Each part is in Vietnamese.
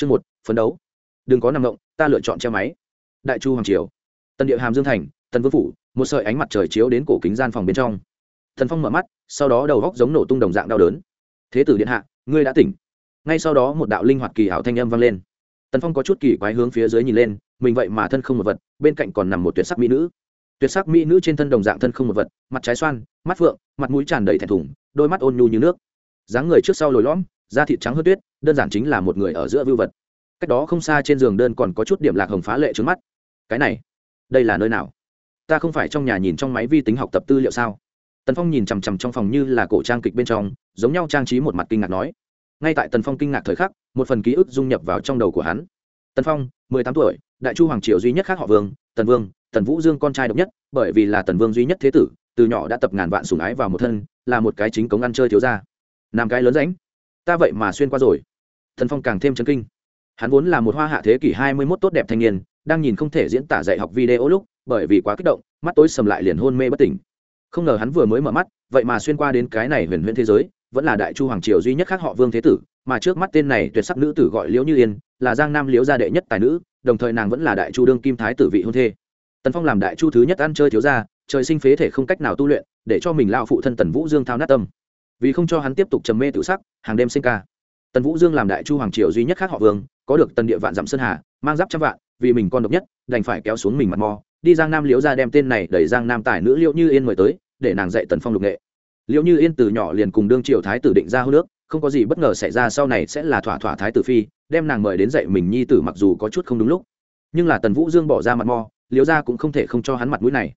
chương một, phấn đấu. Đừng có nằm ngộng ta lựa chọn che máy. Đại chu hoàng triều. Tần địa hàm dương thành, tần vương phủ, một sợi ánh mặt trời chiếu đến cổ kính gian phòng bên trong. Thần phong mở mắt, sau đó đầu góc giống nổ tung đồng dạng đau đớn. Thế tử điện hạ, ngươi đã tỉnh. Ngay sau đó một đạo linh hoạt kỳ hảo thanh âm vang lên. Tần phong có chút kỳ quái hướng phía dưới nhìn lên, mình vậy mà thân không một vật, bên cạnh còn nằm một tuyệt sắc mỹ nữ. Tuyệt sắc mỹ nữ trên thân đồng dạng thân không một vật, mặt trái xoan, mắt phượng, mặt mũi tràn đầy thẹn thùng, đôi mắt ôn nhu như nước. Dáng người trước sau lồi lõm, da thịt trắng hơn tuyết đơn giản chính là một người ở giữa vưu vật. Cách đó không xa trên giường đơn còn có chút điểm lạc hồng phá lệ trước mắt. Cái này, đây là nơi nào? Ta không phải trong nhà nhìn trong máy vi tính học tập tư liệu sao? Tần phong nhìn chằm chằm trong phòng như là cổ trang kịch bên trong, giống nhau trang trí một mặt kinh ngạc nói. Ngay tại tần phong kinh ngạc thời khắc, một phần ký ức dung nhập vào trong đầu của hắn. Tần phong, mười tám tuổi, đại chu hoàng triều duy nhất khác họ vương, tần vương, tần vũ dương con trai độc nhất, bởi vì là tần vương duy nhất thế tử, từ nhỏ đã tập ngàn vạn sùng ái vào một thân, là một cái chính cống ăn chơi thiếu ra nam cái lớn ránh ta vậy mà xuyên qua rồi. Thần phong càng thêm chấn kinh. Hắn vốn là một hoa hạ thế kỷ hai mươi mốt tốt đẹp thanh niên, đang nhìn không thể diễn tả dạy học video lúc, bởi vì quá kích động, mắt tối sầm lại liền hôn mê bất tỉnh. Không ngờ hắn vừa mới mở mắt, vậy mà xuyên qua đến cái này huyền huyền thế giới, vẫn là đại chu hoàng triều duy nhất khác họ vương thế tử, mà trước mắt tên này tuyệt sắc nữ tử gọi liễu như yên, là giang nam liễu gia đệ nhất tài nữ, đồng thời nàng vẫn là đại chu đương kim thái tử vị hôn thê. Tần phong làm đại chu thứ nhất ăn chơi thiếu gia, trời sinh phế thể không cách nào tu luyện, để cho mình lao phụ thân tần vũ dương thao nát tâm vì không cho hắn tiếp tục trầm mê tự sắc, hàng đêm sinh ca. Tần vũ dương làm đại chu hoàng triều duy nhất khác họ vương, có được tần địa vạn dặm sơn hà, mang giáp trăm vạn, vì mình con độc nhất, đành phải kéo xuống mình mặt mò, đi giang nam liễu ra đem tên này đẩy giang nam tài nữ liễu như yên mời tới, để nàng dạy tần phong lục nghệ. Liễu như yên từ nhỏ liền cùng đương triều thái tử định ra hô nước không có gì bất ngờ xảy ra sau này sẽ là thỏa thỏa thái tử phi, đem nàng mời đến dạy mình nhi tử mặc dù có chút không đúng lúc. Nhưng là tần vũ dương bỏ ra mặt mò, liễu ra cũng không thể không cho hắn mặt mũi này.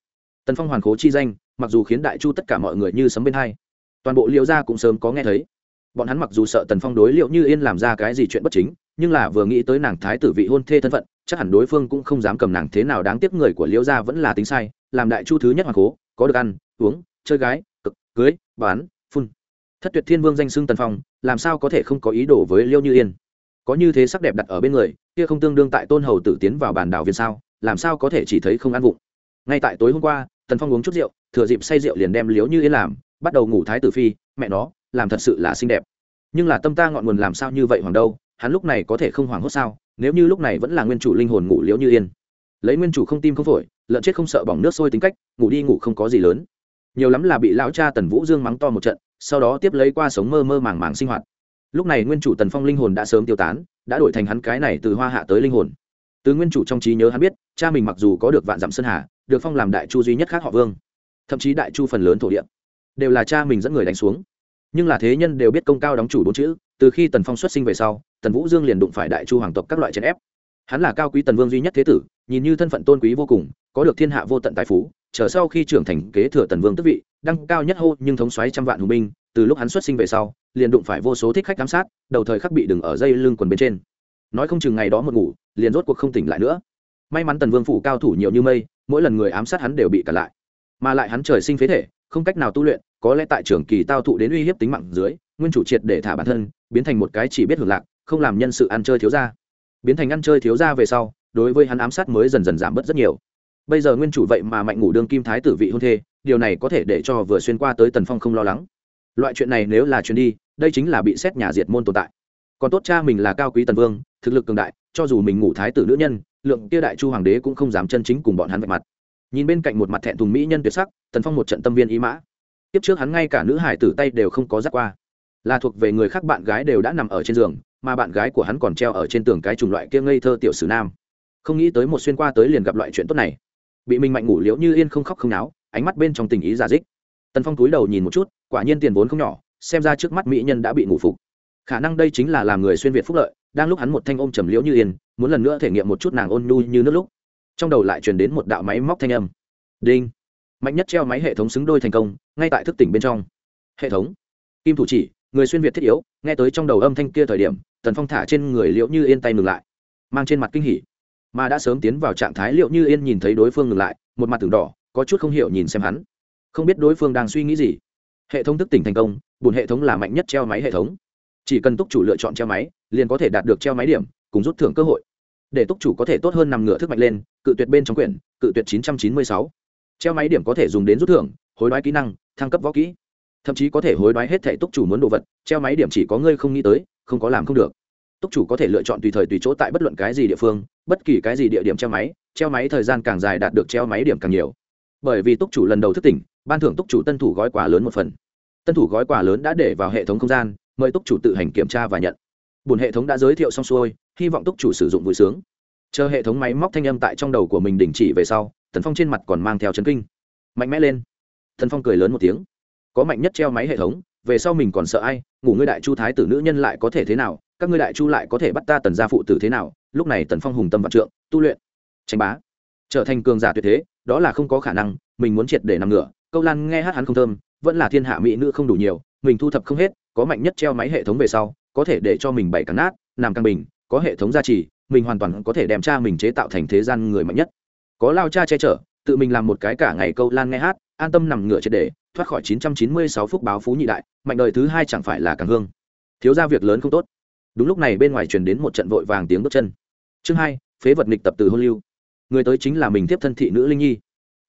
Tần phong hoàn cố chi danh, mặc dù khiến đại chu tất cả mọi người như sấm bên hai toàn bộ liễu gia cũng sớm có nghe thấy. Bọn hắn mặc dù sợ tần phong đối liệu như yên làm ra cái gì chuyện bất chính, nhưng là vừa nghĩ tới nàng thái tử vị hôn thê thân phận, chắc hẳn đối phương cũng không dám cầm nàng thế nào đáng tiếc người của liễu gia vẫn là tính sai, làm đại chu thứ nhất hoàng cố, có được ăn, uống, chơi gái, cực, cưới, bán, phun. Thất tuyệt thiên vương danh xưng tần phong, làm sao có thể không có ý đồ với liêu như yên? Có như thế sắc đẹp đặt ở bên người, kia không tương đương tại tôn hầu tử tiến vào bàn đảo viên sao, làm sao có thể chỉ thấy không ăn vụng? Ngay tại tối hôm qua, tần phong uống chút rượu, thừa dịp say rượu liền đem liếu như yên làm bắt đầu ngủ thái tử phi, mẹ nó, làm thật sự là xinh đẹp. Nhưng là tâm ta ngọn nguồn làm sao như vậy hoàng đâu, hắn lúc này có thể không hoảng hốt sao, nếu như lúc này vẫn là nguyên chủ linh hồn ngủ liễu như yên. Lấy nguyên chủ không tim không phổi, lợn chết không sợ bỏng nước sôi tính cách, ngủ đi ngủ không có gì lớn. Nhiều lắm là bị lão cha tần vũ dương mắng to một trận, sau đó tiếp lấy qua sống mơ mơ màng màng sinh hoạt. Lúc này nguyên chủ tần phong linh hồn đã sớm tiêu tán, đã đổi thành hắn cái này từ hoa hạ tới linh hồn. Từ nguyên chủ trong trí nhớ hắn biết, cha mình mặc dù có được vạn dặm sơn hà, được phong làm đại chu duy nhất khác họ vương, thậm chí đại chu phần lớn thổ địa đều là cha mình dẫn người đánh xuống. Nhưng là thế nhân đều biết công cao đóng chủ bốn chữ, từ khi tần phong xuất sinh về sau, tần vũ dương liền đụng phải đại chu hoàng tộc các loại chèn ép. Hắn là cao quý tần vương duy nhất thế tử, nhìn như thân phận tôn quý vô cùng, có được thiên hạ vô tận tài phú, chờ sau khi trưởng thành kế thừa tần vương tức vị, đăng cao nhất hô nhưng thống xoáy trăm vạn hùng binh, từ lúc hắn xuất sinh về sau, liền đụng phải vô số thích khách giám sát, đầu thời khắc bị đừng ở dây lưng quần bên trên. Nói không chừng ngày đó một ngủ, liền rốt cuộc không tỉnh lại nữa. May mắn tần vương phủ cao thủ nhiều như mây, mỗi lần người ám sát hắn đều bị cản lại. Mà lại hắn trời sinh phế thể, không cách nào tu luyện có lẽ tại trường kỳ tao thụ đến uy hiếp tính mạng dưới, nguyên chủ triệt để thả bản thân, biến thành một cái chỉ biết hưởng lạc, không làm nhân sự ăn chơi thiếu ra biến thành ăn chơi thiếu ra về sau, đối với hắn ám sát mới dần dần giảm bớt rất nhiều. Bây giờ nguyên chủ vậy mà mạnh ngủ đương kim thái tử vị hôn thê, điều này có thể để cho vừa xuyên qua tới tần phong không lo lắng. Loại chuyện này nếu là chuyến đi, đây chính là bị xét nhà diệt môn tồn tại. Còn tốt cha mình là cao quý tần vương, thực lực cường đại, cho dù mình ngủ thái tử nữ nhân, lượng kia đại chu hoàng đế cũng không dám chân chính cùng bọn hắn vạch mặt. Nhìn bên cạnh một mặt thẹn thùng mỹ nhân tuyệt sắc, tần phong một trận tâm viên ý mã tiếp trước hắn ngay cả nữ hải tử tay đều không có dắt qua. Là thuộc về người khác bạn gái đều đã nằm ở trên giường, mà bạn gái của hắn còn treo ở trên tường cái chủng loại kia ngây thơ tiểu sử nam. Không nghĩ tới một xuyên qua tới liền gặp loại chuyện tốt này. Bị mình mạnh ngủ liễu như yên không khóc không náo, ánh mắt bên trong tình ý giả dích. Tần phong túi đầu nhìn một chút, quả nhiên tiền vốn không nhỏ, xem ra trước mắt mỹ nhân đã bị ngủ phục. Khả năng đây chính là làm người xuyên việt phúc lợi, đang lúc hắn một thanh ôm trầm liễu như yên, muốn lần nữa thể nghiệm một chút nàng ôn nhu như nước lúc. Trong đầu lại truyền đến một đạo máy móc thanh âm. Đinh mạnh nhất treo máy hệ thống xứng đôi thành công, ngay tại thức tỉnh bên trong. Hệ thống. Kim thủ chỉ, người xuyên việt thiết yếu, nghe tới trong đầu âm thanh kia thời điểm, tần phong thả trên người liệu như yên tay ngừng lại. Mang trên mặt kinh hỉ. Mà đã sớm tiến vào trạng thái liệu như yên nhìn thấy đối phương ngừng lại, một mặt tưởng đỏ, có chút không hiểu nhìn xem hắn. Không biết đối phương đang suy nghĩ gì. Hệ thống thức tỉnh thành công, bùn hệ thống là mạnh nhất treo máy hệ thống. Chỉ cần túc chủ lựa chọn treo máy, liền có thể đạt được treo máy điểm, cùng rút thưởng cơ hội. Để túc chủ có thể tốt hơn nằm ngửa thức mạnh lên, cự tuyệt bên trong quyển, cự tuyệt 996 treo máy điểm có thể dùng đến rút thưởng, hối đoái kỹ năng, thăng cấp võ kỹ. Thậm chí có thể hối đoái hết thẻ túc chủ muốn đồ vật, treo máy điểm chỉ có ngươi không nghĩ tới, không có làm không được. Túc chủ có thể lựa chọn tùy thời tùy chỗ tại bất luận cái gì địa phương, bất kỳ cái gì địa điểm treo máy treo máy thời gian càng dài đạt được treo máy điểm càng nhiều. Bởi vì túc chủ lần đầu thức tỉnh, ban thưởng túc chủ tân thủ gói quà lớn một phần. Tân thủ gói quà lớn đã để vào hệ thống không gian, mời túc chủ tự hành kiểm tra và nhận. Bùn hệ thống đã giới thiệu xong xuôi, hy vọng túc chủ sử dụng vui sướng. Chờ hệ thống máy móc thanh âm tại trong đầu của mình đình chỉ về sau tần phong trên mặt còn mang theo chấn kinh. Mạnh mẽ lên. Tần phong cười lớn một tiếng. Có mạnh nhất treo máy hệ thống, về sau mình còn sợ ai, ngủ ngươi đại chu thái tử nữ nhân lại có thể thế nào, các ngươi đại chu lại có thể bắt ta tần gia phụ tử thế nào, lúc này tần phong hùng tâm vạn trượng, tu luyện, tranh bá, trở thành cường giả tuyệt thế, đó là không có khả năng, mình muốn triệt để nằm ngửa, câu lan nghe hát hắn không thơm, vẫn là thiên hạ mỹ nữ không đủ nhiều, mình thu thập không hết, có mạnh nhất treo máy hệ thống về sau, có thể để cho mình bày càng nát, nằm càng bình, có hệ thống gia trì, mình hoàn toàn có thể đem cha mình chế tạo thành thế gian người mạnh nhất có lao cha che chở, tự mình làm một cái cả ngày câu lan nghe hát, an tâm nằm ngửa triệt để, thoát khỏi 996 phút báo phú nhị đại, mạnh đời thứ hai chẳng phải là càng hương. Thiếu ra việc lớn không tốt. Đúng lúc này bên ngoài truyền đến một trận vội vàng tiếng bước chân. Chương hai, phế vật nghịch tập từ hôn lưu. Người tới chính là mình tiếp thân thị nữ linh nhi.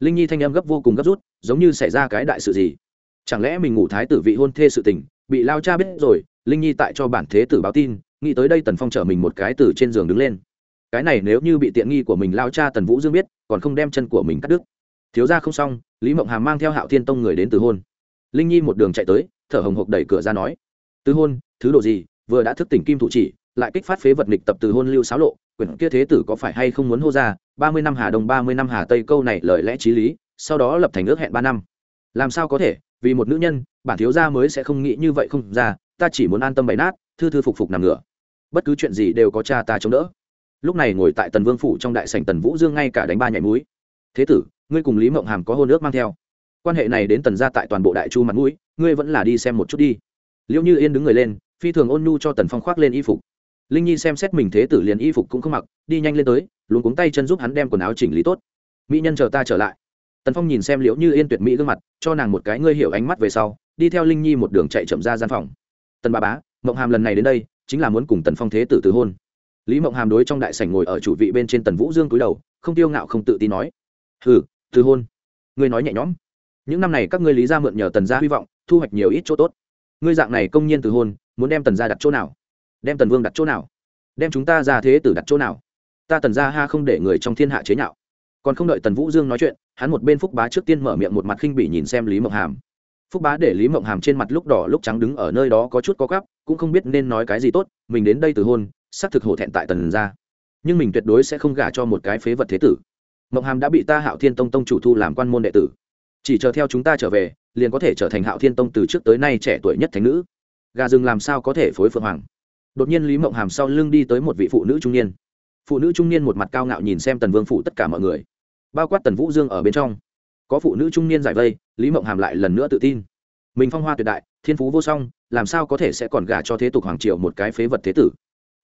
Linh nhi thanh em gấp vô cùng gấp rút, giống như xảy ra cái đại sự gì. Chẳng lẽ mình ngủ thái tử vị hôn thê sự tình, bị lao cha biết rồi, linh nhi tại cho bản thế tử báo tin, nghĩ tới đây tần phong chở mình một cái từ trên giường đứng lên cái này nếu như bị tiện nghi của mình lao cha tần vũ dương biết, còn không đem chân của mình cắt đứt. Thiếu ra không xong, lý mộng hàm mang theo hạo thiên tông người đến từ hôn. Linh nhi một đường chạy tới, thở hồng hộc đẩy cửa ra nói, từ hôn, thứ đồ gì? Vừa đã thức tỉnh kim thủ chỉ, lại kích phát phế vật nghịch tập từ hôn lưu xáo lộ, quyển kia thế tử có phải hay không muốn hô ra? Ba mươi năm hà đông, ba mươi năm hà tây câu này lời lẽ t r í lý, sau đó lập thành ước hẹn ba năm. Làm sao có thể? Vì một nữ nhân, bản thiếu gia mới sẽ không nghĩ như vậy không ra, ta chỉ muốn an tâm bày nát, thư thư phục phục nằm ngửa. Bất cứ chuyện gì đều có cha ta chống đỡ lúc này ngồi tại tần vương phủ trong đại sảnh tần vũ dương ngay cả đánh ba nhảy mũi. Thế tử, ngươi cùng lý mộng hàm có hôn ước mang theo. Quan hệ này đến tần gia tại toàn bộ đại chu mặt mũi, ngươi vẫn là đi xem một chút đi. Liệu như yên đứng người lên, phi thường ôn nhu cho tần phong khoác lên y phục. Linh nhi xem xét mình thế tử liền y phục cũng không mặc, đi nhanh lên tới luôn cuống tay chân giúp hắn đem quần áo chỉnh lý tốt. Mỹ nhân chờ ta trở lại. Tần phong nhìn xem liễu như yên tuyệt mỹ gương mặt, cho nàng một cái ngươi hiểu ánh mắt về sau, đi theo linh nhi một đường chạy chậm ra gian phòng. Tần ba bá, mộng hàm lần này đến đây, chính là muốn cùng tần phong thế tử từ hôn lý mộng hàm đối trong đại sảnh ngồi ở chủ vị bên trên tần vũ dương cúi đầu, không tiêu ngạo không tự tin nói, hừ, từ hôn, ngươi nói nhẹ nhõm. Những năm này các ngươi lý ra mượn nhờ tần gia hy vọng, thu hoạch nhiều ít chỗ tốt. Ngươi dạng này công nhiên từ hôn, muốn đem tần gia đặt chỗ nào? Đem tần vương đặt chỗ nào? Đem chúng ta ra thế tử đặt chỗ nào? Ta tần gia ha không để người trong thiên hạ chế nhạo. Còn không đợi tần vũ dương nói chuyện, hắn một bên phúc bá trước tiên mở miệng một mặt khinh bỉ nhìn xem lý mộng hàm. Phúc bá để lý mộng hàm trên mặt lúc đỏ lúc trắng đứng ở nơi đó có chút có gắp, cũng không biết nên nói cái gì tốt, mình đến đây từ hôn xác thực hổ thẹn tại tần gia. Nhưng mình tuyệt đối sẽ không gả cho một cái phế vật thế tử. Mộng hàm đã bị ta hạo thiên tông tông chủ thu làm quan môn đệ tử. Chỉ chờ theo chúng ta trở về, liền có thể trở thành hạo thiên tông từ trước tới nay trẻ tuổi nhất thành nữ. Gà rừng làm sao có thể phối phượng hoàng? Đột nhiên lý mộng hàm sau lưng đi tới một vị phụ nữ trung niên. Phụ nữ trung niên một mặt cao ngạo nhìn xem tần vương phụ tất cả mọi người. Bao quát tần vũ dương ở bên trong. Có phụ nữ trung niên giải vây, lý mộng hàm lại lần nữa tự tin. Mình phong hoa tuyệt đại, thiên phú vô song, làm sao có thể sẽ còn gả cho thế tục hoàng triều một cái phế vật thế tử?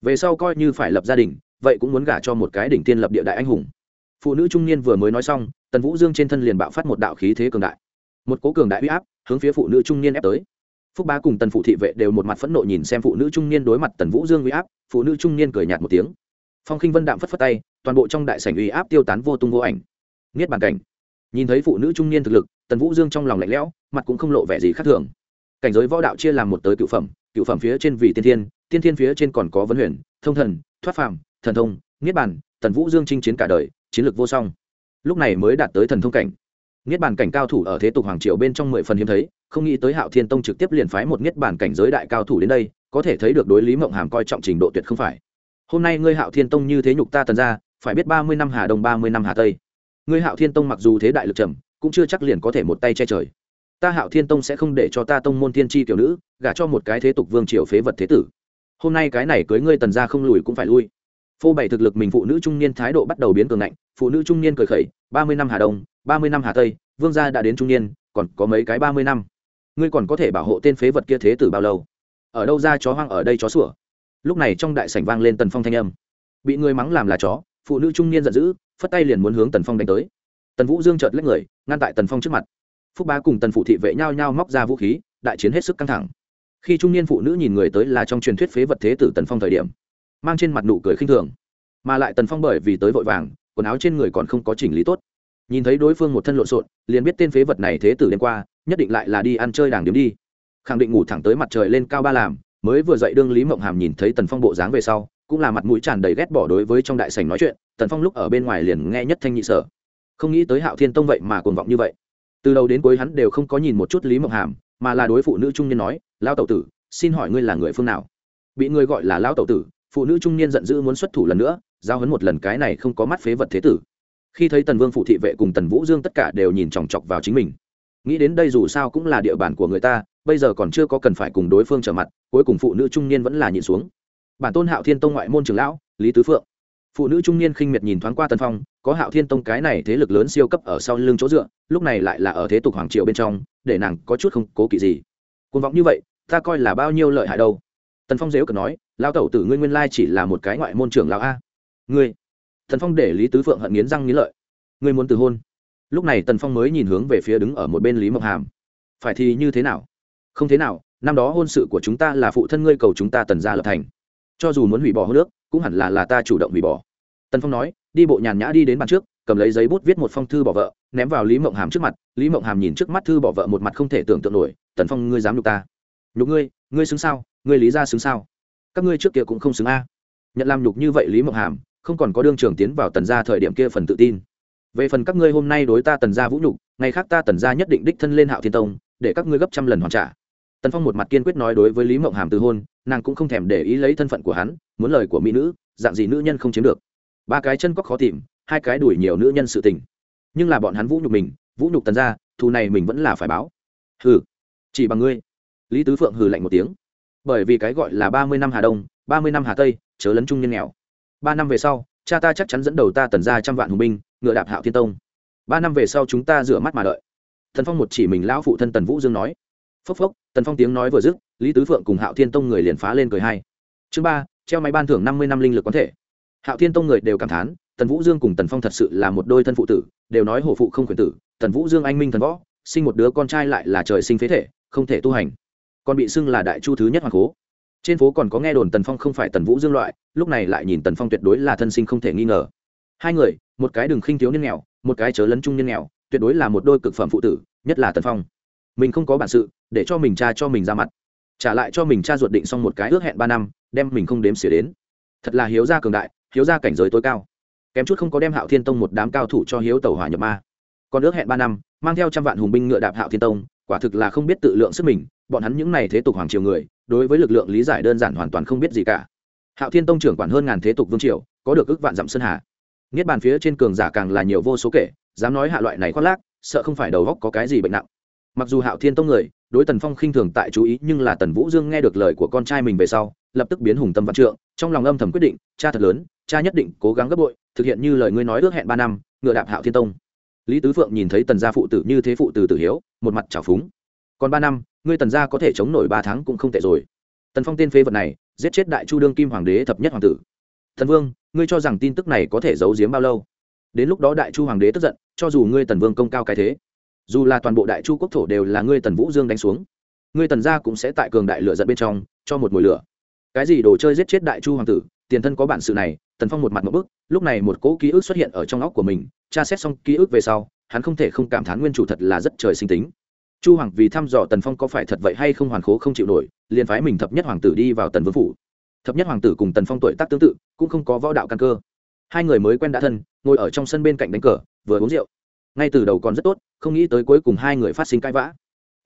Về sau coi như phải lập gia đình, vậy cũng muốn gả cho một cái đỉnh tiên lập địa đại anh hùng. Phụ nữ trung niên vừa mới nói xong, tần vũ dương trên thân liền bạo phát một đạo khí thế cường đại. Một cố cường đại huy áp hướng phía phụ nữ trung niên ép tới. Phúc bá cùng tần phụ thị vệ đều một mặt phẫn nộ nhìn xem phụ nữ trung niên đối mặt tần vũ dương uy áp, phụ nữ trung niên cười nhạt một tiếng. Phong khinh vân đạm phất phất tay, toàn bộ trong đại sảnh uy áp tiêu tán vô tung vô ảnh. Niết bàn cảnh. Nhìn thấy phụ nữ trung niên thực lực, tần vũ dương trong lòng lạnh lẽo, mặt cũng không lộ vẻ gì khác thường. Cảnh giới võ đạo chia làm một tới cựu phẩm cựu phẩm phía trên vì tiên thiên tiên thiên phía trên còn có vấn huyền, thông thần, thoát phàm, thần thông, niết bàn, tần vũ dương chinh chiến cả đời, chiến lược vô song. Lúc này mới đạt tới thần thông cảnh. Niết bàn cảnh cao thủ ở thế tục hoàng triều bên trong mười phần hiếm thấy, không nghĩ tới hạo thiên tông trực tiếp liền phái một niết bàn cảnh giới đại cao thủ đến đây, có thể thấy được đối lý mộng hàm coi trọng trình độ tuyệt không phải. Hôm nay ngươi hạo thiên tông như thế nhục ta tần ra, phải biết ba mươi năm hà đông, ba mươi năm hà tây. Ngươi hạo thiên tông mặc dù thế đại lực trầm, cũng chưa chắc liền có thể một tay che trời. Ta hạo thiên tông sẽ không để cho ta tông môn thiên tri kiểu nữ, gả cho một cái thế tục vương triều phế vật thế tử hôm nay cái này cưới ngươi tần ra không lùi cũng phải lui. Phô bày thực lực mình phụ nữ trung niên thái độ bắt đầu biến cường ngạnh, phụ nữ trung niên cười khẩy, ba mươi năm hà đông, ba mươi năm hà tây, vương gia đã đến trung niên, còn có mấy cái ba mươi năm. Ngươi còn có thể bảo hộ tên phế vật kia thế tử bao lâu? Ở đâu ra chó hoang ở đây chó sủa? Lúc này trong đại sảnh vang lên tần phong thanh âm. Bị người mắng làm là chó, phụ nữ trung niên giận dữ, phất tay liền muốn hướng tần phong đánh tới. Tần vũ dương chợt lấy người, ngăn tại tần phong trước mặt. Phúc bá cùng tần phụ thị vệ nhau nhau móc ra vũ khí, đại chiến hết sức căng thẳng khi trung niên phụ nữ nhìn người tới là trong truyền thuyết phế vật thế tử tần phong thời điểm, mang trên mặt nụ cười khinh thường, mà lại tần phong bởi vì tới vội vàng, quần áo trên người còn không có chỉnh lý tốt. Nhìn thấy đối phương một thân lộn xộn, liền biết tên phế vật này thế tử đêm qua, nhất định lại là đi ăn chơi đàng điếm đi. Khẳng định ngủ thẳng tới mặt trời lên cao ba làm, mới vừa dậy đương lý mộng hàm nhìn thấy tần phong bộ dáng về sau, cũng là mặt mũi tràn đầy ghét bỏ đối với trong đại sảnh nói chuyện, tần phong lúc ở bên ngoài liền nghe nhất thanh nhị sở. Không nghĩ tới hạo thiên tông vậy mà cuồng vọng như vậy. Từ đầu đến cuối hắn đều không có nhìn một chút lý mộng hàm mà là đối phụ nữ trung niên nói lao tẩu tử, xin hỏi ngươi là người phương nào? Bị người gọi là lao tẩu tử, phụ nữ trung niên giận dữ muốn xuất thủ lần nữa, giao hấn một lần cái này không có mắt phế vật thế tử. Khi thấy tần vương phụ thị vệ cùng tần vũ dương tất cả đều nhìn chòng chọc vào chính mình, nghĩ đến đây dù sao cũng là địa bàn của người ta, bây giờ còn chưa có cần phải cùng đối phương trở mặt, cuối cùng phụ nữ trung niên vẫn là nhìn xuống. Bản tôn hạo thiên tông ngoại môn trưởng lão, lý tứ phượng phụ nữ trung niên khinh miệt nhìn thoáng qua tần phong, có hạo thiên tông cái này thế lực lớn siêu cấp ở sau lưng chỗ dựa, lúc này lại là ở thế tục hoàng triệu bên trong, để nàng có chút không cố kỵ gì. Côn vọng như vậy, ta coi là bao nhiêu lợi hại đâu. Tần phong dếu cần nói lao tẩu tử ngươi nguyên lai chỉ là một cái ngoại môn trưởng lão a. Ngươi. Tần phong để lý tứ phượng hận nghiến răng nghiến lợi. Ngươi muốn từ hôn? Lúc này tần phong mới nhìn hướng về phía đứng ở một bên lý mộc hàm. Phải thì như thế nào? Không thế nào, năm đó hôn sự của chúng ta là phụ thân ngươi cầu chúng ta tần ra lập thành. Cho dù muốn hủy bỏ hôn nước cũng hẳn là là ta chủ động hủy bỏ. Tần phong nói, đi bộ nhàn nhã đi đến bàn trước, cầm lấy giấy bút viết một phong thư bỏ vợ, ném vào lý mộng hàm trước mặt. Lý mộng hàm nhìn trước mắt thư bỏ vợ một mặt không thể tưởng tượng nổi, tần phong, ngươi dám nhục ta? Nhục ngươi? Ngươi xứng sao? Ngươi lý ra xứng sao? Các ngươi trước kia cũng không xứng a. Nhận làm nhục như vậy lý mộng hàm, không còn có đương trường tiến vào tần ra thời điểm kia phần tự tin. Về phần các ngươi hôm nay đối ta tần ra vũ nhục, ngày khác ta tần ra nhất định đích thân lên hạo thiên tông, để các ngươi gấp trăm lần hoàn trả. Tần phong một mặt kiên quyết nói đối với lý mộng hàm từ hôn, nàng cũng không thèm để ý lấy thân phận của hắn muốn lời của mỹ nữ, dạng gì nữ nhân không chiếm được. Ba cái chân có khó tìm, hai cái đuổi nhiều nữ nhân sự tình. Nhưng là bọn hắn vũ nhục mình, vũ nhục tần ra thù này mình vẫn là phải báo. Hừ, chỉ bằng ngươi. Lý tứ phượng hừ lạnh một tiếng. Bởi vì cái gọi là ba mươi năm hà đông, ba mươi năm hà tây, chớ lấn trung nhân nghèo. Ba năm về sau, cha ta chắc chắn dẫn đầu ta tần ra trăm vạn hùng binh, ngựa đạp hạo thiên tông. Ba năm về sau chúng ta rửa mắt mà đợi. Thần phong một chỉ mình lão phụ thân tần vũ dương nói. Phốc phốc, tần phong tiếng nói vừa dứt, lý tứ phượng cùng hạo thiên tông người liền phá lên cười hai. Chương ba treo máy ban thưởng năm mươi năm linh lực có thể. Hạo thiên tông người đều cảm thán, tần vũ dương cùng tần phong thật sự là một đôi thân phụ tử, đều nói hổ phụ không quyền tử, tần vũ dương anh minh thần võ, sinh một đứa con trai lại là trời sinh phế thể, không thể tu hành. Còn bị xưng là đại chu thứ nhất hoàng cố. Trên phố còn có nghe đồn tần phong không phải tần vũ dương loại, lúc này lại nhìn tần phong tuyệt đối là thân sinh không thể nghi ngờ. Hai người, một cái đừng khinh thiếu niên nghèo, một cái chớ lấn trung niên nghèo, tuyệt đối là một đôi cực phẩm phụ tử, nhất là tần phong. Mình không có bản sự, để cho mình cha cho mình ra mặt. Trả lại cho mình cha ruột định xong một cái ước hẹn ba năm đem mình không đếm xỉa đến. Thật là hiếu gia cường đại, hiếu gia cảnh giới tối cao. Kém chút không có đem hạo thiên tông một đám cao thủ cho hiếu tàu hỏa nhập ma. Còn ước hẹn ba năm, mang theo trăm vạn hùng binh ngựa đạp hạo thiên tông, quả thực là không biết tự lượng sức mình, bọn hắn những n à y thế tục hoàng triều người, đối với lực lượng lý giải đơn giản hoàn toàn không biết gì cả. Hạo thiên tông trưởng quản hơn ngàn thế tục vương triều, có được ước vạn dặm sơn hà. Niết bàn phía trên cường giả càng là nhiều vô số kể, dám nói hạ loại này khoác lác, sợ không phải đầu góc có cái gì bệnh nặng. Mặc dù hạo thiên tông người, đối tần phong khinh thường tại chú ý, nhưng là tần vũ dương nghe được lời của con trai mình về sau lập tức biến hùng tâm văn trượng, trong lòng âm thầm quyết định, cha thật lớn, cha nhất định cố gắng gấp bội, thực hiện như lời ngươi nói ước hẹn ba năm, ngựa đạp hạo thiên tông. Lý tứ phượng nhìn thấy tần gia phụ tử như thế phụ tử tử hiếu, một mặt trào phúng. Còn ba năm, ngươi tần gia có thể chống nổi ba tháng cũng không tệ rồi. Tần phong tên phế vật này, giết chết đại chu đương kim hoàng đế thập nhất hoàng tử. Thần vương, ngươi cho rằng tin tức này có thể giấu giếm bao lâu? Đến lúc đó đại chu hoàng đế tức giận, cho dù ngươi tần vương công cao cái thế, dù là toàn bộ đại chu quốc thổ đều là ngươi tần vũ dương đánh xuống, ngươi tần gia cũng sẽ tại cường đại lửa giận bên trong, cho một mùi lửa cái gì đồ chơi giết chết đại chu hoàng tử, tiền thân có bản sự này, tần phong một mặt một bức, lúc này một cỗ ký ức xuất hiện ở trong óc của mình, tra xét xong ký ức về sau, hắn không thể không cảm thán nguyên chủ thật là rất trời sinh tính. Chu hoàng vì thăm dò tần phong có phải thật vậy hay không hoàn khố không chịu nổi, liền phái mình thập nhất hoàng tử đi vào tần vương phủ. Thập nhất hoàng tử cùng tần phong tuổi tác tương tự, cũng không có võ đạo căn cơ. Hai người mới quen đã thân, ngồi ở trong sân bên cạnh đánh cờ, vừa uống rượu. Ngay từ đầu còn rất tốt, không nghĩ tới cuối cùng hai người phát sinh cãi vã.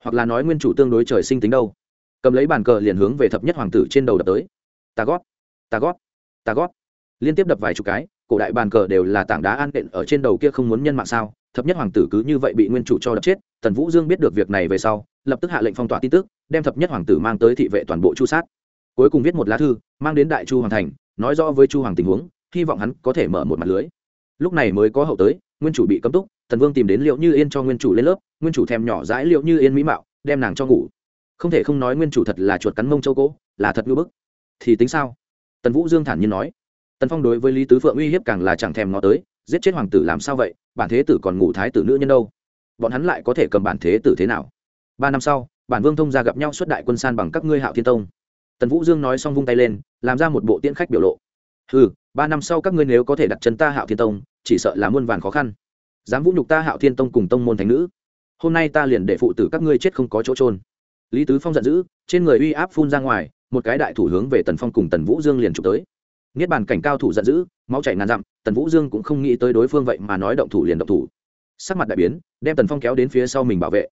Hoặc là nói nguyên chủ tương đối trời sinh tính đâu cầm lấy bàn cờ liền hướng về thập nhất hoàng tử trên đầu đập tới. Tà gót tà gót tà gót. Liên tiếp đập vài chục cái, cổ đại bàn cờ đều là tảng đá an đện ở trên đầu kia không muốn nhân mạng sao? Thập nhất hoàng tử cứ như vậy bị nguyên chủ cho đập chết, tần vũ dương biết được việc này về sau, lập tức hạ lệnh phong tỏa tin tức, đem thập nhất hoàng tử mang tới thị vệ toàn bộ chu sát. Cuối cùng viết một lá thư, mang đến đại chu hoàng thành, nói rõ với chu hoàng tình huống, hy vọng hắn có thể mở một mặt lưới. Lúc này mới có hậu tới, nguyên chủ bị cấm túc, tần vương tìm đến liệu như yên cho nguyên chủ lên lớp, nguyên chủ thèm nhỏ dãi liệu như yên mỹ mạo, đem nàng cho ngủ không thể không nói nguyên chủ thật là chuột cắn mông châu cỗ, là thật ngưỡng bức. Thì tính sao? Tần vũ dương thản nhiên nói. Tần phong đối với lý tứ phượng uy hiếp càng là chẳng thèm ngó tới, giết chết hoàng tử làm sao vậy, bản thế tử còn ngủ thái tử nữ nhân đâu? Bọn hắn lại có thể cầm bản thế tử thế nào? Ba năm sau, bản vương thông ra gặp nhau xuất đại quân san bằng các ngươi hạo thiên tông. Tần vũ dương nói xong vung tay lên, làm ra một bộ tiễn khách biểu lộ. Ừ ba năm sau các ngươi nếu có thể đặt chân ta hạo thiên tông, chỉ sợ là muôn vàn khó khăn. Dám vũ nhục ta hạo thiên tông cùng tông môn thánh nữ. Hôm nay ta liền để phụ tử các ngươi chết không có chỗ trôn lý tứ phong giận dữ, trên người uy áp phun ra ngoài, một cái đại thủ hướng về tần phong cùng tần vũ dương liền trục tới. Niết bàn cảnh cao thủ giận dữ, máu chảy ngàn dặm, tần vũ dương cũng không nghĩ tới đối phương vậy mà nói động thủ liền động thủ. Sắc mặt đại biến, đem tần phong kéo đến phía sau mình bảo vệ.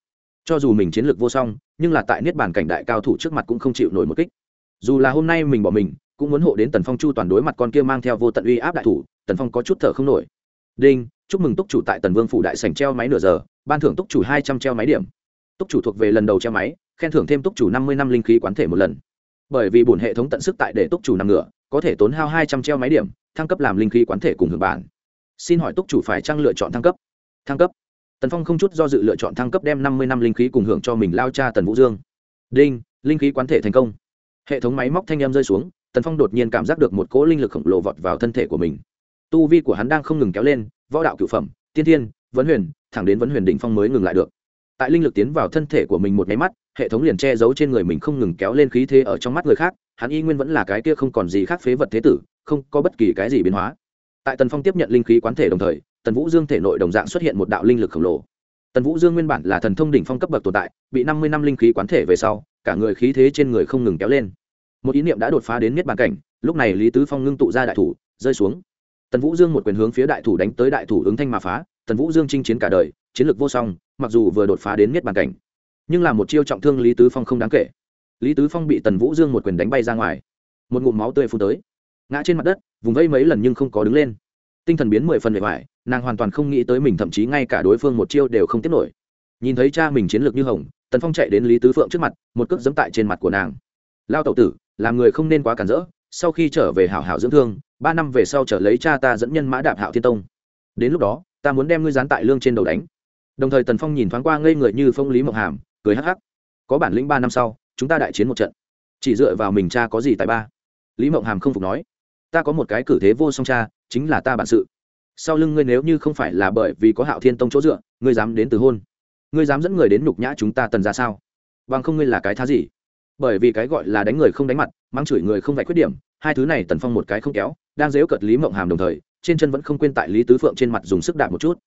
Cho dù mình chiến lược vô song, nhưng là tại niết bàn cảnh đại cao thủ trước mặt cũng không chịu nổi một kích. Dù là hôm nay mình bỏ mình, cũng muốn hộ đến tần phong chu toàn đối mặt con kia mang theo vô tận uy áp đại thủ, tần phong có chút thở không nổi. Đinh, chúc mừng túc chủ tại tần vương phủ đại sành treo máy nửa giờ, ban thưởng túc chủ hai trăm treo máy điểm. Túc chủ thuộc về lần đầu treo máy khen thưởng thêm túc chủ năm mươi năm linh khí quán thể một lần. Bởi vì bổn hệ thống tận sức tại để túc chủ nằm ngửa, có thể tốn hao hai trăm treo máy điểm, thăng cấp làm linh khí quán thể cùng hưởng bản. Xin hỏi túc chủ phải chăng lựa chọn thăng cấp? Thăng cấp. Tần phong không chút do dự lựa chọn thăng cấp đem năm mươi năm linh khí cùng hưởng cho mình lao cha tần vũ dương. Đinh, linh khí quán thể thành công. Hệ thống máy móc thanh em rơi xuống, tần phong đột nhiên cảm giác được một cỗ linh lực khổng lồ vọt vào thân thể của mình. Tu vi của hắn đang không ngừng kéo lên, võ đạo cựu phẩm, tiên thiên, vấn huyền, thẳng đến vấn huyền đỉnh phong mới ngừng lại được tại linh lực tiến vào thân thể của mình một nháy mắt, hệ thống liền che giấu trên người mình không ngừng kéo lên khí thế ở trong mắt người khác, hắn y nguyên vẫn là cái kia không còn gì khác phế vật thế tử, không có bất kỳ cái gì biến hóa. Tại tần phong tiếp nhận linh khí quán thể đồng thời, tần vũ dương thể nội đồng dạng xuất hiện một đạo linh lực khổng lồ. Tần vũ dương nguyên bản là thần thông đỉnh phong cấp bậc tồn tại, bị năm mươi năm linh khí quán thể về sau, cả người khí thế trên người không ngừng kéo lên. Một ý niệm đã đột phá đến miết bàn cảnh, lúc này lý tứ phong ngưng tụ ra đại thủ, rơi xuống. Tần vũ dương một quyền hướng phía đại thủ đánh tới đại thủ ứng thanh mà phá, tần vũ dương chinh chiến cả đời, chiến lược vô song mặc dù vừa đột phá đến miết bàn cảnh, nhưng là một chiêu trọng thương lý tứ phong không đáng kể. Lý tứ phong bị tần vũ dương một quyền đánh bay ra ngoài, một ngụm máu tươi phun tới, ngã trên mặt đất, vùng vây mấy lần nhưng không có đứng lên. Tinh thần biến mười phần bề ngoài nàng hoàn toàn không nghĩ tới mình thậm chí ngay cả đối phương một chiêu đều không tiếp nổi. Nhìn thấy cha mình chiến lược như hồng, tần phong chạy đến lý tứ phượng trước mặt, một cước dẫm tại trên mặt của nàng. Lao tẩu tử, làm người không nên quá cản rỡ, sau khi trở về hảo hảo dưỡng thương, ba năm về sau trở lấy cha ta dẫn nhân mã đạp hạo thiên tông. Đến lúc đó, ta muốn đem ngươi dán tại lương trên đầu đánh đồng thời tần phong nhìn thoáng qua ngây người như phong lý mộng hàm, cười hắc hắc. Có bản lĩnh ba năm sau, chúng ta đại chiến một trận. Chỉ dựa vào mình cha có gì tại ba? Lý mộng hàm không phục nói. Ta có một cái cử thế vô song cha, chính là ta bản sự. Sau lưng ngươi nếu như không phải là bởi vì có hạo thiên tông chỗ dựa, ngươi dám đến từ hôn. Ngươi dám dẫn người đến nhục nhã chúng ta tần ra sao? Bằng không ngươi là cái thá gì? Bởi vì cái gọi là đánh người không đánh mặt, mang chửi người không vạch khuyết điểm, hai thứ này tần phong một cái không kéo, đang dếu cợt lý mộng hàm đồng thời, trên chân vẫn không quên tại lý tứ phượng trên mặt dùng sức đạp một chút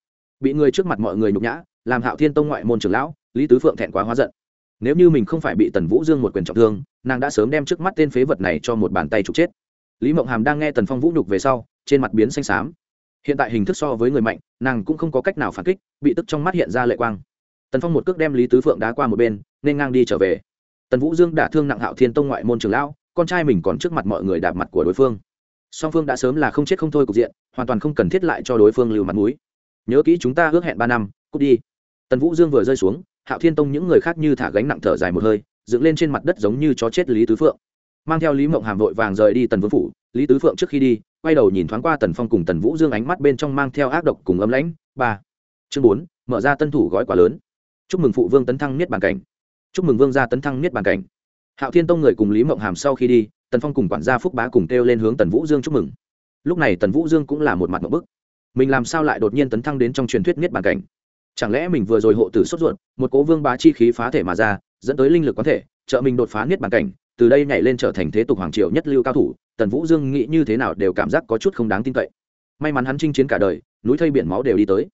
bị người trước mặt mọi người nhục nhã, làm hạo thiên tông ngoại môn trưởng lão, lý tứ phượng thẹn quá hóa giận. Nếu như mình không phải bị tần vũ dương một quyền trọng thương, nàng đã sớm đem trước mắt tên phế vật này cho một bàn tay trục chết. Lý mộng hàm đang nghe tần phong vũ nhục về sau, trên mặt biến xanh xám. Hiện tại hình thức so với người mạnh, nàng cũng không có cách nào phản kích, bị tức trong mắt hiện ra lệ quang. Tần phong một cước đem lý tứ phượng đá qua một bên, nên ngang đi trở về. Tần vũ dương đã thương nặng hạo thiên tông ngoại môn trường lão, con trai mình còn trước mặt mọi người đạp mặt của đối phương. Song phương đã sớm là không chết không thôi cục diện, hoàn toàn không cần thiết lại cho đối phương lưu mặt mũi nhớ kỹ chúng ta ước hẹn ba năm, cút đi. Tần vũ dương vừa rơi xuống, hạo thiên tông những người khác như thả gánh nặng thở dài một hơi, dựng lên trên mặt đất giống như chó chết lý tứ phượng. Mang theo lý mộng hàm vội vàng rời đi tần vương phủ, lý tứ phượng trước khi đi, quay đầu nhìn thoáng qua tần phong cùng tần vũ dương ánh mắt bên trong mang theo ác độc cùng ấm lãnh. Ba. Chương bốn, mở ra tân thủ gói quả lớn. Chúc mừng phụ vương tấn thăng niết bàn cảnh. Chúc mừng vương gia tấn thăng niết bàn cảnh. Hạo thiên tông người cùng lý mộng hàm sau khi đi, tần phong cùng quản gia phúc bá cùng kêu lên hướng tần vũ dương chúc mừng. Lúc này tần vũ dương cũng là một mặt một bức mình làm sao lại đột nhiên tấn thăng đến trong truyền thuyết niết bàn cảnh? Chẳng lẽ mình vừa rồi hộ tử sốt ruột, một cố vương bá chi khí phá thể mà ra, dẫn tới linh lực quán thể, trợ mình đột phá niết bàn cảnh, từ đây nhảy lên trở thành thế tục hoàng triều nhất lưu cao thủ, tần vũ dương nghĩ như thế nào đều cảm giác có chút không đáng tin cậy. May mắn hắn chinh chiến cả đời, núi thây biển máu đều đi tới.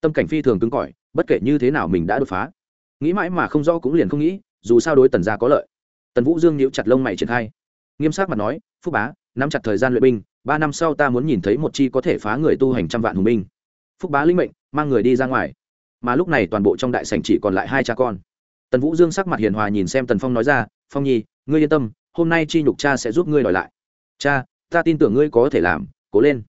Tâm cảnh phi thường cứng cỏi, bất kể như thế nào mình đã đột phá. Nghĩ mãi mà không rõ cũng liền không nghĩ, dù sao đối tần gia có lợi. Tần vũ dương nhíu chặt lông mày triển khai. Nghiêm sắc mặt nói, phúc bá, nắm chặt thời gian luyện binh ba năm sau ta muốn nhìn thấy một chi có thể phá người tu hành trăm vạn hùng binh. Phúc bá linh mệnh, mang người đi ra ngoài. Mà lúc này toàn bộ trong đại sảnh chỉ còn lại hai cha con. Tần vũ dương sắc mặt hiền hòa nhìn xem tần phong nói ra, phong nhi, ngươi yên tâm, hôm nay chi nhục cha sẽ giúp ngươi đòi lại. Cha, ta tin tưởng ngươi có thể làm, cố lên.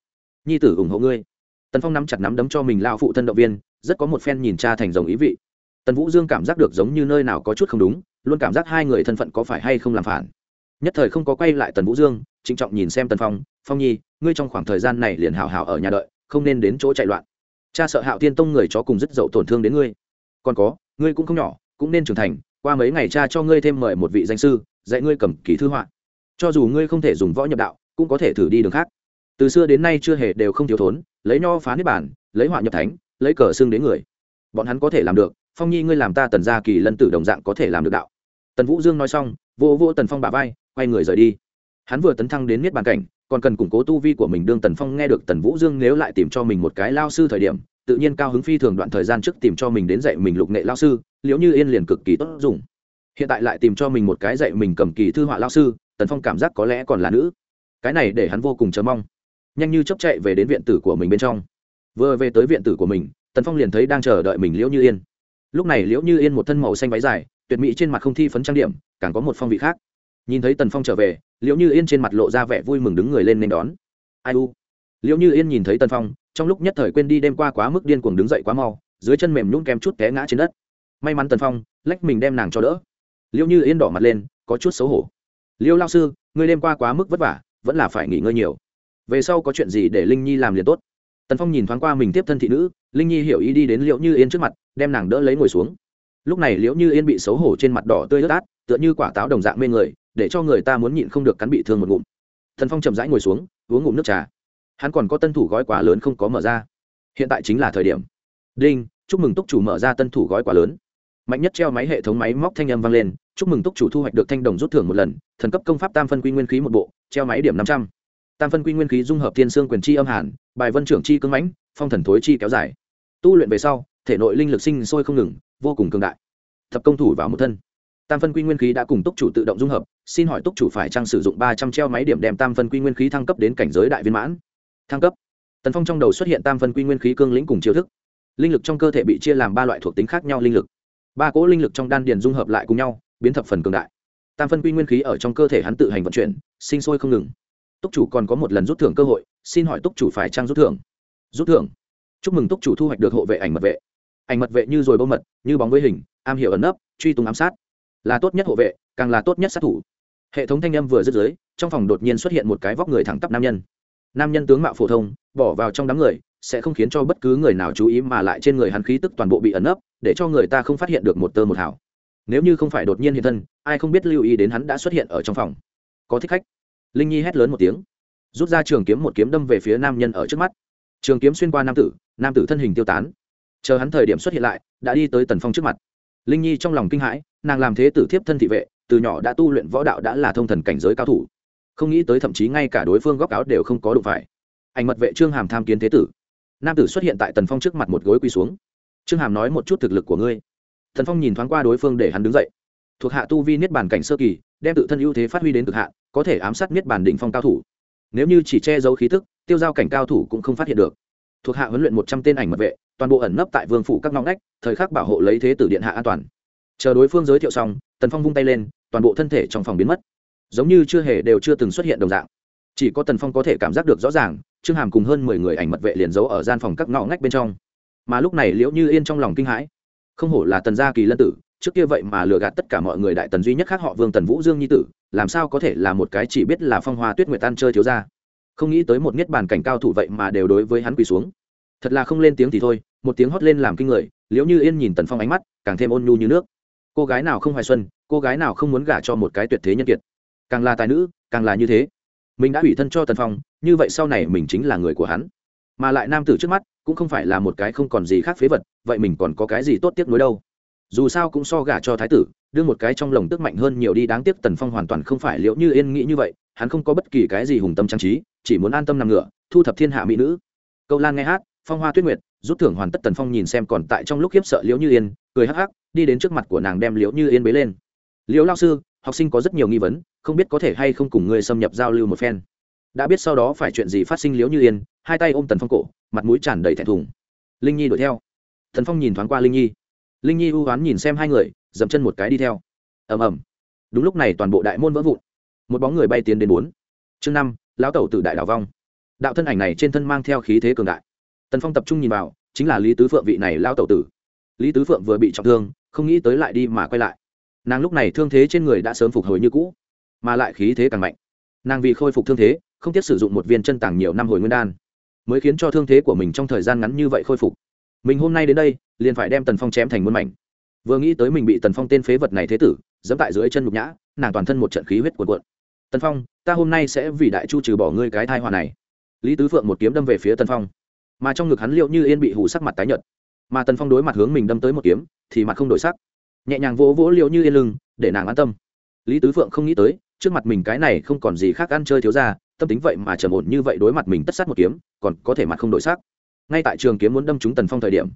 Nhi tử ủng hộ ngươi. Tần phong nắm chặt nắm đấm cho mình lao phụ thân động viên, rất có một phen nhìn cha thành rồng ý vị. Tần vũ dương cảm giác được giống như nơi nào có chút không đúng, luôn cảm giác hai người thân phận có phải hay không làm phản nhất thời không có quay lại tần vũ dương, trịnh trọng nhìn xem tần phong phong nhi, ngươi trong khoảng thời gian này liền hào hào ở nhà đợi, không nên đến chỗ chạy loạn. Cha sợ hạo tiên tông người chó cùng rất dậu tổn thương đến ngươi. Còn có, ngươi cũng không nhỏ, cũng nên trưởng thành, qua mấy ngày cha cho ngươi thêm mời một vị danh sư, dạy ngươi cầm ký thư họa. Cho dù ngươi không thể dùng võ nhập đạo, cũng có thể thử đi đường khác. Từ xưa đến nay chưa hề đều không thiếu thốn, lấy nho phá niết bản lấy họa nhập thánh, lấy cờ xương đến người. Bọn hắn có thể làm được, phong nhi ngươi làm ta tần gia kỳ lân tử đồng dạng có thể làm được đạo. Tần vũ dương nói xong vô vô tần phong bà vai quay người rời đi. Hắn vừa tấn thăng đến niết bàn cảnh, còn cần củng cố tu vi của mình. Đương tần phong nghe được tần vũ dương nếu lại tìm cho mình một cái lao sư thời điểm, tự nhiên cao hứng phi thường đoạn thời gian trước tìm cho mình đến dạy mình lục nghệ lao sư, liễu như yên liền cực kỳ tốt dùng. Hiện tại lại tìm cho mình một cái dạy mình cầm kỳ thư họa lao sư, tần phong cảm giác có lẽ còn là nữ. Cái này để hắn vô cùng chờ mong. Nhanh như chấp chạy về đến viện tử của mình bên trong. Vừa về tới viện tử của mình, tần phong liền thấy đang chờ đợi mình liễu như yên. Lúc này liễu như yên một thân màu xanh váy dài, tuyệt mỹ trên mặt không thi phấn trang điểm, càng có một phong vị khác nhìn thấy tần phong trở về, liễu như yên trên mặt lộ ra vẻ vui mừng đứng người lên nên đón. Ai u? Liễu như yên nhìn thấy tần phong, trong lúc nhất thời quên đi đêm qua quá mức điên cuồng đứng dậy quá mau, dưới chân mềm nhún kém chút té ngã trên đất. May mắn tần phong, lách mình đem nàng cho đỡ. Liễu như yên đỏ mặt lên, có chút xấu hổ. Liễu lao sư, ngươi đêm qua quá mức vất vả, vẫn là phải nghỉ ngơi nhiều. Về sau có chuyện gì để linh nhi làm liền tốt. Tần phong nhìn thoáng qua mình tiếp thân thị nữ, linh nhi hiểu ý đi đến liễu như yên trước mặt, đem nàng đỡ lấy ngồi xuống. Lúc này liễu như yên bị xấu hổ trên mặt đỏ tươi ướt át, tựa như quả táo đồng dạng mê người để cho người ta muốn nhịn không được cắn bị thương một ngụm. Thần phong chậm rãi ngồi xuống, uống ngụm nước trà. Hắn còn có tân thủ gói quà lớn không có mở ra. Hiện tại chính là thời điểm. Đinh, chúc mừng túc chủ mở ra tân thủ gói quà lớn. Mạnh nhất treo máy hệ thống máy móc thanh âm vang lên, chúc mừng túc chủ thu hoạch được thanh đồng rút thưởng một lần, thần cấp công pháp tam phân quy nguyên khí một bộ, treo máy điểm năm trăm. Tam phân quy nguyên khí dung hợp thiên sương quyền chi âm hàn, bài vân trưởng chi cưng mãnh, phong thần thối chi kéo dài. Tu luyện về sau, thể nội linh lực sinh sôi không ngừng, vô cùng cường đại. Thập công thủ vào một thân tam phân quy nguyên khí đã cùng túc chủ tự động dung hợp, xin hỏi túc chủ phải trang sử dụng ba trăm treo máy điểm đem tam phân quy nguyên khí thăng cấp đến cảnh giới đại viên mãn? Thăng cấp. Tần phong trong đầu xuất hiện tam phân quy nguyên khí cương lĩnh cùng chiêu thức. Linh lực trong cơ thể bị chia làm ba loại thuộc tính khác nhau linh lực. Ba cỗ linh lực trong đan điền dung hợp lại cùng nhau, biến thập phần cường đại. Tam phân quy nguyên khí ở trong cơ thể hắn tự hành vận chuyển, sinh sôi không ngừng. Túc chủ còn có một lần rút thưởng cơ hội, xin hỏi túc chủ phải trang rút thưởng? Rút thưởng. Chúc mừng túc chủ thu hoạch được hộ vệ ảnh mật vệ. Ảnh mật vệ như rồi bông mật, như bóng với hình, am hiểu ẩn nấp, truy tung ám sát là tốt nhất hộ vệ, càng là tốt nhất sát thủ. Hệ thống thanh âm vừa dứt dưới, trong phòng đột nhiên xuất hiện một cái vóc người thẳng tắp nam nhân. Nam nhân tướng mạo phổ thông, bỏ vào trong đám người, sẽ không khiến cho bất cứ người nào chú ý mà lại trên người hắn khí tức toàn bộ bị ẩn nấp, để cho người ta không phát hiện được một tơ một hào. Nếu như không phải đột nhiên hiện thân, ai không biết lưu ý đến hắn đã xuất hiện ở trong phòng. Có thích khách. Linh nhi hét lớn một tiếng. Rút ra trường kiếm một kiếm đâm về phía nam nhân ở trước mắt. Trường kiếm xuyên qua nam tử nam tử thân hình tiêu tán. Chờ hắn thời điểm xuất hiện lại, đã đi tới tần phong trước mặt. Linh nhi trong lòng kinh hãi nàng làm thế tử thiếp thân thị vệ, từ nhỏ đã tu luyện võ đạo đã là thông thần cảnh giới cao thủ. Không nghĩ tới thậm chí ngay cả đối phương góc áo đều không có đụng phải. Ảnh mật vệ trương hàm tham kiến thế tử. Nam tử xuất hiện tại tần phong trước mặt một gối quỳ xuống. Trương hàm nói một chút thực lực của ngươi. Thần phong nhìn thoáng qua đối phương để hắn đứng dậy. Thuộc hạ tu vi niết bàn cảnh sơ kỳ, đem tự thân ưu thế phát huy đến cực hạ có thể ám sát niết bàn đỉnh phong cao thủ. Nếu như chỉ che giấu khí tức, tiêu giao cảnh cao thủ cũng không phát hiện được. Thuộc hạ huấn luyện một trăm tên ảnh mật vệ, toàn bộ ẩn nấp tại vương phủ các ngõ ngách, thời khắc bảo hộ lấy thế tử điện hạ an toàn chờ đối phương giới thiệu xong, tần phong vung tay lên, toàn bộ thân thể trong phòng biến mất. Giống như chưa hề đều chưa từng xuất hiện đồng dạng. Chỉ có tần phong có thể cảm giác được rõ ràng, trương hàm cùng hơn mười người ảnh mật vệ liền giấu ở gian phòng các ngõ ngách bên trong. Mà lúc này liễu như yên trong lòng kinh hãi. Không hổ là tần gia kỳ lân tử, trước kia vậy mà lừa gạt tất cả mọi người đại tần duy nhất khác họ vương tần vũ dương nhi tử, làm sao có thể là một cái chỉ biết là phong hoa tuyết nguyệt tan chơi thiếu ra không nghĩ tới một niết bàn cảnh cao thủ vậy mà đều đối với hắn quỳ xuống. Thật là không lên tiếng thì thôi, một tiếng hót lên làm kinh người, liễu như yên nhìn tần phong ánh mắt, càng thêm ôn nhu như nước cô gái nào không hoài xuân, cô gái nào không muốn gả cho một cái tuyệt thế nhân kiệt. Càng là tài nữ, càng là như thế. Mình đã ủy thân cho tần phong, như vậy sau này mình chính là người của hắn. Mà lại nam tử trước mắt, cũng không phải là một cái không còn gì khác phế vật, vậy mình còn có cái gì tốt tiếc nuối đâu? Dù sao cũng so gả cho thái tử, đưa một cái trong lồng tức mạnh hơn nhiều đi, đáng tiếc tần phong hoàn toàn không phải liệu như yên nghĩ như vậy, hắn không có bất kỳ cái gì hùng tâm trang trí, chỉ muốn an tâm nằm ngựa, thu thập thiên hạ mỹ nữ. Câu lan nghe hát, phong hoa tuyết nguyệt rút thưởng hoàn tất tần phong nhìn xem còn tại trong lúc khiếp sợ liễu như yên, cười hắc hắc, đi đến trước mặt của nàng đem liễu như yên bế lên. Liễu lao sư, học sinh có rất nhiều nghi vấn, không biết có thể hay không cùng người xâm nhập giao lưu một phen. Đã biết sau đó phải chuyện gì phát sinh liễu như yên, hai tay ôm tần phong cổ, mặt mũi tràn đầy thẹn thùng. Linh nhi đuổi theo. Tần phong nhìn thoáng qua linh nhi. Linh nhi hô hoán nhìn xem hai người, dậm chân một cái đi theo. Ầm ầm. Đúng lúc này toàn bộ đại môn vỡ vụn. Một bóng người bay tiến đến bốn. Chương năm, lão tẩu tự đại đảo vong. Đạo thân ảnh này trên thân mang theo khí thế cường đại tần phong tập trung nhìn vào, chính là lý tứ phượng vị này lao tẩu tử. Lý tứ phượng vừa bị trọng thương, không nghĩ tới lại đi mà quay lại. Nàng lúc này thương thế trên người đã sớm phục hồi như cũ, mà lại khí thế càng mạnh. Nàng vì khôi phục thương thế, không tiếc sử dụng một viên chân tàng nhiều năm hồi nguyên đan, mới khiến cho thương thế của mình trong thời gian ngắn như vậy khôi phục. Mình hôm nay đến đây, liền phải đem tần phong chém thành muôn mảnh. Vừa nghĩ tới mình bị tần phong tên phế vật này thế tử dẫm tại dưới chân nhục nhã, nàng toàn thân một trận khí huyết cuộn cuộn. Tần phong, ta hôm nay sẽ vì đại chu trừ bỏ ngươi cái thai hòa này. Lý tứ phượng một kiếm đâm về phía tần phong mà trong ngực hắn liệu như yên bị hủ sắc mặt tái nhợt. Mà tần phong đối mặt hướng mình đâm tới một kiếm, thì mặt không đổi sắc. Nhẹ nhàng vỗ vỗ liệu như yên lưng, để nàng an tâm. Lý tứ phượng không nghĩ tới, trước mặt mình cái này không còn gì khác ăn chơi thiếu ra tâm tính vậy mà trầm ổn như vậy đối mặt mình tất sát một kiếm, còn có thể mặt không đổi sắc. Ngay tại trường kiếm muốn đâm trúng tần phong thời điểm,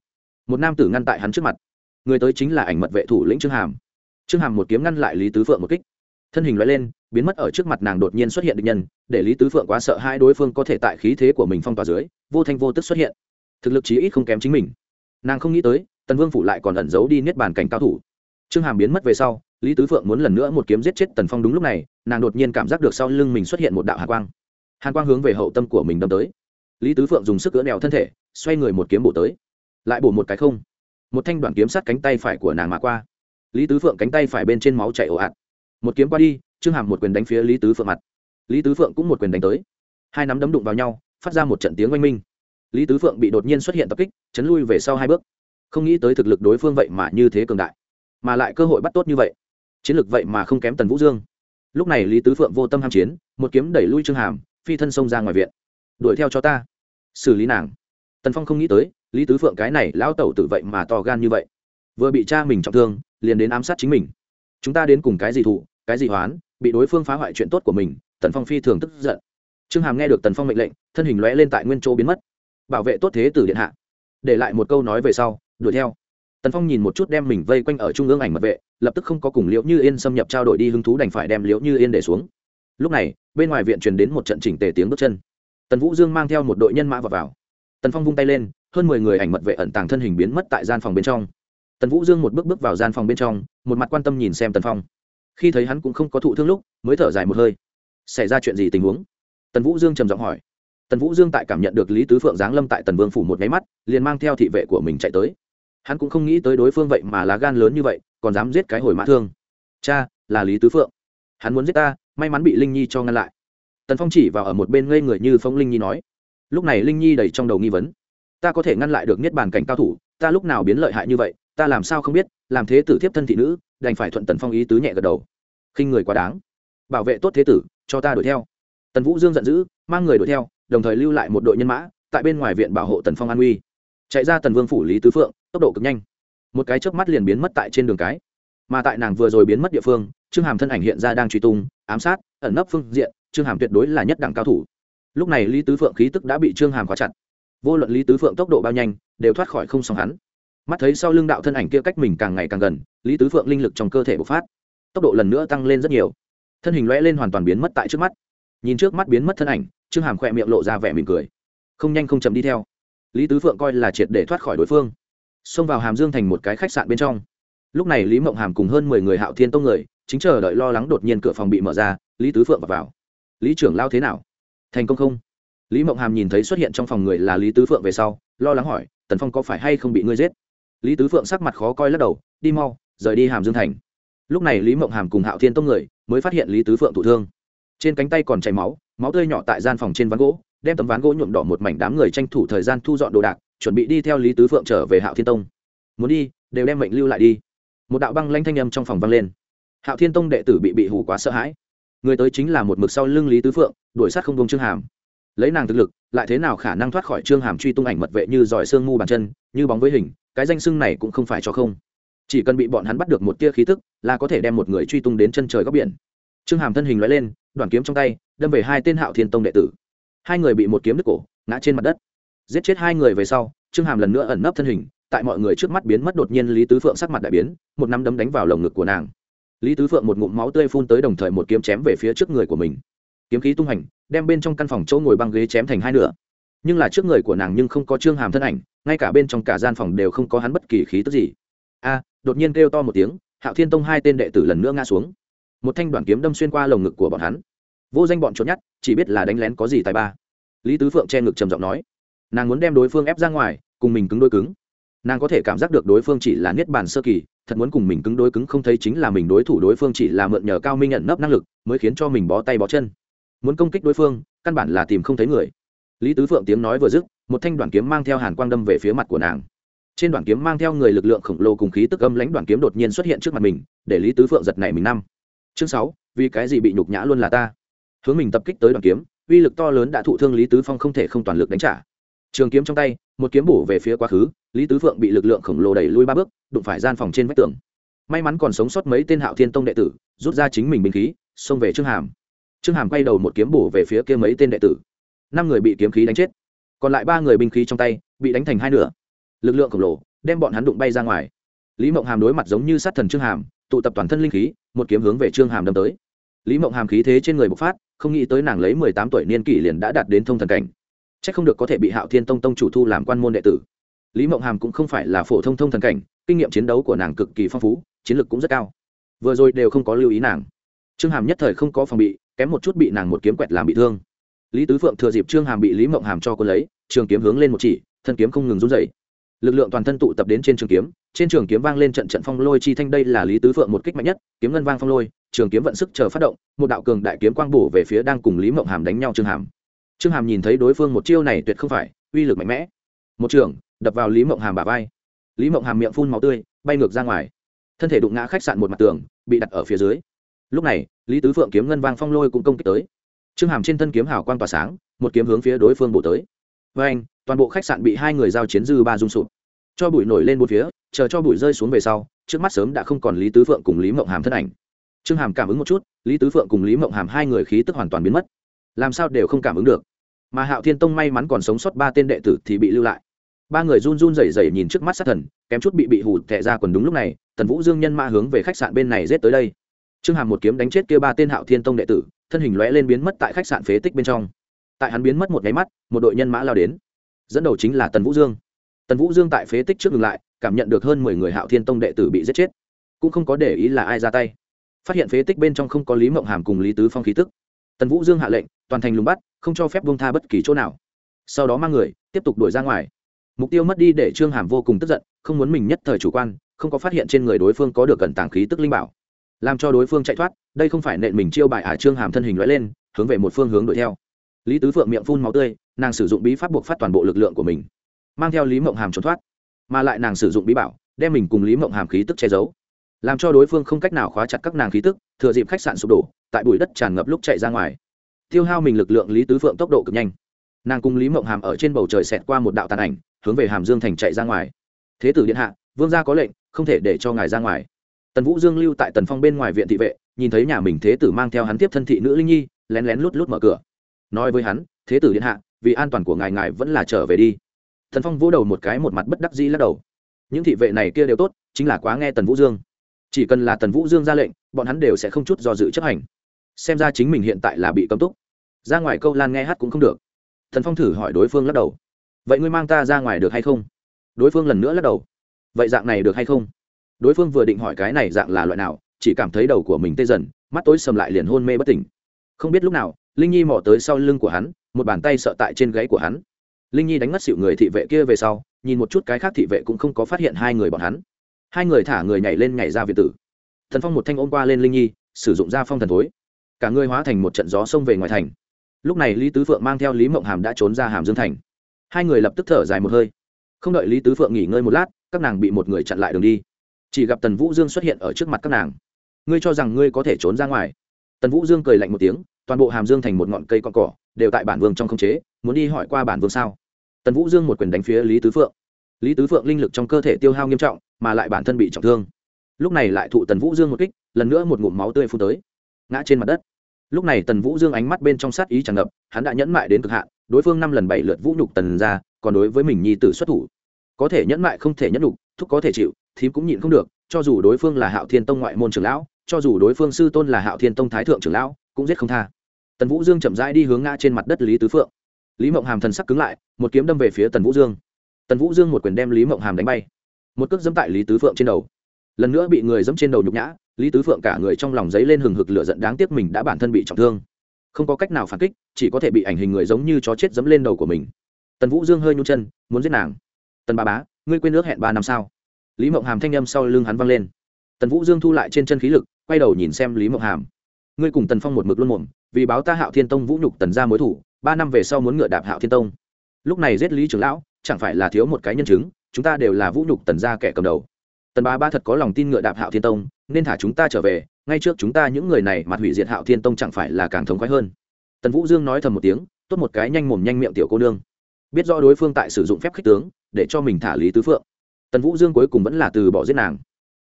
một nam tử ngăn tại hắn trước mặt. Người tới chính là ảnh mật vệ thủ lĩnh trương hàm. Trương hàm một kiếm ngăn lại lý tứ phượng một kích. Thân hình loại lên biến mất ở trước mặt nàng đột nhiên xuất hiện địch nhân, để lý tứ phượng quá sợ hai đối phương có thể tại khí thế của mình phong tỏa dưới, vô thanh vô tức xuất hiện. Thực lực chí ít không kém chính mình. Nàng không nghĩ tới, tần vương phủ lại còn ẩn giấu đi niết bàn cảnh cao thủ. Trương hàm biến mất về sau, lý tứ phượng muốn lần nữa một kiếm giết chết tần phong đúng lúc này, nàng đột nhiên cảm giác được sau lưng mình xuất hiện một đạo hạ quang. Hàn quang hướng về hậu tâm của mình đâm tới. Lý tứ phượng dùng sức cỡ đèo thân thể, xoay người một kiếm bổ tới. Lại bổ một cái không. Một thanh đoạn kiếm sát cánh tay phải của nàng mà qua. Lý tứ phượng cánh tay phải bên trên máu chảy ồ ạt. Một kiếm qua đi trương hàm một quyền đánh phía lý tứ phượng mặt. Lý tứ phượng cũng một quyền đánh tới. Hai nắm đấm đụng vào nhau, phát ra một trận tiếng oanh minh. Lý tứ phượng bị đột nhiên xuất hiện tập kích, chấn lui về sau hai bước. Không nghĩ tới thực lực đối phương vậy mà như thế cường đại, mà lại cơ hội bắt tốt như vậy. Chiến lược vậy mà không kém tần vũ dương. Lúc này lý tứ phượng vô tâm ham chiến, một kiếm đẩy lui trương hàm, phi thân xông ra ngoài viện. Đuổi theo cho ta, xử lý nàng. Tần phong không nghĩ tới, lý tứ phượng cái này lão tẩu tự vậy mà to gan như vậy. Vừa bị cha mình trọng thương, liền đến ám sát chính mình. Chúng ta đến cùng cái gì thụ cái gì hoán bị đối phương phá hoại chuyện tốt của mình tần phong phi thường tức giận. Trương hàm nghe được tần phong mệnh lệnh thân hình lóe lên tại nguyên chỗ biến mất. Bảo vệ tốt thế tử điện hạ. Để lại một câu nói về sau đuổi theo. Tần phong nhìn một chút đem mình vây quanh ở trung ương ảnh mật vệ lập tức không có cùng liễu như yên xâm nhập trao đổi đi hứng thú đành phải đem liễu như yên để xuống. Lúc này bên ngoài viện truyền đến một trận chỉnh tề tiếng bước chân. Tần vũ dương mang theo một đội nhân mã vào, vào. tần phong vung tay lên hơn mười người ảnh mật vệ ẩn tàng thân hình biến mất tại gian phòng bên trong. Tần vũ dương một bước bước vào gian phòng bên trong một mặt quan tâm nhìn xem tần phong khi thấy hắn cũng không có thụ thương lúc, mới thở dài một hơi. Xảy ra chuyện gì tình huống? Tần vũ dương trầm giọng hỏi. Tần vũ dương tại cảm nhận được lý tứ phượng giáng lâm tại tần vương phủ một nháy mắt, liền mang theo thị vệ của mình chạy tới. Hắn cũng không nghĩ tới đối phương vậy mà lá gan lớn như vậy, còn dám giết cái hồi mã thương. Cha, là lý tứ phượng. Hắn muốn giết ta, may mắn bị linh nhi cho ngăn lại. Tần phong chỉ vào ở một bên ngây người như phong linh nhi nói. Lúc này linh nhi đầy trong đầu nghi vấn. Ta có thể ngăn lại được niết bàn cảnh cao thủ, ta lúc nào biến lợi hại như vậy, ta làm sao không biết, làm thế tử thiếp thân thị nữ, đành phải thuận tần phong ý tứ nhẹ gật đầu khinh người quá đáng. Bảo vệ tốt thế tử, cho ta đuổi theo. Tần vũ dương giận dữ, mang người đuổi theo, đồng thời lưu lại một đội nhân mã, tại bên ngoài viện bảo hộ tần phong an uy. Chạy ra tần vương phủ lý tứ phượng, tốc độ cực nhanh. Một cái chớp mắt liền biến mất tại trên đường cái. Mà tại nàng vừa rồi biến mất địa phương, trương hàm thân ảnh hiện ra đang truy tung, ám sát, ẩn nấp phương diện, trương hàm tuyệt đối là nhất đẳng cao thủ. Lúc này lý tứ phượng khí tức đã bị trương hàm khóa chặt. Vô luận lý tứ phượng tốc độ bao nhanh, đều thoát khỏi không song hắn. Mắt thấy sau lưng đạo thân ảnh kia cách mình càng ngày càng gần, lý tứ phượng linh lực trong cơ thể bộc phát tốc độ lần nữa tăng lên rất nhiều. Thân hình lõe lên hoàn toàn biến mất tại trước mắt. Nhìn trước mắt biến mất thân ảnh trương hàm khỏe miệng lộ ra vẻ mỉm cười. Không nhanh không chậm đi theo. Lý tứ phượng coi là triệt để thoát khỏi đối phương. Xông vào hàm dương thành một cái khách sạn bên trong. Lúc này lý mộng hàm cùng hơn mười người hạo thiên tông người chính chờ đợi lo lắng đột nhiên cửa phòng bị mở ra lý tứ phượng vào, vào. lý trưởng lao thế nào? Thành công không? Lý mộng hàm nhìn thấy xuất hiện trong phòng người là lý tứ phượng về sau lo lắng hỏi tần phong có phải hay không bị ngươi giết? Lý tứ phượng sắc mặt khó coi lắc đầu đi mau rời đi hàm dương thành lúc này lý mộng hàm cùng hạo thiên tông người mới phát hiện lý tứ phượng thụ thương. Trên cánh tay còn chảy máu máu tươi nhỏ tại gian phòng trên ván gỗ, đem tấm ván gỗ nhuộm đỏ một mảnh đám người tranh thủ thời gian thu dọn đồ đạc, chuẩn bị đi theo lý tứ phượng trở về hạo thiên tông. Muốn đi, đều đem mệnh lưu lại đi. Một đạo băng lanh thanh âm trong phòng vang lên. Hạo thiên tông đệ tử bị bị hù quá sợ hãi. Người tới chính là một mực sau lưng lý tứ phượng, đuổi sát không công trương hàm. Lấy nàng thực lực, lại thế nào khả năng thoát khỏi trương hàm truy tung ảnh mật vệ như giỏi xương mu bàn chân, như bóng với hình, cái danh xưng này cũng không phải cho không chỉ cần bị bọn hắn bắt được một tia khí tức, là có thể đem một người truy tung đến chân trời góc biển. Trương hàm thân hình loại lên, đoàn kiếm trong tay, đâm về hai tên hạo thiên tông đệ tử. Hai người bị một kiếm đứt cổ, ngã trên mặt đất. Giết chết hai người về sau, trương hàm lần nữa ẩn nấp thân hình, tại mọi người trước mắt biến mất đột nhiên lý tứ phượng sắc mặt đại biến, một nắm đấm đánh vào lồng ngực của nàng. Lý tứ phượng một ngụm máu tươi phun tới đồng thời một kiếm chém về phía trước người của mình. Kiếm khí tung hành, đem bên trong căn phòng chỗ ngồi băng ghế chém thành hai nửa. Nhưng là trước người của nàng nhưng không có trương hàm thân ảnh, ngay cả bên trong cả gian phòng đều không có hắn bất kỳ khí tức gì a, đột nhiên kêu to một tiếng, hạo thiên tông hai tên đệ tử lần nữa ngã xuống. Một thanh đoạn kiếm đâm xuyên qua lồng ngực của bọn hắn. Vô danh bọn trốn nhát chỉ biết là đánh lén có gì tài ba. Lý tứ phượng che ngực trầm giọng nói, nàng muốn đem đối phương ép ra ngoài, cùng mình cứng đôi cứng. Nàng có thể cảm giác được đối phương chỉ là niết bàn sơ kỳ, thật muốn cùng mình cứng đối cứng không thấy chính là mình đối thủ đối phương chỉ là mượn nhờ cao minh nhận nấp năng lực, mới khiến cho mình bó tay bó chân. Muốn công kích đối phương, căn bản là tìm không thấy người. Lý tứ phượng tiếng nói vừa dứt, một thanh đoàn kiếm mang theo hàn quang đâm về phía mặt của nàng trên đoàn kiếm mang theo người lực lượng khổng lồ cùng khí tức âm lãnh đoàn kiếm đột nhiên xuất hiện trước mặt mình, để lý tứ phượng giật này mình năm. Chương sáu, vì cái gì bị nhục nhã luôn là ta? Hướng mình tập kích tới đoàn kiếm, uy lực to lớn đã thụ thương lý tứ phong không thể không toàn lực đánh trả. Trường kiếm trong tay, một kiếm bổ về phía quá khứ, lý tứ phượng bị lực lượng khổng lồ đẩy lui ba bước, đụng phải gian phòng trên vách tường. May mắn còn sống sót mấy tên hạo thiên tông đệ tử, rút ra chính mình binh khí, xông về trương hàm. Trương hàm quay đầu một kiếm bổ về phía kia mấy tên đệ tử. Năm người bị kiếm khí đánh chết. Còn lại ba người binh khí trong tay, bị đánh thành hai nửa lực lượng khổng lồ, đem bọn hắn đụng bay ra ngoài. Lý mộng hàm đối mặt giống như sát thần trương hàm, tụ tập toàn thân linh khí, một kiếm hướng về trương hàm đâm tới. Lý mộng hàm khí thế trên người bộc phát, không nghĩ tới nàng lấy mười tám tuổi niên kỷ liền đã đạt đến thông thần cảnh. C h ắ c không được có thể bị hạo thiên tông tông chủ thu làm quan môn đệ tử. Lý mộng hàm cũng không phải là phổ thông thông thần cảnh, kinh nghiệm chiến đấu của nàng cực kỳ phong phú, chiến lược cũng rất cao. Vừa rồi đều không có lưu ý nàng. Trương hàm nhất thời không có phòng bị, kém một chút bị nàng một kiếm quẹt làm bị thương. Lý tứ phượng thừa dịp trương hàm bị lý mộng hàm cho quân lấy, trường kiếm hướng lên một chỉ, thân kiếm không ngừng run dậy lực lượng toàn thân tụ tập đến trên trường kiếm, trên trường kiếm vang lên trận trận phong lôi chi thanh, đây là lý tứ phượng một kích mạnh nhất, kiếm ngân vang phong lôi, trường kiếm vận sức chờ phát động, một đạo cường đại kiếm quang bổ về phía đang cùng lý mộng hàm đánh nhau trương hàm. Trương hàm nhìn thấy đối phương một chiêu này tuyệt không phải, uy lực mạnh mẽ. Một trường, đập vào lý mộng hàm bà vai. Lý mộng hàm miệng phun máu tươi, bay ngược ra ngoài. Thân thể đụng ngã khách sạn một mặt tường, bị đặt ở phía dưới. Lúc này, lý tứ phượng kiếm ngân vang phong lôi cũng công kích tới. Trương hàm trên thân kiếm hào quang tỏa sáng, một kiếm hướng phía đối phương bổ tới. Với anh toàn bộ khách sạn bị hai người giao chiến dư ba rung sụp. Cho bụi nổi lên một phía, chờ cho bụi rơi xuống về sau, trước mắt sớm đã không còn lý tứ phượng cùng lý mộng hàm thân ảnh. Trương hàm cảm ứng một chút, lý tứ phượng cùng lý mộng hàm hai người khí tức hoàn toàn biến mất. Làm sao đều không cảm ứng được. Mà hạo thiên tông may mắn còn sống sót ba tên đệ tử thì bị lưu lại. Ba người run run rẩy rẩy nhìn trước mắt sát thần, kém chút bị bị hù tệ ra quần đúng lúc này, tần vũ dương nhân mã hướng về khách sạn bên này rết tới đây. Trương hàm một kiếm đánh chết kia ba tên hạo thiên tông đệ tử, thân hình lóe lên biến mất tại khách sạn phế tích bên trong. Tại hắn biến mất một nháy mắt, một đội nhân mã lao đến dẫn đầu chính là tần vũ dương. Tần vũ dương tại phế tích trước ngừng lại, cảm nhận được hơn mười người hạo thiên tông đệ tử bị giết chết. Cũng không có để ý là ai ra tay. Phát hiện phế tích bên trong không có lý mộng hàm cùng lý tứ phong khí tức. Tần vũ dương hạ lệnh, toàn thành lùng bắt, không cho phép bông tha bất kỳ chỗ nào. Sau đó mang người, tiếp tục đuổi ra ngoài. Mục tiêu mất đi để trương hàm vô cùng tức giận, không muốn mình nhất thời chủ quan, không có phát hiện trên người đối phương có được cẩn tàng khí tức linh bảo. Làm cho đối phương chạy thoát, đây không phải nện mình chiêu bài ả trương hàm thân hình loại lên, hướng về một phương hướng đuổi theo lý tứ phượng miệng phun máu tươi, nàng sử dụng bí pháp buộc phát toàn bộ lực lượng của mình, mang theo lý mộng hàm trốn thoát, mà lại nàng sử dụng bí bảo, đem mình cùng lý mộng hàm khí tức che giấu, làm cho đối phương không cách nào khóa chặt các nàng khí tức, thừa dịp khách sạn sụp đổ, tại bụi đất tràn ngập lúc chạy ra ngoài. Tiêu hao mình lực lượng lý tứ phượng tốc độ cực nhanh. Nàng cùng lý mộng hàm ở trên bầu trời xẹt qua một đạo tàn ảnh, hướng về hàm dương thành chạy ra ngoài. Thế tử điện hạ, vương gia có lệnh, không thể để cho ngài ra ngoài. Tần vũ dương lưu tại tần phong bên ngoài viện thị vệ, nhìn thấy nhà mình thế tử mang theo hắn tiếp thân thị nữ linh nhi, lén lén lút lút mở cửa nói với hắn, thế tử điện hạ, vì an toàn của ngài ngài vẫn là trở về đi. Thần phong vỗ đầu một cái một mặt bất đắc dĩ lắc đầu. Những thị vệ này kia đều tốt, chính là quá nghe tần vũ dương. Chỉ cần là tần vũ dương ra lệnh, bọn hắn đều sẽ không chút do dự chấp hành. Xem ra chính mình hiện tại là bị cấm túc. Ra ngoài câu lan nghe hát cũng không được. Thần phong thử hỏi đối phương lắc đầu. Vậy ngươi mang ta ra ngoài được hay không? Đối phương lần nữa lắc đầu. Vậy dạng này được hay không? Đối phương vừa định hỏi cái này dạng là loại nào, chỉ cảm thấy đầu của mình tê dần, mắt tối sầm lại liền hôn mê bất tỉnh. Không biết lúc nào linh nhi mò tới sau lưng của hắn, một bàn tay sợ tại trên gáy của hắn. Linh nhi đánh ngất xịu người thị vệ kia về sau, nhìn một chút cái khác thị vệ cũng không có phát hiện hai người bọn hắn. Hai người thả người nhảy lên nhảy ra việt tử. Thần phong một thanh ôm qua lên linh nhi, sử dụng ra phong thần thối. Cả người hóa thành một trận gió xông về ngoài thành. Lúc này lý tứ phượng mang theo lý mộng hàm đã trốn ra hàm dương thành. Hai người lập tức thở dài một hơi. Không đợi lý tứ phượng nghỉ ngơi một lát, các nàng bị một người chặn lại đường đi. Chỉ gặp tần vũ dương xuất hiện ở trước mặt các nàng. Ngươi cho rằng ngươi có thể trốn ra ngoài? Tần vũ dương cười lạnh một tiếng toàn bộ hàm dương thành một ngọn cây con cỏ đều tại bản vương trong không chế, muốn đi hỏi qua bản vương sao? Tần vũ dương một quyền đánh phía lý tứ phượng. Lý tứ phượng linh lực trong cơ thể tiêu hao nghiêm trọng, mà lại bản thân bị trọng thương. Lúc này lại thụ tần vũ dương một kích, lần nữa một ngụm máu tươi phun tới. Ngã trên mặt đất. Lúc này tần vũ dương ánh mắt bên trong sát ý tràn ngập, hắn đã nhẫn mại đến cực hạn, đối phương năm lần bảy lượt vũ nhục tần ra, còn đối với mình nhi tử xuất thủ. Có thể nhẫn mại không thể nhẫn nhục, thúc có thể chịu, thím cũng nhịn không được, cho dù đối phương là hạo thiên tông ngoại môn trưởng lão, cho dù đối phương sư tôn là hạo thiên tông thái thượng trưởng lão, cũng giết không tha tần vũ dương chậm rãi đi hướng ngã trên mặt đất lý tứ phượng. Lý mộng hàm thần sắc cứng lại, một kiếm đâm về phía tần vũ dương. Tần vũ dương một quyền đem lý mộng hàm đánh bay. Một cước dẫm tại lý tứ phượng trên đầu. Lần nữa bị người dẫm trên đầu nhục nhã, lý tứ phượng cả người trong lòng giấy lên hừng hực lửa giận đáng tiếc mình đã bản thân bị trọng thương. Không có cách nào phản kích, chỉ có thể bị ảnh hình người giống như chó chết dẫm lên đầu của mình. Tần vũ dương hơi nhung chân, muốn giết nàng. Tần ba bá, ngươi quên ước hẹn ba năm sao? Lý mộng hàm thanh â m sau lưng hắn văng lên. Tần vũ dương thu lại trên chân khí lực, quay đầu nhìn xem lý mộng hàm ngươi cùng tần phong một mực luôn mồm, vì báo ta hạo thiên tông vũ nhục tần ra mối thủ, ba năm về sau muốn ngựa đạp hạo thiên tông. Lúc này giết lý trưởng lão, chẳng phải là thiếu một cái nhân chứng, chúng ta đều là vũ nhục tần gia kẻ cầm đầu. Tần ba ba thật có lòng tin ngựa đạp hạo thiên tông, nên thả chúng ta trở về, ngay trước chúng ta những người này mặt hủy diệt hạo thiên tông chẳng phải là càng thống khoái hơn. Tần vũ dương nói thầm một tiếng, tốt một cái nhanh mồm nhanh miệng tiểu cô nương. Biết rõ đối phương tại sử dụng phép khích tướng, để cho mình thả lý tứ phượng. Tần vũ dương cuối cùng vẫn là từ bỏ giết nàng.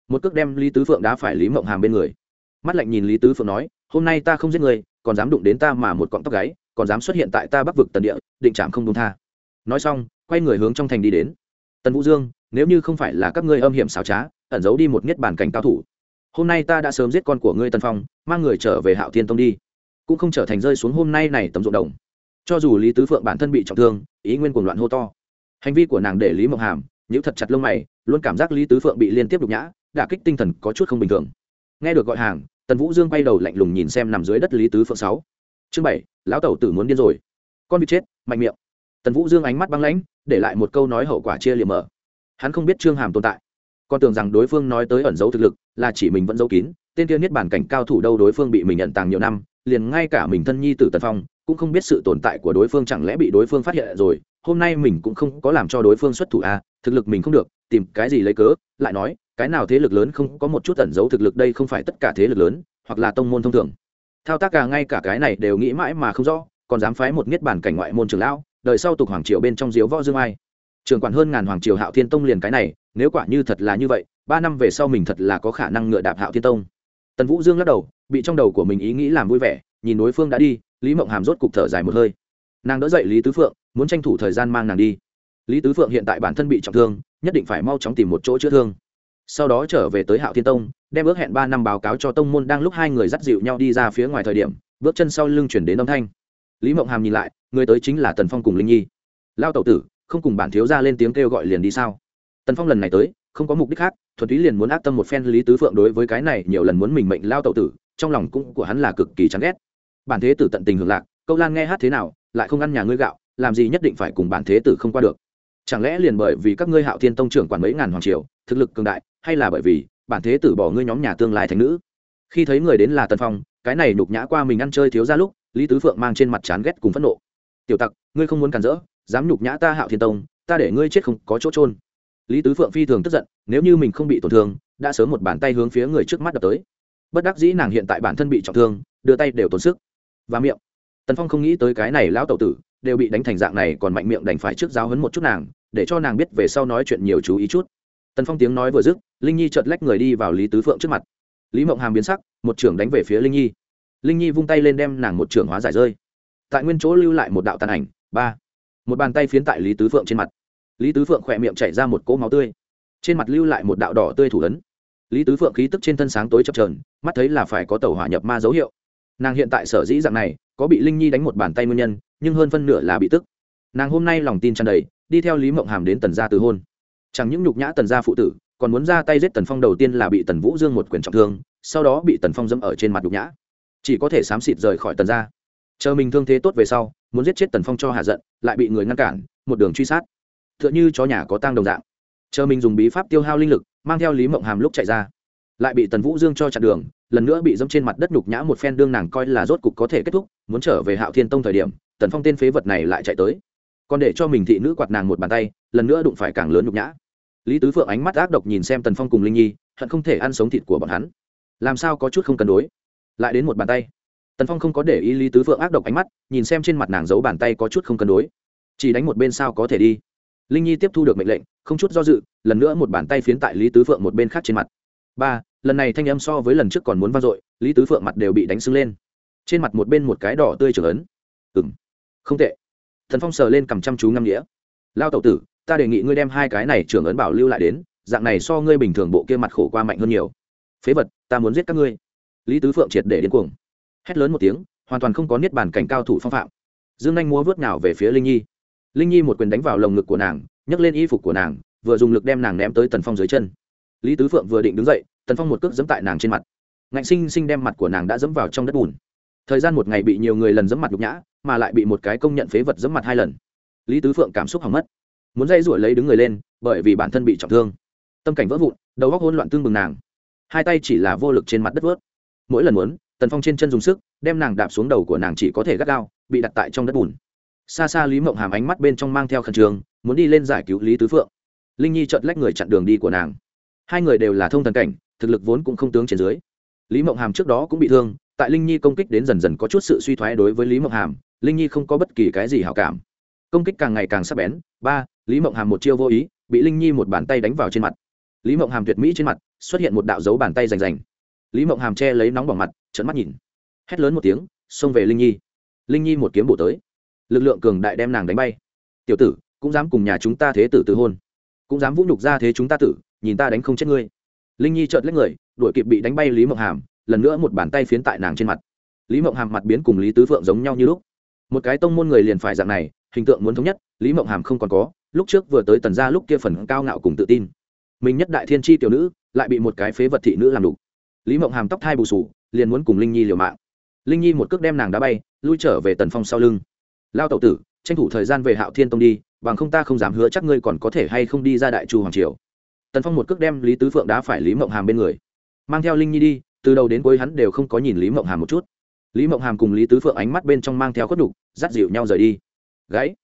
Một cước đem lý tứ phượng đã phải lý mộng hàm bên người. Mắt lạnh nhìn lý tứ phượng nói hôm nay ta không giết người còn dám đụng đến ta mà một cọng tóc gáy, còn dám xuất hiện tại ta bắc vực tần địa, định trạm không đúng tha. Nói xong, quay người hướng trong thành đi đến. Tần vũ dương, nếu như không phải là các ngươi âm hiểm xảo trá, ẩn giấu đi một nhất bàn cảnh cao thủ. Hôm nay ta đã sớm giết con của ngươi tần phong, mang người trở về hạo thiên tông đi. Cũng không trở thành rơi xuống hôm nay này tầm ruộng đồng. Cho dù lý tứ phượng bản thân bị trọng thương, ý nguyên cuồng loạn hô to. Hành vi của nàng để lý mộng hàm nhữ thật chặt lông mày, luôn cảm giác lý tứ phượng bị liên tiếp đục nhã, đả kích tinh thần có chút không bình thường. Nghe được gọi hàng tần vũ dương quay đầu lạnh lùng nhìn xem nằm dưới đất lý tứ phượng sáu. Chương bảy, lão tẩu tử muốn điên rồi. Con bị chết, mạnh miệng. Tần vũ dương ánh mắt băng lãnh, để lại một câu nói hậu quả chia liềm mở. Hắn không biết trương hàm tồn tại. Con tưởng rằng đối phương nói tới ẩn giấu thực lực, là chỉ mình vẫn giấu kín, tên kia niết bản cảnh cao thủ đâu đối phương bị mình nhận tàng nhiều năm, liền ngay cả mình thân nhi tử tần phong, cũng không biết sự tồn tại của đối phương chẳng lẽ bị đối phương phát hiện rồi, hôm nay mình cũng không có làm cho đối phương xuất thủ à thực lực mình không được, tìm cái gì lấy cớ, lại nói cái nào thế lực lớn không có một chút ẩn giấu thực lực đây không phải tất cả thế lực lớn, hoặc là tông môn thông thường. Thao tác cả ngay cả cái này đều nghĩ mãi mà không rõ, còn dám phái một niết bản cảnh ngoại môn trường lão, đời sau tục hoàng triều bên trong diếu võ dương ai. Trường quản hơn ngàn hoàng triều hạo thiên tông liền cái này, nếu quả như thật là như vậy, ba năm về sau mình thật là có khả năng ngựa đạp hạo thiên tông. Tần vũ dương lắc đầu, bị trong đầu của mình ý nghĩ làm vui vẻ, nhìn đối phương đã đi, lý mộng hàm rốt cục thở dài một hơi. Nàng đỡ dậy lý tứ phượng, muốn tranh thủ thời gian mang nàng đi. Lý tứ phượng hiện tại bản thân bị trọng thương, nhất định phải mau chóng tìm một chỗ chữa thương sau đó trở về tới hạo thiên tông, đem ước hẹn ba năm báo cáo cho tông môn đang lúc hai người dắt dịu nhau đi ra phía ngoài thời điểm, bước chân sau lưng chuyển đến âm thanh. Lý mộng hàm nhìn lại, người tới chính là tần phong cùng linh nhi. Lao tẩu tử, không cùng bản thiếu ra lên tiếng kêu gọi liền đi sao? Tần phong lần này tới, không có mục đích khác, thuần túy liền muốn ác tâm một phen lý tứ phượng đối với cái này nhiều lần muốn mình mệnh lao tẩu tử, trong lòng cũng của hắn là cực kỳ chán ghét. Bản thế tử tận tình hưởng lạc, câu lan nghe hát thế nào, lại không ăn nhà ngươi gạo, làm gì nhất định phải cùng bản thế tử không qua được. Chẳng lẽ liền bởi vì các ngươi hạo thiên tông trưởng quản mấy ngàn hoàng triều, thực lực cường đại hay là bởi vì bản thế tử bỏ ngươi nhóm nhà tương lai thành nữ? Khi thấy người đến là tần phong, cái này nhục nhã qua mình ăn chơi thiếu ra lúc, lý tứ phượng mang trên mặt chán ghét cùng phẫn nộ. Tiểu tặc, ngươi không muốn cản rỡ, dám nhục nhã ta hạo thiên tông, ta để ngươi chết không có chỗ trôn lý tứ phượng phi thường tức giận, nếu như mình không bị tổn thương, đã sớm một bàn tay hướng phía người trước mắt đập tới. Bất đắc dĩ nàng hiện tại bản thân bị trọng thương, đưa tay đều tốn sức. Và miệng. Tần phong không nghĩ tới cái này lão tẩu tử đều bị đánh thành dạng này còn mạnh miệng đành phải trước giáo hấn một chút nàng, để cho nàng biết về sau nói chuyện nhiều chú ý chút. Tần phong tiếng nói vừa dứt linh nhi chợt lách người đi vào lý tứ phượng trước mặt. Lý mộng hàm biến sắc, một trưởng đánh về phía linh nhi. Linh nhi vung tay lên đem nàng một trưởng hóa giải rơi. Tại nguyên chỗ lưu lại một đạo tàn ảnh. Ba. Một bàn tay phiến tại lý tứ phượng trên mặt. Lý tứ phượng khỏe miệng chảy ra một cỗ máu tươi. Trên mặt lưu lại một đạo đỏ tươi thủ ấn. Lý tứ phượng khí tức trên thân sáng tối chập trờn mắt thấy là phải có tàu hỏa nhập ma dấu hiệu. Nàng hiện tại sở dĩ dạng này, có bị linh nhi đánh một bàn tay nguyên nhân, nhưng hơn phân nửa là bị tức. Nàng hôm nay lòng tin tràn đầy, đi theo lý mộng hàm đến tần gia từ hôn. Chẳng những nhục nhã tần gia phụ tử còn muốn ra tay giết tần phong đầu tiên là bị tần vũ dương một quyền trọng thương, sau đó bị tần phong dẫm ở trên mặt đục nhã. Chỉ có thể xám xịt rời khỏi tần gia. Chờ mình thương thế tốt về sau, muốn giết chết tần phong cho hạ giận, lại bị người ngăn cản, một đường truy sát. T h ư ợ n h ư chó nhà có tang đồng dạng. Chờ mình dùng bí pháp tiêu hao linh lực, mang theo lý mộng hàm lúc chạy ra. Lại bị tần vũ dương cho chặn đường, lần nữa bị dẫm trên mặt đất nhục nhã một phen đương nàng coi là rốt cục có thể kết thúc, muốn trở về hạo thiên tông thời điểm, tần phong tên phế vật này lại chạy tới. Còn để cho mình thị nữ quạt nàng một bàn tay, lần nữa đụng phải càng lớn nhục nhã lý tứ phượng ánh mắt ác độc nhìn xem tần phong cùng linh nhi, hận không thể ăn sống thịt của bọn hắn. Làm sao có chút không cân đối? Lại đến một bàn tay. Tần phong không có để ý lý tứ phượng ác độc ánh mắt, nhìn xem trên mặt nàng giấu bàn tay có chút không cân đối. Chỉ đánh một bên sao có thể đi? Linh nhi tiếp thu được mệnh lệnh, không chút do dự, lần nữa một bàn tay phiến tại lý tứ phượng một bên khác trên mặt. Ba, lần này thanh âm so với lần trước còn muốn vang dội, lý tứ phượng mặt đều bị đánh sưng lên. Trên mặt một bên một cái đỏ tươi trưởng ấn. Ừ m không tệ. Thần phong sờ lên cầm chăm chú ngâm nghĩa. Lao tậu tử ta đề nghị ngươi đem hai cái này trưởng ấn bảo lưu lại đến, dạng này so ngươi bình thường bộ kia mặt khổ qua mạnh hơn nhiều. Phế vật, ta muốn giết các ngươi. Lý tứ phượng triệt để đến cuồng. Hét lớn một tiếng, hoàn toàn không có niết bàn cảnh cao thủ phong phạm. Dương anh múa vớt nào về phía linh nhi. Linh nhi một quyền đánh vào lồng ngực của nàng, nhấc lên y phục của nàng, vừa dùng lực đem nàng ném tới tần phong dưới chân. Lý tứ phượng vừa định đứng dậy, tần phong một cước dẫm tại nàng trên mặt. Ngạnh sinh sinh đem mặt của nàng đã dẫm vào trong đất bùn. Thời gian một ngày bị nhiều người lần dẫm mặt nhục nhã, mà lại bị một cái công nhận phế vật dẫm mặt hai lần. Lý tứ phượng cảm xúc hỏng mất muốn dây ruổi lấy đứng người lên, bởi vì bản thân bị trọng thương. Tâm cảnh vỡ vụn, đầu góc hỗn loạn tương bừng nàng. Hai tay chỉ là vô lực trên mặt đất vớt. Mỗi lần muốn, tần phong trên chân dùng sức, đem nàng đạp xuống đầu của nàng chỉ có thể gắt gao, bị đặt tại trong đất bùn. Xa xa lý mộng hàm ánh mắt bên trong mang theo khẩn trường muốn đi lên giải cứu lý tứ phượng. Linh nhi chợt lách người chặn đường đi của nàng. Hai người đều là thông thần cảnh, thực lực vốn cũng không tướng trên dưới. Lý mộng hàm trước đó cũng bị thương, tại linh nhi công kích đến dần dần có chút sự suy thoái đối với lý mộng hàm, linh nhi không có bất kỳ cái gì hảo cảm. Công kích càng ngày càng sắp bén, ba lý mộng hàm một chiêu vô ý, bị linh nhi một bàn tay đánh vào trên mặt. Lý mộng hàm tuyệt mỹ trên mặt, xuất hiện một đạo dấu bàn tay rành rành. Lý mộng hàm che lấy nóng bỏng mặt trận mắt nhìn. Hét lớn một tiếng, xông về linh nhi. Linh nhi một kiếm bổ tới. Lực lượng cường đại đem nàng đánh bay. Tiểu tử, cũng dám cùng nhà chúng ta thế tử tự hôn. Cũng dám vũ nhục ra thế chúng ta tử, nhìn ta đánh không chết ngươi. Linh nhi trợt lấy người, đuổi kịp bị đánh bay lý mộng hàm, lần nữa một bàn tay phiến tại nàng trên mặt. Lý mộng hàm mặt biến cùng lý tứ phượng giống nhau như lúc. Một cái tông môn người liền phải dạng này, hình tượng muốn thống nhất, lý mộng hàm không còn có lúc trước vừa tới tần gia lúc kia phần cao ngạo cùng tự tin. Mình nhất đại thiên tri tiểu nữ, lại bị một cái phế vật thị nữ làm đủ lý mộng hàm tóc thai bù sù, liền muốn cùng linh nhi liều mạng. Linh nhi một cước đem nàng đá bay, lui trở về tần phong sau lưng. Lao tẩu tử, tranh thủ thời gian về hạo thiên tông đi, bằng không ta không dám hứa chắc ngươi còn có thể hay không đi ra đại chu hoàng triều. Tần phong một cước đem lý tứ phượng đá phải lý mộng hàm bên người. Mang theo linh nhi đi, từ đầu đến cuối hắn đều không có nhìn lý mộng hàm một chút. Lý mộng hàm cùng lý tứ phượng ánh mắt bên trong mang theo khuất đục dắt dịu nhau rời đi. Gãy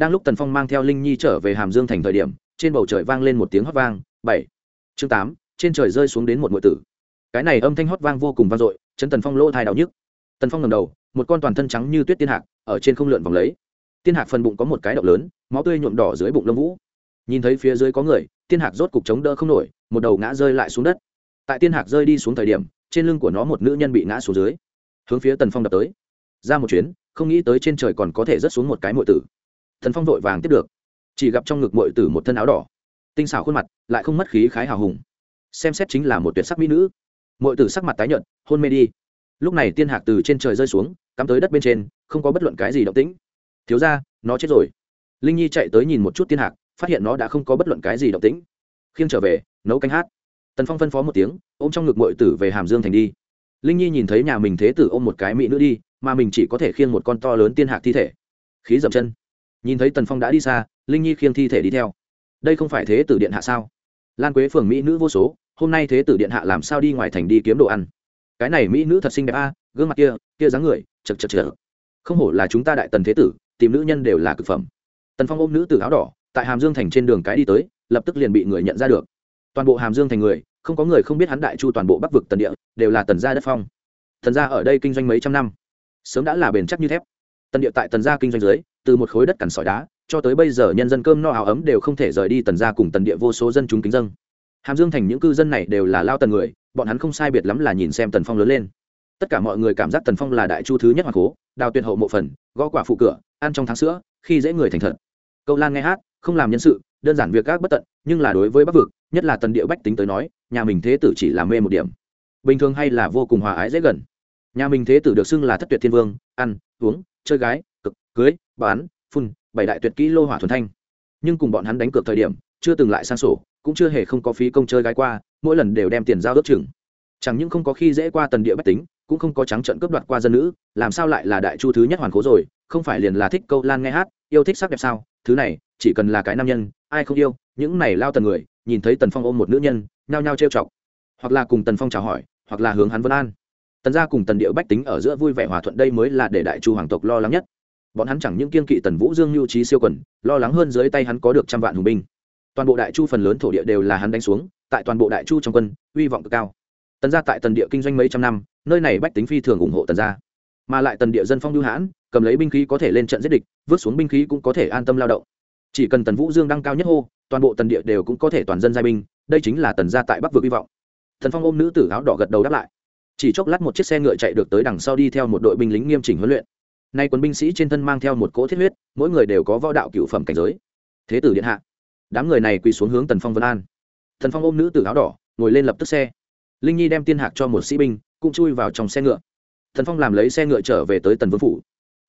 đang lúc tần phong mang theo linh nhi trở về hàm dương thành thời điểm, trên bầu trời vang lên một tiếng hót vang, bảy, chương tám, trên trời rơi xuống đến một ngụy tử. Cái này âm thanh hót vang vô cùng vang dội, chấn tần phong lỗ thai đau nhức. Tần phong ngầm đầu, một con toàn thân trắng như tuyết tiên hạc, ở trên không lượn vòng lấy. Tiên hạc phần bụng có một cái động lớn, máu tươi nhuộm đỏ dưới bụng lông vũ. Nhìn thấy phía dưới có người, tiên hạc rốt cục chống đỡ không nổi, một đầu ngã rơi lại xuống đất. Tại tiên hạc rơi đi xuống thời điểm, trên lưng của nó một nữ nhân bị ngã xuống dưới. Hướng phía tần phong đập tới. Ra một chuyến, không nghĩ tới trên trời còn có thể rớt xuống một cái mọi tử thần phong vội vàng tiếp được. Chỉ gặp trong ngực mội tử một thân áo đỏ, tinh xảo khuôn mặt, lại không mất khí khái hào hùng. Xem xét chính là một tuyệt sắc mỹ nữ. Mội tử sắc mặt tái nhợt, hôn mê đi. Lúc này tiên hạc từ trên trời rơi xuống, cắm tới đất bên trên, không có bất luận cái gì động tĩnh. Thiếu ra nó chết rồi. Linh nhi chạy tới nhìn một chút tiên hạc, phát hiện nó đã không có bất luận cái gì động tĩnh. Khiêng trở về, nấu canh hát. Tần phong phân phó một tiếng, ôm trong ngực mội tử về hàm dương thành đi. Linh nhi nhìn thấy nhà mình thế tử ôm một cái mỹ nữ đi, mà mình chỉ có thể khiêng một con to lớn tiên hạc thi thể. Khí dậm chân nhìn thấy tần phong đã đi xa, linh nhi khiêng thi thể đi theo. Đây không phải thế tử điện hạ sao? Lan quế phường mỹ nữ vô số, hôm nay thế tử điện hạ làm sao đi ngoài thành đi kiếm đồ ăn? Cái này mỹ nữ thật xinh đẹp a, gương mặt kia kia dáng người, chật chật chật. Không hổ là chúng ta đại tần thế tử, tìm nữ nhân đều là cực phẩm. Tần phong ôm nữ tử áo đỏ, tại hàm dương thành trên đường cái đi tới, lập tức liền bị người nhận ra được. Toàn bộ hàm dương thành người, không có người không biết hắn đại chu toàn bộ bắc vực tần địa, đều là tần gia đất phong. Tần gia ở đây kinh doanh mấy trăm năm. Sớm đã là bền chắc như thép. Tần địa tại tần gia kinh doanh dưới từ một khối đất cằn sỏi đá, cho tới bây giờ nhân dân cơm no áo ấm đều không thể rời đi tần gia cùng tần địa vô số dân chúng kính dân. Hàm dương thành những cư dân này đều là lao tần người, bọn hắn không sai biệt lắm là nhìn xem tần phong lớn lên. Tất cả mọi người cảm giác tần phong là đại chu thứ nhất hoàng cố, đào tuyệt hậu mộ phần, gõ quả phụ cửa, ăn trong tháng sữa, khi dễ người thành thật. Câu lan nghe hát, không làm nhân sự, đơn giản việc các bất tận, nhưng là đối với bắc vực, nhất là tần địa bách tính tới nói, nhà mình thế tử chỉ làm mê một điểm. Bình thường hay là vô cùng hòa ái dễ gần. Nhà mình thế tử được xưng là thất tuyệt thiên vương, ăn, uống, chơi gái cưới, bán, phun, bảy đại tuyệt kỹ lô hỏa thuần thanh. Nhưng cùng bọn hắn đánh cược thời điểm, chưa từng lại sang sổ, cũng chưa hề không có phí công chơi gái qua, mỗi lần đều đem tiền giao ước chừng. Chẳng những không có khi dễ qua tần địa bách tính, cũng không có trắng trận cướp đoạt qua dân nữ, làm sao lại là đại chu thứ nhất hoàn cố rồi, không phải liền là thích câu lan nghe hát, yêu thích sắc đẹp sao? Thứ này, chỉ cần là cái nam nhân, ai không yêu, những này lao tần người, nhìn thấy tần phong ôm một nữ nhân, nhao nhao trêu chọc. Hoặc là cùng tần phong chào hỏi, hoặc là hướng hắn vân an. Tần gia cùng tần địa bách tính ở giữa vui vẻ hòa thuận đây mới là để đại chu hoàng tộc lo lắng nhất bọn hắn chẳng những kiên kỵ tần vũ dương nhu trí siêu quần, lo lắng hơn dưới tay hắn có được trăm vạn hùng binh. Toàn bộ đại chu phần lớn thổ địa đều là hắn đánh xuống, tại toàn bộ đại chu trong quân, uy vọng cực cao. Tần gia tại tần địa kinh doanh mấy trăm năm, nơi này bách tính phi thường ủng hộ tần gia. Mà lại tần địa dân phong lưu hãn, cầm lấy binh khí có thể lên trận giết địch, vứt xuống binh khí cũng có thể an tâm lao động. Chỉ cần tần vũ dương đăng cao nhất hô, toàn bộ tần địa đều cũng có thể toàn dân giai binh, đây chính là tần gia tại bắc vực hy vọng. Thần phong ôm nữ tử áo đỏ gật đầu đáp lại. Chỉ chốc lát một chiếc xe ngựa chạy được tới đằng sau đi theo một đội binh lính nghiêm chỉnh huấn luyện nay quân binh sĩ trên thân mang theo một cỗ thiết huyết, mỗi người đều có võ đạo cựu phẩm cảnh giới. Thế tử điện hạ, đám người này quỳ xuống hướng tần phong vân an. Thần phong ôm nữ tử áo đỏ, ngồi lên lập tức xe. Linh nhi đem tiên hạc cho một sĩ binh, cũng chui vào trong xe ngựa. Thần phong làm lấy xe ngựa trở về tới tần vương phủ.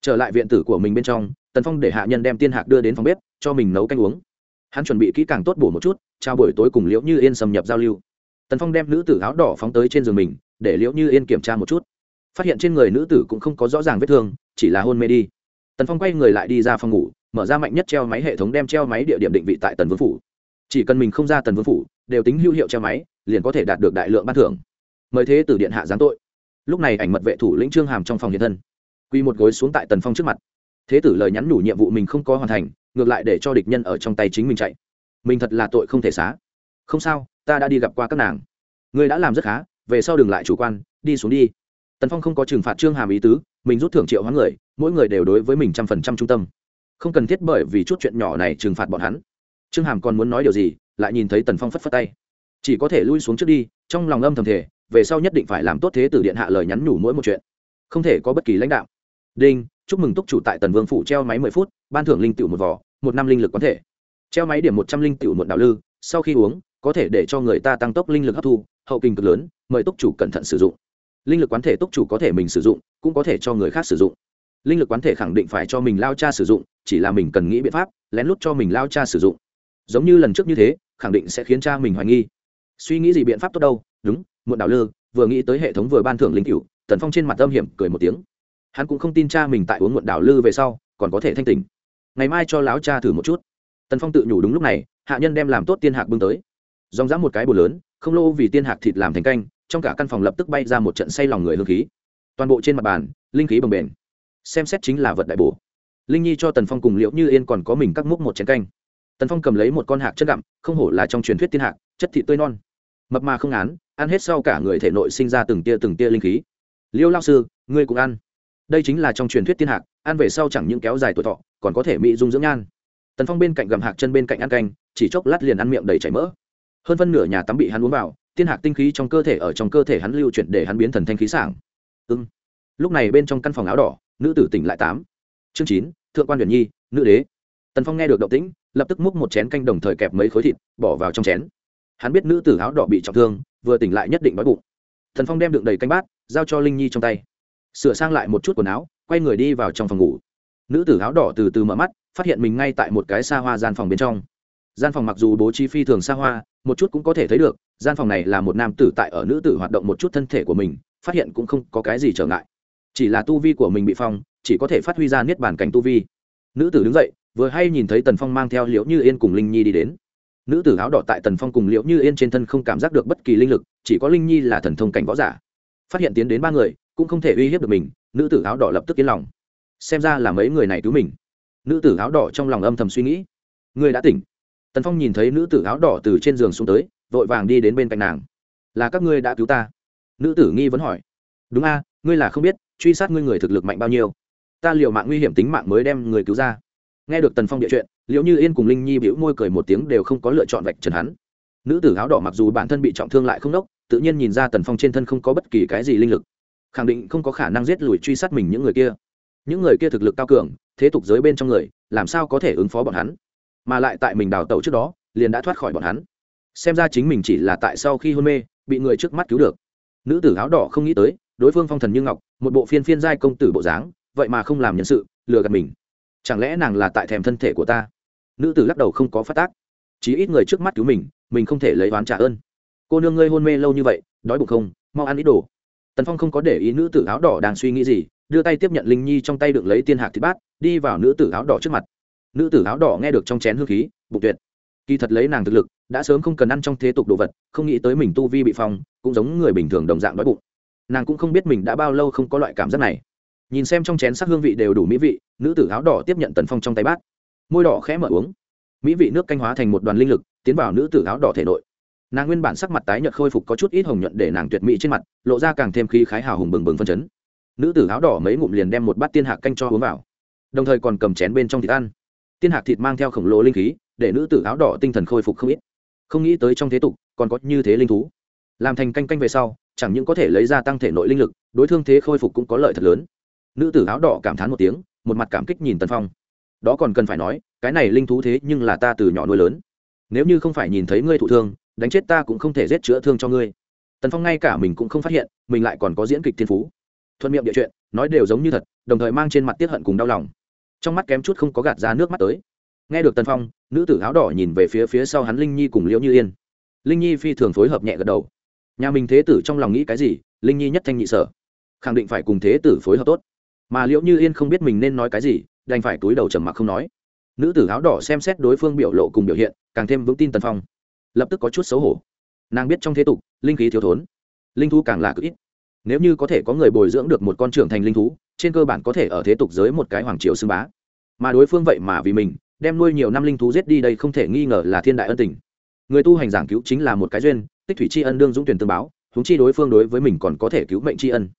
Trở lại viện tử của mình bên trong, tần phong để hạ nhân đem tiên hạc đưa đến phòng bếp, cho mình nấu canh uống. Hắn chuẩn bị kỹ càng tốt bổ một chút, trao buổi tối cùng liễu như yên xâm nhập giao lưu. Tần phong đem nữ tử áo đỏ phóng tới trên giường mình, để liễu như yên kiểm tra một chút. Phát hiện trên người nữ tử cũng không có rõ ràng vết thương chỉ là hôn mê đi. Tần phong quay người lại đi ra phòng ngủ, mở ra mạnh nhất treo máy hệ thống đem treo máy địa điểm định vị tại tần vương phủ. Chỉ cần mình không ra tần vương phủ, đều tính hữu hiệu treo máy, liền có thể đạt được đại lượng ban thưởng. Mời thế tử điện hạ giáng tội. Lúc này ảnh mật vệ thủ lĩnh trương hàm trong phòng hiện thân, quy một gối xuống tại tần phong trước mặt. Thế tử lời nhắn nhủ nhiệm vụ mình không có hoàn thành, ngược lại để cho địch nhân ở trong tay chính mình chạy. Mình thật là tội không thể xá. Không sao, ta đã đi gặp qua các nàng. Ngươi đã làm rất khá, về sau đừng lại chủ quan, đi xuống đi tần phong không có trừng phạt trương hàm ý tứ, mình rút thưởng triệu hoán người, mỗi người đều đối với mình trăm phần trăm trung tâm. Không cần thiết bởi vì chút chuyện nhỏ này trừng phạt bọn hắn. Trương hàm còn muốn nói điều gì, lại nhìn thấy tần phong phất phất tay. Chỉ có thể lui xuống trước đi, trong lòng âm thầm thể về sau nhất định phải làm tốt thế tử điện hạ lời nhắn nhủ mỗi một chuyện. Không thể có bất kỳ lãnh đạo. Đinh, chúc mừng túc chủ tại tần vương phủ treo máy mười phút, ban thưởng linh tiểu một vỏ một năm linh lực có thể. Treo máy điểm một trăm linh tiểu một đạo lư, sau khi uống, có thể để cho người ta tăng tốc linh lực hấp thu, hậu kinh cực lớn, mời túc chủ cẩn thận sử dụng linh lực quán thể túc chủ có thể mình sử dụng, cũng có thể cho người khác sử dụng. Linh lực quán thể khẳng định phải cho mình lao cha sử dụng, chỉ là mình cần nghĩ biện pháp, lén lút cho mình lao cha sử dụng. Giống như lần trước như thế, khẳng định sẽ khiến cha mình hoài nghi. Suy nghĩ gì biện pháp tốt đâu? Đúng, muộn đảo lư vừa nghĩ tới hệ thống vừa ban thưởng linh cựu tần phong trên mặt âm hiểm cười một tiếng. Hắn cũng không tin cha mình tại uống muộn đảo lư về sau, còn có thể thanh tỉnh. Ngày mai cho láo cha thử một chút. Tần phong tự nhủ đúng lúc này, hạ nhân đem làm tốt tiên hạc bưng tới. Dòng dã một cái bồ lớn, không lô vì tiên hạc thịt làm thành canh trong cả căn phòng lập tức bay ra một trận say lòng người hương khí. Toàn bộ trên mặt bàn, linh khí bồng bềnh. Xem xét chính là vật đại bổ. Linh nhi cho tần phong cùng liễu như yên còn có mình cắt múc một chén canh. Tần phong cầm lấy một con hạc chất gặm, không hổ là trong truyền thuyết tiên hạc, chất thị tươi non. Mập mà không án, ăn hết sau cả người thể nội sinh ra từng tia từng tia linh khí. Liêu lao sư, ngươi cũng ăn. Đây chính là trong truyền thuyết tiên hạc, ăn về sau chẳng những kéo dài tuổi thọ, còn có thể mỹ dung dưỡng nhan. Tần phong bên cạnh gầm hạc chân bên cạnh ăn canh, chỉ chốc lát liền ăn miệng đầy chảy mỡ. Hơn phân nửa nhà tắm bị hắn uống vào tiên hạc tinh khí trong cơ thể ở trong cơ thể hắn lưu chuyển để hắn biến thần thanh khí sảng. Ưng lúc này bên trong căn phòng áo đỏ, nữ tử tỉnh lại tám. Chương chín, thượng quan huyền nhi, nữ đế. Tần phong nghe được động tĩnh, lập tức múc một chén canh đồng thời kẹp mấy khối thịt, bỏ vào trong chén. Hắn biết nữ tử áo đỏ bị trọng thương, vừa tỉnh lại nhất định đói bụng. Thần phong đem đựng đầy canh bát, giao cho linh nhi trong tay. Sửa sang lại một chút quần áo, quay người đi vào trong phòng ngủ. Nữ tử áo đỏ từ từ mở mắt, phát hiện mình ngay tại một cái xa hoa gian phòng bên trong gian phòng mặc dù bố trí phi thường xa hoa, một chút cũng có thể thấy được, gian phòng này là một nam tử tại ở nữ tử hoạt động một chút thân thể của mình, phát hiện cũng không có cái gì trở ngại. Chỉ là tu vi của mình bị phong, chỉ có thể phát huy ra niết bàn cảnh tu vi. Nữ tử đứng dậy, vừa hay nhìn thấy tần phong mang theo liễu như yên cùng linh nhi đi đến. Nữ tử áo đỏ tại tần phong cùng liễu như yên trên thân không cảm giác được bất kỳ linh lực, chỉ có linh nhi là thần thông cảnh võ giả. Phát hiện tiến đến ba người, cũng không thể uy hiếp được mình, nữ tử áo đỏ lập tức yên lòng. Xem ra là mấy người này cứu mình. Nữ tử áo đỏ trong lòng âm thầm suy nghĩ. Người đã tỉnh tần phong nhìn thấy nữ tử áo đỏ từ trên giường xuống tới, vội vàng đi đến bên cạnh nàng. Là các ngươi đã cứu ta? Nữ tử nghi vấn hỏi. Đúng a, ngươi là không biết, truy sát ngươi người thực lực mạnh bao nhiêu. Ta liệu mạng nguy hiểm tính mạng mới đem người cứu ra. Nghe được tần phong địa chuyện liệu như yên cùng linh nhi bĩu môi cười một tiếng đều không có lựa chọn vạch trần hắn. Nữ tử áo đỏ mặc dù bản thân bị trọng thương lại không đốc, tự nhiên nhìn ra tần phong trên thân không có bất kỳ cái gì linh lực. Khẳng định không có khả năng giết lùi truy sát mình những người kia. Những người kia thực lực cao cường, thế tục giới bên trong người, làm sao có thể ứng phó bọn hắn? Mà lại tại mình đào tẩu trước đó, liền đã thoát khỏi bọn hắn. Xem ra chính mình chỉ là tại sau khi hôn mê, bị người trước mắt cứu được. Nữ tử áo đỏ không nghĩ tới, đối phương phong thần như ngọc, một bộ phiên phiên giai công tử bộ dáng, vậy mà không làm nhân sự, lừa gạt mình. Chẳng lẽ nàng là tại thèm thân thể của ta? Nữ tử lắc đầu không có phát tác. Chỉ ít người trước mắt cứu mình mình không thể lấy oán trả ơn. Cô nương ngươi hôn mê lâu như vậy, đói bụng không? Mau ăn ít đồ. Tần phong không có để ý nữ tử áo đỏ đang suy nghĩ gì, đưa tay tiếp nhận linh nhi trong tay đựng lấy tiên hạc thịt bát, đi vào nữ tử áo đỏ trước mặt nữ tử áo đỏ nghe được trong chén hương khí, bụng tuyệt. Kỳ thật lấy nàng thực lực, đã sớm không cần ăn trong thế tục đồ vật, không nghĩ tới mình tu vi bị phong, cũng giống người bình thường đồng dạng đói bụng. Nàng cũng không biết mình đã bao lâu không có loại cảm giác này. Nhìn xem trong chén sắc hương vị đều đủ mỹ vị, nữ tử áo đỏ tiếp nhận tần phong trong tay bát. Môi đỏ khẽ mở uống. Mỹ vị nước canh hóa thành một đoàn linh lực, tiến vào nữ tử áo đỏ thể nội. Nàng nguyên bản sắc mặt tái nhợt khôi phục có chút ít hồng nhuận để nàng tuyệt mỹ trên mặt, lộ ra càng thêm khí khái hào hùng bừng bừng phân chấn. Nữ tử áo đỏ mấy ngụm liền đem một bát tiên hạc canh cho uống vào. Đồng thời còn cầm chén bên trong thịt ăn tiên hạc thịt mang theo khổng lồ linh khí, để nữ tử áo đỏ tinh thần khôi phục không ít. Không nghĩ tới trong thế tục, còn có như thế linh thú. Làm thành canh canh về sau, chẳng những có thể lấy ra tăng thể nội linh lực, đối thương thế khôi phục cũng có lợi thật lớn. Nữ tử áo đỏ cảm thán một tiếng, một mặt cảm kích nhìn tần phong. Đó còn cần phải nói, cái này linh thú thế nhưng là ta từ nhỏ nuôi lớn. Nếu như không phải nhìn thấy ngươi thụ thương, đánh chết ta cũng không thể giết chữa thương cho ngươi. Tần phong ngay cả mình cũng không phát hiện, mình lại còn có diễn kịch thiên phú. Thuận miệng địa chuyện, nói đều giống như thật, đồng thời mang trên mặt tiết hận cùng đau lòng trong mắt kém chút không có gạt ra nước mắt tới. Nghe được tần phong, nữ tử áo đỏ nhìn về phía phía sau hắn linh nhi cùng liễu như yên. Linh nhi phi thường phối hợp nhẹ gật đầu. Nhà mình thế tử trong lòng nghĩ cái gì, linh nhi nhất thanh nhị sở. Khẳng định phải cùng thế tử phối hợp tốt. Mà liễu như yên không biết mình nên nói cái gì, đành phải túi đầu trầm mặc không nói. Nữ tử áo đỏ xem xét đối phương biểu lộ cùng biểu hiện, càng thêm vững tin tần phong. Lập tức có chút xấu hổ. Nàng biết trong thế tục, linh khí thiếu thốn, linh thú càng là cực ít. Nếu như có thể có người bồi dưỡng được một con trưởng thành linh thú trên cơ bản có thể ở thế tục giới một cái hoàng triều xưng bá. Mà đối phương vậy mà vì mình, đem nuôi nhiều năm linh thú giết đi đây không thể nghi ngờ là thiên đại ân tình. Người tu hành giảng cứu chính là một cái duyên, tích thủy tri ân đương dũng tuyển tương báo húng chi đối phương đối với mình còn có thể cứu mệnh tri ân.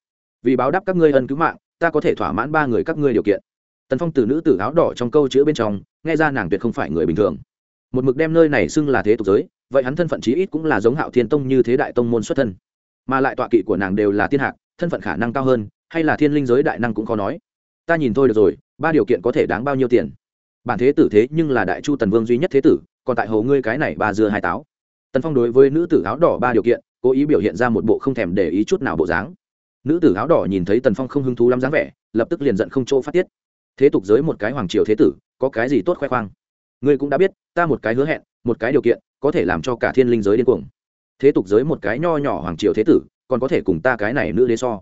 Vì báo đáp các ngươi ân cứu mạng, ta có thể thỏa mãn ba người các ngươi điều kiện. Tần phong từ nữ tử áo đỏ trong câu chữ bên trong, nghe ra nàng tuyệt không phải người bình thường. Một mực đem nơi này xưng là thế tục giới, vậy hắn thân phận chí ít cũng là giống hạo thiên tông như thế đại tông môn xuất thân. Mà lại tọa kỵ của nàng đều là thiên hạc, thân phận khả năng cao hơn hay là thiên linh giới đại năng cũng khó nói. Ta nhìn thôi được rồi, ba điều kiện có thể đáng bao nhiêu tiền? Bản thế tử thế nhưng là đại chu tần vương duy nhất thế tử, còn tại hầu ngươi cái này ba dưa hai táo. Tần phong đối với nữ tử áo đỏ ba điều kiện, cố ý biểu hiện ra một bộ không thèm để ý chút nào bộ dáng. Nữ tử áo đỏ nhìn thấy tần phong không hứng thú lắm dáng vẻ, lập tức liền giận không chỗ phát tiết. Thế tục giới một cái hoàng triều thế tử, có cái gì tốt khoe khoang? Ngươi cũng đã biết, ta một cái hứa hẹn, một cái điều kiện, có thể làm cho cả thiên linh giới điên cuồng. Thế tục giới một cái nho nhỏ hoàng triều thế tử, còn có thể cùng ta cái này nữ đế so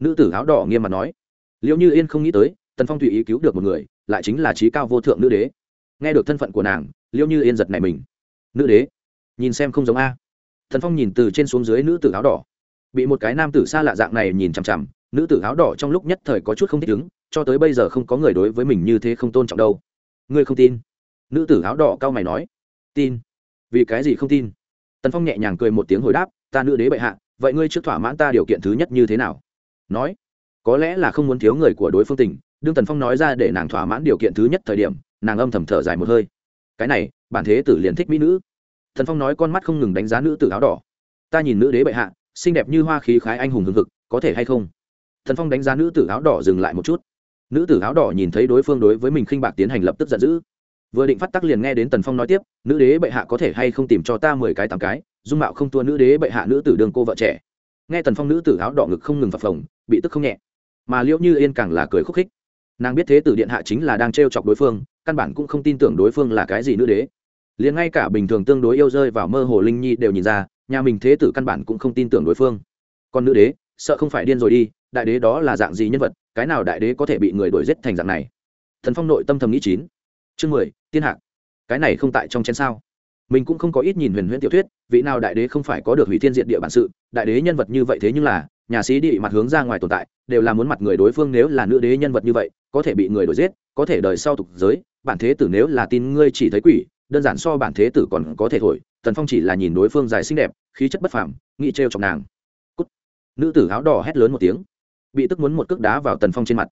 nữ tử áo đỏ nghiêm mặt nói. Liệu như yên không nghĩ tới, tần phong tùy ý cứu được một người, lại chính là trí cao vô thượng nữ đế. Nghe được thân phận của nàng liệu như yên giật này mình. Nữ đế? Nhìn xem không giống a. Thần phong nhìn từ trên xuống dưới nữ tử áo đỏ. Bị một cái nam tử xa lạ dạng này nhìn chằm chằm, nữ tử áo đỏ trong lúc nhất thời có chút không thích ứng, cho tới bây giờ không có người đối với mình như thế không tôn trọng đâu. Ngươi không tin? Nữ tử áo đỏ cao mày nói. Tin. Vì cái gì không tin? Tần phong nhẹ nhàng cười một tiếng hồi đáp, ta nữ đế bệ hạ, vậy ngươi trước thỏa mãn ta điều kiện thứ nhất như thế nào? Nói, có lẽ là không muốn thiếu người của đối phương tình. Đương tần phong nói ra để nàng thỏa mãn điều kiện thứ nhất thời điểm, nàng âm thầm thở dài một hơi. Cái này, bản thế tử liền thích mỹ nữ. Thần phong nói con mắt không ngừng đánh giá nữ tử áo đỏ. Ta nhìn nữ đế bệ hạ, xinh đẹp như hoa khí khái anh hùng hưng hực, có thể hay không? Thần phong đánh giá nữ tử áo đỏ dừng lại một chút. Nữ tử áo đỏ nhìn thấy đối phương đối với mình khinh bạc tiến hành lập tức giận dữ. Vừa định phát tắc liền nghe đến tần phong nói tiếp, nữ đế bệ hạ có thể hay không tìm cho ta mười cái tám cái, dung mạo không tua nữ đế bệ hạ nữ tử đường cô vợ trẻ nghe tần phong nữ tử áo đỏ ngực không ngừng phập phồng, bị tức không nhẹ. Mà liễu như yên càng là cười khúc khích. Nàng biết thế tử điện hạ chính là đang t r e o chọc đối phương, căn bản cũng không tin tưởng đối phương là cái gì nữ đế. Liền ngay cả bình thường tương đối yêu rơi vào mơ hồ linh nhi đều nhìn ra, nhà mình thế tử căn bản cũng không tin tưởng đối phương. Còn nữ đế, sợ không phải điên rồi đi, đại đế đó là dạng gì nhân vật, cái nào đại đế có thể bị người đuổi giết thành dạng này? Thần phong nội tâm thầm nghĩ chín. Chương mười, tiên hạc. Cái này không tại trong chén sao? Mình cũng không có ít nhìn huyền huyễn tiểu thuyết, vị nào đại đế không phải có được hủy thiên diện địa bản sự, đại đế nhân vật như vậy thế nhưng là, nhà sĩ địa mặt hướng ra ngoài tồn tại, đều là muốn mặt người đối phương nếu là nữ đế nhân vật như vậy, có thể bị người đổi giết, có thể đời sau tục giới, bản thế tử nếu là tin ngươi chỉ thấy quỷ, đơn giản so bản thế tử còn có thể thổi, tần phong chỉ là nhìn đối phương dài xinh đẹp, khí chất bất phàm, nghĩ trêu chọc nàng. Cút. nữ tử áo đỏ hét lớn một tiếng, bị tức muốn một cước đá vào tần phong trên mặt.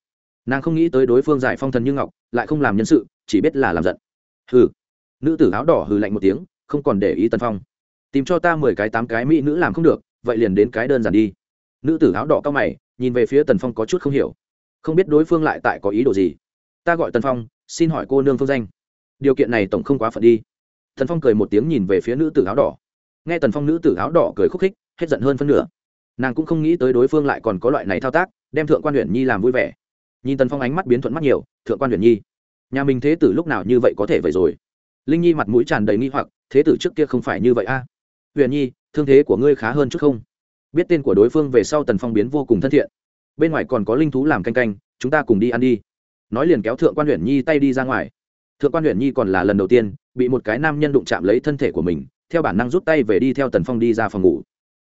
Nàng không nghĩ tới đối phương giải phong thần như ngọc, lại không làm nhân sự, chỉ biết là làm giận. Hừ nữ tử áo đỏ hừ lạnh một tiếng, không còn để ý tần phong. Tìm cho ta mười cái tám cái mỹ nữ làm không được, vậy liền đến cái đơn giản đi. Nữ tử áo đỏ cao mày, nhìn về phía tần phong có chút không hiểu. Không biết đối phương lại tại có ý đồ gì. Ta gọi tần phong, xin hỏi cô nương phương danh. Điều kiện này tổng không quá phận đi. Tần phong cười một tiếng nhìn về phía nữ tử áo đỏ. Nghe tần phong nữ tử áo đỏ cười khúc khích, hết giận hơn phân nửa. Nàng cũng không nghĩ tới đối phương lại còn có loại này thao tác, đem thượng quan huyện nhi làm vui vẻ. Nhìn tần phong ánh mắt biến thuận mắt nhiều, thượng quan huyện nhi. Nhà mình thế tử lúc nào như vậy có thể vậy rồi? Linh nhi mặt mũi tràn đầy nghi hoặc, thế tử trước kia không phải như vậy a. À? huyền nhi, thương thế của ngươi khá hơn chút không? Biết tên của đối phương về sau tần phong biến vô cùng thân thiện. Bên ngoài còn có linh thú làm canh canh, chúng ta cùng đi ăn đi. Nói liền kéo thượng quan Huyền nhi tay đi ra ngoài. Thượng quan Huyền nhi còn là lần đầu tiên, bị một cái nam nhân đụng chạm lấy thân thể của mình, theo bản năng rút tay về đi theo tần phong đi ra phòng ngủ.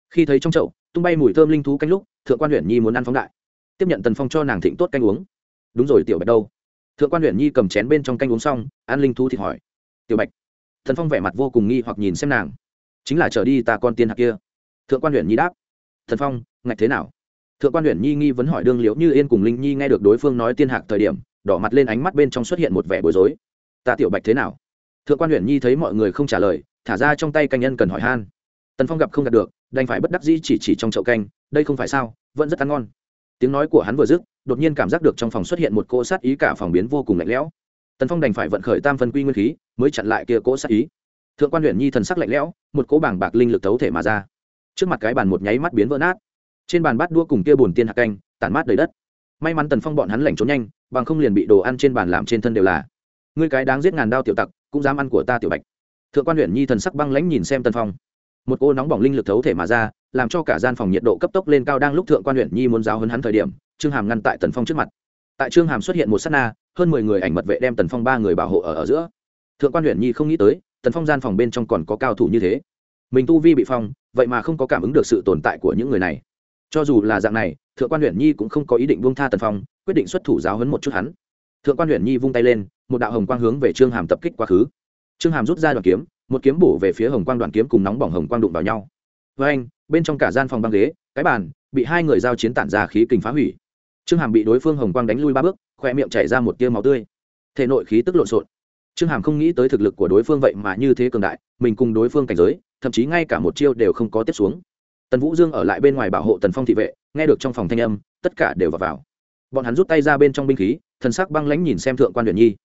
Khi thấy trong chậu, tung bay mùi thơm linh thú canh lúc, thượng quan Huyền nhi muốn ăn phóng đại. Tiếp nhận tần phong cho nàng thịnh tốt canh uống. Đúng rồi, tiểu bạch đâu? Thượng quan Huyền nhi cầm chén bên trong canh uống xong, ăn linh thú thì hỏi tiểu bạch. Thần phong vẻ mặt vô cùng nghi hoặc nhìn xem nàng. Chính là trở đi ta con tiên hạc kia. Thượng quan huyện nhi đáp. Thần phong, ngạch thế nào? Thượng quan huyện nhi nghi vấn hỏi đương liễu như yên cùng linh nhi nghe được đối phương nói tiên hạc thời điểm, đỏ mặt lên ánh mắt bên trong xuất hiện một vẻ bối rối. Ta tiểu bạch thế nào? Thượng quan huyện nhi thấy mọi người không trả lời, thả ra trong tay canh nhân cần hỏi han. Tần phong gặp không gặp được, đành phải bất đắc dĩ chỉ chỉ trong chậu canh, đây không phải sao, vẫn rất ăn ngon. Tiếng nói của hắn vừa dứt, đột nhiên cảm giác được trong phòng xuất hiện một cô sát ý cả phòng biến vô cùng lạnh lẽo tần phong đành phải vận khởi tam phân quy nguyên khí, mới chặn lại kia cỗ sát ý. Thượng quan huyện nhi thần sắc lạnh lẽo, một cỗ bảng bạc linh lực thấu thể mà ra. Trước mặt cái bàn một nháy mắt biến vỡ nát. Trên bàn bát đua cùng kia bùn tiên hạt canh, tản mát đầy đất. May mắn tần phong bọn hắn lành trốn nhanh, bằng không liền bị đồ ăn trên bàn làm trên thân đều là. Ngươi cái đáng giết ngàn đao tiểu tặc, cũng dám ăn của ta tiểu bạch. Thượng quan huyện nhi thần sắc băng lãnh nhìn xem tần phong. Một cô nóng bỏng linh lực thấu thể mà ra, làm cho cả gian phòng nhiệt độ cấp tốc lên cao đang lúc thượng quan huyện nhi muốn giáo hấn hắn thời điểm, trương hàm ngăn tại tần phong trước mặt. Tại trương hàm xuất hiện một s á t na hơn mười người ảnh mật vệ đem tần phong ba người bảo hộ ở ở giữa. Thượng quan huyện nhi không nghĩ tới, tần phong gian phòng bên trong còn có cao thủ như thế. Mình tu vi bị phong, vậy mà không có cảm ứng được sự tồn tại của những người này. Cho dù là dạng này, thượng quan huyện nhi cũng không có ý định buông tha tần phong, quyết định xuất thủ giáo hấn một chút hắn. Thượng quan huyện nhi vung tay lên, một đạo hồng quang hướng về trương hàm tập kích quá khứ. Trương hàm rút ra đoàn kiếm, một kiếm bổ về phía hồng quang đoàn kiếm cùng nóng bỏng hồng quang đụng vào nhau. Với anh bên trong cả gian phòng băng ghế, cái bàn, bị hai người giao chiến tản ra khí kình phá hủy trương hàm bị đối phương hồng quang đánh lui ba bước khoe miệng chảy ra một tia máu tươi. Thể nội khí tức lộn xộn. Trương hàm không nghĩ tới thực lực của đối phương vậy mà như thế cường đại mình cùng đối phương cảnh giới thậm chí ngay cả một chiêu đều không có tiếp xuống. Tần vũ dương ở lại bên ngoài bảo hộ tần phong thị vệ nghe được trong phòng thanh âm tất cả đều vào, vào. bọn hắn rút tay ra bên trong binh khí thần sắc băng lãnh nhìn xem thượng quan huyền nhi.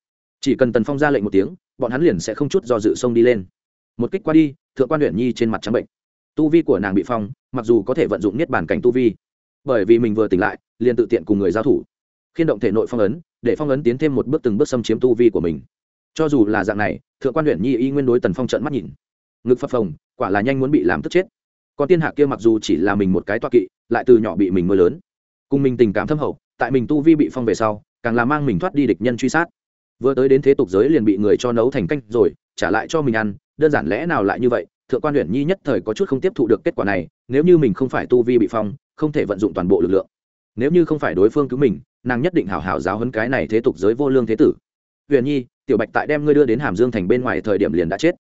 Chỉ cần tần phong ra lệnh một tiếng bọn hắn liền sẽ không chút do dự xông đi lên. Một kích qua đi thượng quan huyện nhi trên mặt trắng bệnh. Tu vi của nàng bị phong mặc dù có thể vận dụng niết bàn cảnh tu vi bởi vì mình vừa tỉnh lại, liền tự tiện cùng người giao thủ. Khiên động thể nội phong ấn, để phong ấn tiến thêm một bước từng bước xâm chiếm tu vi của mình. Cho dù là dạng này, thượng quan huyện nhi y nguyên đối tần phong trận mắt nhìn. Ngực phập phồng, quả là nhanh muốn bị làm tức chết. Còn tiên hạ kia mặc dù chỉ là mình một cái toa kỵ, lại từ nhỏ bị mình nuôi lớn. Cùng mình tình cảm thâm hậu, tại mình tu vi bị phong về sau, càng là mang mình thoát đi địch nhân truy sát. Vừa tới đến thế tục giới liền bị người cho nấu thành canh rồi, trả lại cho mình ăn, đơn giản lẽ nào lại như vậy, thượng quan huyện nhi nhất thời có chút không tiếp thụ được kết quả này, nếu như mình không phải tu vi bị phong không thể vận dụng toàn bộ lực lượng. Nếu như không phải đối phương cứu mình, nàng nhất định hảo hảo giáo hấn cái này thế tục giới vô lương thế tử. Huyền nhi, tiểu bạch tại đem ngươi đưa đến hàm dương thành bên ngoài thời điểm liền đã chết.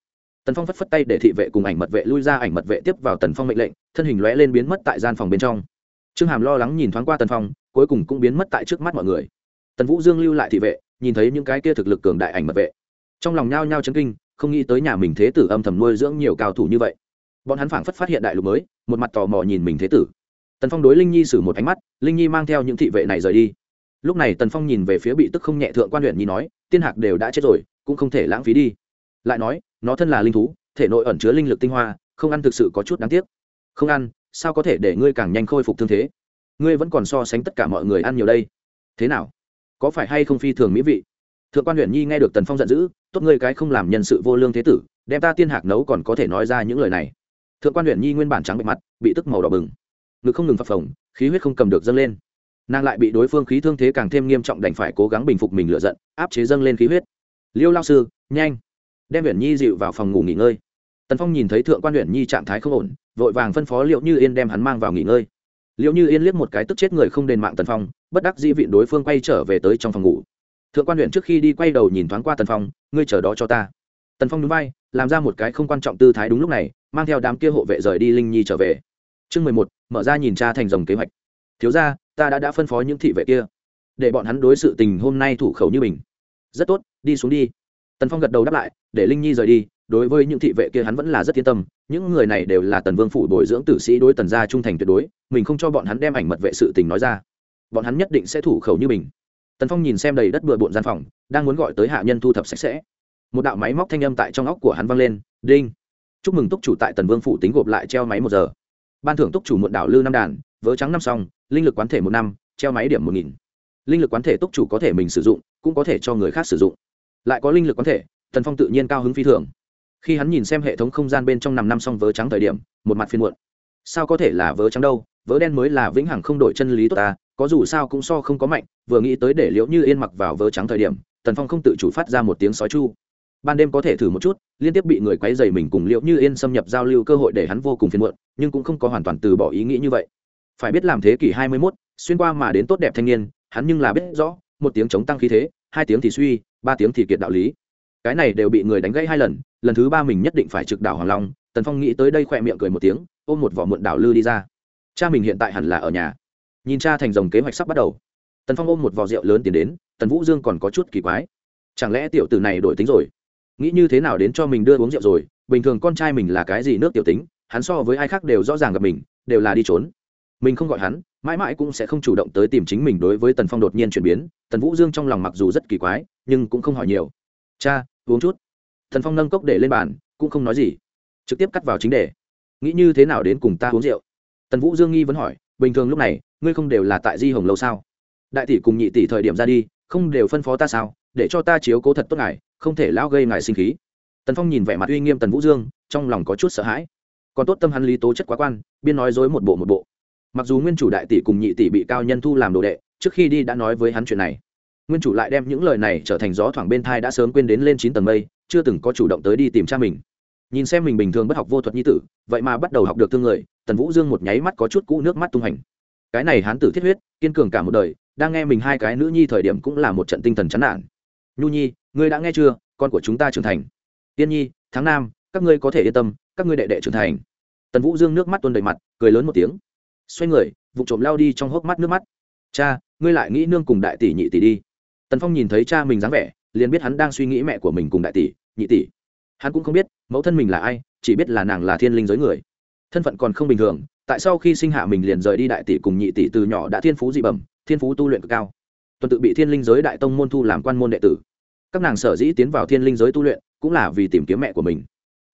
Tần phong phất phất tay để thị vệ cùng ảnh mật vệ lui ra, ảnh mật vệ tiếp vào tần phong mệnh lệnh, thân hình lóe lên biến mất tại gian phòng bên trong. Trương hàm lo lắng nhìn thoáng qua tần phong, cuối cùng cũng biến mất tại trước mắt mọi người. Tần vũ dương lưu lại thị vệ, nhìn thấy những cái kia thực lực cường đại ảnh mật vệ. Trong lòng nhao nhao chấn kinh, không nghĩ tới nhà mình thế tử âm thầm nuôi dưỡng nhiều cao thủ như vậy. Bọn hắn phảng phất phát hiện đại lục mới, một mặt tò mò nhìn mình thế tử tần phong đối linh nhi xử một ánh mắt, linh nhi mang theo những thị vệ này rời đi. Lúc này tần phong nhìn về phía bị tức không nhẹ thượng quan huyện nhi nói, tiên hạc đều đã chết rồi, cũng không thể lãng phí đi. Lại nói, nó thân là linh thú, thể nội ẩn chứa linh lực tinh hoa, không ăn thực sự có chút đáng tiếc. Không ăn, sao có thể để ngươi càng nhanh khôi phục thương thế? Ngươi vẫn còn so sánh tất cả mọi người ăn nhiều đây. Thế nào? Có phải hay không phi thường mỹ vị? Thượng quan huyện nhi nghe được tần phong giận dữ, tốt ngươi cái không làm nhân sự vô lương thế tử, đem ta tiên hạc nấu còn có thể nói ra những lời này. Thượng quan huyện nhi nguyên bản trắng bệ mặt, bị tức màu đỏ bừng ngực không ngừng phập phồng, khí huyết không cầm được dâng lên. Nàng lại bị đối phương khí thương thế càng thêm nghiêm trọng đành phải cố gắng bình phục mình lựa giận, áp chế dâng lên khí huyết. Liêu lao sư, nhanh. Đem huyện nhi dịu vào phòng ngủ nghỉ ngơi. Tần phong nhìn thấy thượng quan huyện nhi trạng thái không ổn, vội vàng phân phó liệu như yên đem hắn mang vào nghỉ ngơi. Liệu như yên liếc một cái tức chết người không đền mạng tần phong, bất đắc dĩ vị đối phương quay trở về tới trong phòng ngủ. Thượng quan huyện trước khi đi quay đầu nhìn thoáng qua tần phong, ngươi chờ đó cho ta. Tần phong núi bay làm ra một cái không quan trọng tư thái đúng lúc này, mang theo đám kia hộ vệ rời đi linh nhi trở về chương mười một, mở ra nhìn cha thành dòng kế hoạch. Thiếu ra ta đã đã phân phó những thị vệ kia, để bọn hắn đối sự tình hôm nay thủ khẩu như mình. Rất tốt, đi xuống đi. Tần phong gật đầu đáp lại, để linh nhi rời đi. Đối với những thị vệ kia hắn vẫn là rất yên tâm. Những người này đều là tần vương phủ bồi dưỡng tử sĩ đối tần gia trung thành tuyệt đối. Mình không cho bọn hắn đem ảnh mật vệ sự tình nói ra. Bọn hắn nhất định sẽ thủ khẩu như mình. Tần phong nhìn xem đầy đất bừa bộn gian phòng, đang muốn gọi tới hạ nhân thu thập sạch sẽ. Một đạo máy móc thanh âm tại trong óc của hắn vang lên. Đinh. Chúc mừng túc chủ tại tần vương phủ tính gộp lại treo máy một giờ ban thưởng túc chủ muộn đảo lư năm đàn, vớ trắng năm xong linh lực quán thể một năm, treo máy điểm một nghìn. Linh lực quán thể túc chủ có thể mình sử dụng, cũng có thể cho người khác sử dụng. Lại có linh lực quán thể, tần phong tự nhiên cao hứng phi thường. Khi hắn nhìn xem hệ thống không gian bên trong nằm năm xong vớ trắng thời điểm, một mặt phiên muộn. Sao có thể là vớ trắng đâu, vớ đen mới là vĩnh hằng không đổi chân lý tốt ta, có dù sao cũng so không có mạnh, vừa nghĩ tới để liễu như yên mặc vào vớ trắng thời điểm, tần phong không tự chủ phát ra một tiếng sói chu. Ban đêm có thể thử một chút, liên tiếp bị người quấy dày mình cùng liễu như yên xâm nhập giao lưu cơ hội để hắn vô cùng phiền muộn nhưng cũng không có hoàn toàn từ bỏ ý nghĩ như vậy. Phải biết làm thế kỷ hai mươi 21, xuyên qua mà đến tốt đẹp thanh niên hắn nhưng là biết rõ một tiếng chống tăng khí thế hai tiếng thì suy ba tiếng thì kiệt đạo lý. Cái này đều bị người đánh gãy hai lần lần thứ ba mình nhất định phải trực đảo hoàng long tần phong nghĩ tới đây khỏe miệng cười một tiếng ôm một vỏ muộn đảo lư đi ra. Cha mình hiện tại hẳn là ở nhà. Nhìn cha thành dòng kế hoạch sắp bắt đầu. Tần phong ôm một vỏ rượu lớn tiến đến tần vũ dương còn có chút kỳ quái. Chẳng lẽ tiểu tử này đổi tính rồi? Nghĩ như thế nào đến cho mình đưa uống rượu rồi? Bình thường con trai mình là cái gì nước tiểu tính? Hắn so với ai khác đều rõ ràng gặp mình, đều là đi trốn. Mình không gọi hắn, mãi mãi cũng sẽ không chủ động tới tìm chính mình đối với tần phong đột nhiên chuyển biến. Tần vũ dương trong lòng mặc dù rất kỳ quái, nhưng cũng không hỏi nhiều. Cha, uống chút. Tần phong nâng cốc để lên bàn, cũng không nói gì. Trực tiếp cắt vào chính đề. Nghĩ như thế nào đến cùng ta uống rượu? Tần vũ dương nghi vẫn hỏi. Bình thường lúc này, ngươi không đều là tại di hồng lâu sao? Đại tỷ cùng nhị tỷ thời điểm ra đi, không đều phân phó ta sao? Để cho ta chiếu cố thật tốt ngài, không thể lão gây ngài sinh khí. Tần phong nhìn vẻ mặt uy nghiêm tần vũ dương, trong lòng có chút sợ hãi còn tốt tâm hắn lý tố chất quá quan, biên nói dối một bộ một bộ. Mặc dù nguyên chủ đại tỷ cùng nhị tỷ bị cao nhân thu làm đồ đệ, trước khi đi đã nói với hắn chuyện này. Nguyên chủ lại đem những lời này trở thành gió thoảng bên thai đã sớm quên đến lên chín tầng mây, chưa từng có chủ động tới đi tìm cha mình. Nhìn xem mình bình thường bất học vô thuật nhi tử, vậy mà bắt đầu học được thương người, tần vũ dương một nháy mắt có chút cũ nước mắt tung hành. Cái này hán tử thiết huyết, kiên cường cả một đời, đang nghe mình hai cái nữ nhi thời điểm cũng là một trận tinh thần chán nản. Nhu nhi, ngươi đã nghe chưa? Con của chúng ta trưởng thành. Tiên nhi, tháng năm các ngươi có thể yên tâm, các ngươi đệ đệ trưởng thành tần vũ dương nước mắt tuôn đầy mặt, cười lớn một tiếng. Xoay người, vụ trộm lao đi trong hốc mắt nước mắt. Cha, ngươi lại nghĩ nương cùng đại tỷ nhị tỷ đi. Tần phong nhìn thấy cha mình dáng vẻ, liền biết hắn đang suy nghĩ mẹ của mình cùng đại tỷ, nhị tỷ? Hắn cũng không biết, mẫu thân mình là ai, chỉ biết là nàng là thiên linh giới người. Thân phận còn không bình thường, tại sau khi sinh hạ mình liền rời đi đại tỷ cùng nhị tỷ từ nhỏ đã thiên phú dị bẩm, thiên phú tu luyện cực cao. Tuần tự bị thiên linh giới đại tông môn thu làm quan môn đệ tử. Các nàng sở dĩ tiến vào thiên linh giới tu luyện, cũng là vì tìm kiếm mẹ của mình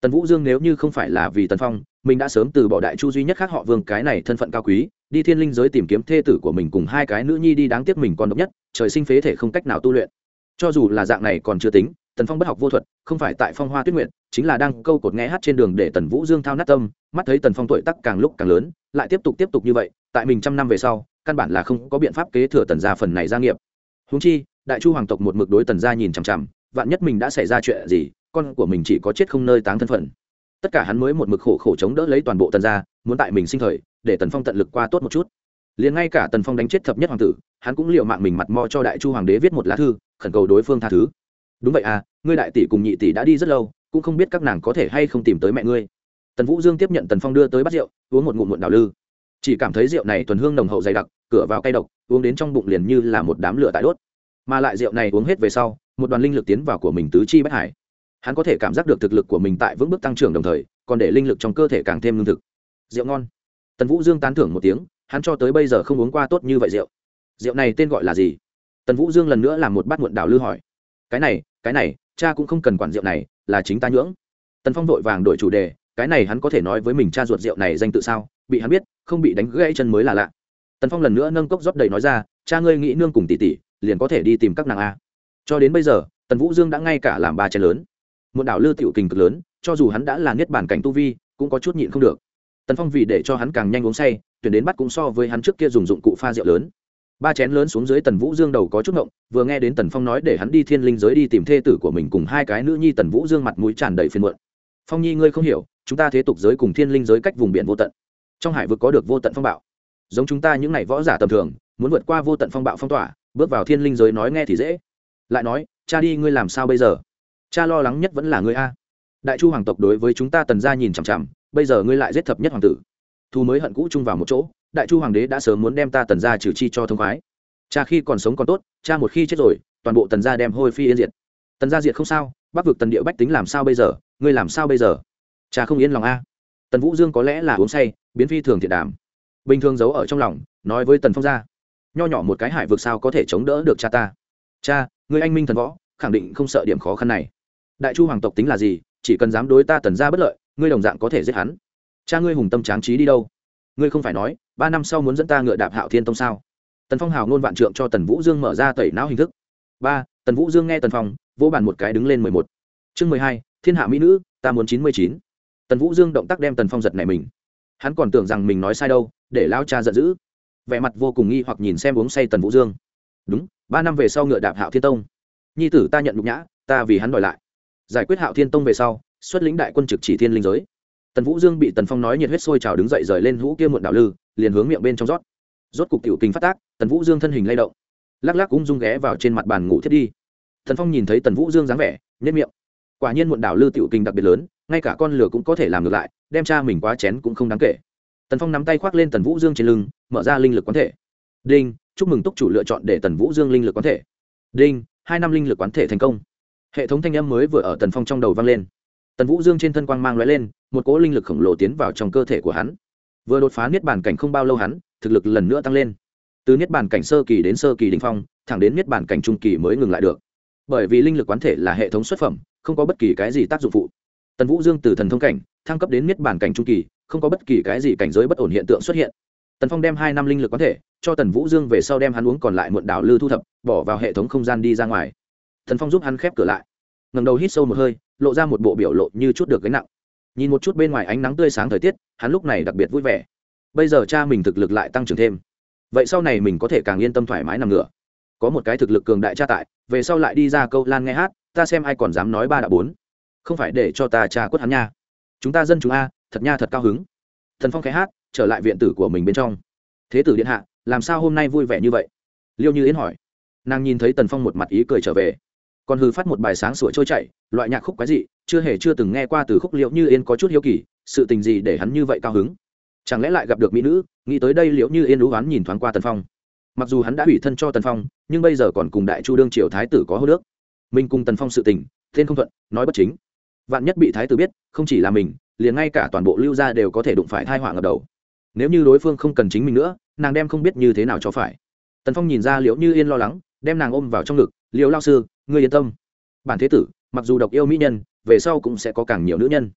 tần vũ dương nếu như không phải là vì tần phong, mình đã sớm từ bỏ đại chu duy nhất khác họ vương cái này thân phận cao quý, đi thiên linh giới tìm kiếm thê tử của mình cùng hai cái nữ nhi đi đáng tiếc mình còn độc nhất, trời sinh phế thể không cách nào tu luyện. Cho dù là dạng này còn chưa tính, tần phong bất học vô thuật, không phải tại phong hoa tuyết nguyện chính là đang câu cột nghe hát trên đường để tần vũ dương thao nát tâm, mắt thấy tần phong tuổi tắc càng lúc càng lớn, lại tiếp tục tiếp tục như vậy, tại mình trăm năm về sau, căn bản là không có biện pháp kế thừa tần gia phần này gia nghiệp. Húng chi, đại chu hoàng tộc một mực đối tần gia nhìn chằm chằm, vạn nhất mình đã xảy ra chuyện gì con của mình chỉ có chết không nơi táng thân phận. Tất cả hắn mới một mực khổ khổ chống đỡ lấy toàn bộ tần gia, muốn tại mình sinh thời, để tần phong tận lực qua tốt một chút. Liền ngay cả tần phong đánh chết thập nhất hoàng tử, hắn cũng liều mạng mình mặt mo cho đại chu hoàng đế viết một lá thư, khẩn cầu đối phương tha thứ. Đúng vậy à ngươi đại tỷ cùng nhị tỷ đã đi rất lâu, cũng không biết các nàng có thể hay không tìm tới mẹ ngươi. Tần vũ dương tiếp nhận tần phong đưa tới bắt rượu, uống một ngụm muộn đào lư. Chỉ cảm thấy rượu này tuần hương nồng hậu dày đặc, cửa vào cay độc, uống đến trong bụng liền như là một đám lửa tại đốt. Mà lại rượu này uống hết về sau, một đoàn linh lực tiến vào của mình tứ chi bất hải hắn có thể cảm giác được thực lực của mình tại vững bước tăng trưởng đồng thời, còn để linh lực trong cơ thể càng thêm lương thực. Rượu ngon. Tần vũ dương tán thưởng một tiếng, hắn cho tới bây giờ không uống qua tốt như vậy rượu. Rượu này tên gọi là gì? Tần vũ dương lần nữa làm một bát muộn đào lư hỏi. Cái này cái này, cha cũng không cần quản rượu này, là chính ta nhưỡng. Tần phong vội vàng đổi chủ đề, cái này hắn có thể nói với mình cha ruột rượu này danh tự sao? Bị hắn biết, không bị đánh gãy chân mới là lạ. Tần phong lần nữa nâng cốc rót đầy nói ra, cha ngươi nghĩ nương cùng tỷ tỷ, liền có thể đi tìm các nàng a. Cho đến bây giờ, tần vũ dương đã ngay cả làm ba chén lớn một đảo lư tiểu kình cực lớn, cho dù hắn đã là niết bản cảnh tu vi, cũng có chút nhịn không được. Tần phong vì để cho hắn càng nhanh uống say, tuyển đến bắt cũng so với hắn trước kia dùng dụng cụ pha rượu lớn. Ba chén lớn xuống dưới tần vũ dương đầu có chút ngộng, vừa nghe đến tần phong nói để hắn đi thiên linh giới đi tìm thê tử của mình cùng hai cái nữ nhi tần vũ dương mặt mũi tràn đầy phiền muộn. Phong nhi ngươi không hiểu, chúng ta thế tục giới cùng thiên linh giới cách vùng biển vô tận. Trong hải vực có được vô tận phong bạo. Giống chúng ta những n à y võ giả tầm thường, muốn vượt qua vô tận phong bạo phong tỏa, bước vào thiên linh giới nói nghe thì dễ. Lại nói, cha đi, ngươi làm sao bây giờ? Cha lo lắng nhất vẫn là ngươi a. Đại chu hoàng tộc đối với chúng ta tần ra nhìn chằm chằm, bây giờ ngươi lại giết thập nhất hoàng tử. Thu mới hận cũ chung vào một chỗ, đại chu hoàng đế đã sớm muốn đem ta tần ra trừ chi cho thông khoái. Cha khi còn sống còn tốt, cha một khi chết rồi, toàn bộ tần gia đem hôi phi yên diệt. Tần gia diệt không sao, bắc vực tần địa bách tính làm sao bây giờ, ngươi làm sao bây giờ? Cha không yên lòng a. Tần vũ dương có lẽ là uống say, biến phi thường thiệt đàm. Bình thường giấu ở trong lòng, nói với tần phong gia, nho nhỏ một cái hải vực sao có thể chống đỡ được cha ta? Cha người anh minh thần võ, khẳng định không sợ điểm khó khăn này đại chu hoàng tộc tính là gì, chỉ cần dám đối ta tần ra bất lợi, ngươi đồng dạng có thể giết hắn. Cha ngươi hùng tâm tráng trí đi đâu? Ngươi không phải nói, ba năm sau muốn dẫn ta ngựa đạp hạo thiên tông sao? Tần phong hào ngôn vạn trượng cho tần vũ dương mở ra tẩy não hình thức. Ba, tần vũ dương nghe tần phong, vỗ bàn một cái đứng lên mười một. Chương mười hai, thiên hạ mỹ nữ, ta muốn chín mươi chín. Tần vũ dương động tác đem tần phong giật này mình. Hắn còn tưởng rằng mình nói sai đâu, để lao cha giận dữ. Vẻ mặt vô cùng nghi hoặc nhìn xem uống say tần vũ dương. Đúng, ba năm về sau ngựa đạp hạo thiên tông. Nhi tử ta nhận nhục nhã, ta vì hắn đòi lại giải quyết hạo thiên tông về sau, xuất lĩnh đại quân trực chỉ thiên linh giới. Tần vũ dương bị tần phong nói nhiệt huyết sôi trào đứng dậy rời lên hũ kia muộn đảo lư, liền hướng miệng bên trong rót. Rốt cục tiểu kinh phát tác, tần vũ dương thân hình lay động. Lắc lắc cũng rung ghé vào trên mặt bàn ngủ thiết đi. Tần phong nhìn thấy tần vũ dương dáng vẻ nhất miệng. Quả nhiên muộn đảo lư tiểu kinh đặc biệt lớn, ngay cả con lửa cũng có thể làm ngược lại, đem cha mình quá chén cũng không đáng kể. Tần phong nắm tay khoác lên tần vũ dương trên lưng, mở ra linh lực quán thể. Đinh, chúc mừng túc chủ lựa chọn để tần vũ dương linh lực quán thể. Đinh, hai năm linh lực quán thể thành công hệ thống thanh âm mới vừa ở tần phong trong đầu vang lên. Tần vũ dương trên thân quang mang l ó e lên, một cỗ linh lực khổng lồ tiến vào trong cơ thể của hắn. Vừa đột phá niết bàn cảnh không bao lâu hắn, thực lực lần nữa tăng lên. Từ niết bàn cảnh sơ kỳ đến sơ kỳ đình phong, thẳng đến niết bàn cảnh trung kỳ mới ngừng lại được. Bởi vì linh lực quán thể là hệ thống xuất phẩm, không có bất kỳ cái gì tác dụng phụ. Tần vũ dương từ thần thông cảnh, thăng cấp đến niết bàn cảnh trung kỳ, không có bất kỳ cái gì cảnh giới bất ổn hiện tượng xuất hiện. Tần phong đem hai năm linh lực quán thể cho tần vũ dương về sau đem hắn uống còn lại muộn đảo lư thu thập, bỏ vào hệ thống không gian đi ra ngoài. Thần phong giúp hắn khép cửa lại. Ngầm đầu hít sâu một hơi, lộ ra một bộ biểu lộ như chút được gánh nặng. Nhìn một chút bên ngoài ánh nắng tươi sáng thời tiết, hắn lúc này đặc biệt vui vẻ. Bây giờ cha mình thực lực lại tăng trưởng thêm. Vậy sau này mình có thể càng yên tâm thoải mái nằm ngửa. Có một cái thực lực cường đại cha tại, về sau lại đi ra câu lan nghe hát, ta xem ai còn dám nói ba đã bốn. Không phải để cho ta cha quất hắn nha. Chúng ta dân chúng a, thật nha thật cao hứng. Thần phong khẽ hát, trở lại viện tử của mình bên trong. Thế tử điện hạ, làm sao hôm nay vui vẻ như vậy? Liêu như yến hỏi. Nàng nhìn thấy tần phong một mặt ý cười trở về còn hư phát một bài sáng sủa trôi chảy, loại nhạc khúc quái dị, chưa hề chưa từng nghe qua từ khúc liệu như yên có chút hiếu kỳ, sự tình gì để hắn như vậy cao hứng? Chẳng lẽ lại gặp được mỹ nữ, nghĩ tới đây liệu như yên đú oán nhìn thoáng qua tần phong. Mặc dù hắn đã ủy thân cho tần phong, nhưng bây giờ còn cùng đại chu đương triều thái tử có hô nước mình cùng tần phong sự tình tên không thuận, nói bất chính. Vạn nhất bị thái tử biết, không chỉ là mình, liền ngay cả toàn bộ lưu gia đều có thể đụng phải thai họa ngập đầu. Nếu như đối phương không cần chính mình nữa, nàng đem không biết như thế nào cho phải. Tần phong nhìn ra liễu như yên lo lắng, đem nàng ôm vào trong ngực, liễu lao sư ngươi yên tâm. Bản thế tử, mặc dù độc yêu mỹ nhân, về sau cũng sẽ có càng nhiều nữ nhân.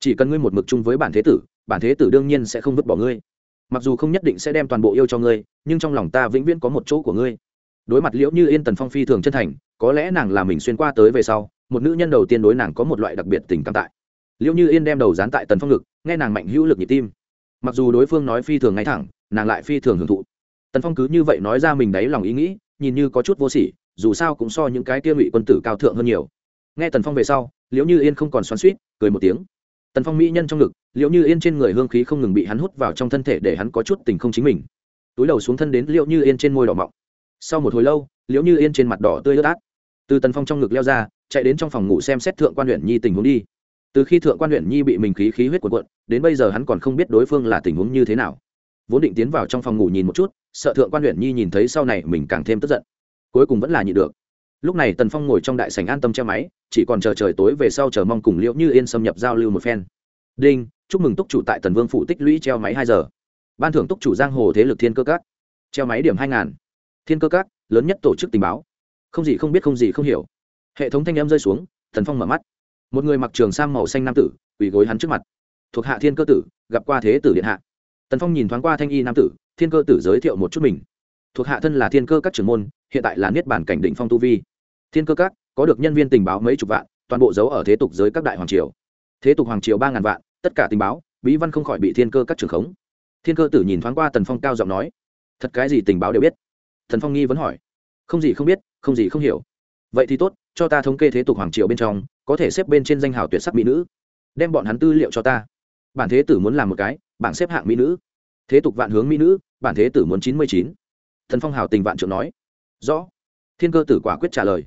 Chỉ cần ngươi một mực chung với bản thế tử, bản thế tử đương nhiên sẽ không vứt bỏ ngươi. Mặc dù không nhất định sẽ đem toàn bộ yêu cho ngươi, nhưng trong lòng ta vĩnh viễn có một chỗ của ngươi. Đối mặt liễu như yên tần phong phi thường chân thành, có lẽ nàng là mình xuyên qua tới về sau, một nữ nhân đầu tiên đối nàng có một loại đặc biệt tình cảm tại. Liễu như yên đem đầu dán tại tần phong ngực, nghe nàng mạnh hữu lực nhịp tim. Mặc dù đối phương nói phi thường ngay thẳng, nàng lại phi thường hưởng thụ. Tần phong cứ như vậy nói ra mình đáy lòng ý nghĩ, nhìn như có chút vô sỉ dù sao cũng so những cái kia ngụy quân tử cao thượng hơn nhiều. Nghe tần phong về sau, liễu như yên không còn xoắn suýt cười một tiếng. Tần phong mỹ nhân trong ngực, liễu như yên trên người hương khí không ngừng bị hắn hút vào trong thân thể để hắn có chút tình không chính mình. Túi đầu xuống thân đến liễu như yên trên môi đỏ mọng. Sau một hồi lâu, liễu như yên trên mặt đỏ tươi ướt át. Từ tần phong trong ngực leo ra, chạy đến trong phòng ngủ xem xét thượng quan huyện nhi tình huống đi. Từ khi thượng quan huyện nhi bị mình khí khí huyết cuộn cuộn, đến bây giờ hắn còn không biết đối phương là tình huống như thế nào. Vốn định tiến vào trong phòng ngủ nhìn một chút, sợ thượng quan huyện nhi nhìn thấy sau này mình càng thêm tức giận cuối cùng vẫn là nhịn được. Lúc này tần phong ngồi trong đại sảnh an tâm che máy, chỉ còn chờ trời tối về sau chờ mong cùng liễu như yên xâm nhập giao lưu một phen. Đinh, chúc mừng túc chủ tại tần vương phụ tích lũy treo máy hai giờ. Ban thưởng túc chủ giang hồ thế lực thiên cơ các. Treo máy điểm hai ngàn. Thiên cơ các, lớn nhất tổ chức tình báo. Không gì không biết, không gì không hiểu. Hệ thống thanh em rơi xuống, tần phong mở mắt. Một người mặc trường sang màu xanh nam tử ủy gối hắn trước mặt. Thuộc hạ thiên cơ tử, gặp qua thế tử điện hạ. Tần phong nhìn thoáng qua thanh y nam tử, thiên cơ tử giới thiệu một chút mình thuộc hạ thân là thiên cơ các trưởng môn, hiện tại là niết bản cảnh định phong tu vi. Thiên cơ các, có được nhân viên tình báo mấy chục vạn, toàn bộ giấu ở thế tục giới các đại hoàng triều. Thế tục hoàng triều ba ngàn vạn, tất cả tình báo, bí văn không khỏi bị thiên cơ các trưởng khống. Thiên cơ tử nhìn thoáng qua tần phong cao giọng nói, thật cái gì tình báo đều biết? Thần phong nghi vẫn hỏi, không gì không biết, không gì không hiểu. Vậy thì tốt, cho ta thống kê thế tục hoàng triều bên trong, có thể xếp bên trên danh hào tuyệt sắc mỹ nữ. Đem bọn hắn tư liệu cho ta. Bản thế tử muốn làm một cái, bảng xếp hạng mỹ nữ. Thế tục vạn hướng mỹ nữ, bản thế tử muốn chín mươi chín thần phong hào tình vạn trượng nói, rõ. Thiên cơ tử quả quyết trả lời.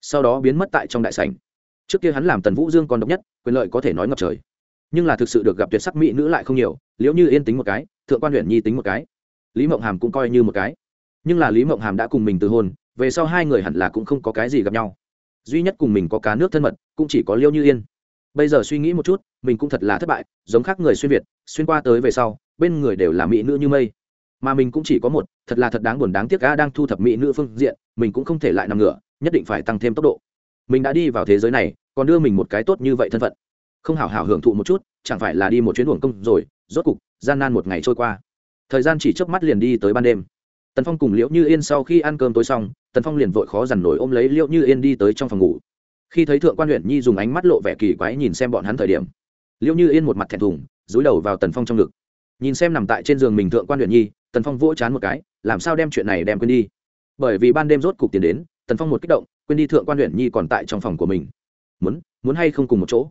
Sau đó biến mất tại trong đại sảnh. Trước kia hắn làm tần vũ dương còn độc nhất, quyền lợi có thể nói ngập trời. Nhưng là thực sự được gặp tuyệt sắc mỹ nữ lại không nhiều, liễu như yên tính một cái, thượng quan huyện nhi tính một cái. Lý mộng hàm cũng coi như một cái. Nhưng là lý mộng hàm đã cùng mình từ hôn, về sau hai người hẳn là cũng không có cái gì gặp nhau. Duy nhất cùng mình có cá nước thân mật, cũng chỉ có liêu như yên. Bây giờ suy nghĩ một chút, mình cũng thật là thất bại, giống khác người xuyên việt, xuyên qua tới về sau, bên người đều là mỹ nữ như mây mà mình cũng chỉ có một, thật là thật đáng buồn đáng tiếc ga đang thu thập mỹ nữ phương diện, mình cũng không thể lại nằm ngửa, nhất định phải tăng thêm tốc độ. Mình đã đi vào thế giới này, còn đưa mình một cái tốt như vậy thân phận. Không hảo hảo hưởng thụ một chút, chẳng phải là đi một chuyến uổng công rồi, rốt cục, gian nan một ngày trôi qua. Thời gian chỉ chớp mắt liền đi tới ban đêm. Tần phong cùng liễu như yên sau khi ăn cơm tối xong, tần phong liền vội khó dằn nổi ôm lấy liễu như yên đi tới trong phòng ngủ. Khi thấy thượng quan huyện nhi dùng ánh mắt lộ vẻ kỳ quái nhìn xem bọn hắn thời điểm, liễu như yên một mặt thẹn thùng, dúi đầu vào tần phong trong ngực. Nhìn xem nằm tại trên giường mình thượng quan huyện nhi tần phong vỗ chán một cái, làm sao đem chuyện này đem quên đi? Bởi vì ban đêm rốt cục tiền đến, tần phong một kích động, quên đi thượng quan huyện nhi còn tại trong phòng của mình. Muốn muốn hay không cùng một chỗ?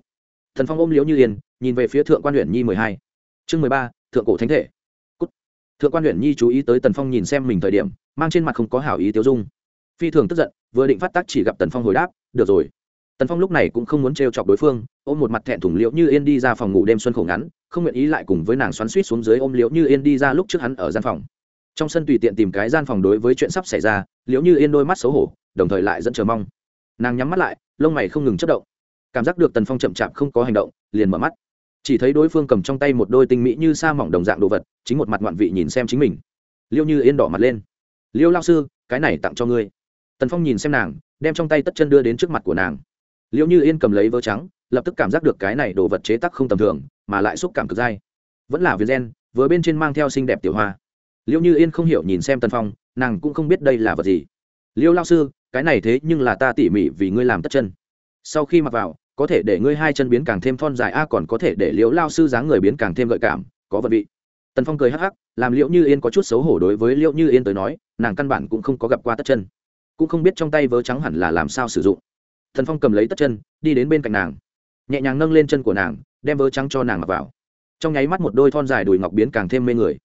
Tần phong ôm liếu như yên, nhìn về phía thượng quan huyện nhi mười hai. Chương mười ba, thượng cổ thánh thể. Cút! thượng quan huyện nhi chú ý tới tần phong nhìn xem mình thời điểm, mang trên mặt không có hảo ý tiêu dung. Phi thường tức giận, vừa định phát tác chỉ gặp tần phong hồi đáp, được rồi. Tần phong lúc này cũng không muốn t chọc đối phương, ôm một mặt thẹn thủng liễu như yên đi ra phòng ngủ đêm xuân khổ ngắn không nguyện ý lại cùng với nàng xoắn suýt xuống dưới ôm liễu như yên đi ra lúc trước hắn ở gian phòng. Trong sân tùy tiện tìm cái gian phòng đối với chuyện sắp xảy ra, liễu như yên đôi mắt xấu hổ, đồng thời lại dẫn chờ mong. Nàng nhắm mắt lại, lông mày không ngừng chất động. Cảm giác được tần phong chậm chạp không có hành động, liền mở mắt. Chỉ thấy đối phương cầm trong tay một đôi tinh mỹ như sa mỏng đồng dạng đồ vật, chính một mặt ngoạn vị nhìn xem chính mình. Liêu như yên đỏ mặt lên. Liêu lao sư, cái này tặng cho ngươi. Tần phong nhìn xem nàng, đem trong tay tất chân đưa đến trước mặt của nàng. Liệu như yên cầm lấy vớ trắng, lập tức cảm giác được cái này đồ vật chế tắc không tầm thường, mà lại xúc cảm cực dai. Vẫn là viên gen, vừa bên trên mang theo xinh đẹp tiểu hoa. Liệu như yên không hiểu nhìn xem tân phong, nàng cũng không biết đây là vật gì. Liêu lao sư, cái này thế nhưng là ta tỉ mỉ vì ngươi làm tất chân. Sau khi mặc vào, có thể để ngươi hai chân biến càng thêm thon dài, a, còn có thể để liễu lao sư dáng người biến càng thêm gợi cảm, có vật vị. Tần phong cười hắc hắc, làm liễu như yên có chút xấu hổ đối với liễu như yên tới nói, nàng căn bản cũng không có gặp qua tất chân. Cũng không biết trong tay vớ trắng hẳn là làm sao sử dụng. Thần phong cầm lấy tất chân, đi đến bên cạnh nàng. Nhẹ nhàng nâng lên chân của nàng, đem vớ trắng cho nàng mặc vào. Trong nháy mắt một đôi thon dài đùi ngọc biến càng thêm mê người.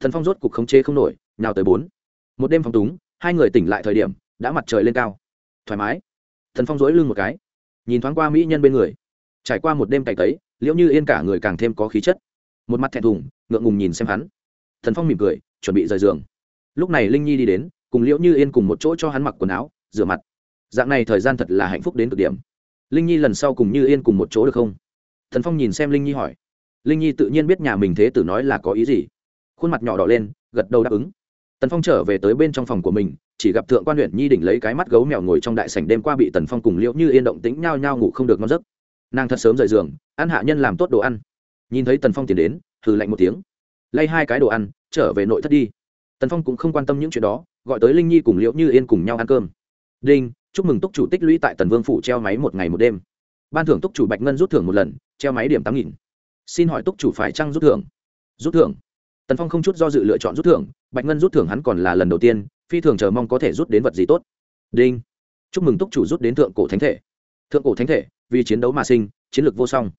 Thần phong rốt cục khống chế không nổi, nhào tới bốn. Một đêm phong túng, hai người tỉnh lại thời điểm, đã mặt trời lên cao. Thoải mái. Thần phong dối lưng một cái, nhìn thoáng qua mỹ nhân bên người. Trải qua một đêm cày tấy, liễu như yên cả người càng thêm có khí chất. Một mặt thẹn thùng, ngượng ngùng nhìn xem hắn. Thần phong mỉm cười, chuẩn bị rời giường. Lúc này linh nhi đi đến, cùng liễu như yên cùng một chỗ cho hắn mặc quần áo, rửa mặt dạng này thời gian thật là hạnh phúc đến cực điểm. Linh nhi lần sau cùng như yên cùng một chỗ được không? Thần phong nhìn xem linh nhi hỏi. Linh nhi tự nhiên biết nhà mình thế tử nói là có ý gì. Khuôn mặt nhỏ đỏ lên, gật đầu đáp ứng. Tần phong trở về tới bên trong phòng của mình, chỉ gặp thượng quan huyện nhi đỉnh lấy cái mắt gấu mèo ngồi trong đại sảnh đêm qua bị tần phong cùng liễu như yên động tĩnh nhao nhao ngủ không được ngon giấc. Nàng thật sớm rời giường, ăn hạ nhân làm tốt đồ ăn. Nhìn thấy tần phong tiến đến thử lạnh một tiếng. Lay hai cái đồ ăn, trở về nội thất đi. Tần phong cũng không quan tâm những chuyện đó, gọi tới linh nhi cùng liễu như yên cùng nhau ăn cơm. Đinh chúc mừng túc chủ tích lũy tại tần vương phủ treo máy một ngày một đêm. Ban thưởng túc chủ bạch ngân rút thưởng một lần, treo máy điểm tám nghìn. Xin hỏi túc chủ phải trăng rút thưởng? Rút thưởng. Tần phong không chút do dự lựa chọn rút thưởng, bạch ngân rút thưởng hắn còn là lần đầu tiên, phi thường chờ mong có thể rút đến vật gì tốt. Đinh. Chúc mừng túc chủ rút đến thượng cổ thánh thể. Thượng cổ thánh thể, vì chiến đấu mà sinh, chiến lược vô song.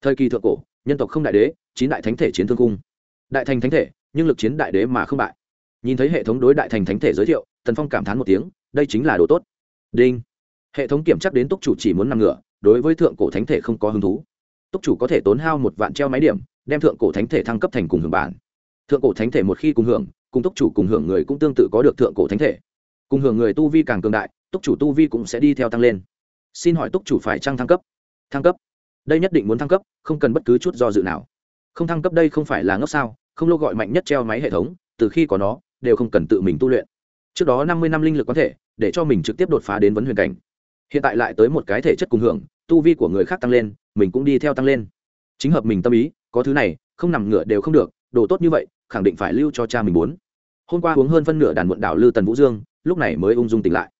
Thời kỳ thượng cổ, nhân tộc không đại đế, chín đại thánh thể chiến thương cung. Đại thành thánh thể, nhưng lực chiến đại đế mà không bại. Nhìn thấy hệ thống đối đại thành thánh thể giới thiệu, tần phong cảm thán một tiếng, đây chính là đồ tốt đinh. Hệ thống kiểm tra đến túc chủ chỉ muốn nằm ngửa, đối với thượng cổ thánh thể không có hứng thú. Túc chủ có thể tốn hao một vạn treo máy điểm, đem thượng cổ thánh thể thăng cấp thành cùng hưởng bản. Thượng cổ thánh thể một khi cùng hưởng, cùng túc chủ cùng hưởng người cũng tương tự có được thượng cổ thánh thể. Cùng hưởng người tu vi càng cường đại, túc chủ tu vi cũng sẽ đi theo tăng lên. Xin hỏi túc chủ phải trăng thăng cấp? Thăng cấp. Đây nhất định muốn thăng cấp, không cần bất cứ chút do dự nào. Không thăng cấp đây không phải là ngốc sao, không lô gọi mạnh nhất treo máy hệ thống, từ khi có nó, đều không cần tự mình tu luyện. Trước đó năm mươi năm linh lực có thể để cho mình trực tiếp đột phá đến vấn huyền cảnh. Hiện tại lại tới một cái thể chất cùng hưởng, tu vi của người khác tăng lên, mình cũng đi theo tăng lên. Chính hợp mình tâm ý, có thứ này, không nằm ngửa đều không được, đồ tốt như vậy, khẳng định phải lưu cho cha mình muốn. Hôm qua uống hơn phân nửa đàn muộn đảo lư tần vũ dương, lúc này mới ung dung tỉnh lại.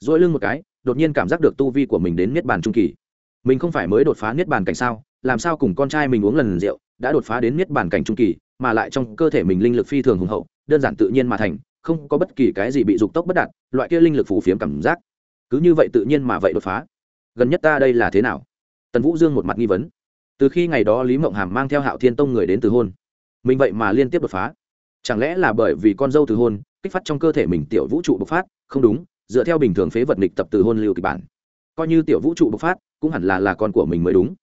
Dỗi lưng một cái, đột nhiên cảm giác được tu vi của mình đến niết bàn trung kỳ. Mình không phải mới đột phá niết bàn cảnh sao, làm sao cùng con trai mình uống lần rượu, đã đột phá đến niết bàn cảnh trung kỳ, mà lại trong cơ thể mình linh lực phi thường hùng hậu, đơn giản tự nhiên mà thành không có bất kỳ cái gì bị dục tốc bất đạt, loại kia linh lực phủ phiếm cảm giác. Cứ như vậy tự nhiên mà vậy đột phá. Gần nhất ta đây là thế nào? Tần vũ dương một mặt nghi vấn. Từ khi ngày đó lý mộng hàm mang theo hạo thiên tông người đến từ hôn, mình vậy mà liên tiếp đột phá. Chẳng lẽ là bởi vì con dâu từ hôn, kích phát trong cơ thể mình tiểu vũ trụ bộc phát? Không đúng, dựa theo bình thường phế vật nghịch tập từ hôn lưu kịch bản. Coi như tiểu vũ trụ bộc phát, cũng hẳn là là con của mình mới đúng.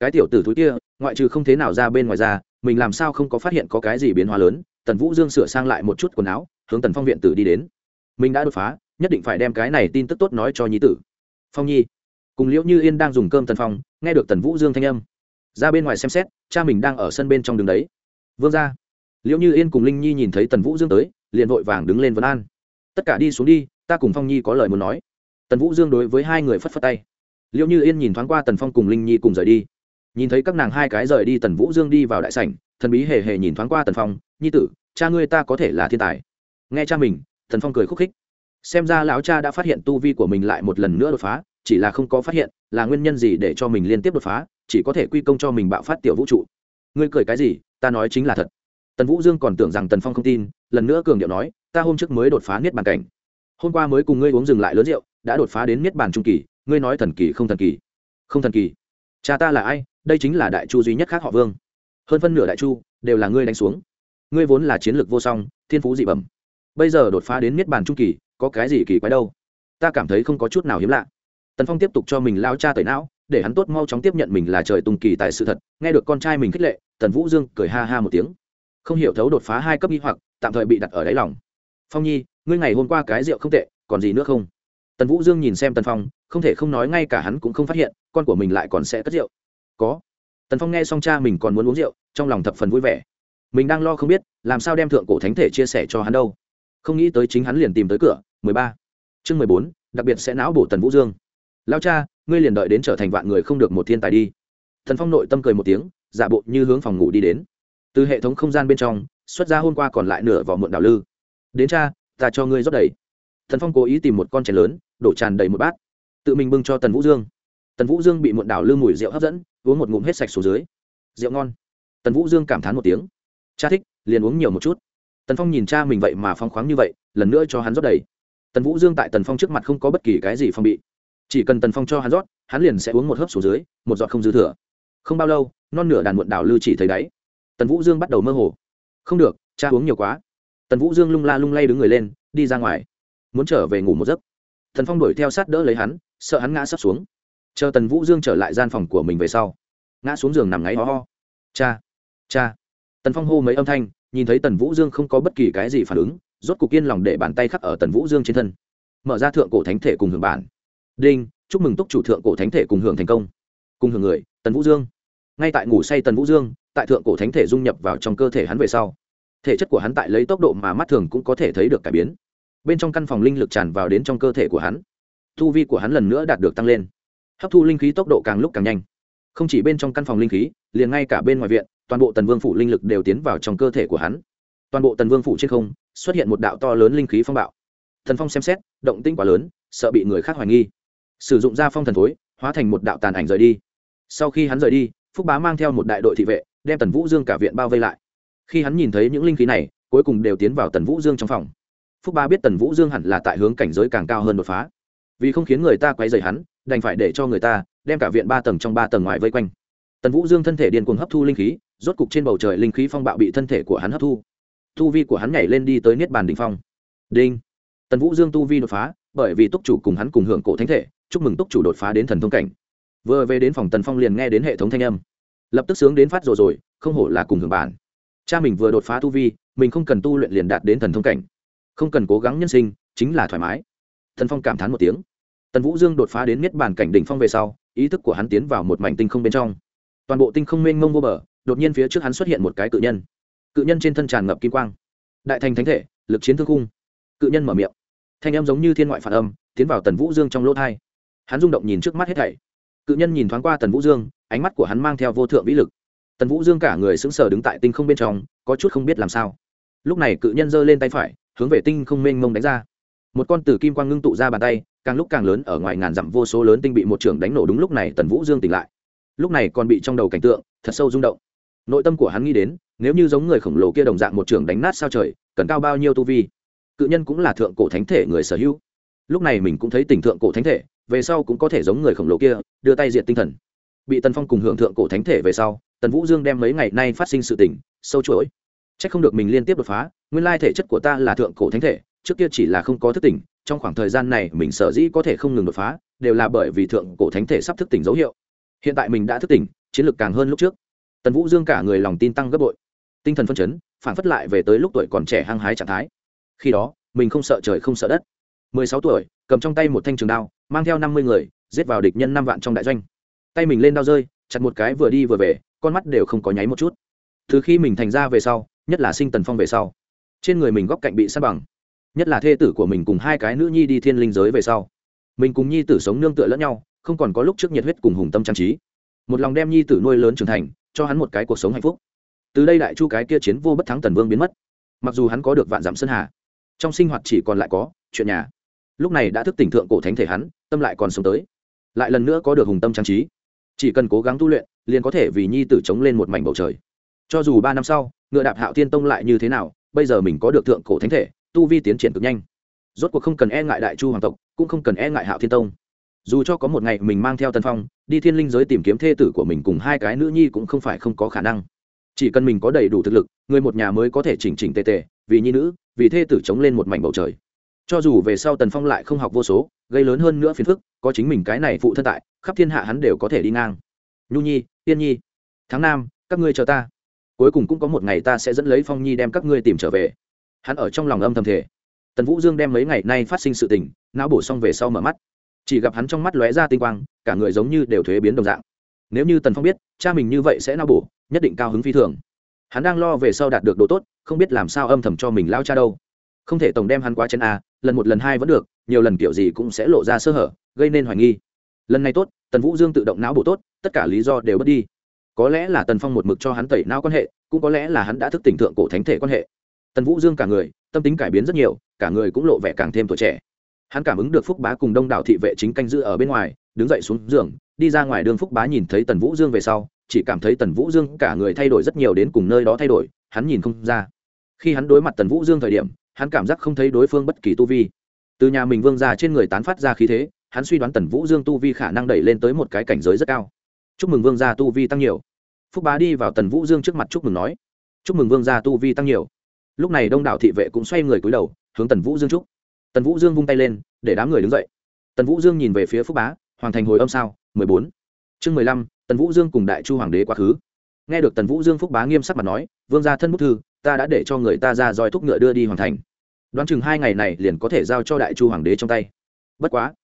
Cái tiểu tử thúi kia, ngoại trừ không thế nào ra bên ngoài ra, mình làm sao không có phát hiện có cái gì biến hóa lớn? Tần vũ dương sửa sang lại một chút quần áo hướng tần phong viện tử đi đến. Mình đã đột phá, nhất định phải đem cái này tin tức tốt nói cho nhi tử. Phong nhi, cùng liễu như yên đang dùng cơm tần phong, nghe được tần vũ dương thanh âm. Ra bên ngoài xem xét, cha mình đang ở sân bên trong đường đấy. Vương ra liễu như yên cùng linh nhi nhìn thấy tần vũ dương tới, liền vội vàng đứng lên vấn an. Tất cả đi xuống đi, ta cùng phong nhi có lời muốn nói. Tần vũ dương đối với hai người phất phất tay. Liễu như yên nhìn thoáng qua tần phong cùng linh nhi cùng rời đi. Nhìn thấy các nàng hai cái rời đi, tần vũ dương đi vào đại sảnh, thần bí hề hề nhìn thoáng qua tần phong, nhi tử, cha ngươi ta có thể là thiên tài nghe cha mình, tần phong cười khúc khích. Xem ra lão cha đã phát hiện tu vi của mình lại một lần nữa đột phá, chỉ là không có phát hiện là nguyên nhân gì để cho mình liên tiếp đột phá, chỉ có thể quy công cho mình bạo phát tiểu vũ trụ. Ngươi cười cái gì? Ta nói chính là thật. Tần vũ dương còn tưởng rằng tần phong không tin, lần nữa cường điệu nói, ta hôm trước mới đột phá niết bàn cảnh. Hôm qua mới cùng ngươi uống dừng lại lớn rượu, đã đột phá đến niết bàn trung kỳ, ngươi nói thần kỳ không thần kỳ? Không thần kỳ. Cha ta là ai? Đây chính là đại chu duy nhất khác họ vương. Hơn phân nửa đại chu đều là ngươi đánh xuống. Ngươi vốn là chiến lược vô song, thiên phú dị bẩm bây giờ đột phá đến niết bàn trung kỳ, có cái gì kỳ quái đâu? Ta cảm thấy không có chút nào hiếm lạ. Tần phong tiếp tục cho mình lao cha tẩy não, để hắn tốt mau chóng tiếp nhận mình là trời tung kỳ tại sự thật, nghe được con trai mình khích lệ, tần vũ dương cười ha ha một tiếng. Không hiểu thấu đột phá hai cấp nghi hoặc, tạm thời bị đặt ở đáy lòng. Phong nhi, ngươi ngày hôm qua cái rượu không tệ, còn gì nữa không? Tần vũ dương nhìn xem tần phong, không thể không nói ngay cả hắn cũng không phát hiện, con của mình lại còn sẽ cất rượu. Có. Tần phong nghe xong cha mình còn muốn uống rượu, trong lòng thập phần vui vẻ. Mình đang lo không biết, làm sao đem thượng cổ thánh thể chia sẻ cho hắn đâu không nghĩ tới chính hắn liền tìm tới cửa. Mười ba. Chương mười bốn, đặc biệt sẽ não bổ tần vũ dương. Lao cha, ngươi liền đợi đến trở thành vạn người không được một thiên tài đi. Thần phong nội tâm cười một tiếng, giả bộ như hướng phòng ngủ đi đến. Từ hệ thống không gian bên trong, xuất ra hôm qua còn lại nửa vỏ mượn đào lư. Đến cha, ta cho ngươi rót đầy. Thần phong cố ý tìm một con chén lớn, đổ tràn đầy một bát. Tự mình bưng cho tần vũ dương. Tần vũ dương bị muộn đào lư mùi rượu hấp dẫn, uống một ngụm hết sạch xuống dưới. Rượu ngon. Tần vũ dương cảm thán một tiếng. Cha thích, liền uống nhiều một chút tần phong nhìn cha mình vậy mà phong khoáng như vậy, lần nữa cho hắn rót đầy. Tần vũ dương tại tần phong trước mặt không có bất kỳ cái gì phong bị. Chỉ cần tần phong cho hắn rót, hắn liền sẽ uống một hớp xuống dưới, một giọt không dư thừa. Không bao lâu, non nửa đàn muộn đảo lư chỉ thấy đáy. Tần vũ dương bắt đầu mơ hồ. Không được, cha uống nhiều quá. Tần vũ dương lung la lung lay đứng người lên, đi ra ngoài. Muốn trở về ngủ một giấc. Tần phong đuổi theo sát đỡ lấy hắn, sợ hắn ngã sắp xuống. Chờ tần vũ dương trở lại gian phòng của mình về sau. Ngã xuống giường nằm ngáy ho ho. Cha cha. Tần phong hô mấy âm thanh nhìn thấy tần vũ dương không có bất kỳ cái gì phản ứng, rốt cục yên lòng để bàn tay khắc ở tần vũ dương trên thân. Mở ra thượng cổ thánh thể cùng hưởng bản. Đinh, chúc mừng túc chủ thượng cổ thánh thể cùng hưởng thành công. Cùng hưởng người, tần vũ dương. Ngay tại ngủ say tần vũ dương, tại thượng cổ thánh thể dung nhập vào trong cơ thể hắn về sau, thể chất của hắn tại lấy tốc độ mà mắt thường cũng có thể thấy được cải biến. Bên trong căn phòng linh lực tràn vào đến trong cơ thể của hắn. Thu vi của hắn lần nữa đạt được tăng lên. Hấp thu linh khí tốc độ càng lúc càng nhanh. Không chỉ bên trong căn phòng linh khí, liền ngay cả bên ngoài viện toàn bộ tần vương phủ linh lực đều tiến vào trong cơ thể của hắn. Toàn bộ tần vương phủ trên không xuất hiện một đạo to lớn linh khí phong bạo. Thần phong xem xét, động tinh quá lớn, sợ bị người khác hoài nghi. Sử dụng ra phong thần thối, hóa thành một đạo tàn ảnh rời đi. Sau khi hắn rời đi, phúc bá mang theo một đại đội thị vệ, đem tần vũ dương cả viện bao vây lại. Khi hắn nhìn thấy những linh khí này, cuối cùng đều tiến vào tần vũ dương trong phòng. Phúc bá biết tần vũ dương hẳn là tại hướng cảnh giới càng cao hơn đột phá. Vì không khiến người ta quay dày hắn, đành phải để cho người ta đem cả viện ba tầng trong ba tầng ngoài vây quanh. Tần vũ dương thân thể điên cuồng hấp thu linh khí rốt cục trên bầu trời linh khí phong bạo bị thân thể của hắn hấp thu. Tu vi của hắn nhảy lên đi tới niết bàn đỉnh phong. Đinh. Tần vũ dương tu vi đột phá, bởi vì túc chủ cùng hắn cùng hưởng cổ thánh thể, chúc mừng túc chủ đột phá đến thần thông cảnh. Vừa về đến phòng tần phong liền nghe đến hệ thống thanh âm. Lập tức sướng đến phát rồi rồi, không hổ là cùng hưởng bản. Cha mình vừa đột phá tu vi, mình không cần tu luyện liền đạt đến thần thông cảnh. Không cần cố gắng nhân sinh, chính là thoải mái. Thần phong cảm thán một tiếng. Tần vũ dương đột phá đến niết bàn cảnh đỉnh phong về sau, ý thức của hắn tiến vào một mảnh tinh không bên trong. Toàn bộ tinh không mênh mông vô bờ đột nhiên phía trước hắn xuất hiện một cái cự nhân. Cự nhân trên thân tràn ngập kim quang. Đại thành thánh thể, lực chiến thương cung cự nhân mở miệng. Thanh âm giống như thiên ngoại phản âm, tiến vào tần vũ dương trong lỗ thai. Hắn rung động nhìn trước mắt hết thảy. Cự nhân nhìn thoáng qua tần vũ dương, ánh mắt của hắn mang theo vô thượng vĩ lực. Tần vũ dương cả người sững sờ đứng tại tinh không bên trong, có chút không biết làm sao. Lúc này cự nhân giơ lên tay phải, hướng về tinh không mênh mông đánh ra. Một con tử kim quang ngưng tụ ra bàn tay, càng lúc càng lớn, ở ngoài ngàn dặm vô số lớn tinh bị một trưởng đánh nổ đúng lúc này tần vũ dương tỉnh lại. Lúc này còn bị trong đầu cảnh tượng, thật sâu rung động nội tâm của hắn nghĩ đến, nếu như giống người khổng lồ kia đồng dạng một trưởng đánh nát sao trời, cần cao bao nhiêu tu vi? Cự nhân cũng là thượng cổ thánh thể người sở hữu. Lúc này mình cũng thấy tình thượng cổ thánh thể, về sau cũng có thể giống người khổng lồ kia, đưa tay diện tinh thần. Bị tần phong cùng hưởng thượng cổ thánh thể về sau, tần vũ dương đem mấy ngày nay phát sinh sự tình, sâu chuỗi. C h ắ c không được mình liên tiếp đột phá, nguyên lai thể chất của ta là thượng cổ thánh thể, trước kia chỉ là không có thức tỉnh, trong khoảng thời gian này mình sở dĩ có thể không ngừng đột phá, đều là bởi vì thượng cổ thánh thể sắp thức tỉnh dấu hiệu. Hiện tại mình đã thức tỉnh, chiến lược càng hơn lúc trước tần vũ dương cả người lòng tin tăng gấp bội. Tinh thần phân chấn, phản phất lại về tới lúc tuổi còn trẻ hăng hái trạng thái. Khi đó, mình không sợ trời không sợ đất. Mười sáu tuổi, cầm trong tay một thanh trường đao, mang theo năm mươi người, giết vào địch nhân năm vạn trong đại doanh. Tay mình lên đao rơi, chặt một cái vừa đi vừa về, con mắt đều không có nháy một chút. Từ khi mình thành ra về sau, nhất là sinh tần phong về sau, trên người mình góc cạnh bị sát bằng. Nhất là thê tử của mình cùng hai cái nữ nhi đi thiên linh giới về sau, mình cùng nhi tử sống nương tựa lẫn nhau, không còn có lúc trước nhiệt huyết cùng hùng tâm trang trí. Một lòng đem nhi tử nuôi lớn trưởng thành cho hắn một cái cuộc sống hạnh phúc. Từ đây đại chu cái kia chiến vô bất thắng tần vương biến mất. Mặc dù hắn có được vạn dặm sơn hà, trong sinh hoạt chỉ còn lại có chuyện nhà. Lúc này đã thức tỉnh thượng cổ thánh thể hắn, tâm lại còn sống tới. Lại lần nữa có được hùng tâm trang trí. Chỉ cần cố gắng tu luyện, liền có thể vì nhi tử chống lên một mảnh bầu trời. Cho dù ba năm sau, ngựa đạp hạo thiên tông lại như thế nào, bây giờ mình có được thượng cổ thánh thể, tu vi tiến triển cực nhanh. Rốt cuộc không cần e ngại đại chu hoàng tộc, cũng không cần e ngại hạo thiên tông. Dù cho có một ngày mình mang theo tân phong đi thiên linh giới tìm kiếm thê tử của mình cùng hai cái nữ nhi cũng không phải không có khả năng. Chỉ cần mình có đầy đủ thực lực, người một nhà mới có thể chỉnh chỉnh tề tề, vì nhi nữ, vì thê tử chống lên một mảnh bầu trời. Cho dù về sau tần phong lại không học vô số, gây lớn hơn nữa phiền phức, có chính mình cái này phụ thân tại, khắp thiên hạ hắn đều có thể đi ngang. Nhu nhi, tiên nhi tháng năm các ngươi chờ ta. Cuối cùng cũng có một ngày ta sẽ dẫn lấy phong nhi đem các ngươi tìm trở về. Hắn ở trong lòng âm thầm thể tần vũ dương đem mấy ngày nay phát sinh sự tình, não bổ xong về sau mở mắt chỉ gặp hắn trong mắt lóe ra tinh quang, cả người giống như đều thuế biến đồng dạng. Nếu như tần phong biết, cha mình như vậy sẽ nao bổ, nhất định cao hứng phi thường. Hắn đang lo về sau đạt được độ tốt, không biết làm sao âm thầm cho mình lao cha đâu. Không thể tổng đem hắn quá chân a, lần một lần hai vẫn được, nhiều lần kiểu gì cũng sẽ lộ ra sơ hở, gây nên hoài nghi. Lần này tốt, tần vũ dương tự động não bổ tốt, tất cả lý do đều bớt đi. Có lẽ là tần phong một mực cho hắn tẩy não quan hệ, cũng có lẽ là hắn đã thức tỉnh thượng cổ thánh thể quan hệ. Tần vũ dương cả người, tâm tính cải biến rất nhiều, cả người cũng lộ vẻ càng thêm tuổi trẻ hắn cảm ứng được phúc bá cùng đông đảo thị vệ chính canh giữ ở bên ngoài, đứng dậy xuống giường, đi ra ngoài đường phúc bá nhìn thấy tần vũ dương về sau, chỉ cảm thấy tần vũ dương cả người thay đổi rất nhiều đến cùng nơi đó thay đổi, hắn nhìn không ra. Khi hắn đối mặt tần vũ dương thời điểm, hắn cảm giác không thấy đối phương bất kỳ tu vi. Từ nhà mình vương ra trên người tán phát ra khí thế, hắn suy đoán tần vũ dương tu vi khả năng đẩy lên tới một cái cảnh giới rất cao. Chúc mừng vương gia tu vi tăng nhiều. Phúc bá đi vào tần vũ dương trước mặt chúc mừng nói. Chúc mừng vương gia tu vi tăng nhiều. Lúc này đông đảo thị vệ cũng xoay người cúi đầu, hướng tần vũ dương chúc tần vũ dương vung tay lên, để đám người đứng dậy. Tần vũ dương nhìn về phía phúc bá, hoàng thành hồi âm sao? mười bốn. Chương mười lăm, tần vũ dương cùng đại chu hoàng đế quá khứ. Nghe được tần vũ dương phúc bá nghiêm sắc mặt nói, vương gia thân bức thư, ta đã để cho người ta ra roi thúc ngựa đưa đi hoàng thành. Đoán chừng hai ngày này liền có thể giao cho đại chu hoàng đế trong tay. Bất quá,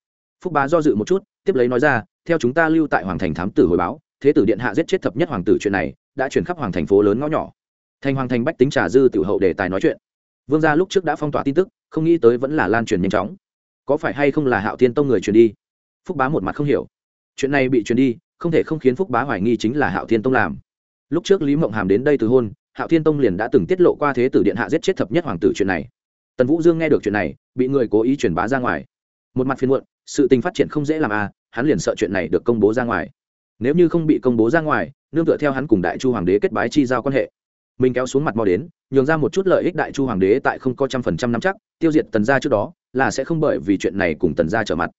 phúc bá do dự một chút, tiếp lấy nói ra, theo chúng ta lưu tại hoàng thành thám tử hồi báo, thế tử điện hạ giết chết thập nhất hoàng tử chuyện này, đã chuyển khắp hoàng thành phố lớn ngõ nhỏ. Thành hoàng thành bách tính trà dư tiểu hậu đề tài nói chuyện vương gia lúc trước đã phong tỏa tin tức, không nghĩ tới vẫn là lan truyền nhanh chóng. Có phải hay không là hạo thiên tông người truyền đi? Phúc bá một mặt không hiểu. Chuyện này bị truyền đi, không thể không khiến phúc bá hoài nghi chính là hạo thiên tông làm. Lúc trước lý mộng hàm đến đây từ hôn, hạo thiên tông liền đã từng tiết lộ qua thế tử điện hạ giết chết thập nhất hoàng tử chuyện này. Tần vũ dương nghe được chuyện này, bị người cố ý truyền bá ra ngoài. Một mặt phiên muộn, sự tình phát triển không dễ làm à hắn liền sợ chuyện này được công bố ra ngoài. Nếu như không bị công bố ra ngoài, nương tựa theo hắn cùng đại chu hoàng đế kết bái chi giao quan hệ. Mình kéo xuống mặt mò đến nhường ra một chút lợi ích đại chu hoàng đế tại không có trăm phần trăm năm chắc, tiêu diệt tần gia trước đó, là sẽ không bởi vì chuyện này cùng tần gia trở mặt.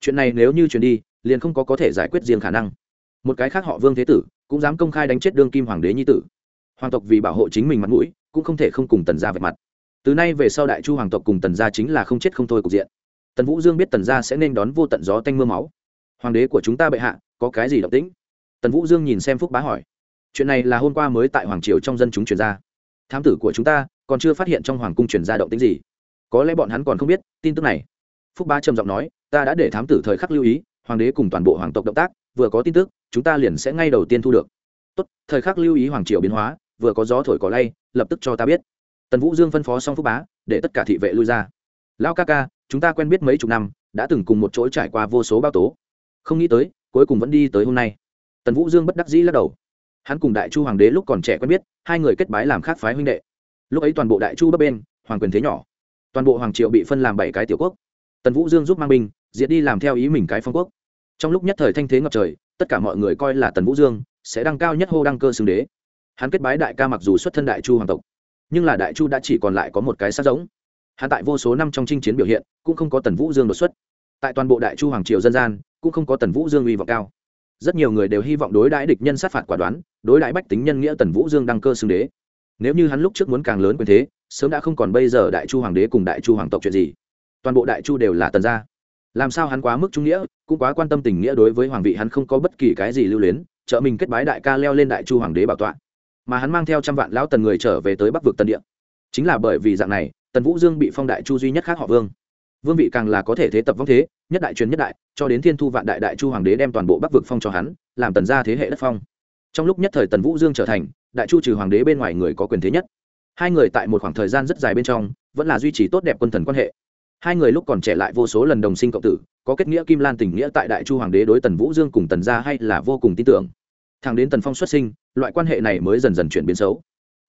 Chuyện này nếu như chuyển đi, liền không có có thể giải quyết riêng khả năng. Một cái khác họ vương thế tử, cũng dám công khai đánh chết đương kim hoàng đế nhi tử. Hoàng tộc vì bảo hộ chính mình mặt mũi, cũng không thể không cùng tần gia vạch mặt. Từ nay về sau đại chu hoàng tộc cùng tần gia chính là không chết không thôi cục diện. Tần vũ dương biết tần gia sẽ nên đón vô tận gió tanh m ư a máu. Hoàng đế của chúng ta bệ hạ, có cái gì động tĩnh? Tần vũ dương nhìn xem phúc bá hỏi. Chuyện này là hôm qua mới tại hoàng triều trong dân chúng truyền ra thám tử của chúng ta còn chưa phát hiện trong hoàng cung truyền ra động tĩnh gì. Có lẽ bọn hắn còn không biết, tin tức này. Phúc bá trầm giọng nói, ta đã để thám tử thời khắc lưu ý, hoàng đế cùng toàn bộ hoàng tộc động tác, vừa có tin tức, chúng ta liền sẽ ngay đầu tiên thu được. Tốt, thời khắc lưu ý hoàng triều biến hóa, vừa có gió thổi cỏ lay, lập tức cho ta biết. Tần vũ dương phân phó xong phúc bá, để tất cả thị vệ lui ra. Lão ca ca, chúng ta quen biết mấy chục năm, đã từng cùng một chỗ trải qua vô số bao tố. Không nghĩ tới, cuối cùng vẫn đi tới hôm nay. Tần vũ dương bất đắc dĩ lắc đầu hắn cùng đại chu hoàng đế lúc còn trẻ quen biết, hai người kết bái làm khác phái huynh đệ. Lúc ấy toàn bộ đại chu bấp bên, hoàng quyền thế nhỏ. Toàn bộ hoàng triệu bị phân làm bảy cái tiểu quốc. Tần vũ dương giúp mang binh diễn đi làm theo ý mình cái phong quốc. Trong lúc nhất thời thanh thế ngập trời, tất cả mọi người coi là tần vũ dương sẽ đăng cao nhất hô đăng cơ xưng đế. Hắn kết bái đại ca mặc dù xuất thân đại chu hoàng tộc, nhưng là đại chu đã chỉ còn lại có một cái sát giống. Hắn tại vô số năm trong chinh chiến biểu hiện, cũng không có tần vũ dương đột xuất. Tại toàn bộ đại chu hoàng triều dân gian, cũng không có tần vũ dương uy vọng cao rất nhiều người đều hy vọng đối đãi địch nhân sát phạt quả đoán, đối đãi bách tính nhân nghĩa tần vũ dương đăng cơ xưng đế. Nếu như hắn lúc trước muốn càng lớn quyền thế, sớm đã không còn bây giờ đại chu hoàng đế cùng đại chu hoàng tộc chuyện gì. Toàn bộ đại chu đều là tần gia. Làm sao hắn quá mức trung nghĩa, cũng quá quan tâm tình nghĩa đối với hoàng vị hắn không có bất kỳ cái gì lưu luyến, trợ mình kết bái đại ca leo lên đại chu hoàng đế bảo tọa. Mà hắn mang theo trăm vạn lão tần người trở về tới bắc vực tân địa. Chính là bởi vì dạng này, tần vũ dương bị phong đại chu duy nhất khác họ vương vương vị càng là có thể thế tập vong thế, nhất đại truyền nhất đại, cho đến thiên thu vạn đại đại chu hoàng đế đem toàn bộ bắc vực phong cho hắn, làm tần gia thế hệ đất phong. Trong lúc nhất thời tần vũ dương trở thành, đại chu trừ hoàng đế bên ngoài người có quyền thế nhất. Hai người tại một khoảng thời gian rất dài bên trong, vẫn là duy trì tốt đẹp quân thần quan hệ. Hai người lúc còn trẻ lại vô số lần đồng sinh cộng tử, có kết nghĩa kim lan tình nghĩa tại đại chu hoàng đế đối tần vũ dương cùng tần gia hay là vô cùng tin tưởng. Thằng đến tần phong xuất sinh, loại quan hệ này mới dần dần chuyển biến xấu.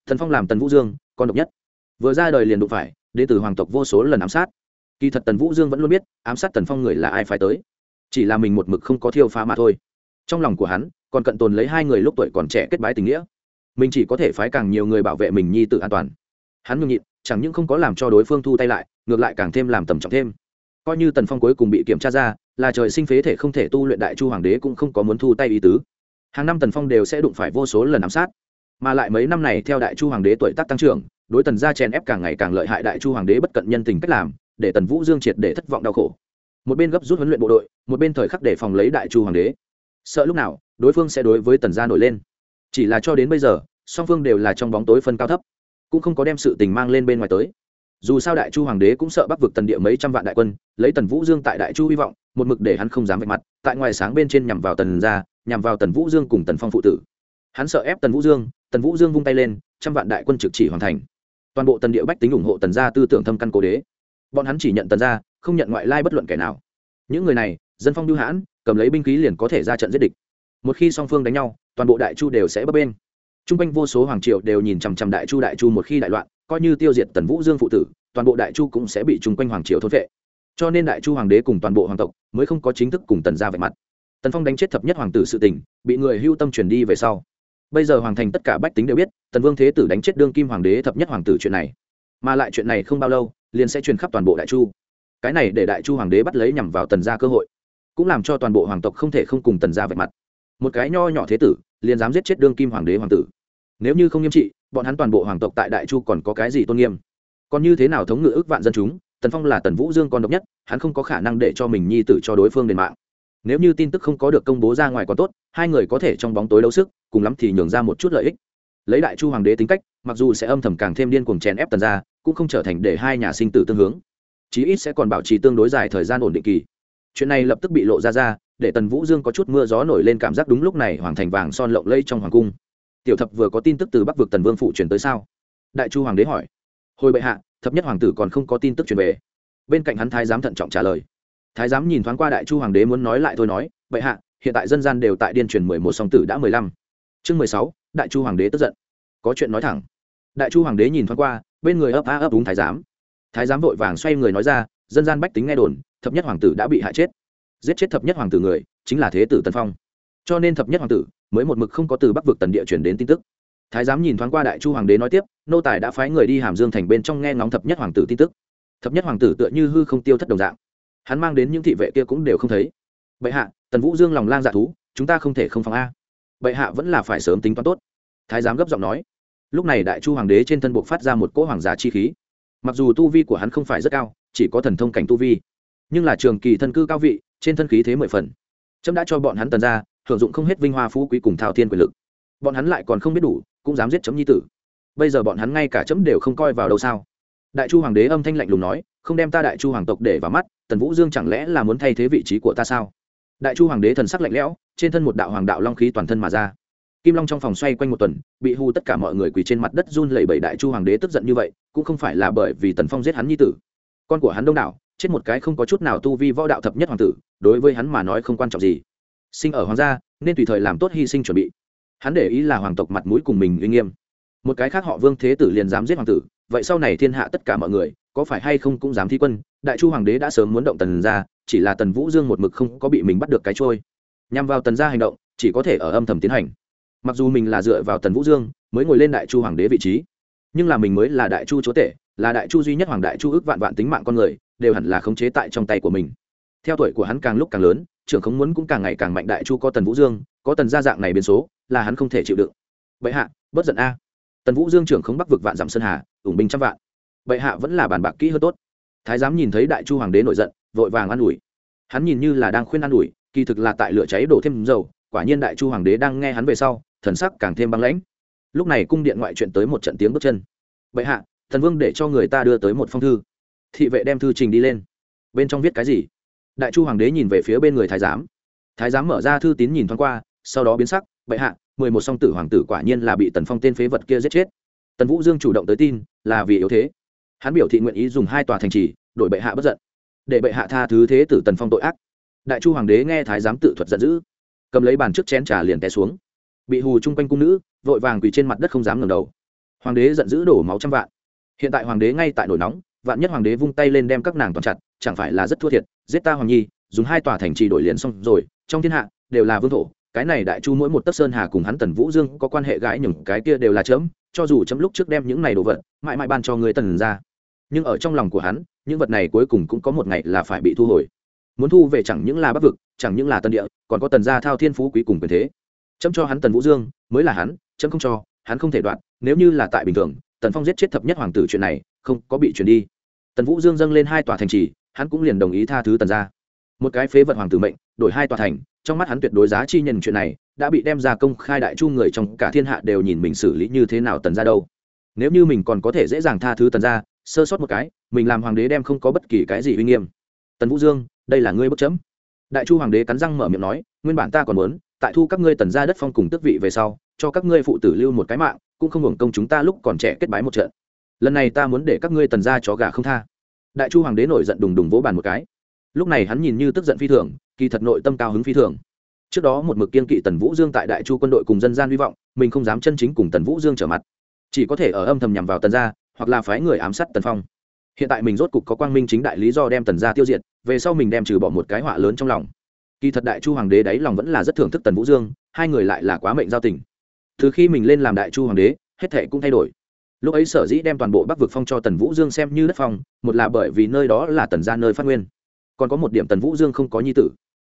Thần phong làm tần vũ dương, con độc nhất. Vừa ra đời liền đụng phải đến từ hoàng tộc vô số lần ám sát kỳ thật tần vũ dương vẫn luôn biết, ám sát tần phong người là ai phải tới. Chỉ là mình một mực không có thiêu phá mà thôi. Trong lòng của hắn, còn cận tồn lấy hai người lúc tuổi còn trẻ kết bái tình nghĩa. Mình chỉ có thể phái càng nhiều người bảo vệ mình nhi tự an toàn. Hắn nhung nhịn, chẳng những không có làm cho đối phương thu tay lại, ngược lại càng thêm làm tầm trọng thêm. Coi như tần phong cuối cùng bị kiểm tra ra, là trời sinh phế thể không thể tu luyện đại chu hoàng đế cũng không có muốn thu tay ý tứ. Hàng năm tần phong đều sẽ đụng phải vô số lần ám sát. Mà lại mấy năm này, theo đại chu hoàng đế tuổi tác tăng trưởng, đối tần gia chèn ép càng ngày càng lợi hại đại chu hoàng đế bất cận nhân tình cách làm để tần vũ dương triệt để thất vọng đau khổ. Một bên gấp rút huấn luyện bộ đội, một bên thời khắc để phòng lấy đại chu hoàng đế. Sợ lúc nào, đối phương sẽ đối với tần gia nổi lên. Chỉ là cho đến bây giờ, song phương đều là trong bóng tối phân cao thấp, cũng không có đem sự tình mang lên bên ngoài tới. Dù sao đại chu hoàng đế cũng sợ bắc vực tần địa mấy trăm vạn đại quân, lấy tần vũ dương tại đại chu hy vọng, một mực để hắn không dám vạch mặt, tại ngoài sáng bên trên nhằm vào tần gia, nhằm vào tần vũ dương cùng tần phong phụ tử. Hắn sợ ép tần vũ dương, tần vũ dương vung tay lên, trăm vạn đại quân trực chỉ hoàn thành. Toàn bộ tần địa bách tính ủng hộ tần gia tư tưởng thâm căn cố đế bọn hắn chỉ nhận tần gia, không nhận ngoại lai bất luận kẻ nào. Những người này, dân phong lưu hãn, cầm lấy binh khí liền có thể ra trận giết địch. Một khi song phương đánh nhau, toàn bộ đại chu đều sẽ bấp bên t r u n g quanh vô số hoàng triệu đều nhìn chằm chằm đại chu đại chu một khi đại loạn, coi như tiêu diệt tần vũ dương phụ tử, toàn bộ đại chu cũng sẽ bị chung quanh hoàng triều thốt vệ. Cho nên đại chu hoàng đế cùng toàn bộ hoàng tộc mới không có chính thức cùng tần gia vạch mặt. Tần phong đánh chết thập nhất hoàng tử sự tình, bị người hưu tâm truyền đi về sau. Bây giờ hoàng thành tất cả bách tính đều biết, tần vương thế tử đánh chết đương kim hoàng đế thập nhất hoàng tử chuyện này. Mà lại chuyện này không bao lâu liền sẽ truyền khắp toàn bộ đại chu. Cái này để đại chu hoàng đế bắt lấy nhằm vào tần gia cơ hội, cũng làm cho toàn bộ hoàng tộc không thể không cùng tần gia vạch mặt. Một cái nho nhỏ thế tử, liền dám giết chết đương kim hoàng đế hoàng tử. Nếu như không nghiêm trị, bọn hắn toàn bộ hoàng tộc tại đại chu còn có cái gì tôn nghiêm? Còn như thế nào thống ngự ước vạn dân chúng, tần phong là tần vũ dương còn độc nhất, hắn không có khả năng để cho mình nhi tử cho đối phương đền mạng. Nếu như tin tức không có được công bố ra ngoài còn tốt, hai người có thể trong bóng tối đấu sức, cùng lắm thì nhường ra một chút lợi ích. Lấy đại chu hoàng đế tính cách, mặc dù sẽ âm thầm càng thêm điên cuồng chèn ép tần ra cũng không trở thành để hai nhà sinh tử tương hướng. Chí ít sẽ còn bảo trì tương đối dài thời gian ổn định kỳ. Chuyện này lập tức bị lộ ra ra, để tần vũ dương có chút mưa gió nổi lên cảm giác đúng lúc này hoàng thành vàng son lộng lây trong hoàng cung. Tiểu thập vừa có tin tức từ bắc vực tần vương phụ truyền tới sao? Đại chu hoàng đế hỏi. Hồi bệ hạ, thập nhất hoàng tử còn không có tin tức truyền về. Bên cạnh hắn thái giám thận trọng trả lời. Thái giám nhìn thoáng qua đại chu hoàng đế muốn nói lại thôi nói, bệ hạ, hiện tại dân gian đều tại điên truyền mười một song tử đã mười lăm. Chương mười sáu, đại chu hoàng đế tức giận. Có chuyện nói thẳng. Đại chu hoàng đế nhìn thoáng qua bên người ấp a ấp đúng thái giám. Thái giám vội vàng xoay người nói ra, dân gian bách tính nghe đồn, thập nhất hoàng tử đã bị hại chết. Giết chết thập nhất hoàng tử người, chính là thế tử tần phong. Cho nên thập nhất hoàng tử mới một mực không có từ bắc vực tần địa chuyển đến tin tức. Thái giám nhìn thoáng qua đại chu hoàng đế nói tiếp, nô tài đã phái người đi hàm dương thành bên trong nghe ngóng thập nhất hoàng tử tin tức. Thập nhất hoàng tử tựa như hư không tiêu thất đồng dạng. Hắn mang đến những thị vệ kia cũng đều không thấy. Bệ hạ, tần vũ dương lòng lang dạ thú, chúng ta không thể không phòng a. Bệ hạ vẫn là phải sớm tính toán tốt. Thái giám gấp giọng nói lúc này đại chu hoàng đế trên thân buộc phát ra một cỗ hoàng giả chi khí. Mặc dù tu vi của hắn không phải rất cao, chỉ có thần thông cảnh tu vi, nhưng là trường kỳ thân cư cao vị, trên thân khí thế mười phần. Trâm đã cho bọn hắn tần ra, hưởng dụng không hết vinh hoa phú quý cùng thao thiên quyền lực. Bọn hắn lại còn không biết đủ, cũng dám giết chấm nhi tử. Bây giờ bọn hắn ngay cả chấm đều không coi vào đâu sao? Đại chu hoàng đế âm thanh lạnh lùng nói, không đem ta đại chu hoàng tộc để vào mắt, tần vũ dương chẳng lẽ là muốn thay thế vị trí của ta sao? Đại chu hoàng đế thần sắc lạnh lẽo, trên thân một đạo hoàng đạo long khí toàn thân mà ra kim long trong phòng xoay quanh một tuần, bị hù tất cả mọi người quỳ trên mặt đất run lẩy bẩy đại chu hoàng đế tức giận như vậy, cũng không phải là bởi vì tần phong giết hắn nhi tử. Con của hắn đông đảo, chết một cái không có chút nào tu vi võ đạo thập nhất hoàng tử, đối với hắn mà nói không quan trọng gì. Sinh ở hoàng gia, nên tùy thời làm tốt hy sinh chuẩn bị. Hắn để ý là hoàng tộc mặt mũi cùng mình uy nghiêm. Một cái khác họ vương thế tử liền dám giết hoàng tử, vậy sau này thiên hạ tất cả mọi người, có phải hay không cũng dám thi quân, đại chu hoàng đế đã sớm muốn động tần ra chỉ là tần vũ dương một mực không có bị mình bắt được cái trôi. Nhằm vào tần gia hành động, chỉ có thể ở âm thầm tiến hành mặc dù mình là dựa vào tần vũ dương mới ngồi lên đại chu hoàng đế vị trí, nhưng là mình mới là đại chu chúa tể, là đại chu duy nhất hoàng đại chu ước vạn vạn tính mạng con người, đều hẳn là khống chế tại trong tay của mình. Theo tuổi của hắn càng lúc càng lớn, trưởng không muốn cũng càng ngày càng mạnh đại chu có tần vũ dương, có tần gia dạng này biến số, là hắn không thể chịu đựng. Bệ hạ bất giận a. Tần vũ dương trưởng không bắc vực vạn dặm sơn hà, ủng binh trăm vạn. Bệ hạ vẫn là bàn bạc kỹ hơn tốt. Thái giám nhìn thấy đại chu hoàng đế nổi giận, vội vàng an ủi. Hắn nhìn như là đang khuyên an ủi, kỳ thực là tại lửa cháy đổ thêm dầu, quả nhiên đại chu hoàng đế đang nghe hắn về sau thần sắc càng thêm băng lãnh. Lúc này cung điện ngoại chuyện tới một trận tiếng bước chân. Bệ hạ, thần vương để cho người ta đưa tới một phong thư. Thị vệ đem thư trình đi lên. Bên trong viết cái gì? Đại chu hoàng đế nhìn về phía bên người thái giám. Thái giám mở ra thư tín nhìn thoáng qua, sau đó biến sắc, bệ hạ, mười một song tử hoàng tử quả nhiên là bị tần phong tên phế vật kia giết chết. Tần vũ dương chủ động tới tin, là vì yếu thế. Hắn biểu thị nguyện ý dùng hai tòa thành trì, đổi bệ hạ bất giận. Để bệ hạ tha thứ thế tử tần phong tội ác. Đại chu hoàng đế nghe thái giám tự thuật giận dữ, cầm lấy bàn trước chén trà liền té xuống bị hù chung quanh cung nữ, vội vàng quỳ trên mặt đất không dám ngẩng đầu. Hoàng đế giận dữ đổ máu trăm vạn. Hiện tại hoàng đế ngay tại nổi nóng, vạn nhất hoàng đế vung tay lên đem các nàng toàn chặt, chẳng phải là rất thua thiệt, giết ta hoàng nhi, dùng hai tòa thành trì đổi liền xong rồi, trong thiên hạ đều là vương thổ, cái này đại chu mỗi một tấc sơn hà cùng hắn tần vũ dương có quan hệ gãi nhừng cái kia đều là chấm, cho dù chấm lúc trước đem những này đồ vật, mãi mãi ban cho người tần ra. Nhưng ở trong lòng của hắn, những vật này cuối cùng cũng có một ngày là phải bị thu hồi. Muốn thu về chẳng những là bắc vực, chẳng những là tân địa, còn có tần gia thao thiên phú quý cùng quyền thế chấm cho hắn tần vũ dương, mới là hắn, chấm không cho, hắn không thể đoạn, nếu như là tại bình thường, tần phong giết chết thập nhất hoàng tử chuyện này, không có bị chuyển đi. Tần vũ dương dâng lên hai tòa thành trì, hắn cũng liền đồng ý tha thứ tần gia. Một cái phế vật hoàng tử mệnh, đổi hai tòa thành, trong mắt hắn tuyệt đối giá chi nhân chuyện này, đã bị đem ra công khai đại chu người trong cả thiên hạ đều nhìn mình xử lý như thế nào tần ra đâu. Nếu như mình còn có thể dễ dàng tha thứ tần ra sơ sót một cái, mình làm hoàng đế đem không có bất kỳ cái gì uy nghiêm. Tần vũ dương, đây là ngươi bức chấm. Đại chu hoàng đế cắn răng mở miệng nói, nguyên bản ta còn muốn tại thu các ngươi tần ra đất phong cùng tước vị về sau, cho các ngươi phụ tử lưu một cái mạng, cũng không hưởng công chúng ta lúc còn trẻ kết bái một trận. Lần này ta muốn để các ngươi tần ra chó gà không tha. Đại chu hoàng đế nổi giận đùng đùng vỗ bàn một cái. Lúc này hắn nhìn như tức giận phi thường, kỳ thật nội tâm cao hứng phi thường. Trước đó một mực kiên kỵ tần vũ dương tại đại chu quân đội cùng dân gian hy vọng, mình không dám chân chính cùng tần vũ dương trở mặt. Chỉ có thể ở âm thầm nhằm vào tần gia, hoặc là phái người ám sát tần phong. Hiện tại mình rốt cục có quang minh chính đại lý do đem tần gia tiêu diệt, về sau mình đem trừ bỏ một cái họa lớn trong lòng kỳ thật đại chu hoàng đế đáy lòng vẫn là rất thưởng thức tần vũ dương, hai người lại là quá mệnh giao tình. Từ khi mình lên làm đại chu hoàng đế, hết thệ cũng thay đổi. Lúc ấy sở dĩ đem toàn bộ bắc vực phong cho tần vũ dương xem như đất phong, một là bởi vì nơi đó là tần gia nơi phát nguyên. Còn có một điểm tần vũ dương không có nhi tử.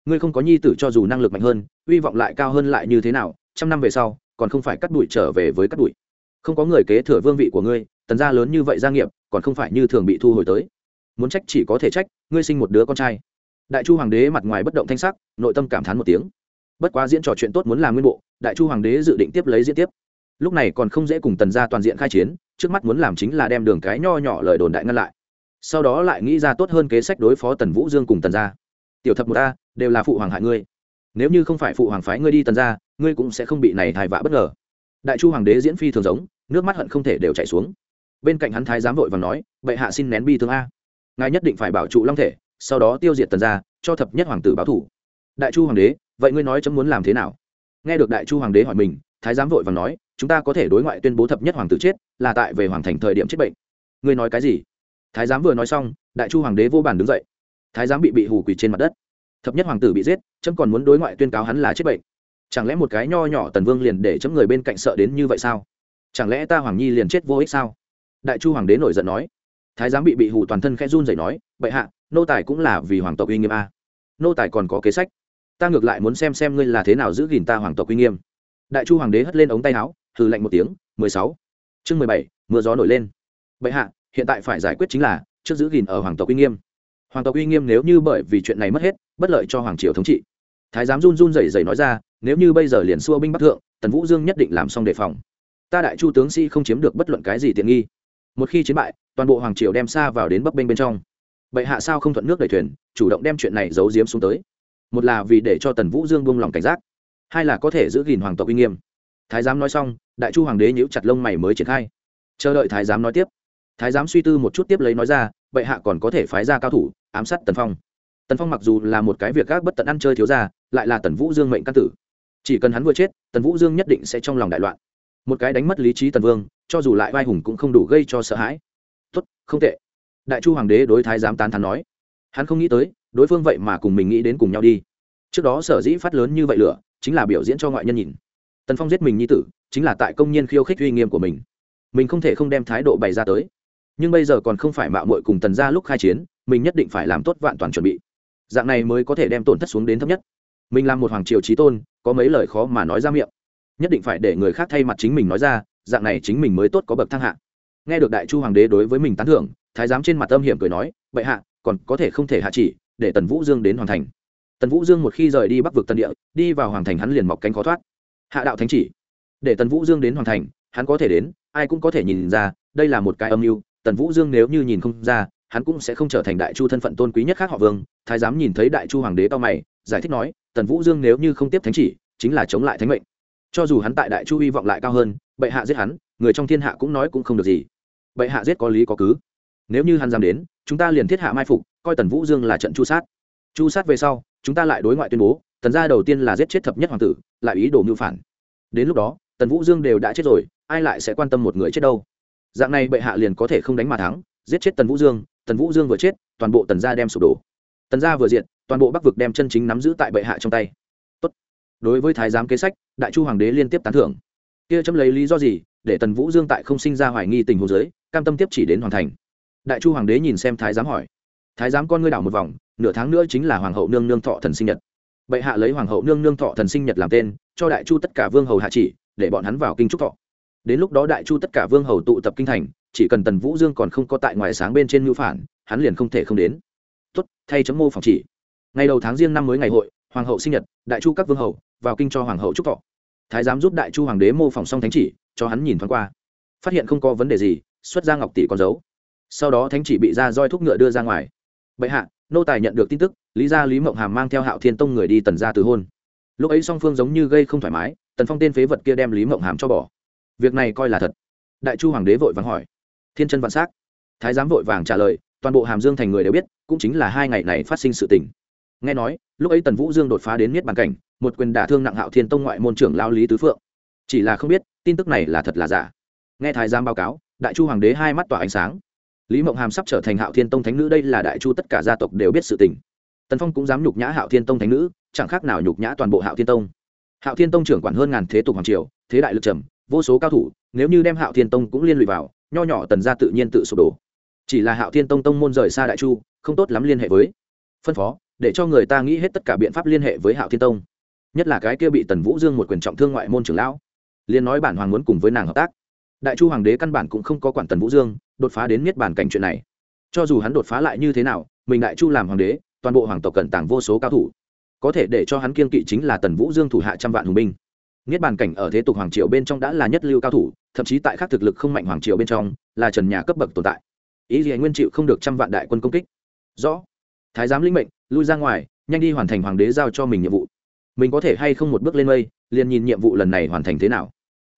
Ngươi không có nhi tử cho dù năng lực mạnh hơn, hy vọng lại cao hơn lại như thế nào, trăm năm về sau, còn không phải cắt đuổi trở về với cắt đuổi. Không có người kế thừa vương vị của ngươi, tần gia lớn như vậy gia nghiệp, còn không phải như thường bị thu hồi tới. Muốn trách chỉ có thể trách, ngươi sinh một đứa con trai đại chu hoàng đế mặt ngoài bất động thanh sắc, nội tâm cảm thán một tiếng. Bất quá diễn trò chuyện tốt muốn làm nguyên bộ, đại chu hoàng đế dự định tiếp lấy diễn tiếp. Lúc này còn không dễ cùng tần gia toàn diện khai chiến, trước mắt muốn làm chính là đem đường cái nho nhỏ lời đồn đại ngăn lại. Sau đó lại nghĩ ra tốt hơn kế sách đối phó tần vũ dương cùng tần gia. Tiểu thập một a, đều là phụ hoàng hại ngươi. Nếu như không phải phụ hoàng phái ngươi đi tần gia, ngươi cũng sẽ không bị này thai vạ bất ngờ. Đại chu hoàng đế diễn phi thường giống, nước mắt hận không thể đều chảy xuống. Bên cạnh hắn thái giám vội và nói, bệ hạ xin nén bi thương a. Ngài nhất định phải bảo trụ long thể sau đó tiêu diệt tần gia, cho thập nhất hoàng tử báo thủ. Đại chu hoàng đế, vậy ngươi nói chấm muốn làm thế nào? Nghe được đại chu hoàng đế hỏi mình, thái giám vội và nói, chúng ta có thể đối ngoại tuyên bố thập nhất hoàng tử chết, là tại về hoàng thành thời điểm chết bệnh. Ngươi nói cái gì? Thái giám vừa nói xong, đại chu hoàng đế vô bàn đứng dậy. Thái giám bị bị hù quỳ trên mặt đất. Thập nhất hoàng tử bị giết, chấm còn muốn đối ngoại tuyên cáo hắn là chết bệnh. Chẳng lẽ một cái nho nhỏ tần vương liền để chấm người bên cạnh sợ đến như vậy sao? Chẳng lẽ ta hoàng nhi liền chết vô ích sao? Đại chu hoàng đế nổi giận nói. Thái giám bị bị hù toàn thân khẽ run rẩy nói, bệ hạ nô tài cũng là vì hoàng tộc uy nghiêm a. Nô tài còn có kế sách. Ta ngược lại muốn xem xem ngươi là thế nào giữ gìn ta hoàng tộc uy nghiêm. Đại chu hoàng đế hất lên ống tay áo, hừ lạnh một tiếng, mười sáu. Chương mười bảy, mưa gió nổi lên. Bệ hạ, hiện tại phải giải quyết chính là, trước giữ gìn ở hoàng tộc uy nghiêm. Hoàng tộc uy nghiêm nếu như bởi vì chuyện này mất hết, bất lợi cho hoàng triều thống trị. Thái giám run run rẩy rẩy nói ra, nếu như bây giờ liền xua binh bắc thượng, tần vũ dương nhất định làm xong đề phòng. Ta đại chu tướng sĩ không chiếm được bất luận cái gì tiện nghi. Một khi chiến bại, toàn bộ hoàng triều đem xa vào đến bắc bênh bên trong bệ hạ sao không thuận nước đẩy thuyền, chủ động đem chuyện này giấu giếm xuống tới. Một là vì để cho tần vũ dương buông lòng cảnh giác, hai là có thể giữ gìn hoàng tộc uy nghiêm. Thái giám nói xong, đại chu hoàng đế nhíu chặt lông mày mới triển khai. Chờ đợi thái giám nói tiếp. Thái giám suy tư một chút tiếp lấy nói ra, bệ hạ còn có thể phái ra cao thủ, ám sát tần phong. Tần phong mặc dù là một cái việc gác bất tận ăn chơi thiếu ra lại là tần vũ dương mệnh căn tử. Chỉ cần hắn vừa chết, tần vũ dương nhất định sẽ trong lòng đại loạn. Một cái đánh mất lý trí tần vương, cho dù lại vai hùng cũng không đủ gây cho sợ hãi. Tốt, không tệ đại chu hoàng đế đối thái giám tán thắn nói, hắn không nghĩ tới, đối phương vậy mà cùng mình nghĩ đến cùng nhau đi. Trước đó sở dĩ phát lớn như vậy lửa, chính là biểu diễn cho ngoại nhân nhìn. Tần phong giết mình như tử, chính là tại công nhân khiêu khích uy nghiêm của mình. Mình không thể không đem thái độ bày ra tới. Nhưng bây giờ còn không phải mạo muội cùng tần ra lúc khai chiến, mình nhất định phải làm tốt vạn toàn chuẩn bị. Dạng này mới có thể đem tổn thất xuống đến thấp nhất. Mình làm một hoàng triều trí tôn, có mấy lời khó mà nói ra miệng. Nhất định phải để người khác thay mặt chính mình nói ra, dạng này chính mình mới tốt có bậc thang hạ nghe được đại chu hoàng đế đối với mình tán thưởng, thái giám trên mặt âm hiểm cười nói, bệ hạ, còn có thể không thể hạ chỉ, để tần vũ dương đến hoàng thành. Tần vũ dương một khi rời đi bắc vực tân địa, đi vào hoàng thành hắn liền mọc cánh khó thoát. Hạ đạo thánh chỉ, để tần vũ dương đến hoàng thành, hắn có thể đến, ai cũng có thể nhìn ra, đây là một cái âm mưu, tần vũ dương nếu như nhìn không ra, hắn cũng sẽ không trở thành đại chu thân phận tôn quý nhất khác họ vương. Thái giám nhìn thấy đại chu hoàng đế cao mày, giải thích nói, tần vũ dương nếu như không tiếp thánh chỉ, chính là chống lại thánh mệnh. Cho dù hắn tại đại chu hy vọng lại cao hơn, bệ hạ giết hắn, người trong thiên hạ cũng nói cũng không được gì bệ hạ giết có lý có cứ. Nếu như hắn dám đến, chúng ta liền thiết hạ mai phục, coi tần vũ dương là trận chu sát. Chu sát về sau, chúng ta lại đối ngoại tuyên bố, tần gia đầu tiên là giết chết thập nhất hoàng tử, lại ý đồ mưu phản. Đến lúc đó, tần vũ dương đều đã chết rồi, ai lại sẽ quan tâm một người chết đâu? Dạng này bệ hạ liền có thể không đánh mà thắng, giết chết tần vũ dương, tần vũ dương vừa chết, toàn bộ tần gia đem sụp đổ. Tần gia vừa diện toàn bộ bắc vực đem chân chính nắm giữ tại bệ hạ trong tay. Tốt. đối với thái giám kế sách, đại chu hoàng đế liên tiếp tán thưởng. Kia chấm lấy lý do gì, để tần vũ dương tại không sinh ra hoài nghi tình hồ giới cam tâm tiếp chỉ đến hoàn thành. Đại chu hoàng đế nhìn xem thái giám hỏi, thái giám con ngươi đảo một vòng, nửa tháng nữa chính là hoàng hậu nương nương thọ thần sinh nhật. Bệ hạ lấy hoàng hậu nương nương thọ thần sinh nhật làm tên, cho đại chu tất cả vương hầu hạ chỉ, để bọn hắn vào kinh trúc thọ. Đến lúc đó đại chu tất cả vương hầu tụ tập kinh thành, chỉ cần tần vũ dương còn không có tại ngoài sáng bên trên ngữ phản, hắn liền không thể không đến. Tuất thay chấm mô phòng chỉ. Ngày đầu tháng riêng năm mới ngày hội, hoàng hậu sinh nhật, đại chu các vương hầu vào kinh cho hoàng hậu trúc thọ. Thái giám giúp đại chu hoàng đế mô phỏng xong thánh chỉ, cho hắn nhìn thoáng qua. Phát hiện không có vấn đề gì xuất ra ngọc tỷ con dấu. Sau đó thánh chỉ bị ra roi thúc ngựa đưa ra ngoài. Bệ hạ, nô tài nhận được tin tức, lý gia lý mộng hàm mang theo hạo thiên tông người đi tần gia từ hôn. Lúc ấy song phương giống như gây không thoải mái, tần phong tên phế vật kia đem lý mộng hàm cho bỏ. Việc này coi là thật. Đại chu hoàng đế vội vàng hỏi. Thiên chân vạn s á c thái giám vội vàng trả lời, toàn bộ hàm dương thành người đều biết, cũng chính là hai ngày này phát sinh sự tình. Nghe nói, lúc ấy tần vũ dương đột phá đến miết bàn cảnh, một quyền đả thương nặng hạo thiên tông ngoại môn trưởng lao lý tứ phượng. Chỉ là không biết, tin tức này là thật là giả. Nghe thái giám báo cáo đại chu hoàng đế hai mắt tỏa ánh sáng. Lý mộng hàm sắp trở thành hạo thiên tông thánh nữ, đây là đại chu tất cả gia tộc đều biết sự tình. Tần phong cũng dám nhục nhã hạo thiên tông thánh nữ, chẳng khác nào nhục nhã toàn bộ hạo thiên tông. Hạo thiên tông trưởng quản hơn ngàn thế tục hoàng triều, thế đại lực trầm, vô số cao thủ, nếu như đem hạo thiên tông cũng liên lụy vào, nho nhỏ tần gia tự nhiên tự sụp đổ. Chỉ là hạo thiên tông tông môn rời xa đại chu, không tốt lắm liên hệ với phân phó, để cho người ta nghĩ hết tất cả biện pháp liên hệ với hạo thiên tông. Nhất là cái kia bị tần vũ dương một quyền trọng thương ngoại môn trưởng lão liên nói bản hoàng muốn cùng với nàng hợp tác đại chu hoàng đế căn bản cũng không có quản tần vũ dương, đột phá đến miết bản cảnh chuyện này. Cho dù hắn đột phá lại như thế nào, mình đại chu làm hoàng đế, toàn bộ hoàng tộc cận tàng vô số cao thủ. Có thể để cho hắn kiên kỵ chính là tần vũ dương thủ hạ trăm vạn hùng binh. Niết bàn cảnh ở thế tục hoàng triều bên trong đã là nhất lưu cao thủ, thậm chí tại các thực lực không mạnh hoàng triều bên trong, là trần nhà cấp bậc tồn tại. Ý gì anh nguyên chịu không được trăm vạn đại quân công kích. Rõ. Thái giám linh mệnh, lui ra ngoài, nhanh đi hoàn thành hoàng đế giao cho mình nhiệm vụ. Mình có thể hay không một bước lên mây, liền nhìn nhiệm vụ lần này hoàn thành thế nào.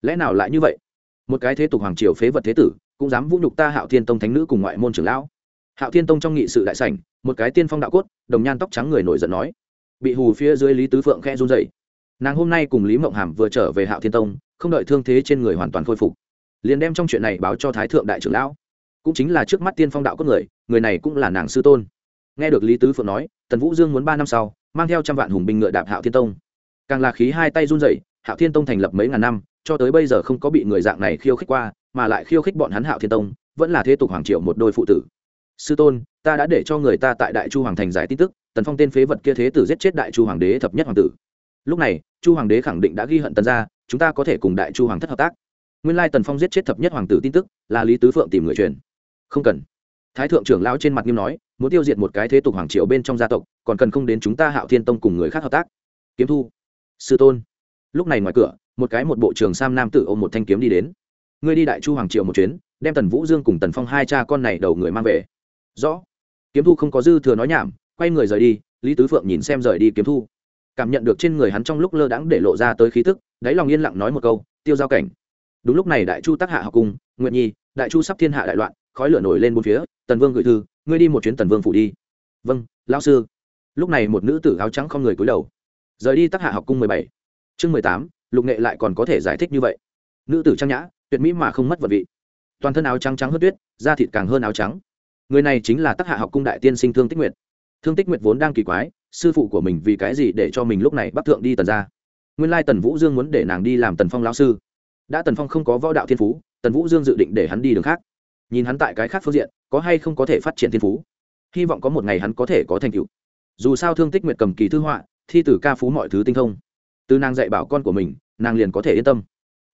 Lẽ nào lại như vậy? Một cái thế tục hoàng triều phế vật thế tử, cũng dám vũ nhục ta hạo thiên tông thánh nữ cùng ngoại môn trưởng lão. Hạo thiên tông trong nghị sự đại sảnh, một cái tiên phong đạo cốt, đồng nhan tóc trắng người nổi giận nói. Bị hù phía dưới lý tứ phượng khe run dậy nàng hôm nay cùng lý mộng hàm vừa trở về hạo thiên tông, không đợi thương thế trên người hoàn toàn khôi phục, liền đem trong chuyện này báo cho thái thượng đại trưởng lão. Cũng chính là trước mắt tiên phong đạo cốt người người này cũng là nàng sư tôn. Nghe được lý tứ phượng nói, tần vũ dương muốn ba năm sau, mang theo trăm vạn hùng binh ngựa đạp hạo thiên tông. Càng là khí hai tay run dậy hạo thiên tông thành lập mấy ngàn năm cho tới bây giờ không có bị người dạng này khiêu khích qua, mà lại khiêu khích bọn hắn hạo thiên tông, vẫn là thế tục hoàng triệu một đôi phụ tử. Sư tôn, ta đã để cho người ta tại đại chu hoàng thành giải tin tức, tần phong tên phế vật kia thế tử giết chết đại chu hoàng đế thập nhất hoàng tử. Lúc này, chu hoàng đế khẳng định đã ghi hận tần ra chúng ta có thể cùng đại chu hoàng thất hợp tác. Nguyên lai tần phong giết chết thập nhất hoàng tử tin tức, là lý tứ phượng tìm người truyền. Không cần. Thái thượng trưởng lão trên mặt nghiêm nói, muốn tiêu diệt một cái thế tục hoàng triều bên trong gia tộc, còn cần không đến chúng ta hạo thiên tông cùng người khác hợp tác. Kiếm thu. Sư tôn. Lúc này ngoài cửa một cái một bộ trưởng sam nam tử ôm một thanh kiếm đi đến. Ngươi đi đại chu hoàng triều một chuyến, đem tần vũ dương cùng tần phong hai cha con này đầu người mang về. Rõ. Kiếm thu không có dư thừa nói nhảm, quay người rời đi, lý tứ phượng nhìn xem rời đi kiếm thu. Cảm nhận được trên người hắn trong lúc lơ đãng để lộ ra tới khí tức, đáy lòng yên lặng nói một câu, tiêu giao cảnh. Đúng lúc này đại chu tác hạ học cung nguyện nhi, đại chu sắp thiên hạ đại loạn, khói lửa nổi lên bốn phía, tần vương gửi thư, ngươi đi một chuyến tần vương phủ đi. Vâng lão sư. Lúc này một nữ tử áo trắng không người cúi đầu. Rời đi tác hạ học cung mười bảy. Chương mười tám lục nghệ lại còn có thể giải thích như vậy. Nữ tử trang nhã, tuyệt mỹ mà không mất vật vị. Toàn thân áo trắng trắng hơn tuyết, da thịt càng hơn áo trắng. Người này chính là tác hạ học cung đại tiên sinh thương tích nguyệt. Thương tích nguyệt vốn đang kỳ quái, sư phụ của mình vì cái gì để cho mình lúc này bắt thượng đi tần ra nguyên lai tần vũ dương muốn để nàng đi làm tần phong lão sư. Đã tần phong không có võ đạo thiên phú, tần vũ dương dự định để hắn đi đường khác. Nhìn hắn tại cái khác phương diện, có hay không có thể phát triển thiên phú? Hy vọng có một ngày hắn có thể có thành tựu. Dù sao thương tích nguyệt cầm kỳ thư họa, thi tử ca phú mọi thứ tinh thông từ nàng dạy bảo con của mình, nàng liền có thể yên tâm.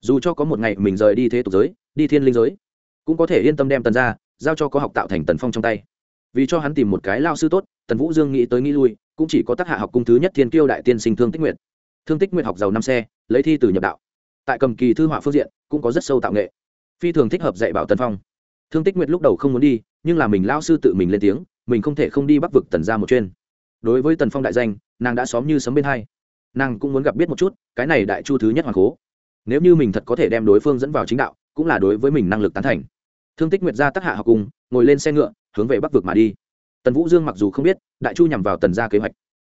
Dù cho có một ngày mình rời đi thế tục giới, đi thiên linh giới, cũng có thể yên tâm đem tần ra giao cho có học tạo thành tần phong trong tay. Vì cho hắn tìm một cái lao sư tốt, tần vũ dương nghĩ tới nghĩ lui, cũng chỉ có tác hạ học cung thứ nhất thiên kiêu đại tiên sinh thương tích nguyện thương tích nguyện học giàu năm xe, lấy thi từ nhập đạo. Tại cầm kỳ thư họa phương diện, cũng có rất sâu tạo nghệ. Phi thường thích hợp dạy bảo tần phong. Thương tích nguyện lúc đầu không muốn đi, nhưng là mình lao sư tự mình lên tiếng, mình không thể không đi bắc vực tần ra một chuyên đối với tần phong đại danh, nàng đã xóm như sấm bên hai nàng cũng muốn gặp biết một chút, cái này đại chu thứ nhất hoàng cố nếu như mình thật có thể đem đối phương dẫn vào chính đạo, cũng là đối với mình năng lực tán thành. Thương tích nguyệt gia tắc hạ học cùng, ngồi lên xe ngựa, hướng về bắc vực mà đi. Tần vũ dương mặc dù không biết, đại chu nhằm vào tần gia kế hoạch,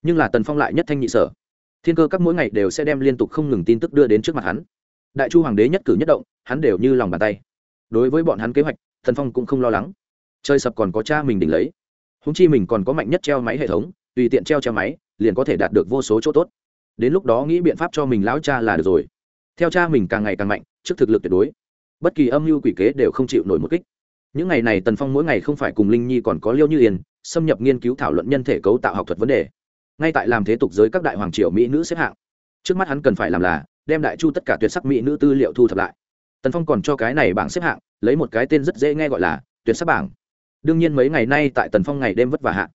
nhưng là tần phong lại nhất thanh nhị sở. Thiên cơ các mỗi ngày đều sẽ đem liên tục không ngừng tin tức đưa đến trước mặt hắn. Đại chu hoàng đế nhất cử nhất động, hắn đều như lòng bàn tay. Đối với bọn hắn kế hoạch, tần phong cũng không lo lắng. Chơi sập còn có cha mình đỉnh lấy. Húng chi mình còn có mạnh nhất treo máy hệ thống, tùy tiện treo treo máy, liền có thể đạt được vô số chỗ tốt đến lúc đó nghĩ biện pháp cho mình lão cha là được rồi. Theo cha mình càng ngày càng mạnh, trước thực lực tuyệt đối. Bất kỳ âm mưu quỷ kế đều không chịu nổi một kích. Những ngày này tần phong mỗi ngày không phải cùng linh nhi còn có liêu như yên, xâm nhập nghiên cứu thảo luận nhân thể cấu tạo học thuật vấn đề. Ngay tại làm thế tục giới các đại hoàng triều mỹ nữ xếp hạng, trước mắt hắn cần phải làm là đem đại chu tất cả tuyệt sắc mỹ nữ tư liệu thu thập lại. Tần phong còn cho cái này bảng xếp hạng, lấy một cái tên rất dễ nghe gọi là tuyệt sắc bảng. Đương nhiên mấy ngày nay tại tần phong ngày đêm vất vả hạ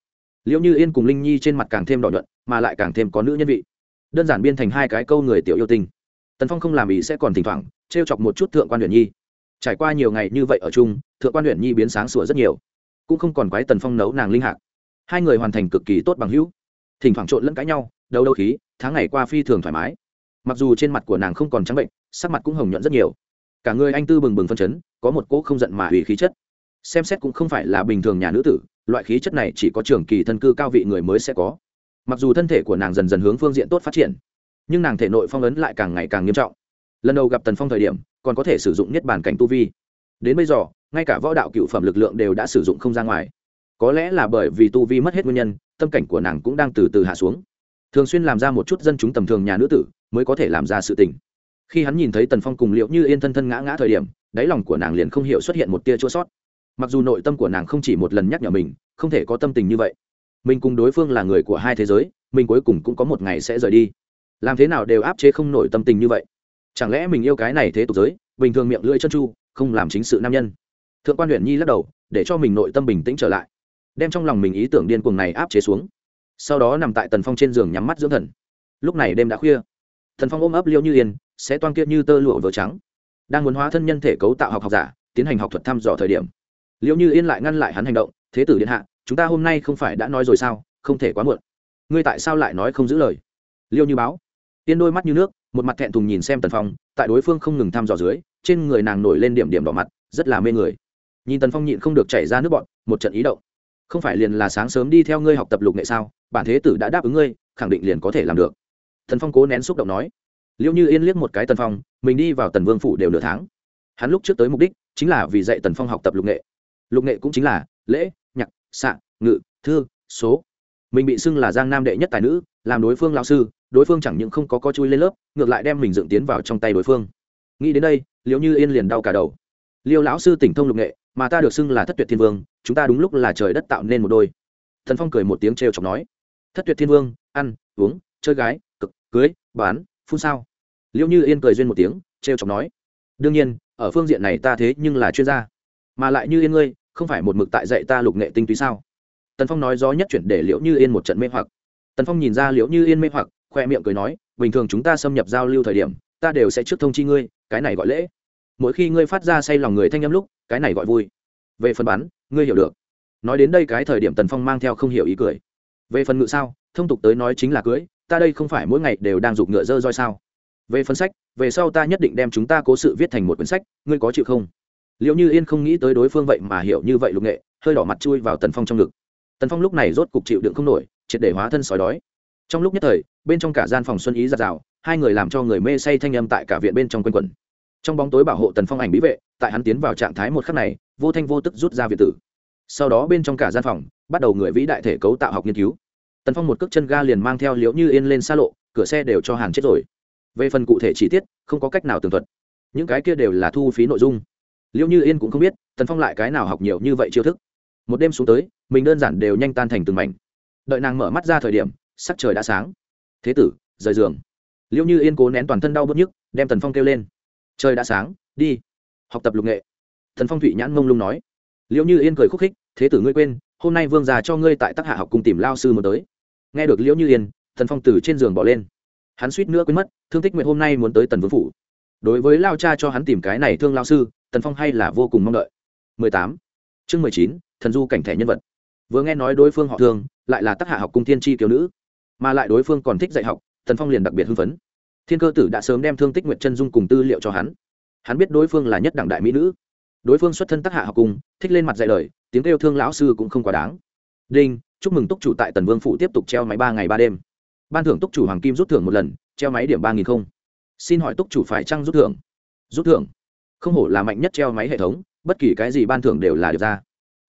liệu như yên cùng linh nhi trên mặt càng thêm đỏ nhuận, mà lại càng thêm có nữ nhân vị đơn giản biên thành hai cái câu người tiểu yêu tinh. Tần phong không làm ý sẽ còn thỉnh thoảng t r e o chọc một chút thượng quan huyện nhi. Trải qua nhiều ngày như vậy ở chung, thượng quan huyện nhi biến sáng sủa rất nhiều. Cũng không còn quái tần phong nấu nàng linh hạc. Hai người hoàn thành cực kỳ tốt bằng hữu. Thỉnh thoảng trộn lẫn cãi nhau đầu đâu khí, tháng ngày qua phi thường thoải mái. Mặc dù trên mặt của nàng không còn trắng bệnh, sắc mặt cũng hồng nhuận rất nhiều. Cả người anh tư bừng bừng phân chấn, có một cỗ không giận mà hủy khí chất. Xem xét cũng không phải là bình thường nhà nữ tử, loại khí chất này chỉ có trường kỳ thân cư cao vị người mới sẽ có mặc dù thân thể của nàng dần dần hướng phương diện tốt phát triển, nhưng nàng thể nội phong ấn lại càng ngày càng nghiêm trọng. Lần đầu gặp tần phong thời điểm, còn có thể sử dụng niết bàn cảnh tu vi. Đến bây giờ, ngay cả võ đạo cựu phẩm lực lượng đều đã sử dụng không ra ngoài. Có lẽ là bởi vì tu vi mất hết nguyên nhân, tâm cảnh của nàng cũng đang từ từ hạ xuống. Thường xuyên làm ra một chút dân chúng tầm thường nhà nữ tử, mới có thể làm ra sự tình. Khi hắn nhìn thấy tần phong cùng liệu như yên thân thân ngã ngã thời điểm, đáy lòng của nàng liền không hiểu xuất hiện một tia chỗ sót. Mặc dù nội tâm của nàng không chỉ một lần nhắc nhở mình, không thể có tâm tình như vậy mình cùng đối phương là người của hai thế giới, mình cuối cùng cũng có một ngày sẽ rời đi. Làm thế nào đều áp chế không nổi tâm tình như vậy. Chẳng lẽ mình yêu cái này thế tục giới, bình thường miệng lưỡi chân chu, không làm chính sự nam nhân? Thượng quan huyện nhi lắc đầu, để cho mình nội tâm bình tĩnh trở lại. Đem trong lòng mình ý tưởng điên cuồng này áp chế xuống. Sau đó nằm tại tần phong trên giường nhắm mắt dưỡng thần. Lúc này đêm đã khuya. Thần phong ôm ấp liêu như yên sẽ toan kiệt như tơ lụa vờ trắng. Đang muốn hóa thân nhân thể cấu tạo học học giả, tiến hành học thuật thăm dò thời điểm. Liệu như yên lại ngăn lại hắn hành động, thế tử điện hạ chúng ta hôm nay không phải đã nói rồi sao? Không thể quá muộn. Ngươi tại sao lại nói không giữ lời? Liêu như báo. Tiên đôi mắt như nước, một mặt thẹn thùng nhìn xem tần phong, tại đối phương không ngừng thăm dò dưới, trên người nàng nổi lên điểm điểm đỏ mặt, rất là mê người. Nhìn tần phong nhịn không được chảy ra nước bọn một trận ý động. Không phải liền là sáng sớm đi theo ngươi học tập lục nghệ sao? Bản thế tử đã đáp ứng ngươi, khẳng định liền có thể làm được. Tần phong cố nén xúc động nói. Liệu như yên liếc một cái tần phong, mình đi vào tần vương phủ đều nửa tháng. Hắn lúc trước tới mục đích chính là vì dạy tần phong học tập lục nghệ. Lục nghệ cũng chính là lễ xạ, ngự, thư, số. Mình bị xưng là giang nam đệ nhất tài nữ, làm đối phương lao sư, đối phương chẳng những không có co chui lên lớp, ngược lại đem mình dựng tiến vào trong tay đối phương. Nghĩ đến đây liệu như yên liền đau cả đầu. Liêu lão sư tỉnh thông lục nghệ, mà ta được xưng là thất tuyệt thiên vương, chúng ta đúng lúc là trời đất tạo nên một đôi. Thần phong cười một tiếng trêu chọc nói, thất tuyệt thiên vương, ăn, uống, chơi gái, cực, cưới, bán, phun sao? Liêu như yên cười duyên một tiếng, trêu chọc nói, đương nhiên, ở phương diện này ta thế nhưng là chuyên gia, mà lại như yên ngươi không phải một mực tại dạy ta lục nghệ tinh túy sao? Tần phong nói gió nhất chuyển để liễu như yên một trận mê hoặc. Tần phong nhìn ra liễu như yên mê hoặc, khoe miệng cười nói, bình thường chúng ta xâm nhập giao lưu thời điểm, ta đều sẽ trước thông chi ngươi, cái này gọi lễ. Mỗi khi ngươi phát ra say lòng người thanh âm lúc, cái này gọi vui. Về phần bắn, ngươi hiểu được. Nói đến đây cái thời điểm tần phong mang theo không hiểu ý cười. Về phần ngự sao, thông tục tới nói chính là cưới, ta đây không phải mỗi ngày đều đang giục ngựa dơ roi sao? Về phần sách, về sau ta nhất định đem chúng ta cố sự viết thành một quyển sách, ngươi có chịu không? Liệu như yên không nghĩ tới đối phương vậy mà hiểu như vậy lục nghệ, hơi đỏ mặt chui vào tần phong trong ngực. Tần phong lúc này rốt cục chịu đựng không nổi, triệt để hóa thân sói đói. Trong lúc nhất thời, bên trong cả gian phòng xuân ý giặt rào, hai người làm cho người mê say thanh âm tại cả viện bên trong quanh quẩn. Trong bóng tối bảo hộ tần phong ảnh bí vệ, tại hắn tiến vào trạng thái một khắc này, vô thanh vô tức rút ra viện tử. Sau đó bên trong cả gian phòng, bắt đầu người vĩ đại thể cấu tạo học nghiên cứu. Tần phong một cước chân ga liền mang theo liễu như yên lên xa lộ, cửa xe đều cho hàn chết rồi. Về phần cụ thể chi tiết, không có cách nào tường thuật. Những cái kia đều là thu phí nội dung liễu như yên cũng không biết, tần phong lại cái nào học nhiều như vậy chiêu thức. Một đêm xuống tới, mình đơn giản đều nhanh tan thành từng mảnh. Đợi nàng mở mắt ra thời điểm, sắc trời đã sáng. Thế tử, rời giường. Liễu như yên cố nén toàn thân đau bớt nhức, đem tần phong kêu lên. Trời đã sáng, đi. Học tập lục nghệ. Thần phong thụy nhãn mông lung nói. Liễu như yên cười khúc khích, thế tử ngươi quên, hôm nay vương già cho ngươi tại tác hạ học cùng tìm lao sư muốn tới. Nghe được liễu như yên thần phong từ trên giường bỏ lên. Hắn suýt nữa quên mất, thương tích nguyện hôm nay muốn tới tần vương phủ. Đối với lao cha cho hắn tìm cái này thương lao sư tần phong hay là vô cùng mong đợi. 18. chương 19, thần du cảnh thẻ nhân vật. Vừa nghe nói đối phương họ thương lại là tác hạ học cung thiên tri kiều nữ. Mà lại đối phương còn thích dạy học tần phong liền đặc biệt hưng phấn. Thiên cơ tử đã sớm đem thương tích Nguyệt chân dung cùng tư liệu cho hắn. Hắn biết đối phương là nhất đẳng đại mỹ nữ. Đối phương xuất thân tác hạ học cung thích lên mặt dạy lời tiếng kêu thương lão sư cũng không quá đáng. Đinh chúc mừng túc chủ tại tần vương phụ tiếp tục treo máy ba ngày ba đêm. Ban thưởng túc chủ hoàng kim rút thưởng một lần treo máy điểm ba nghìn không. Xin hỏi túc chủ phải trăng rút thưởng? Rút thưởng không hổ là mạnh nhất treo máy hệ thống, bất kỳ cái gì ban thưởng đều là được ra.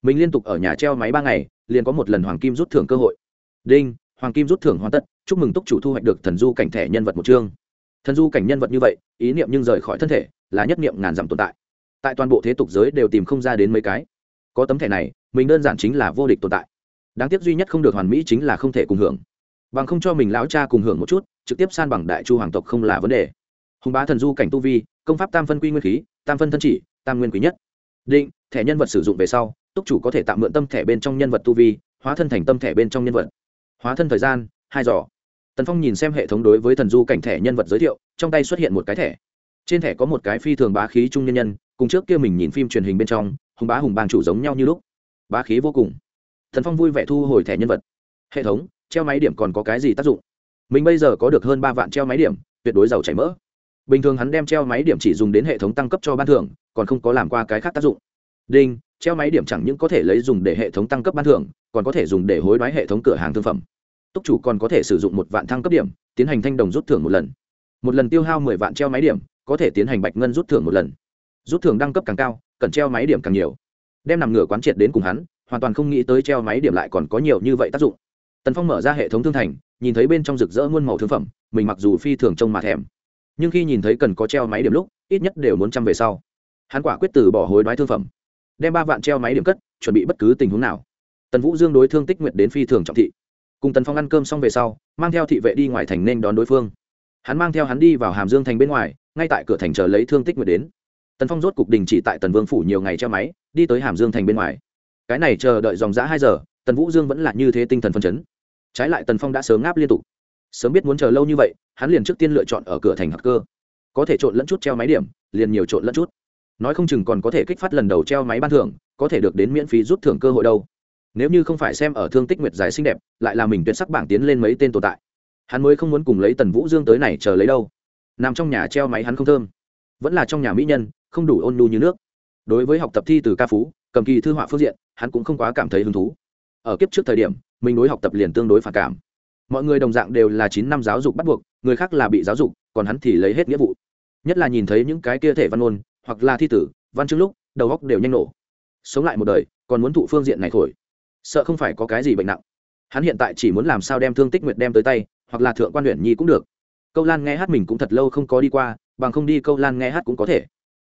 Mình liên tục ở nhà treo máy ba ngày, liền có một lần hoàng kim rút thưởng cơ hội. Đinh, hoàng kim rút thưởng hoàn tất, chúc mừng túc chủ thu hoạch được thần du cảnh thẻ nhân vật một chương. Thần du cảnh nhân vật như vậy, ý niệm nhưng rời khỏi thân thể, là nhất niệm ngàn dặm tồn tại. Tại toàn bộ thế tục giới đều tìm không ra đến mấy cái. Có tấm thẻ này, mình đơn giản chính là vô địch tồn tại. Đáng tiếc duy nhất không được hoàn mỹ chính là không thể cùng hưởng. Bằng không cho mình lão cha cùng hưởng một chút, trực tiếp san bằng đại chu hoàng tộc không là vấn đề. Hùng bá thần du cảnh tu vi, công pháp tam phân quy nguyên khí tam phân thân chỉ, tam nguyên quý nhất. Định, thẻ nhân vật sử dụng về sau, túc chủ có thể tạm mượn tâm thẻ bên trong nhân vật tu vi, hóa thân thành tâm thẻ bên trong nhân vật. Hóa thân thời gian, hai giỏ. Tần phong nhìn xem hệ thống đối với thần du cảnh thẻ nhân vật giới thiệu, trong tay xuất hiện một cái thẻ. Trên thẻ có một cái phi thường bá khí trung nhân nhân, cùng trước kia mình nhìn phim truyền hình bên trong, hùng bá hùng bang chủ giống nhau như lúc. Bá khí vô cùng. Thần phong vui vẻ thu hồi thẻ nhân vật. Hệ thống, treo máy điểm còn có cái gì tác dụng? Mình bây giờ có được hơn ba vạn treo máy điểm, tuyệt đối giàu chảy mỡ bình thường hắn đem treo máy điểm chỉ dùng đến hệ thống tăng cấp cho ban thưởng, còn không có làm qua cái khác tác dụng. Đinh, treo máy điểm chẳng những có thể lấy dùng để hệ thống tăng cấp ban thưởng, còn có thể dùng để hối đoái hệ thống cửa hàng thương phẩm. Túc chủ còn có thể sử dụng một vạn thăng cấp điểm, tiến hành thanh đồng rút thưởng một lần. Một lần tiêu hao mười vạn treo máy điểm, có thể tiến hành bạch ngân rút thưởng một lần. Rút thưởng đăng cấp càng cao, cần treo máy điểm càng nhiều. Đem nằm ngửa quán triệt đến cùng hắn, hoàn toàn không nghĩ tới treo máy điểm lại còn có nhiều như vậy tác dụng. Tần phong mở ra hệ thống thương thành, nhìn thấy bên trong rực rỡ muôn màu thương phẩm, mình mặc dù phi thường trông mà thèm nhưng khi nhìn thấy cần có treo máy điểm lúc, ít nhất đều muốn trăm về sau. Hắn quả quyết từ bỏ hối đoái thương phẩm, đem ba vạn treo máy điểm cất, chuẩn bị bất cứ tình huống nào. Tần vũ dương đối thương tích nguyện đến phi thường trọng thị. Cùng tần phong ăn cơm xong về sau, mang theo thị vệ đi ngoài thành nên đón đối phương. Hắn mang theo hắn đi vào hàm dương thành bên ngoài, ngay tại cửa thành chờ lấy thương tích nguyện đến. Tần phong rốt cục đình chỉ tại tần vương phủ nhiều ngày treo máy, đi tới hàm dương thành bên ngoài. Cái này chờ đợi dòng g hai giờ, tần vũ dương vẫn là như thế tinh thần phân chấn. Trái lại tần phong đã sớm ngáp liên tục sớm biết muốn chờ lâu như vậy, hắn liền trước tiên lựa chọn ở cửa thành hạc cơ. Có thể trộn lẫn chút treo máy điểm, liền nhiều trộn lẫn chút. Nói không chừng còn có thể kích phát lần đầu treo máy ban thưởng, có thể được đến miễn phí rút thưởng cơ hội đâu. Nếu như không phải xem ở thương tích nguyệt dài xinh đẹp, lại là mình tuyệt sắc bảng tiến lên mấy tên tồn tại. Hắn mới không muốn cùng lấy tần vũ dương tới này chờ lấy đâu. Nằm trong nhà treo máy hắn không thơm. Vẫn là trong nhà mỹ nhân, không đủ ôn nhu như nước. Đối với học tập thi từ ca phú, cầm kỳ thư họa phương diện, hắn cũng không quá cảm thấy hứng thú. Ở kiếp trước thời điểm, mình đối học tập liền tương đối phản cảm mọi người đồng dạng đều là chín năm giáo dục bắt buộc, người khác là bị giáo dục, còn hắn thì lấy hết nghĩa vụ. Nhất là nhìn thấy những cái kia thể văn ôn hoặc là thi tử, văn chương lúc, đầu góc đều nhanh nổ. Sống lại một đời, còn muốn thụ phương diện này thổi. Sợ không phải có cái gì bệnh nặng. Hắn hiện tại chỉ muốn làm sao đem thương tích nguyệt đem tới tay, hoặc là thượng quan huyện nhi cũng được. Câu lan nghe hát mình cũng thật lâu không có đi qua, bằng không đi câu lan nghe hát cũng có thể.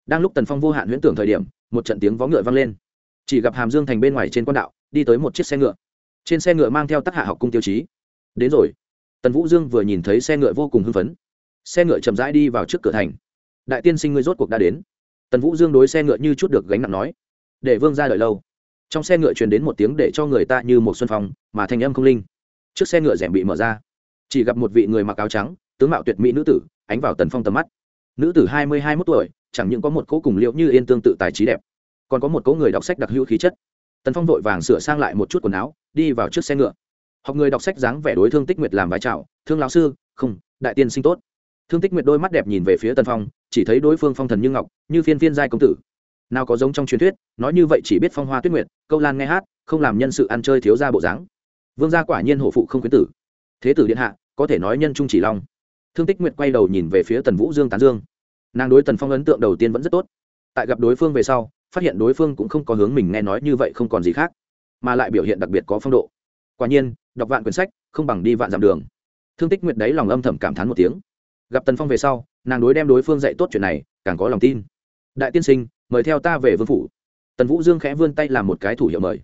Đang lúc tần phong vô hạn huyễn tưởng thời điểm, một trận tiếng vó ngựa vang lên. Chỉ gặp hàm dương thành bên ngoài trên quan đạo, đi tới một chiếc xe ngựa. Trên xe ngựa mang theo tác hạ học cung tiêu chí đến rồi. Tần vũ dương vừa nhìn thấy xe ngựa vô cùng hưng phấn. Xe ngựa chậm rãi đi vào trước cửa thành. Đại tiên sinh ngươi rốt cuộc đã đến. Tần vũ dương đối xe ngựa như chút được gánh nặng nói. Để vương ra đợi lâu. Trong xe ngựa truyền đến một tiếng để cho người ta như một xuân phong, mà thanh âm không linh. Trước xe ngựa rèm bị mở ra. Chỉ gặp một vị người mặc áo trắng, tướng mạo tuyệt mỹ nữ tử, ánh vào tần phong tầm mắt. Nữ tử hai mươi hai mốt tuổi, chẳng những có một cỗ cùng liệu như yên tương tự tài trí đẹp, còn có một cỗ người đọc sách đặc hữu khí chất. Tần phong vội vàng sửa sang lại một chút quần áo, đi vào trước xe ngựa học người đọc sách dáng vẻ đối thương tích nguyệt làm vái chào, thương lão sư, không, đại tiên sinh tốt. Thương tích nguyệt đôi mắt đẹp nhìn về phía tần phong, chỉ thấy đối phương phong thần như ngọc, như phiên phiên giai công tử. Nào có giống trong truyền thuyết, nói như vậy chỉ biết phong hoa tuyết nguyệt, câu lan nghe hát, không làm nhân sự ăn chơi thiếu ra bộ dáng. Vương gia quả nhiên hổ phụ không khuyến tử. Thế tử điện hạ, có thể nói nhân trung chỉ long. Thương tích nguyệt quay đầu nhìn về phía tần vũ dương tán dương. Nàng đối tần phong ấn tượng đầu tiên vẫn rất tốt. Tại gặp đối phương về sau, phát hiện đối phương cũng không có hướng mình nghe nói như vậy không còn gì khác, mà lại biểu hiện đặc biệt có phong độ. Quả nhiên đọc vạn quyển sách, không bằng đi vạn dặm đường. Thương tích nguyệt đấy lòng âm thầm cảm thán một tiếng. Gặp tần phong về sau, nàng đối đem đối phương dạy tốt chuyện này, càng có lòng tin. Đại tiên sinh, mời theo ta về vương phủ. Tần vũ dương khẽ vươn tay làm một cái thủ hiệu mời.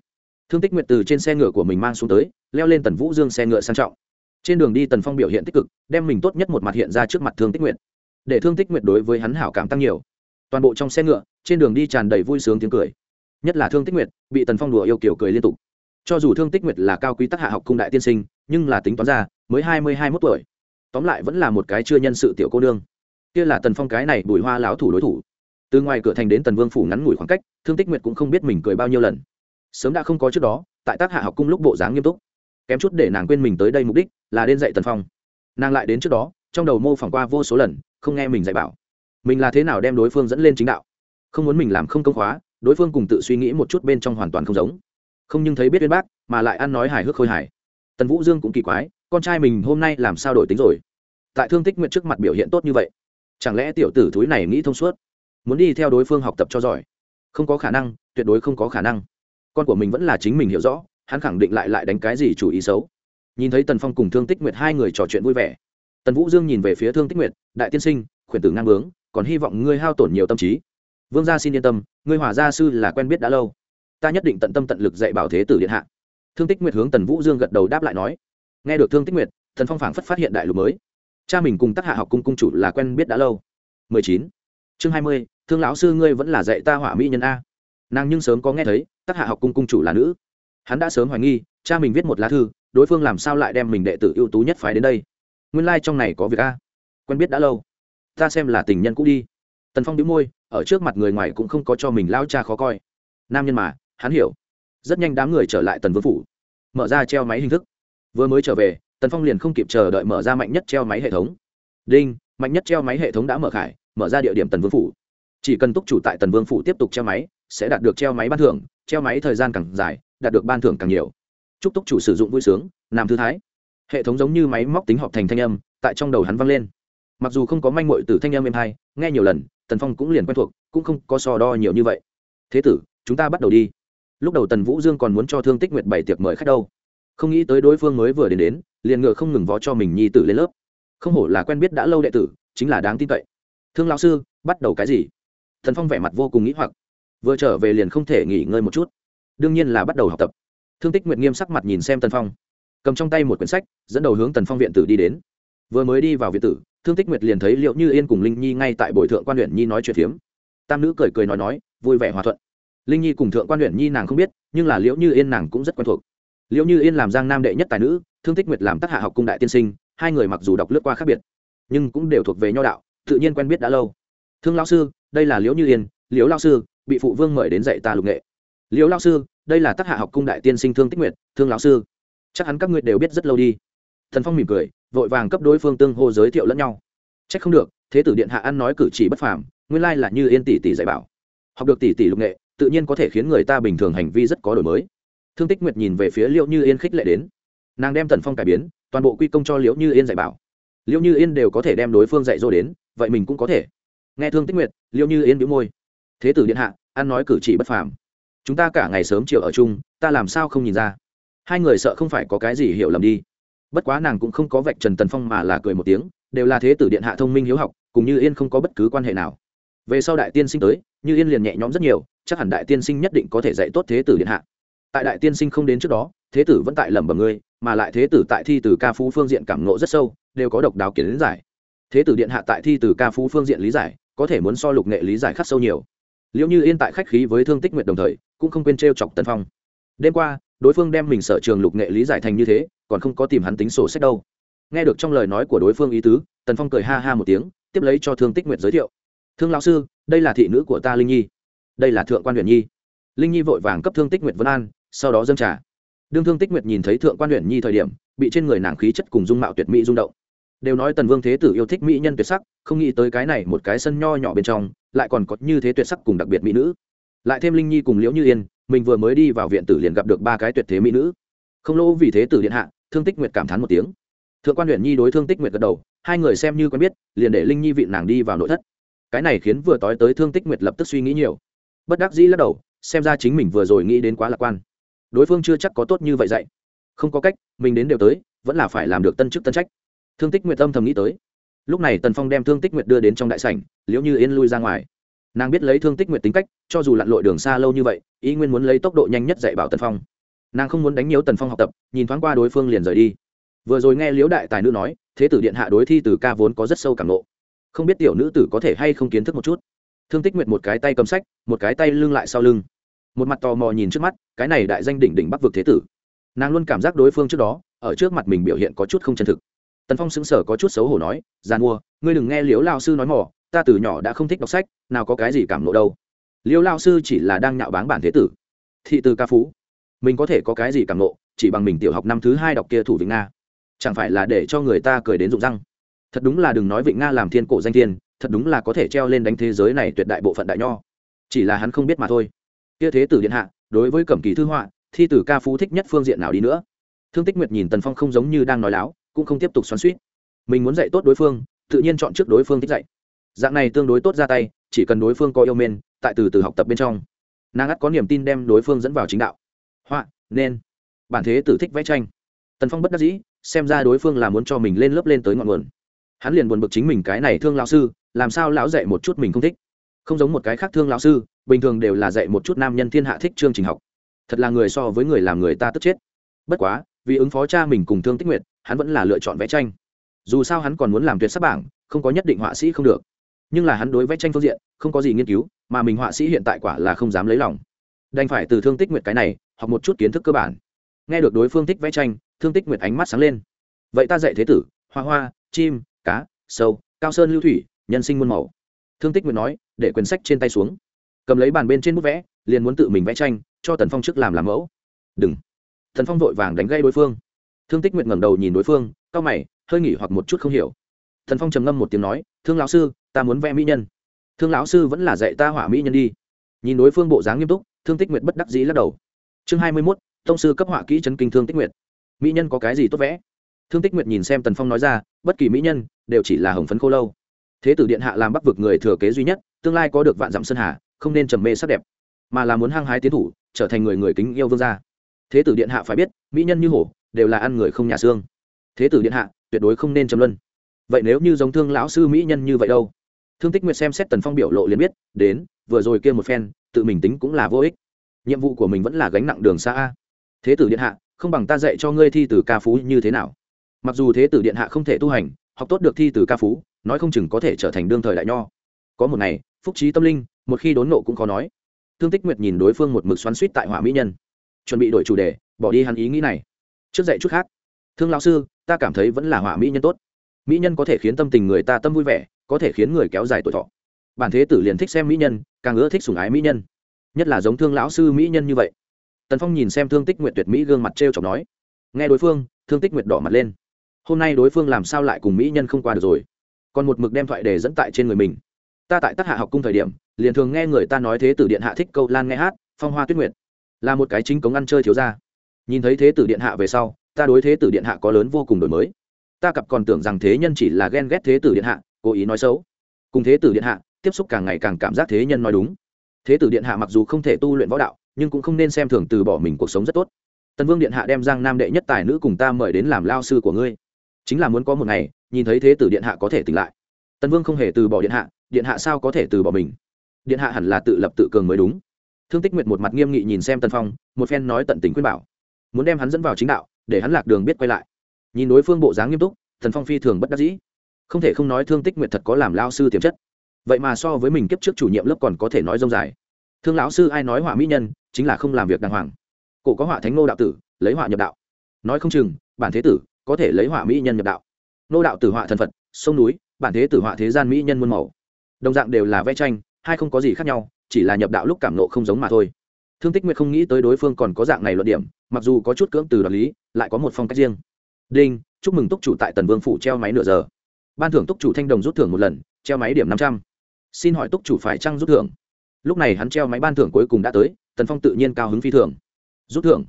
Thương tích nguyệt từ trên xe ngựa của mình mang xuống tới, leo lên tần vũ dương xe ngựa sang trọng. Trên đường đi, tần phong biểu hiện tích cực, đem mình tốt nhất một mặt hiện ra trước mặt thương tích nguyệt. Để thương tích nguyệt đối với hắn hảo cảm tăng nhiều. Toàn bộ trong xe ngựa, trên đường đi tràn đầy vui sướng tiếng cười. Nhất là thương tích nguyệt, bị tần phong đùa yêu kiểu cười liên tục cho dù thương tích nguyệt là cao quý tác hạ học cung đại tiên sinh, nhưng là tính toán ra, mới hai mươi hai mốt tuổi. Tóm lại vẫn là một cái chưa nhân sự tiểu cô nương. Kia là tần phong cái này bùi hoa láo thủ đối thủ. Từ ngoài cửa thành đến tần vương phủ ngắn ngủi khoảng cách, thương tích nguyệt cũng không biết mình cười bao nhiêu lần. Sớm đã không có trước đó, tại tác hạ học cung lúc bộ dáng nghiêm túc. Kém chút để nàng quên mình tới đây mục đích là đến dạy tần phong. Nàng lại đến trước đó, trong đầu mô phỏng qua vô số lần, không nghe mình dạy bảo. Mình là thế nào đem đối phương dẫn lên chính đạo? Không muốn mình làm không công khóa, đối phương cùng tự suy nghĩ một chút bên trong hoàn toàn không giống không nhưng thấy biết bên bác, mà lại ăn nói hài hước khôi hài. Tần vũ dương cũng kỳ quái, con trai mình hôm nay làm sao đổi tính rồi? Tại thương tích nguyện trước mặt biểu hiện tốt như vậy, chẳng lẽ tiểu tử thúi này nghĩ thông suốt? Muốn đi theo đối phương học tập cho giỏi. Không có khả năng, tuyệt đối không có khả năng. Con của mình vẫn là chính mình hiểu rõ, hắn khẳng định lại lại đánh cái gì chủ ý xấu. Nhìn thấy tần phong cùng thương tích nguyệt hai người trò chuyện vui vẻ, tần vũ dương nhìn về phía thương tích nguyệt, đại tiên sinh, khuyển tử ngang bướng, còn hy vọng ngươi hao tổn nhiều tâm trí. Vương gia xin yên tâm, ngươi hỏa gia sư là quen biết đã lâu ta nhất định tận tâm tận lực dạy bảo thế tử điện hạ. Thương tích nguyệt hướng tần vũ dương gật đầu đáp lại nói nghe được thương tích nguyệt thần phong phảng phất phát hiện đại lục mới. Cha mình cùng tác hạ học cung cung chủ là quen biết đã lâu. 19. chương 20, thương lão sư ngươi vẫn là dạy ta hỏa mỹ nhân a. Nàng nhưng sớm có nghe thấy tác hạ học cung cung chủ là nữ. Hắn đã sớm hoài nghi cha mình viết một lá thư đối phương làm sao lại đem mình đệ tử ưu tú nhất phái đến đây. Nguyên lai、like、trong này có việc a. Quen biết đã lâu. Ta xem là tình nhân cũ đi. Tần phong đĩu môi ở trước mặt người ngoài cũng không có cho mình lao cha khó coi. Nam nhân mà hắn hiểu. Rất nhanh đám người trở lại tần vương phủ, mở ra treo máy hình thức. Vừa mới trở về, tần phong liền không kịp chờ đợi mở ra mạnh nhất treo máy hệ thống. Đinh, mạnh nhất treo máy hệ thống đã mở khải, mở ra địa điểm tần vương phủ. Chỉ cần túc chủ tại tần vương phủ tiếp tục treo máy, sẽ đạt được treo máy ban thưởng, treo máy thời gian càng dài, đạt được ban thưởng càng nhiều. Chúc túc chủ sử dụng vui sướng làm thư thái. Hệ thống giống như máy móc tính họp thành thanh âm, tại trong đầu hắn vang lên. Mặc dù không có manh mội từ thanh âm êm hay nghe nhiều lần, tần phong cũng liền quen thuộc, cũng không có so đo nhiều như vậy. Thế tử, chúng ta bắt đầu đi lúc đầu tần vũ dương còn muốn cho thương tích nguyệt bảy tiệc mời khách đâu. Không nghĩ tới đối phương mới vừa đến đến, liền ngựa không ngừng vó cho mình nhi tử lên lớp. Không hổ là quen biết đã lâu đệ tử, chính là đáng tin cậy. Thương lão sư, bắt đầu cái gì? Thần phong vẻ mặt vô cùng nghĩ hoặc. Vừa trở về liền không thể nghỉ ngơi một chút. Đương nhiên là bắt đầu học tập. Thương tích nguyệt nghiêm sắc mặt nhìn xem tần phong. Cầm trong tay một quyển sách, dẫn đầu hướng tần phong viện tử đi đến. Vừa mới đi vào viện tử, thương tích nguyệt liền thấy liệu như yên cùng linh nhi ngay tại bồi thượng quan huyện nhi nói chuyện phiếm. Tam nữ cười cười nói nói, vui vẻ hòa thuận linh nhi cùng thượng quan huyện nhi nàng không biết nhưng là liễu như yên nàng cũng rất quen thuộc liễu như yên làm giang nam đệ nhất tài nữ thương tích nguyệt làm tác hạ học cung đại tiên sinh hai người mặc dù đọc lướt qua khác biệt nhưng cũng đều thuộc về nho đạo tự nhiên quen biết đã lâu thương lão sư đây là liễu như yên liễu lao sư bị phụ vương mời đến dạy ta lục nghệ liễu lao sư đây là tác hạ học cung đại tiên sinh thương tích nguyệt thương lão sư chắc hẳn các ngươi đều biết rất lâu đi thần phong mỉm cười vội vàng cấp đối phương tương hô giới thiệu lẫn nhau trách không được thế tử điện hạ ăn nói cử chỉ bất phàm nguyên lai là như yên tỷ tỷ dạy bảo học được tỷ tỷ lục nghệ tự nhiên có thể khiến người ta bình thường hành vi rất có đổi mới. Thương tích nguyệt nhìn về phía liệu như yên khích lệ đến. Nàng đem tần phong cải biến, toàn bộ quy công cho liễu như yên dạy bảo. Liễu như yên đều có thể đem đối phương dạy dỗ đến, vậy mình cũng có thể. Nghe thương tích nguyệt, liễu như yên bĩu môi. Thế tử điện hạ, ăn nói cử chỉ bất phàm. Chúng ta cả ngày sớm chiều ở chung, ta làm sao không nhìn ra? Hai người sợ không phải có cái gì hiểu lầm đi. Bất quá nàng cũng không có vạch trần tần phong mà là cười một tiếng, đều là thế tử điện hạ thông minh hiếu học, cùng như yên không có bất cứ quan hệ nào. Về sau đại tiên sinh tới, như yên liền nhẹ nhõm rất nhiều chắc hẳn đại tiên sinh nhất định có thể dạy tốt thế tử điện hạ. Tại đại tiên sinh không đến trước đó, thế tử vẫn tại lẩm bẩm ngươi, mà lại thế tử tại thi từ ca phú phương diện cảm nộ rất sâu, đều có độc đáo kiến giải. Thế tử điện hạ tại thi từ ca phú phương diện lý giải, có thể muốn so lục nghệ lý giải khắc sâu nhiều. Liệu như yên tại khách khí với thương tích nguyện đồng thời, cũng không quên t chọc tần phong. Đêm qua, đối phương đem mình sở trường lục nghệ lý giải thành như thế, còn không có tìm hắn tính sổ sách đâu. Nghe được trong lời nói của đối phương ý tứ, tần phong cười ha ha một tiếng, tiếp lấy cho thương tích nguyệt giới thiệu. Thương lão sư, đây là thị nữ của ta linh nhi đây là thượng quan huyện nhi linh nhi vội vàng cấp thương tích nguyệt vân an sau đó dâng trả đương thương tích nguyệt nhìn thấy thượng quan huyện nhi thời điểm bị trên người nàng khí chất cùng dung mạo tuyệt mỹ rung động đều nói tần vương thế tử yêu thích mỹ nhân tuyệt sắc không nghĩ tới cái này một cái sân nho nhỏ bên trong lại còn có như thế tuyệt sắc cùng đặc biệt mỹ nữ lại thêm linh nhi cùng liễu như yên mình vừa mới đi vào viện tử liền gặp được ba cái tuyệt thế mỹ nữ không lỗ vì thế tử điện hạ thương tích nguyệt cảm thán một tiếng thượng quan huyện nhi đối thương tích nguyệt gật đầu hai người xem như quen biết liền để linh nhi vị nàng đi vào nội thất cái này khiến vừa tối tới thương tích nguyệt lập tức suy nghĩ nhiều bất đắc dĩ lắc đầu, xem ra chính mình vừa rồi nghĩ đến quá lạc quan. Đối phương chưa chắc có tốt như vậy dạy. Không có cách, mình đến đều tới, vẫn là phải làm được tân chức tân trách. Thương tích nguyệt âm thầm nghĩ tới. Lúc này tần phong đem thương tích nguyệt đưa đến trong đại sảnh, liễu như yên lui ra ngoài. Nàng biết lấy thương tích nguyệt tính cách, cho dù lặn lội đường xa lâu như vậy, ý nguyên muốn lấy tốc độ nhanh nhất dạy bảo tần phong. Nàng không muốn đánh nhiều tần phong học tập, nhìn thoáng qua đối phương liền rời đi. Vừa rồi nghe liễu đại tài nữ nói, thế tử điện hạ đối thi từ ca vốn có rất sâu cảm lộ không biết tiểu nữ tử có thể hay không kiến thức một chút thương tích nguyệt một cái tay cầm sách, một cái tay lưng lại sau lưng. Một mặt tò mò nhìn trước mắt, cái này đại danh đỉnh đỉnh bắc vực thế tử. Nàng luôn cảm giác đối phương trước đó, ở trước mặt mình biểu hiện có chút không chân thực. Tần phong xứng sở có chút xấu hổ nói, giàn mua, ngươi đừng nghe liếu lao sư nói mỏ ta từ nhỏ đã không thích đọc sách, nào có cái gì cảm nộ đâu. Liêu lao sư chỉ là đang nhạo báng bản thế tử. Thị từ ca phú, mình có thể có cái gì cảm nộ chỉ bằng mình tiểu học năm thứ hai đọc kia thủ vịnh nga. Chẳng phải là để cho người ta cười đến rụng răng. Thật đúng là đừng nói vịnh nga làm thiên cổ danh thiên thật đúng là có thể treo lên đánh thế giới này tuyệt đại bộ phận đại nho. Chỉ là hắn không biết mà thôi. Kia thế tử điện hạ, đối với cẩm kỳ thư họa, thi tử ca phú thích nhất phương diện nào đi nữa? Thương tích nguyệt nhìn tần phong không giống như đang nói láo, cũng không tiếp tục xoắn suýt mình muốn dạy tốt đối phương, tự nhiên chọn trước đối phương thích dạy. Dạng này tương đối tốt ra tay, chỉ cần đối phương có yêu mến, tại từ từ học tập bên trong. Nàng ắt có niềm tin đem đối phương dẫn vào chính đạo. Họa, nên. Bản thế tử thích vẽ tranh. Tần phong bất đắc dĩ, xem ra đối phương là muốn cho mình lên lớp lên tới ngọn nguồn. Hắn liền buồn bực chính mình cái này thương lao sư làm sao lão dạy một chút mình không thích? Không giống một cái khác thương lão sư, bình thường đều là dạy một chút nam nhân thiên hạ thích chương trình học. Thật là người so với người làm người ta tức chết. Bất quá, vì ứng phó cha mình cùng thương tích nguyện hắn vẫn là lựa chọn vẽ tranh. Dù sao hắn còn muốn làm tuyệt sắc bảng, không có nhất định họa sĩ không được. Nhưng là hắn đối vẽ tranh phương diện, không có gì nghiên cứu, mà mình họa sĩ hiện tại quả là không dám lấy lòng. Đành phải từ thương tích nguyện cái này, học một chút kiến thức cơ bản. Nghe được đối phương thích vẽ tranh, thương tích nguyệt ánh mắt sáng lên. Vậy ta dạy thế tử, hoa hoa, chim, cá, sâu, cao sơn lưu thủy nhân sinh muôn màu. Thương tích nguyện nói, để quyển sách trên tay xuống. Cầm lấy bàn bên trên bút vẽ, liền muốn tự mình vẽ tranh, cho tần phong trước làm làm mẫu. Đừng. Thần phong vội vàng đánh gây đối phương. Thương tích nguyện ngẩng đầu nhìn đối phương, cao mày, hơi nghỉ hoặc một chút không hiểu. Thần phong trầm ngâm một tiếng nói, thương lão sư, ta muốn vẽ mỹ nhân. Thương lão sư vẫn là dạy ta hỏa mỹ nhân đi. Nhìn đối phương bộ dáng nghiêm túc, thương tích nguyệt bất đắc dĩ lắc đầu. Chương hai mươi mốt, tông sư cấp họa kỹ chấn kinh thương tích nguyệt. Mỹ nhân có cái gì tốt vẽ? Thương tích nguyệt nhìn xem tần phong nói ra, bất kỳ mỹ nhân đều chỉ là hồng phấn khô lâu thế tử điện hạ làm bắc vực người thừa kế duy nhất, tương lai có được vạn dặm sơn hà, không nên trầm mê sắc đẹp, mà là muốn hăng hái tiến thủ, trở thành người người kính yêu vương gia. Thế tử điện hạ phải biết, mỹ nhân như hổ, đều là ăn người không nhà xương. Thế tử điện hạ, tuyệt đối không nên trầm luân. Vậy nếu như giống thương lão sư mỹ nhân như vậy đâu? Thương tích nguyệt xem xét tần phong biểu lộ liền biết, đến, vừa rồi kia một phen, tự mình tính cũng là vô ích. Nhiệm vụ của mình vẫn là gánh nặng đường xa a. Thế tử điện hạ, không bằng ta dạy cho ngươi thi từ ca phú như thế nào. Mặc dù thế tử điện hạ không thể tu hành, học tốt được thi từ ca phú nói không chừng có thể trở thành đương thời đại nho. Có một ngày, phúc trí tâm linh, một khi đốn nộ cũng khó nói. Thương tích nguyệt nhìn đối phương một mực xoắn suýt tại hỏa mỹ nhân. Chuẩn bị đổi chủ đề, bỏ đi hắn ý nghĩ này. Trước dạy chút khác. Thương lão sư, ta cảm thấy vẫn là hỏa mỹ nhân tốt. Mỹ nhân có thể khiến tâm tình người ta tâm vui vẻ, có thể khiến người kéo dài tuổi thọ. Bản thế tử liền thích xem mỹ nhân, càng ưa thích sủng ái mỹ nhân. Nhất là giống thương lão sư mỹ nhân như vậy. Tần phong nhìn xem thương tích nguyện tuyệt mỹ gương mặt t r e o chọc nói. Nghe đối phương, thương tích nguyệt đỏ mặt lên. Hôm nay đối phương làm sao lại cùng mỹ nhân không qua được rồi? Còn một mực đem thoại đề dẫn tại trên người mình. Ta tại tác hạ học cung thời điểm, liền thường nghe người ta nói thế tử điện hạ thích câu lan nghe hát, phong hoa tuyết nguyệt. Là một cái chính cống ăn chơi thiếu ra nhìn thấy thế tử điện hạ về sau, ta đối thế tử điện hạ có lớn vô cùng đổi mới. Ta cặp còn tưởng rằng thế nhân chỉ là ghen ghét thế tử điện hạ, cố ý nói xấu. Cùng thế tử điện hạ tiếp xúc càng ngày càng cảm giác thế nhân nói đúng. Thế tử điện hạ mặc dù không thể tu luyện võ đạo, nhưng cũng không nên xem thường từ bỏ mình cuộc sống rất tốt. Tân vương điện hạ đem giang nam đệ nhất tài nữ cùng ta mời đến làm lao sư của ngươi. Chính là muốn có một ngày nhìn thấy thế tử điện hạ có thể tỉnh lại. Tần vương không hề từ bỏ điện hạ điện hạ sao có thể từ bỏ mình? Điện hạ hẳn là tự lập tự cường mới đúng. Thương tích nguyệt một mặt nghiêm nghị nhìn xem tần phong, một phen nói tận tình khuyên bảo. Muốn đem hắn dẫn vào chính đạo, để hắn lạc đường biết quay lại. Nhìn đối phương bộ dáng nghiêm túc, tần phong phi thường bất đắc dĩ. Không thể không nói thương tích nguyệt thật có làm lao sư tiềm chất. Vậy mà so với mình kiếp trước chủ nhiệm lớp còn có thể nói rông dài. Thương lão sư ai nói họa mỹ nhân, chính là không làm việc đàng hoàng. Cổ có họa thánh ngô đạo tử, lấy họa nhập đạo. Nói không chừng, bản thế tử có thể lấy họa mỹ nhân nhập đạo nô đạo tử họa thần phật, sông núi, bản thế tử họa thế gian mỹ nhân muôn màu. Đồng dạng đều là vẽ tranh, hai không có gì khác nhau, chỉ là nhập đạo lúc cảm nộ không giống mà thôi. Thương tích nguyệt không nghĩ tới đối phương còn có dạng này luận điểm, mặc dù có chút cưỡng từ đoạt lý, lại có một phong cách riêng. Đinh, chúc mừng túc chủ tại tần vương phủ treo máy nửa giờ. Ban thưởng túc chủ thanh đồng rút thưởng một lần, treo máy điểm năm trăm. Xin hỏi túc chủ phải trăng rút thưởng? Lúc này hắn treo máy ban thưởng cuối cùng đã tới, tần phong tự nhiên cao hứng phi thường. Rút thưởng.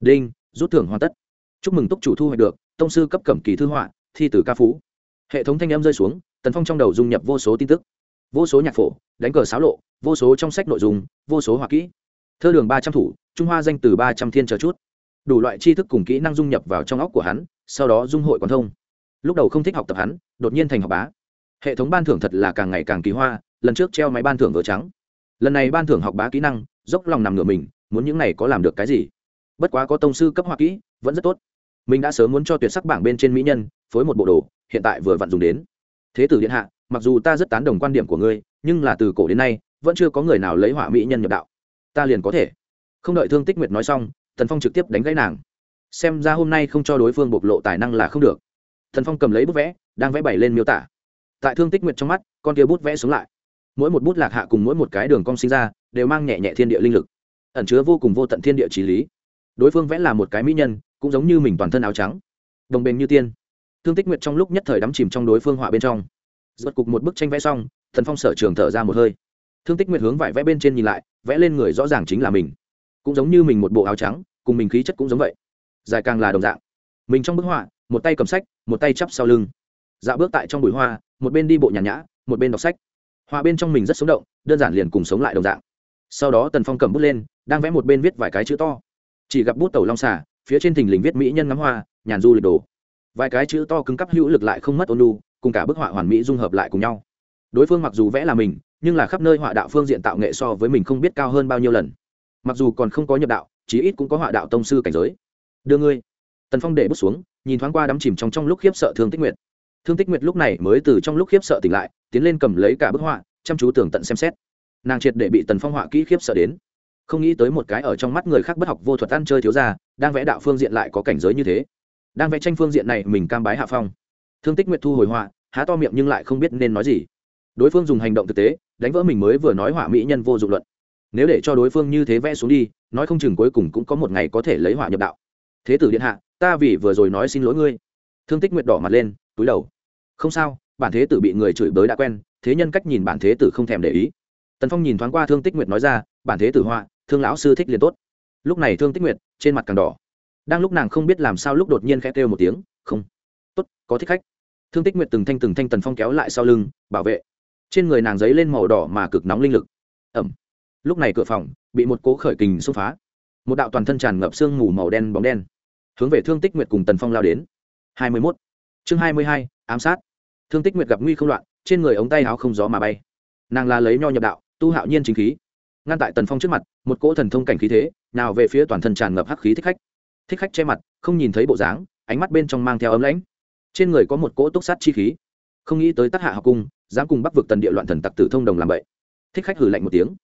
Đinh, rút thưởng hoàn tất. Chúc mừng túc chủ thu hoạch được, tông sư cấp cẩm kỳ thư họa thi tử ca phú. Hệ thống thanh âm rơi xuống, tần phong trong đầu dung nhập vô số tin tức. Vô số nhạc phổ, đánh cờ sáo lộ, vô số trong sách nội dung, vô số họa kỹ. Thơ đường ba trăm thủ, trung hoa danh từ ba trăm thiên chờ chút. Đủ loại tri thức cùng kỹ năng dung nhập vào trong óc của hắn, sau đó dung hội quan thông. Lúc đầu không thích học tập hắn, đột nhiên thành học bá. Hệ thống ban thưởng thật là càng ngày càng kỳ hoa, lần trước treo máy ban thưởng vỡ trắng. Lần này ban thưởng học bá kỹ năng, dốc lòng nằm ngửa mình, muốn những này có làm được cái gì? Bất quá có tông sư cấp hoa kỹ, vẫn rất tốt mình đã sớm muốn cho tuyệt sắc bảng bên trên mỹ nhân phối một bộ đồ hiện tại vừa vặn dùng đến. Thế tử điện hạ, mặc dù ta rất tán đồng quan điểm của ngươi, nhưng là từ cổ đến nay, vẫn chưa có người nào lấy họa mỹ nhân nhập đạo. Ta liền có thể. Không đợi thương tích nguyệt nói xong thần phong trực tiếp đánh gãy nàng. Xem ra hôm nay không cho đối phương bộc lộ tài năng là không được. Thần phong cầm lấy bút vẽ, đang vẽ bày lên miêu tả. Tại thương tích nguyệt trong mắt, con kia bút vẽ xuống lại. Mỗi một bút lạc hạ cùng mỗi một cái đường cong sinh ra, đều mang nhẹ nhẹ thiên địa linh lực, ẩn chứa vô cùng vô tận thiên địa trí lý. Đối phương vẽ là một cái mỹ nhân cũng giống như mình toàn thân áo trắng. Đồng bền như tiên. Thương tích nguyệt trong lúc nhất thời đắm chìm trong đối phương họa bên trong. Giật cục một bức tranh vẽ xong, thần phong sở trường thở ra một hơi. Thương tích nguyệt hướng vải vẽ bên trên nhìn lại, vẽ lên người rõ ràng chính là mình. Cũng giống như mình một bộ áo trắng, cùng mình khí chất cũng giống vậy. Dài càng là đồng dạng. Mình trong bức họa, một tay cầm sách, một tay chắp sau lưng. Dạo bước tại trong bụi hoa, một bên đi bộ nhàn nhã, một bên đọc sách. Họa bên trong mình rất sống động, đơn giản liền cùng sống lại đồng dạng. Sau đó tần phong cầm bút lên, đang vẽ một bên viết vài cái chữ to. Chỉ gặp bút tẩu long xả phía trên thình lình viết mỹ nhân ngắm hoa, nhàn du lịch đồ. Vài cái chữ to cứng cắp hữu lực lại không mất ôn lu cùng cả bức họa hoàn mỹ dung hợp lại cùng nhau. Đối phương mặc dù vẽ là mình, nhưng là khắp nơi họa đạo phương diện tạo nghệ so với mình không biết cao hơn bao nhiêu lần. Mặc dù còn không có nhập đạo, chí ít cũng có họa đạo tông sư cảnh giới. Đưa ngươi. Tần phong để bước xuống, nhìn thoáng qua đắm chìm trong trong lúc khiếp sợ thương tích nguyệt. Thương tích nguyệt lúc này mới từ trong lúc khiếp sợ tỉnh lại, tiến lên cầm lấy cả bức họa, chăm chú tường tận xem xét. Nàng triệt để bị tần phong họa kỹ khiếp sợ đến không nghĩ tới một cái ở trong mắt người khác bất học vô thuật ăn chơi thiếu ra đang vẽ đạo phương diện lại có cảnh giới như thế. Đang vẽ tranh phương diện này mình cam bái hạ phong. Thương tích nguyệt thu hồi họa, há to miệng nhưng lại không biết nên nói gì. Đối phương dùng hành động thực tế, đánh vỡ mình mới vừa nói họa mỹ nhân vô dụng luận. Nếu để cho đối phương như thế vẽ xuống đi, nói không chừng cuối cùng cũng có một ngày có thể lấy họa nhập đạo. Thế tử điện hạ, ta vì vừa rồi nói xin lỗi ngươi. Thương tích nguyệt đỏ mặt lên, túi đầu. Không sao, bản thế tử bị người chửi bới đã quen, thế nhân cách nhìn bản thế tử không thèm để ý. Tần phong nhìn thoáng qua thương tích nguyệt nói ra, bản thế tử họa thương lão sư thích liền tốt. Lúc này thương tích nguyệt, trên mặt càng đỏ. Đang lúc nàng không biết làm sao lúc đột nhiên khẽ kêu một tiếng, không. Tốt, có thích khách. Thương tích nguyệt từng thanh từng thanh tần phong kéo lại sau lưng, bảo vệ. Trên người nàng giấy lên màu đỏ mà cực nóng linh lực. Ẩm. Lúc này cửa phòng, bị một cố khởi kình xông phá. Một đạo toàn thân tràn ngập sương mù màu đen bóng đen. Hướng về thương tích nguyệt cùng tần phong lao đến. Hai mươi mốt. Chương hai mươi hai, ám sát. Thương tích nguyệt gặp nguy không loạn, trên người ống tay áo không gió mà bay. Nàng là lấy nho nhập đạo, tu hạo nhiên chính khí ngăn tại tần phong trước mặt, một cỗ thần thông cảnh khí thế, nào về phía toàn thân tràn ngập hắc khí thích khách. Thích khách che mặt, không nhìn thấy bộ dáng, ánh mắt bên trong mang theo ấm lãnh. Trên người có một cỗ túc sát chi khí. Không nghĩ tới tác hạ học cung dám cùng bắc vực tần địa loạn thần tặc tử thông đồng làm vậy. Thích khách hử lạnh một tiếng.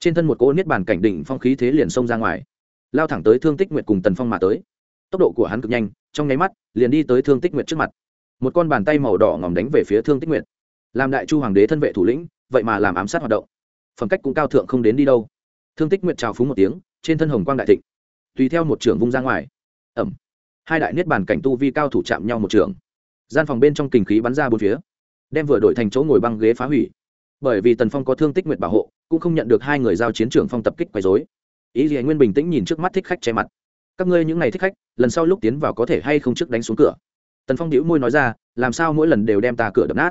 Trên thân một cỗ niết bàn cảnh đỉnh phong khí thế liền xông ra ngoài. Lao thẳng tới thương tích nguyệt cùng tần phong mà tới. Tốc độ của hắn cực nhanh, trong nháy mắt, liền đi tới thương tích nguyệt trước mặt. Một con bàn tay màu đỏ ngòm đánh về phía thương tích nguyệt. Làm đại chu hoàng đế thân vệ thủ lĩnh, vậy mà làm ám sát hoạt động phẩm cách cũng cao thượng không đến đi đâu. Thương tích nguyệt trào phúng một tiếng, trên thân hồng quang đại thịnh, tùy theo một trưởng vung ra ngoài. Ẩm. Hai đại niết bàn cảnh tu vi cao thủ chạm nhau một trưởng gian phòng bên trong kình khí bắn ra bốn phía, đem vừa đổi thành chỗ ngồi băng ghế phá hủy. Bởi vì tần phong có thương tích nguyệt bảo hộ, cũng không nhận được hai người giao chiến trường phong tập kích quấy dối ý gì anh nguyên bình tĩnh nhìn trước mắt thích khách che mặt. Các ngươi những ngày thích khách, lần sau lúc tiến vào có thể hay không trước đánh xuống cửa? Tần phong đĩu môi nói ra, làm sao mỗi lần đều đem ta cửa đập nát?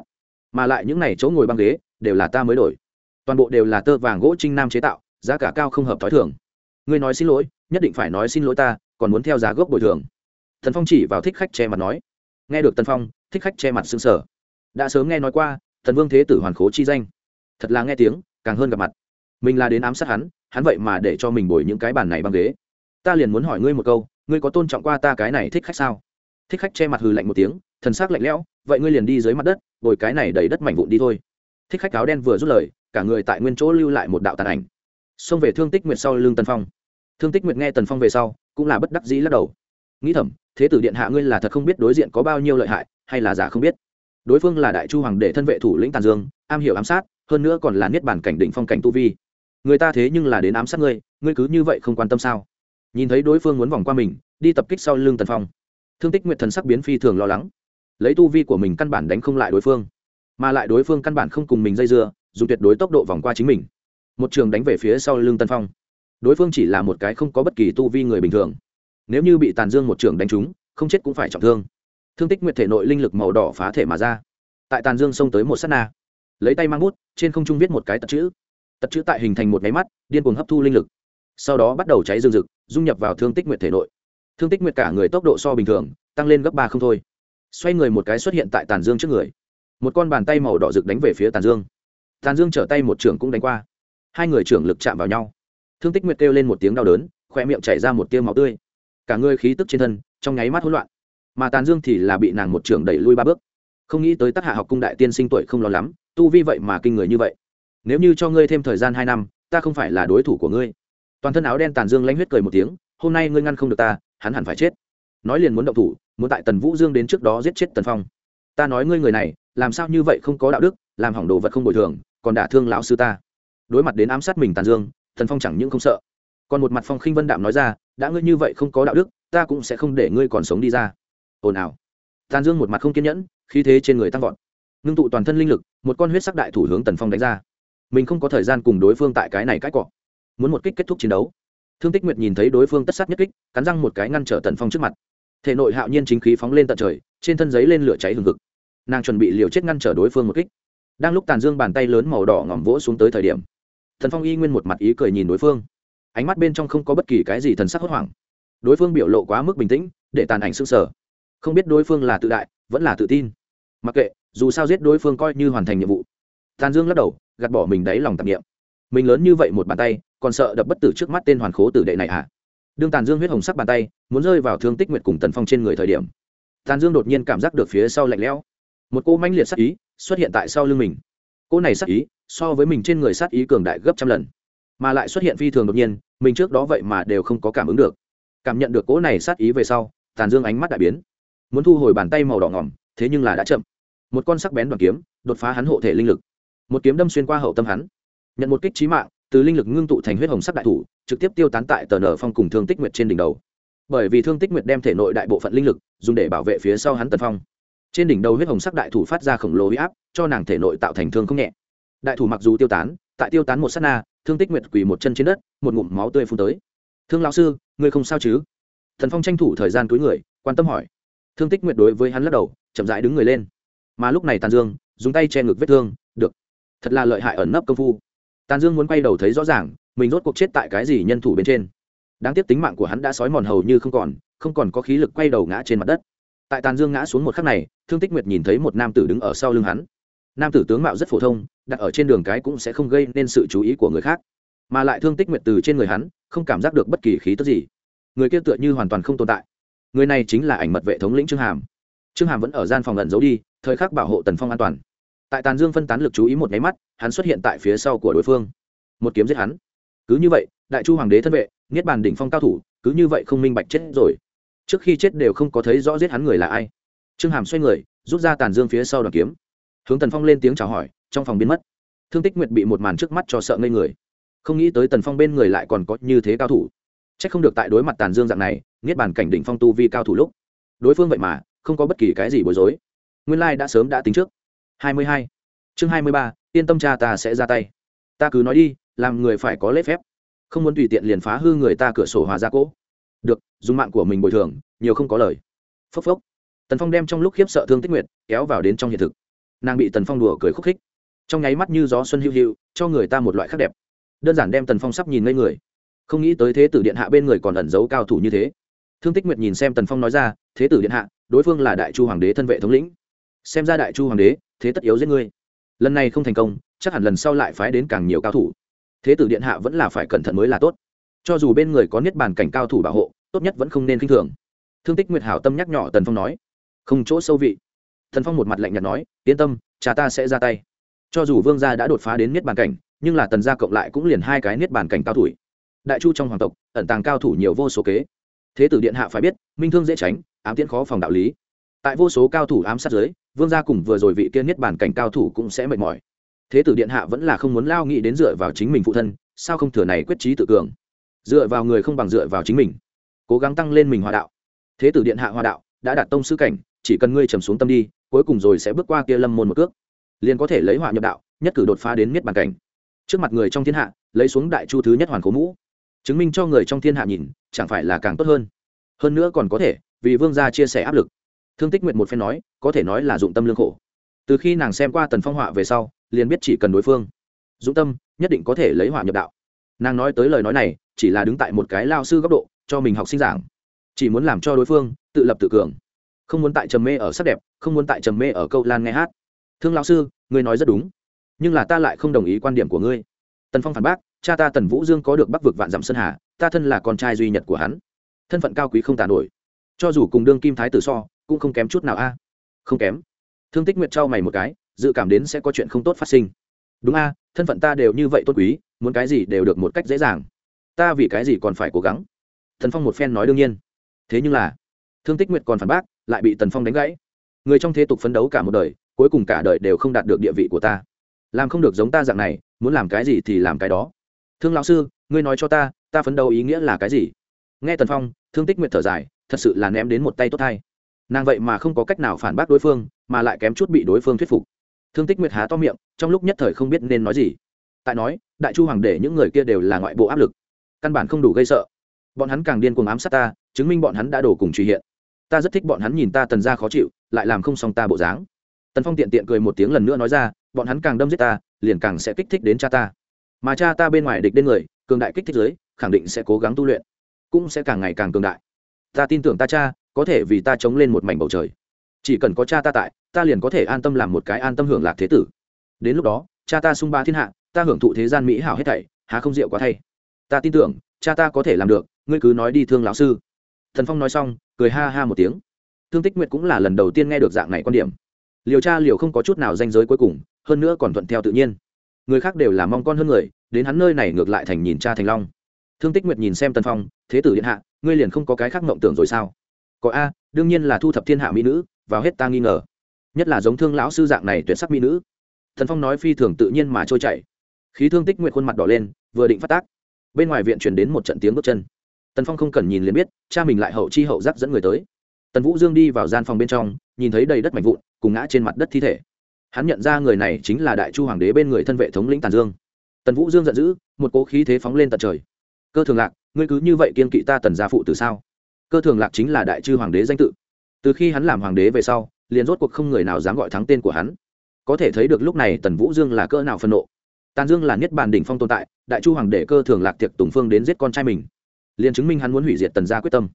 Mà lại những ngày chỗ ngồi băng ghế, đều là ta mới đổi toàn bộ đều là tơ vàng gỗ trinh nam chế tạo, giá cả cao không hợp t h ó i thường. Ngươi nói xin lỗi, nhất định phải nói xin lỗi ta, còn muốn theo giá gốc bồi thường. Thần phong chỉ vào thích khách che mặt nói. Nghe được tần phong, thích khách che mặt xương sở đã sớm nghe nói qua thần vương thế tử hoàn khố chi danh. Thật là nghe tiếng, càng hơn gặp mặt. Mình là đến ám sát hắn hắn vậy mà để cho mình bồi những cái bàn này băng ghế. Ta liền muốn hỏi ngươi một câu, ngươi có tôn trọng qua ta cái này thích khách sao? Thích khách che mặt hừ lạnh một tiếng, thần s ắ c lạnh lẽo, vậy ngươi liền đi dưới mặt đất, bồi cái này đầy đất mảnh vụn đi thôi. Thích khách áo đen vừa rút lời cả người tại nguyên chỗ lưu lại một đạo tàn ảnh. Xông về thương tích nguyệt sau lưng tần phong. Thương tích nguyệt nghe tần phong về sau, cũng là bất đắc dĩ lắc đầu. Nghĩ thầm, thế tử điện hạ ngươi là thật không biết đối diện có bao nhiêu lợi hại, hay là giả không biết? Đối phương là đại chu hoàng để thân vệ thủ lĩnh tàn dương, am hiểu ám sát, hơn nữa còn là niết bản cảnh định phong cảnh tu vi. Người ta thế nhưng là đến ám sát ngươi ngươi cứ như vậy không quan tâm sao? Nhìn thấy đối phương muốn vòng qua mình, đi tập kích sau lưng tần phong. Thương tích nguyệt thần sắc biến phi thường lo lắng. Lấy tu vi của mình căn bản đánh không lại đối phương, mà lại đối phương căn bản không cùng mình dây dưa dùng tuyệt đối tốc độ vòng qua chính mình. Một trường đánh về phía sau lưng tân phong. Đối phương chỉ là một cái không có bất kỳ tu vi người bình thường. Nếu như bị tàn dương một trường đánh trúng, không chết cũng phải trọng thương. Thương tích nguyệt thể nội linh lực màu đỏ phá thể mà ra. Tại tàn dương xông tới một s á t na. Lấy tay mang bút, trên không trung viết một cái tật chữ. Tật chữ tại hình thành một máy mắt, điên cuồng hấp thu linh lực. Sau đó bắt đầu cháy rừng rực, dung nhập vào thương tích nguyệt thể nội. Thương tích nguyệt cả người tốc độ so bình thường, tăng lên gấp ba không thôi. Xoay người một cái xuất hiện tại tàn dương trước người. Một con bàn tay màu đỏ rực đánh về phía tàn dương tàn dương trở tay một trưởng cũng đánh qua. Hai người trưởng lực chạm vào nhau. Thương tích nguyệt kêu lên một tiếng đau đớn khoe miệng chảy ra một tiêu máu tươi. Cả người khí tức trên thân, trong nháy mắt hỗn loạn. Mà tàn dương thì là bị nàng một trưởng đẩy lui ba bước. Không nghĩ tới tác hạ học cung đại tiên sinh tuổi không lo lắm, tu vi vậy mà kinh người như vậy. Nếu như cho ngươi thêm thời gian hai năm, ta không phải là đối thủ của ngươi. Toàn thân áo đen tàn dương lãnh huyết cười một tiếng, hôm nay ngươi ngăn không được ta, hắn hẳn phải chết. Nói liền muốn động thủ, muốn tại tần vũ dương đến trước đó giết chết tần phong. Ta nói ngươi người này, làm sao như vậy không có đạo đức, làm hỏng đồ vật không bồi thường còn đả thương lão sư ta. Đối mặt đến ám sát mình tàn dương tần phong chẳng những không sợ. Còn một mặt phong khinh vân đạm nói ra, đã ngươi như vậy không có đạo đức, ta cũng sẽ không để ngươi còn sống đi ra. Ồn ào. Tàn dương một mặt không kiên nhẫn, khí thế trên người tăng vọt. Ngưng tụ toàn thân linh lực, một con huyết sắc đại thủ hướng tần phong đánh ra. Mình không có thời gian cùng đối phương tại cái này cãi cọ. Muốn một kích kết thúc chiến đấu. Thương tích nguyệt nhìn thấy đối phương tất sát nhất kích, cắn răng một cái ngăn trở tần phong trước mặt. Thể nội hạo nhiên chính khí phóng lên tận trời, trên thân giấy lên lửa cháy hừng hực. Nàng chuẩn bị liều chết ngăn trở đối phương một kích đang lúc tàn dương bàn tay lớn màu đỏ ngỏm vỗ xuống tới thời điểm, thần phong y nguyên một mặt ý cười nhìn đối phương. Ánh mắt bên trong không có bất kỳ cái gì thần sắc hốt hoảng. Đối phương biểu lộ quá mức bình tĩnh, để tàn ảnh s ư sở không biết đối phương là tự đại, vẫn là tự tin. Mặc kệ, dù sao giết đối phương coi như hoàn thành nhiệm vụ. Tàn dương lắc đầu, gạt bỏ mình đáy lòng tạp nghiệm mình lớn như vậy một bàn tay, còn sợ đập bất tử trước mắt tên hoàn khố tử đệ này à đương tàn dương huyết hồng sắc bàn tay, muốn rơi vào thương tích nguyệt cùng tần phong trên người thời điểm, tàn dương đột nhiên cảm giác được phía sau lạnh lẽo. Một cô manh liệt sắc ý xuất hiện tại sau lưng mình. Cô này sát ý, so với mình trên người sát ý cường đại gấp trăm lần. Mà lại xuất hiện phi thường đột nhiên, mình trước đó vậy mà đều không có cảm ứng được. Cảm nhận được cỗ này sát ý về sau, tàn dương ánh mắt đại biến. Muốn thu hồi bàn tay màu đỏ ngỏm, thế nhưng là đã chậm. Một con sắc bén đoàn kiếm, đột phá hắn hộ thể linh lực. Một kiếm đâm xuyên qua hậu tâm hắn. Nhận một kích trí mạng, từ linh lực ngưng tụ thành huyết hồng sắc đại thủ, trực tiếp tiêu tán tại tờ nở phong cùng thương tích nguyệt trên đỉnh đầu. Bởi vì thương tích nguyệt đem thể nội đại bộ phận linh lực, dùng để bảo vệ phía sau hắn tần phong trên đỉnh đầu huyết hồng sắc đại thủ phát ra khổng lồ huy áp, cho nàng thể nội tạo thành thương không nhẹ. Đại thủ mặc dù tiêu tán, tại tiêu tán một s á t na, thương tích nguyệt quỳ một chân trên đất, một ngụm máu tươi phun tới. Thương lão sư, ngươi không sao chứ? Thần phong tranh thủ thời gian túi người, quan tâm hỏi. Thương tích nguyệt đối với hắn lắc đầu, chậm rãi đứng người lên. Mà lúc này tàn dương, dùng tay che ngực vết thương, được, thật là lợi hại ẩn nấp công phu. Tàn dương muốn quay đầu thấy rõ ràng, mình rốt cuộc chết tại cái gì nhân thủ bên trên. Đáng tiếc tính mạng của hắn đã sói mòn hầu như không còn không còn có khí lực quay đầu ngã trên mặt đất tại tàn dương ngã xuống một khắc này, thương tích nguyệt nhìn thấy một nam tử đứng ở sau lưng hắn. Nam tử tướng mạo rất phổ thông, đặt ở trên đường cái cũng sẽ không gây nên sự chú ý của người khác. Mà lại thương tích nguyệt từ trên người hắn, không cảm giác được bất kỳ khí tức gì. Người kia tựa như hoàn toàn không tồn tại. Người này chính là ảnh mật vệ thống lĩnh trương hàm. Trương hàm vẫn ở gian phòng ẩn giấu đi, thời khắc bảo hộ tần phong an toàn. Tại tàn dương phân tán lực chú ý một máy mắt, hắn xuất hiện tại phía sau của đối phương. Một kiếm giết hắn. Cứ như vậy, đại chu hoàng đế thân vệ, niết bàn đỉnh phong cao thủ, cứ như vậy không minh bạch chết rồi trước khi chết đều không có thấy rõ giết hắn người là ai. Trương hàm xoay người, rút ra tàn dương phía sau đoàn kiếm. Hướng tần phong lên tiếng chào hỏi, trong phòng biến mất. Thương tích nguyệt bị một màn trước mắt cho sợ ngây người. Không nghĩ tới tần phong bên người lại còn có như thế cao thủ. C h ắ c không được tại đối mặt tàn dương dạng này, niết bàn cảnh đỉnh phong tu vi cao thủ lúc. Đối phương vậy mà, không có bất kỳ cái gì bối rối. Nguyên lai đã sớm đã tính trước. Hai mươi hai. Chương hai mươi ba, yên tâm cha ta sẽ ra tay. Ta cứ nói đi, làm người phải có lễ phép. Không muốn tùy tiện liền phá hư người ta cửa sổ hòa ra cỗ được, dùng mạng của mình bồi thường, nhiều không có lời. Phốc phốc. Tần phong đem trong lúc khiếp sợ thương tích nguyệt kéo vào đến trong hiện thực. Nàng bị tần phong đùa cười khúc khích. Trong nháy mắt như gió xuân hữu hữu cho người ta một loại khác đẹp. Đơn giản đem tần phong sắp nhìn ngây người. Không nghĩ tới thế tử điện hạ bên người còn ẩn giấu cao thủ như thế. Thương tích nguyệt nhìn xem tần phong nói ra, thế tử điện hạ, đối phương là đại chu hoàng đế thân vệ thống lĩnh. Xem ra đại chu hoàng đế, thế tất yếu giết ngươi. Lần này không thành công, chắc hẳn lần sau lại phái đến càng nhiều cao thủ. Thế tử điện hạ vẫn là phải cẩn thận mới là tốt cho dù bên người có niết bàn cảnh cao thủ bảo hộ, tốt nhất vẫn không nên k i n h thường. Thương tích nguyệt hảo tâm nhắc nhỏ tần phong nói. Không chỗ sâu vị. Thần phong một mặt lạnh nhạt nói, yên tâm, cha ta sẽ ra tay. Cho dù vương gia đã đột phá đến niết bàn cảnh, nhưng là tần gia cộng lại cũng liền hai cái niết bàn cảnh cao thủ. Đại chu trong hoàng tộc, ẩn tàng cao thủ nhiều vô số kế. Thế tử điện hạ phải biết, minh thương dễ tránh, ám tiễn khó phòng đạo lý. Tại vô số cao thủ ám sát giới vương gia cùng vừa rồi vị tiên niết bàn cảnh cao thủ cũng sẽ mệt mỏi. Thế tử điện hạ vẫn là không muốn lao nghĩ đến dựa vào chính mình phụ thân, sao không thừa này quyết trí tự cường? Dựa vào người không bằng dựa vào chính mình. Cố gắng tăng lên mình hòa đạo. Thế tử điện hạ hòa đạo, đã đạt tông sư cảnh, chỉ cần ngươi trầm xuống tâm đi, cuối cùng rồi sẽ bước qua kia lâm môn một cước. Liền có thể lấy họa nhập đạo, nhất cử đột phá đến miết bàn cảnh. Trước mặt người trong thiên hạ, lấy xuống đại chu thứ nhất hoàn cố mũ. Chứng minh cho người trong thiên hạ nhìn, chẳng phải là càng tốt hơn. Hơn nữa còn có thể, vì vương gia chia sẻ áp lực. Thương tích nguyện một phen nói, có thể nói là dụng tâm lương khổ. Từ khi nàng xem qua tần phong họa về sau, liền biết chỉ cần đối phương. Dũng tâm, nhất định có thể lấy họa nhập đạo. Nàng nói tới lời nói này chỉ là đứng tại một cái lao sư góc độ, cho mình học sinh giảng. Chỉ muốn làm cho đối phương tự lập tự cường. Không muốn tại trầm mê ở sắc đẹp, không muốn tại trầm mê ở câu lan nghe hát. Thương lao sư, ngươi nói rất đúng. Nhưng là ta lại không đồng ý quan điểm của ngươi. Tần phong phản bác, cha ta tần vũ dương có được bắc vực vạn dặm sơn hà, ta thân là con trai duy nhật của hắn. Thân phận cao quý không tàn nổi. Cho dù cùng đương kim thái tử so, cũng không kém chút nào a. Không kém. Thương tích nguyệt trao mày một cái, dự cảm đến sẽ có chuyện không tốt phát sinh. Đúng a, thân phận ta đều như vậy tốt quý, muốn cái gì đều được một cách dễ dàng ta vì cái gì còn phải cố gắng? Thần phong một phen nói đương nhiên. Thế nhưng là, thương tích nguyệt còn phản bác, lại bị tần phong đánh gãy. Người trong thế tục phấn đấu cả một đời, cuối cùng cả đời đều không đạt được địa vị của ta. Làm không được giống ta dạng này, muốn làm cái gì thì làm cái đó. Thương lão sư, ngươi nói cho ta ta phấn đấu ý nghĩa là cái gì? Nghe tần phong, thương tích nguyệt thở dài, thật sự là ném đến một tay tốt thay. Nàng vậy mà không có cách nào phản bác đối phương, mà lại kém chút bị đối phương thuyết phục. Thương tích nguyệt há to miệng, trong lúc nhất thời không biết nên nói gì. Tại nói, đại chu hoàng để những người kia đều là ngoại bộ áp lực căn bản không đủ gây sợ. Bọn hắn càng điên cuồng ám sát ta, chứng minh bọn hắn đã đổ cùng truy hiện. Ta rất thích bọn hắn nhìn ta tần ra khó chịu, lại làm không xong ta bộ dáng. Tần phong tiện tiện cười một tiếng lần nữa nói ra, bọn hắn càng đâm giết ta, liền càng sẽ kích thích đến cha ta. Mà cha ta bên ngoài địch đến người, cường đại kích thích giới, khẳng định sẽ cố gắng tu luyện, cũng sẽ càng ngày càng cường đại. Ta tin tưởng ta cha, có thể vì ta chống lên một mảnh bầu trời. Chỉ cần có cha ta tại, ta liền có thể an tâm làm một cái an tâm hưởng lạc thế tử. Đến lúc đó, cha ta sung ba thiên hạ, ta hưởng thụ thế gian mỹ hảo hết thảy, há không rượu quá thay ta tin tưởng, cha ta có thể làm được, ngươi cứ nói đi thương lão sư. Thần phong nói xong, cười ha ha một tiếng. Thương tích nguyệt cũng là lần đầu tiên nghe được dạng này quan điểm. Liều cha liều không có chút nào danh giới cuối cùng, hơn nữa còn thuận theo tự nhiên. Người khác đều là mong con hơn người, đến hắn nơi này ngược lại thành nhìn cha thành long. Thương tích nguyệt nhìn xem tân phong, thế tử điện hạ, ngươi liền không có cái khác mộng tưởng rồi sao? Có a, đương nhiên là thu thập thiên hạ mỹ nữ, vào hết ta nghi ngờ. Nhất là giống thương lão sư dạng này tuyệt sắc mỹ nữ. Thần phong nói phi thường tự nhiên mà trôi chảy. Khí thương tích nguyệt khuôn mặt đỏ lên, vừa định phát tác bên ngoài viện truyền đến một trận tiếng bước chân. Tần phong không cần nhìn liền biết, cha mình lại hậu chi hậu giác dẫn người tới. Tần vũ dương đi vào gian phòng bên trong, nhìn thấy đầy đất mảnh vụn, cùng ngã trên mặt đất thi thể. Hắn nhận ra người này chính là đại chu hoàng đế bên người thân vệ thống lĩnh tàn dương. Tần vũ dương giận dữ, một cố khí thế phóng lên tận trời. Cơ thường lạc, ngươi cứ như vậy kiên kỵ ta tần gia phụ từ sao? Cơ thường lạc chính là đại chư hoàng đế danh tự. Từ khi hắn làm hoàng đế về sau, liền rốt cuộc không người nào dám gọi thắng tên của hắn. Có thể thấy được lúc này tần vũ dương là cỡ nào phân nộ tàn dương là nhất bản đỉnh phong tồn tại, đại chu hoàng đệ cơ thường lạc tiệc tùng phương đến giết con trai mình. Liền chứng minh hắn muốn hủy diệt tần gia quyết tâm.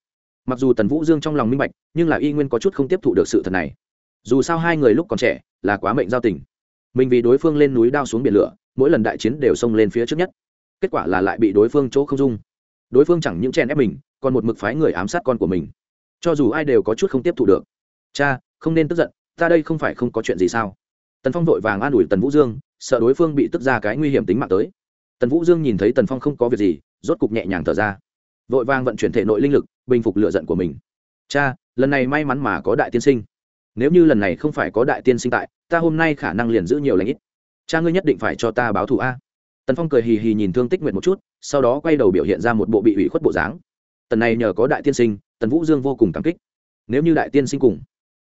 Mặc dù tần vũ dương trong lòng minh bạch, nhưng là y nguyên có chút không tiếp thụ được sự thật này. Dù sao hai người lúc còn trẻ, là quá mệnh giao tình. Mình vì đối phương lên núi đao xuống biển lửa, mỗi lần đại chiến đều xông lên phía trước nhất. Kết quả là lại bị đối phương chỗ không dung. Đối phương chẳng những chen ép mình, còn một mực phái người ám sát con của mình. Cho dù ai đều có chút không tiếp thụ được. Cha, không nên tức giận, ta đây không phải không có chuyện gì sao? Tần phong vội vàng an ủi tần vũ dương, sợ đối phương bị tức ra cái nguy hiểm tính mạng tới. Tần vũ dương nhìn thấy tần phong không có việc gì, rốt cục nhẹ nhàng thở ra. Vội vàng vận chuyển thể nội linh lực, bình phục lựa giận của mình. Cha, lần này may mắn mà có đại tiên sinh. Nếu như lần này không phải có đại tiên sinh tại, ta hôm nay khả năng liền giữ nhiều lãnh ít. Cha ngươi nhất định phải cho ta báo thù a. Tần phong cười hì hì nhìn thương tích nguyện một chút, sau đó quay đầu biểu hiện ra một bộ bị ủy khuất bộ dáng. Tần này nhờ có đại tiên sinh, tần vũ dương vô cùng cảm kích. Nếu như đại tiên sinh cùng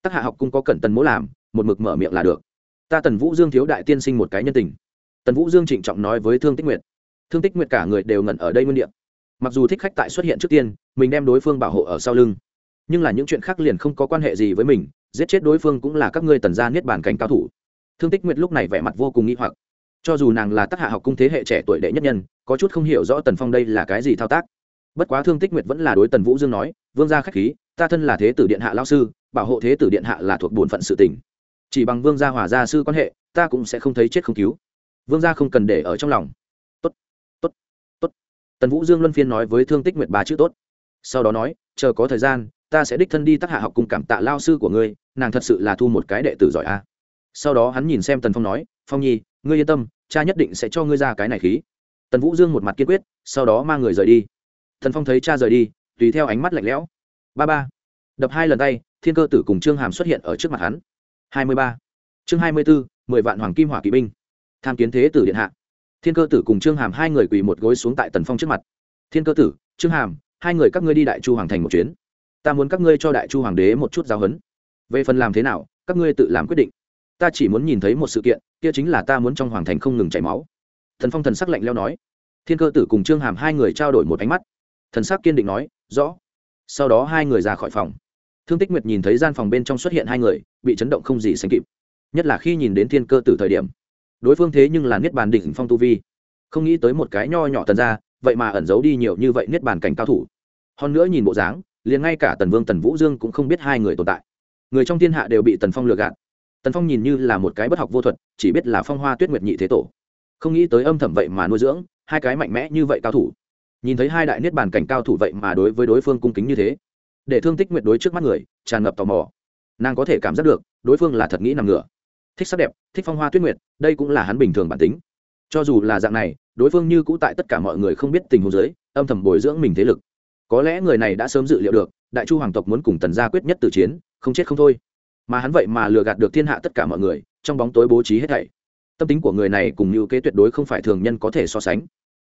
tác hạ học cung có cẩn tần mỗ làm, một mực mở miệng là được ta tần vũ dương thiếu đại tiên sinh một cái nhân tình. Tần vũ dương trịnh trọng nói với thương tích nguyệt. Thương tích nguyệt cả người đều ngẩn ở đây nguyên đ mặc dù thích khách tại xuất hiện trước tiên, mình đem đối phương bảo hộ ở sau lưng. Nhưng là những chuyện khác liền không có quan hệ gì với mình, giết chết đối phương cũng là các ngươi tần gia niết bàn cảnh cao thủ. Thương tích nguyệt lúc này vẻ mặt vô cùng nghĩ hoặc. Cho dù nàng là tác hạ học cung thế hệ trẻ tuổi đệ nhất nhân, có chút không hiểu rõ tần phong đây là cái gì thao tác. Bất quá thương tích nguyệt vẫn là đối tần vũ dương nói, vương gia k h á c h khí, ta thân là thế tử điện hạ lao sư, bảo hộ thế tử điện hạ là thuộc bổn phận sự tình chỉ bằng vương gia hòa gia sư quan hệ, ta cũng sẽ không thấy chết không cứu. Vương gia không cần để ở trong lòng. Tốt tốt tốt. Tần vũ dương luân phiên nói với thương tích nguyệt ba chữ tốt. Sau đó nói, chờ có thời gian, ta sẽ đích thân đi tác hạ học cùng cảm tạ lao sư của ngươi, nàng thật sự là thu một cái đệ tử giỏi a. Sau đó hắn nhìn xem tần phong nói, phong nhi, ngươi yên tâm, cha nhất định sẽ cho ngươi ra cái này khí. Tần vũ dương một mặt kiên quyết, sau đó mang người rời đi. Tần phong thấy cha rời đi, tùy theo ánh mắt lạnh lẽo. Ba ba, đập hai lần tay, thiên cơ tử cùng trương hàm xuất hiện ở trước mặt hắn hai mươi ba. Chương hai mươi bốn mười vạn hoàng kim hỏa kỵ binh. Tham kiến thế tử điện hạ. Thiên cơ tử cùng trương hàm hai người quỳ một gối xuống tại tần phong trước mặt. Thiên cơ tử, trương hàm, hai người các ngươi đi đại chu hoàng thành một chuyến. Ta muốn các ngươi cho đại chu hoàng đế một chút giáo huấn. Về phần làm thế nào, các ngươi tự làm quyết định. Ta chỉ muốn nhìn thấy một sự kiện, kia chính là ta muốn trong hoàng thành không ngừng chảy máu. Thần phong thần sắc lạnh leo nói. Thiên cơ tử cùng trương hàm hai người trao đổi một ánh mắt. Thần sắc kiên định nói, rõ. Sau đó hai người ra khỏi phòng thương tích nguyệt nhìn thấy gian phòng bên trong xuất hiện hai người, bị chấn động không gì sánh kịp. Nhất là khi nhìn đến thiên cơ tử thời điểm, đối phương thế nhưng là niết bàn đỉnh phong tu vi. Không nghĩ tới một cái nho nhỏ tần ra vậy mà ẩn giấu đi nhiều như vậy niết bàn cảnh cao thủ. Hơn nữa nhìn bộ dáng, liền ngay cả tần vương tần vũ dương cũng không biết hai người tồn tại. Người trong thiên hạ đều bị tần phong lừa gạt. Tần phong nhìn như là một cái bất học vô thuật, chỉ biết là phong hoa tuyết nguyệt nhị thế tổ. Không nghĩ tới âm thầm vậy mà nuôi dưỡng hai cái mạnh mẽ như vậy cao thủ. Nhìn thấy hai đại niết bàn cảnh cao thủ vậy mà đối với đối phương cung kính như thế để thương tích nguyệt đối trước mắt người, tràn ngập tò mò. Nàng có thể cảm giác được, đối phương là thật nghĩ nằm ngửa. Thích sắc đẹp, thích phong hoa tuyết nguyệt, đây cũng là hắn bình thường bản tính. Cho dù là dạng này, đối phương như cũ tại tất cả mọi người không biết tình huống giới âm thầm bồi dưỡng mình thế lực. Có lẽ người này đã sớm dự liệu được, đại chu hoàng tộc muốn cùng tần gia quyết nhất từ chiến, không chết không thôi. Mà hắn vậy mà lừa gạt được thiên hạ tất cả mọi người, trong bóng tối bố trí hết thảy. Tâm tính của người này cùng như kế tuyệt đối không phải thường nhân có thể so sánh.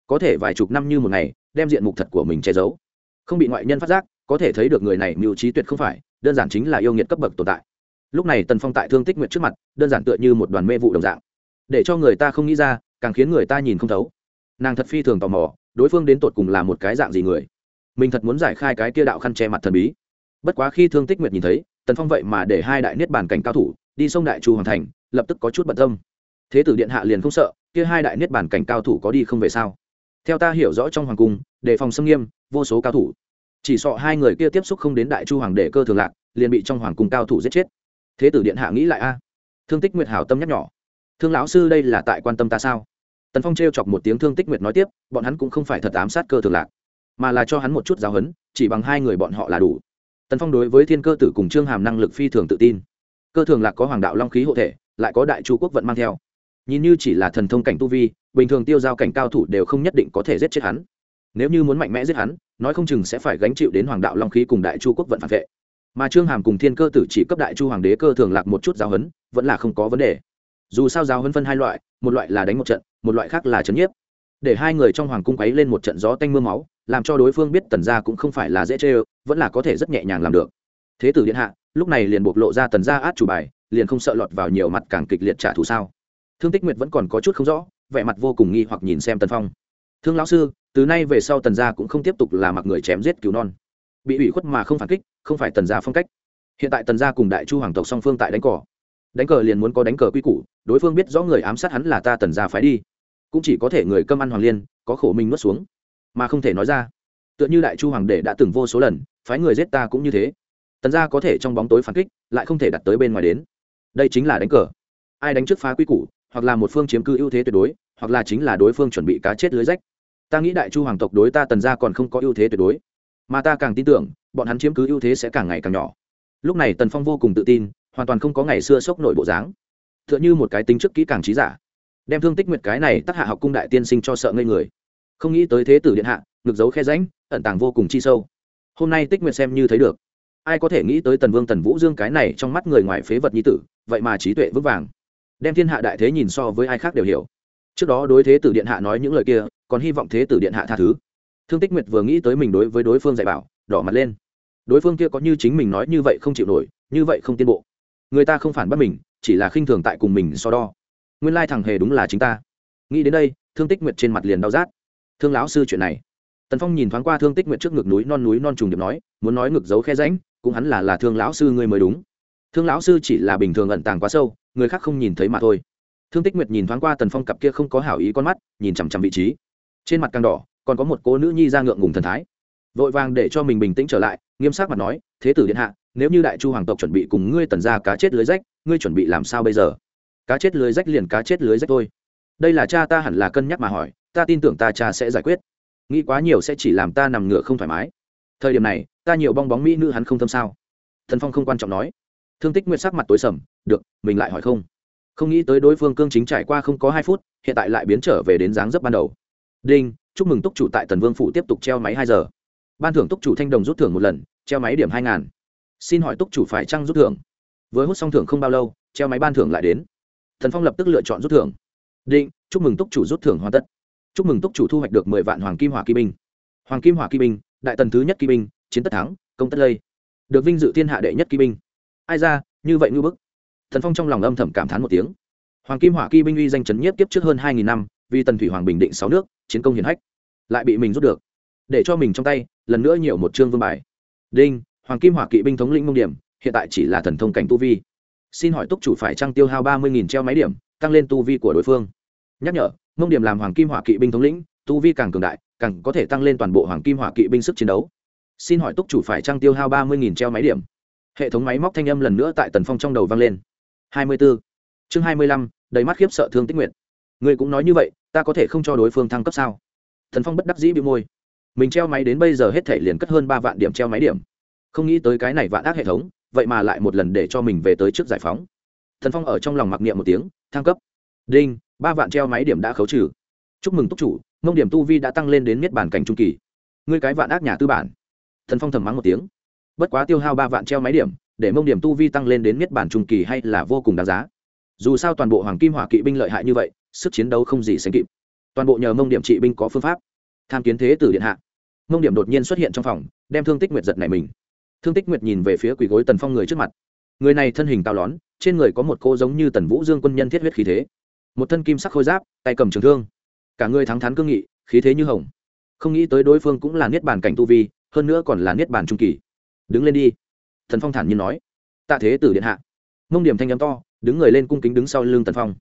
Có thể vài chục năm như một ngày, đem diện mục thật của mình che giấu. Không bị ngoại nhân phát giác có thể thấy được người này mưu trí tuyệt không phải, đơn giản chính là yêu nghiệt cấp bậc tồn tại. Lúc này tần phong tại thương tích nguyện trước mặt, đơn giản tựa như một đoàn mê vụ đồng dạng. Để cho người ta không nghĩ ra, càng khiến người ta nhìn không thấu. Nàng thật phi thường tò mò, đối phương đến tột cùng là một cái dạng gì người? Mình thật muốn giải khai cái kia đạo khăn che mặt thần bí. Bất quá khi thương tích nguyệt nhìn thấy, tần phong vậy mà để hai đại niết bàn cảnh cao thủ, đi sông đại chu hoàng thành, lập tức có chút bận tâm. Thế tử điện hạ liền không sợ, kia hai đại niết bàn cảnh cao thủ có đi không về sao? Theo ta hiểu rõ trong hoàng cung, đề phòng xâm nghiêm, vô số cao thủ chỉ sợ hai người kia tiếp xúc không đến đại chu hoàng đệ cơ thường lạc, liền bị trong hoàng cung cao thủ giết chết. Thế tử điện hạ nghĩ lại a. Thương tích nguyệt hảo tâm nhắc nhỏ. Thương lão sư đây là tại quan tâm ta sao? Tần phong t chọc một tiếng thương tích nguyệt nói tiếp, bọn hắn cũng không phải thật ám sát cơ thường lạc, mà là cho hắn một chút giáo hấn chỉ bằng hai người bọn họ là đủ. Tần phong đối với thiên cơ tử cùng trương hàm năng lực phi thường tự tin. Cơ thường lạc có hoàng đạo long khí hộ thể, lại có đại chu quốc vận mang theo. Nhìn như chỉ là thần thông cảnh tu vi, bình thường tiêu giao cảnh cao thủ đều không nhất định có thể giết chết hắn nếu như muốn mạnh mẽ giết hắn, nói không chừng sẽ phải gánh chịu đến hoàng đạo long khí cùng đại chu quốc vận phản vệ. Mà trương hàm cùng thiên cơ tử chỉ cấp đại chu hoàng đế cơ thường lạc một chút giáo huấn, vẫn là không có vấn đề. Dù sao giáo huấn phân hai loại, một loại là đánh một trận, một loại khác là chấn nhiếp. Để hai người trong hoàng cung ấy lên một trận gió tanh m ư a máu, làm cho đối phương biết tần gia cũng không phải là dễ chê ơ vẫn là có thể rất nhẹ nhàng làm được. Thế tử điện hạ, lúc này liền bộc lộ ra tần gia át chủ bài, liền không sợ lọt vào nhiều mặt càng kịch liệt trả thù sao? Thương tích nguyệt vẫn còn có chút không rõ, vẻ mặt vô cùng nghi hoặc nhìn xem tần phong thương lão sư, từ nay về sau tần gia cũng không tiếp tục là mặc người chém giết cứu non. Bị ủy khuất mà không phản kích, không phải tần gia phong cách. Hiện tại tần gia cùng đại chu hoàng tộc song phương tại đánh cỏ đánh cờ liền muốn có đánh cờ quy củ, đối phương biết rõ người ám sát hắn là ta tần gia phái đi. Cũng chỉ có thể người cơm ăn hoàng liên, có khổ mình nuốt xuống. Mà không thể nói ra. Tựa như đại chu hoàng đệ đã từng vô số lần, phái người giết ta cũng như thế. Tần gia có thể trong bóng tối phản kích, lại không thể đặt tới bên ngoài đến. Đây chính là đánh cờ. Ai đánh trước phá quy củ, hoặc là một phương chiếm cư ưu thế tuyệt đối, hoặc là chính là đối phương chuẩn bị cá chết lưới rách ta nghĩ đại chu hoàng tộc đối ta tần gia còn không có ưu thế tuyệt đối. Mà ta càng tin tưởng, bọn hắn chiếm cứ ưu thế sẽ càng ngày càng nhỏ. Lúc này tần phong vô cùng tự tin, hoàn toàn không có ngày xưa sốc nổi bộ dáng. T h ư ợ n h ư một cái tính trước kỹ càng trí giả. Đem thương tích nguyệt cái này tác hạ học cung đại tiên sinh cho sợ ngây người. Không nghĩ tới thế tử điện hạ, ngực giấu khe ránh ẩn tàng vô cùng chi sâu. Hôm nay tích nguyệt xem như thấy được. Ai có thể nghĩ tới tần vương tần vũ dương cái này trong mắt người ngoài phế vật nhi tử, vậy mà trí tuệ vững vàng. Đem thiên hạ đại thế nhìn so với ai khác đều hiểu. Trước đó đối thế tử điện hạ nói những lời kia còn hy vọng thế tử điện hạ tha thứ. Thương tích nguyệt vừa nghĩ tới mình đối với đối phương dạy bảo, đỏ mặt lên. Đối phương kia có như chính mình nói như vậy không chịu nổi, như vậy không tiến bộ. Người ta không phản bắt mình, chỉ là khinh thường tại cùng mình so đo. Nguyên lai thằng hề đúng là chính ta. Nghĩ đến đây, thương tích nguyệt trên mặt liền đau rát. Thương lão sư chuyện này. Tần phong nhìn thoáng qua thương tích nguyệt trước ngực núi non núi non trùng điệp nói, muốn nói ngực giấu khe ránh cũng hắn là là thương lão sư ngươi mới đúng. Thương lão sư chỉ là bình thường ẩn tàng quá sâu, người khác không nhìn thấy mà thôi. Thương tích nguyệt nhìn thoáng qua tần phong cặp kia không có hảo ý con mắt, nhìn chằm chằm vị trí trên mặt càng đỏ, còn có một cô nữ nhi ra ngượng ngùng thần thái. Vội vàng để cho mình bình tĩnh trở lại, nghiêm sắc mặt nói, thế tử điện hạ, nếu như đại chu hoàng tộc chuẩn bị cùng ngươi tần ra cá chết lưới rách, ngươi chuẩn bị làm sao bây giờ? Cá chết lưới rách liền cá chết lưới rách thôi. Đây là cha ta hẳn là cân nhắc mà hỏi, ta tin tưởng ta cha sẽ giải quyết. Nghĩ quá nhiều sẽ chỉ làm ta nằm ngửa không thoải mái. Thời điểm này, ta nhiều bong bóng mỹ nữ hắn không tâm sao? Thần phong không quan trọng nói. Thương tích nguyệt sắc mặt tối sầm, được, mình lại hỏi không. Không nghĩ tới đối phương cương chính trải qua không có hai phút, hiện tại lại biến trở về đến dáng dấp ban đầu đinh, chúc mừng túc chủ tại tần vương phủ tiếp tục treo máy hai giờ. Ban thưởng túc chủ thanh đồng rút thưởng một lần, treo máy điểm hai ngàn. Xin hỏi túc chủ phải trăng rút thưởng? Với hút xong thưởng không bao lâu, treo máy ban thưởng lại đến. Thần phong lập tức lựa chọn rút thưởng. Định chúc mừng túc chủ rút thưởng hoàn tất. Chúc mừng túc chủ thu hoạch được mười vạn hoàng kim hỏa kỵ binh. Hoàng kim hỏa kỵ binh, đại tần thứ nhất kỵ binh, chiến tất thắng, công tất lây. Được vinh dự thiên hạ đệ nhất kỵ binh. Ai ra, như vậy ngư bức. Thần phong trong lòng âm thầm cảm thán một tiếng. Hoàng kim hỏa kỵ binh uy danh chấn nhiếp tiếp trước hơn hai nghìn năm, vì tần thủy hoàng bình định sáu nước chiến công hiển hách, lại bị mình rút được. Để cho mình trong tay, lần nữa nhiều một chương vương bài. Đinh, hoàng kim hỏa kỵ binh thống lĩnh mông điểm, hiện tại chỉ là thần thông cảnh tu vi. Xin hỏi túc chủ phải trăng tiêu hao ba mươi nghìn treo máy điểm, tăng lên tu vi của đối phương. Nhắc nhở, mông điểm làm hoàng kim hỏa kỵ binh thống lĩnh, tu vi càng cường đại, càng có thể tăng lên toàn bộ hoàng kim hỏa kỵ binh sức chiến đấu. Xin hỏi túc chủ phải trăng tiêu hao ba mươi nghìn treo máy điểm. Hệ thống máy móc thanh âm lần nữa tại tần phong trong đầu vang lên. hai mươi b ố chương hai mươi lăm, đầy mắt khiếp sợ thương tích nguyện người cũng nói như vậy ta có thể không cho đối phương thăng cấp sao? Thần phong bất đắc dĩ bị môi. Mình treo máy đến bây giờ hết thể liền cất hơn ba vạn điểm treo máy điểm. Không nghĩ tới cái này vạn ác hệ thống, vậy mà lại một lần để cho mình về tới trước giải phóng. Thần phong ở trong lòng mặc niệm một tiếng, thăng cấp. Đinh, ba vạn treo máy điểm đã khấu trừ. Chúc mừng túc chủ, mông điểm tu vi đã tăng lên đến miết bản cảnh trung kỳ. Ngươi cái vạn ác nhà tư bản. Thần phong thầm mắng một tiếng. Bất quá tiêu hao ba vạn treo máy điểm, để mông điểm tu vi tăng lên đến miết bản trung kỳ hay là vô cùng đáng giá. Dù sao toàn bộ hoàng kim hỏa kỵ binh lợi hại như vậy sức chiến đấu không gì sánh kịp. Toàn bộ nhờ mông điểm trị binh có phương pháp. Tham kiến thế tử điện hạ. Mông điểm đột nhiên xuất hiện trong phòng, đem thương tích nguyệt giật này mình. Thương tích nguyệt nhìn về phía quỳ gối tần phong người trước mặt. Người này thân hình cao lón, trên người có một cô giống như tần vũ dương quân nhân thiết huyết khí thế. Một thân kim sắc khôi giáp, tay cầm trường thương. Cả người thắng thắn cương nghị, khí thế như hồng. Không nghĩ tới đối phương cũng là niết bàn cảnh tu vi, hơn nữa còn là niết bàn trung kỳ. Đứng lên đi. Thần phong thản nhiên nói. Tạ thế tử điện hạ. Mông điểm thanh n m to, đứng người lên cung kính đứng sau lưng tần phong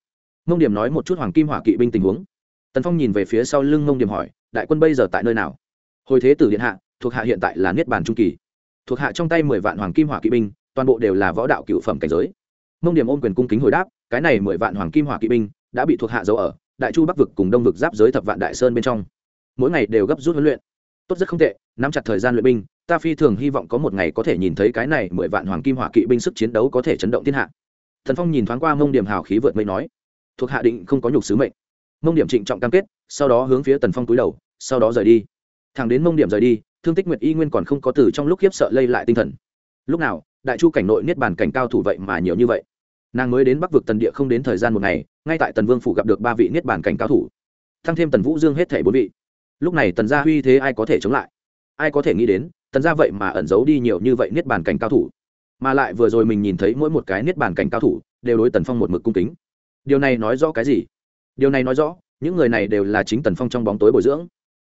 mông điểm nói một chút hoàng kim hỏa kỵ binh tình huống. Tần phong nhìn về phía sau lưng mông điểm hỏi, đại quân bây giờ tại nơi nào? Hồi thế tử điện hạ, thuộc hạ hiện tại là niết bàn trung kỳ. Thuộc hạ trong tay mười vạn hoàng kim hỏa kỵ binh, toàn bộ đều là võ đạo cựu phẩm cảnh giới. Mông điểm ôm quyền cung kính hồi đáp, cái này mười vạn hoàng kim hỏa kỵ binh đã bị thuộc hạ giấu ở đại chu bắc vực cùng đông vực giáp giới thập vạn đại sơn bên trong. Mỗi ngày đều gấp rút huấn luyện. Tốt rất không tệ, nắm chặt thời gian luyện binh, ta phi thường hy vọng có một ngày có thể nhìn thấy cái này mười vạn hoàng kim hỏa kỵ binh sức chiến đấu có thể chấn động thiên hạ. Thần phong nhìn thoáng qua mông điểm hào khí vượt mây nói thuộc hạ định không có nhục sứ mệnh. Mông điểm trịnh trọng cam kết, sau đó hướng phía tần phong túi đầu, sau đó rời đi. Thẳng đến mông điểm rời đi, thương tích nguyệt y nguyên còn không có từ trong lúc khiếp sợ lây lại tinh thần. Lúc nào, đại chu cảnh nội niết bàn cảnh cao thủ vậy mà nhiều như vậy? Nàng mới đến bắc vực tần địa không đến thời gian một ngày, ngay tại tần vương phủ gặp được ba vị niết bàn cảnh cao thủ. Thăng thêm tần vũ dương hết thể bốn vị. Lúc này tần gia huy thế ai có thể chống lại? Ai có thể nghĩ đến, tần gia vậy mà ẩn giấu đi nhiều như vậy niết bàn cảnh cao thủ? Mà lại vừa rồi mình nhìn thấy mỗi một cái niết bàn cảnh cao thủ, đều đối tần phong một mực cung kính điều này nói rõ cái gì? Điều này nói rõ, những người này đều là chính tần phong trong bóng tối bồi dưỡng.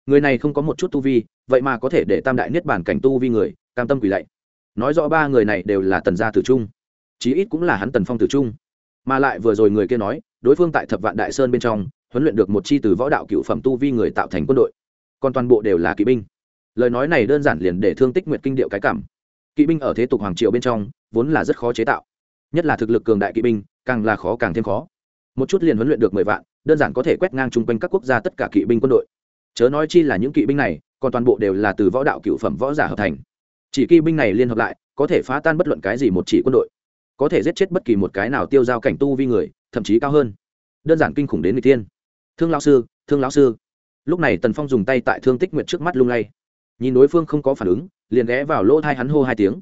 Người này không có một chút tu vi, vậy mà có thể để tam đại niết bàn cảnh tu vi người, cam tâm quỳ lạy. Nói rõ ba người này đều là tần gia tử trung, chí ít cũng là hắn tần phong tử trung. Mà lại vừa rồi người kia nói, đối phương tại thập vạn đại sơn bên trong, huấn luyện được một chi từ võ đạo cựu phẩm tu vi người tạo thành quân đội. Còn toàn bộ đều là kỵ binh. Lời nói này đơn giản liền để thương tích nguyện kinh điệu cái cảm. Kỵ binh ở thế tục hoàng triều bên trong, vốn là rất khó chế tạo. Nhất là thực lực cường đại kỵ binh, càng là khó càng thêm khó một chút liền huấn luyện được mười vạn, đơn giản có thể quét ngang chung quanh các quốc gia tất cả kỵ binh quân đội. Chớ nói chi là những kỵ binh này, còn toàn bộ đều là từ võ đạo cựu phẩm võ giả hợp thành. Chỉ kỵ binh này liên hợp lại, có thể phá tan bất luận cái gì một chỉ quân đội. Có thể giết chết bất kỳ một cái nào tiêu giao cảnh tu vi người, thậm chí cao hơn. Đơn giản kinh khủng đến người tiên thương lão sư, thương lão sư. Lúc này tần phong dùng tay tại thương tích nguyệt trước mắt lung lay. Nhìn đối phương không có phản ứng, liền ghé vào lỗ thai hắn hô hai tiếng.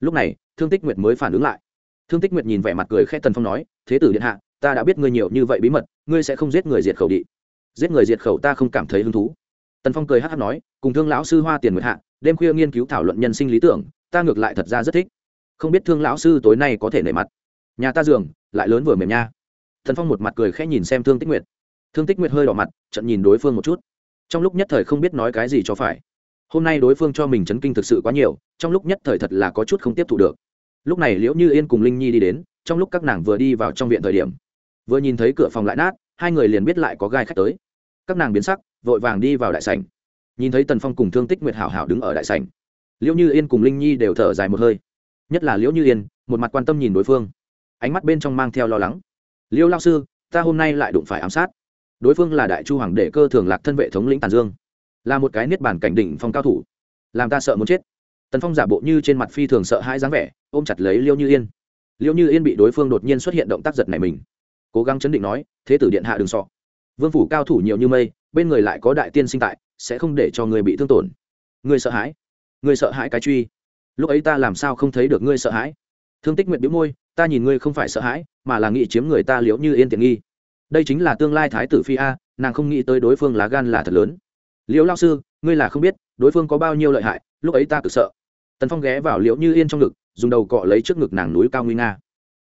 Lúc này, thương tích nguyệt mới phản ứng lại. Thương tích nguyệt nhìn vẻ mặt cười khẽ tần phong nói, thế tử điện hạ ta đã biết ngươi nhiều như vậy bí mật, ngươi sẽ không giết người diệt khẩu đi. Giết người diệt khẩu ta không cảm thấy hứng thú. Tần phong cười hát hát nói, cùng thương lão sư hoa tiền nguyệt hạ, đêm khuya nghiên cứu thảo luận nhân sinh lý tưởng, ta ngược lại thật ra rất thích. Không biết thương lão sư tối nay có thể nể mặt. Nhà ta giường, lại lớn vừa mềm nha. Thần phong một mặt cười khẽ nhìn xem thương tích nguyệt. Thương tích nguyệt hơi đỏ mặt trận nhìn đối phương một chút. Trong lúc nhất thời không biết nói cái gì cho phải. Hôm nay đối phương cho mình chấn kinh thực sự quá nhiều, trong lúc nhất thời thật là có chút không tiếp thu được. Lúc này liễu như yên cùng linh nhi đi đến, trong lúc các nàng vừa đi vào trong viện thời điểm vừa nhìn thấy cửa phòng lại nát, hai người liền biết lại có gai khách tới. Các nàng biến sắc, vội vàng đi vào đại sảnh. Nhìn thấy tần phong cùng thương tích nguyệt hảo hảo đứng ở đại sảnh, liễu như yên cùng linh nhi đều thở dài một hơi. Nhất là liễu như yên, một mặt quan tâm nhìn đối phương. Ánh mắt bên trong mang theo lo lắng. Liễu lao sư, ta hôm nay lại đụng phải ám sát. Đối phương là đại chu hoàng đệ cơ thường lạc thân vệ thống lĩnh tàn dương. Là một cái niết bản cảnh đỉnh phong cao thủ. Làm ta sợ muốn chết. Tần phong giả bộ như trên mặt phi thường sợ hãi dáng vẻ, ôm chặt lấy liêu như yên. Liêu như yên bị đối phương đột nhiên xuất hiện động tác giật này mình cố gắng chấn định nói, thế tử điện hạ đừng sọ vương phủ cao thủ nhiều như mây, bên người lại có đại tiên sinh tại, sẽ không để cho người bị thương tổn. Người sợ hãi. Người sợ hãi cái truy. Lúc ấy ta làm sao không thấy được ngươi sợ hãi? Thương tích nguyện biếu môi, ta nhìn ngươi không phải sợ hãi, mà là nghĩ chiếm người ta liễu như yên tiện nghi. Đây chính là tương lai thái tử phi a, nàng không nghĩ tới đối phương lá gan là thật lớn. Liễu lao sư, ngươi là không biết, đối phương có bao nhiêu lợi hại, lúc ấy ta cực sợ. Tần phong ghé vào liễu như yên trong ngực, dùng đầu cọ lấy trước ngực nàng núi cao nguy nga.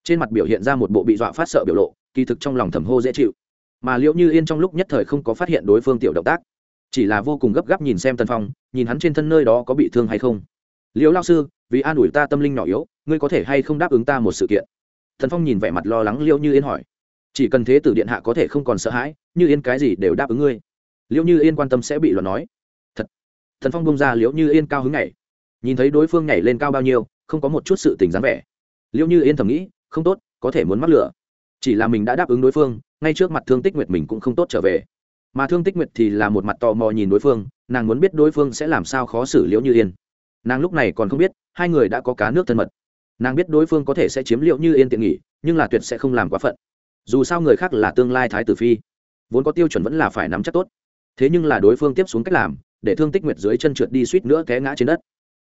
Trên mặt biểu hiện ra một bộ bị dọa phát sợ biểu lộ kỳ thực trong lòng thầm hô dễ chịu. Mà liễu như yên trong lúc nhất thời không có phát hiện đối phương tiểu động tác. Chỉ là vô cùng gấp gáp nhìn xem tần phong, nhìn hắn trên thân nơi đó có bị thương hay không. Liễu lao sư, vì an ủi ta tâm linh nhỏ yếu, ngươi có thể hay không đáp ứng ta một sự kiện? Thần phong nhìn vẻ mặt lo lắng liễu như yên hỏi. Chỉ cần thế tử điện hạ có thể không còn sợ hãi, như yên cái gì đều đáp ứng ngươi. Liễu như yên quan tâm sẽ bị luận nói. Thật. Thần phong bông ra liễu như yên cao hứng nhảy. Nhìn thấy đối phương nhảy lên cao bao nhiêu, không có một chút sự tình dáng vẻ. Liễu như yên thầm nghĩ, không tốt, có thể muốn mắc lửa chỉ là mình đã đáp ứng đối phương, ngay trước mặt thương tích nguyệt mình cũng không tốt trở về. Mà thương tích nguyệt thì là một mặt tò mò nhìn đối phương, nàng muốn biết đối phương sẽ làm sao khó xử liễu như yên. Nàng lúc này còn không biết, hai người đã có cá nước thân mật. Nàng biết đối phương có thể sẽ chiếm liệu như yên tiện nghỉ nhưng là tuyệt sẽ không làm quá phận. Dù sao người khác là tương lai thái tử phi. Vốn có tiêu chuẩn vẫn là phải nắm chắc tốt. Thế nhưng là đối phương tiếp xuống cách làm, để thương tích nguyệt dưới chân trượt đi suýt nữa té ngã trên đất.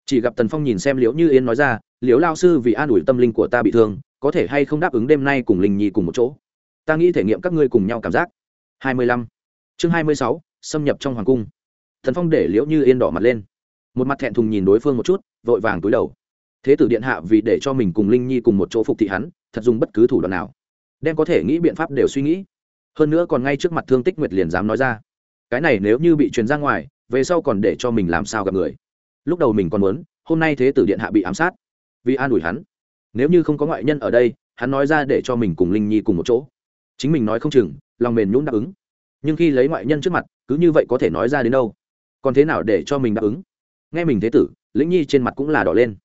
Chỉ gặp tần phong nhìn xem liễu như yên nói ra, liễu lao sư vì an ủi tâm linh của ta bị thương có thể hay không đáp ứng đêm nay cùng linh nhi cùng một chỗ? Ta nghĩ thể nghiệm các ngươi cùng nhau cảm giác. Hai mươi lăm. Chương hai mươi sáu, xâm nhập trong hoàng cung. Thần phong để liễu như yên đỏ mặt lên. Một mặt thẹn thùng nhìn đối phương một chút, vội vàng túi đầu. Thế tử điện hạ vì để cho mình cùng linh nhi cùng một chỗ phục thị hắn, thật dùng bất cứ thủ đoạn nào, đem có thể nghĩ biện pháp đều suy nghĩ. Hơn nữa còn ngay trước mặt thương tích nguyệt liền dám nói ra, cái này nếu như bị truyền ra ngoài, về sau còn để cho mình làm sao gặp người? Lúc đầu mình còn muốn, hôm nay thế tử điện hạ bị ám sát, vì an ủi hắn nếu như không có ngoại nhân ở đây, hắn nói ra để cho mình cùng linh nhi cùng một chỗ. Chính mình nói không chừng, lòng mềm nhún đáp ứng. Nhưng khi lấy ngoại nhân trước mặt, cứ như vậy có thể nói ra đến đâu? Còn thế nào để cho mình đáp ứng? Nghe mình thế tử lĩnh nhi trên mặt cũng là đỏ lên.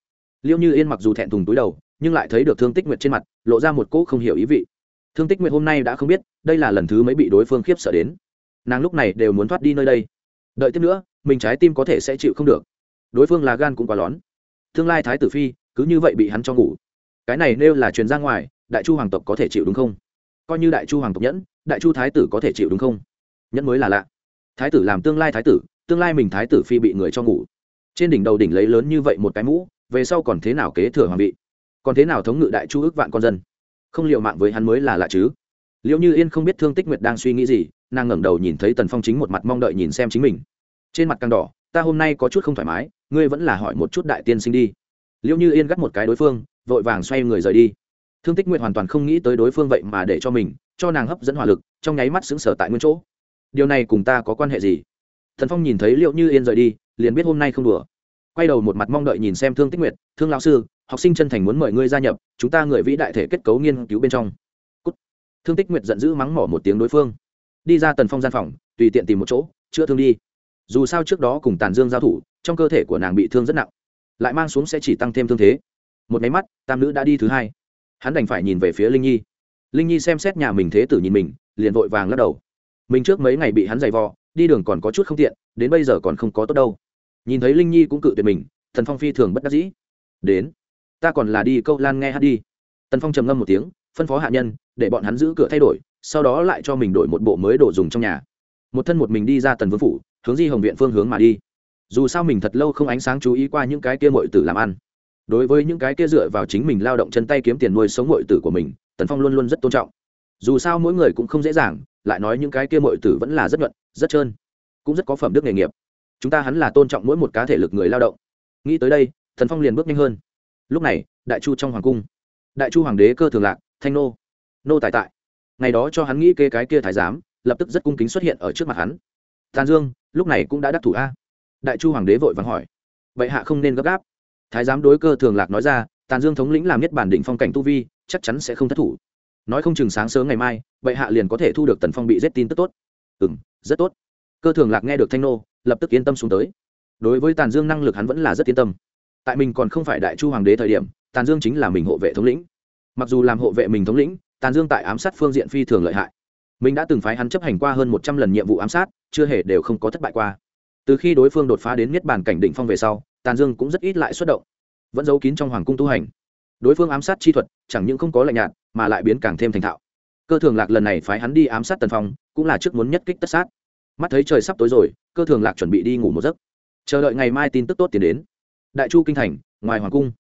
Liêu như yên mặc dù thẹn thùng túi đầu, nhưng lại thấy được thương tích nguyệt trên mặt, lộ ra một cỗ không hiểu ý vị. Thương tích nguyệt hôm nay đã không biết, đây là lần thứ mấy bị đối phương khiếp sợ đến. Nàng lúc này đều muốn thoát đi nơi đây. Đợi tiếp nữa, mình trái tim có thể sẽ chịu không được. Đối phương là gan cũng quá lón. Tương lai thái tử phi, cứ như vậy bị hắn cho ngủ cái này nêu là truyền ra ngoài, đại chu hoàng tộc có thể chịu đúng không? Coi như đại chu hoàng tộc nhẫn, đại chu thái tử có thể chịu đúng không? Nhẫn mới là lạ. Thái tử làm tương lai thái tử, tương lai mình thái tử phi bị người cho ngủ. Trên đỉnh đầu đỉnh lấy lớn như vậy một cái mũ, về sau còn thế nào kế thừa hoàng vị? Còn thế nào thống ngự đại chu ước vạn con dân? Không liệu mạng với hắn mới là lạ chứ. Liệu như yên không biết thương tích nguyệt đang suy nghĩ gì, nàng ngẩng đầu nhìn thấy tần phong chính một mặt mong đợi nhìn xem chính mình. Trên mặt càng đỏ, ta hôm nay có chút không thoải mái, ngươi vẫn là hỏi một chút đại tiên sinh đi. Liệu như yên gắt một cái đối phương vội vàng xoay người rời đi. Thương tích nguyệt hoàn toàn không nghĩ tới đối phương vậy mà để cho mình, cho nàng hấp dẫn hỏa lực, trong nháy mắt xứng sở tại nguyên chỗ. Điều này cùng ta có quan hệ gì? Thần phong nhìn thấy liệu như yên rời đi, liền biết hôm nay không đùa. Quay đầu một mặt mong đợi nhìn xem thương tích nguyệt, thương lão sư, học sinh chân thành muốn mời ngươi gia nhập, chúng ta người vĩ đại thể kết cấu nghiên cứu bên trong. Cút. thương tích nguyệt giận dữ mắng mỏ một tiếng đối phương. Đi ra tần phong gian phòng, tùy tiện tìm một chỗ, chữa thương đi. Dù sao trước đó cùng tàn dương giao thủ, trong cơ thể của nàng bị thương rất nặng, lại mang xuống sẽ chỉ tăng thêm thương thế một máy mắt, tam nữ đã đi thứ hai. Hắn đành phải nhìn về phía linh nhi. Linh nhi xem xét nhà mình thế tử nhìn mình, liền vội vàng lắc đầu. Mình trước mấy ngày bị hắn giày vò, đi đường còn có chút không tiện, đến bây giờ còn không có tốt đâu. Nhìn thấy linh nhi cũng cự tuyệt mình thần phong phi thường bất đắc dĩ. Đến, ta còn là đi câu lan nghe hát đi. Tần phong trầm ngâm một tiếng, phân phó hạ nhân, để bọn hắn giữ cửa thay đổi, sau đó lại cho mình đổi một bộ mới đồ dùng trong nhà. Một thân một mình đi ra tần vương phủ, hướng di hồng viện phương hướng mà đi. Dù sao mình thật lâu không ánh sáng chú ý qua những cái kia mội tử làm ăn đối với những cái kia dựa vào chính mình lao động chân tay kiếm tiền nuôi sống mọi tử của mình, tần phong luôn luôn rất tôn trọng. Dù sao mỗi người cũng không dễ dàng, lại nói những cái kia mọi tử vẫn là rất nhuận, rất trơn, cũng rất có phẩm đức nghề nghiệp. Chúng ta hắn là tôn trọng mỗi một cá thể lực người lao động. Nghĩ tới đây thần phong liền bước nhanh hơn. Lúc này, đại chu trong hoàng cung. Đại chu hoàng đế cơ thường lạc, thanh nô. Nô tài tại. Ngày đó cho hắn nghĩ kê cái kia thái giám, lập tức rất cung kính xuất hiện ở trước mặt hắn. Tàn dương, lúc này cũng đã đắc thủ a. Đại chu hoàng đế vội vàng hỏi. Vậy hạ không nên gấp gáp thái giám đối cơ thường lạc nói ra, tàn dương thống lĩnh làm nhất bản định phong cảnh tu vi, chắc chắn sẽ không thất thủ. Nói không chừng sáng sớm ngày mai, bệ hạ liền có thể thu được tần phong bị giết tin tức tốt. Ừ m rất tốt. Cơ thường lạc nghe được thanh nô, lập tức yên tâm xuống tới. Đối với tàn dương năng lực hắn vẫn là rất yên tâm. Tại mình còn không phải đại chu hoàng đế thời điểm, tàn dương chính là mình hộ vệ thống lĩnh. Mặc dù làm hộ vệ mình thống lĩnh, tàn dương tại ám sát phương diện phi thường lợi hại. Mình đã từng phái hắn chấp hành qua hơn một trăm lần nhiệm vụ ám sát, chưa hề đều không có thất bại qua. Từ khi đối phương đột phá đến niết bàn cảnh định phong về sau tàn dương cũng rất ít lại xuất động, vẫn giấu kín trong hoàng cung tu hành. Đối phương ám sát chi thuật, chẳng những không có lạnh nhạt, mà lại biến càng thêm thành thạo. Cơ thường lạc lần này phái hắn đi ám sát tần phong, cũng là trước muốn nhất kích tất sát. Mắt thấy trời sắp tối rồi, cơ thường lạc chuẩn bị đi ngủ một giấc. Chờ đợi ngày mai tin tức tốt tiến đến. Đại chu kinh thành, ngoài hoàng cung.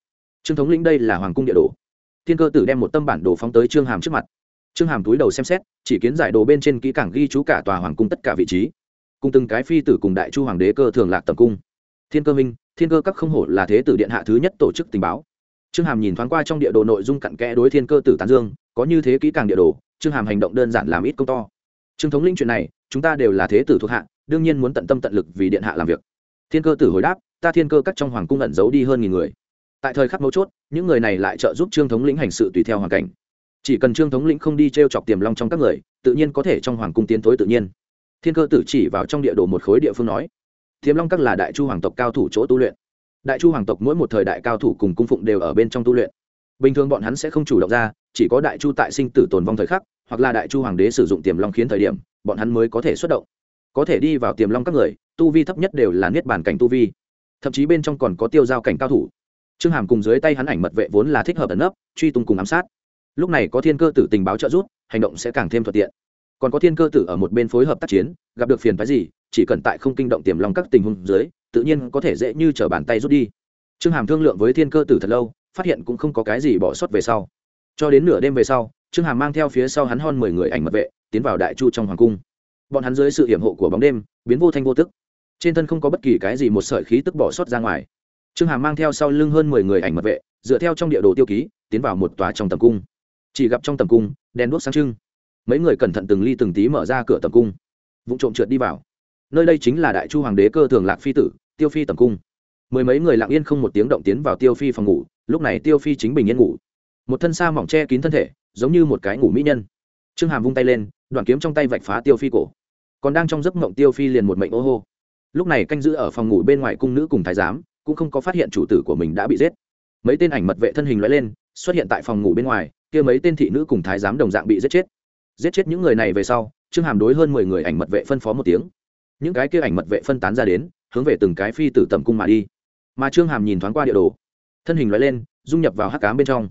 Trương thống lĩnh đây là hoàng cung địa đồ. Thiên cơ tử đem một tâm bản đồ phóng tới trương hàm trước mặt. Trương hàm túi đầu xem xét, chỉ kiến giải đồ bên trên kỹ cảng ghi chú cả tòa hoàng cung tất cả vị trí. Cùng từng cái phi tử cùng đại chu hoàng đế cơ thường lạc tầm cung. Thiên cơ minh thiên cơ các không hổ là thế tử điện hạ thứ nhất tổ chức tình báo. Trương hàm nhìn thoáng qua trong địa đồ nội dung cặn kẽ đối thiên cơ tử tán dương, có như thế kỹ càng địa đồ, trương hàm hành động đơn giản làm ít công to. Trương thống lĩnh chuyện này, chúng ta đều là thế tử thuộc hạ, đương nhiên muốn tận tâm tận lực vì điện hạ làm việc. Thiên cơ tử hồi đáp, ta thiên cơ các trong hoàng cung ẩn giấu đi hơn nghìn người. Tại thời khắc mấu chốt, những người này lại trợ giúp trương thống lĩnh hành sự tùy theo hoàn cảnh. Chỉ cần trương thống lĩnh không đi t r e o chọc tiềm long trong các người, tự nhiên có thể trong hoàng cung tiến tối tự nhiên. Thiên cơ tử chỉ vào trong địa đồ một khối địa phương nói tiềm long các là đại chu hoàng tộc cao thủ chỗ tu luyện. Đại chu hoàng tộc mỗi một thời đại cao thủ cùng cung phụng đều ở bên trong tu luyện. Bình thường bọn hắn sẽ không chủ động ra, chỉ có đại chu tại sinh tử tồn vong thời khắc, hoặc là đại chu hoàng đế sử dụng tiềm long khiến thời điểm, bọn hắn mới có thể xuất động. Có thể đi vào tiềm long các người, tu vi thấp nhất đều là niết bàn cảnh tu vi. Thậm chí bên trong còn có tiêu giao cảnh cao thủ. Trương hàm cùng dưới tay hắn ảnh mật vệ vốn là thích hợp ẩn nấp, truy tung cùng ám sát. Lúc này có thiên cơ tử tình báo trợ giúp, hành động sẽ càng thêm thuận tiện. Còn có thiên cơ tử ở một bên phối hợp tác chiến, gặp được phiền phái gì chỉ cần tại không kinh động tiềm long các tình huống dưới, tự nhiên có thể dễ như t bàn tay rút đi. Trương hàm thương lượng với thiên cơ tử thật lâu, phát hiện cũng không có cái gì bỏ sót về sau. Cho đến nửa đêm về sau, trương hàm mang theo phía sau hắn hơn mười người ảnh mật vệ, tiến vào đại chu trong hoàng cung. Bọn hắn dưới sự hiểm hộ của bóng đêm, biến vô thanh vô tức. Trên thân không có bất kỳ cái gì một sợi khí tức bỏ sót ra ngoài. Trương hàm mang theo sau lưng hơn mười người ảnh mật vệ, dựa theo trong địa đồ tiêu ký, tiến vào một tòa trong tầm cung. Chỉ gặp trong tầm cung, đèn đuốc sáng trưng. Mấy người cẩn thận từng ly từng tí mở ra cửa tầm cung. Vụ trộm trượt đi vào nơi đây chính là đại chu hoàng đế cơ thường lạc phi tử, tiêu phi tầm cung. Mười mấy người lặng yên không một tiếng động tiến vào tiêu phi phòng ngủ, lúc này tiêu phi chính bình yên ngủ. Một thân xa mỏng che kín thân thể, giống như một cái ngủ mỹ nhân. Trương hàm vung tay lên đoàn kiếm trong tay vạch phá tiêu phi cổ. Còn đang trong giấc mộng tiêu phi liền một mệnh ô hô. Lúc này canh giữ ở phòng ngủ bên ngoài cung nữ cùng thái giám, cũng không có phát hiện chủ tử của mình đã bị giết. Mấy tên ảnh mật vệ thân hình loại lên, xuất hiện tại phòng ngủ bên ngoài, kia mấy tên thị nữ cùng thái giám đồng dạng bị giết chết. Giết chết những người này về sau, trương hàm đối hơn mười người ảnh mật vệ phân phó một tiếng những cái kia ảnh mật vệ phân tán ra đến, hướng về từng cái phi tử tầm cung mà đi. Mà trương hàm nhìn thoáng qua địa đồ, thân hình loại lên, dung nhập vào hắc cám bên trong.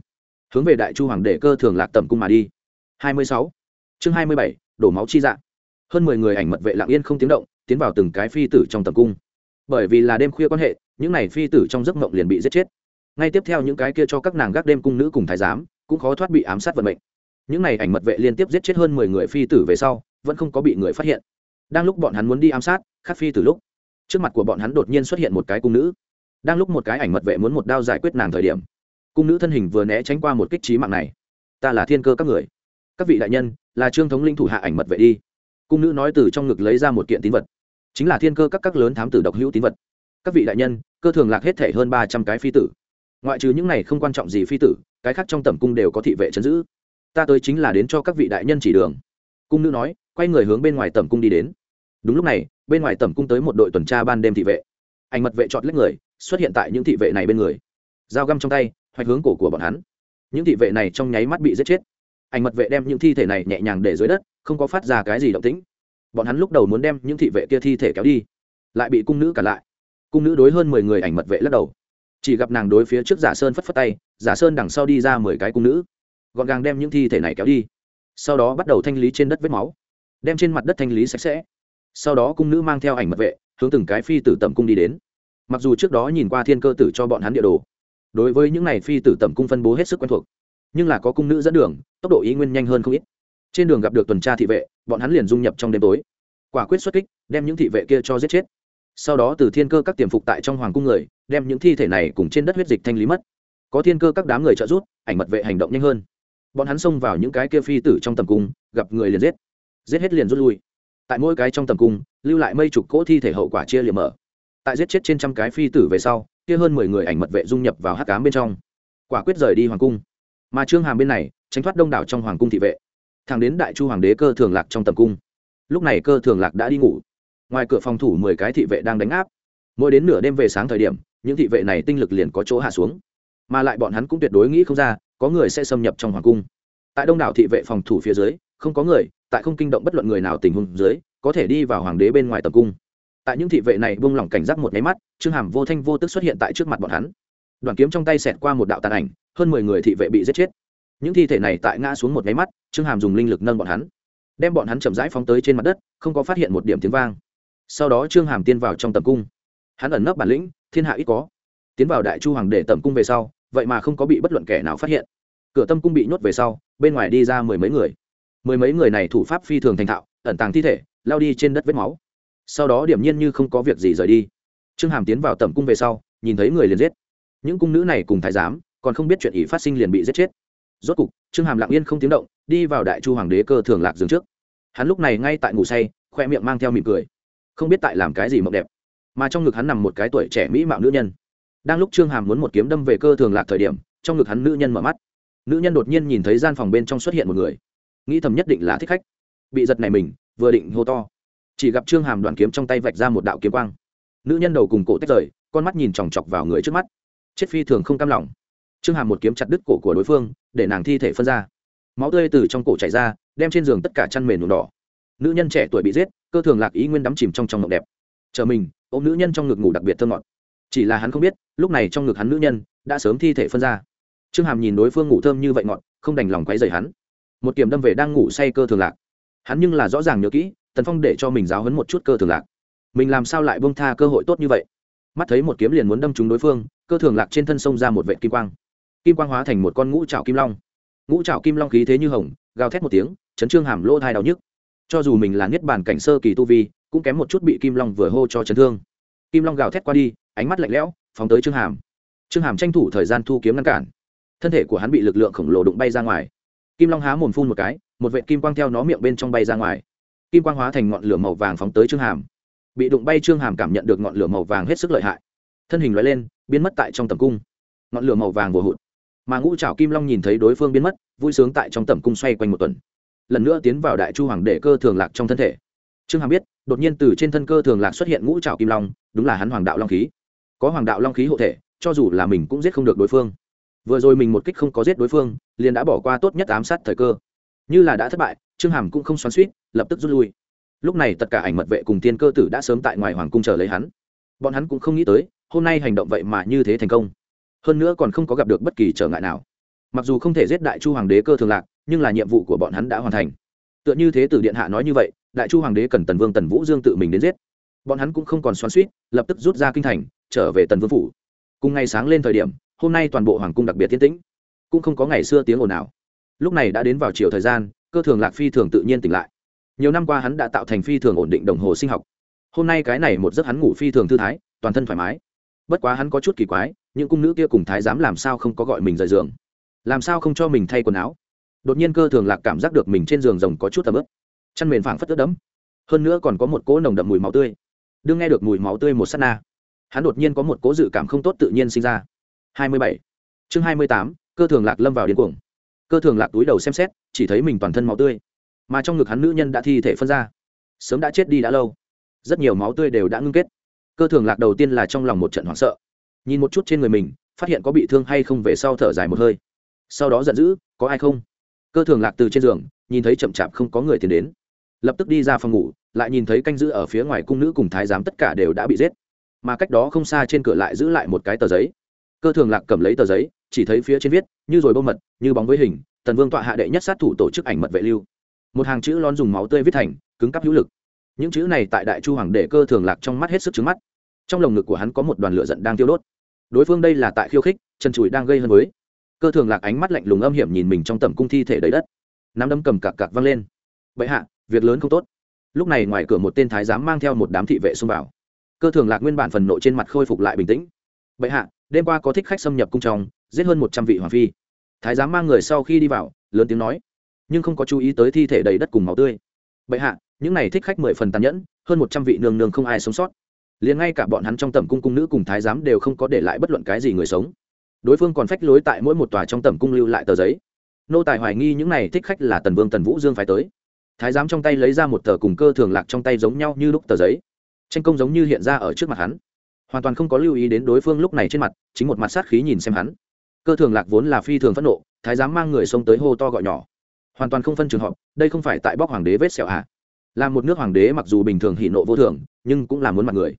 Hướng về đại chu hoàng đệ cơ thường lạc tầm cung mà đi. Hai mươi sáu. Chương hai mươi bảy, đổ máu chi dạng hơn mười người ảnh mật vệ lặng yên không tiếng động, tiến vào từng cái phi tử trong tầm cung. Bởi vì là đêm khuya quan hệ, những này phi tử trong giấc mộng liền bị giết chết. Ngay tiếp theo những cái kia cho các nàng gác đêm cung nữ cùng thái giám, cũng khó thoát bị ám sát vận mệnh. Những này ảnh mật vệ liên tiếp giết chết hơn mười người phi tử về sau, vẫn không có bị người phát hiện đang lúc bọn hắn muốn đi ám sát, khắc phi từ lúc, trước mặt của bọn hắn đột nhiên xuất hiện một cái cung nữ. Đang lúc một cái ảnh mật vệ muốn một đao giải quyết nàng thời điểm, cung nữ thân hình vừa né tránh qua một kích trí mạng này. Ta là thiên cơ các người. Các vị đại nhân, là trương thống linh thủ hạ ảnh mật vệ đi. Cung nữ nói từ trong ngực lấy ra một kiện tín vật. Chính là thiên cơ các các lớn thám tử độc hữu tín vật. Các vị đại nhân, cơ thường lạc hết thể hơn ba trăm cái phi tử. Ngoại trừ những này không quan trọng gì phi tử, cái khác trong tầm cung đều có thị vệ chấn giữ. Ta tới chính là đến cho các vị đại nhân chỉ đường. Cung nữ nói, quay người hướng bên ngoài tầm cung đi đến đúng lúc này, bên ngoài tầm cung tới một đội tuần tra ban đêm thị vệ. Ảnh mật vệ chọn lấy người, xuất hiện tại những thị vệ này bên người. Dao găm trong tay, hoạch hướng cổ của bọn hắn. Những thị vệ này trong nháy mắt bị giết chết. Ảnh mật vệ đem những thi thể này nhẹ nhàng để dưới đất, không có phát ra cái gì động tĩnh. Bọn hắn lúc đầu muốn đem những thị vệ kia thi thể kéo đi, lại bị cung nữ cản lại. Cung nữ đối hơn mười người ảnh mật vệ lắc đầu. Chỉ gặp nàng đối phía trước giả sơn phất phất tay, giả sơn đằng sau đi ra mười cái cung nữ. Gọn gàng đem những thi thể này kéo đi. Sau đó bắt đầu thanh lý trên đất vết máu. Đem trên mặt đất thanh lý sạch sẽ sau đó cung nữ mang theo ảnh mật vệ, hướng từng cái phi tử tẩm cung đi đến. Mặc dù trước đó nhìn qua thiên cơ tử cho bọn hắn địa đồ, đối với những này phi tử tẩm cung phân bố hết sức quen thuộc, nhưng là có cung nữ dẫn đường, tốc độ ý nguyên nhanh hơn không ít. Trên đường gặp được tuần tra thị vệ, bọn hắn liền dung nhập trong đêm tối. Quả quyết xuất kích, đem những thị vệ kia cho giết chết. Sau đó từ thiên cơ các tiềm phục tại trong hoàng cung người, đem những thi thể này cùng trên đất huyết dịch thanh lý mất. Có thiên cơ các đám người trợ giúp, ảnh mật vệ hành động nhanh hơn. Bọn hắn xông vào những cái kia phi tử trong tầm cung, gặp người liền giết. Giết hết liền rút lui tại mỗi cái trong tầm cung, lưu lại mây chục cỗ thi thể hậu quả chia liềm mở. Tại giết chết trên trăm cái phi tử về sau, kia hơn mười người ảnh mật vệ dung nhập vào hắc cám bên trong. Quả quyết rời đi hoàng cung. Mà trương hàm bên này, tránh thoát đông đảo trong hoàng cung thị vệ. Thẳng đến đại chu hoàng đế cơ thường lạc trong tầm cung. Lúc này cơ thường lạc đã đi ngủ. Ngoài cửa phòng thủ mười cái thị vệ đang đánh áp. Mỗi đến nửa đêm về sáng thời điểm, những thị vệ này tinh lực liền có chỗ hạ xuống. Mà lại bọn hắn cũng tuyệt đối nghĩ không ra, có người sẽ xâm nhập trong hoàng cung. Tại đông đảo thị vệ phòng thủ phía dưới, không có người tại không kinh động bất luận người nào tình huống dưới, có thể đi vào hoàng đế bên ngoài tầm cung. Tại những thị vệ này buông lỏng cảnh giác một máy mắt, trương hàm vô thanh vô tức xuất hiện tại trước mặt bọn hắn. Đoàn kiếm trong tay xẹt qua một đạo tàn ảnh, hơn mười người thị vệ bị giết chết. Những thi thể này tại ngã xuống một máy mắt, trương hàm dùng linh lực nâng bọn hắn. Đem bọn hắn chậm rãi phóng tới trên mặt đất, không có phát hiện một điểm tiếng vang. Sau đó trương hàm tiên vào trong tầm cung. Hắn ẩn nấp bản lĩnh, thiên hạ ít có. Tiến vào đại chu hoàng để tầm cung về sau, vậy mà không có bị bất luận kẻ nào phát hiện. Cửa tâm cung bị nhốt về sau, bên ngoài đi ra mười mấy người mười mấy người này thủ pháp phi thường thành thạo, ẩn tàng thi thể, lao đi trên đất vết máu. Sau đó điểm nhiên như không có việc gì rời đi. Trương hàm tiến vào tầm cung về sau, nhìn thấy người liền giết. Những cung nữ này cùng thái giám, còn không biết chuyện ý phát sinh liền bị giết chết. Rốt cục, trương hàm lặng yên không tiếng động, đi vào đại chu hoàng đế cơ thường lạc giường trước. Hắn lúc này ngay tại ngủ say, khoe miệng mang theo mỉm cười. Không biết tại làm cái gì mộng đẹp. Mà trong ngực hắn nằm một cái tuổi trẻ mỹ mạo nữ nhân. Đang lúc trương hàm muốn một kiếm đâm về cơ thường lạc thời điểm, trong ngực hắn nữ nhân mở mắt. Nữ nhân đột nhiên nhìn thấy gian phòng bên trong xuất hiện một người nghĩ thầm nhất định là thích khách. Bị giật này mình, vừa định hô to. Chỉ gặp trương hàm đoàn kiếm trong tay vạch ra một đạo kiếm quang. Nữ nhân đầu cùng cổ tách rời, con mắt nhìn chòng chọc vào người trước mắt. Chết phi thường không cam lòng. Trương hàm một kiếm chặt đứt cổ của đối phương, để nàng thi thể phân ra. Máu tươi từ trong cổ chảy ra, đem trên giường tất cả chăn mền nhuộm đỏ. Nữ nhân trẻ tuổi bị giết, cơ thường lạc ý nguyên đắm chìm trong trong mộng đẹp. Chờ mình, ôm nữ nhân trong ngực ngủ đặc biệt thơ ngọt. Chỉ là hắn không biết, lúc này trong ngực hắn nữ nhân đã sớm thi thể phân ra. Trương hàm nhìn đối phương ngủ thơm như vậy ngọt, không đành lòng quấy rầy hắn một kiểm đâm về đang ngủ say cơ thường lạc. Hắn nhưng là rõ ràng nhớ kỹ, tần phong để cho mình giáo hấn một chút cơ thường lạc. Mình làm sao lại bông tha cơ hội tốt như vậy? Mắt thấy một kiếm liền muốn đâm trúng đối phương, cơ thường lạc trên thân sông ra một vệ kim quang. Kim quang hóa thành một con ngũ trào kim long. Ngũ trào kim long khí thế như hồng, gào thét một tiếng, chấn trương hàm lỗ thai đau nhức. Cho dù mình là niết bàn cảnh sơ kỳ tu vi, cũng kém một chút bị kim long vừa hô cho chấn thương. Kim long gào thét qua đi, ánh mắt lạnh lẽo, phóng tới trương hàm. Trương hàm tranh thủ thời gian thu kiếm ngăn cản. Thân thể của hắn bị lực lượng khổng lồ đụng bay ra ngoài kim long há mồm phun một cái, một vệ kim quang theo nó miệng bên trong bay ra ngoài. Kim quang hóa thành ngọn lửa màu vàng phóng tới trương hàm. Bị đụng bay trương hàm cảm nhận được ngọn lửa màu vàng hết sức lợi hại. Thân hình loại lên, biến mất tại trong tầm cung. Ngọn lửa màu vàng vừa hụt. Mà ngũ trảo kim long nhìn thấy đối phương biến mất, vui sướng tại trong tầm cung xoay quanh một tuần. Lần nữa tiến vào đại chu hoàng để cơ thường lạc trong thân thể. Trương hàm biết, đột nhiên từ trên thân cơ thường lạc xuất hiện ngũ trảo kim long, đúng là hắn hoàng đạo long khí. Có hoàng đạo long khí hộ thể, cho dù là mình cũng giết không được đối phương vừa rồi mình một kích không có giết đối phương, liền đã bỏ qua tốt nhất ám sát thời cơ. Như là đã thất bại, trương hàm cũng không xoắn suýt lập tức rút lui. Lúc này tất cả ảnh mật vệ cùng tiên cơ tử đã sớm tại ngoài hoàng cung chờ lấy hắn. Bọn hắn cũng không nghĩ tới, hôm nay hành động vậy mà như thế thành công. Hơn nữa còn không có gặp được bất kỳ trở ngại nào. Mặc dù không thể giết đại chu hoàng đế cơ thường lạc, nhưng là nhiệm vụ của bọn hắn đã hoàn thành. Tựa như thế tử điện hạ nói như vậy, đại chu hoàng đế cần tần vương tần vũ dương tự mình đến giết. Bọn hắn cũng không còn xoắn suýt lập tức rút ra kinh thành, trở về tần vương phủ. Cùng ngày sáng lên thời điểm hôm nay toàn bộ hoàng cung đặc biệt tiến tĩnh, cũng không có ngày xưa tiếng ồn nào lúc này đã đến vào chiều thời gian, cơ thường lạc phi thường tự nhiên tỉnh lại. Nhiều năm qua hắn đã tạo thành phi thường ổn định đồng hồ sinh học. Hôm nay cái này một giấc hắn ngủ phi thường thư thái, toàn thân thoải mái. Bất quá hắn có chút kỳ quái, những cung nữ kia cùng thái giám làm sao không có gọi mình rời giường? Làm sao không cho mình thay quần áo? Đột nhiên cơ thường lạc cảm giác được mình trên giường rồng có chút tầm ướp chăn mền phảng phất ướt đẫm. Hơn nữa còn có một cỗ nồng đậm mùi máu tươi. Đương nghe được mùi máu tươi một s á t na. Hắn đột nhiên có một cỗ dự cảm không tốt tự nhiên sinh ra hai mươi bảy. Chương hai mươi tám, cơ thường lạc lâm vào điên cuồng. Cơ thường lạc túi đầu xem xét, chỉ thấy mình toàn thân máu tươi. Mà trong ngực hắn nữ nhân đã thi thể phân ra. Sớm đã chết đi đã lâu. Rất nhiều máu tươi đều đã ngưng kết. Cơ thường lạc đầu tiên là trong lòng một trận hoảng sợ. Nhìn một chút trên người mình, phát hiện có bị thương hay không về sau thở dài một hơi. Sau đó giận dữ, có ai không? Cơ thường lạc từ trên giường, nhìn thấy chậm chạp không có người tiến đến. Lập tức đi ra phòng ngủ, lại nhìn thấy canh giữ ở phía ngoài cung nữ cùng thái giám tất cả đều đã bị giết. Mà cách đó không xa trên cửa lại giữ lại một cái tờ giấy cơ thường lạc cầm lấy tờ giấy, chỉ thấy phía trên viết, như rồi bông mật, như bóng với hình, tần vương tọa hạ đệ nhất sát thủ tổ chức ảnh mật vệ lưu. Một hàng chữ lon dùng máu tươi viết thành, cứng cắp hữu lực. Những chữ này tại đại chu hoàng đệ cơ thường lạc trong mắt hết sức trứng mắt. Trong lồng ngực của hắn có một đoàn lửa giận đang tiêu đốt. Đối phương đây là tại khiêu khích, chân chùi đang gây hơn với. Cơ thường lạc ánh mắt lạnh lùng âm hiểm nhìn mình trong tầm cung thi thể đầy đất. Nắm đấm cầm cặc cặc văng lên. Bệ hạ, việc lớn không tốt. Lúc này ngoài cửa một tên thái giám mang theo một đám thị vệ xông vào. Cơ thường lạc nguyên bản phần nộ trên mặt khôi phục lại bình tĩnh. Bệ hạ đêm qua có thích khách xâm nhập cung trong, giết hơn một trăm vị hoàng phi. Thái giám mang người sau khi đi vào, lớn tiếng nói, nhưng không có chú ý tới thi thể đầy đất cùng máu tươi. Bệ hạ, những này thích khách mười phần tàn nhẫn, hơn một trăm vị nương nương không ai sống sót. Liền ngay cả bọn hắn trong tầm cung cung nữ cùng thái giám đều không có để lại bất luận cái gì người sống. Đối phương còn phách lối tại mỗi một tòa trong tầm cung lưu lại tờ giấy. Nô tài hoài nghi những này thích khách là tần vương tần vũ dương phải tới. Thái giám trong tay lấy ra một tờ cùng cơ thường lạc trong tay giống nhau như lúc tờ giấy. Tranh công giống như hiện ra ở trước mặt hắn hoàn toàn không có lưu ý đến đối phương lúc này trên mặt, chính một mặt sát khí nhìn xem hắn. Cơ thường lạc vốn là phi thường phẫn nộ, thái giám mang người xông tới hô to gọi nhỏ. Hoàn toàn không phân trường hợp, đây không phải tại bóc hoàng đế vết sẹo à? là một nước hoàng đế mặc dù bình thường hỉ nộ vô thường, nhưng cũng là muốn mặt người.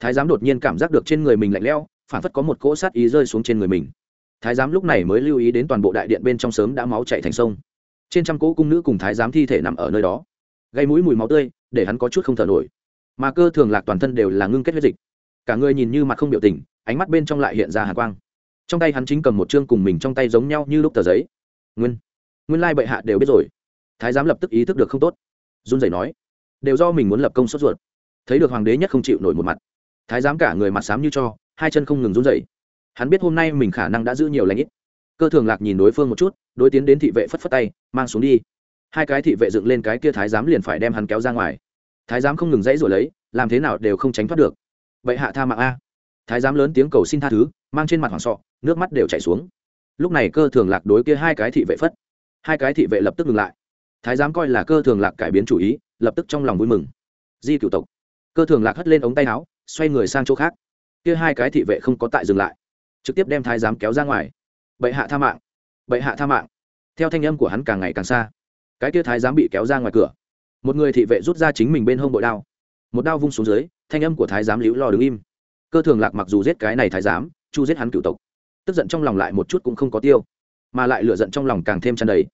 Thái giám đột nhiên cảm giác được trên người mình lạnh lẽo, phản phất có một cỗ sát ý rơi xuống trên người mình. Thái giám lúc này mới lưu ý đến toàn bộ đại điện bên trong sớm đã máu chạy thành sông. Trên trăm cỗ cung nữ cùng thái giám thi thể nằm ở nơi đó. Gây mũi mùi máu tươi, để hắn có chút không thở nổi. Mà cơ thường lạc toàn thân đều là ngưng kết huyết dịch cả người nhìn như mặt không biểu tình, ánh mắt bên trong lại hiện ra hàn quang. Trong tay hắn chính cầm một chương cùng mình trong tay giống nhau như lúc tờ giấy. Nguyên nguyên lai bệ hạ đều biết rồi. Thái giám lập tức ý thức được không tốt. Run rẩy nói, đều do mình muốn lập công sốt ruột. Thấy được hoàng đế nhất không chịu nổi một mặt. Thái giám cả người mặt xám như cho, hai chân không ngừng run rẩy. Hắn biết hôm nay mình khả năng đã giữ nhiều lãnh ít. Cơ thường lạc nhìn đối phương một chút, đối tiến đến thị vệ phất phất tay, mang xuống đi. Hai cái thị vệ dựng lên cái kia thái giám liền phải đem hắn kéo ra ngoài. Thái giám không ngừng dãy rồi lấy, làm thế nào đều không tránh thoát được vậy hạ tha mạng a. Thái giám lớn tiếng cầu xin tha thứ, mang trên mặt hoảng sọ, nước mắt đều chảy xuống. Lúc này cơ thường lạc đối kia hai cái thị vệ phất. Hai cái thị vệ lập tức ngừng lại. Thái giám coi là cơ thường lạc cải biến chủ ý, lập tức trong lòng vui mừng. Di cựu tộc. Cơ thường lạc hất lên ống tay áo, xoay người sang chỗ khác. Kia hai cái thị vệ không có tại dừng lại. Trực tiếp đem thái giám kéo ra ngoài. Bệ hạ tha mạng. Bệ hạ tha mạng. Theo thanh âm của hắn càng ngày càng xa. Cái kia thái giám bị kéo ra ngoài cửa. Một người thị vệ rút ra chính mình bên hông bội đao một đao vung xuống dưới, thanh âm của thái giám liễu lo đứng im. Cơ thường lạc mặc dù giết cái này thái giám, chu giết hắn cựu tộc, tức giận trong lòng lại một chút cũng không có tiêu, mà lại lựa giận trong lòng càng thêm chăn đầy.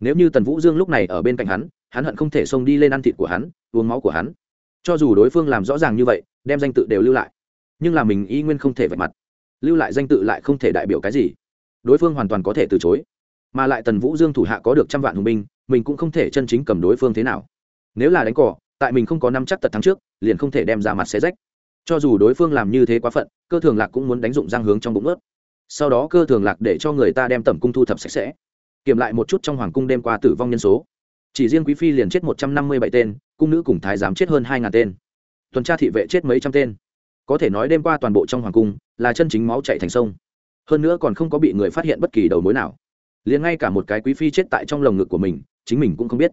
Nếu như tần vũ dương lúc này ở bên cạnh hắn hắn hận không thể xông đi lên ăn thịt của hắn, uống máu của hắn. Cho dù đối phương làm rõ ràng như vậy, đem danh tự đều lưu lại, nhưng là mình y nguyên không thể vạch mặt. Lưu lại danh tự lại không thể đại biểu cái gì. Đối phương hoàn toàn có thể từ chối, mà lại tần vũ dương thủ hạ có được trăm vạn hùng binh, mình cũng không thể chân chính cầm đối phương thế nào. Nếu là đánh cỏ tại mình không có năm chắc tật thắng trước, liền không thể đem ra mặt xé rách. Cho dù đối phương làm như thế quá phận, cơ thường lạc cũng muốn đánh dụng răng hướng trong bụng ướt. Sau đó cơ thường lạc để cho người ta đem tẩm cung thu thập sạch sẽ. Kiểm lại một chút trong hoàng cung đêm qua tử vong nhân số. Chỉ riêng quý phi liền chết một trăm năm mươi bảy tên, cung nữ cùng thái giám chết hơn hai ngàn tên. Tuần tra thị vệ chết mấy trăm tên. Có thể nói đêm qua toàn bộ trong hoàng cung là chân chính máu chạy thành sông. Hơn nữa còn không có bị người phát hiện bất kỳ đầu mối nào. Liền ngay cả một cái quý phi chết tại trong lồng ngực của mình, chính mình cũng không biết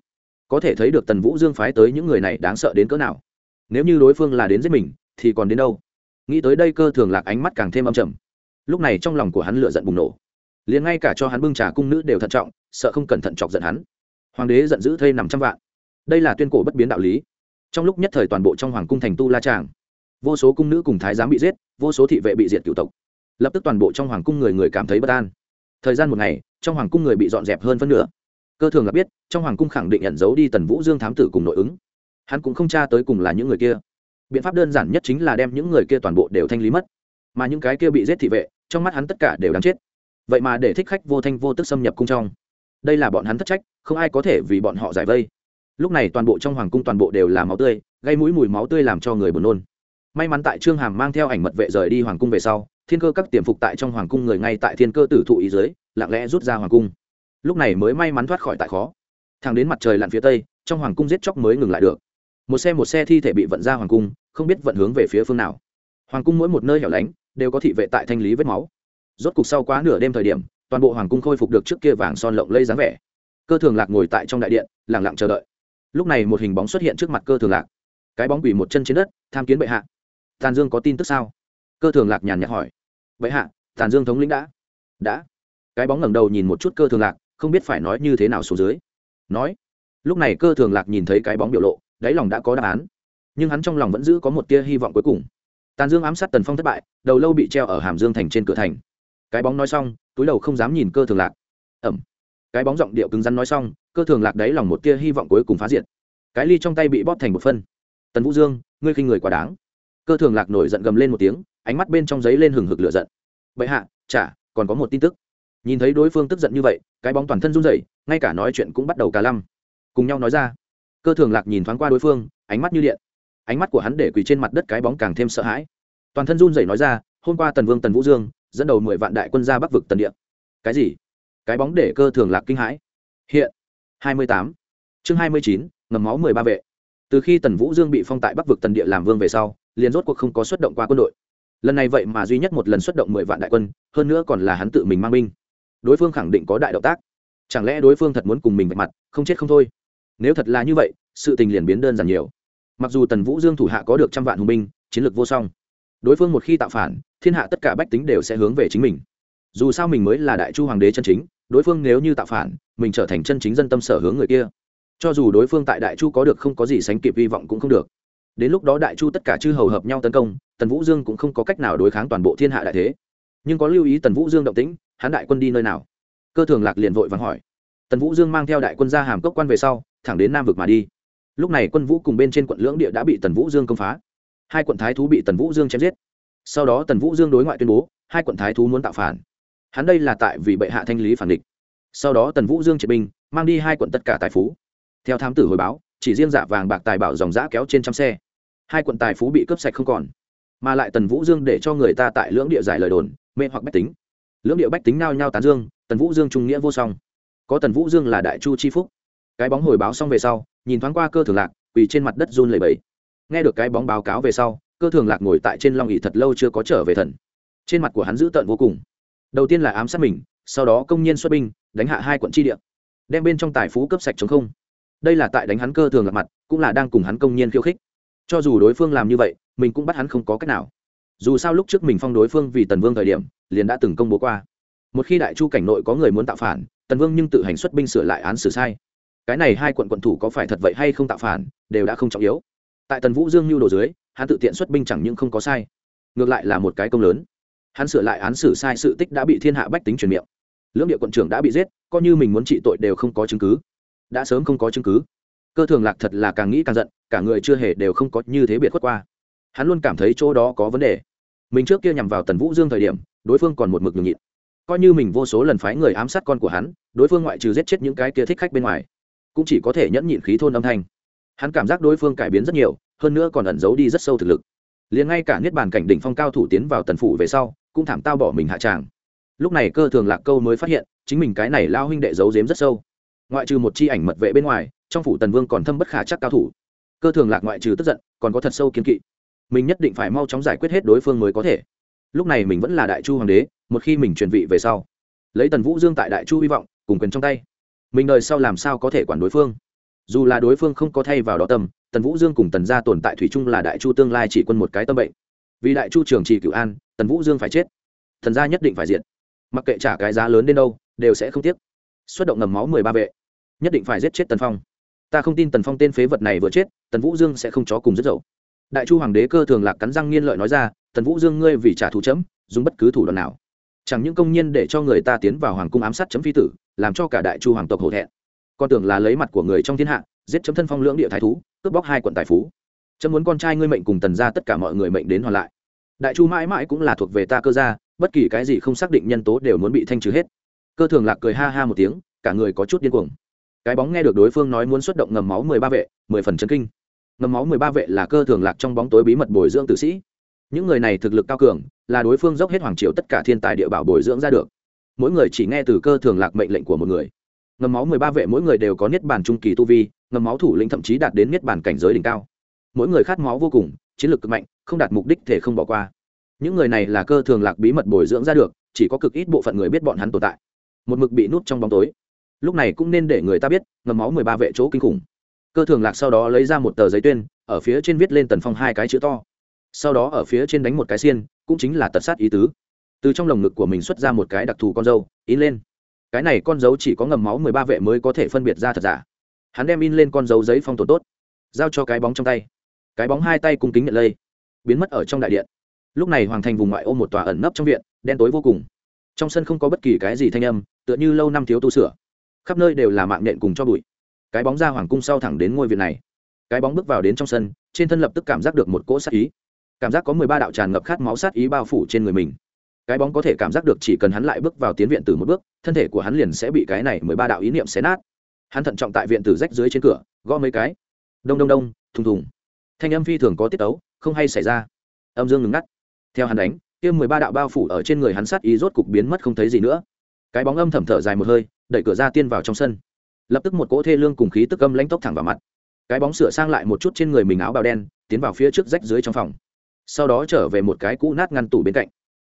có thể thấy được tần vũ dương phái tới những người này đáng sợ đến cỡ nào. Nếu như đối phương là đến giết mình, thì còn đến đâu? Nghĩ tới đây cơ thường lạc ánh mắt càng thêm âm trầm. Lúc này trong lòng của hắn lựa giận bùng nổ. Liền ngay cả cho hắn bưng trà cung nữ đều thận trọng, sợ không cẩn thận chọc giận hắn. Hoàng đế giận dữ thây nằm trăm vạn. Đây là tuyên cổ bất biến đạo lý. Trong lúc nhất thời toàn bộ trong hoàng cung thành tu la tràng, vô số cung nữ cùng thái giám bị giết, vô số thị vệ bị diệt cựu tộc. Lập tức toàn bộ trong hoàng cung người người cảm thấy bất an. Thời gian một ngày, trong hoàng cung người bị dọn dẹp hơn phân nửa cơ thường là biết, trong hoàng cung khẳng định nhận dấu đi tần vũ dương thám tử cùng nội ứng. Hắn cũng không tra tới cùng là những người kia. Biện pháp đơn giản nhất chính là đem những người kia toàn bộ đều thanh lý mất. Mà những cái kia bị giết thị vệ, trong mắt hắn tất cả đều đáng chết. Vậy mà để thích khách vô thanh vô tức xâm nhập cung trong. Đây là bọn hắn thất trách, không ai có thể vì bọn họ giải vây. Lúc này toàn bộ trong hoàng cung toàn bộ đều là máu tươi, gây mũi mùi máu tươi làm cho người buồn nôn. May mắn tại trương hàm mang theo ảnh mật vệ rời đi hoàng cung về sau, thiên cơ các tiềm phục tại trong hoàng cung người ngay tại thiên cơ tử thụ ý dưới, lặng lẽ rút ra hoàng cung lúc này mới may mắn thoát khỏi tại khó. Thằng đến mặt trời lặn phía tây, trong hoàng cung giết chóc mới ngừng lại được. Một xe một xe thi thể bị vận ra hoàng cung, không biết vận hướng về phía phương nào. Hoàng cung mỗi một nơi hẻo lánh, đều có thị vệ tại thanh lý vết máu. Rốt cục sau quá nửa đêm thời điểm, toàn bộ hoàng cung khôi phục được trước kia vàng son lộng lây dáng vẻ. Cơ thường lạc ngồi tại trong đại điện lẳng lặng chờ đợi. Lúc này một hình bóng xuất hiện trước mặt cơ thường lạc. Cái bóng quỳ một chân trên đất, tham kiến bệ hạ. Tàn dương có tin tức sao? Cơ thường lạc nhàn nhạt hỏi. Bệ hạ, tàn dương thống lĩnh đã. Đã. Cái bóng ngẩng đầu nhìn một chút cơ thường lạc không biết phải nói như thế nào xuống dưới. Nói, lúc này cơ thường lạc nhìn thấy cái bóng biểu lộ, đáy lòng đã có đáp án. Nhưng hắn trong lòng vẫn giữ có một tia hy vọng cuối cùng. Tàn dương ám sát tần phong thất bại, đầu lâu bị treo ở hàm dương thành trên cửa thành. Cái bóng nói xong, túi đầu không dám nhìn cơ thường lạc. Ẩm. Cái bóng giọng điệu cứng rắn nói xong, cơ thường lạc đáy lòng một tia hy vọng cuối cùng phá diệt. Cái ly trong tay bị bóp thành một phân. Tần vũ dương, ngươi khinh người quá đáng. Cơ thường lạc nổi giận gầm lên một tiếng, ánh mắt bên trong giấy lên hừng hực lửa giận. Bệ hạ, chả, còn có một tin tức nhìn thấy đối phương tức giận như vậy, cái bóng toàn thân run rẩy, ngay cả nói chuyện cũng bắt đầu cả lăm. Cùng nhau nói ra. Cơ thường lạc nhìn thoáng qua đối phương, ánh mắt như điện. Ánh mắt của hắn để quỳ trên mặt đất cái bóng càng thêm sợ hãi. Toàn thân run rẩy nói ra, hôm qua tần vương tần vũ dương, dẫn đầu mười vạn đại quân ra bắc vực tần điện cái gì? Cái bóng để cơ thường lạc kinh hãi. Hiện. Hai mươi tám. Chương hai mươi chín, ngầm máu mười ba vệ. Từ khi tần vũ dương bị phong tại bắc vực tần địa làm vương về sau, liền rốt cuộc không có xuất động qua quân đội. Lần này vậy mà duy nhất một lần xuất động mười vạn đại quân, hơn nữa còn là hắn tự mình mang binh đối phương khẳng định có đại động tác. Chẳng lẽ đối phương thật muốn cùng mình vạch mặt, không chết không thôi? Nếu thật là như vậy, sự tình liền biến đơn giản nhiều. Mặc dù tần vũ dương thủ hạ có được trăm vạn hùng binh, chiến lược vô song, đối phương một khi tạo phản, thiên hạ tất cả bách tính đều sẽ hướng về chính mình. Dù sao mình mới là đại chu hoàng đế chân chính, đối phương nếu như tạo phản, mình trở thành chân chính dân tâm sở hướng người kia. Cho dù đối phương tại đại chu có được không có gì sánh kịp hy vọng cũng không được. Đến lúc đó đại chu tất cả chư hầu hợp nhau tấn công, tần vũ dương cũng không có cách nào đối kháng toàn bộ thiên hạ đại thế nhưng có lưu ý tần vũ dương động tĩnh, hắn đại quân đi nơi nào? Cơ thường lạc liền vội vàng hỏi. Tần vũ dương mang theo đại quân ra hàm cốc quan về sau, thẳng đến nam vực mà đi. Lúc này quân vũ cùng bên trên quận lưỡng địa đã bị tần vũ dương công phá. Hai quận thái thú bị tần vũ dương chém giết. Sau đó tần vũ dương đối ngoại tuyên bố, hai quận thái thú muốn tạo phản. Hắn đây là tại vì bệ hạ thanh lý phản địch. Sau đó tần vũ dương triệt binh, mang đi hai quận tất cả tài phú. Theo thám tử hồi báo, chỉ riêng giả vàng bạc tài bảo dòng giã kéo trên trăm xe. Hai quận tài phú bị cướp sạch không còn. Mà lại tần vũ dương để cho người ta tại lưỡng địa giải lời đồn mê hoặc bách tính. Lưỡng địa bách tính nao nhao tán dương, tần vũ dương trung nghĩa vô song. Có tần vũ dương là đại chu chi phúc. Cái bóng hồi báo xong về sau, nhìn thoáng qua cơ thường lạc, quỳ trên mặt đất run lầy bẫy nghe được cái bóng báo cáo về sau, cơ thường lạc ngồi tại trên long ỉ thật lâu chưa có trở về thần. Trên mặt của hắn dữ tợn vô cùng. Đầu tiên là ám sát mình, sau đó công nhiên xuất binh, đánh hạ hai quận tri địa. Đem bên trong tài phú cấp sạch chống không. Đây là tại đánh hắn cơ thường lạc mặt, cũng là đang cùng hắn công nhiên khiêu khích. Cho dù đối phương làm như vậy, mình cũng bắt hắn không có cách nào dù sao lúc trước mình phong đối phương vì tần vương thời điểm, liền đã từng công bố qua. Một khi đại chu cảnh nội có người muốn tạo phản, tần vương nhưng tự hành xuất binh sửa lại án xử sai. Cái này hai quận quận thủ có phải thật vậy hay không tạo phản, đều đã không trọng yếu. Tại tần vũ dương lưu đồ dưới, hắn tự tiện xuất binh chẳng những không có sai, ngược lại là một cái công lớn. Hắn sửa lại án xử sai sự tích đã bị thiên hạ bách tính truyền miệng. Lưỡng địa quận trưởng đã bị giết, coi như mình muốn trị tội đều không có chứng cứ. Đã sớm không có chứng cứ. Cơ thường lạc thật là càng nghĩ càng giận, cả người chưa hề đều không có như thế biệt khuất qua. Hắn luôn cảm thấy chỗ đó có vấn đề mình trước kia nhằm vào tần vũ dương thời điểm, đối phương còn một mực nhường nhịn. Coi như mình vô số lần phái người ám sát con của hắn, đối phương ngoại trừ giết chết những cái kia thích khách bên ngoài, cũng chỉ có thể nhẫn nhịn khí thôn âm thanh. Hắn cảm giác đối phương cải biến rất nhiều, hơn nữa còn ẩn giấu đi rất sâu thực lực. Liền ngay cả niết bàn cảnh đỉnh phong cao thủ tiến vào tần phủ về sau, cũng thảm tao bỏ mình hạ tràng. Lúc này cơ thường lạc câu mới phát hiện, chính mình cái này lao huynh đệ giấu giếm rất sâu. Ngoại trừ một chi ảnh mật vệ bên ngoài, trong phủ tần vương còn thâm bất khả chắc cao thủ. Cơ thường lạc ngoại trừ tức giận, còn có thật sâu kiên kỵ mình nhất định phải mau chóng giải quyết hết đối phương mới có thể. Lúc này mình vẫn là đại chu hoàng đế, một khi mình truyền vị về sau, lấy tần vũ dương tại đại chu hy vọng, cùng quyền trong tay, mình đời sau làm sao có thể quản đối phương? Dù là đối phương không có thay vào đó tâm, tần vũ dương cùng tần gia tồn tại thủy chung là đại chu tương lai chỉ quân một cái tâm bệnh. Vì đại chu trường trì cựu an, tần vũ dương phải chết. Thần gia nhất định phải diện mặc kệ trả cái giá lớn đến đâu, đều sẽ không tiếc. Xuất động ngầm máu mười ba vệ, nhất định phải giết chết tần phong. Ta không tin tần phong tên phế vật này vừa chết, tần vũ dương sẽ không chó cùng rất dậu đại chu hoàng đế cơ thường lạc cắn răng nghiên lợi nói ra, tần vũ dương ngươi vì trả thù chấm, dùng bất cứ thủ đoạn nào. Chẳng những công nhân để cho người ta tiến vào hoàng cung ám sát chấm phi tử, làm cho cả đại chu hoàng tộc hổ thẹn. Con tưởng là lấy mặt của người trong thiên hạ, giết chấm thân phong lưỡng địa thái thú, cướp bóc hai quận tài phú. Chấm muốn con trai ngươi mệnh cùng tần ra tất cả mọi người mệnh đến hoàn lại. Đại chu mãi mãi cũng là thuộc về ta cơ gia, bất kỳ cái gì không xác định nhân tố đều muốn bị thanh trừ hết. Cơ thường lạc cười ha ha một tiếng, cả người có chút điên cuồng. Cái bóng nghe được đối phương nói muốn xuất động ngầm máu mười ba vệ, mười phần chân kinh ngầm máu mười ba vệ là cơ thường lạc trong bóng tối bí mật bồi dưỡng tử sĩ. Những người này thực lực cao cường, là đối phương dốc hết hoàng triều tất cả thiên tài địa bảo bồi dưỡng ra được. Mỗi người chỉ nghe từ cơ thường lạc mệnh lệnh của một người. Ngầm máu mười ba vệ mỗi người đều có niết bàn trung kỳ tu vi ngầm máu thủ lĩnh thậm chí đạt đến niết bàn cảnh giới đỉnh cao. Mỗi người khát máu vô cùng, chiến lược cực mạnh, không đạt mục đích thể không bỏ qua. Những người này là cơ thường lạc bí mật bồi dưỡng ra được, chỉ có cực ít bộ phận người biết bọn hắn tồn tại. Một mực bị nút trong bóng tối. Lúc này cũng nên để người ta biết ngầm máu mười ba vệ chỗ kinh khủng cơ thường lạc sau đó lấy ra một tờ giấy tuyên, ở phía trên viết lên tần phong hai cái chữ to. Sau đó ở phía trên đánh một cái xiên, cũng chính là tật sát ý tứ. Từ trong lồng ngực của mình xuất ra một cái đặc thù con dâu, in lên. Cái này con dấu chỉ có ngầm máu mười ba vệ mới có thể phân biệt ra thật giả. Hắn đem in lên con dấu giấy phong tồn tốt, giao cho cái bóng trong tay. Cái bóng hai tay cung kính nhận lây, biến mất ở trong đại điện. Lúc này hoàng thành vùng ngoại ô một tòa ẩn nấp trong viện, đen tối vô cùng. Trong sân không có bất kỳ cái gì thanh âm, tựa như lâu năm thiếu tu sửa. Khắp nơi đều là mạng nện cùng cho bụi cái bóng ra hoàng cung sau thẳng đến ngôi viện này. Cái bóng bước vào đến trong sân, trên thân lập tức cảm giác được một cỗ sát ý. Cảm giác có mười ba đạo tràn ngập khát máu sát ý bao phủ trên người mình. Cái bóng có thể cảm giác được chỉ cần hắn lại bước vào tiến viện từ một bước, thân thể của hắn liền sẽ bị cái này mười ba đạo ý niệm xé nát. Hắn thận trọng tại viện tử rách dưới trên cửa, gõ mấy cái. Đông đông đông, thùng thùng. Thanh âm phi thường có tiết tấu, không hay xảy ra. Âm dương ngừng ngắt. Theo hắn đánh, kia mười ba đạo bao phủ ở trên người hắn sát ý rốt cục biến mất không thấy gì nữa. Cái bóng âm thầm thở dài một hơi, đẩy cửa ra tiên vào trong sân lập tức một cỗ thê lương cùng khí tức âm lãnh tốc thẳng vào mặt. Cái bóng sửa sang lại một chút trên người mình áo bào đen, tiến vào phía trước rách dưới trong phòng. Sau đó trở về một cái cũ nát ngăn tủ bên cạnh.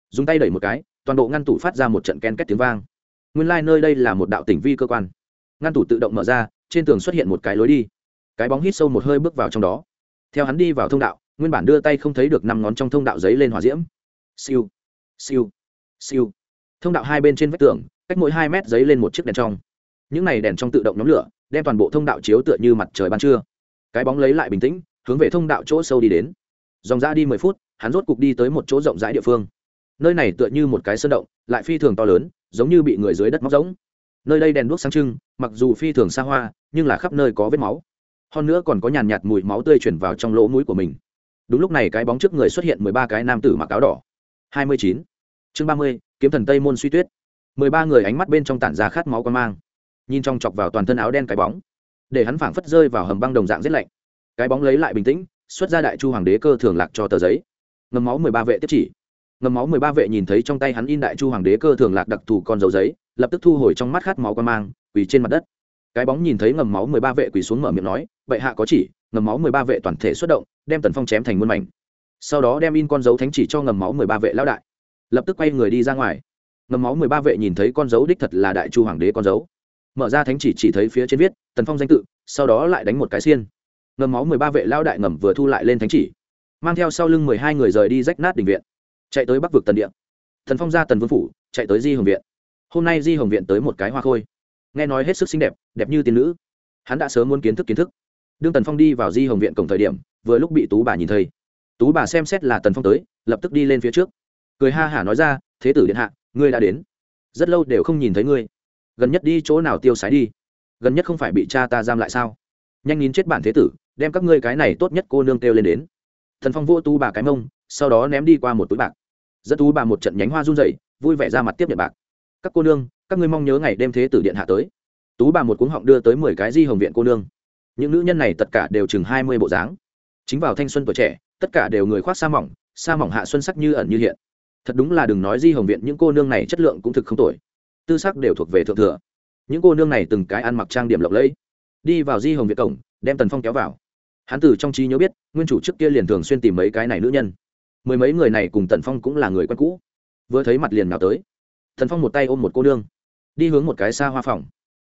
Dùng tay đẩy một cái, toàn bộ ngăn tủ phát ra một trận ken két tiếng vang. Nguyên lai、like、nơi đây là một đạo tỉnh vi cơ quan. Ngăn tủ tự động mở ra, trên tường xuất hiện một cái lối đi. Cái bóng hít sâu một hơi bước vào trong đó. Theo hắn đi vào thông đạo, nguyên bản đưa tay không thấy được năm ngón trong thông đạo giấy lên hòa diễm. Siêu siêu siêu. Thông đạo hai bên trên vách tường, cách mỗi hai mét giấy lên một chiếc đèn trong những này đèn trong tự động nhóm lửa, đem toàn bộ thông đạo chiếu tựa như mặt trời ban trưa. Cái bóng lấy lại bình tĩnh, hướng về thông đạo chỗ sâu đi đến. Dòng ra đi mười phút, hắn rốt cục đi tới một chỗ rộng rãi địa phương. Nơi này tựa như một cái sơn động, lại phi thường to lớn, giống như bị người dưới đất móc giống nơi đây đèn đuốc sáng trưng, mặc dù phi thường xa hoa, nhưng là khắp nơi có vết máu. Hơn nữa còn có nhàn nhạt mùi máu tươi chuyển vào trong lỗ mũi của mình. Đúng lúc này cái bóng trước người xuất hiện mười ba cái nam tử mặc áo đỏ. Hai mươi chín. Chương ba mươi, kiếm thần tây môn suy tuyết. Mười ba người ánh mắt bên trong tản ra khát máu quan mang nhìn trong chọc vào toàn thân áo đen cái bóng, để hắn phảng phất rơi vào hầm băng đồng dạng rét lạnh. Cái bóng lấy lại bình tĩnh, xuất ra đại chu hoàng đế cơ thường lạc cho tờ giấy. Ngầm máu mười ba vệ tiếp chỉ. Ngầm máu mười ba vệ nhìn thấy trong tay hắn in đại chu hoàng đế cơ thường lạc đặc thù con dấu giấy, lập tức thu hồi trong mắt khát máu quan mang, quỳ trên mặt đất. Cái bóng nhìn thấy ngầm máu mười ba vệ quỳ xuống mở miệng nói vậy hạ có chỉ. Ngầm máu mười ba vệ toàn thể xuất động, đem tần phong chém thành muôn mảnh. Sau đó đem in con dấu thánh chỉ cho ngầm máu mười ba vệ lão đại, lập tức quay người đi ra ngoài. Ngầm máu mười ba vệ nhìn thấy con dấu đích thật là đại chu hoàng đế con dấu mở ra thánh chỉ chỉ thấy phía trên viết, tần phong danh tự sau đó lại đánh một cái xiên. Ngầm máu mười ba vệ lao đại ngầm vừa thu lại lên thánh chỉ, mang theo sau lưng mười hai người rời đi rách nát đình viện, chạy tới bắc vực tần điện thần phong ra tần vương phủ, chạy tới di hồng viện. Hôm nay di hồng viện tới một cái hoa khôi. Nghe nói hết sức xinh đẹp đẹp như tiên nữ. Hắn đã sớm muốn kiến thức kiến thức. Đương tần phong đi vào di hồng viện cổng thời điểm, vừa lúc bị tú bà nhìn thấy. Tú bà xem xét là tần phong tới, lập tức đi lên phía trước. Cười ha hả nói ra, thế tử điện hạ, ngươi đã đến. Rất lâu đều không nhìn thấy ngươi gần nhất đi chỗ nào tiêu sái đi? Gần nhất không phải bị cha ta giam lại sao? Nhanh nhìn chết bản thế tử, đem các ngươi cái này tốt nhất cô nương kêu lên đến. Thần phong vô tu bà cái mông, sau đó ném đi qua một túi bạc. Dẫn tú bà một trận nhánh hoa run rẩy, vui vẻ ra mặt tiếp nhận bạc. Các cô nương, các ngươi mong nhớ ngày đêm thế tử điện hạ tới. Tú bà một cuống họng đưa tới mười cái di hồng viện cô nương. Những nữ nhân này tất cả đều chừng hai mươi bộ dáng. Chính vào thanh xuân tuổi trẻ, tất cả đều người khoác sa mỏng sa mỏng hạ xuân sắc như ẩn như hiện. Thật đúng là đừng nói di hồng viện, những cô nương này chất lượng cũng thực không tồi tư sắc đều thuộc về thượng thừa. Những cô nương này từng cái ăn mặc trang điểm lộng lẫy, đi vào di hồng viện cổng, đem tần phong kéo vào. Hắn từ trong trí nhớ biết, nguyên chủ trước kia liền thường xuyên tìm mấy cái này nữ nhân. Mười mấy người này cùng tần phong cũng là người quen cũ. Vừa thấy mặt liền nào tới. Thần phong một tay ôm một cô nương, đi hướng một cái xa hoa phòng.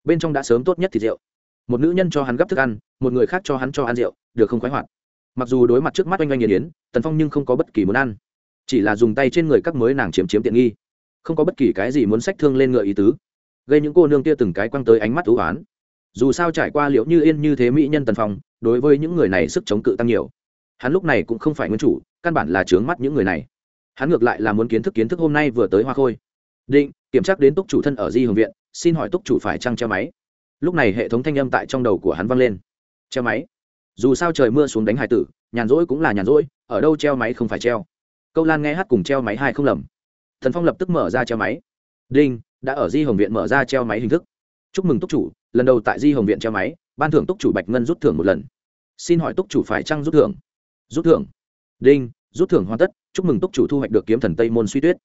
Bên trong đã sớm tốt nhất thịt rượu. Một nữ nhân cho hắn gấp thức ăn, một người khác cho hắn cho ăn rượu, được không khoái hoạt. Mặc dù đối mặt trước mắt oanh oanh nghiền yến tần phong nhưng không có bất kỳ muốn ăn. Chỉ là dùng tay trên người các mới nàng chiếm chiếm tiện nghi không có bất kỳ cái gì muốn sách thương lên ngựa ý tứ. Gây những cô nương kia từng cái quăng tới ánh mắt thú oán. Dù sao trải qua liệu như yên như thế mỹ nhân tần phong, đối với những người này sức chống cự tăng nhiều. Hắn lúc này cũng không phải nguyên chủ, căn bản là trướng mắt những người này. Hắn ngược lại là muốn kiến thức kiến thức hôm nay vừa tới hoa khôi. Định, kiểm tra đến túc chủ thân ở di hồng viện, xin hỏi túc chủ phải trăng treo máy? Lúc này hệ thống thanh âm tại trong đầu của hắn vang lên. Treo máy? Dù sao trời mưa xuống đánh hải tử, nhàn rỗi cũng là nhàn rỗi, ở đâu treo máy không phải treo. Câu lan nghe hát cùng treo máy hai không lầm thần phong lập tức mở ra treo máy. Đinh, đã ở di hồng viện mở ra treo máy hình thức. Chúc mừng túc chủ, lần đầu tại di hồng viện treo máy, ban thưởng túc chủ bạch ngân rút thưởng một lần. Xin hỏi túc chủ phải trăng rút thưởng? Rút thưởng. Đinh, rút thưởng hoàn tất, chúc mừng túc chủ thu hoạch được kiếm thần tây môn suy tuyết.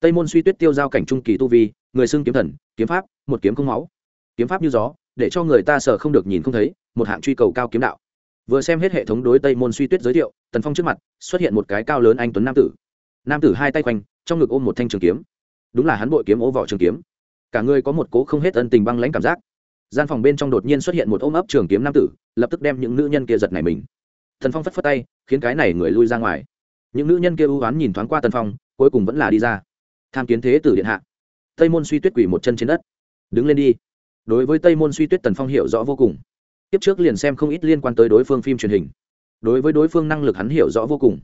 Tây môn suy tuyết tiêu giao cảnh trung kỳ tu vi, người xưng kiếm thần, kiếm pháp, một kiếm không máu. Kiếm pháp như gió, để cho người ta sợ không được nhìn không thấy, một hạng truy cầu cao kiếm đạo. Vừa xem hết hệ thống đối tây môn suy tuyết giới thiệu, tần phong trước mặt xuất hiện một cái cao lớn anh tuấn nam tử nam tử hai tay quanh trong ngực ôm một thanh trường kiếm. Đúng là hắn bội kiếm ố vỏ trường kiếm. Cả người có một cố không hết ân tình băng lãnh cảm giác. Gian phòng bên trong đột nhiên xuất hiện một ôm ấp trường kiếm nam tử, lập tức đem những nữ nhân kia giật này mình. Thần phong phất phất tay, khiến cái này người lui ra ngoài. Những nữ nhân kia ưu oán nhìn thoáng qua tần phong, cuối cùng vẫn là đi ra. Tham kiến thế tử điện hạ. Tây môn suy tuyết quỷ một chân trên đất. Đứng lên đi. Đối với tây môn suy tuyết, tần phong hiểu rõ vô cùng. Tiếp trước liền xem không ít liên quan tới đối phương phim truyền hình. Đối với đối phương năng lực hắn hiểu rõ vô cùng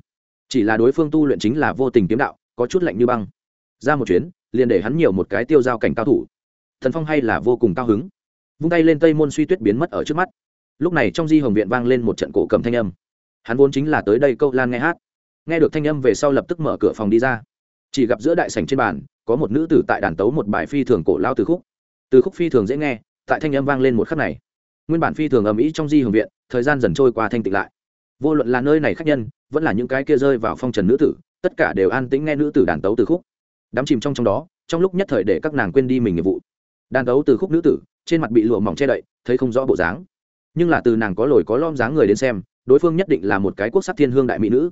chỉ là đối phương tu luyện chính là vô tình kiếm đạo, có chút lạnh như băng. Ra một chuyến, liền để hắn nhiều một cái tiêu giao cảnh cao thủ. Thần phong hay là vô cùng cao hứng. Vung tay lên tây môn suy tuyết biến mất ở trước mắt. Lúc này trong di hồng viện vang lên một trận cổ cầm thanh âm. Hắn vốn chính là tới đây câu lan nghe hát. Nghe được thanh âm về sau lập tức mở cửa phòng đi ra. Chỉ gặp giữa đại sảnh trên bàn, có một nữ tử tại đàn tấu một bài phi thường cổ lao từ khúc. Từ khúc phi thường dễ nghe, tại thanh âm vang lên một khắc này. Nguyên bản phi thường ầm ĩ trong di hồng viện, thời gian dần trôi qua thanh tịnh lại. Vô luận là nơi này khác nhân vẫn là những cái kia rơi vào phong trần nữ tử, tất cả đều an tĩnh nghe nữ tử đàn tấu từ khúc. Đắm chìm trong trong đó, trong lúc nhất thời để các nàng quên đi mình nghiệp vụ. Đàn tấu từ khúc nữ tử, trên mặt bị lụa mỏng che đậy, thấy không rõ bộ dáng. Nhưng là từ nàng có lồi có lom dáng người đến xem, đối phương nhất định là một cái quốc sắc thiên hương đại mỹ nữ.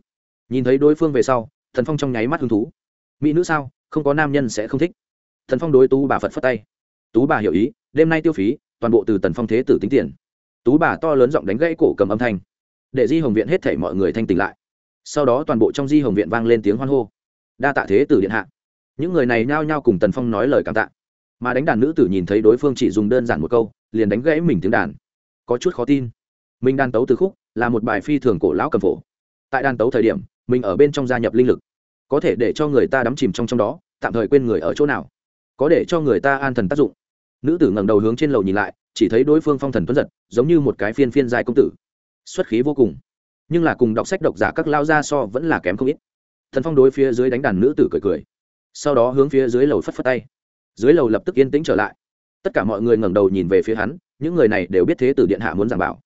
Nhìn thấy đối phương về sau, thần phong trong nháy mắt hứng thú. Mỹ nữ sao? Không có nam nhân sẽ không thích. Thần phong đối tú bà phật phất tay. Tú bà hiểu ý, đêm nay tiêu phí, toàn bộ từ tần phong thế tử tính tiền. Tú bà to lớn giọng đánh gãy cổ cầm âm thanh. Để di hồng viện hết thảy mọi người thanh tỉnh lại sau đó toàn bộ trong di hồng viện vang lên tiếng hoan hô. Đa tạ thế tử điện hạ. Những người này nhao nhao cùng tần phong nói lời cảm tạ. Mà đánh đàn nữ tử nhìn thấy đối phương chỉ dùng đơn giản một câu, liền đánh gãy mình tiếng đàn. Có chút khó tin. Mình đàn tấu từ khúc, là một bài phi thường cổ lão cầm phổ. Tại đàn tấu thời điểm, mình ở bên trong gia nhập linh lực. Có thể để cho người ta đắm chìm trong trong đó, tạm thời quên người ở chỗ nào. Có để cho người ta an thần tác dụng. Nữ tử ngẩng đầu hướng trên lầu nhìn lại, chỉ thấy đối phương phong thần tuấn giật, giống như một cái phiên phiên dài công tử. Xuất khí vô cùng nhưng là cùng đọc sách độc giả các lao ra so vẫn là kém không ít. Thần phong đối phía dưới đánh đàn nữ tử cười cười. Sau đó hướng phía dưới lầu phất phất tay. Dưới lầu lập tức yên tĩnh trở lại. Tất cả mọi người ngẩng đầu nhìn về phía hắn, những người này đều biết thế tử điện hạ muốn giảng bảo.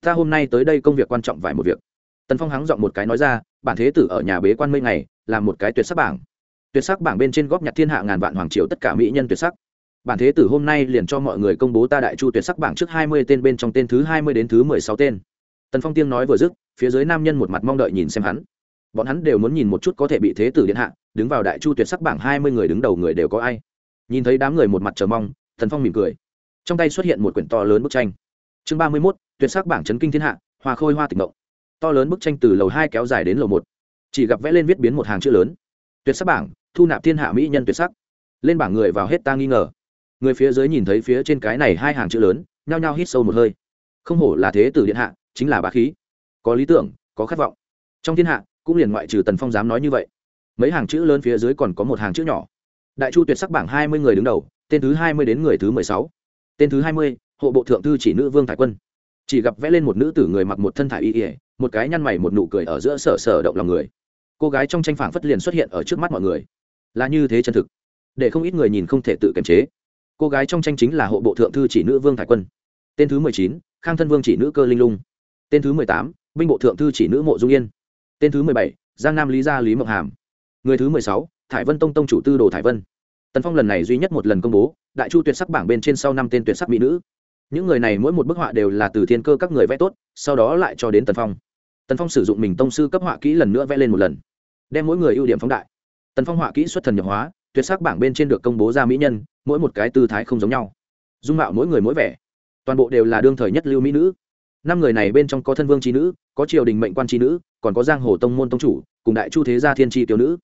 Ta hôm nay tới đây công việc quan trọng vài một việc. Tần phong hắng giọng một cái nói ra, bản thế tử ở nhà bế quan mấy ngày, làm một cái tuyệt sắc bảng. Tuyệt sắc bảng bên trên góp nhặt thiên hạ ngàn vạn hoàng triều tất cả mỹ nhân tuyệt sắc. Bản thế tử hôm nay liền cho mọi người công bố ta đại chu tuyệt sắc bảng trước hai mươi tên bên trong tên thứ hai mươi đến thứ mười sáu tên tần phong tiên nói vừa dứt, phía dưới nam nhân một mặt mong đợi nhìn xem hắn. Bọn hắn đều muốn nhìn một chút có thể bị thế tử điện hạ, đứng vào đại chu tuyệt sắc bảng hai mươi người đứng đầu người đều có ai. Nhìn thấy đám người một mặt chờ mong thần phong mỉm cười. Trong tay xuất hiện một quyển to lớn bức tranh. Chương ba mươi mốt, tuyệt sắc bảng chấn kinh thiên hạ, hoa khôi hoa tịch mộng. To lớn bức tranh từ lầu hai kéo dài đến lầu một. Chỉ gặp vẽ lên viết biến một hàng chữ lớn. Tuyệt sắc bảng, thu nạp thiên hạ mỹ nhân tuyệt sắc. Lên bảng người vào hết ta nghi ngờ. Người phía dưới nhìn thấy phía trên cái này hai hàng chữ lớn, nhao nhao hít sâu một hơi. Không hổ là thế tử điện hạ chính là bá khí. Có lý tưởng, có khát vọng. Trong thiên hạ, cũng liền ngoại trừ tần phong dám nói như vậy. Mấy hàng chữ lớn phía dưới còn có một hàng chữ nhỏ. Đại chu tuyệt sắc bảng hai mươi người đứng đầu, tên thứ hai mươi đến người thứ mười sáu. Tên thứ hai mươi, hộ bộ thượng thư chỉ nữ vương thái quân. Chỉ gặp vẽ lên một nữ tử người mặc một thân thải y ỉa một cái nhăn mày một nụ cười ở giữa sở sở động lòng người. Cô gái trong tranh phảng phất liền xuất hiện ở trước mắt mọi người. Là như thế chân thực, để không ít người nhìn không thể tự kiềm chế. Cô gái trong tranh chính là hộ bộ thượng thư chỉ nữ vương thái quân. Tên thứ mười chín, khang thân vương chỉ nữ cơ linh lung tên thứ mười tám, binh bộ thượng thư chỉ nữ mộ dung yên. Tên thứ mười bảy, giang nam lý gia lý mộng hàm. Người thứ mười sáu, thải vân tông tông chủ tư đồ thải vân. Tần phong lần này duy nhất một lần công bố, đại chu tuyệt sắc bảng bên trên sau năm tên tuyệt sắc mỹ nữ. Những người này mỗi một bức họa đều là từ thiên cơ các người vẽ tốt, sau đó lại cho đến tần phong. Tần phong sử dụng mình tông sư cấp họa kỹ lần nữa vẽ lên một lần, đem mỗi người ưu điểm phóng đại. Tần phong họa kỹ xuất thần nhập hóa, tuyệt sắc bảng bên trên được công bố ra mỹ nhân, mỗi một cái tư thái không giống nhau. Dung mạo mỗi người mỗi vẻ, toàn bộ đều là đương thời nhất lưu mỹ nữ năm người này bên trong có thân vương trí nữ, có triều đình mệnh quan trí nữ, còn có giang hồ tông môn tông chủ, cùng đại chu thế gia thiên tri tiểu nữ.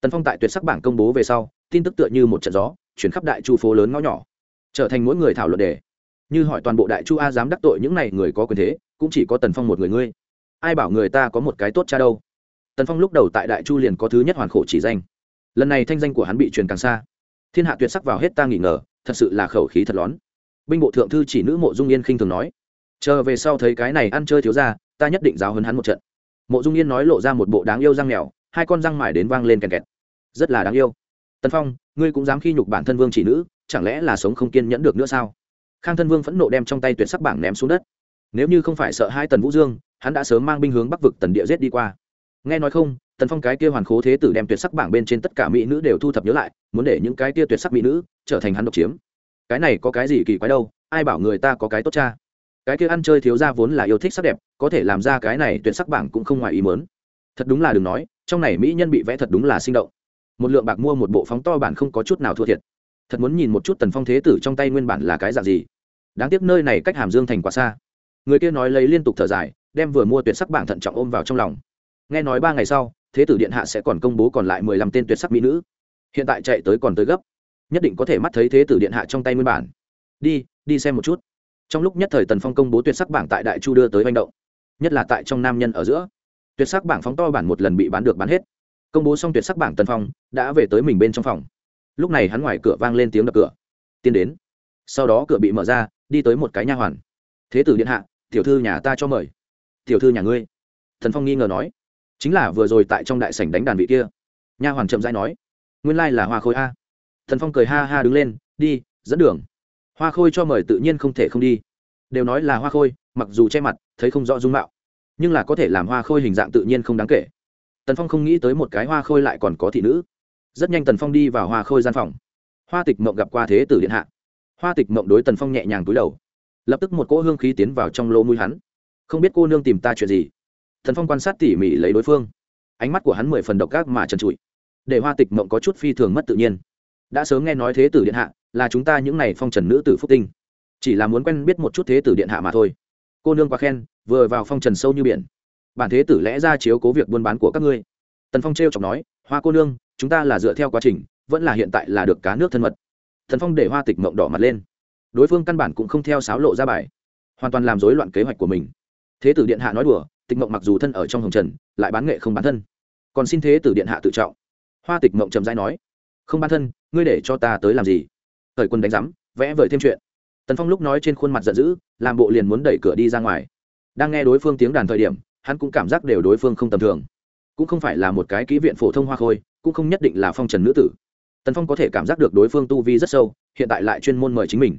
Tần phong tại tuyệt sắc bảng công bố về sau, tin tức tựa như một trận gió, chuyển khắp đại chu phố lớn ngõ nhỏ, trở thành mỗi người thảo luận đề. Như hỏi toàn bộ đại chu a dám đắc tội những này người có quyền thế, cũng chỉ có tần phong một người ngươi. Ai bảo người ta có một cái tốt cha đâu? Tần phong lúc đầu tại đại chu liền có thứ nhất hoàn khổ chỉ danh. Lần này thanh danh của hắn bị truyền càng xa. Thiên hạ tuyệt sắc vào hết ta nghỉ ngờ, thật sự là khẩu khí thật lón. Binh bộ thượng thư chỉ nữ mộ dung yên khinh thường nói chờ về sau thấy cái này ăn chơi thiếu ra ta nhất định giáo hấn hắn một trận. Mộ dung yên nói lộ ra một bộ đáng yêu răng mèo, hai con răng mải đến vang lên kèn kẹt. Rất là đáng yêu. Tần phong, ngươi cũng dám khi nhục bản thân vương chỉ nữ, chẳng lẽ là sống không kiên nhẫn được nữa sao? Khang thân vương phẫn nộ đem trong tay tuyệt sắc bảng ném xuống đất. Nếu như không phải sợ hai tần vũ dương, hắn đã sớm mang binh hướng bắc vực tần địa giết đi qua. Nghe nói không, tần phong cái kia hoàn khố thế tử đem tuyệt sắc bảng bên trên tất cả mỹ nữ đều thu thập nhớ lại, muốn để những cái kia tuyệt sắc mỹ nữ trở thành hắn độc chiếm. Cái này có cái gì kỳ quái đâu, ai bảo người ta có cái tốt cha? Cái kia ăn chơi thiếu ra vốn là yêu thích sắc đẹp, có thể làm ra cái này tuyệt sắc bảng cũng không ngoài ý mớn thật đúng là đừng nói, trong này mỹ nhân bị vẽ thật đúng là sinh động. Một lượng bạc mua một bộ phóng to bản không có chút nào thua thiệt. Thật muốn nhìn một chút tần phong thế tử trong tay nguyên bản là cái dạng gì. Đáng tiếc nơi này cách hàm dương thành quá xa. Người kia nói lấy liên tục thở dài, đem vừa mua tuyệt sắc bảng thận trọng ôm vào trong lòng. Nghe nói ba ngày sau, thế tử điện hạ sẽ còn công bố còn lại mười lăm tên tuyệt sắc mỹ nữ. Hiện tại chạy tới còn tới gấp. Nhất định có thể mắt thấy thế tử điện hạ trong tay nguyên bản. Đi đi xem một chút trong lúc nhất thời tần phong công bố tuyệt sắc bảng tại đại chu đưa tới manh động, nhất là tại trong nam nhân ở giữa. Tuyệt sắc bảng phóng to bản một lần bị bán được bán hết. Công bố xong tuyệt sắc bảng tần phong đã về tới mình bên trong phòng. Lúc này hắn ngoài cửa vang lên tiếng đập cửa. Tiến đến. Sau đó cửa bị mở ra, đi tới một cái nha hoàn. Thế tử điện hạ, tiểu thư nhà ta cho mời. Tiểu thư nhà ngươi? Thần phong nghi ngờ nói. Chính là vừa rồi tại trong đại sảnh đánh đàn vị kia. Nha hoàn chậm dãi nói. Nguyên lai là hoa khôi a. Thần phong cười ha ha đứng lên, đi, dẫn đường hoa khôi cho mời tự nhiên không thể không đi. Đều nói là hoa khôi, mặc dù che mặt, thấy không rõ dung mạo, nhưng là có thể làm hoa khôi hình dạng tự nhiên không đáng kể. Tần phong không nghĩ tới một cái hoa khôi lại còn có thị nữ. Rất nhanh tần phong đi vào hoa khôi gian phòng. Hoa tịch mộng gặp qua thế tử điện hạ. Hoa tịch mộng đối tần phong nhẹ nhàng túi đầu. Lập tức một cỗ hương khí tiến vào trong lỗ mũi hắn. Không biết cô nương tìm ta chuyện gì. Thần phong quan sát tỉ mỉ lấy đối phương. Ánh mắt của hắn mười phần độc ác mà trần trụi. Để hoa tịch mộng có chút phi thường mất tự nhiên. Đã sớm nghe nói thế tử điện hạ là chúng ta những này phong trần nữ tử phúc tinh. Chỉ là muốn quen biết một chút thế tử điện hạ mà thôi. Cô nương quá khen, vừa vào phong trần sâu như biển. Bản thế tử lẽ ra chiếu cố việc buôn bán của các ngươi. Tần phong t r e o chọc nói, hoa cô nương, chúng ta là dựa theo quá trình, vẫn là hiện tại là được cá nước thân mật. Thần phong để hoa tịch mộng đỏ mặt lên. Đối phương căn bản cũng không theo sáo lộ ra bài, hoàn toàn làm rối loạn kế hoạch của mình. Thế tử điện hạ nói đùa, tịch mộng mặc dù thân ở trong hồng trần, lại bán nghệ không bán thân. Còn xin thế tử điện hạ tự trọng. Hoa tịch mộng trầm dai nói, không bán thân, ngươi để cho ta tới làm gì? Thời quân đánh rắm vẽ vời thêm chuyện. Tần phong lúc nói trên khuôn mặt giận dữ, làm bộ liền muốn đẩy cửa đi ra ngoài. Đang nghe đối phương tiếng đàn thời điểm, hắn cũng cảm giác đều đối phương không tầm thường. Cũng không phải là một cái kỹ viện phổ thông hoa khôi, cũng không nhất định là phong trần nữ tử. Tần phong có thể cảm giác được đối phương tu vi rất sâu, hiện tại lại chuyên môn mời chính mình.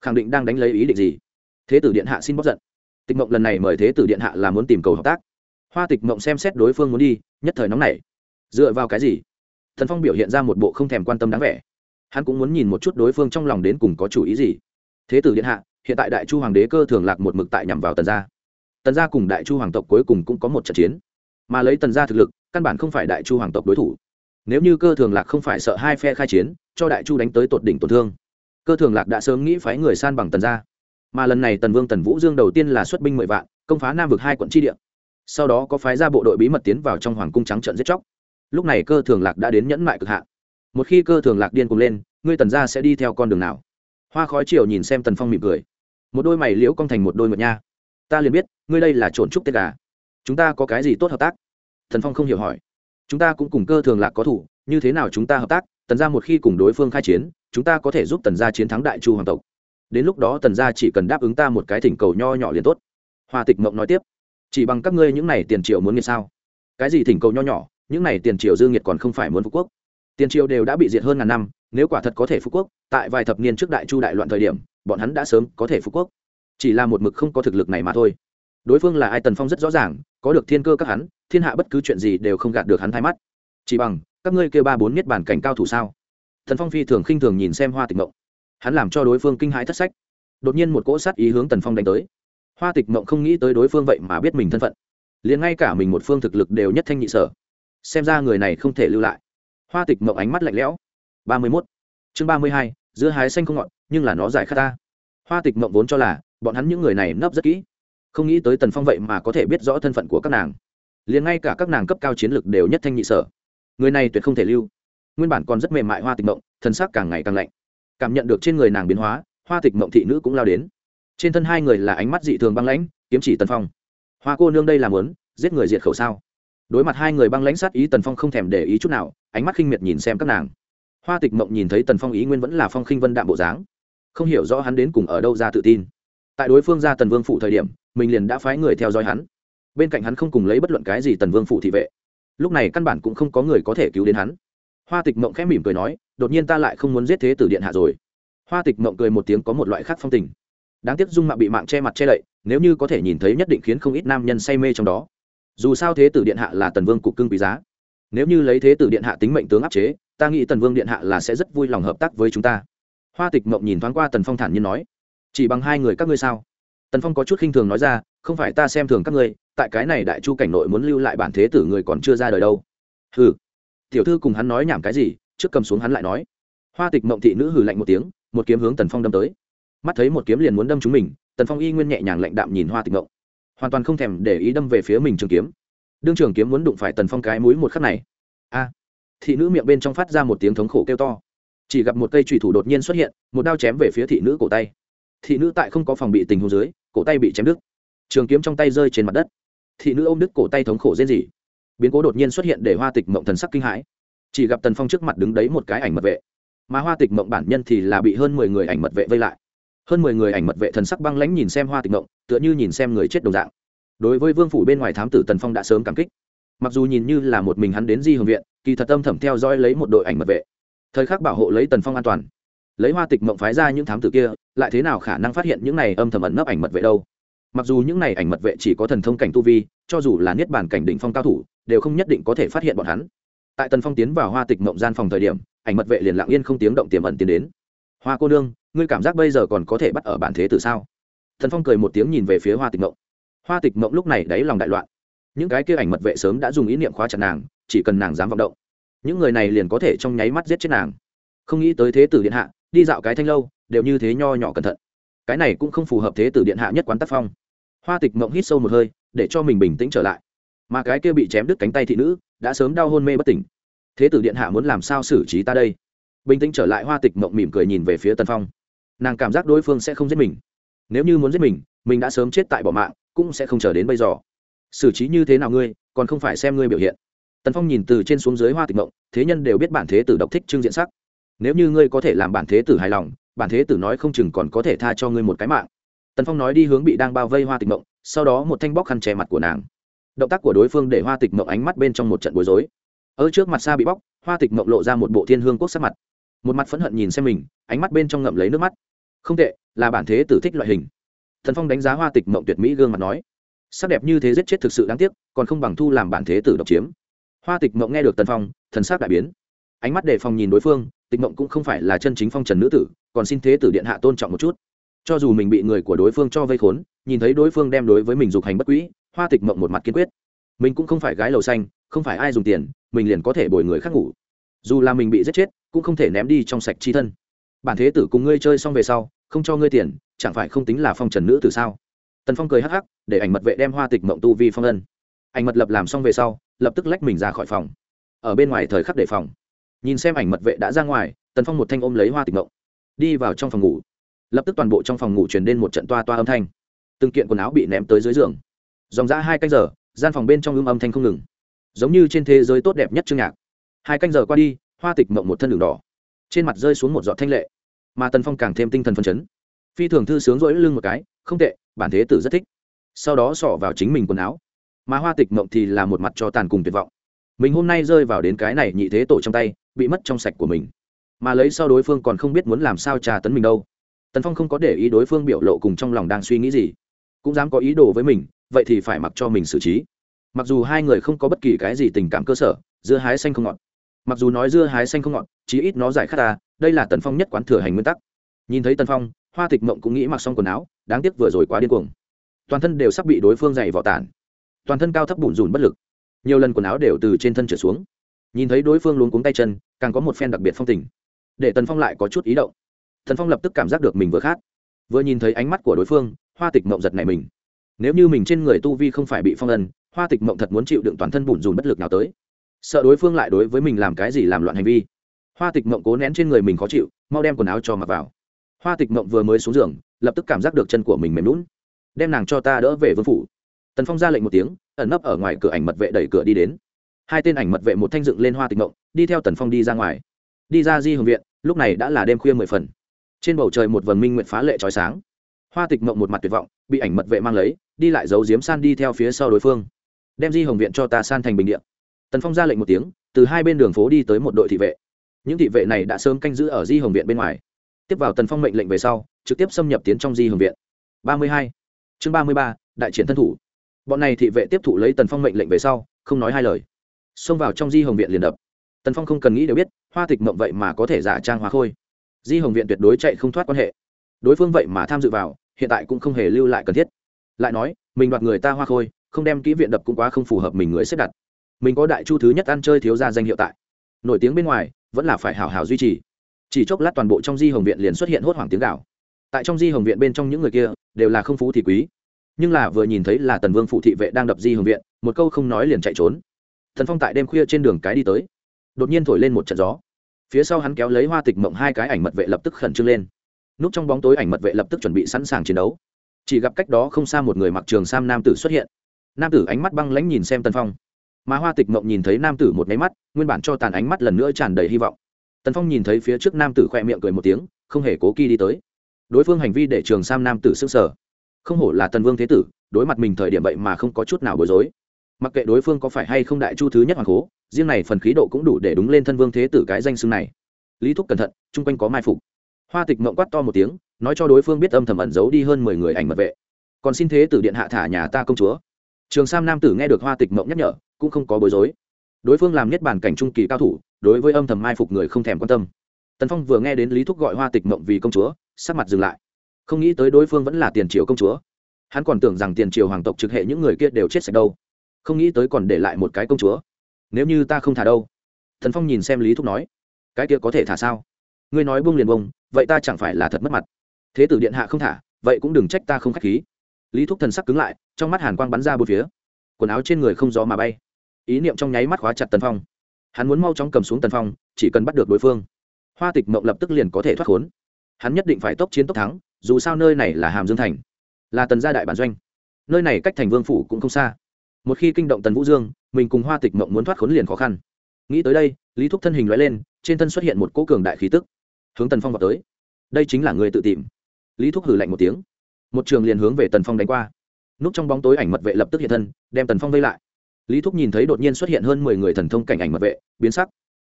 Khẳng định đang đánh lấy ý định gì? Thế tử điện hạ xin bóc giận. Tịch mộng lần này mời thế tử điện hạ là muốn tìm cầu hợp tác. Hoa tịch mộng xem xét đối phương muốn đi, nhất thời nóng nảy. Dựa vào cái gì? Thần phong biểu hiện ra một bộ không thèm quan tâm đáng vẻ hắn cũng muốn nhìn một chút đối phương trong lòng đến cùng có chủ ý gì. Thế tử điện hạ, hiện tại đại chu hoàng đế cơ thường lạc một mực tại nhằm vào tần gia. Tần gia cùng đại chu hoàng tộc cuối cùng cũng có một trận chiến. Mà lấy tần gia thực lực, căn bản không phải đại chu hoàng tộc đối thủ. Nếu như cơ thường lạc không phải sợ hai phe khai chiến, cho đại chu đánh tới tột đỉnh tổn thương, cơ thường lạc đã sớm nghĩ phái người san bằng tần gia. Mà lần này tần vương tần vũ dương đầu tiên là xuất binh mười vạn, công phá nam vực hai quận tri địa. Sau đó có phái ra bộ đội bí mật tiến vào trong hoàng cung trắng trận giết chóc. Lúc này cơ thường lạc đã đến nhẫn mại cực hạn một khi cơ thường lạc điên cùng lên, ngươi tần gia sẽ đi theo con đường nào? Hoa khói chiều nhìn xem tần phong mỉm cười. Một đôi mày liễu cong thành một đôi mật nha. Ta liền biết, ngươi đây là trộn trúc tết gà. Chúng ta có cái gì tốt hợp tác? Thần phong không hiểu hỏi. Chúng ta cũng cùng cơ thường lạc có thủ, như thế nào chúng ta hợp tác? Tần gia một khi cùng đối phương khai chiến, chúng ta có thể giúp tần gia chiến thắng đại chu hoàng tộc. Đến lúc đó tần gia chỉ cần đáp ứng ta một cái thỉnh cầu nho nhỏ liền tốt. Hoa tịch mộng nói tiếp. Chỉ bằng các ngươi những này tiền triệu muốn nghiệt sao? Cái gì thỉnh cầu nho nhỏ? Những này tiền triệu dương nghiệt còn không phải muốn phú quốc tiền triều đều đã bị diệt hơn ngàn năm, nếu quả thật có thể phú quốc, tại vài thập niên trước đại chu đại loạn thời điểm, bọn hắn đã sớm có thể phú quốc. Chỉ là một mực không có thực lực này mà thôi. Đối phương là ai tần phong rất rõ ràng, có được thiên cơ các hắn, thiên hạ bất cứ chuyện gì đều không gạt được hắn thay mắt. Chỉ bằng, các ngươi kêu ba bốn niết bản cảnh cao thủ sao? Thần phong phi thường khinh thường nhìn xem hoa tịch mộng. Hắn làm cho đối phương kinh hãi thất sách. Đột nhiên một cỗ sát ý hướng tần phong đánh tới. Hoa tịch mộng không nghĩ tới đối phương vậy mà biết mình thân phận. Liền ngay cả mình một phương thực lực đều nhất thanh nhị sở. Xem ra người này không thể lưu lại hoa tịch mộng ánh mắt lạnh lẽo. Ba mươi mốt. Chương ba mươi hai, giữa hái xanh không ngọt, nhưng là nó giải khát ta. Hoa tịch mộng vốn cho là, bọn hắn những người này nấp rất kỹ. Không nghĩ tới tần phong vậy mà có thể biết rõ thân phận của các nàng. Liền ngay cả các nàng cấp cao chiến lực đều nhất thanh nhị sở. Người này tuyệt không thể lưu. Nguyên bản còn rất mềm mại hoa tịch mộng, thân xác càng ngày càng lạnh. Cảm nhận được trên người nàng biến hóa, hoa tịch mộng thị nữ cũng lao đến. Trên thân hai người là ánh mắt dị thường băng lãnh, kiếm chỉ tần phong. Hoa cô nương đây làm lớn giết người diệt khẩu sao? Đối mặt hai người băng lãnh sát ý, tần phong không thèm để ý chút nào, ánh mắt khinh miệt nhìn xem các nàng. Hoa tịch mộng nhìn thấy tần phong ý nguyên vẫn là phong khinh vân đạm bộ dáng, không hiểu rõ hắn đến cùng ở đâu ra tự tin. Tại đối phương ra tần vương phụ thời điểm, mình liền đã phái người theo dõi hắn. Bên cạnh hắn không cùng lấy bất luận cái gì tần vương phụ thị vệ. Lúc này căn bản cũng không có người có thể cứu đến hắn. Hoa tịch mộng khẽ mỉm cười nói, đột nhiên ta lại không muốn giết thế tử điện hạ rồi. Hoa tịch mộng cười một tiếng có một loại khác phong tình. Đáng tiếc dung mạo bị mạng che mặt che lậy nếu như có thể nhìn thấy nhất định khiến không ít nam nhân say mê trong đó dù sao thế tử điện hạ là tần vương cục cưng quý giá. Nếu như lấy thế tử điện hạ tính mệnh tướng áp chế, ta nghĩ tần vương điện hạ là sẽ rất vui lòng hợp tác với chúng ta. Hoa tịch mộng nhìn thoáng qua tần phong thản nhiên nói, chỉ bằng hai người các ngươi sao? Tần phong có chút khinh thường nói ra, không phải ta xem thường các ngươi, tại cái này đại chu cảnh nội muốn lưu lại bản thế tử người còn chưa ra đời đâu. Hừ. Tiểu thư cùng hắn nói nhảm cái gì, trước cầm xuống hắn lại nói. Hoa tịch mộng thị nữ hừ lạnh một tiếng, một kiếm hướng tần phong đâm tới. Mắt thấy một kiếm liền muốn đâm chúng mình, tần phong y nguyên nhẹ nhàng lạnh đạm nhìn hoa tịch mộng hoàn toàn không thèm để ý đâm về phía mình trường kiếm. Đương trường kiếm muốn đụng phải tần phong cái mũi một khắc này. A! Thị nữ miệng bên trong phát ra một tiếng thống khổ kêu to. Chỉ gặp một cây trùy thủ đột nhiên xuất hiện, một đao chém về phía thị nữ cổ tay. Thị nữ tại không có phòng bị tình hồ dưới, cổ tay bị chém đứt. Trường kiếm trong tay rơi trên mặt đất. Thị nữ ôm đứt cổ tay thống khổ dễ gì biến cố đột nhiên xuất hiện để hoa tịch mộng thần sắc kinh hãi. Chỉ gặp tần phong trước mặt đứng đấy một cái ảnh mật vệ. Mà hoa tịch mộng bản nhân thì là bị hơn mười người ảnh mật vệ vây lại hơn mười người ảnh mật vệ thần sắc băng lãnh nhìn xem hoa tịch mộng, tựa như nhìn xem người chết đồng dạng. Đối với vương phủ bên ngoài thám tử tần phong đã sớm cảm kích. Mặc dù nhìn như là một mình hắn đến di hồng viện, kỳ thật âm thầm theo dõi lấy một đội ảnh mật vệ. Thời khắc bảo hộ lấy tần phong an toàn. Lấy hoa tịch mộng phái ra những thám tử kia, lại thế nào khả năng phát hiện những này âm thầm ẩn nấp ảnh mật vệ đâu? Mặc dù những này ảnh mật vệ chỉ có thần thông cảnh tu vi, cho dù là niết bản cảnh định phong cao thủ, đều không nhất định có thể phát hiện bọn hắn. Tại tần phong tiến vào hoa tịch mộng gian phòng thời điểm, ảnh mật vệ liền lặng yên không tiếng động tiềm ẩn tiến đến. Hoa cô nương ngươi cảm giác bây giờ còn có thể bắt ở bản thế tử sao? Thần phong cười một tiếng nhìn về phía hoa tịch mộng. Hoa tịch mộng lúc này đáy lòng đại loạn. Những cái kia ảnh mật vệ sớm đã dùng ý niệm khóa chặt nàng, chỉ cần nàng dám vọng động, những người này liền có thể trong nháy mắt giết chết nàng. Không nghĩ tới thế tử điện hạ, đi dạo cái thanh lâu, đều như thế nho nhỏ cẩn thận. Cái này cũng không phù hợp thế tử điện hạ nhất quán tác phong. Hoa tịch mộng hít sâu một hơi, để cho mình bình tĩnh trở lại. Mà cái kia bị chém đứt cánh tay thị nữ, đã sớm đau hôn mê bất tỉnh. Thế tử điện hạ muốn làm sao xử trí ta đây? Bình tĩnh trở lại, hoa tịch mộng mỉm cười nhìn về phía tần phong nàng cảm giác đối phương sẽ không giết mình. Nếu như muốn giết mình mình đã sớm chết tại bỏ mạng, cũng sẽ không chờ đến bây giờ. Xử trí như thế nào ngươi, còn không phải xem ngươi biểu hiện. Tần phong nhìn từ trên xuống dưới hoa tịch mộng, thế nhân đều biết bản thế tử độc thích trưng diện sắc. Nếu như ngươi có thể làm bản thế tử hài lòng, bản thế tử nói không chừng còn có thể tha cho ngươi một cái mạng. Tần phong nói đi hướng bị đang bao vây hoa tịch mộng, sau đó một thanh bóc khăn che mặt của nàng. Động tác của đối phương để hoa tịch mộng ánh mắt bên trong một trận bối rối. Ở trước mặt xa bị bóc, hoa tịch mộng lộ ra một bộ thiên hương quốc sắc mặt. Một mặt phẫn hận nhìn xem mình, ánh mắt bên trong ngậm lấy nước mắt không tệ, là bản thế tử thích loại hình. Thần phong đánh giá hoa tịch mộng tuyệt mỹ gương mặt nói, sắc đẹp như thế giết chết thực sự đáng tiếc, còn không bằng thu làm bản thế tử độc chiếm. Hoa tịch mộng nghe được tần phong, thần sắc đại biến. Ánh mắt đề phòng nhìn đối phương, tịch mộng cũng không phải là chân chính phong trần nữ tử, còn xin thế tử điện hạ tôn trọng một chút. Cho dù mình bị người của đối phương cho vây khốn, nhìn thấy đối phương đem đối với mình dục hành bất quỹ hoa tịch mộng một mặt kiên quyết. Mình cũng không phải gái lầu xanh, không phải ai dùng tiền, mình liền có thể bồi người khác ngủ. Dù là mình bị giết chết, cũng không thể ném đi trong sạch chi thân bản thế tử cùng ngươi chơi xong về sau, không cho ngươi tiền, chẳng phải không tính là phong trần nữ từ sao? Tần phong cười hắc hắc, để ảnh mật vệ đem hoa tịch mộng tu vi phong ân. Ảnh mật lập làm xong về sau, lập tức lách mình ra khỏi phòng. Ở bên ngoài thời khắc đề phòng, nhìn xem ảnh mật vệ đã ra ngoài, tần phong một thanh ôm lấy hoa tịch mộng, đi vào trong phòng ngủ. Lập tức toàn bộ trong phòng ngủ truyền đến một trận toa toa âm thanh. Từng kiện quần áo bị ném tới dưới giường. Dòng ra hai canh giờ, gian phòng bên trong ưm âm thanh không ngừng. Giống như trên thế giới tốt đẹp nhất chương nhạc. Hai canh giờ qua đi, hoa tịch mộng một thân đường đỏ trên mặt rơi xuống một giọt thanh lệ, mà tần phong càng thêm tinh thần phân chấn. Phi thường thư sướng rỗi lưng một cái, không tệ, bản thế tử rất thích. Sau đó xỏ vào chính mình quần áo. Mà hoa tịch mộng thì là một mặt cho tàn cùng tuyệt vọng. Mình hôm nay rơi vào đến cái này nhị thế tổ trong tay, bị mất trong sạch của mình. Mà lấy sau đối phương còn không biết muốn làm sao trà tấn mình đâu. Tần phong không có để ý đối phương biểu lộ cùng trong lòng đang suy nghĩ gì. Cũng dám có ý đồ với mình, vậy thì phải mặc cho mình xử trí. Mặc dù hai người không có bất kỳ cái gì tình cảm cơ sở, dưa hái xanh không ngọt mặc dù nói dưa hái xanh không ngọt, chí ít nó giải khát ta, đây là tần phong nhất quán thừa hành nguyên tắc. Nhìn thấy tần phong, hoa tịch mộng cũng nghĩ mặc xong quần áo, đáng tiếc vừa rồi quá điên cuồng. Toàn thân đều sắp bị đối phương dày vỏ tản. Toàn thân cao thấp bùn rùn bất lực. Nhiều lần quần áo đều từ trên thân trở xuống. Nhìn thấy đối phương luống cuống tay chân, càng có một phen đặc biệt phong tình. Để tần phong lại có chút ý động. Tần phong lập tức cảm giác được mình vừa khát. Vừa nhìn thấy ánh mắt của đối phương, hoa tịch mộng giật này mình. Nếu như mình trên người tu vi không phải bị phong ân hoa tịch mộng thật muốn chịu đựng toàn thân bùn rùn bất lực nào tới sợ đối phương lại đối với mình làm cái gì làm loạn hành vi. Hoa tịch mộng cố nén trên người mình khó chịu, mau đem quần áo cho mặc vào. Hoa tịch mộng vừa mới xuống giường, lập tức cảm giác được chân của mình mềm lún đem nàng cho ta đỡ về vương phủ. Tần phong ra lệnh một tiếng, ẩn nấp ở ngoài cửa ảnh mật vệ đẩy cửa đi đến. Hai tên ảnh mật vệ một thanh dựng lên hoa tịch mộng, đi theo tần phong đi ra ngoài. Đi ra di hồng viện, lúc này đã là đêm khuya mười phần. Trên bầu trời một vầng minh nguyện phá lệ trói sáng. Hoa tịch mộng một mặt tuyệt vọng, bị ảnh mật vệ mang lấy, đi lại giấu diếm san đi theo phía sau đối phương. Đem di hồng viện cho ta san thành bình điện tần phong ra lệnh một tiếng, từ hai bên đường phố đi tới một đội thị vệ. Những thị vệ này đã sớm canh giữ ở di hồng viện bên ngoài. Tiếp vào tần phong mệnh lệnh về sau, trực tiếp xâm nhập tiến trong di hồng viện. Ba mươi hai. Chương ba mươi ba, đại triển thân thủ. Bọn này thị vệ tiếp thụ lấy tần phong mệnh lệnh về sau, không nói hai lời. Xông vào trong di hồng viện liền đập. Tần phong không cần nghĩ đều biết, hoa tịch mộng vậy mà có thể giả trang hoa khôi. Di hồng viện tuyệt đối chạy không thoát quan hệ. Đối phương vậy mà tham dự vào, hiện tại cũng không hề lưu lại cần thiết. Lại nói, mình đoạt người ta hoa khôi, không đem kỹ viện đập cũng quá không phù hợp mình người xếp đặt mình có đại chu thứ nhất ăn chơi thiếu ra danh hiệu tại. Nổi tiếng bên ngoài, vẫn là phải hào hào duy trì. Chỉ chốc lát toàn bộ trong di hồng viện liền xuất hiện hốt hoảng tiếng gạo tại trong di hồng viện bên trong những người kia, đều là không phú thì quý. Nhưng là vừa nhìn thấy là tần vương phụ thị vệ đang đập di hồng viện, một câu không nói liền chạy trốn. Thần phong tại đêm khuya trên đường cái đi tới. Đột nhiên thổi lên một trận gió. Phía sau hắn kéo lấy hoa tịch mộng hai cái ảnh mật vệ lập tức khẩn trương lên. Núp trong bóng tối ảnh mật vệ lập tức chuẩn bị sẵn sàng chiến đấu. Chỉ gặp cách đó không xa một người mặc trường sam nam tử xuất hiện. Nam tử ánh mắt băng lãnh nhìn xem tần phong mà hoa tịch mộng nhìn thấy nam tử một máy mắt, nguyên bản cho tàn ánh mắt lần nữa tràn đầy hy vọng. Tần phong nhìn thấy phía trước nam tử khoe miệng cười một tiếng, không hề cố kỳ đi tới. Đối phương hành vi để trường sam nam tử s ư n g sở không hổ là tần vương thế tử, đối mặt mình thời điểm vậy mà không có chút nào bối rối. Mặc kệ đối phương có phải hay không đại chu thứ nhất hoàng cố, riêng này phần khí độ cũng đủ để đúng lên thân vương thế tử cái danh xưng này. Lý thúc cẩn thận, chung quanh có mai phục. Hoa tịch mộng quát to một tiếng, nói cho đối phương biết âm thầm ẩn giấu đi hơn mười người ảnh mật vệ. Còn xin thế tử điện hạ thả nhà ta công chúa trường sam nam tử nghe được hoa tịch mộng nhắc nhở, cũng không có bối rối. Đối phương làm nhất bản cảnh trung kỳ cao thủ, đối với âm thầm mai phục người không thèm quan tâm. Tần phong vừa nghe đến lý thúc gọi hoa tịch mộng vì công chúa, sắc mặt dừng lại. Không nghĩ tới đối phương vẫn là tiền triều công chúa. Hắn còn tưởng rằng tiền triều hoàng tộc trực hệ những người kia đều chết sạch đâu. Không nghĩ tới còn để lại một cái công chúa. Nếu như ta không thả đâu? Thần phong nhìn xem lý thúc nói. Cái kia có thể thả sao? Ngươi nói bông liền bông vậy ta chẳng phải là thật mất mặt. Thế tử điện hạ không thả, vậy cũng đừng trách ta không k h á c h khí lý thúc thần sắc cứng lại, trong mắt hàn quang bắn ra bốn phía. Quần áo trên người không gió mà bay. Ý niệm trong nháy mắt khóa chặt tần phong. Hắn muốn mau chóng cầm xuống tần phong, chỉ cần bắt được đối phương. Hoa tịch mộng lập tức liền có thể thoát khốn. Hắn nhất định phải tốc chiến tốc thắng, dù sao nơi này là hàm dương thành, là tần gia đại bản doanh. Nơi này cách thành vương phủ cũng không xa. Một khi kinh động tần vũ dương, mình cùng hoa tịch mộng muốn thoát khốn liền khó khăn. Nghĩ tới đây, lý thúc thân hình loại lên, trên thân xuất hiện một cỗ cường đại khí tức. Hướng tần phong vào tới. Đây chính là người tự tìm. Lý thúc hử lạnh một tiếng một trường liền hướng về tần phong đánh qua. Núp trong bóng tối ảnh mật vệ lập tức hiện thân, đem tần phong vây lại. Lý thúc nhìn thấy đột nhiên xuất hiện hơn mười người thần thông cảnh ảnh mật vệ, biến sắc.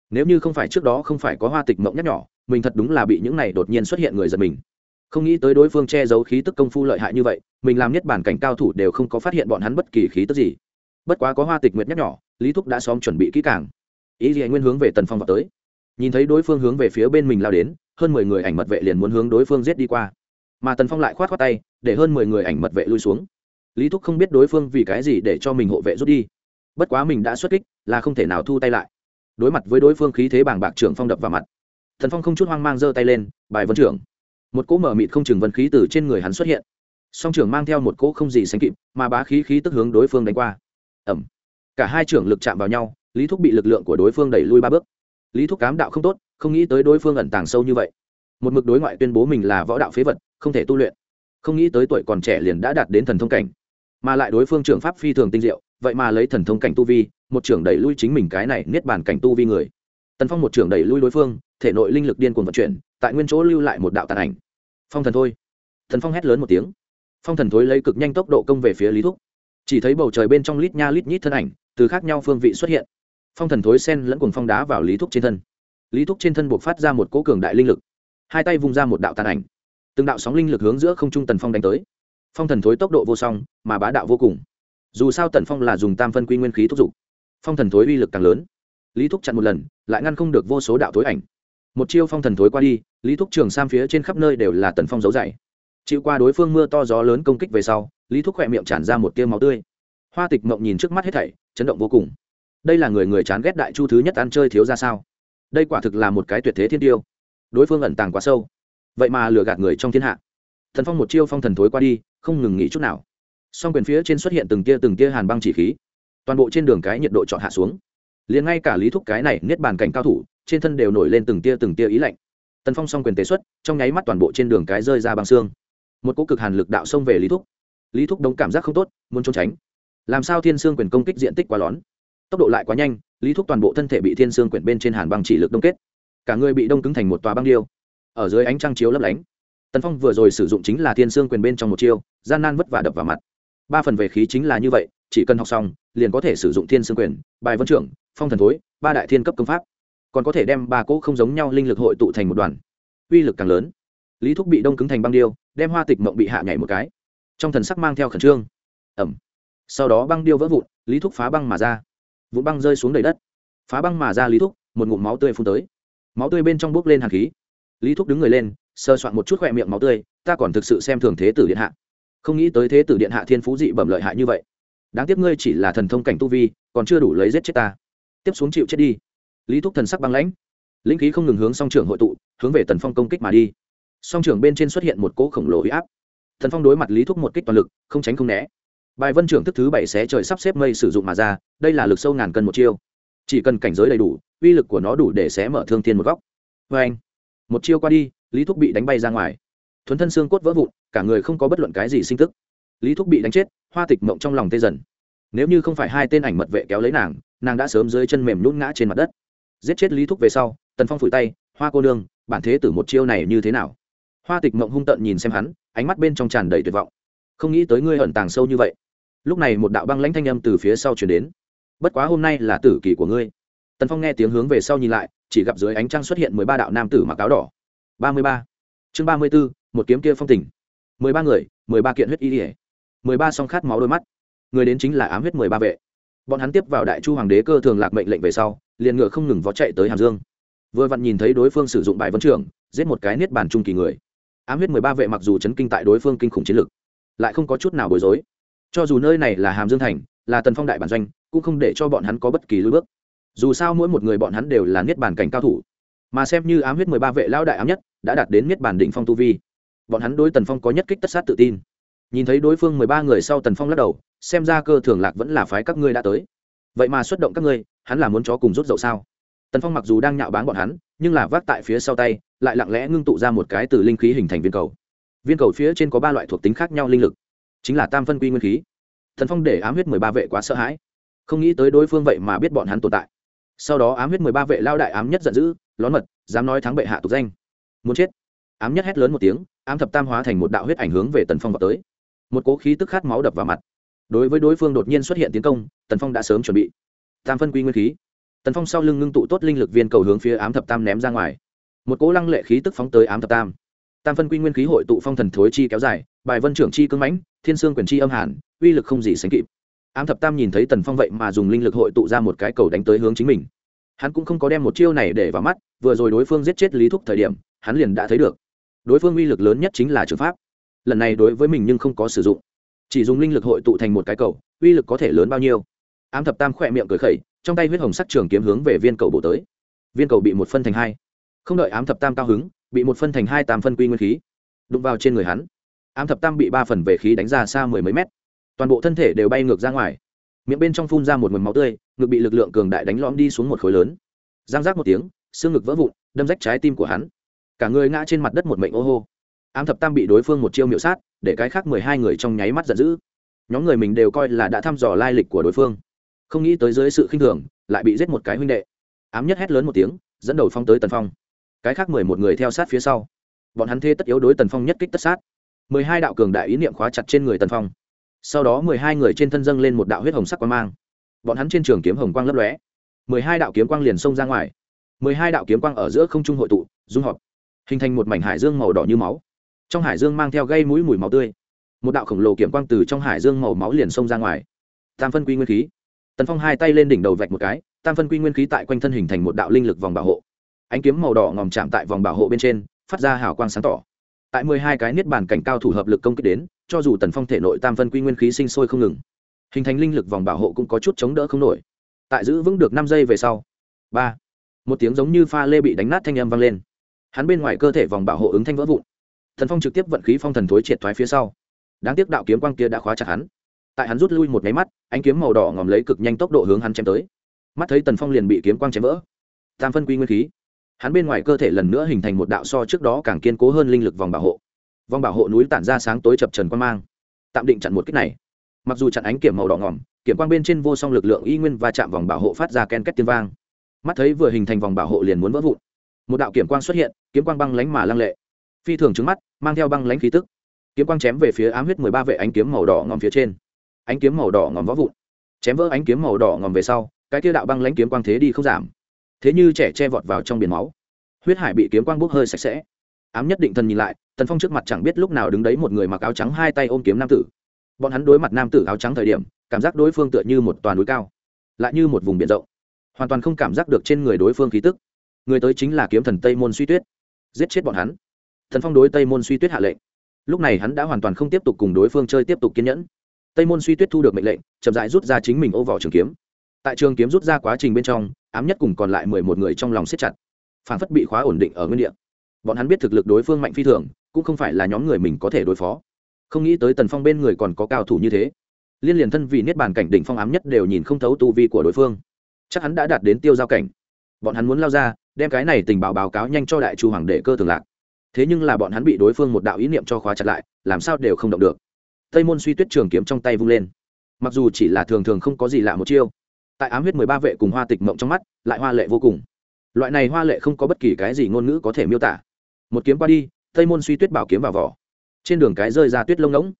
Nếu như không phải trước đó không phải có hoa tịch mộng nhắc nhỏ mình thật đúng là bị những này đột nhiên xuất hiện người giật mình. Không nghĩ tới đối phương che giấu khí tức công phu lợi hại như vậy, mình làm nhất bản cảnh cao thủ đều không có phát hiện bọn hắn bất kỳ khí tức gì. Bất quá có hoa tịch nguyệt nhắc nhỏ lý thúc đã xóm chuẩn bị kỹ càng. Ý gì nguyên hướng về tần phong vào tới. Nhìn thấy đối phương hướng về phía bên mình lao đến, hơn mười người ảnh mật vệ liền muốn hướng đối phương giết đi qua mà tần phong lại khoát khoát tay, để hơn mười người ảnh mật vệ lui xuống. Lý thúc không biết đối phương vì cái gì để cho mình hộ vệ rút đi. Bất quá mình đã xuất kích, là không thể nào thu tay lại. Đối mặt với đối phương khí thế bàng bạc trưởng phong đập vào mặt thần phong không chút hoang mang giơ tay lên, bài vân trưởng. Một cỗ mở mịt không chừng vân khí từ trên người hắn xuất hiện. Song trưởng mang theo một cỗ không gì sánh kịp, mà bá khí khí tức hướng đối phương đánh qua. Ẩm cả hai trưởng lực chạm vào nhau, lý thúc bị lực lượng của đối phương đẩy lui ba bước. Lý thúc cám đạo không tốt, không nghĩ tới đối phương ẩn tàng sâu như vậy. Một mực đối ngoại tuyên bố mình là võ đạo phế vật không thể tu luyện. Không nghĩ tới tuổi còn trẻ liền đã đạt đến thần thông cảnh. Mà lại đối phương trưởng pháp phi thường tinh diệu, vậy mà lấy thần thông cảnh tu vi, một trưởng đẩy lui chính mình cái này niết bàn cảnh tu vi người. Tần phong một trưởng đẩy lui đối phương, thể nội linh lực điên cuồng vận chuyển, tại nguyên chỗ lưu lại một đạo tàn ảnh. Phong thần thôi. Thần phong hét lớn một tiếng. Phong thần thối lấy cực nhanh tốc độ công về phía lý thúc. Chỉ thấy bầu trời bên trong lít nha lít nhít thân ảnh, từ khác nhau phương vị xuất hiện. Phong thần thối sen lẫn cùng phong đá vào lý thúc trên thân. Lý thúc trên thân buộc phát ra một cỗ cường đại linh lực. Hai tay vung ra một đạo tàn ảnh từng đạo sóng linh lực hướng giữa không trung tần phong đánh tới. Phong thần thối tốc độ vô song, mà bá đạo vô cùng. Dù sao tần phong là dùng tam phân quy nguyên khí thúc giục phong thần thối uy lực càng lớn. Lý thúc chặn một lần, lại ngăn không được vô số đạo thối ảnh. Một chiêu phong thần thối qua đi, lý thúc trường sam phía trên khắp nơi đều là tần phong dấu dày. Chịu qua đối phương mưa to gió lớn công kích về sau, lý thúc khỏe miệng tràn ra một tiêu máu tươi. Hoa tịch mộng nhìn trước mắt hết thảy, chấn động vô cùng. Đây là người người chán ghét đại chu thứ nhất ăn chơi thiếu ra sao? Đây quả thực là một cái tuyệt thế thiên tiêu. Đối phương ẩn tàng quá sâu vậy mà lừa gạt người trong thiên hạ. Thần phong một chiêu phong thần thối qua đi, không ngừng nghỉ chút nào. Song quyền phía trên xuất hiện từng tia từng tia hàn băng chỉ khí. Toàn bộ trên đường cái nhiệt độ chọn hạ xuống. Liền ngay cả lý thúc cái này niết bàn cảnh cao thủ, trên thân đều nổi lên từng tia từng tia ý lạnh. Tần phong song quyền tế xuất, trong nháy mắt toàn bộ trên đường cái rơi ra băng xương. Một cỗ cực hàn lực đạo xông về lý thúc. Lý thúc đống cảm giác không tốt, muốn trốn tránh. Làm sao thiên sương quyền công kích diện tích quá lón tốc độ lại quá nhanh, lý thúc toàn bộ thân thể bị thiên sương quyền bên trên hàn băng chỉ lực đông kết. Cả người bị đông cứng thành một tòa băng điêu ở dưới ánh trăng chiếu lấp lánh. Tần phong vừa rồi sử dụng chính là thiên sương quyền bên trong một chiêu, gian nan vất vả đập vào mặt. Ba phần về khí chính là như vậy, chỉ cần học xong, liền có thể sử dụng thiên sương quyền, bài vân trưởng, phong thần thối, ba đại thiên cấp công pháp. Còn có thể đem ba cỗ không giống nhau linh lực hội tụ thành một đoàn. Uy lực càng lớn. Lý thúc bị đông cứng thành băng điêu, đem hoa tịch mộng bị hạ nhảy một cái. Trong thần sắc mang theo khẩn trương. Ẩm sau đó băng điêu vỡ vụn, lý thúc phá băng mà ra. Vụn băng rơi xuống đầy đất. Phá băng mà ra lý thúc, một ngụm máu tươi phun tới. Máu tươi bên trong bốc lên hạt khí lý thúc đứng người lên sơ soạn một chút khoe miệng máu tươi, ta còn thực sự xem thường thế tử điện hạ. Không nghĩ tới thế tử điện hạ thiên phú dị bẩm lợi hại như vậy. Đáng tiếc ngươi chỉ là thần thông cảnh tu vi, còn chưa đủ lấy giết chết ta. Tiếp xuống chịu chết đi. Lý thúc thần sắc băng lãnh. Linh khí không ngừng hướng song trưởng hội tụ, hướng về tần phong công kích mà đi. Song trưởng bên trên xuất hiện một cỗ khổng lồ huy áp. Thần phong đối mặt lý thúc một kích toàn lực, không tránh không né. Bài vân trưởng thức thứ bảy xé trời sắp xếp mây sử dụng mà ra, đây là lực sâu ngàn cân một chiêu. Chỉ cần cảnh giới đầy đủ, uy lực của nó đủ để xé mở thương thiên một góc. Vê anh một chiêu qua đi, lý thúc bị đánh bay ra ngoài. Thuấn thân xương cốt vỡ vụn, cả người không có bất luận cái gì sinh tức. Lý thúc bị đánh chết, hoa tịch mộng trong lòng tê dần. Nếu như không phải hai tên ảnh mật vệ kéo lấy nàng nàng đã sớm dưới chân mềm nhún ngã trên mặt đất. Giết chết lý thúc về sau, tần phong phủi tay, hoa cô nương, bản thế tử một chiêu này như thế nào? Hoa tịch mộng hung tợn nhìn xem hắn, ánh mắt bên trong tràn đầy tuyệt vọng. Không nghĩ tới ngươi ẩn tàng sâu như vậy. Lúc này một đạo băng lãnh thanh âm từ phía sau chuyển đến. Bất quá hôm nay là tử kỳ của ngươi tần phong nghe tiếng hướng về sau nhìn lại, chỉ gặp dưới ánh trăng xuất hiện mười ba đạo nam tử mặc áo đỏ. Ba mươi ba. Chương ba mươi b ố một kiếm kia phong tỉnh mười ba người, mười ba kiện huyết y ỉa mười ba song khát máu đôi mắt. Người đến chính là ám huyết mười ba vệ. Bọn hắn tiếp vào đại chu hoàng đế cơ thường lạc mệnh lệnh về sau, liền ngựa không ngừng vó chạy tới hàm dương. Vừa vặn nhìn thấy đối phương sử dụng bài vấn trưởng, giết một cái niết bàn trung kỳ người. Ám huyết mười ba vệ mặc dù chấn kinh tại đối phương kinh khủng chiến lực, lại không có chút nào bối rối. Cho dù nơi này là hàm dương thành, là tần phong đại bản doanh, cũng không để cho bọn hắn có bất kỳ lối bước dù sao mỗi một người bọn hắn đều là niết bàn cảnh cao thủ. Mà xem như ám huyết mười ba vệ lao đại ám nhất, đã đạt đến niết bàn đỉnh phong tu vi. Bọn hắn đối tần phong có nhất kích tất sát tự tin. Nhìn thấy đối phương mười ba người sau tần phong lắc đầu, xem ra cơ thường lạc vẫn là phái các ngươi đã tới. Vậy mà xuất động các ngươi, hắn là muốn chó cùng rút dậu sao? Tần phong mặc dù đang nhạo báng bọn hắn, nhưng là vác tại phía sau tay, lại lặng lẽ ngưng tụ ra một cái từ linh khí hình thành viên cầu. Viên cầu phía trên có ba loại thuộc tính khác nhau linh lực, chính là tam phân quy nguyên khí. Thần phong để ám huyết mười ba vệ quá sợ hãi. Không nghĩ tới đối phương vậy mà biết bọn hắn tồn tại sau đó ám huyết mười ba vệ lao đại ám nhất giận dữ, lón mật, dám nói thắng bệ hạ tục danh. Muốn chết. Ám nhất hét lớn một tiếng, ám thập tam hóa thành một đạo huyết ảnh hướng về tần phong vào tới. Một cố khí tức khát máu đập vào mặt. Đối với đối phương đột nhiên xuất hiện tiến công, tần phong đã sớm chuẩn bị. Tam phân quy nguyên khí. Tần phong sau lưng ngưng tụ tốt linh lực viên cầu hướng phía ám thập tam ném ra ngoài. Một cố lăng lệ khí tức phóng tới ám thập tam. Tam phân quy nguyên khí hội tụ phong thần thối chi kéo dài, bài vân trưởng chi cưng mãnh, thiên sương quyền chi âm hàn, uy lực không gì sánh kịp ám thập tam nhìn thấy tần phong vậy mà dùng linh lực hội tụ ra một cái cầu đánh tới hướng chính mình. Hắn cũng không có đem một chiêu này để vào mắt, vừa rồi đối phương giết chết lý thúc thời điểm, hắn liền đã thấy được. Đối phương uy lực lớn nhất chính là trường pháp. Lần này đối với mình nhưng không có sử dụng. Chỉ dùng linh lực hội tụ thành một cái cầu, uy lực có thể lớn bao nhiêu? Ám thập tam khỏe miệng cười khẩy, trong tay huyết hồng sắc trường kiếm hướng về viên cầu bổ tới. Viên cầu bị một phân thành hai. Không đợi ám thập tam cao hứng, bị một phân thành hai tam phân quy nguyên khí, đụng vào trên người hắn. Ám thập tam bị ba phần về khí đánh ra xa mười mấy mét toàn bộ thân thể đều bay ngược ra ngoài. Miệng bên trong phun ra một mầm máu tươi, ngực bị lực lượng cường đại đánh lõm đi xuống một khối lớn. Giang rác một tiếng, xương ngực vỡ vụn, đâm rách trái tim của hắn. Cả người ngã trên mặt đất một mệnh ô hô. Ám thập tam bị đối phương một chiêu miệu sát, để cái khác mười hai người trong nháy mắt giận dữ. Nhóm người mình đều coi là đã thăm dò lai lịch của đối phương. Không nghĩ tới dưới sự khinh thường, lại bị giết một cái huynh đệ. Ám nhất hét lớn một tiếng, dẫn đầu phong tới tần phong. Cái khác mười một người theo sát phía sau. Bọn hắn thê tất yếu đối tần phong nhất kích tất sát. Mười hai đạo cường đại ý niệm khóa chặt trên người tần phong sau đó mười hai người trên thân dâng lên một đạo huyết hồng sắc quang mang. Bọn hắn trên trường kiếm hồng quang lấp lóe. Mười hai đạo kiếm quang liền xông ra ngoài. Mười hai đạo kiếm quang ở giữa không trung hội tụ, dung hợp, hình thành một mảnh hải dương màu đỏ như máu. Trong hải dương mang theo gây mũi mùi máu tươi. Một đạo khổng lồ kiếm quang từ trong hải dương màu máu liền xông ra ngoài. Tam phân quy nguyên khí. Tần phong hai tay lên đỉnh đầu vạch một cái, tam phân quy nguyên khí tại quanh thân hình thành một đạo linh lực vòng bảo hộ. Ánh kiếm màu đỏ ngòm chạm tại vòng bảo hộ bên trên, phát ra hào quang sáng tỏ. Tại mười hai cái niết bàn cảnh cao thủ hợp lực công kích đến cho dù tần phong thể nội tam phân quy nguyên khí sinh sôi không ngừng, hình thành linh lực vòng bảo hộ cũng có chút chống đỡ không nổi. Tại giữ vững được năm giây về sau, ba, một tiếng giống như pha lê bị đánh nát thanh âm vang lên. Hắn bên ngoài cơ thể vòng bảo hộ ứng thanh vỡ vụn. Thần phong trực tiếp vận khí phong thần thối triệt thoái phía sau. Đáng tiếc đạo kiếm quang kia đã khóa chặt hắn. Tại hắn rút lui một máy mắt, ánh kiếm màu đỏ ngòm lấy cực nhanh tốc độ hướng hắn chém tới. Mắt thấy tần phong liền bị kiếm quang chém vỡ. Tam phân quy nguyên khí. Hắn bên ngoài cơ thể lần nữa hình thành một đạo so trước đó càng kiên cố hơn linh lực vòng bảo hộ vòng bảo hộ núi tản ra sáng tối chập trần quan mang. Tạm định chặn một kích này. Mặc dù chặn ánh kiểm màu đỏ ngòm kiểm quang bên trên vô song lực lượng y nguyên và chạm vòng bảo hộ phát ra ken két tiếng vang. Mắt thấy vừa hình thành vòng bảo hộ liền muốn vỡ vụn. Một đạo kiểm quang xuất hiện, kiếm quang băng lánh mà lăng lệ. Phi thường trứng mắt, mang theo băng lánh khí tức. Kiếm quang chém về phía ám huyết mười ba vệ ánh kiếm màu đỏ ngòm phía trên. Ánh kiếm màu đỏ ngòm vỡ vụn. Chém vỡ ánh kiếm màu đỏ ngòm về sau, cái tiêu đạo băng lánh kiếm quang thế đi không giảm. Thế như trẻ che vọt vào trong biển máu. Huyết hải bị kiếm quang bốc hơi sạch sẽ ám nhất định thần nhìn lại, tần phong trước mặt chẳng biết lúc nào đứng đấy một người mặc áo trắng hai tay ôm kiếm nam tử. Bọn hắn đối mặt nam tử áo trắng thời điểm, cảm giác đối phương tựa như một toàn núi cao, lại như một vùng biển rộng. Hoàn toàn không cảm giác được trên người đối phương khí tức. Người tới chính là kiếm thần tây môn suy tuyết. Giết chết bọn hắn. Thần phong đối tây môn suy tuyết hạ lệnh. Lúc này hắn đã hoàn toàn không tiếp tục cùng đối phương chơi tiếp tục kiên nhẫn. Tây môn suy tuyết thu được mệnh lệnh, chậm dại rút ra chính mình ô vỏ trường kiếm. Tại trường kiếm rút ra quá trình bên trong, ám nhất cùng còn lại mười một người trong lòng siết chặt phản phất bị khóa ổn định ở nguyên địa bọn hắn biết thực lực đối phương mạnh phi thường, cũng không phải là nhóm người mình có thể đối phó. Không nghĩ tới tần phong bên người còn có cao thủ như thế. Liên liền thân vì niết bàn cảnh đỉnh phong ám nhất đều nhìn không thấu tu vi của đối phương. Chắc hắn đã đạt đến tiêu giao cảnh. Bọn hắn muốn lao ra, đem cái này tình báo báo cáo nhanh cho đại chu hoàng đệ cơ thường lạc. Thế nhưng là bọn hắn bị đối phương một đạo ý niệm cho khóa chặt lại, làm sao đều không động được. Tây môn suy tuyết trường kiếm trong tay vung lên. Mặc dù chỉ là thường thường không có gì lạ một chiêu, tại ám huyết mười ba vệ cùng hoa tịch mộng trong mắt, lại hoa lệ vô cùng. Loại này hoa lệ không có bất kỳ cái gì ngôn ngữ có thể miêu tả một kiếm qua đi, tây môn suy tuyết bảo kiếm vào vỏ. Trên đường cái rơi ra tuyết lông ngỗng.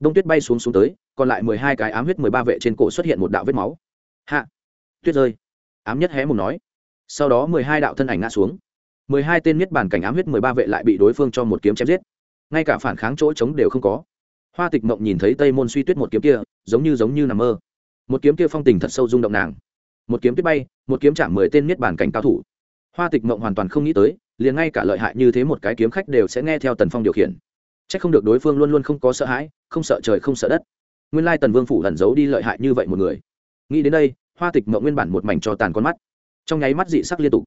Đông tuyết bay xuống xuống tới, còn lại mười hai cái ám huyết mười ba vệ trên cổ xuất hiện một đạo vết máu. Hạ! Tuyết rơi! Ám nhất hé một nói. Sau đó mười hai đạo thân ảnh ngã xuống. Mười hai tên miết bàn cảnh ám huyết mười ba vệ lại bị đối phương cho một kiếm chém giết. Ngay cả phản kháng chỗ trống đều không có. Hoa tịch mộng nhìn thấy tây môn suy tuyết một kiếm kia, giống như giống như nằm mơ. Một kiếm kia phong tình thật sâu rung động nàng. Một kiếm tuyết bay, một kiếm chạm mười tên miết bàn cảnh cao thủ. Hoa tịch mộng hoàn toàn không nghĩ tới liền ngay cả lợi hại như thế một cái kiếm khách đều sẽ nghe theo tần phong điều khiển. C h ắ c không được đối phương luôn luôn không có sợ hãi, không sợ trời không sợ đất. Nguyên lai tần vương phủ ẩn giấu đi lợi hại như vậy một người. Nghĩ đến đây, hoa tịch mộng nguyên bản một mảnh cho tàn con mắt. Trong nháy mắt dị sắc liên tục.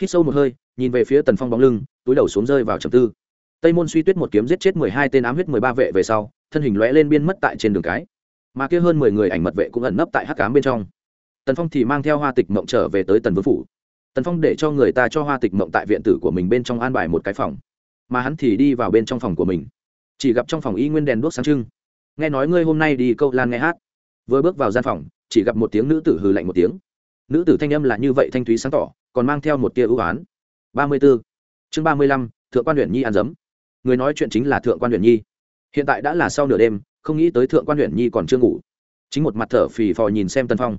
Hít sâu một hơi, nhìn về phía tần phong bóng lưng, túi đầu xuống rơi vào trầm tư. Tây môn suy tuyết một kiếm giết chết mười hai tên ám huyết mười ba vệ về sau, thân hình lóe lên biên mất tại trên đường cái. Mà kia hơn mười người ảnh mật vệ cũng ẩn nấp tại hắc cám bên trong. Tần phong thì mang theo hoa tịch mộng trở về tới tần vương phủ tần phong để cho người ta cho hoa tịch mộng tại viện tử của mình bên trong an bài một cái phòng, mà hắn thì đi vào bên trong phòng của mình, chỉ gặp trong phòng y nguyên đèn đuốc sáng trưng. Nghe nói ngươi hôm nay đi câu lan nghe hát. Vừa bước vào gian phòng, chỉ gặp một tiếng nữ tử hừ lạnh một tiếng. Nữ tử thanh âm là như vậy thanh thúy sáng tỏ, còn mang theo một tia ưu oán ba mươi b ố chương ba mươi lăm, thượng quan huyện nhi ăn dấm. Người nói chuyện chính là thượng quan huyện nhi. Hiện tại đã là sau nửa đêm, không nghĩ tới thượng quan huyện nhi còn chưa ngủ. Chính một mặt thở phì phò nhìn xem tân phong.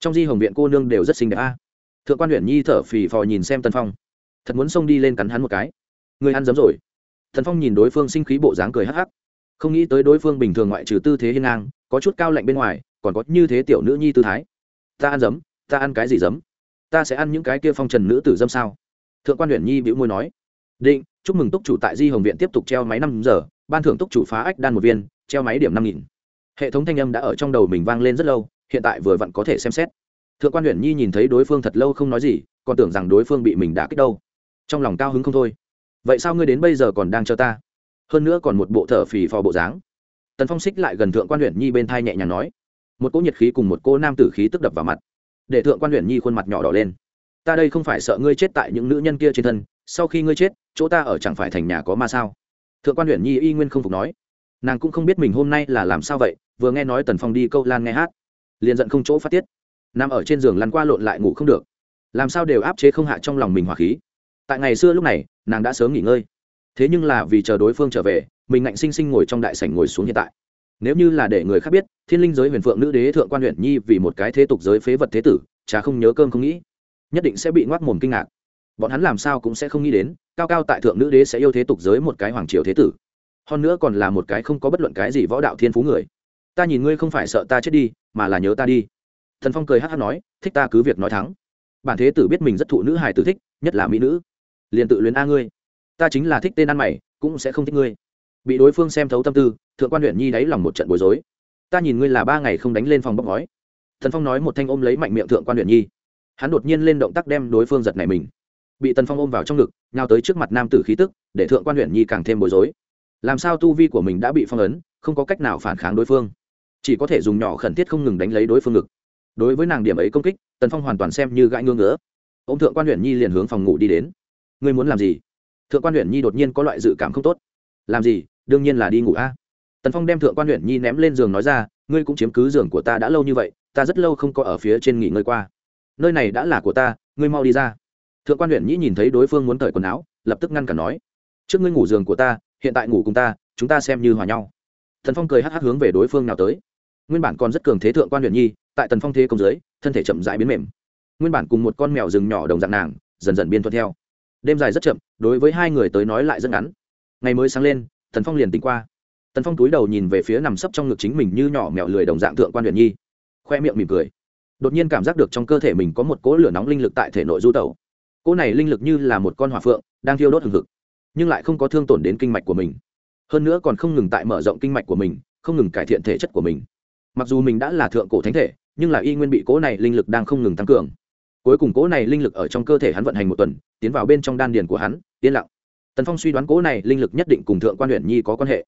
Trong di hồng viện cô nương đều rất xinh đẹp a thượng quan huyện nhi thở phì phò nhìn xem Tần phong. Thật muốn xông đi lên cắn hắn một cái. Người ăn dấm rồi. Thần phong nhìn đối phương sinh khí bộ dáng cười hắc hắc. Không nghĩ tới đối phương bình thường ngoại trừ tư thế hiên ngang, có chút cao lạnh bên ngoài, còn có như thế tiểu nữ nhi tư thái. Ta ăn dấm, ta ăn cái gì dấm? Ta sẽ ăn những cái kia phong trần nữ tử dâm sao? Thượng quan huyện nhi bĩu môi nói. Định, chúc mừng túc chủ tại di hồng viện tiếp tục treo máy năm giờ, ban thưởng túc chủ phá ách đan một viên, treo máy điểm năm nghìn. Hệ thống thanh âm đã ở trong đầu mình vang lên rất lâu, hiện tại vừa vặn có thể xem xét thượng quan huyện nhi nhìn thấy đối phương thật lâu không nói gì, còn tưởng rằng đối phương bị mình đã kích đâu. Trong lòng cao hứng không thôi. Vậy sao ngươi đến bây giờ còn đang chờ ta? Hơn nữa còn một bộ thở phì phò bộ dáng. Tần phong xích lại gần thượng quan huyện nhi bên thai nhẹ nhàng nói. Một cỗ nhiệt khí cùng một cô nam tử khí tức đập vào mặt. Để thượng quan huyện nhi khuôn mặt nhỏ đỏ lên. Ta đây không phải sợ ngươi chết tại những nữ nhân kia trên thân, sau khi ngươi chết, chỗ ta ở chẳng phải thành nhà có ma sao? Thượng quan huyện nhi y nguyên không phục nói. Nàng cũng không biết mình hôm nay là làm sao vậy, vừa nghe nói tần phong đi câu lan nghe hát, liền giận không chỗ phát tiết nằm ở trên giường lăn qua lộn lại ngủ không được. Làm sao đều áp chế không hạ trong lòng mình hỏa khí. Tại ngày xưa lúc này, nàng đã sớm nghỉ ngơi. Thế nhưng là vì chờ đối phương trở về, mình ngạnh sinh sinh ngồi trong đại sảnh ngồi xuống hiện tại. Nếu như là để người khác biết, thiên linh giới huyền phượng nữ đế thượng quan huyện nhi vì một cái thế tục giới phế vật thế tử, chả không nhớ cơm không nghĩ, nhất định sẽ bị ngoác mồm kinh ngạc. Bọn hắn làm sao cũng sẽ không nghĩ đến, cao cao tại thượng nữ đế sẽ yêu thế tục giới một cái hoàng triều thế tử. Hơn nữa còn là một cái không có bất luận cái gì võ đạo thiên phú người. Ta nhìn ngươi không phải sợ ta chết đi, mà là nhớ ta đi thần phong cười hát hát nói, thích ta cứ việc nói thắng. Bản thế tử biết mình rất thụ nữ hài tử thích, nhất là mỹ nữ. Liền tự luyến a ngươi. Ta chính là thích tên ăn mày, cũng sẽ không thích ngươi. Bị đối phương xem thấu tâm tư, thượng quan huyện nhi đáy lòng một trận bối rối. Ta nhìn ngươi là ba ngày không đánh lên phòng bốc ngói. Thần phong nói một thanh ôm lấy mạnh miệng thượng quan huyện nhi. Hắn đột nhiên lên động tác đem đối phương giật này mình. Bị tần phong ôm vào trong ngực, nhào tới trước mặt nam tử khí tức, để thượng quan huyện nhi càng thêm bối rối. Làm sao tu vi của mình đã bị phong ấn, không có cách nào phản kháng đối phương. Chỉ có thể dùng nhỏ khẩn thiết không ngừng đánh lấy đối phương ngực đối với nàng điểm ấy công kích, tần phong hoàn toàn xem như gãi ngưỡng ngứa. Ông thượng quan huyện nhi liền hướng phòng ngủ đi đến. Ngươi muốn làm gì? Thượng quan huyện nhi đột nhiên có loại dự cảm không tốt. Làm gì? Đương nhiên là đi ngủ a. Tần phong đem thượng quan huyện nhi ném lên giường nói ra, ngươi cũng chiếm cứ giường của ta đã lâu như vậy, ta rất lâu không có ở phía trên nghỉ ngơi qua. Nơi này đã là của ta, ngươi mau đi ra. Thượng quan huyện nhi nhìn thấy đối phương muốn cởi quần áo, lập tức ngăn cản nói, trước ngươi ngủ giường của ta, hiện tại ngủ cùng ta, chúng ta xem như hòa nhau. Thần phong cười hắc hắc hướng về đối phương nào tới. Nguyên bản còn rất cường thế thượng quan huyện nhi tại tần phong thế công dưới, thân thể chậm rãi biến mềm. Nguyên bản cùng một con mèo rừng nhỏ đồng dạng nàng, dần dần biên thuận theo. Đêm dài rất chậm, đối với hai người tới nói lại rất ngắn. Ngày mới sáng lên, tần phong liền tỉnh qua. Tần phong túi đầu nhìn về phía nằm sấp trong ngực chính mình như nhỏ mèo lười đồng dạng thượng quan huyền nhi. Khoe miệng mỉm cười. Đột nhiên cảm giác được trong cơ thể mình có một cỗ lửa nóng linh lực tại thể nội du tẩu. Cỗ này linh lực như là một con hỏa phượng, đang thiêu đốt hừng hực, nhưng lại không có thương tổn đến kinh mạch của mình. Hơn nữa còn không ngừng tại mở rộng kinh mạch của mình, không ngừng cải thiện thể chất của mình. Mặc dù mình đã là thượng cổ thánh thể nhưng là y nguyên bị cỗ này linh lực đang không ngừng tăng cường. Cuối cùng cỗ này linh lực ở trong cơ thể hắn vận hành một tuần, tiến vào bên trong đan điền của hắn, yên lặng. Tần phong suy đoán cỗ này linh lực nhất định cùng thượng quan huyện nhi có quan hệ.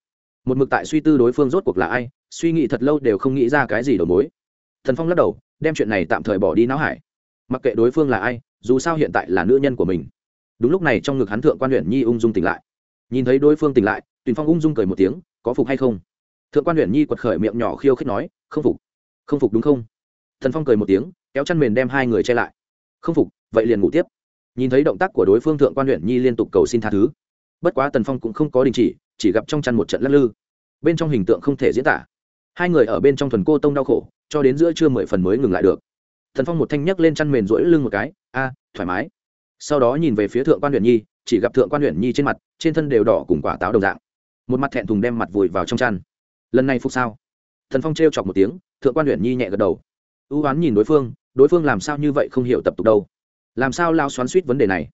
Một mực tại suy tư đối phương rốt cuộc là ai, suy nghĩ thật lâu đều không nghĩ ra cái gì đầu mối. Thần phong lắc đầu, đem chuyện này tạm thời bỏ đi não hải. Mặc kệ đối phương là ai, dù sao hiện tại là nữ nhân của mình. Đúng lúc này trong ngực hắn thượng quan huyện nhi ung dung tỉnh lại. Nhìn thấy đối phương tỉnh lại, tuyền phong ung dung cười một tiếng, có phục hay không? Thượng quan huyện nhi quật khởi miệng nhỏ khiêu khích nói, không phục. Không phục đúng không? Thần phong cười một tiếng, kéo chăn mền đem hai người che lại. Không phục, vậy liền ngủ tiếp. Nhìn thấy động tác của đối phương thượng quan huyện nhi liên tục cầu xin tha thứ. Bất quá tần phong cũng không có đình chỉ chỉ gặp trong chăn một trận lắc lư. Bên trong hình tượng không thể diễn tả. Hai người ở bên trong thuần cô tông đau khổ, cho đến giữa trưa mười phần mới ngừng lại được. Thần phong một thanh nhấc lên chăn mền rỗi lưng một cái, a, thoải mái. Sau đó nhìn về phía thượng quan huyện nhi, chỉ gặp thượng quan huyện nhi trên mặt, trên thân đều đỏ cùng quả táo đồng dạng. Một mặt thẹn thùng đem mặt vùi vào trong chăn. Lần này phục sao? Thần phong t chọc một tiếng, thượng quan huyện nhi nhẹ gật đầu ưu oán nhìn đối phương đối phương làm sao như vậy không hiểu tập tục đâu. Làm sao lao xoắn suýt vấn đề này?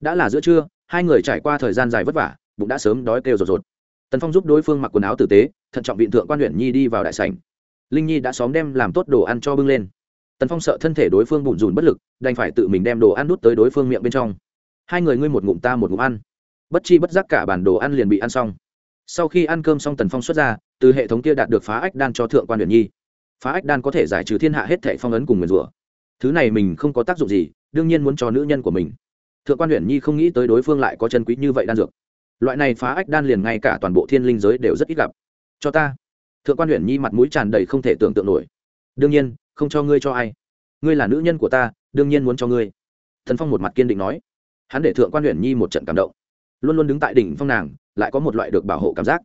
Đã là giữa trưa, hai người trải qua thời gian dài vất vả, bụng đã sớm đói kêu rột rột. Tần phong giúp đối phương mặc quần áo tử tế, thận trọng viện thượng quan huyện nhi đi vào đại sảnh. Linh nhi đã xóm đem làm tốt đồ ăn cho bưng lên. Tần phong sợ thân thể đối phương bùn rùn bất lực, đành phải tự mình đem đồ ăn đút tới đối phương miệng bên trong. Hai người ngươi một ngụm ta một ngụm ăn. Bất chi bất giác cả bản đồ ăn liền bị ăn xong. Sau khi ăn cơm xong tần phong xuất ra, từ hệ thống kia đạt được phá ách đan cho thượng quan huyện nhi phá ách đan có thể giải trừ thiên hạ hết thệ phong ấn cùng nguyền rủa. Thứ này mình không có tác dụng gì, đương nhiên muốn cho nữ nhân của mình. Thượng quan huyện nhi không nghĩ tới đối phương lại có chân quý như vậy đan dược. Loại này phá ách đan liền ngay cả toàn bộ thiên linh giới đều rất ít gặp. Cho ta. Thượng quan huyện nhi mặt mũi tràn đầy không thể tưởng tượng nổi. Đương nhiên, không cho ngươi cho ai. Ngươi là nữ nhân của ta, đương nhiên muốn cho ngươi. Thần phong một mặt kiên định nói. Hắn để thượng quan huyện nhi một trận cảm động. Luôn luôn đứng tại đỉnh phong nàng, lại có một loại được bảo hộ cảm giác.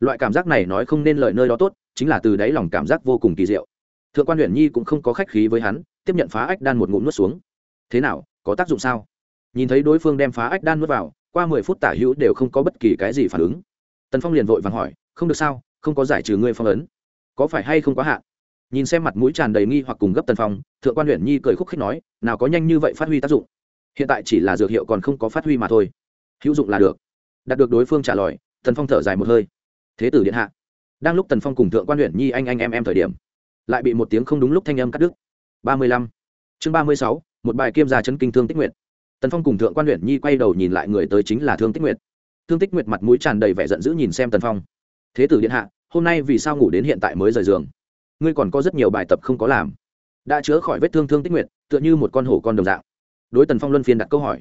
Loại cảm giác này nói không nên lời nơi đó tốt chính là từ đáy lòng cảm giác vô cùng kỳ diệu. Thượng quan huyện nhi cũng không có khách khí với hắn, tiếp nhận phá ách đan một ngụm nuốt xuống. Thế nào, có tác dụng sao? Nhìn thấy đối phương đem phá ách đan nuốt vào, qua mười phút tả hữu đều không có bất kỳ cái gì phản ứng. Tần phong liền vội vàng hỏi, không được sao? Không có giải trừ ngươi phong ấn. Có phải hay không quá hạn? Nhìn xem mặt mũi tràn đầy nghi hoặc cùng gấp tần phong, thượng quan huyện nhi cười khúc khích nói, nào có nhanh như vậy phát huy tác dụng. Hiện tại chỉ là dược hiệu còn không có phát huy mà thôi. Hữu dụng là được. Đạt được đối phương trả lời, tần phong thở dài một hơi. Thế tử điện hạ đang lúc tần phong cùng thượng quan huyện nhi anh anh em em thời điểm, lại bị một tiếng không đúng lúc thanh âm cắt đứt. Ba mươi lăm. Chương ba mươi sáu, một bài kiêm gia chấn kinh thương tích nguyện tần phong cùng thượng quan huyện nhi quay đầu nhìn lại người tới chính là thương tích nguyệt. Thương tích nguyệt mặt mũi tràn đầy vẻ giận dữ nhìn xem tần phong. Thế tử điện hạ, hôm nay vì sao ngủ đến hiện tại mới rời giường? Ngươi còn có rất nhiều bài tập không có làm. Đã chữa khỏi vết thương thương tích nguyệt, tựa như một con hổ con đồng dạng. Đối tần phong luân phiên đặt câu hỏi.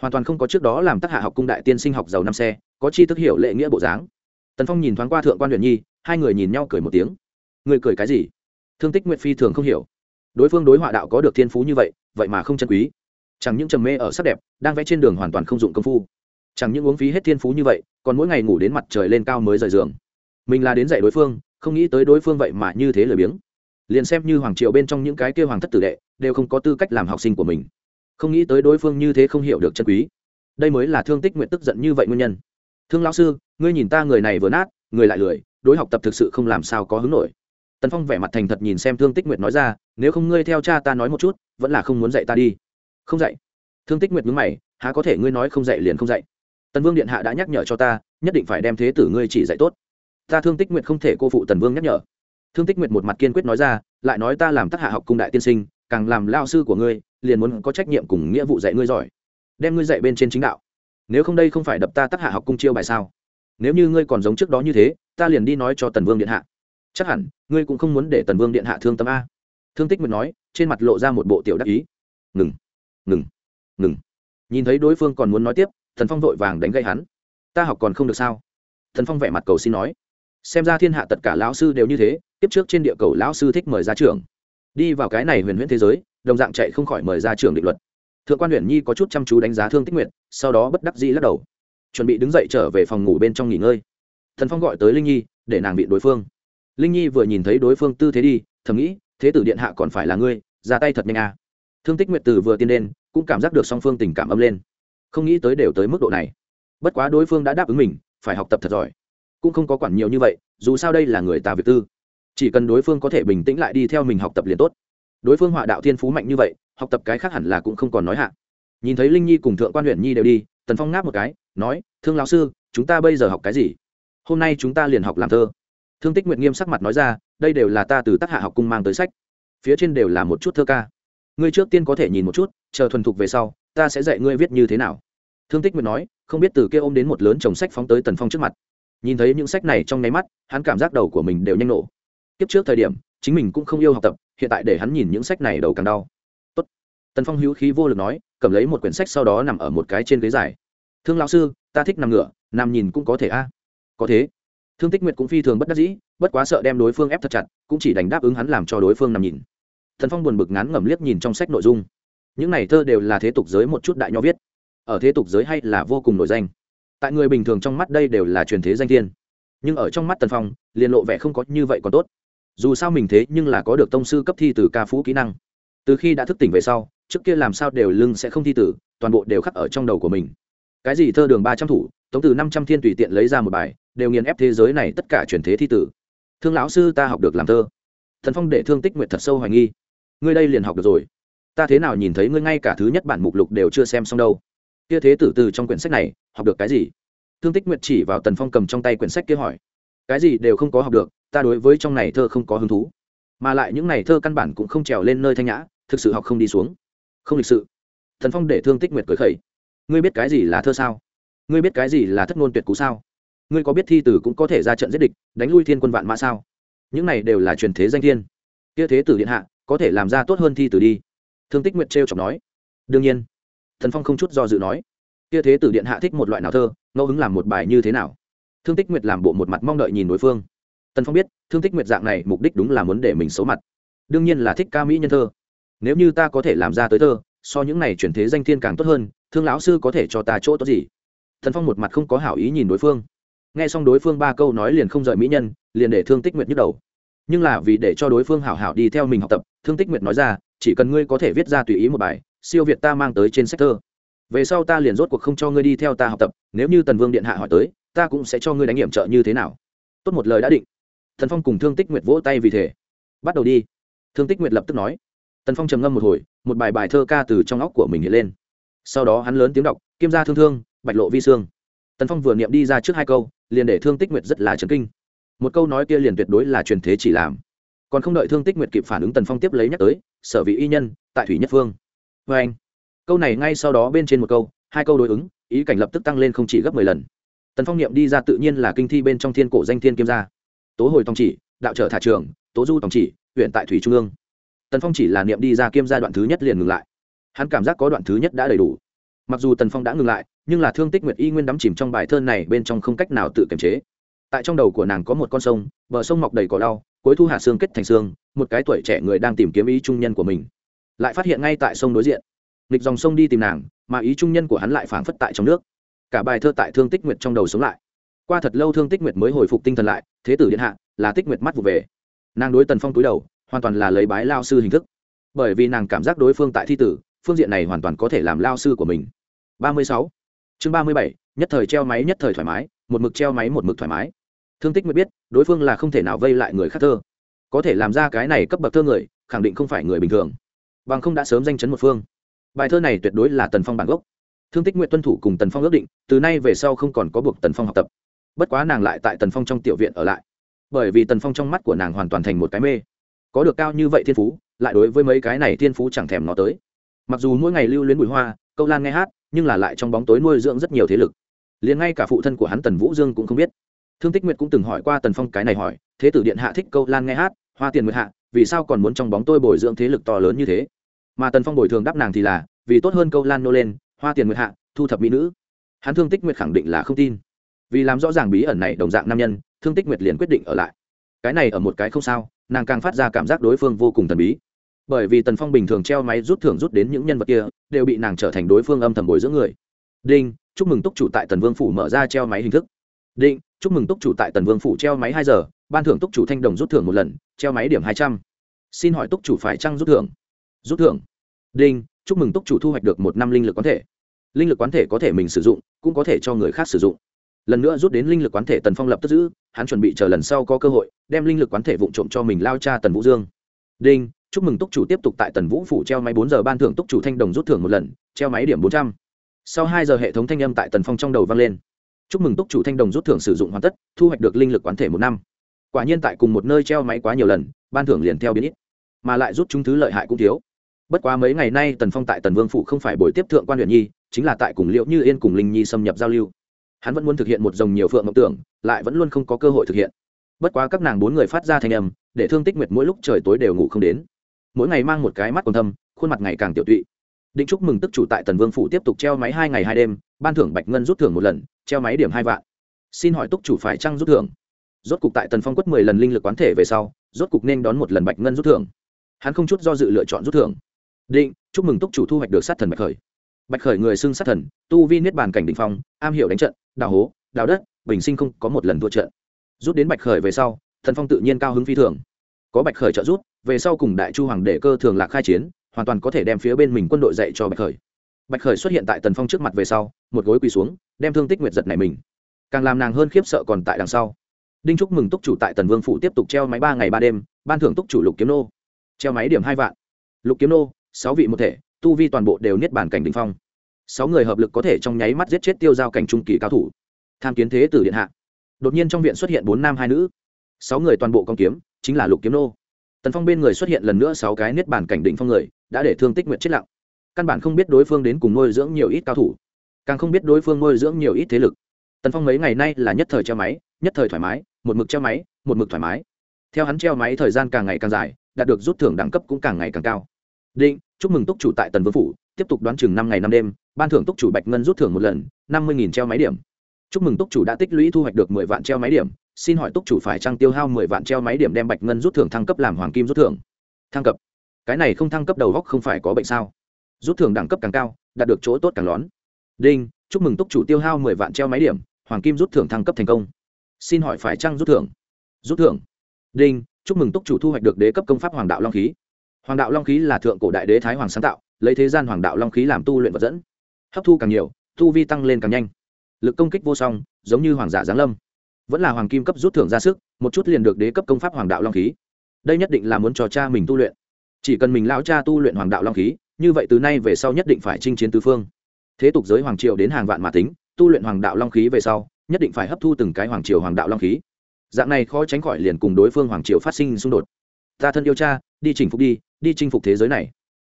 Hoàn toàn không có trước đó làm tác hạ học cung đại tiên sinh học giàu năm xe, có chi thức hiểu lệ nghĩa bộ dáng. Tần phong nhìn thoáng qua thượng quan huyện nhi hai người nhìn nhau cười một tiếng. Người cười cái gì? Thương tích nguyện phi thường không hiểu. Đối phương đối họa đạo có được thiên phú như vậy vậy mà không chân quý. Chẳng những trầm mê ở sắc đẹp, đang vẽ trên đường hoàn toàn không dụng công phu. Chẳng những uống phí hết thiên phú như vậy, còn mỗi ngày ngủ đến mặt trời lên cao mới rời giường. Mình là đến dạy đối phương, không nghĩ tới đối phương vậy mà như thế lười biếng. Liền xem như hoàng triều bên trong những cái kêu hoàng thất tử đệ, đều không có tư cách làm học sinh của mình. Không nghĩ tới đối phương như thế không hiểu được chân quý. Đây mới là thương tích nguyện tức giận như vậy nguyên nhân. Thương lão sư, ngươi nhìn ta người này vừa nát, người lại lười đối học tập thực sự không làm sao có hứng nổi. Tần phong vẻ mặt thành thật nhìn xem thương tích nguyệt nói ra, nếu không ngươi theo cha ta nói một chút, vẫn là không muốn dạy ta đi. Không dạy? Thương tích nguyệt mướn mày, há có thể ngươi nói không dạy liền không dạy? Tần vương điện hạ đã nhắc nhở cho ta, nhất định phải đem thế tử ngươi chỉ dạy tốt. Ta thương tích nguyệt không thể cô phụ tần vương nhắc nhở. Thương tích nguyệt một mặt kiên quyết nói ra, lại nói ta làm tác hạ học cung đại tiên sinh, càng làm lao sư của ngươi, liền muốn có trách nhiệm cùng nghĩa vụ dạy ngươi giỏi. Đem ngươi dạy bên trên chính đạo. Nếu không đây không phải đập ta tác hạ học cung chiêu bài sao? Nếu như ngươi còn giống trước đó như thế, ta liền đi nói cho tần vương điện hạ. Chắc hẳn, ngươi cũng không muốn để tần vương điện hạ thương tâm a. Thương tích mượn nói, trên mặt lộ ra một bộ tiểu đắc ý. Ngừng ngừng ngừng. Nhìn thấy đối phương còn muốn nói tiếp, thần phong vội vàng đánh gây hắn. Ta học còn không được sao? Thần phong vẻ mặt cầu xin nói. Xem ra thiên hạ tất cả lão sư đều như thế tiếp trước trên địa cầu lão sư thích mời ra trường. Đi vào cái này huyền huyễn thế giới, đồng dạng chạy không khỏi mời ra trường định luật. Thượng quan huyền nhi có chút chăm chú đánh giá thương tích nguyện sau đó bất đắc dĩ lắc đầu chuẩn bị đứng dậy trở về phòng ngủ bên trong nghỉ ngơi. Thần phong gọi tới linh nhi, để nàng bị đối phương. Linh nhi vừa nhìn thấy đối phương tư thế đi, thầm nghĩ, thế tử điện hạ còn phải là ngươi, ra tay thật nhanh à. thương tích nguyệt tử vừa tiên đen cũng cảm giác được song phương tình cảm âm lên. Không nghĩ tới đều tới mức độ này. Bất quá đối phương đã đáp ứng mình, phải học tập thật giỏi. Cũng không có quản nhiều như vậy, dù sao đây là người ta việc tư. Chỉ cần đối phương có thể bình tĩnh lại đi theo mình học tập liền tốt. Đối phương họa đạo thiên phú mạnh như vậy, học tập cái khác hẳn là cũng không còn nói hạ. Nhìn thấy linh nhi cùng thượng quan huyện nhi đều đi tần phong ngáp một cái, nói, thương lão sư, chúng ta bây giờ học cái gì? Hôm nay chúng ta liền học làm thơ. Thương tích nguyện nghiêm sắc mặt nói ra, đây đều là ta từ tác hạ học cung mang tới sách. Phía trên đều là một chút thơ ca. Ngươi trước tiên có thể nhìn một chút, chờ thuần thục về sau, ta sẽ dạy ngươi viết như thế nào. Thương tích nguyện nói, không biết từ kia ôm đến một lớn chồng sách phóng tới tần phong trước mặt. Nhìn thấy những sách này trong nháy mắt, hắn cảm giác đầu của mình đều nhanh nổ. Kiếp trước thời điểm, chính mình cũng không yêu học tập, hiện tại để hắn nhìn những sách này đầu càng đau. Tốt. tần phong hữu khí vô lực nói, cầm lấy một quyển sách sau đó nằm ở một cái trên ghế dài thương lão sư, ta thích nằm ngửa, nằm nhìn cũng có thể a. Có thế. Thương tích nguyệt cũng phi thường bất đắc dĩ, bất quá sợ đem đối phương ép thật chặt, cũng chỉ đành đáp ứng hắn làm cho đối phương nằm nhìn. Thần phong buồn bực ngán ngẩm liếc nhìn trong sách nội dung. Những này thơ đều là thế tục giới một chút đại nho viết. Ở thế tục giới hay là vô cùng nổi danh. Tại người bình thường trong mắt đây đều là truyền thế danh thiên. Nhưng ở trong mắt tần phong, liền lộ vẻ không có như vậy còn tốt. Dù sao mình thế nhưng là có được tông sư cấp thi từ ca phú kỹ năng. Từ khi đã thức tỉnh về sau, trước kia làm sao đều lưng sẽ không thi tử toàn bộ đều khắc ở trong đầu của mình cái gì thơ đường ba trăm thủ, tống từ năm trăm thiên tùy tiện lấy ra một bài, đều nghiền ép thế giới này tất cả truyền thế thi tử. Thương lão sư ta học được làm thơ. Thần phong để thương tích nguyện thật sâu hoài nghi. Ngươi đây liền học được rồi. Ta thế nào nhìn thấy ngươi ngay cả thứ nhất bản mục lục đều chưa xem xong đâu. Kia thế tử từ trong quyển sách này, học được cái gì? Thương tích nguyệt chỉ vào tần phong cầm trong tay quyển sách kia hỏi. Cái gì đều không có học được, ta đối với trong này thơ không có hứng thú. Mà lại những này thơ căn bản cũng không trèo lên nơi thanh nhã, thực sự học không đi xuống. Không lịch sự. Thần phong để thương tích nguyệt cười khẩy ngươi biết cái gì là thơ sao? Ngươi biết cái gì là thất ngôn tuyệt cú sao? Ngươi có biết thi tử cũng có thể ra trận giết địch, đánh lui thiên quân vạn mã sao? Những này đều là truyền thế danh thiên. Kia thế tử điện hạ, có thể làm ra tốt hơn thi tử đi. Thương tích nguyệt t chọc nói. Đương nhiên. Thần phong không chút do dự nói. Kia thế tử điện hạ thích một loại nào thơ, ngẫu hứng làm một bài như thế nào? Thương tích nguyệt làm bộ một mặt mong đợi nhìn đối phương. Tần phong biết, thương tích nguyệt dạng này mục đích đúng là muốn để mình xấu mặt. Đương nhiên là thích ca mỹ nhân thơ. Nếu như ta có thể làm ra tới thơ, so những này chuyển thế danh thiên càng tốt hơn thương lão sư có thể cho ta chỗ tốt gì? Thần phong một mặt không có hảo ý nhìn đối phương. Nghe xong đối phương ba câu nói liền không rời mỹ nhân, liền để thương tích nguyệt nhức đầu. Nhưng là vì để cho đối phương hảo hảo đi theo mình học tập, thương tích nguyệt nói ra, chỉ cần ngươi có thể viết ra tùy ý một bài, siêu việt ta mang tới trên sách thơ. Về sau ta liền rốt cuộc không cho ngươi đi theo ta học tập, nếu như tần vương điện hạ hỏi tới, ta cũng sẽ cho ngươi đánh nghiệm trợ như thế nào. Tốt một lời đã định. Thần phong cùng thương tích nguyệt vỗ tay vì thế. Bắt đầu đi. Thương tích nguyệt lập tức nói. Tần phong trầm ngâm một hồi, một bài bài thơ ca từ trong óc của mình hiện lên sau đó hắn lớn tiếng đọc, Kim gia thương thương, bạch lộ vi sương. Tần phong vừa niệm đi ra trước hai câu, liền để thương tích nguyệt rất là chấn kinh. Một câu nói kia liền tuyệt đối là truyền thế chỉ làm. Còn không đợi thương tích nguyệt kịp phản ứng, tần phong tiếp lấy nhắc tới, sở vị y nhân, tại thủy nhất phương. Vê anh, câu này ngay sau đó bên trên một câu, hai câu đối ứng, ý cảnh lập tức tăng lên không chỉ gấp mười lần. Tần phong niệm đi ra tự nhiên là kinh thi bên trong thiên cổ danh thiên kim gia. Tố hồi tòng chỉ, đạo trở thả trường, tố du tòng chỉ, huyện tại thủy trung ương. Tần phong chỉ là niệm đi ra kim gia đoạn thứ nhất liền ngừng lại hắn cảm giác có đoạn thứ nhất đã đầy đủ. Mặc dù tần phong đã ngừng lại, nhưng là thương tích nguyệt y nguyên đắm chìm trong bài thơ này bên trong không cách nào tự kiềm chế. Tại trong đầu của nàng có một con sông, bờ sông mọc đầy cỏ đau cuối thu hạ xương kết thành xương, một cái tuổi trẻ người đang tìm kiếm ý trung nhân của mình. Lại phát hiện ngay tại sông đối diện. Nghịch dòng sông đi tìm nàng, mà ý trung nhân của hắn lại phảng phất tại trong nước. Cả bài thơ tại thương tích nguyệt trong đầu sống lại. Qua thật lâu thương tích nguyệt mới hồi phục tinh thần lại, thế tử điện hạ, là tích nguyệt mắt vụ về. Nàng đối tần phong túi đầu, hoàn toàn là lấy bái lao sư hình thức. Bởi vì nàng cảm giác đối phương tại thi tử phương diện này hoàn toàn có thể làm lao sư của mình. Ba mươi sáu. Chương ba mươi bảy, nhất thời treo máy nhất thời thoải mái, một mực treo máy một mực thoải mái. Thương tích mới biết, đối phương là không thể nào vây lại người khác thơ. Có thể làm ra cái này cấp bậc thơ người, khẳng định không phải người bình thường. Bằng không đã sớm danh chấn một phương. Bài thơ này tuyệt đối là tần phong bản gốc. Thương tích nguyện tuân thủ cùng tần phong ước định, từ nay về sau không còn có buộc tần phong học tập. Bất quá nàng lại tại tần phong trong tiểu viện ở lại. Bởi vì tần phong trong mắt của nàng hoàn toàn thành một cái mê. Có được cao như vậy thiên phú, lại đối với mấy cái này thiên phú chẳng thèm nó tới mặc dù mỗi ngày lưu luyến bụi hoa, câu lan nghe hát, nhưng là lại trong bóng tối nuôi dưỡng rất nhiều thế lực. Liền ngay cả phụ thân của hắn tần vũ dương cũng không biết. Thương tích nguyệt cũng từng hỏi qua tần phong cái này hỏi, thế tử điện hạ thích câu lan nghe hát, hoa tiền nguyệt hạ, vì sao còn muốn trong bóng tôi bồi dưỡng thế lực to lớn như thế? Mà tần phong bồi thường đáp nàng thì là, vì tốt hơn câu lan nô lên, hoa tiền nguyệt hạ, thu thập mỹ nữ. Hắn thương tích nguyệt khẳng định là không tin. Vì làm rõ ràng bí ẩn này đồng dạng nam nhân, thương tích nguyệt liền quyết định ở lại. Cái này ở một cái không sao, nàng càng phát ra cảm giác đối phương vô cùng thần bí bởi vì tần phong bình thường treo máy rút thưởng rút đến những nhân vật kia, đều bị nàng trở thành đối phương âm thầm bồi dưỡng người. Đinh, chúc mừng túc chủ tại tần vương phủ mở ra treo máy hình thức. Định chúc mừng túc chủ tại tần vương phủ treo máy hai giờ, ban thưởng túc chủ thanh đồng rút thưởng một lần, treo máy điểm hai trăm. Xin hỏi túc chủ phải trăng rút thưởng? Rút thưởng. Đinh, chúc mừng túc chủ thu hoạch được một năm linh lực quán thể. Linh lực quán thể có thể mình sử dụng, cũng có thể cho người khác sử dụng. Lần nữa rút đến linh lực quán thể tần phong lập tức giữ, hắn chuẩn bị chờ lần sau có cơ hội, đem linh lực quán thể vụ trộm cho mình lao cha tần vũ dương. Đinh chúc mừng túc chủ tiếp tục tại tần vũ phủ treo máy bốn giờ ban thưởng túc chủ thanh đồng rút thưởng một lần, treo máy điểm bốn trăm. Sau hai giờ hệ thống thanh âm tại tần phong trong đầu vang lên. Chúc mừng túc chủ thanh đồng rút thưởng sử dụng hoàn tất, thu hoạch được linh lực quán thể một năm. Quả nhiên tại cùng một nơi treo máy quá nhiều lần, ban thưởng liền theo biến ít. Mà lại rút chúng thứ lợi hại cũng thiếu. Bất quá mấy ngày nay tần phong tại tần vương phủ không phải buổi tiếp thượng quan huyện nhi, chính là tại cùng liệu như yên cùng linh nhi xâm nhập giao lưu. Hắn vẫn muốn thực hiện một dòng nhiều phượng mộng tưởng, lại vẫn luôn không có cơ hội thực hiện. Bất quá các nàng bốn người phát ra thanh âm, để thương tích nguyệt mỗi lúc trời tối đều ngủ không đến mỗi ngày mang một cái mắt còn thâm, khuôn mặt ngày càng tiểu tụy. Định chúc mừng tức chủ tại tần vương phủ tiếp tục treo máy hai ngày hai đêm, ban thưởng bạch ngân rút thưởng một lần, treo máy điểm hai vạn. Xin hỏi túc chủ phải trăng rút thưởng? Rốt cục tại tần phong quất mười lần linh lực quán thể về sau, rốt cục nên đón một lần bạch ngân rút thưởng. Hắn không chút do dự lựa chọn rút thưởng. Định, chúc mừng túc chủ thu hoạch được sát thần bạch khởi. Bạch khởi người xưng sát thần, tu vi niết bàn cảnh định phong, am hiểu đánh trận, đào hố, đào đất, bình sinh không có một lần thua trận. Rút đến bạch khởi về sau thần phong tự nhiên cao hứng phi thường. Có bạch khởi trợ rút về sau cùng đại chu hoàng đệ cơ thường lạc khai chiến, hoàn toàn có thể đem phía bên mình quân đội dạy cho bạch khởi. Bạch khởi xuất hiện tại tần phong trước mặt về sau, một gối quỳ xuống, đem thương tích nguyệt giật này mình. Càng làm nàng hơn khiếp sợ còn tại đằng sau. Đinh trúc mừng túc chủ tại tần vương phủ tiếp tục treo máy ba ngày ba đêm, ban thưởng túc chủ lục kiếm nô. Treo máy điểm hai vạn. Lục kiếm nô, sáu vị một thể, tu vi toàn bộ đều niết bản cảnh đình phong. Sáu người hợp lực có thể trong nháy mắt giết chết tiêu giao cảnh trung kỳ cao thủ. Tham kiến thế tử điện hạ. Đột nhiên trong viện xuất hiện bốn nam hai nữ. Sáu người toàn bộ con kiếm, chính là lục kiếm nô tần phong bên người xuất hiện lần nữa sáu cái niết bàn cảnh định phong người, đã để thương tích nguyện chết lặng. Căn bản không biết đối phương đến cùng nuôi dưỡng nhiều ít cao thủ, càng không biết đối phương nuôi dưỡng nhiều ít thế lực. Tần phong mấy ngày nay là nhất thời treo máy, nhất thời thoải mái, một mực treo máy, một mực thoải mái. Theo hắn treo máy thời gian càng ngày càng dài, đạt được rút thưởng đẳng cấp cũng càng ngày càng cao. Định, chúc mừng túc chủ tại tần vương phủ, tiếp tục đoán chừng năm ngày năm đêm, ban thưởng túc chủ bạch ngân rút thưởng một lần, năm mươi treo máy điểm. Chúc mừng túc chủ đã tích lũy thu hoạch được mười vạn treo máy điểm xin hỏi túc chủ phải trăng tiêu hao mười vạn treo máy điểm đem bạch ngân rút thưởng thăng cấp làm hoàng kim rút thưởng. Thăng cấp? Cái này không thăng cấp đầu góc không phải có bệnh sao? Rút thưởng đẳng cấp càng cao, đạt được chỗ tốt càng lón. Đinh, chúc mừng túc chủ tiêu hao mười vạn treo máy điểm, hoàng kim rút thưởng thăng cấp thành công. Xin hỏi phải trăng rút thưởng? Rút thưởng. Đinh, chúc mừng túc chủ thu hoạch được đế cấp công pháp hoàng đạo long khí. Hoàng đạo long khí là thượng cổ đại đế thái hoàng sáng tạo, lấy thế gian hoàng đạo long khí làm tu luyện vật dẫn. Hấp thu càng nhiều, tu vi tăng lên càng nhanh. Lực công kích vô song, giống như hoàng giả giáng lâm vẫn là hoàng kim cấp rút thưởng ra sức, một chút liền được đế cấp công pháp hoàng đạo long khí. Đây nhất định là muốn cho cha mình tu luyện. Chỉ cần mình lão cha tu luyện hoàng đạo long khí, như vậy từ nay về sau nhất định phải chinh chiến tứ phương. Thế tục giới hoàng triều đến hàng vạn mà tính, tu luyện hoàng đạo long khí về sau, nhất định phải hấp thu từng cái hoàng triều hoàng đạo long khí. Dạng này khó tránh khỏi liền cùng đối phương hoàng triều phát sinh xung đột. Ta thân yêu cha, đi chinh phục đi đi chinh phục thế giới này.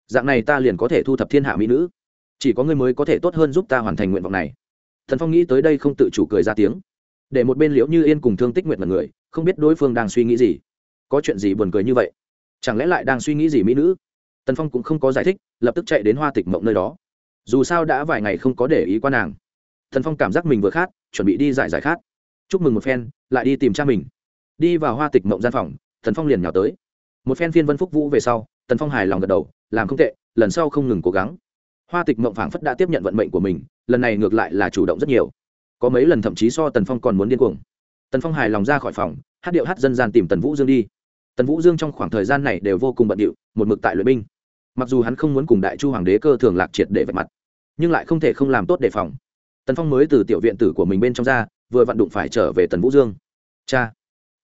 Dạng này ta liền có thể thu thập thiên hạ mỹ nữ. Chỉ có ngươi mới có thể tốt hơn giúp ta hoàn thành nguyện vọng này. Thần phong nghĩ tới đây không tự chủ cười ra tiếng để một bên liễu như yên cùng thương tích nguyện mật người, không biết đối phương đang suy nghĩ gì. Có chuyện gì buồn cười như vậy? Chẳng lẽ lại đang suy nghĩ gì mỹ nữ? Tần phong cũng không có giải thích, lập tức chạy đến hoa tịch mộng nơi đó. Dù sao đã vài ngày không có để ý qua nàng. Thần phong cảm giác mình vừa khát, chuẩn bị đi giải giải khát. Chúc mừng một phen, lại đi tìm cha mình. Đi vào hoa tịch mộng gian phòng thần phong liền nhào tới. Một phen phiên vân phúc vũ về sau, tần phong hài lòng gật đầu, làm không tệ, lần sau không ngừng cố gắng. Hoa tịch mộng phảng phất đã tiếp nhận vận mệnh của mình, lần này ngược lại là chủ động rất nhiều có mấy lần thậm chí so tần phong còn muốn điên cuồng. Tần phong hài lòng ra khỏi phòng, hát điệu hát dân gian tìm tần vũ dương đi. Tần vũ dương trong khoảng thời gian này đều vô cùng bận điệu, một mực tại luyện binh. Mặc dù hắn không muốn cùng đại chu hoàng đế cơ thường lạc triệt để vạch mặt, nhưng lại không thể không làm tốt đề phòng. Tần phong mới từ tiểu viện tử của mình bên trong ra, vừa vặn đụng phải trở về tần vũ dương. Cha.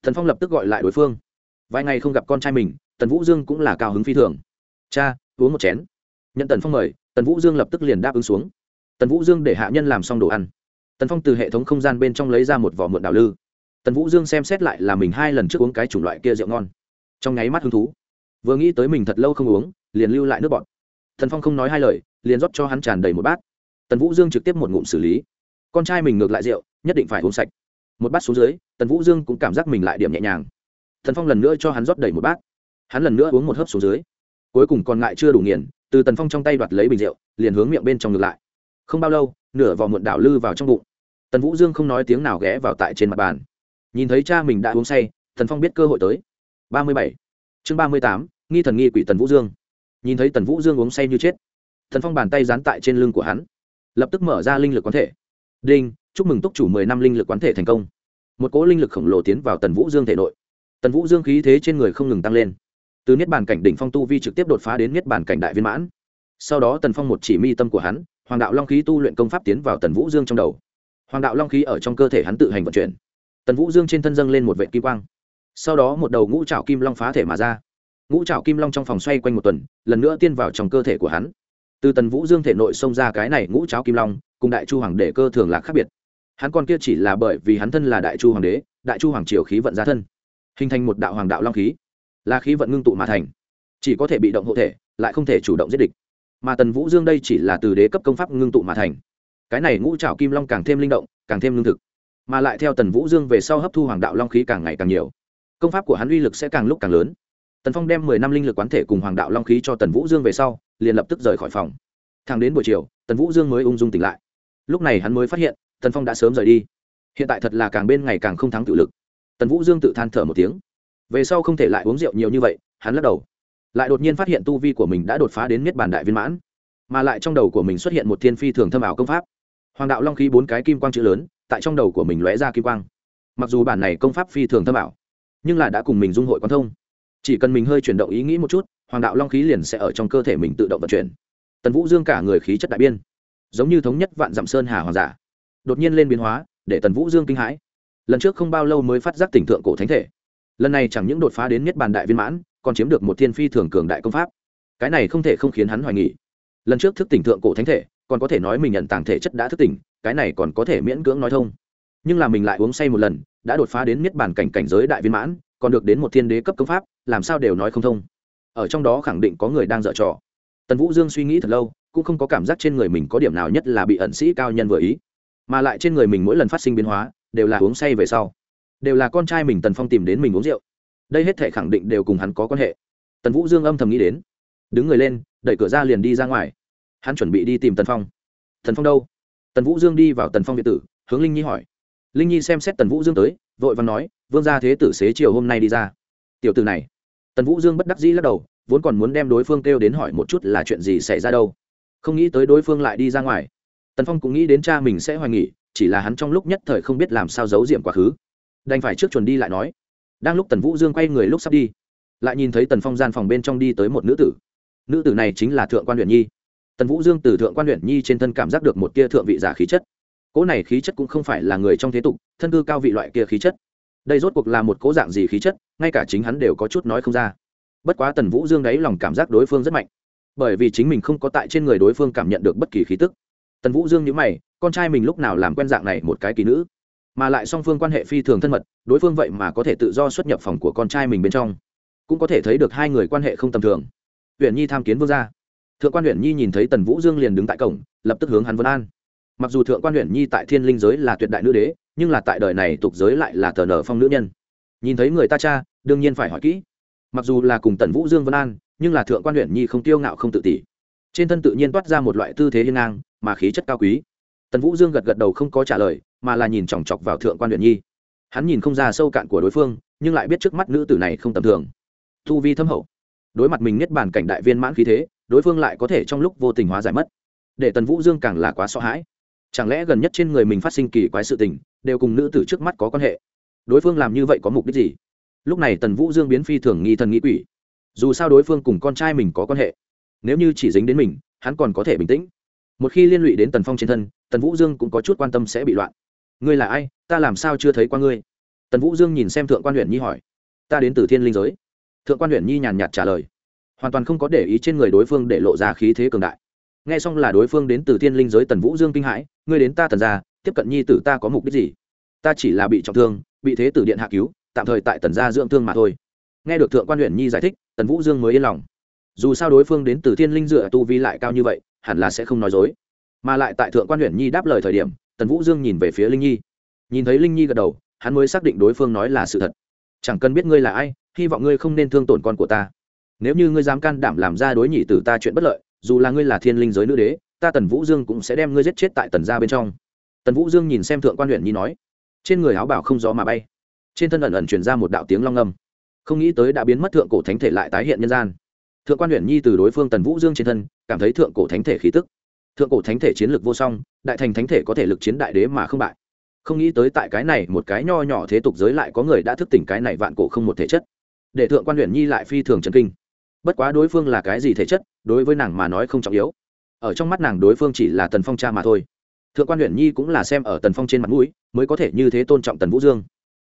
Tần phong lập tức gọi lại đối phương. Vài ngày không gặp con trai mình, tần vũ dương cũng là cao hứng phi thường. Cha, uống một chén. Nhận tần phong mời, tần vũ dương lập tức liền đáp ứng xuống. Tần vũ dương để hạ nhân làm xong đồ ăn tần phong từ hệ thống không gian bên trong lấy ra một vỏ mượn đào lư tần vũ dương xem xét lại là mình hai lần trước uống cái chủng loại kia rượu ngon trong nháy mắt hứng thú vừa nghĩ tới mình thật lâu không uống liền lưu lại nước bọt. tần phong không nói hai lời liền rót cho hắn tràn đầy một bát tần vũ dương trực tiếp một ngụm xử lý con trai mình ngược lại rượu nhất định phải uống sạch một bát xuống dưới tần vũ dương cũng cảm giác mình lại điểm nhẹ nhàng tần phong lần nữa cho hắn rót đầy một bát hắn lần nữa uống một hớp xuống dưới cuối cùng còn ngại chưa đủ nghiền từ tần phong trong tay đoạt lấy bình rượu liền hướng miệng bên trong ngược lại không bao lâu, nửa vỏ muộn đảo lư vào trong bụng. Tần vũ dương không nói tiếng nào ghé vào tại trên mặt bàn. Nhìn thấy cha mình đã uống say, tần phong biết cơ hội tới. Ba mươi bảy. Chương ba mươi tám, nghi thần nghi quỷ tần vũ dương. Nhìn thấy tần vũ dương uống say như chết, tần phong bàn tay dán tại trên lưng của hắn. Lập tức mở ra linh lực quán thể. Đinh, chúc mừng túc chủ mười năm linh lực quán thể thành công. Một cỗ linh lực khổng lồ tiến vào tần vũ dương thể nội. Tần vũ dương khí thế trên người không ngừng tăng lên. Từ niết bàn cảnh đỉnh phong tu vi trực tiếp đột phá đến niết bàn cảnh đại viên mãn. Sau đó tần phong một chỉ mi tâm của hắn hoàng đạo long khí tu luyện công pháp tiến vào tần vũ dương trong đầu. Hoàng đạo long khí ở trong cơ thể hắn tự hành vận chuyển. Tần vũ dương trên thân dâng lên một vệ kim quang. Sau đó một đầu ngũ trào kim long phá thể mà ra. Ngũ trào kim long trong phòng xoay quanh một tuần, lần nữa tiên vào trong cơ thể của hắn. Từ tần vũ dương thể nội xông ra cái này ngũ trào kim long, cùng đại chu hoàng đế cơ thường lạc khác biệt. Hắn còn kia chỉ là bởi vì hắn thân là đại chu hoàng đế, đại chu hoàng triều khí vận ra thân, hình thành một đạo hoàng đạo long khí. Là khí vận ngưng tụ mà thành, chỉ có thể bị động hộ thể, lại không thể chủ động giết địch mà tần vũ dương đây chỉ là từ đế cấp công pháp ngưng tụ mà thành. Cái này ngũ trào kim long càng thêm linh động, càng thêm lương thực. Mà lại theo tần vũ dương về sau hấp thu hoàng đạo long khí càng ngày càng nhiều. Công pháp của hắn uy lực sẽ càng lúc càng lớn. Tần phong đem mười năm linh lực quán thể cùng hoàng đạo long khí cho tần vũ dương về sau, liền lập tức rời khỏi phòng. Thang đến buổi chiều, tần vũ dương mới ung dung tỉnh lại. Lúc này hắn mới phát hiện, tần phong đã sớm rời đi. Hiện tại thật là càng bên ngày càng không thắng tự lực. Tần vũ dương tự than thở một tiếng. Về sau không thể lại uống rượu nhiều như vậy, hắn lắc đầu lại đột nhiên phát hiện tu vi của mình đã đột phá đến miết bản đại viên mãn, mà lại trong đầu của mình xuất hiện một thiên phi thường thâm ảo công pháp. Hoàng đạo long khí bốn cái kim quang chữ lớn, tại trong đầu của mình lóe ra kim quang. Mặc dù bản này công pháp phi thường thâm ảo, nhưng là đã cùng mình dung hội quan thông. Chỉ cần mình hơi chuyển động ý nghĩ một chút, hoàng đạo long khí liền sẽ ở trong cơ thể mình tự động vận chuyển. Tần vũ dương cả người khí chất đại biên, giống như thống nhất vạn dặm sơn hà hoàng giả, đột nhiên lên biến hóa, để tần vũ dương kinh hãi. Lần trước không bao lâu mới phát giác tỉnh thượng cổ thánh thể. Lần này chẳng những đột phá đến nhất bàn đại viên mãn còn chiếm được một thiên phi thường cường đại công pháp. Cái này không thể không khiến hắn hoài nghỉ lần trước thức tỉnh thượng cổ thánh thể, còn có thể nói mình nhận tàng thể chất đã thức tỉnh, cái này còn có thể miễn cưỡng nói thông. Nhưng là mình lại uống say một lần, đã đột phá đến miết bản cảnh cảnh giới đại viên mãn, còn được đến một thiên đế cấp công pháp, làm sao đều nói không thông. Ở trong đó khẳng định có người đang dở trò. Tần vũ dương suy nghĩ thật lâu, cũng không có cảm giác trên người mình có điểm nào nhất là bị ẩn sĩ cao nhân vừa ý. Mà lại trên người mình mỗi lần phát sinh biến hóa, đều là uống say về sau. Đều là con trai mình tần phong tìm đến mình uống rượu đây hết thể khẳng định đều cùng hắn có quan hệ. Tần vũ dương âm thầm nghĩ đến. Đứng người lên, đẩy cửa ra liền đi ra ngoài. Hắn chuẩn bị đi tìm tần phong. Tần phong đâu? Tần vũ dương đi vào tần phong việt tử, hướng linh nhi hỏi. Linh nhi xem xét tần vũ dương tới, vội và nói, vương gia thế tử xế chiều hôm nay đi ra. Tiểu tử này. Tần vũ dương bất đắc dĩ lắc đầu, vốn còn muốn đem đối phương kêu đến hỏi một chút là chuyện gì xảy ra đâu. Không nghĩ tới đối phương lại đi ra ngoài. Tần phong cũng nghĩ đến cha mình sẽ hoài nghỉ chỉ là hắn trong lúc nhất thời không biết làm sao giấu diệm quá khứ. Đành phải trước chuẩn đi lại nói đang lúc tần vũ dương quay người lúc sắp đi, lại nhìn thấy tần phong gian phòng bên trong đi tới một nữ tử. Nữ tử này chính là thượng quan huyện nhi. Tần vũ dương từ thượng quan huyện nhi trên thân cảm giác được một tia thượng vị giả khí chất. Cỗ này khí chất cũng không phải là người trong thế tục, thân cư cao vị loại kia khí chất. Đây rốt cuộc là một cố dạng gì khí chất, ngay cả chính hắn đều có chút nói không ra. Bất quá tần vũ dương đáy lòng cảm giác đối phương rất mạnh. Bởi vì chính mình không có tại trên người đối phương cảm nhận được bất kỳ khí tức. Tần vũ dương nhớ mày, con trai mình lúc nào làm quen dạng này một cái kỳ nữ? Mà lại song phương quan hệ phi thường thân mật, đối phương vậy mà có thể tự do xuất nhập phòng của con trai mình bên trong. Cũng có thể thấy được hai người quan hệ không tầm thường. Huyện nhi tham kiến vương gia. Thượng quan huyện nhi nhìn thấy tần vũ dương liền đứng tại cổng, lập tức hướng hắn vân an. Mặc dù thượng quan huyện nhi tại thiên linh giới là tuyệt đại nữ đế, nhưng là tại đời này tục giới lại là thờ nở phong nữ nhân. Nhìn thấy người ta cha, đương nhiên phải hỏi kỹ. Mặc dù là cùng tần vũ dương vân an, nhưng là thượng quan huyện nhi không tiêu ngạo không tự tỷ. Trên thân tự nhiên toát ra một loại tư thế hiên ngang, mà khí chất cao quý tần vũ dương gật gật đầu không có trả lời, mà là nhìn chòng chọc vào thượng quan huyện nhi. Hắn nhìn không ra sâu cạn của đối phương, nhưng lại biết trước mắt nữ tử này không tầm thường. Thu vi thâm hậu. Đối mặt mình nhất bản cảnh đại viên mãn khí thế, đối phương lại có thể trong lúc vô tình hóa giải mất. Để tần vũ dương càng là quá sợ hãi. Chẳng lẽ gần nhất trên người mình phát sinh kỳ quái sự tình, đều cùng nữ tử trước mắt có quan hệ? Đối phương làm như vậy có mục đích gì? Lúc này tần vũ dương biến phi thường nghi thần nghĩ quỷ. Dù sao đối phương cùng con trai mình có quan hệ. Nếu như chỉ dính đến mình, hắn còn có thể bình tĩnh. Một khi liên lụy đến tần phong trên thân tần vũ dương cũng có chút quan tâm sẽ bị loạn. Ngươi là ai? Ta làm sao chưa thấy qua ngươi? Tần vũ dương nhìn xem thượng quan huyện nhi hỏi. Ta đến từ thiên linh giới. Thượng quan huyện nhi nhàn nhạt trả lời. Hoàn toàn không có để ý trên người đối phương để lộ ra khí thế cường đại. Nghe xong là đối phương đến từ thiên linh giới tần vũ dương kinh hãi. Ngươi đến ta tần ra tiếp cận nhi tử ta có mục đích gì? Ta chỉ là bị trọng thương, bị thế tử điện hạ cứu, tạm thời tại tần gia dưỡng thương mà thôi. Nghe được thượng quan huyện nhi giải thích, tần vũ dương mới yên lòng. Dù sao đối phương đến từ thiên linh dựa tu vi lại cao như vậy, hẳn là sẽ không nói dối mà lại tại thượng quan huyện nhi đáp lời thời điểm, tần vũ dương nhìn về phía linh nhi. Nhìn thấy linh nhi gật đầu, hắn mới xác định đối phương nói là sự thật. Chẳng cần biết ngươi là ai, hy vọng ngươi không nên thương tổn con của ta. Nếu như ngươi dám can đảm làm ra đối nhị tử ta chuyện bất lợi, dù là ngươi là thiên linh giới nữ đế, ta tần vũ dương cũng sẽ đem ngươi giết chết tại tần gia bên trong. Tần vũ dương nhìn xem thượng quan huyện nhi nói, trên người áo bảo không gió mà bay. Trên thân ẩn ẩn truyền ra một đạo tiếng long âm. Không nghĩ tới đã biến mất thượng cổ thánh thể lại tái hiện nhân gian. Thượng quan huyện nhi từ đối phương tần vũ dương trên thân, cảm thấy thượng cổ thánh thể khí tức thượng cổ thánh thể chiến lược vô song, đại thành thánh thể có thể lực chiến đại đế mà không bại. Không nghĩ tới tại cái này một cái nho nhỏ thế tục giới lại có người đã thức tỉnh cái này vạn cổ không một thể chất. Để thượng quan huyện nhi lại phi thường trần kinh. Bất quá đối phương là cái gì thể chất, đối với nàng mà nói không trọng yếu. Ở trong mắt nàng đối phương chỉ là tần phong cha mà thôi. Thượng quan huyện nhi cũng là xem ở tần phong trên mặt mũi, mới có thể như thế tôn trọng tần vũ dương.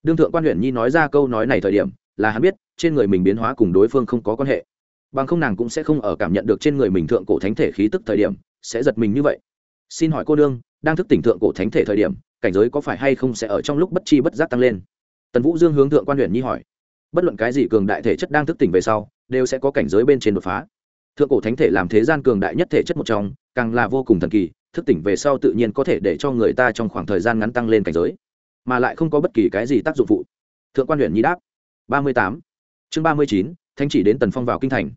Đương thượng quan huyện nhi nói ra câu nói này thời điểm, là hắn biết, trên người mình biến hóa cùng đối phương không có quan hệ. Bằng không nàng cũng sẽ không ở cảm nhận được trên người mình thượng cổ thánh thể khí tức thời điểm sẽ giật mình như vậy. Xin hỏi cô đương đang thức tỉnh thượng cổ thánh thể thời điểm, cảnh giới có phải hay không sẽ ở trong lúc bất chi bất giác tăng lên? Tần vũ dương hướng thượng quan huyện nhi hỏi. Bất luận cái gì cường đại thể chất đang thức tỉnh về sau, đều sẽ có cảnh giới bên trên đột phá. Thượng cổ thánh thể làm thế gian cường đại nhất thể chất một trong, càng là vô cùng thần kỳ, thức tỉnh về sau tự nhiên có thể để cho người ta trong khoảng thời gian ngắn tăng lên cảnh giới, mà lại không có bất kỳ cái gì tác dụng phụ. Thượng quan huyện nhi đáp. Ba mươi tám. Chương ba mươi chín, thánh chỉ đến tần phong vào kinh thành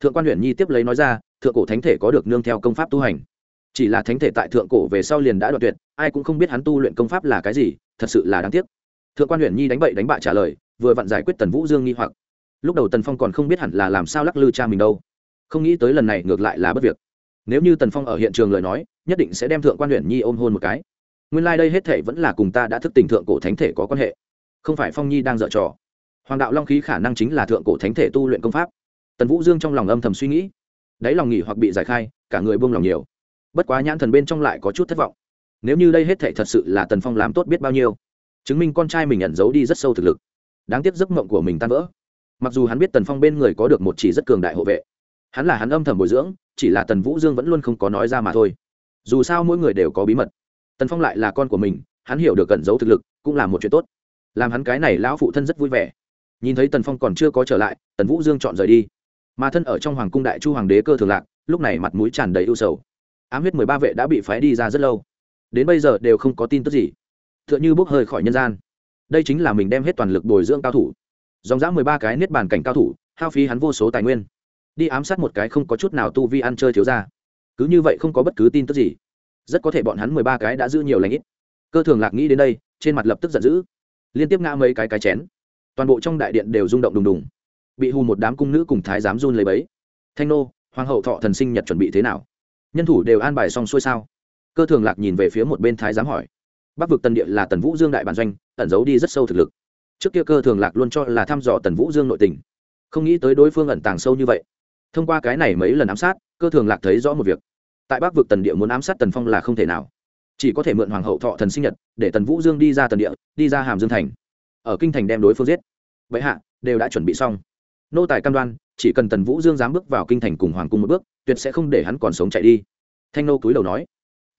thượng quan huyện nhi tiếp lấy nói ra, thượng cổ thánh thể có được nương theo công pháp tu hành. Chỉ là thánh thể tại thượng cổ về sau liền đã đoạt tuyệt, ai cũng không biết hắn tu luyện công pháp là cái gì, thật sự là đáng tiếc. Thượng quan huyện nhi đánh bậy đánh bạ trả lời, vừa vặn giải quyết tần vũ dương nghi hoặc. Lúc đầu tần phong còn không biết hẳn là làm sao lắc lư cha mình đâu. Không nghĩ tới lần này ngược lại là bất việc. Nếu như tần phong ở hiện trường lời nói, nhất định sẽ đem thượng quan huyện nhi ôm hôn một cái. Nguyên lai、like、đây hết thể vẫn là cùng ta đã thức tình thượng cổ thánh thể có quan hệ. Không phải phong nhi đang dở trò. Hoàng đạo long khí khả năng chính là thượng cổ thánh thể tu luyện công pháp tần vũ dương trong lòng âm thầm suy nghĩ đáy lòng nghỉ hoặc bị giải khai cả người buông lòng nhiều bất quá nhãn thần bên trong lại có chút thất vọng nếu như đây hết thể thật sự là tần phong làm tốt biết bao nhiêu chứng minh con trai mình ẩn giấu đi rất sâu thực lực đáng tiếc giấc mộng của mình tan vỡ mặc dù hắn biết tần phong bên người có được một chỉ rất cường đại hộ vệ hắn là hắn âm thầm bồi dưỡng chỉ là tần vũ dương vẫn luôn không có nói ra mà thôi dù sao mỗi người đều có bí mật tần phong lại là con của mình hắn hiểu được cẩn giấu thực lực cũng là một chuyện tốt làm hắn cái này lão phụ thân rất vui vẻ nhìn thấy tần phong còn chưa có trở lại tần vũ dương chọn rời đi mà thân ở trong hoàng cung đại chu hoàng đế cơ thường lạc, lúc này mặt mũi tràn đầy ưu sầu. Ám huyết mười ba vệ đã bị phái đi ra rất lâu. Đến bây giờ đều không có tin tức gì. T h ư ợ n h ư bốc hơi khỏi nhân gian. Đây chính là mình đem hết toàn lực bồi dưỡng cao thủ. Dòng dã mười ba cái niết bàn cảnh cao thủ, hao phí hắn vô số tài nguyên. Đi ám sát một cái không có chút nào tu vi ăn chơi thiếu ra cứ như vậy không có bất cứ tin tức gì. Rất có thể bọn hắn mười ba cái đã giữ nhiều lãnh ít. Cơ thường lạc nghĩ đến đây, trên mặt lập tức giận dữ. Liên tiếp ngã mấy cái cái chén. Toàn bộ trong đại điện đều rung động đùng đùng bị hù một đám cung nữ cùng thái giám run lấy bấy. Thanh nô, hoàng hậu thọ thần sinh nhật chuẩn bị thế nào? Nhân thủ đều an bài xong xuôi sao? Cơ thường lạc nhìn về phía một bên thái giám hỏi. Bắc vực tần địa là tần vũ dương đại bản doanh, ẩn giấu đi rất sâu thực lực. Trước kia cơ thường lạc luôn cho là thăm dò tần vũ dương nội tình. Không nghĩ tới đối phương ẩn tàng sâu như vậy. Thông qua cái này mấy lần ám sát, cơ thường lạc thấy rõ một việc. Tại bắc vực tần địa muốn ám sát tần phong là không thể nào. Chỉ có thể mượn hoàng hậu thọ thần sinh nhật, để tần vũ dương đi ra tần địa, đi ra hàm dương thành. Ở kinh thành đem đối phương giết. Vậy hạ, đều đã chuẩn bị xong nô tài cam đoan, chỉ cần tần vũ dương dám bước vào kinh thành cùng hoàng cung một bước, tuyệt sẽ không để hắn còn sống chạy đi. Thanh nô cúi đầu nói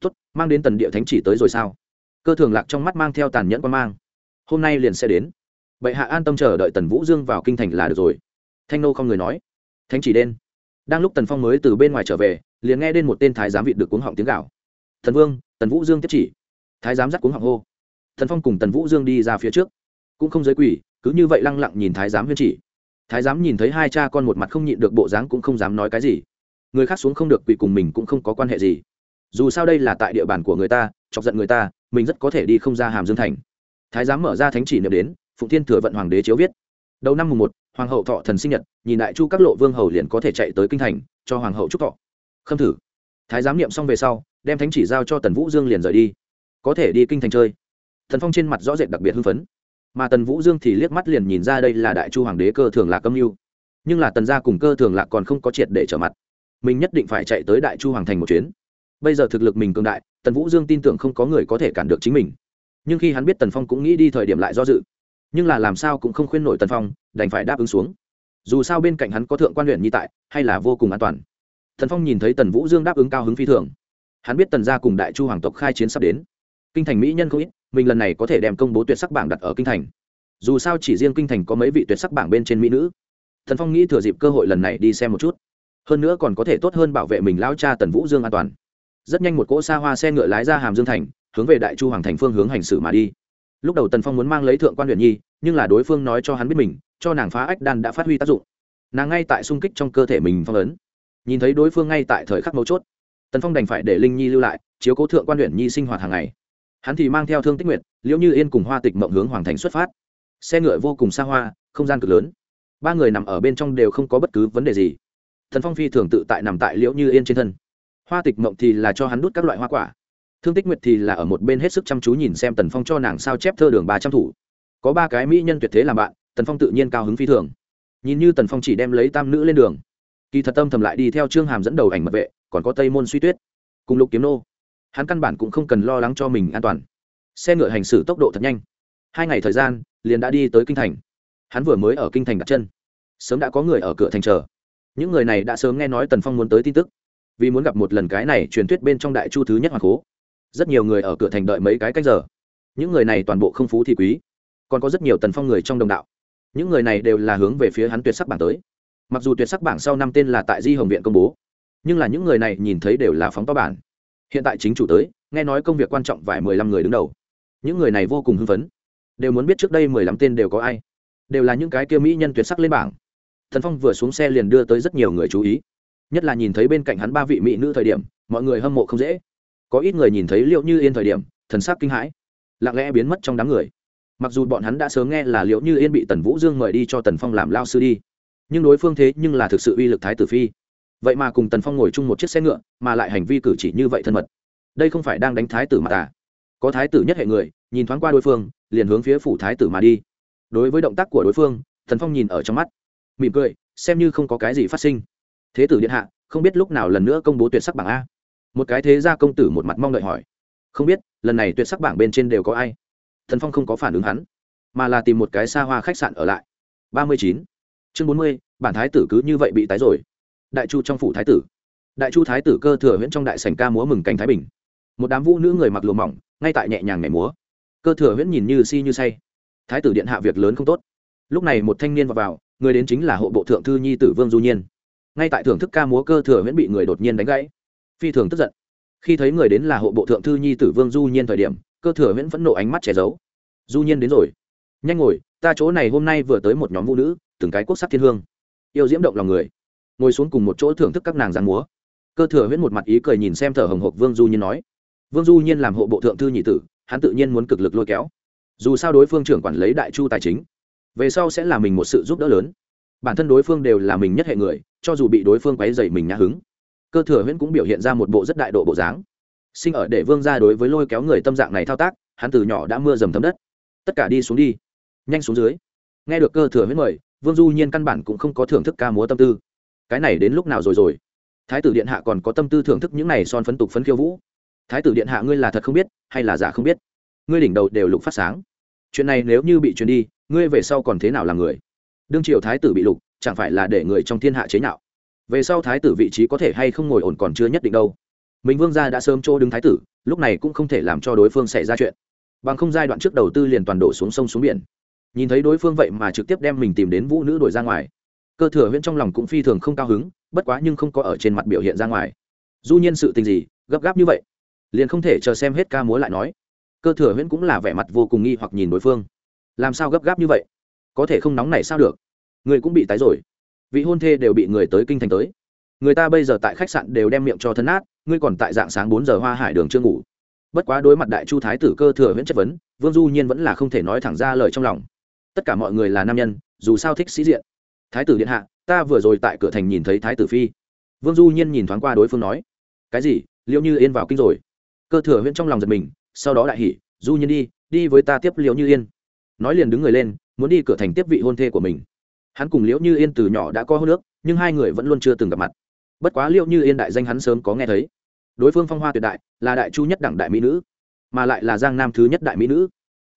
tuất mang đến tần địa thánh chỉ tới rồi sao? Cơ thường lạc trong mắt mang theo tàn nhẫn quan mang. Hôm nay liền sẽ đến. Bệ hạ an tâm chờ đợi tần vũ dương vào kinh thành là được rồi. Thanh nô không người nói. Thánh chỉ đen đang lúc tần phong mới từ bên ngoài trở về, liền nghe đến một tên thái giám vịt được cuống họng tiếng gạo thần vương, tần vũ dương tiếp chỉ. Thái giám dắt cuống họng hô. Thần phong cùng tần vũ dương đi ra phía trước. Cũng không giới quỷ, cứ như vậy lăng lặng nhìn thái giám huyên chỉ thái giám nhìn thấy hai cha con một mặt không nhịn được bộ dáng cũng không dám nói cái gì. Người khác xuống không được quỷ cùng mình cũng không có quan hệ gì. Dù sao đây là tại địa bàn của người ta, chọc giận người ta, mình rất có thể đi không ra hàm dương thành. Thái giám mở ra thánh chỉ niệm đến, phụng thiên thừa vận hoàng đế chiếu viết. Đầu năm mùng một, hoàng hậu thọ thần sinh nhật, nhìn đại chu các lộ vương hầu liền có thể chạy tới kinh thành, cho hoàng hậu chúc thọ. Khâm thử. Thái giám niệm xong về sau, đem thánh chỉ giao cho tần vũ dương liền rời đi. Có thể đi kinh thành chơi. Thần phong trên mặt rõ rệt đặc biệt hưng phấn mà tần vũ dương thì liếc mắt liền nhìn ra đây là đại chu hoàng đế cơ thường lạc âm mưu. Nhưng là tần gia cùng cơ thường lạc còn không có triệt để trở mặt. Mình nhất định phải chạy tới đại chu hoàng thành một chuyến. Bây giờ thực lực mình cường đại, tần vũ dương tin tưởng không có người có thể cản được chính mình. Nhưng khi hắn biết tần phong cũng nghĩ đi thời điểm lại do dự. Nhưng là làm sao cũng không khuyên nổi tần phong, đành phải đáp ứng xuống. Dù sao bên cạnh hắn có thượng quan huyện nhi tại, hay là vô cùng an toàn. Tần phong nhìn thấy tần vũ dương đáp ứng cao hứng phi thường. Hắn biết tần gia cùng đại chu hoàng tộc khai chiến sắp đến kinh thành mỹ nhân không ít, mình lần này có thể đem công bố tuyệt sắc bảng đặt ở kinh thành. Dù sao chỉ riêng kinh thành có mấy vị tuyệt sắc bảng bên trên mỹ nữ. Thần phong nghĩ thừa dịp cơ hội lần này đi xem một chút. Hơn nữa còn có thể tốt hơn bảo vệ mình lao cha tần vũ dương an toàn. Rất nhanh một cỗ xa hoa xe ngựa lái ra hàm dương thành, hướng về đại chu hoàng thành phương hướng hành xử mà đi. Lúc đầu tần phong muốn mang lấy thượng quan huyện nhi, nhưng là đối phương nói cho hắn biết mình, cho nàng phá ách đan đã phát huy tác dụng. Nàng ngay tại sung kích trong cơ thể mình phong ấn. Nhìn thấy đối phương ngay tại thời khắc mấu chốt, tần phong đành phải để linh nhi lưu lại, chiếu cố thượng quan huyện nhi sinh hoạt hàng ngày hắn thì mang theo thương tích nguyện liễu như yên cùng hoa tịch mộng hướng hoàng thành xuất phát. Xe ngựa vô cùng xa hoa, không gian cực lớn. Ba người nằm ở bên trong đều không có bất cứ vấn đề gì. Thần phong phi thường tự tại nằm tại liễu như yên trên thân. Hoa tịch mộng thì là cho hắn đút các loại hoa quả. Thương tích nguyệt thì là ở một bên hết sức chăm chú nhìn xem tần phong cho nàng sao chép thơ đường ba trăm thủ. Có ba cái mỹ nhân tuyệt thế làm bạn, tần phong tự nhiên cao hứng phi thường. Nhìn như tần phong chỉ đem lấy tam nữ lên đường. Kỳ thật tâm thầm lại đi theo trương hàm dẫn đầu ảnh mật vệ, còn có tây môn suy tuyết. Cùng lục kiếm nô hắn căn bản cũng không cần lo lắng cho mình an toàn. Xe ngựa hành xử tốc độ thật nhanh. Hai ngày thời gian, liền đã đi tới kinh thành. Hắn vừa mới ở kinh thành đặt chân. Sớm đã có người ở cửa thành chờ. Những người này đã sớm nghe nói tần phong muốn tới tin tức. Vì muốn gặp một lần cái này truyền thuyết bên trong đại chu thứ nhất hoàng cố. Rất nhiều người ở cửa thành đợi mấy cái cách giờ. Những người này toàn bộ không phú thì quý. Còn có rất nhiều tần phong người trong đồng đạo. Những người này đều là hướng về phía hắn tuyệt sắc bảng tới. Mặc dù tuyệt sắc bảng sau năm tên là tại di hồng viện công bố, nhưng là những người này nhìn thấy đều là phóng to bản hiện tại chính chủ tới, nghe nói công việc quan trọng vài mười lăm người đứng đầu. Những người này vô cùng hưng phấn. Đều muốn biết trước đây mười lăm tên đều có ai. Đều là những cái kia mỹ nhân tuyệt sắc lên bảng. Thần phong vừa xuống xe liền đưa tới rất nhiều người chú ý. Nhất là nhìn thấy bên cạnh hắn ba vị mỹ nữ thời điểm, mọi người hâm mộ không dễ. Có ít người nhìn thấy liệu như yên thời điểm, thần sắc kinh hãi. Lặng lẽ biến mất trong đám người. Mặc dù bọn hắn đã sớm nghe là liệu như yên bị tần vũ dương mời đi cho tần phong làm lao sư đi, nhưng đối phương thế nhưng là thực sự uy lực thái tử phi vậy mà cùng tần phong ngồi chung một chiếc xe ngựa, mà lại hành vi cử chỉ như vậy thân mật. Đây không phải đang đánh thái tử mà ta có thái tử nhất hệ người, nhìn thoáng qua đối phương, liền hướng phía phủ thái tử mà đi. Đối với động tác của đối phương, tần phong nhìn ở trong mắt. Mỉm cười, xem như không có cái gì phát sinh. Thế tử điện hạ, không biết lúc nào lần nữa công bố tuyệt sắc bảng a? Một cái thế gia công tử một mặt mong đợi hỏi. Không biết, lần này tuyệt sắc bảng bên trên đều có ai? Thần phong không có phản ứng hắn, mà là tìm một cái xa hoa khách sạn ở lại. Ba mươi chín. Chương bốn mươi, bản thái tử cứ như vậy bị tái rồi đại chu trong phủ thái tử. Đại chu thái tử cơ thừa huyễn trong đại sảnh ca múa mừng Cảnh thái bình. Một đám vũ nữ người mặc lùa mỏng ngay tại nhẹ nhàng nhảy múa. Cơ thừa huyễn nhìn như si như say. Thái tử điện hạ việc lớn không tốt. Lúc này một thanh niên vào, vào người đến chính là hộ bộ thượng thư nhi tử vương du nhiên. Ngay tại thưởng thức ca múa cơ thừa huyễn bị người đột nhiên đánh gãy. Phi thường tức giận. Khi thấy người đến là hộ bộ thượng thư nhi tử vương du nhiên thời điểm cơ thừa huyễn vẫn nộ ánh mắt che giấu. Du nhiên đến rồi. Nhanh ngồi ta chỗ này hôm nay vừa tới một nhóm vũ nữ từng cái quốc sắc thiên hương. Yêu diễm động lòng người ngồi xuống cùng một chỗ thưởng thức các nàng giáng múa. Cơ thừa huyễn một mặt ý cười nhìn xem thở hồng hộc vương du nhiên nói, vương du nhiên làm hộ bộ thượng thư nhị tử, hắn tự nhiên muốn cực lực lôi kéo. Dù sao đối phương trưởng quản lấy đại chu tài chính, về sau sẽ là mình một sự giúp đỡ lớn. Bản thân đối phương đều là mình nhất hệ người, cho dù bị đối phương quấy dày mình nhã hứng. Cơ thừa huyễn cũng biểu hiện ra một bộ rất đại độ bộ dáng. Sinh ở để vương ra đối với lôi kéo người tâm dạng này thao tác, hắn từ nhỏ đã mưa dầm thấm đất. Tất cả đi xuống đi, nhanh xuống dưới. Nghe được cơ thừa huyễn mời, vương du nhiên căn bản cũng không có thưởng thức ca múa tâm tư cái này đến lúc nào rồi rồi? Thái tử điện hạ còn có tâm tư thưởng thức những này son phấn tục phấn khiêu vũ. Thái tử điện hạ ngươi là thật không biết, hay là giả không biết? Ngươi đỉnh đầu đều lục phát sáng. Chuyện này nếu như bị truyền đi, ngươi về sau còn thế nào là người? Đương triều thái tử bị lục, chẳng phải là để người trong thiên hạ chế nhạo? Về sau thái tử vị trí có thể hay không ngồi ổn còn chưa nhất định đâu. Mình vương gia đã sớm chỗ đứng thái tử, lúc này cũng không thể làm cho đối phương xảy ra chuyện. Bằng không giai đoạn trước đầu tư liền toàn đổ xuống sông xuống biển. Nhìn thấy đối phương vậy mà trực tiếp đem mình tìm đến vũ nữ đuổi ra ngoài cơ thừa huyễn trong lòng cũng phi thường không cao hứng, bất quá nhưng không có ở trên mặt biểu hiện ra ngoài. Du nhiên sự tình gì, gấp gáp như vậy? Liền không thể chờ xem hết ca múa lại nói. Cơ thừa huyễn cũng là vẻ mặt vô cùng nghi hoặc nhìn đối phương. Làm sao gấp gáp như vậy? Có thể không nóng này sao được? Người cũng bị tái rồi. Vị hôn thê đều bị người tới kinh thành tới. Người ta bây giờ tại khách sạn đều đem miệng cho thân át ngươi còn tại dạng sáng bốn giờ hoa hải đường chưa ngủ. Bất quá đối mặt đại chu thái tử cơ thừa huyễn chất vấn, vương du nhiên vẫn là không thể nói thẳng ra lời trong lòng. Tất cả mọi người là nam nhân, dù sao thích sĩ diện thái tử điện hạ, ta vừa rồi tại cửa thành nhìn thấy thái tử phi. Vương du nhiên nhìn thoáng qua đối phương nói, cái gì? Liệu như yên vào kinh rồi? Cơ thừa huyễn trong lòng giật mình, sau đó đại hỉ, du nhiên đi đi với ta tiếp liệu như yên. Nói liền đứng người lên, muốn đi cửa thành tiếp vị hôn thê của mình. Hắn cùng liễu như yên từ nhỏ đã có hô nước nhưng hai người vẫn luôn chưa từng gặp mặt. Bất quá liễu như yên đại danh hắn sớm có nghe thấy. Đối phương phong hoa tuyệt đại, là đại chu nhất đẳng đại mỹ nữ, mà lại là giang nam thứ nhất đại mỹ nữ.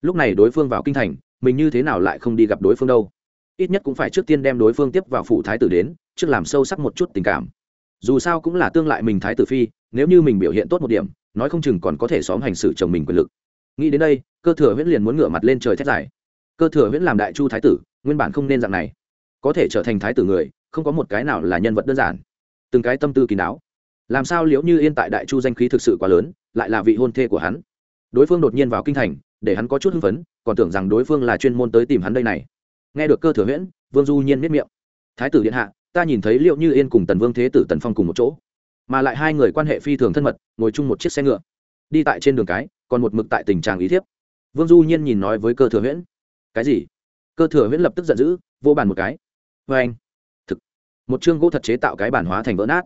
Lúc này đối phương vào kinh thành, mình như thế nào lại không đi gặp đối phương đâu? Ít nhất cũng phải trước tiên đem đối phương tiếp vào phủ thái tử đến, trước làm sâu sắc một chút tình cảm. Dù sao cũng là tương lại mình thái tử phi, nếu như mình biểu hiện tốt một điểm, nói không chừng còn có thể xóm hành xử chồng mình quyền lực. Nghĩ đến đây, cơ thừa huyễn liền muốn ngửa mặt lên trời thét dài. Cơ thừa huyễn làm đại chu thái tử, nguyên bản không nên dạng này. Có thể trở thành thái tử người, không có một cái nào là nhân vật đơn giản. Từng cái tâm tư kín đáo. Làm sao liễu như yên tại đại chu danh khí thực sự quá lớn, lại là vị hôn thê của hắn? Đối phương đột nhiên vào kinh thành, để hắn có chút hưng phấn, còn tưởng rằng đối phương là chuyên môn tới tìm hắn đây này nghe được cơ thừa huyễn, vương du nhiên miết miệng. Thái tử điện hạ, ta nhìn thấy liệu như yên cùng tần vương thế tử tần phong cùng một chỗ. Mà lại hai người quan hệ phi thường thân mật, ngồi chung một chiếc xe ngựa. Đi tại trên đường cái, còn một mực tại tình trạng ý thiếp. Vương du nhiên nhìn nói với cơ thừa huyễn. Cái gì? Cơ thừa huyễn lập tức giận dữ, vô bàn một cái. Vê anh, thực, một chương gỗ thật chế tạo cái bản hóa thành vỡ nát.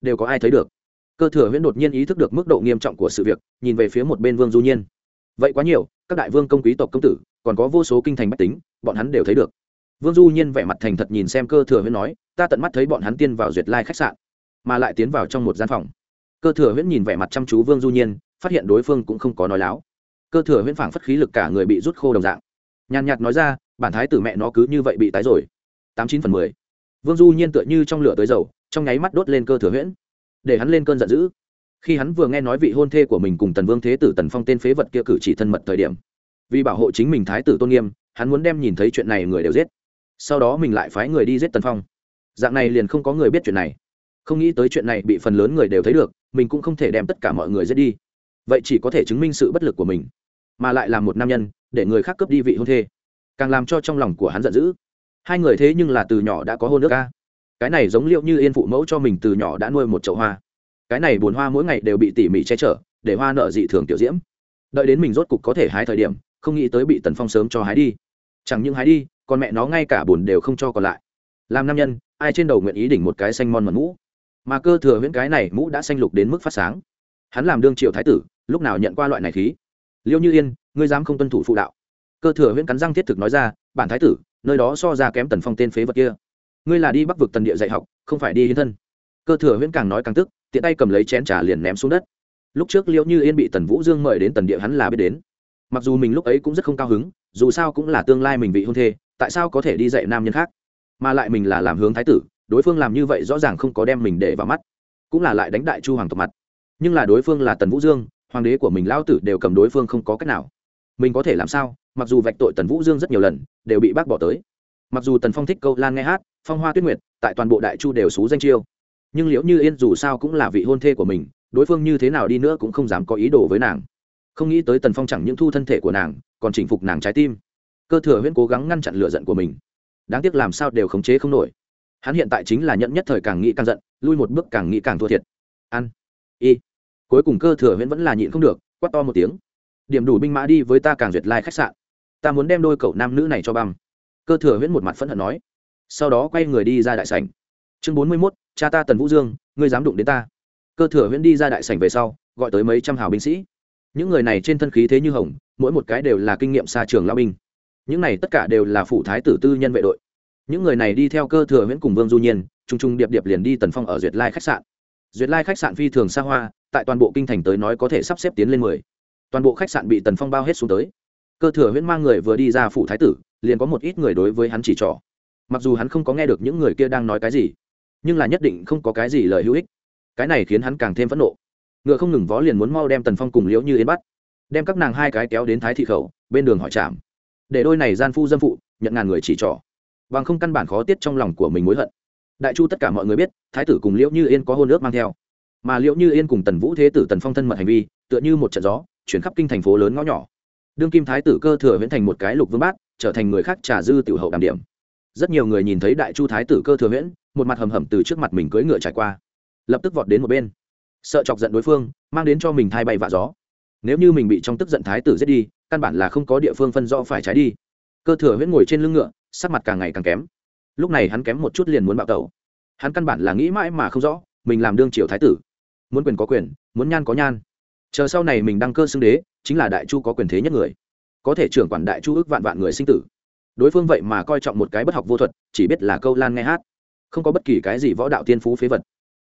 Đều có ai thấy được? Cơ thừa huyễn đột nhiên ý thức được mức độ nghiêm trọng của sự việc, nhìn về phía một bên vương du nhiên. Vậy quá nhiều các đại vương công quý tộc công tử, còn có vô số kinh thành bách tính, bọn hắn đều thấy được. Vương du nhiên vẻ mặt thành thật nhìn xem cơ thừa huyễn nói, ta tận mắt thấy bọn hắn tiên vào duyệt lai khách sạn, mà lại tiến vào trong một gian phòng. Cơ thừa huyễn nhìn vẻ mặt chăm chú vương du nhiên, phát hiện đối phương cũng không có nói láo. Cơ thừa huyễn phảng phất khí lực cả người bị rút khô đồng dạng. Nhàn nhạt nói ra, bản thái tử mẹ nó cứ như vậy bị tái rồi. Tám chín phần mười. Vương du nhiên tựa như trong lửa tới dầu, trong nháy mắt đốt lên cơ thừa huyễn. Để hắn lên cơn giận dữ khi hắn vừa nghe nói vị hôn thê của mình cùng tần vương thế tử tần phong tên phế vật kia cử chỉ thân mật thời điểm. Vì bảo hộ chính mình thái tử tôn nghiêm, hắn muốn đem nhìn thấy chuyện này người đều giết. Sau đó mình lại phái người đi giết tần phong. Dạng này liền không có người biết chuyện này. Không nghĩ tới chuyện này bị phần lớn người đều thấy được, mình cũng không thể đem tất cả mọi người giết đi. Vậy chỉ có thể chứng minh sự bất lực của mình, mà lại là một nam nhân, để người khác cướp đi vị hôn thê. Càng làm cho trong lòng của hắn giận dữ. Hai người thế nhưng là từ nhỏ đã có hôn nước ca. Cái này giống liệu như yên phụ mẫu cho mình từ nhỏ đã nuôi một chậu hoa cái này bồn hoa mỗi ngày đều bị tỉ mỉ che chở, để hoa nợ dị thường tiểu diễm. Đợi đến mình rốt cục có thể hái thời điểm, không nghĩ tới bị tần phong sớm cho hái đi. Chẳng những hái đi, còn mẹ nó ngay cả bồn đều không cho còn lại. Làm nam nhân, ai trên đầu nguyện ý đỉnh một cái xanh mon mật mũ? Mà cơ thừa huyễn cái này mũ đã xanh lục đến mức phát sáng. Hắn làm đương triệu thái tử, lúc nào nhận qua loại này khí? Liêu như yên, ngươi dám không tuân thủ phụ đạo? Cơ thừa huyễn cắn răng thiết thực nói ra, bản thái tử, nơi đó so ra kém tần phong tên phế vật kia. Ngươi là đi bắc vực tần địa dạy học, không phải đi hiến thân cơ thừa huyễn càng nói càng tức, tiện tay cầm lấy chén trà liền ném xuống đất. Lúc trước liễu như yên bị tần vũ dương mời đến tần địa hắn là biết đến. Mặc dù mình lúc ấy cũng rất không cao hứng, dù sao cũng là tương lai mình bị hôn thê, tại sao có thể đi dạy nam nhân khác? Mà lại mình là làm hướng thái tử, đối phương làm như vậy rõ ràng không có đem mình để vào mắt, cũng là lại đánh đại chu hoàng tộc mặt. Nhưng là đối phương là tần vũ dương, hoàng đế của mình lao tử đều cầm đối phương không có cách nào. Mình có thể làm sao? Mặc dù vạch tội tần vũ dương rất nhiều lần, đều bị bác bỏ tới. Mặc dù tần phong thích câu lan nghe hát, phong hoa tuyết nguyệt, tại toàn bộ đại chu đều xú danh chiêu nhưng liễu như yên dù sao cũng là vị hôn thê của mình, đối phương như thế nào đi nữa cũng không dám có ý đồ với nàng. Không nghĩ tới tần phong chẳng những thu thân thể của nàng, còn chỉnh phục nàng trái tim. Cơ thừa huyễn cố gắng ngăn chặn lựa giận của mình. Đáng tiếc làm sao đều khống chế không nổi. Hắn hiện tại chính là nhận nhất thời càng nghĩ càng giận, lui một bước càng nghĩ càng thua thiệt. Ăn. Y. Cuối cùng cơ thừa huyễn vẫn là nhịn không được, quát to một tiếng. Điểm đủ binh mã đi với ta càng duyệt lai khách sạn. Ta muốn đem đôi cậu nam nữ này cho băm. Cơ thừa huyễn một mặt phẫn hận nói. Sau đó quay người đi ra đại sảnh chương bốn mươi mốt, cha ta tần vũ dương, ngươi dám đụng đến ta. Cơ thừa huyễn đi ra đại sảnh về sau, gọi tới mấy trăm hào binh sĩ. Những người này trên thân khí thế như hồng, mỗi một cái đều là kinh nghiệm xa trường lao binh. Những này tất cả đều là phủ thái tử tư nhân vệ đội. Những người này đi theo cơ thừa huyễn cùng vương du nhiên t r u n g t r u n g điệp điệp liền đi tần phong ở duyệt lai khách sạn. Duyệt lai khách sạn phi thường xa hoa, tại toàn bộ kinh thành tới nói có thể sắp xếp tiến lên mười. Toàn bộ khách sạn bị tần phong bao hết xuống tới. Cơ thừa huyễn mang người vừa đi ra phủ thái tử, liền có một ít người đối với hắn chỉ trỏ. Mặc dù hắn không có nghe được những người kia đang nói cái gì nhưng là nhất định không có cái gì lời hữu ích. Cái này khiến hắn càng thêm phẫn nộ. Ngựa không ngừng vó liền muốn mau đem tần phong cùng liễu như yến bắt. Đem các nàng hai cái kéo đến thái thị khẩu, bên đường hỏi chạm để đôi này gian phu dâm phụ, nhận ngàn người chỉ trỏ. Bằng không căn bản khó tiết trong lòng của mình mối hận. Đại chu tất cả mọi người biết, thái tử cùng liễu như yên có hôn ước mang theo. Mà liễu như yên cùng tần vũ thế tử tần phong thân mật hành vi, tựa như một trận gió, chuyển khắp kinh thành phố lớn ngõ nhỏ. Đương kim thái tử cơ thừa viễn thành một cái lục vương bát, trở thành người khác trả dư tiểu hậu đàm điểm. Rất nhiều người nhìn thấy đại chu thái tử cơ thừa viễn một mặt hầm hầm từ trước mặt mình cưỡi ngựa trải qua, lập tức vọt đến một bên, sợ chọc giận đối phương, mang đến cho mình thay bay vạ gió. Nếu như mình bị trong tức giận thái tử giết đi, căn bản là không có địa phương phân rõ phải trái đi. Cơ thừa huyễn ngồi trên lưng ngựa, sắc mặt càng ngày càng kém. Lúc này hắn kém một chút liền muốn bạo tẩu. Hắn căn bản là nghĩ mãi mà không rõ, mình làm đương triều thái tử, muốn quyền có quyền, muốn nhan có nhan. Chờ sau này mình đăng cơ xưng đế, chính là đại chu có quyền thế nhất người. Có thể trưởng quản đại chu ước vạn vạn người sinh tử. Đối phương vậy mà coi trọng một cái bất học vô thuật, chỉ biết là câu lan nghe hát không có bất kỳ cái gì võ đạo tiên phú phế vật.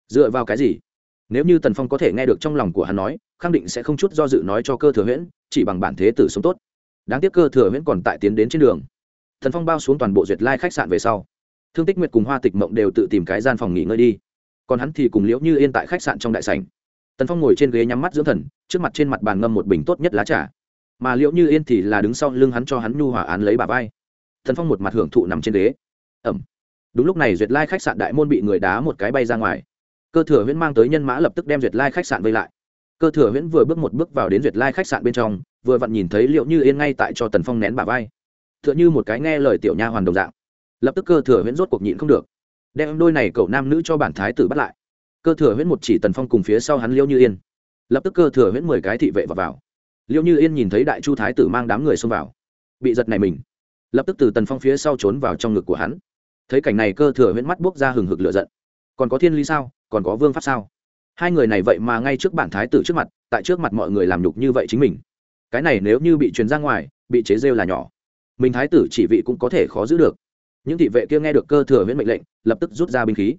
Dựa vào cái gì? Nếu như tần phong có thể nghe được trong lòng của hắn nói, khẳng định sẽ không chút do dự nói cho cơ thừa huyễn, chỉ bằng bản thế tử sống tốt. Đáng tiếc cơ thừa huyễn còn tại tiến đến trên đường. Thần phong bao xuống toàn bộ duyệt lai khách sạn về sau. Thương tích nguyệt cùng hoa tịch mộng đều tự tìm cái gian phòng nghỉ ngơi đi. Còn hắn thì cùng liễu như yên tại khách sạn trong đại sảnh. Tần phong ngồi trên ghế nhắm mắt dưỡng thần, trước mặt trên mặt bàn ngâm một bình tốt nhất lá trà. Mà liễu như yên thì là đứng sau lưng hắn cho hắn nhu hòa án lấy bà vai. Thần phong một mặt hưởng thụ nằm trên ghế. Ẩm đúng lúc này duyệt lai khách sạn đại môn bị người đá một cái bay ra ngoài. Cơ thừa huyễn mang tới nhân mã lập tức đem duyệt lai khách sạn vây lại. Cơ thừa huyễn vừa bước một bước vào đến duyệt lai khách sạn bên trong vừa vặn nhìn thấy liệu như yên ngay tại cho tần phong nén bà vai. T h ư ợ n h ư một cái nghe lời tiểu nha hoàn đồng dạng. Lập tức cơ thừa huyễn rốt cuộc nhịn không được. Đem đôi này cậu nam nữ cho bản thái tử bắt lại. Cơ thừa huyễn một chỉ tần phong cùng phía sau hắn liêu như yên. Lập tức cơ thừa huyễn mười cái thị vệ vào, vào. liêu như yên nhìn thấy đại chu thái tử mang đám người xông vào. Bị giật này mình. Lập tức từ tần phong phía sau trốn vào trong ngực của hắn thấy cảnh này cơ thừa huyễn mắt buốc ra hừng hực lửa giận. Còn có thiên lý sao? Còn có vương pháp sao? Hai người này vậy mà ngay trước bản thái tử trước mặt, tại trước mặt mọi người làm nhục như vậy chính mình. Cái này nếu như bị truyền ra ngoài, bị chế rêu là nhỏ. Mình thái tử chỉ vị cũng có thể khó giữ được. Những thị vệ kia nghe được cơ thừa huyễn mệnh lệnh, lập tức rút ra binh khí.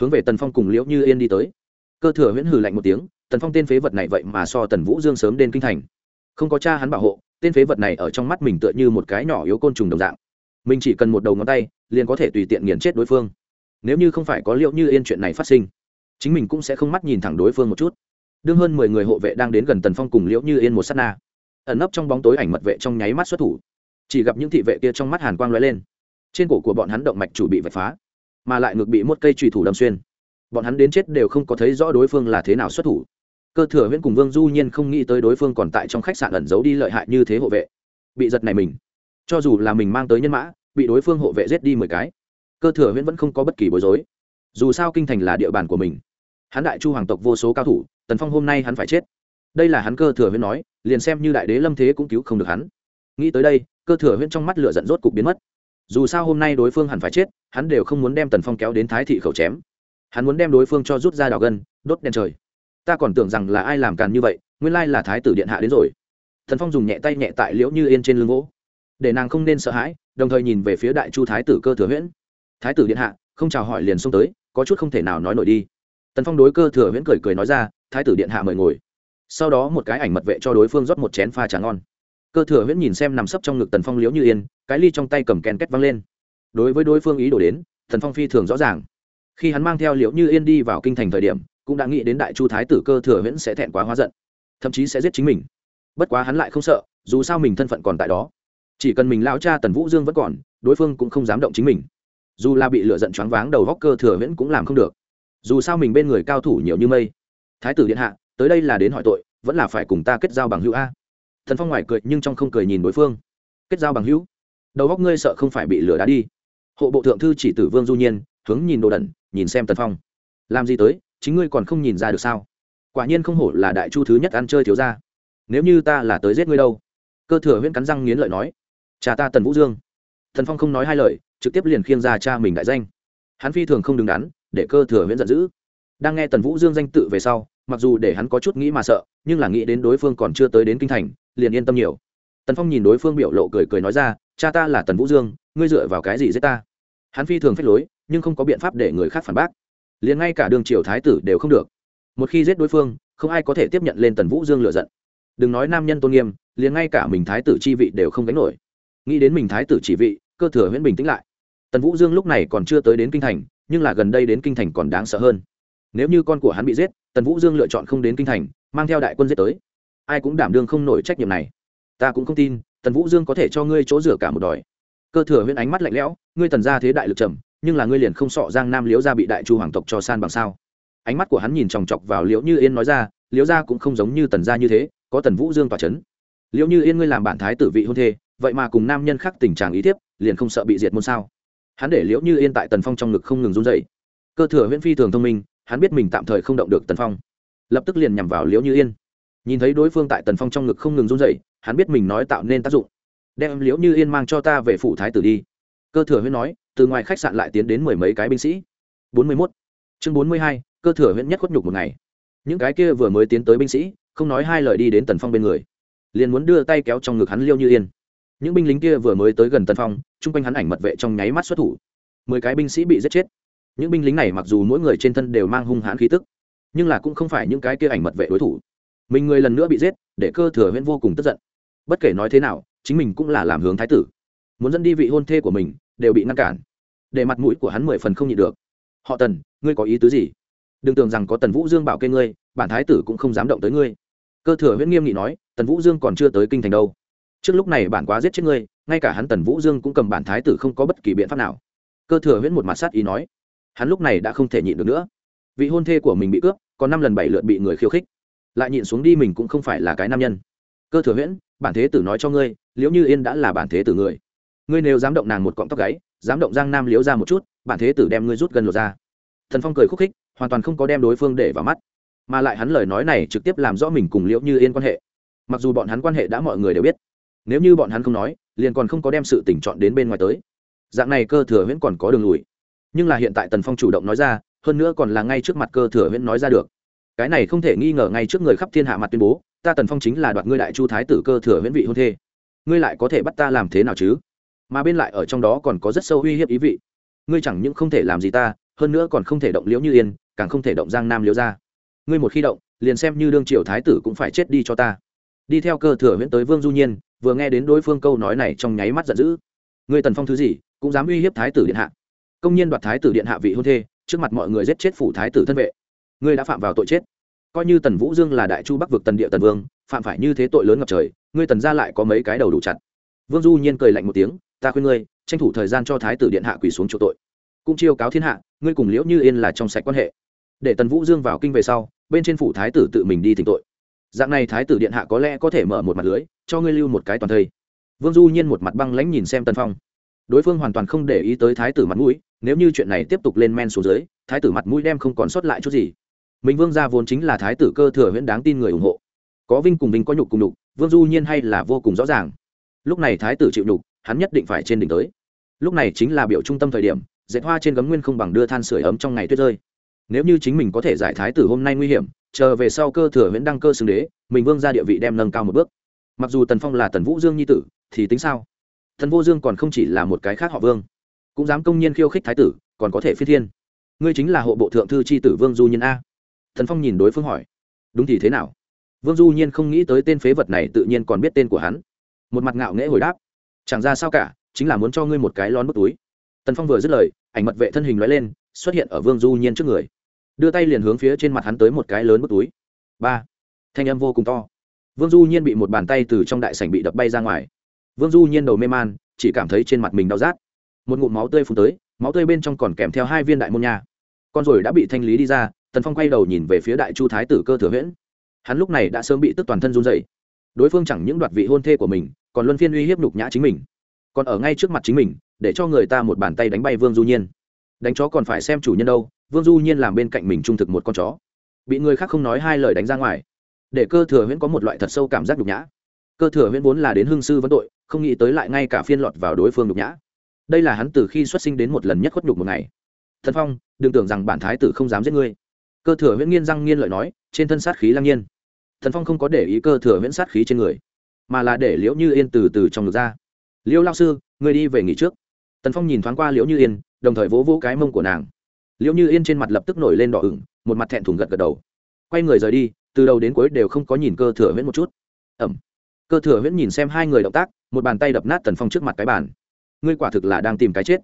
Hướng về tần phong cùng liễu như yên đi tới. Cơ thừa huyễn hừ lạnh một tiếng, tần phong tên phế vật này vậy mà so tần vũ dương sớm đến kinh thành. Không có cha hắn bảo hộ, tên phế vật này ở trong mắt mình tựa như một cái nhỏ yếu côn trùng đồng dạng mình chỉ cần một đầu ngón tay, liền có thể tùy tiện nghiền chết đối phương. Nếu như không phải có liệu như yên chuyện này phát sinh, chính mình cũng sẽ không mắt nhìn thẳng đối phương một chút. Đương hơn mười người hộ vệ đang đến gần tần phong cùng liễu như yên một s á t na. Ẩn nấp trong bóng tối ảnh mật vệ trong nháy mắt xuất thủ. Chỉ gặp những thị vệ kia trong mắt hàn quang l ó e lên. Trên cổ của bọn hắn động mạch chủ bị vạch phá, mà lại ngược bị một cây trùy thủ đâm xuyên. Bọn hắn đến chết đều không có thấy rõ đối phương là thế nào xuất thủ. Cơ thừa huyễn cùng vương du nhiên không nghĩ tới đối phương còn tại trong khách sạn ẩn giấu đi lợi hại như thế hộ vệ. Bị giật này mình cho dù là mình mang tới nhân mã, bị đối phương hộ vệ giết đi mười cái, cơ thừa huyễn vẫn không có bất kỳ bối rối. Dù sao kinh thành là địa bàn của mình. Hắn đại chu hoàng tộc vô số cao thủ, tần phong hôm nay hắn phải chết. Đây là hắn cơ thừa huyễn nói, liền xem như đại đế lâm thế cũng cứu không được hắn. Nghĩ tới đây, cơ thừa huyễn trong mắt lửa giận rốt cục biến mất. Dù sao hôm nay đối phương hẳn phải chết, hắn đều không muốn đem tần phong kéo đến thái thị khẩu chém. Hắn muốn đem đối phương cho rút ra đào gân, đốt đen trời. Ta còn tưởng rằng là ai làm càn như vậy, nguyên lai là thái tử điện hạ đến rồi. Thần phong dùng nhẹ tay nhẹ tại liễu như yên trên lưng gỗ để nàng không nên sợ hãi, đồng thời nhìn về phía đại chu thái tử cơ thừa huyễn. Thái tử điện hạ, không chào hỏi liền xông tới, có chút không thể nào nói nổi đi. Tần phong đối cơ thừa huyễn cười cười nói ra, thái tử điện hạ mời ngồi. Sau đó một cái ảnh mật vệ cho đối phương rót một chén pha trà ngon. Cơ thừa huyễn nhìn xem nằm sấp trong ngực tần phong liễu như yên, cái ly trong tay cầm ken két văng lên. Đối với đối phương ý đổ đến, tần phong phi thường rõ ràng. Khi hắn mang theo liễu như yên đi vào kinh thành thời điểm, cũng đã nghĩ đến đại chu thái tử cơ thừa huyễn sẽ thẹn quá hóa giận, thậm chí sẽ giết chính mình. Bất quá hắn lại không sợ, dù sao mình thân phận còn tại đó chỉ cần mình lao cha tần vũ dương vẫn còn, đối phương cũng không dám động chính mình. Dù là bị lựa giận choáng váng đầu góc cơ thừa huyễn cũng làm không được. Dù sao mình bên người cao thủ nhiều như mây. Thái tử điện hạ, tới đây là đến hỏi tội, vẫn là phải cùng ta kết giao bằng hữu a. Thần phong ngoài cười nhưng trong không cười nhìn đối phương. Kết giao bằng hữu? Đầu góc ngươi sợ không phải bị lửa đá đi. Hộ bộ thượng thư chỉ tử vương du nhiên, hướng nhìn đồ đẩn, nhìn xem tần phong. Làm gì tới, chính ngươi còn không nhìn ra được sao? Quả nhiên không hổ là đại chu thứ nhất ăn chơi thiếu ra nếu như ta là tới giết ngươi đâu? Cơ thừa huyễn cắn răng nghiến lợi nói cha ta tần vũ dương. Thần phong không nói hai lời, trực tiếp liền khiêng ra cha mình đại danh. Hắn phi thường không đứng đắn, để cơ thừa viễn giận dữ. Đang nghe tần vũ dương danh tự về sau, mặc dù để hắn có chút nghĩ mà sợ, nhưng là nghĩ đến đối phương còn chưa tới đến kinh thành, liền yên tâm nhiều. Tần phong nhìn đối phương biểu lộ cười cười nói ra, cha ta là tần vũ dương, ngươi dựa vào cái gì giết ta? Hắn phi thường phép lối, nhưng không có biện pháp để người khác phản bác. Liền ngay cả đường triều thái tử đều không được. Một khi giết đối phương, không ai có thể tiếp nhận lên tần vũ dương lựa giận. Đừng nói nam nhân tôn nghiêm, liền ngay cả mình thái tử chi vị đều không gánh nổi nghĩ đến mình thái tử chỉ vị, cơ thừa huyễn bình tĩnh lại. Tần vũ dương lúc này còn chưa tới đến kinh thành, nhưng là gần đây đến kinh thành còn đáng sợ hơn. Nếu như con của hắn bị giết, tần vũ dương lựa chọn không đến kinh thành, mang theo đại quân giết tới. Ai cũng đảm đương không nổi trách nhiệm này. Ta cũng không tin, tần vũ dương có thể cho ngươi chỗ rửa cả một đòi. Cơ thừa huyễn ánh mắt lạnh lẽo, ngươi tần ra thế đại lực trầm, nhưng là ngươi liền không sọ giang nam liễu gia bị đại chu hoàng tộc cho san bằng sao? Ánh mắt của hắn nhìn chòng chọc vào liễu như yên nói ra, liễu gia cũng không giống như tần gia như thế, có tần vũ dương tỏa c h ấ n liễu như yên ngươi làm bản thái tử vị hôn thê vậy mà cùng nam nhân khác tình trạng ý thiếp, liền không sợ bị diệt môn sao? Hắn để liễu như yên tại tần phong trong ngực không ngừng run dậy cơ thừa huyễn phi thường thông minh, hắn biết mình tạm thời không động được tần phong. Lập tức liền nhằm vào liễu như yên. Nhìn thấy đối phương tại tần phong trong ngực không ngừng run dậy hắn biết mình nói tạo nên tác dụng. Đem liễu như yên mang cho ta về phủ thái tử đi. Cơ thừa huyễn nói, từ ngoài khách sạn lại tiến đến mười mấy cái binh sĩ. Bốn mươi mốt. Chương bốn mươi hai, cơ thừa huyễn nhất khuất nhục một ngày. Những cái kia vừa mới tiến tới binh sĩ, không nói hai lời đi đến tần phong bên người. Liền muốn đưa tay kéo trong ngực hắn liêu như yên những binh lính kia vừa mới tới gần tân phong, chung quanh hắn ảnh mật vệ trong nháy mắt xuất thủ. Mười cái binh sĩ bị giết chết. Những binh lính này mặc dù mỗi người trên thân đều mang hung hãn khí tức, nhưng là cũng không phải những cái kia ảnh mật vệ đối thủ. Mình người lần nữa bị giết, để cơ thừa huyễn vô cùng tức giận. Bất kể nói thế nào, chính mình cũng là làm hướng thái tử. Muốn dẫn đi vị hôn thê của mình, đều bị ngăn cản. Để mặt mũi của hắn mười phần không nhịn được. Họ tần, ngươi có ý tứ gì? Đừng tưởng rằng có tần vũ dương bảo kê ngươi, bản thái tử cũng không dám động tới ngươi. Cơ thừa huyễn nghiêm nghị nói, tần vũ dương còn chưa tới kinh thành đâu trước lúc này bản quá giết chết ngươi, ngay cả hắn tần vũ dương cũng cầm bản thái tử không có bất kỳ biện pháp nào. Cơ thừa huyễn một mặt sát ý nói, hắn lúc này đã không thể nhịn được nữa. Vị hôn thê của mình bị cướp, còn năm lần bảy lượt bị người khiêu khích. Lại nhịn xuống đi mình cũng không phải là cái nam nhân. Cơ thừa huyễn, bản thế tử nói cho ngươi, liễu như yên đã là bản thế tử người. Ngươi nếu dám động nàng một cọng tóc gáy, dám động giang nam liễu ra một chút, bản thế tử đem ngươi rút gần lột ra. Thần phong cười khúc khích, hoàn toàn không có đem đối phương để vào mắt. Mà lại hắn lời nói này trực tiếp làm rõ mình cùng liễu như yên quan hệ. Mặc dù bọn hắn quan hệ đã mọi người đều biết nếu như bọn hắn không nói, liền còn không có đem sự tỉnh chọn đến bên ngoài tới. Dạng này cơ thừa huyễn còn có đường lùi. Nhưng là hiện tại tần phong chủ động nói ra, hơn nữa còn là ngay trước mặt cơ thừa huyễn nói ra được. Cái này không thể nghi ngờ ngay trước người khắp thiên hạ mặt tuyên bố, ta tần phong chính là đoạt ngươi đại chu thái tử cơ thừa huyễn vị hôn thê. Ngươi lại có thể bắt ta làm thế nào chứ? Mà bên lại ở trong đó còn có rất sâu uy hiếp ý vị. Ngươi chẳng những không thể làm gì ta, hơn nữa còn không thể động liễu như yên, càng không thể động giang nam liễu ra ngươi một khi động, liền xem như đương triều thái tử cũng phải chết đi cho ta đi theo cơ thừa huyễn tới vương du nhiên, vừa nghe đến đối phương câu nói này trong nháy mắt giận dữ. Ngươi tần phong thứ gì, cũng dám uy hiếp thái tử điện hạ. Công nhiên đoạt thái tử điện hạ vị hôn thê, trước mặt mọi người giết chết phủ thái tử thân vệ. Ngươi đã phạm vào tội chết. Coi như tần vũ dương là đại chu bắc vực tần địa tần vương, phạm phải như thế tội lớn ngập trời, ngươi tần ra lại có mấy cái đầu đủ chặt. Vương du nhiên cười lạnh một tiếng, ta khuyên ngươi, tranh thủ thời gian cho thái tử điện hạ quỳ xuống chỗ tội. Cũng chiêu cáo thiên hạ, ngươi cùng liễu như yên là trong sạch quan hệ. Để tần vũ dương vào kinh về sau, bên trên phủ thái tử tự mình đi thỉnh tội dạng này thái tử điện hạ có lẽ có thể mở một mặt lưới, cho ngươi lưu một cái toàn thây. Vương du nhiên một mặt băng lãnh nhìn xem tần phong. Đối phương hoàn toàn không để ý tới thái tử mặt mũi, nếu như chuyện này tiếp tục lên men xuống dưới, thái tử mặt mũi đem không còn sót lại chút gì. Mình vương gia vốn chính là thái tử cơ thừa huyễn đáng tin người ủng hộ. Có vinh cùng vinh có nhục cùng nhục, vương du nhiên hay là vô cùng rõ ràng. Lúc này thái tử chịu nhục, hắn nhất định phải trên đỉnh tới. Lúc này chính là biểu trung tâm thời điểm, dệt hoa trên gấm nguyên không bằng đưa than sửa ấm trong ngày tuyết rơi. Nếu như chính mình có thể giải thái tử hôm nay nguy hiểm chờ về sau cơ thừa huyễn đăng cơ xưng đế, mình vương ra địa vị đem nâng cao một bước. Mặc dù tần phong là tần vũ dương nhi tử, thì tính sao? Thần vô dương còn không chỉ là một cái khác họ vương, cũng dám công nhiên khiêu khích thái tử, còn có thể phi thiên. Ngươi chính là hộ bộ thượng thư c h i tử vương du nhiên a. Thần phong nhìn đối phương hỏi. Đúng thì thế nào? Vương du nhiên không nghĩ tới tên phế vật này tự nhiên còn biết tên của hắn. Một mặt ngạo nghễ hồi đáp. Chẳng ra sao cả, chính là muốn cho ngươi một cái lon bút túi. Tần phong vừa dứt lời, ảnh mật vệ thân hình nói lên, xuất hiện ở vương du nhiên trước người đưa tay liền hướng phía trên mặt hắn tới một cái lớn bức túi. Ba. Thanh âm vô cùng to. Vương du nhiên bị một bàn tay từ trong đại sảnh bị đập bay ra ngoài. Vương du nhiên đầu mê man, chỉ cảm thấy trên mặt mình đau rát. Một ngụm máu tươi phun tới, máu tươi bên trong còn kèm theo hai viên đại môn nha. Con rồi đã bị thanh lý đi ra, tần phong quay đầu nhìn về phía đại chu thái tử cơ thừa huyễn. Hắn lúc này đã sớm bị tức toàn thân run dậy đối phương chẳng những đoạt vị hôn thê của mình, còn luân phiên uy hiếp nhục nhã chính mình. Còn ở ngay trước mặt chính mình, để cho người ta một bàn tay đánh bay vương du nhiên. Đánh chó còn phải xem chủ nhân đâu vương du nhiên làm bên cạnh mình trung thực một con chó. Bị người khác không nói hai lời đánh ra ngoài. Để cơ thừa huyễn có một loại thật sâu cảm giác nhục nhã. Cơ thừa huyễn vốn là đến hương sư vấn tội, không nghĩ tới lại ngay cả phiên lọt vào đối phương nhục nhã. Đây là hắn từ khi xuất sinh đến một lần nhất khuất nhục một ngày. Thần phong, đừng tưởng rằng bản thái tử không dám giết ngươi. Cơ thừa huyễn nghiên răng nghiên lợi nói, trên thân sát khí lang nhiên. Thần phong không có để ý cơ thừa huyễn sát khí trên người, mà là để liễu như yên từ từ trong ngực ra. Liễu lao sư, ngươi đi về nghỉ trước. Tần phong nhìn thoáng qua liễu như yên, đồng thời vỗ vỗ cái mông của nàng liệu như yên trên mặt lập tức nổi lên đỏ ửng, một mặt thẹn thùng gật gật đầu. Quay người rời đi, từ đầu đến cuối đều không có nhìn cơ thừa huyễn một chút. Ẩm. Cơ thừa huyễn nhìn xem hai người động tác, một bàn tay đập nát tần phong trước mặt cái bàn. Ngươi quả thực là đang tìm cái chết.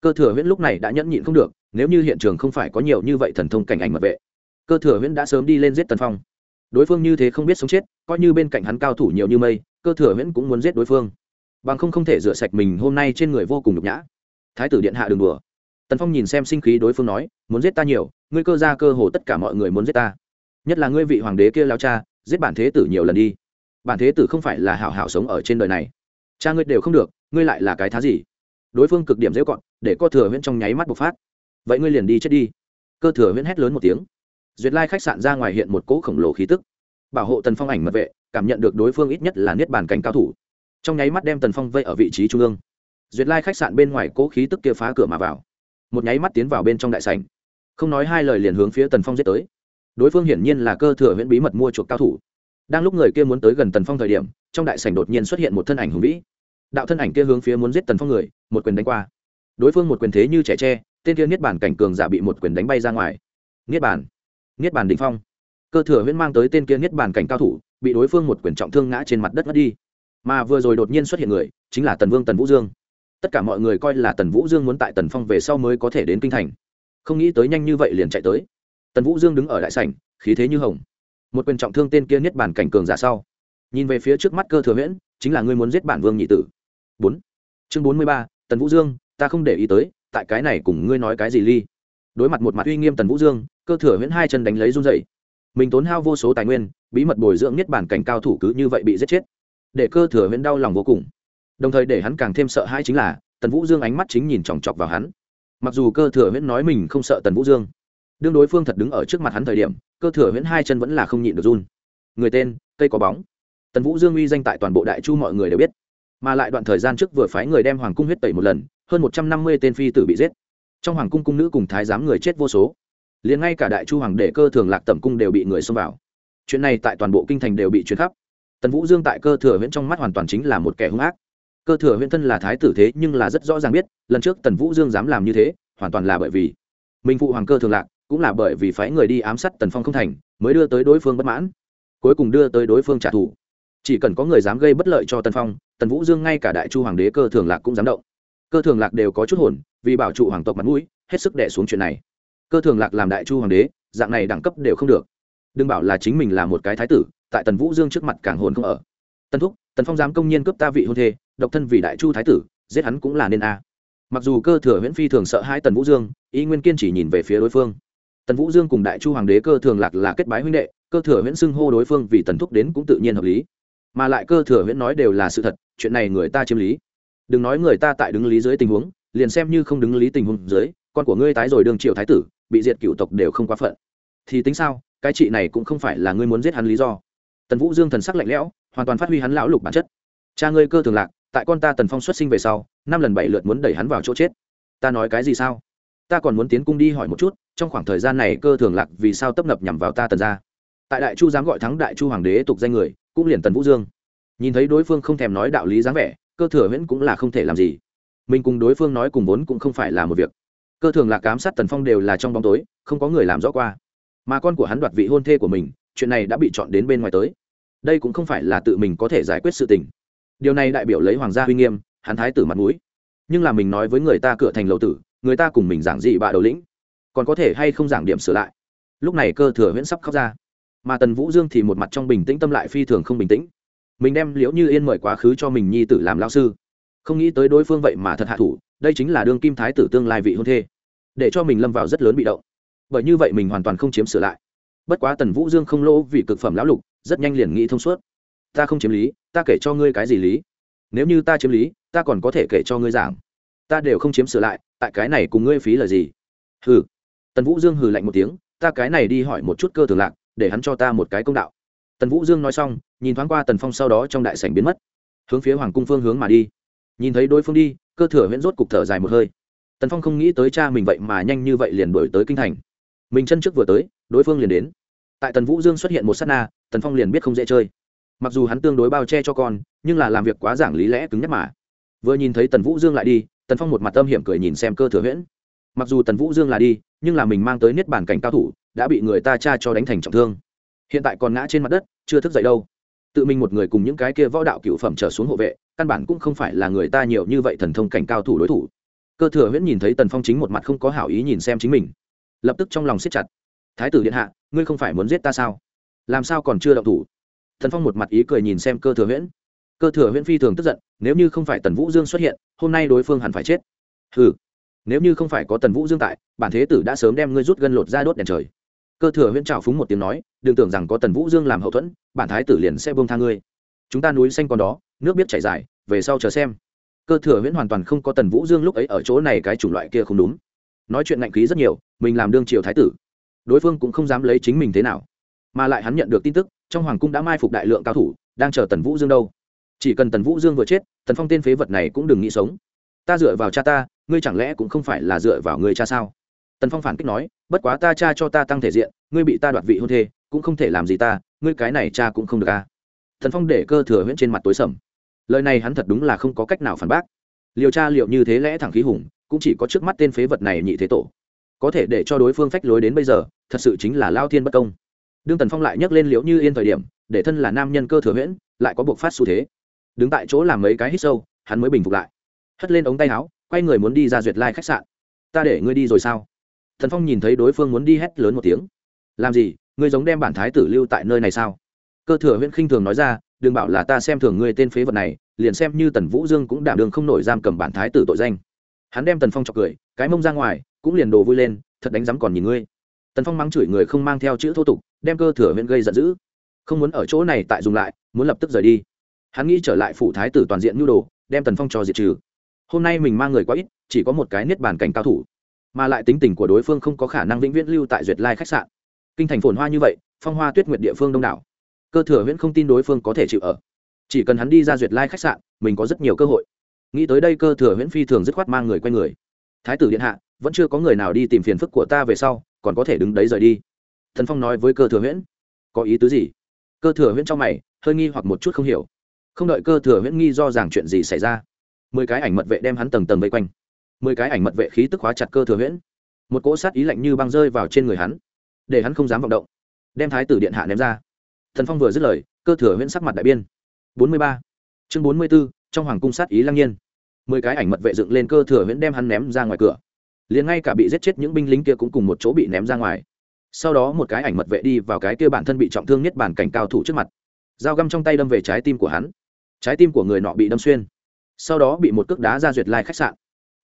Cơ thừa huyễn lúc này đã nhẫn nhịn không được, nếu như hiện trường không phải có nhiều như vậy thần thông cảnh ảnh mật vệ, cơ thừa huyễn đã sớm đi lên giết tần phong. Đối phương như thế không biết sống chết, coi như bên cạnh hắn cao thủ nhiều như mây, cơ thừa huyễn cũng muốn giết đối phương. Bằng không không thể rửa sạch mình hôm nay trên người vô cùng nhục nhã. Thái tử điện hạ đừng đùa tần phong nhìn xem sinh khí đối phương nói, muốn giết ta nhiều, ngươi cơ ra cơ hồ tất cả mọi người muốn giết ta. Nhất là ngươi vị hoàng đế kia lao cha, giết bản thế tử nhiều lần đi. Bản thế tử không phải là hảo hảo sống ở trên đời này. Cha ngươi đều không được, ngươi lại là cái thá gì? Đối phương cực điểm dễ gọn để co thừa huyễn trong nháy mắt bộc phát. Vậy ngươi liền đi chết đi. Cơ thừa huyễn hét lớn một tiếng. Duyệt lai khách sạn ra ngoài hiện một cỗ khổng lồ khí tức, bảo hộ tần phong ảnh mật vệ, cảm nhận được đối phương ít nhất là niết bàn cảnh cao thủ. Trong nháy mắt đem tần phong vây ở vị trí trung ương. Duyệt lai khách sạn bên ngoài cỗ khí tức kia phá cửa mà vào một nháy mắt tiến vào bên trong đại sảnh. Không nói hai lời liền hướng phía tần phong giết tới. Đối phương hiển nhiên là cơ thừa huyễn bí mật mua chuộc cao thủ. Đang lúc người kia muốn tới gần tần phong thời điểm, trong đại sảnh đột nhiên xuất hiện một thân ảnh hùng vĩ. Đạo thân ảnh kia hướng phía muốn giết tần phong người, một quyền đánh qua. Đối phương một quyền thế như trẻ tre, tên kia niết bản cảnh cường giả bị một quyền đánh bay ra ngoài. Niết bản niết bản đình phong. Cơ thừa huyễn mang tới tên kia niết bản cảnh cao thủ, bị đối phương một quyền trọng thương ngã trên mặt đất mất đi. Mà vừa rồi đột nhiên xuất hiện người, chính là tần vương tần vũ dương tất cả mọi người coi là tần vũ dương muốn tại tần phong về sau mới có thể đến kinh thành. Không nghĩ tới nhanh như vậy liền chạy tới. Tần vũ dương đứng ở đại sảnh, khí thế như hồng. Một quyền trọng thương tên kia niết bản cảnh cường giả sau. Nhìn về phía trước mắt cơ thừa huyễn, chính là ngươi muốn giết bản vương nhị tử. Bốn. Chương bốn mươi ba, tần vũ dương, ta không để ý tới, tại cái này cùng ngươi nói cái gì ly. Đối mặt một mặt uy nghiêm tần vũ dương, cơ thừa huyễn hai chân đánh lấy run dậy mình tốn hao vô số tài nguyên, bí mật bồi dưỡng nhất bản cảnh cao thủ cứ như vậy bị giết chết. Để cơ thừa huyễn đau lòng vô cùng đồng thời để hắn càng thêm sợ hãi chính là, tần vũ dương ánh mắt chính nhìn chòng chọc vào hắn. Mặc dù cơ thừa huyễn nói mình không sợ tần vũ dương, đương đối phương thật đứng ở trước mặt hắn thời điểm, cơ thừa huyễn hai chân vẫn là không nhịn được run. Người tên, cây có bóng. Tần vũ dương uy danh tại toàn bộ đại chu mọi người đều biết, mà lại đoạn thời gian trước vừa phái người đem hoàng cung huyết tẩy một lần, hơn một trăm năm mươi tên phi tử bị giết. Trong hoàng cung cung nữ cùng thái giám người chết vô số. Liền ngay cả đại chu hoàng đệ cơ thường lạc tẩm cung đều bị người xông vào. Chuyện này tại toàn bộ kinh thành đều bị truyền khắp. Tần vũ dương tại cơ thừa Huyễn trong mắt hoàn toàn chính là một kẻ hung ác cơ thừa Huyên thân là thái tử thế nhưng là rất rõ ràng biết, lần trước tần vũ dương dám làm như thế, hoàn toàn là bởi vì minh phụ hoàng cơ thường lạc, cũng là bởi vì phái người đi ám sát tần phong không thành, mới đưa tới đối phương bất mãn, cuối cùng đưa tới đối phương trả thù. Chỉ cần có người dám gây bất lợi cho tần phong, tần vũ dương ngay cả đại chu hoàng đế cơ thường lạc cũng dám động. Cơ thường lạc đều có chút hồn, vì bảo trụ hoàng tộc mặt mũi, hết sức đẻ xuống chuyện này. Cơ thường lạc làm đại chu hoàng đế, dạng này đẳng cấp đều không được. Đừng bảo là chính mình là một cái thái tử, tại tần vũ dương trước mặt càng hồn không ở. Tần thúc, tần phong dám công nhiên cướp ta vị hôn thê độc thân vì đại chu thái tử, giết hắn cũng là nên a. Mặc dù cơ thừa huyễn phi thường sợ hai tần vũ dương, ý nguyên kiên chỉ nhìn về phía đối phương. Tần vũ dương cùng đại chu hoàng đế cơ thường lạc là kết bái huynh đệ, cơ thừa huyễn xưng hô đối phương vì tần thúc đến cũng tự nhiên hợp lý. Mà lại cơ thừa huyễn nói đều là sự thật, chuyện này người ta chiếm lý. Đừng nói người ta tại đứng lý dưới tình huống, liền xem như không đứng lý tình huống dưới, con của ngươi tái rồi đương triệu thái tử, bị diệt cựu tộc đều không quá phận. Thì tính sao, cái chị này cũng không phải là ngươi muốn giết hắn lý do. Tần vũ dương thần sắc lạnh lẽo, hoàn toàn phát huy hắn lão lục bản chất. Cha ngươi cơ thường lạc tại con ta tần phong xuất sinh về sau, năm lần bảy lượt muốn đẩy hắn vào chỗ chết. Ta nói cái gì sao? Ta còn muốn tiến cung đi hỏi một chút, trong khoảng thời gian này cơ thường lạc vì sao tấp nập nhằm vào ta tần ra tại đại chu dám gọi thắng đại chu hoàng đế tục danh người, cũng liền tần vũ dương. Nhìn thấy đối phương không thèm nói đạo lý dáng vẻ, cơ thừa huyễn cũng là không thể làm gì. Mình cùng đối phương nói cùng vốn cũng không phải là một việc. Cơ thường là cám sát tần phong đều là trong bóng tối, không có người làm rõ qua. Mà con của hắn đoạt vị hôn thê của mình, chuyện này đã bị chọn đến bên ngoài tới. Đây cũng không phải là tự mình có thể giải quyết sự tình điều này đại biểu lấy hoàng gia huy nghiêm, hắn thái tử mặt mũi. Nhưng là mình nói với người ta cửa thành lầu tử, người ta cùng mình giảng dị bạ đầu lĩnh. Còn có thể hay không giảng điểm sửa lại? Lúc này cơ thừa huyễn sắp khóc ra. Mà tần vũ dương thì một mặt trong bình tĩnh tâm lại phi thường không bình tĩnh. Mình đem liễu như yên mời quá khứ cho mình nhi tử làm lao sư. Không nghĩ tới đối phương vậy mà thật hạ thủ, đây chính là đương kim thái tử tương lai vị hôn thê. Để cho mình lâm vào rất lớn bị động. Bởi như vậy mình hoàn toàn không chiếm sửa lại. Bất quá tần vũ dương không lỗ vì cực phẩm lão lục, rất nhanh liền nghĩ thông suốt. Ta không chiếm lý ta kể cho ngươi cái gì lý? Nếu như ta chiếm lý, ta còn có thể kể cho ngươi giảng. Ta đều không chiếm sửa lại, tại cái này cùng ngươi phí là gì? Hừ. Tần vũ dương hừ lạnh một tiếng, ta cái này đi hỏi một chút cơ thường lạc, để hắn cho ta một cái công đạo. Tần vũ dương nói xong, nhìn thoáng qua tần phong sau đó trong đại sảnh biến mất. Hướng phía hoàng cung phương hướng mà đi. Nhìn thấy đối phương đi, cơ thừa huyễn rốt cục thở dài một hơi. Tần phong không nghĩ tới cha mình vậy mà nhanh như vậy liền đổi tới kinh thành. Mình chân trước vừa tới, đối phương liền đến. Tại tần vũ dương xuất hiện một s á t na, tần phong liền biết không dễ chơi mặc dù hắn tương đối bao che cho con, nhưng là làm việc quá giảng lý lẽ cứng nhắc mà. Vừa nhìn thấy tần vũ dương lại đi, tần phong một mặt tâm hiểm cười nhìn xem cơ thừa huyễn. Mặc dù tần vũ dương là đi, nhưng là mình mang tới niết bản cảnh cao thủ, đã bị người ta cha cho đánh thành trọng thương. Hiện tại còn ngã trên mặt đất, chưa thức dậy đâu. Tự mình một người cùng những cái kia võ đạo cựu phẩm trở xuống hộ vệ, căn bản cũng không phải là người ta nhiều như vậy thần thông cảnh cao thủ đối thủ. Cơ thừa huyễn nhìn thấy tần phong chính một mặt không có hảo ý nhìn xem chính mình. Lập tức trong lòng siết chặt. Thái tử điện hạ, ngươi không phải muốn giết ta sao? Làm sao còn chưa động thủ? Thần phong một mặt ý cười nhìn xem cơ thừa huyễn. Cơ thừa huyễn phi thường tức giận, nếu như không phải tần vũ dương xuất hiện, hôm nay đối phương hẳn phải chết. Ừ nếu như không phải có tần vũ dương tại, bản thế tử đã sớm đem ngươi rút gân lột ra đốt đèn trời. Cơ thừa huyễn trào phúng một tiếng nói, đừng tưởng rằng có tần vũ dương làm hậu thuẫn, bản thái tử liền sẽ bông tha ngươi. Chúng ta núi xanh còn đó, nước biết chảy dài, về sau chờ xem. Cơ thừa huyễn hoàn toàn không có tần vũ dương lúc ấy ở chỗ này cái chủng loại kia không đúng. Nói chuyện ngạnh khí rất nhiều, mình làm đương triều thái tử. Đối phương cũng không dám lấy chính mình thế nào. Mà lại hắn nhận được tin tức trong hoàng cung đã mai phục đại lượng cao thủ, đang chờ tần vũ dương đâu? Chỉ cần tần vũ dương vừa chết, tần phong tên phế vật này cũng đừng nghĩ sống. Ta dựa vào cha ta, ngươi chẳng lẽ cũng không phải là dựa vào người cha sao? Tần phong phản kích nói, bất quá ta cha cho ta tăng thể diện, ngươi bị ta đoạt vị hôn thê, cũng không thể làm gì ta, ngươi cái này cha cũng không được a. Thần phong để cơ thừa huyễn trên mặt tối sầm. Lời này hắn thật đúng là không có cách nào phản bác. Liều cha liệu như thế lẽ thẳng khí hùng, cũng chỉ có trước mắt tên phế vật này nhị thế tổ. Có thể để cho đối phương phách lối đến bây giờ, thật sự chính là lao thiên bất công đương tần phong lại nhắc lên liễu như yên thời điểm, để thân là nam nhân cơ thừa huyễn, lại có buộc phát xu thế. đứng tại chỗ làm mấy cái hít sâu, hắn mới bình phục lại. hất lên ống tay áo, quay người muốn đi ra duyệt lai khách sạn. ta để ngươi đi rồi sao? thần phong nhìn thấy đối phương muốn đi hét lớn một tiếng. làm gì? ngươi giống đem bản thái tử lưu tại nơi này sao? cơ thừa huyễn khinh thường nói ra, đừng bảo là ta xem thường ngươi tên phế vật này, liền xem như tần vũ dương cũng đảm đường không nổi giam cầm bản thái tử tội danh. hắn đem tần phong chọc cười, cái mông ra ngoài, cũng liền đồ vui lên, thật đánh rắm còn nhìn ngươi tần phong mắng chửi người không mang theo chữ thô tục, đem cơ thừa huyện gây giận dữ. Không muốn ở chỗ này tại dùng lại, muốn lập tức rời đi. Hắn nghĩ trở lại phủ thái tử toàn diện nhu đồ, đem tần phong cho diệt trừ. Hôm nay mình mang người quá ít, chỉ có một cái niết bàn cảnh cao thủ. Mà lại tính tình của đối phương không có khả năng vĩnh viễn lưu tại duyệt lai khách sạn. Kinh thành phồn hoa như vậy, phong hoa tuyết nguyệt địa phương đông đảo. Cơ thừa huyễn không tin đối phương có thể chịu ở. Chỉ cần hắn đi ra duyệt lai khách sạn, mình có rất nhiều cơ hội. Nghĩ tới đây cơ thừa huyễn phi thường dứt khoát mang người quay người. Thái tử điện hạ, vẫn chưa có người nào đi tìm phiền phức của ta về sau còn có thể đứng đấy rời đi. Thần phong nói với cơ thừa huyễn, có ý tứ gì? Cơ thừa huyễn trong mày, hơi nghi hoặc một chút không hiểu. Không đợi cơ thừa huyễn nghi do rằng chuyện gì xảy ra, mười cái ảnh mật vệ đem hắn tầng tầng vây quanh. Mười cái ảnh mật vệ khí tức hóa chặt cơ thừa huyễn. Một cỗ sát ý lạnh như băng rơi vào trên người hắn, để hắn không dám vọng động, đem thái tử điện hạ ném ra. Thần phong vừa dứt lời, cơ thừa huyễn sắc mặt đại biên bốn mươi ba, chương bốn mươi b ố trong hoàng cung sát ý lăng nhiên. Mười cái ảnh mật vệ dựng lên cơ thừa huyễn đem hắn ném ra ngoài cửa liền ngay cả bị giết chết những binh lính kia cũng cùng một chỗ bị ném ra ngoài. Sau đó một cái ảnh mật vệ đi vào cái kia bản thân bị trọng thương nhất bản cảnh cao thủ trước mặt. Dao găm trong tay đâm về trái tim của hắn. Trái tim của người nọ bị đâm xuyên. Sau đó bị một cước đá ra duyệt lai khách sạn.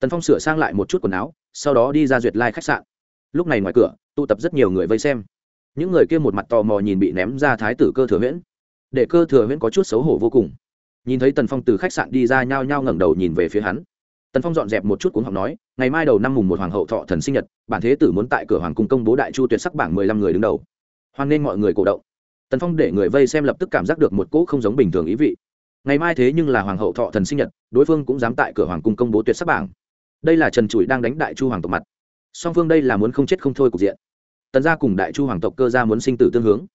Tần phong sửa sang lại một chút quần áo, sau đó đi ra duyệt lai khách sạn. Lúc này ngoài cửa, tụ tập rất nhiều người vây xem. Những người kia một mặt tò mò nhìn bị ném ra thái tử cơ thừa huyễn. Để cơ thừa huyễn có chút xấu hổ vô cùng. Nhìn thấy tần phong từ khách sạn đi ra nhao nhao ngẩng đầu nhìn về phía hắn tần phong dọn dẹp một chút cuốn học nói, ngày mai đầu năm mùng một hoàng hậu thọ thần sinh nhật, bản thế tử muốn tại cửa hoàng cung công bố đại chu tuyệt sắc bảng mười lăm người đứng đầu. Hoan nên mọi người cổ động. Tần phong để người vây xem lập tức cảm giác được một cỗ không giống bình thường ý vị. Ngày mai thế nhưng là hoàng hậu thọ thần sinh nhật, đối phương cũng dám tại cửa hoàng cung công bố tuyệt sắc bảng. Đây là trần trụi đang đánh đại chu hoàng tộc mặt. Song phương đây là muốn không chết không thôi cục diện. Tần gia cùng đại chu hoàng tộc cơ gia muốn sinh tử tương hướng.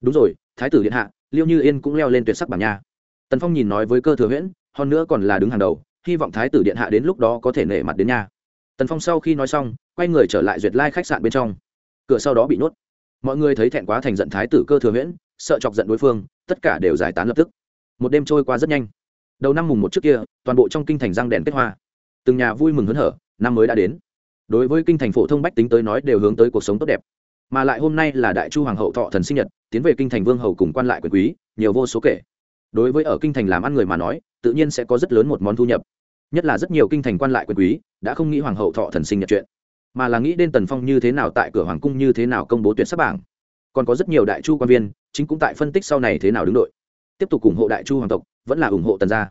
Đúng rồi, thái tử điện hạ, liêu như yên cũng leo lên tuyệt sắc bảng nha. Tần phong nhìn nói với cơ thừa huyễn hơn nữa còn là đứng hàng đầu hy vọng thái tử điện hạ đến lúc đó có thể nể mặt đến nhà. Tần phong sau khi nói xong quay người trở lại duyệt lai khách sạn bên trong. Cửa sau đó bị nuốt mọi người thấy thẹn quá thành giận thái tử cơ thừa miễn, sợ chọc giận đối phương tất cả đều giải tán lập tức. Một đêm trôi qua rất nhanh. Đầu năm mùng một trước kia toàn bộ trong kinh thành răng đèn kết hoa. Từng nhà vui mừng hớn hở năm mới đã đến. Đối với kinh thành phổ thông bách tính tới nói đều hướng tới cuộc sống tốt đẹp. Mà lại hôm nay là đại chu hoàng hậu thọ thần sinh nhật tiến về kinh thành vương hầu cùng quan lại quyền quý nhiều vô số kể. Đối với ở kinh thành làm ăn người mà nói tự nhiên sẽ có rất lớn một món thu nhập. Nhất là rất nhiều kinh thành quan lại quyền quý, đã không nghĩ hoàng hậu thọ thần sinh nhật chuyện, mà là nghĩ đến tần phong như thế nào tại cửa hoàng cung như thế nào công bố tuyển sắc bảng. Còn có rất nhiều đại chu quan viên, chính cũng tại phân tích sau này thế nào đứng đội. Tiếp tục ủng hộ đại chu hoàng tộc, vẫn là ủng hộ tần gia.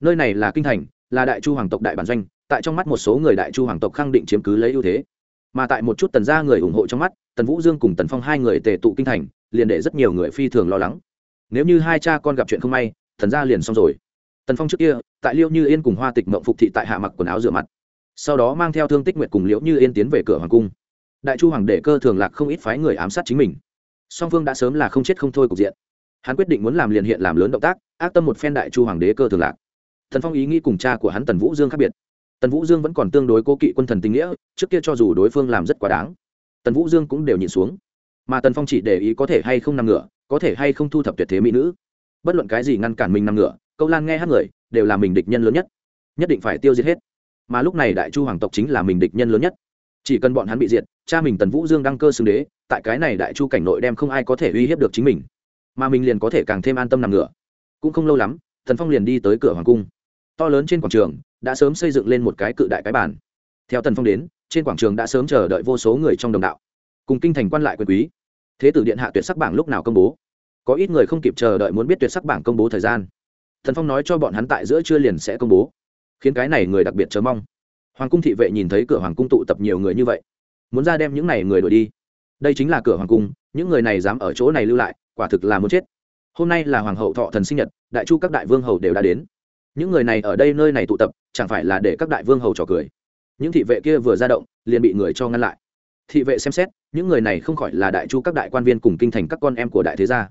Nơi này là kinh thành, là đại chu hoàng tộc đại bản doanh, tại trong mắt một số người đại chu hoàng tộc khẳng định chiếm cứ lấy ưu thế. Mà tại một chút tần gia người ủng hộ trong mắt, tần vũ dương cùng tần phong hai người tề tụ kinh thành, liền để rất nhiều người phi thường lo lắng. Nếu như hai cha con gặp chuyện không may thần gia liền xong rồi tần phong trước kia tại liêu như yên cùng hoa tịch mộng phục thị tại hạ mặc quần áo rửa mặt sau đó mang theo thương tích nguyệt cùng liễu như yên tiến về cửa hoàng cung đại chu hoàng đệ cơ thường lạc không ít phái người ám sát chính mình song phương đã sớm là không chết không thôi cục diện hắn quyết định muốn làm liền hiện làm lớn động tác ác tâm một phen đại chu hoàng đế cơ thường lạc thần phong ý nghĩ cùng cha của hắn tần vũ dương khác biệt tần vũ dương vẫn còn tương đối cố kỵ quân thần tình nghĩa trước kia cho dù đối phương làm rất quá đáng tần vũ dương cũng đều nhìn xuống mà tần phong chỉ để ý có thể hay không nằm ngửa có thể hay không thu thập tuyệt thế mỹ nữ bất luận cái gì ngăn cản mình nằm ngửa câu lan nghe hát người, đều là mình địch nhân lớn nhất. Nhất định phải tiêu diệt hết. Mà lúc này đại chu hoàng tộc chính là mình địch nhân lớn nhất. Chỉ cần bọn hắn bị diệt, cha mình tần vũ dương đăng cơ xưng đế, tại cái này đại chu cảnh nội đem không ai có thể uy hiếp được chính mình. Mà mình liền có thể càng thêm an tâm nằm ngửa. Cũng không lâu lắm thần phong liền đi tới cửa hoàng cung. To lớn trên quảng trường, đã sớm xây dựng lên một cái cự đại cái bàn. Theo tần phong đến, trên quảng trường đã sớm chờ đợi vô số người trong đồng đạo. Cùng kinh thành quan lại quyền quý. Thế tử điện hạ tuyệt sắc bảng lúc nào công bố? Có ít người không kịp chờ đợi muốn biết tuyệt sắc bảng công bố thời gian thần phong nói cho bọn hắn tại giữa trưa liền sẽ công bố. Khiến cái này người đặc biệt chờ mong. Hoàng cung thị vệ nhìn thấy cửa hoàng cung tụ tập nhiều người như vậy, muốn ra đem những này người đuổi đi. Đây chính là cửa hoàng cung, những người này dám ở chỗ này lưu lại, quả thực là muốn chết. Hôm nay là hoàng hậu thọ thần sinh nhật, đại chu các đại vương hầu đều đã đến. Những người này ở đây nơi này tụ tập, chẳng phải là để các đại vương hầu trò cười. Những thị vệ kia vừa ra động, liền bị người cho ngăn lại. Thị vệ xem xét, những người này không khỏi là đại chu các đại quan viên cùng kinh thành các con em của đại thế gia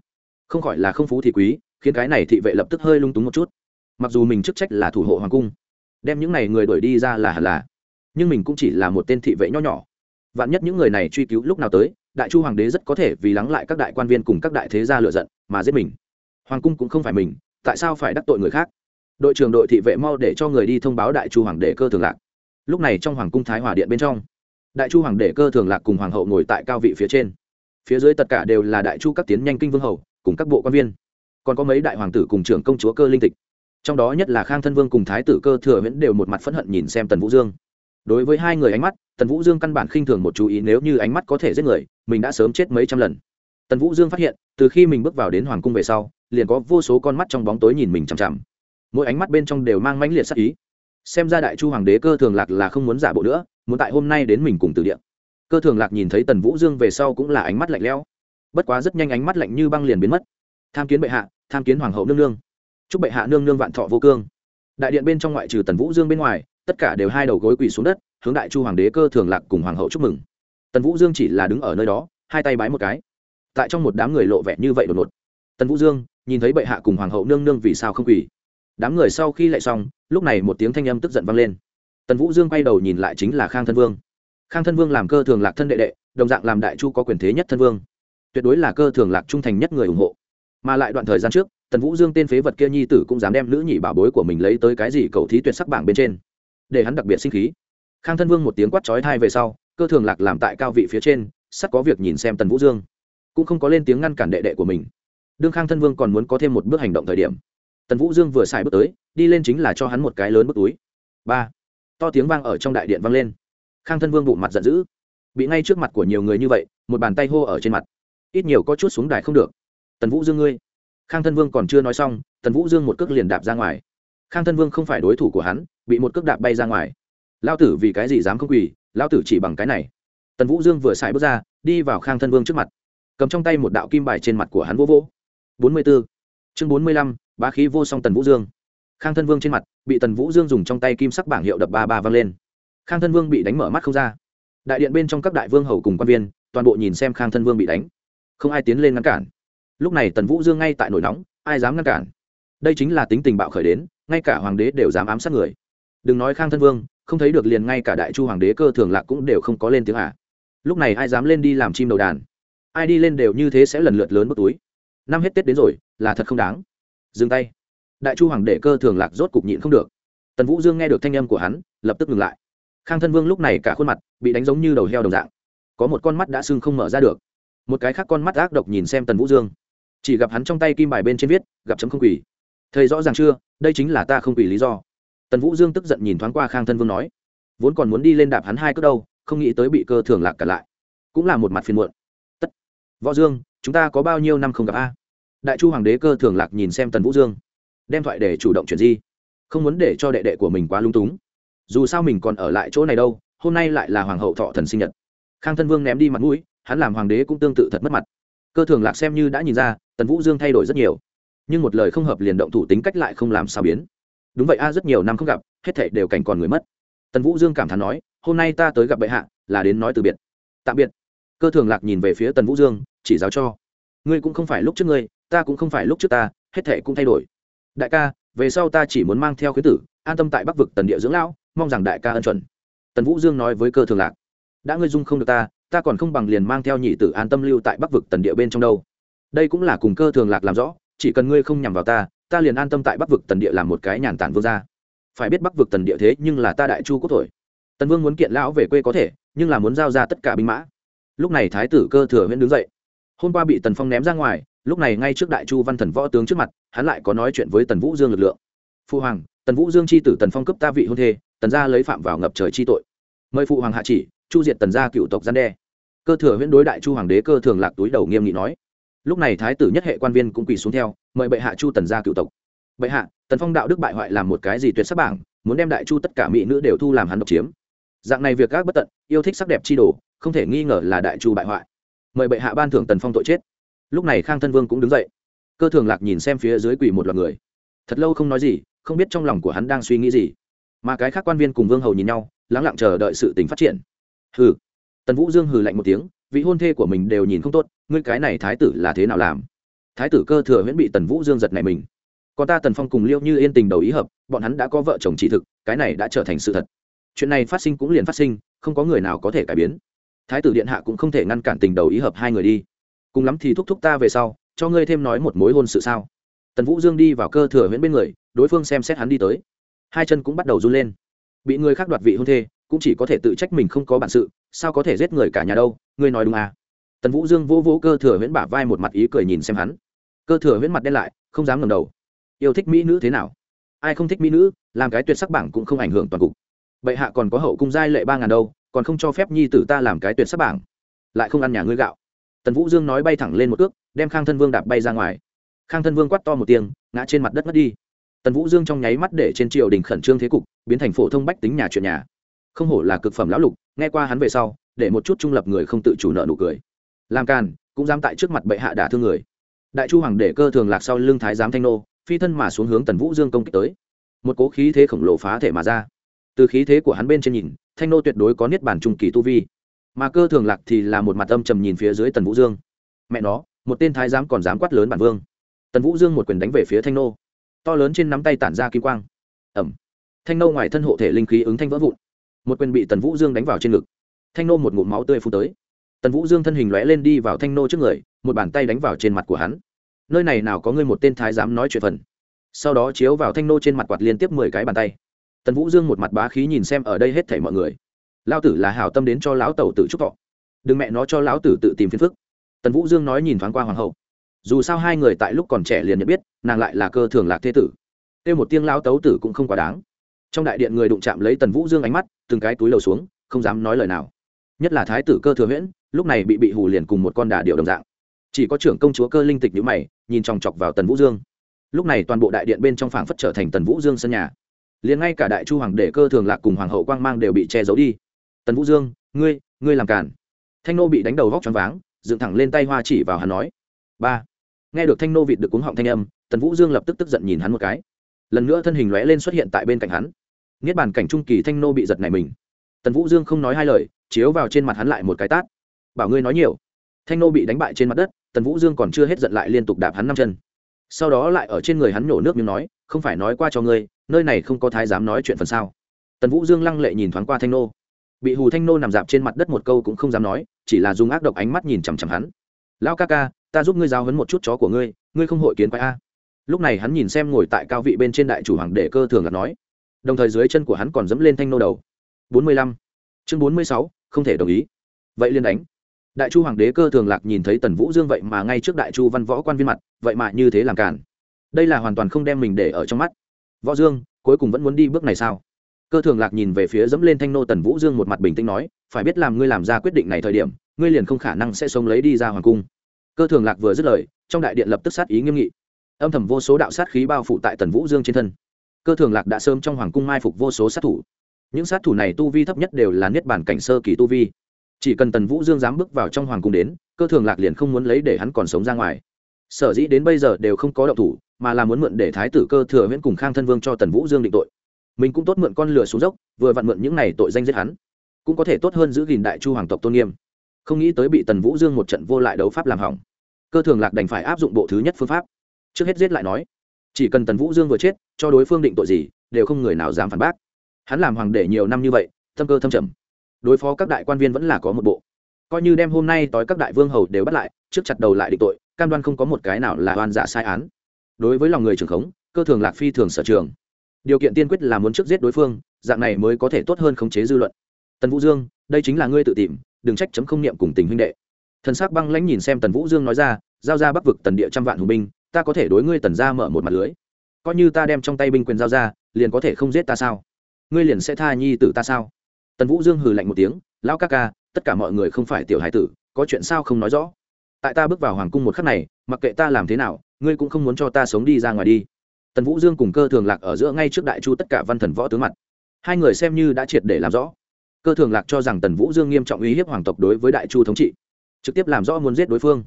không khỏi là không phú thì quý, khiến cái này thị vệ lập tức hơi lung túng một chút. Mặc dù mình chức trách là thủ hộ hoàng cung, đem những này người đuổi đi ra là hẳn là, nhưng mình cũng chỉ là một tên thị vệ nho nhỏ. Vạn nhất những người này truy cứu lúc nào tới, đại chu hoàng đế rất có thể vì lắng lại các đại quan viên cùng các đại thế gia lựa giận mà giết mình. Hoàng cung cũng không phải mình, tại sao phải đắc tội người khác? Đội trưởng đội thị vệ mau để cho người đi thông báo đại chu hoàng đế cơ thường lạc. Lúc này trong hoàng cung thái hòa điện bên trong, đại chu hoàng đế cơ thường lạc cùng hoàng hậu ngồi tại cao vị phía trên. Phía dưới tất cả đều là đại chu các tiến nhanh kinh vương hầu cùng các bộ quan viên. Còn có mấy đại hoàng tử cùng trưởng công chúa cơ linh tịch. Trong đó nhất là khang thân vương cùng thái tử cơ thừa viễn đều một mặt phẫn hận nhìn xem tần vũ dương. Đối với hai người ánh mắt, tần vũ dương căn bản khinh thường một chú ý nếu như ánh mắt có thể giết người, mình đã sớm chết mấy trăm lần. Tần vũ dương phát hiện, từ khi mình bước vào đến hoàng cung về sau, liền có vô số con mắt trong bóng tối nhìn mình chằm chằm. Mỗi ánh mắt bên trong đều mang mãnh liệt sắc ý. Xem ra đại chu hoàng đế cơ thường lạc là không muốn giả bộ nữa, muốn tại hôm nay đến mình cùng từ điện cơ thường lạc nhìn thấy tần vũ dương về sau cũng là ánh mắt lạnh lẽo bất quá rất nhanh ánh mắt lạnh như băng liền biến mất. Tham kiến bệ hạ, tham kiến hoàng hậu nương nương. Chúc bệ hạ nương nương vạn thọ vô cương. Đại điện bên trong ngoại trừ tần vũ dương bên ngoài, tất cả đều hai đầu gối quỳ xuống đất, hướng đại chu hoàng đế cơ thường lạc cùng hoàng hậu chúc mừng. Tần vũ dương chỉ là đứng ở nơi đó, hai tay bái một cái. Tại trong một đám người lộ vẻ như vậy đột ngột. Tần vũ dương, nhìn thấy bệ hạ cùng hoàng hậu nương nương vì sao không quỳ? Đám người sau khi lại xong, lúc này một tiếng thanh âm tức giận vang lên. Tần vũ dương quay đầu nhìn lại chính là khang thân vương. Khang thân vương làm cơ thường lạc thân đệ đệ, đồng dạng làm đại chu có quyền thế nhất thân vương tuyệt đối là cơ thường lạc trung thành nhất người ủng hộ. Mà lại đoạn thời gian trước, tần vũ dương tên phế vật kia nhi tử cũng dám đem nữ nhị bảo bối của mình lấy tới cái gì cầu thí tuyệt sắc bảng bên trên, để hắn đặc biệt sinh khí. Khang thân vương một tiếng quát trói thai về sau, cơ thường lạc làm tại cao vị phía trên, sắp có việc nhìn xem tần vũ dương. Cũng không có lên tiếng ngăn cản đệ đệ của mình. Đương khang thân vương còn muốn có thêm một bước hành động thời điểm, tần vũ dương vừa xài bước tới, đi lên chính là cho hắn một cái lớn bước túi. Ba. To tiếng vang ở trong đại điện vang lên. Khang thân vương bụng mặt giận dữ. Bị ngay trước mặt của nhiều người như vậy, một bàn tay hô ở trên mặt ít nhiều có chút xuống đài không được. Tần vũ dương ngươi. Khang thân vương còn chưa nói xong, tần vũ dương một cước liền đạp ra ngoài. Khang thân vương không phải đối thủ của hắn, bị một cước đạp bay ra ngoài. Lao tử vì cái gì dám không quỳ lao tử chỉ bằng cái này. Tần vũ dương vừa xài bước ra, đi vào khang thân vương trước mặt. Cầm trong tay một đạo kim bài trên mặt của hắn vô vô bốn mươi b ố chương bốn mươi lăm, bá khí vô song tần vũ dương. Khang thân vương trên mặt, bị tần vũ dương dùng trong tay kim sắc bảng hiệu đập ba ba văng lên. Khang thân vương bị đánh mở mắt không ra. Đại điện bên trong các đại vương hầu cùng quan viên, toàn bộ nhìn xem khang thân vương bị đánh không ai tiến lên ngăn cản. Lúc này tần vũ dương ngay tại nổi nóng, ai dám ngăn cản? Đây chính là tính tình bạo khởi đến, ngay cả hoàng đế đều dám ám sát người. Đừng nói khang thân vương, không thấy được liền ngay cả đại chu hoàng đế cơ thường lạc cũng đều không có lên tiếng à. lúc này ai dám lên đi làm chim đầu đàn? Ai đi lên đều như thế sẽ lần lượt lớn bất túi. Năm hết tết đến rồi, là thật không đáng. Dừng tay. Đại chu hoàng đế cơ thường lạc rốt cục nhịn không được. Tần vũ dương nghe được thanh âm của hắn, lập tức ngừng lại. Khang thân vương lúc này cả khuôn mặt bị đánh giống như đầu heo đồng dạng. Có một con mắt đã sưng không mở ra được một cái khác con mắt ác độc nhìn xem tần vũ dương chỉ gặp hắn trong tay kim bài bên trên viết gặp chấm không quỷ thầy rõ ràng chưa đây chính là ta không quỷ lý do tần vũ dương tức giận nhìn thoáng qua khang thân vương nói vốn còn muốn đi lên đạp hắn hai cước đâu không nghĩ tới bị cơ thường lạc cả lại cũng là một mặt phiền muộn tất võ dương chúng ta có bao nhiêu năm không gặp a đại chu hoàng đế cơ thường lạc nhìn xem tần vũ dương đem thoại để chủ động chuyển di không muốn để cho đệ đệ của mình quá lung túng dù sao mình còn ở lại chỗ này đâu hôm nay lại là hoàng hậu thọ thần sinh nhật khang thân vương ném đi mặt mũi hắn làm hoàng đế cũng tương tự thật mất mặt. Cơ thường lạc xem như đã nhìn ra, tần vũ dương thay đổi rất nhiều. Nhưng một lời không hợp liền động thủ tính cách lại không làm sao biến. Đúng vậy a, rất nhiều năm không gặp, hết thảy đều cảnh còn người mất. Tần vũ dương cảm thán nói, hôm nay ta tới gặp bệ hạ, là đến nói từ biệt. Tạm biệt. Cơ thường lạc nhìn về phía tần vũ dương, chỉ giáo cho, ngươi cũng không phải lúc trước ngươi, ta cũng không phải lúc trước ta, hết thệ cũng thay đổi. Đại ca, về sau ta chỉ muốn mang theo khuyến tử, an tâm tại bắc vực tần địa dưỡng lão, mong rằng đại ca ân chuẩn. Tần vũ dương nói với cơ thường lạc, đã ngươi dung không được ta ta còn không bằng liền mang theo nhị tử an tâm lưu tại bắc vực tần địa bên trong đâu. Đây cũng là cùng cơ thường lạc làm rõ, chỉ cần ngươi không nhằm vào ta ta liền an tâm tại bắc vực tần địa làm một cái nhàn tản vương gia. Phải biết bắc vực tần địa thế nhưng là ta đại chu quốc thổi. Tần vương muốn kiện lão về quê có thể, nhưng là muốn giao ra tất cả binh mã. Lúc này thái tử cơ thừa huyễn đứng dậy. Hôm qua bị tần phong ném ra ngoài, lúc này ngay trước đại chu văn thần võ tướng trước mặt, hắn lại có nói chuyện với tần vũ dương lực lượng. Phụ hoàng, tần vũ dương c h i tử tần phong cấp ta vị hôn thê, tần gia lấy phạm vào ngập trời chi tội. Mời phụ hoàng hạ chỉ, chu diệt tần gia cựu tộc gian đe cơ thừa huyễn đối đại chu hoàng đế cơ thường lạc túi đầu nghiêm nghị nói. Lúc này thái tử nhất hệ quan viên cũng quỳ xuống theo, mời bệ hạ chu tần gia cựu tộc. Bệ hạ, tần phong đạo đức bại hoại làm một cái gì tuyệt sắc bảng, muốn đem đại chu tất cả mỹ nữ đều thu làm hắn độc chiếm. Dạng này việc gác bất tận, yêu thích sắc đẹp chi đồ, không thể nghi ngờ là đại chu bại hoại. Mời bệ hạ ban thưởng tần phong tội chết. Lúc này khang thân vương cũng đứng dậy. Cơ thường lạc nhìn xem phía dưới quỳ một loạt người. Thật lâu không nói gì, không biết trong lòng của hắn đang suy nghĩ gì. Mà cái khác quan viên cùng vương hầu nhìn nhau, lắng lặng chờ đợi sự tình phát triển. Hừ tần vũ dương hừ lạnh một tiếng, vị hôn thê của mình đều nhìn không tốt, ngươi cái này thái tử là thế nào làm? Thái tử cơ thừa huyễn bị tần vũ dương giật này mình. Còn ta tần phong cùng liêu như yên tình đầu ý hợp, bọn hắn đã có vợ chồng chỉ thực, cái này đã trở thành sự thật. Chuyện này phát sinh cũng liền phát sinh, không có người nào có thể cải biến. Thái tử điện hạ cũng không thể ngăn cản tình đầu ý hợp hai người đi. Cùng lắm thì thúc thúc ta về sau, cho ngươi thêm nói một mối hôn sự sao? Tần vũ dương đi vào cơ thừa huyễn bên người, đối phương xem xét hắn đi tới. Hai chân cũng bắt đầu run lên. Bị người khác đoạt vị hôn thê cũng chỉ có thể tự trách mình không có bản sự, sao có thể giết người cả nhà đâu, ngươi nói đúng à? Tần vũ dương vỗ vỗ cơ thừa huyễn bả vai một mặt ý cười nhìn xem hắn. Cơ thừa huyễn mặt đen lại, không dám ngầm đầu. Yêu thích mỹ nữ thế nào? Ai không thích mỹ nữ, làm cái tuyệt sắc bảng cũng không ảnh hưởng toàn cục. Bệ hạ còn có hậu cung giai lệ ba ngàn đâu, còn không cho phép nhi tử ta làm cái tuyệt sắc bảng. Lại không ăn nhà ngươi gạo. Tần vũ dương nói bay thẳng lên một cước, đem khang thân vương đạp bay ra ngoài. Khang thân vương quát to một tiếng, ngã trên mặt đất mất đi. Tần vũ dương trong nháy mắt để trên triều đình khẩn trương thế cục, biến thành phổ thông bách tính nhà chuyện nhà không hổ là cực phẩm lão lục, nghe qua hắn về sau, để một chút trung lập người không tự chủ nợ nụ cười. Làm càn, cũng dám tại trước mặt bệ hạ đả thương người. Đại chu hoàng để cơ thường lạc sau lưng thái giám thanh nô, phi thân mà xuống hướng tần vũ dương công kích tới. Một cố khí thế khổng lồ phá thể mà ra. Từ khí thế của hắn bên trên nhìn, thanh nô tuyệt đối có niết bản trung kỳ tu vi. Mà cơ thường lạc thì là một mặt âm trầm nhìn phía dưới tần vũ dương. Mẹ nó, một tên thái giám còn dám quát lớn bản vương. Tần vũ dương một quyền đánh về phía thanh nô. To lớn trên nắm tay tản ra kim quang. Ẩm. Thanh nô ngoài thân hộ thể linh khí ứng thanh vỡ vụn một quyền bị tần vũ dương đánh vào trên ngực. Thanh nô một ngụm máu tươi phun tới. Tần vũ dương thân hình lóe lên đi vào thanh nô trước người, một bàn tay đánh vào trên mặt của hắn. Nơi này nào có ngươi một tên thái dám nói chuyện phần. Sau đó chiếu vào thanh nô trên mặt quạt liên tiếp mười cái bàn tay. Tần vũ dương một mặt bá khí nhìn xem ở đây hết thảy mọi người. Lao tử là hảo tâm đến cho lão tẩu tự chúc thọ. Đừng mẹ nó cho lão tử tự tìm phiền phức. Tần vũ dương nói nhìn thoáng qua hoàng hậu. Dù sao hai người tại lúc còn trẻ liền nhận biết, nàng lại là cơ thường lạc thế tử. Kêu một tiếng lao tấu tử cũng không quá đáng trong đại điện người đụng chạm lấy tần vũ dương ánh mắt, từng cái túi lầu xuống, không dám nói lời nào. Nhất là thái tử cơ thừa huyễn, lúc này bị bị hù liền cùng một con đà điệu đồng dạng. Chỉ có trưởng công chúa cơ linh tịch nhữ mày, nhìn chòng chọc vào tần vũ dương. Lúc này toàn bộ đại điện bên trong phảng phất trở thành tần vũ dương sân nhà. Liền ngay cả đại chu hoàng đệ cơ thường lạc cùng hoàng hậu quang mang đều bị che giấu đi. Tần vũ dương, ngươi ngươi làm cản thanh nô bị đánh đầu vóc choáng váng, dựng thẳng lên tay hoa chỉ vào hắn nói. Ba. Nghe được thanh nô vịt được cuống họng thanh âm, tần vũ dương lập tức tức giận nhìn hắn một cái. Lần nữa thân hình lóe lên xuất hiện tại bên cạnh hắn niết bàn cảnh trung kỳ thanh nô bị giật này mình. Tần vũ dương không nói hai lời, chiếu vào trên mặt hắn lại một cái tát. Bảo ngươi nói nhiều. Thanh nô bị đánh bại trên mặt đất, tần vũ dương còn chưa hết giận lại liên tục đạp hắn năm chân. Sau đó lại ở trên người hắn nhổ nước miếng nói, không phải nói qua cho ngươi, nơi này không có thái dám nói chuyện phần sao. Tần vũ dương lăng lệ nhìn thoáng qua thanh nô. Bị hù thanh nô nằm dạp trên mặt đất một câu cũng không dám nói, chỉ là dùng ác độc ánh mắt nhìn chằm chằm hắn. Lao ca ca, ta giúp ngươi giao hấn một chút chó của ngươi ngươi không hội kiến quái a. Lúc này hắn nhìn xem ngồi tại cao vị bên trên đại chủ hoàng để cơ thường là nói đồng thời dưới chân của hắn còn dẫm lên thanh nô đầu. Bốn mươi lăm. Chương bốn mươi sáu, không thể đồng ý. Vậy liền đánh. Đại chu hoàng đế cơ thường lạc nhìn thấy tần vũ dương vậy mà ngay trước đại chu văn võ quan viên mặt, vậy mà như thế làm cản đây là hoàn toàn không đem mình để ở trong mắt. Võ dương, cuối cùng vẫn muốn đi bước này sao? Cơ thường lạc nhìn về phía dẫm lên thanh nô tần vũ dương một mặt bình tĩnh nói, phải biết làm ngươi làm ra quyết định này thời điểm, ngươi liền không khả năng sẽ sống lấy đi ra hoàng cung. Cơ thường lạc vừa dứt lời, trong đại điện lập tức sát ý nghiêm nghị. Âm thầm vô số đạo sát khí bao phủ tại tần vũ dương trên thân cơ thường lạc đã sớm trong hoàng cung mai phục vô số sát thủ. Những sát thủ này tu vi thấp nhất đều là niết bản cảnh sơ kỳ tu vi. Chỉ cần tần vũ dương dám bước vào trong hoàng cung đến, cơ thường lạc liền không muốn lấy để hắn còn sống ra ngoài. Sở dĩ đến bây giờ đều không có động thủ, mà là muốn mượn để thái tử cơ thừa viễn cùng khang thân vương cho tần vũ dương định tội. Mình cũng tốt mượn con lửa xuống dốc, vừa vặn mượn những này tội danh giết hắn. Cũng có thể tốt hơn giữ gìn đại chu hoàng tộc tôn nghiêm. Không nghĩ tới bị tần vũ dương một trận vô lại đấu pháp làm hỏng. Cơ thường lạc đành phải áp dụng bộ thứ nhất phương pháp. Trước hết giết lại nói chỉ cần tần vũ dương vừa chết, cho đối phương định tội gì, đều không người nào dám phản bác. Hắn làm hoàng đệ nhiều năm như vậy thâm cơ thâm trầm. Đối phó các đại quan viên vẫn là có một bộ. Coi như đem hôm nay tối các đại vương hầu đều bắt lại, trước chặt đầu lại định tội, cam đoan không có một cái nào là oan giả sai án. Đối với lòng người trưởng khống, cơ thường lạc phi thường sở trường. Điều kiện tiên quyết là muốn trước giết đối phương, dạng này mới có thể tốt hơn khống chế dư luận. Tần vũ dương, đây chính là ngươi tự tìm, đừng trách chấm không niệm cùng tình huynh đệ. Thần s ắ c băng lãnh nhìn xem tần vũ dương nói ra, giao ra bắc vực tần địa trăm vạn hùng binh ta có thể đối ngươi tần ra mở một mặt lưới. Coi như ta đem trong tay binh quyền giao ra, liền có thể không giết ta sao? Ngươi liền sẽ tha nhi tử ta sao? Tần vũ dương hừ lạnh một tiếng, lão ca ca, tất cả mọi người không phải tiểu hải tử, có chuyện sao không nói rõ? Tại ta bước vào hoàng cung một khắc này, mặc kệ ta làm thế nào, ngươi cũng không muốn cho ta sống đi ra ngoài đi. Tần vũ dương cùng cơ thường lạc ở giữa ngay trước đại chu tất cả văn thần võ tướng mặt. Hai người xem như đã triệt để làm rõ. Cơ thường lạc cho rằng tần vũ dương nghiêm trọng uy hiếp hoàng tộc đối với đại chu thống trị, trực tiếp làm rõ muốn giết đối phương.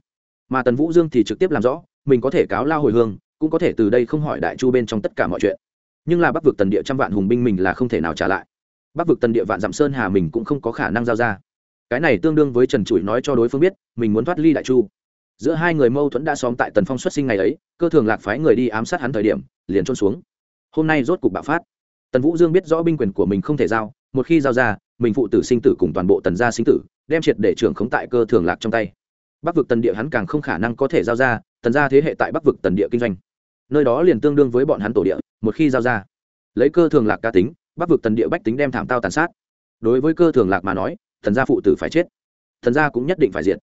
Mà tần vũ dương thì trực tiếp làm rõ mình có thể cáo lao hồi hương, cũng có thể từ đây không hỏi đại chu bên trong tất cả mọi chuyện. Nhưng là bắc vực tần địa trăm vạn hùng binh mình là không thể nào trả lại. Bắc vực tần địa vạn dặm sơn hà mình cũng không có khả năng giao ra. Cái này tương đương với trần trụi nói cho đối phương biết, mình muốn thoát ly đại chu. Giữa hai người mâu thuẫn đã xóm tại tần phong xuất sinh ngày ấy, cơ thường lạc phái người đi ám sát hắn thời điểm, liền trôn xuống. Hôm nay rốt cục bạo phát. Tần vũ dương biết rõ binh quyền của mình không thể giao, một khi giao ra, mình phụ tử sinh tử cùng toàn bộ tần gia sinh tử, đem triệt để trưởng khống tại cơ thường lạc trong tay. Bắc vực tần địa hắn càng không khả năng có thể giao ra tần gia thế hệ tại bắc vực tần địa kinh doanh. Nơi đó liền tương đương với bọn hắn tổ địa, một khi giao ra, lấy cơ thường lạc ca tính, bắc vực tần địa bách tính đem thảm tao tàn sát. Đối với cơ thường lạc mà nói thần gia phụ tử phải chết. Thần gia cũng nhất định phải diệt.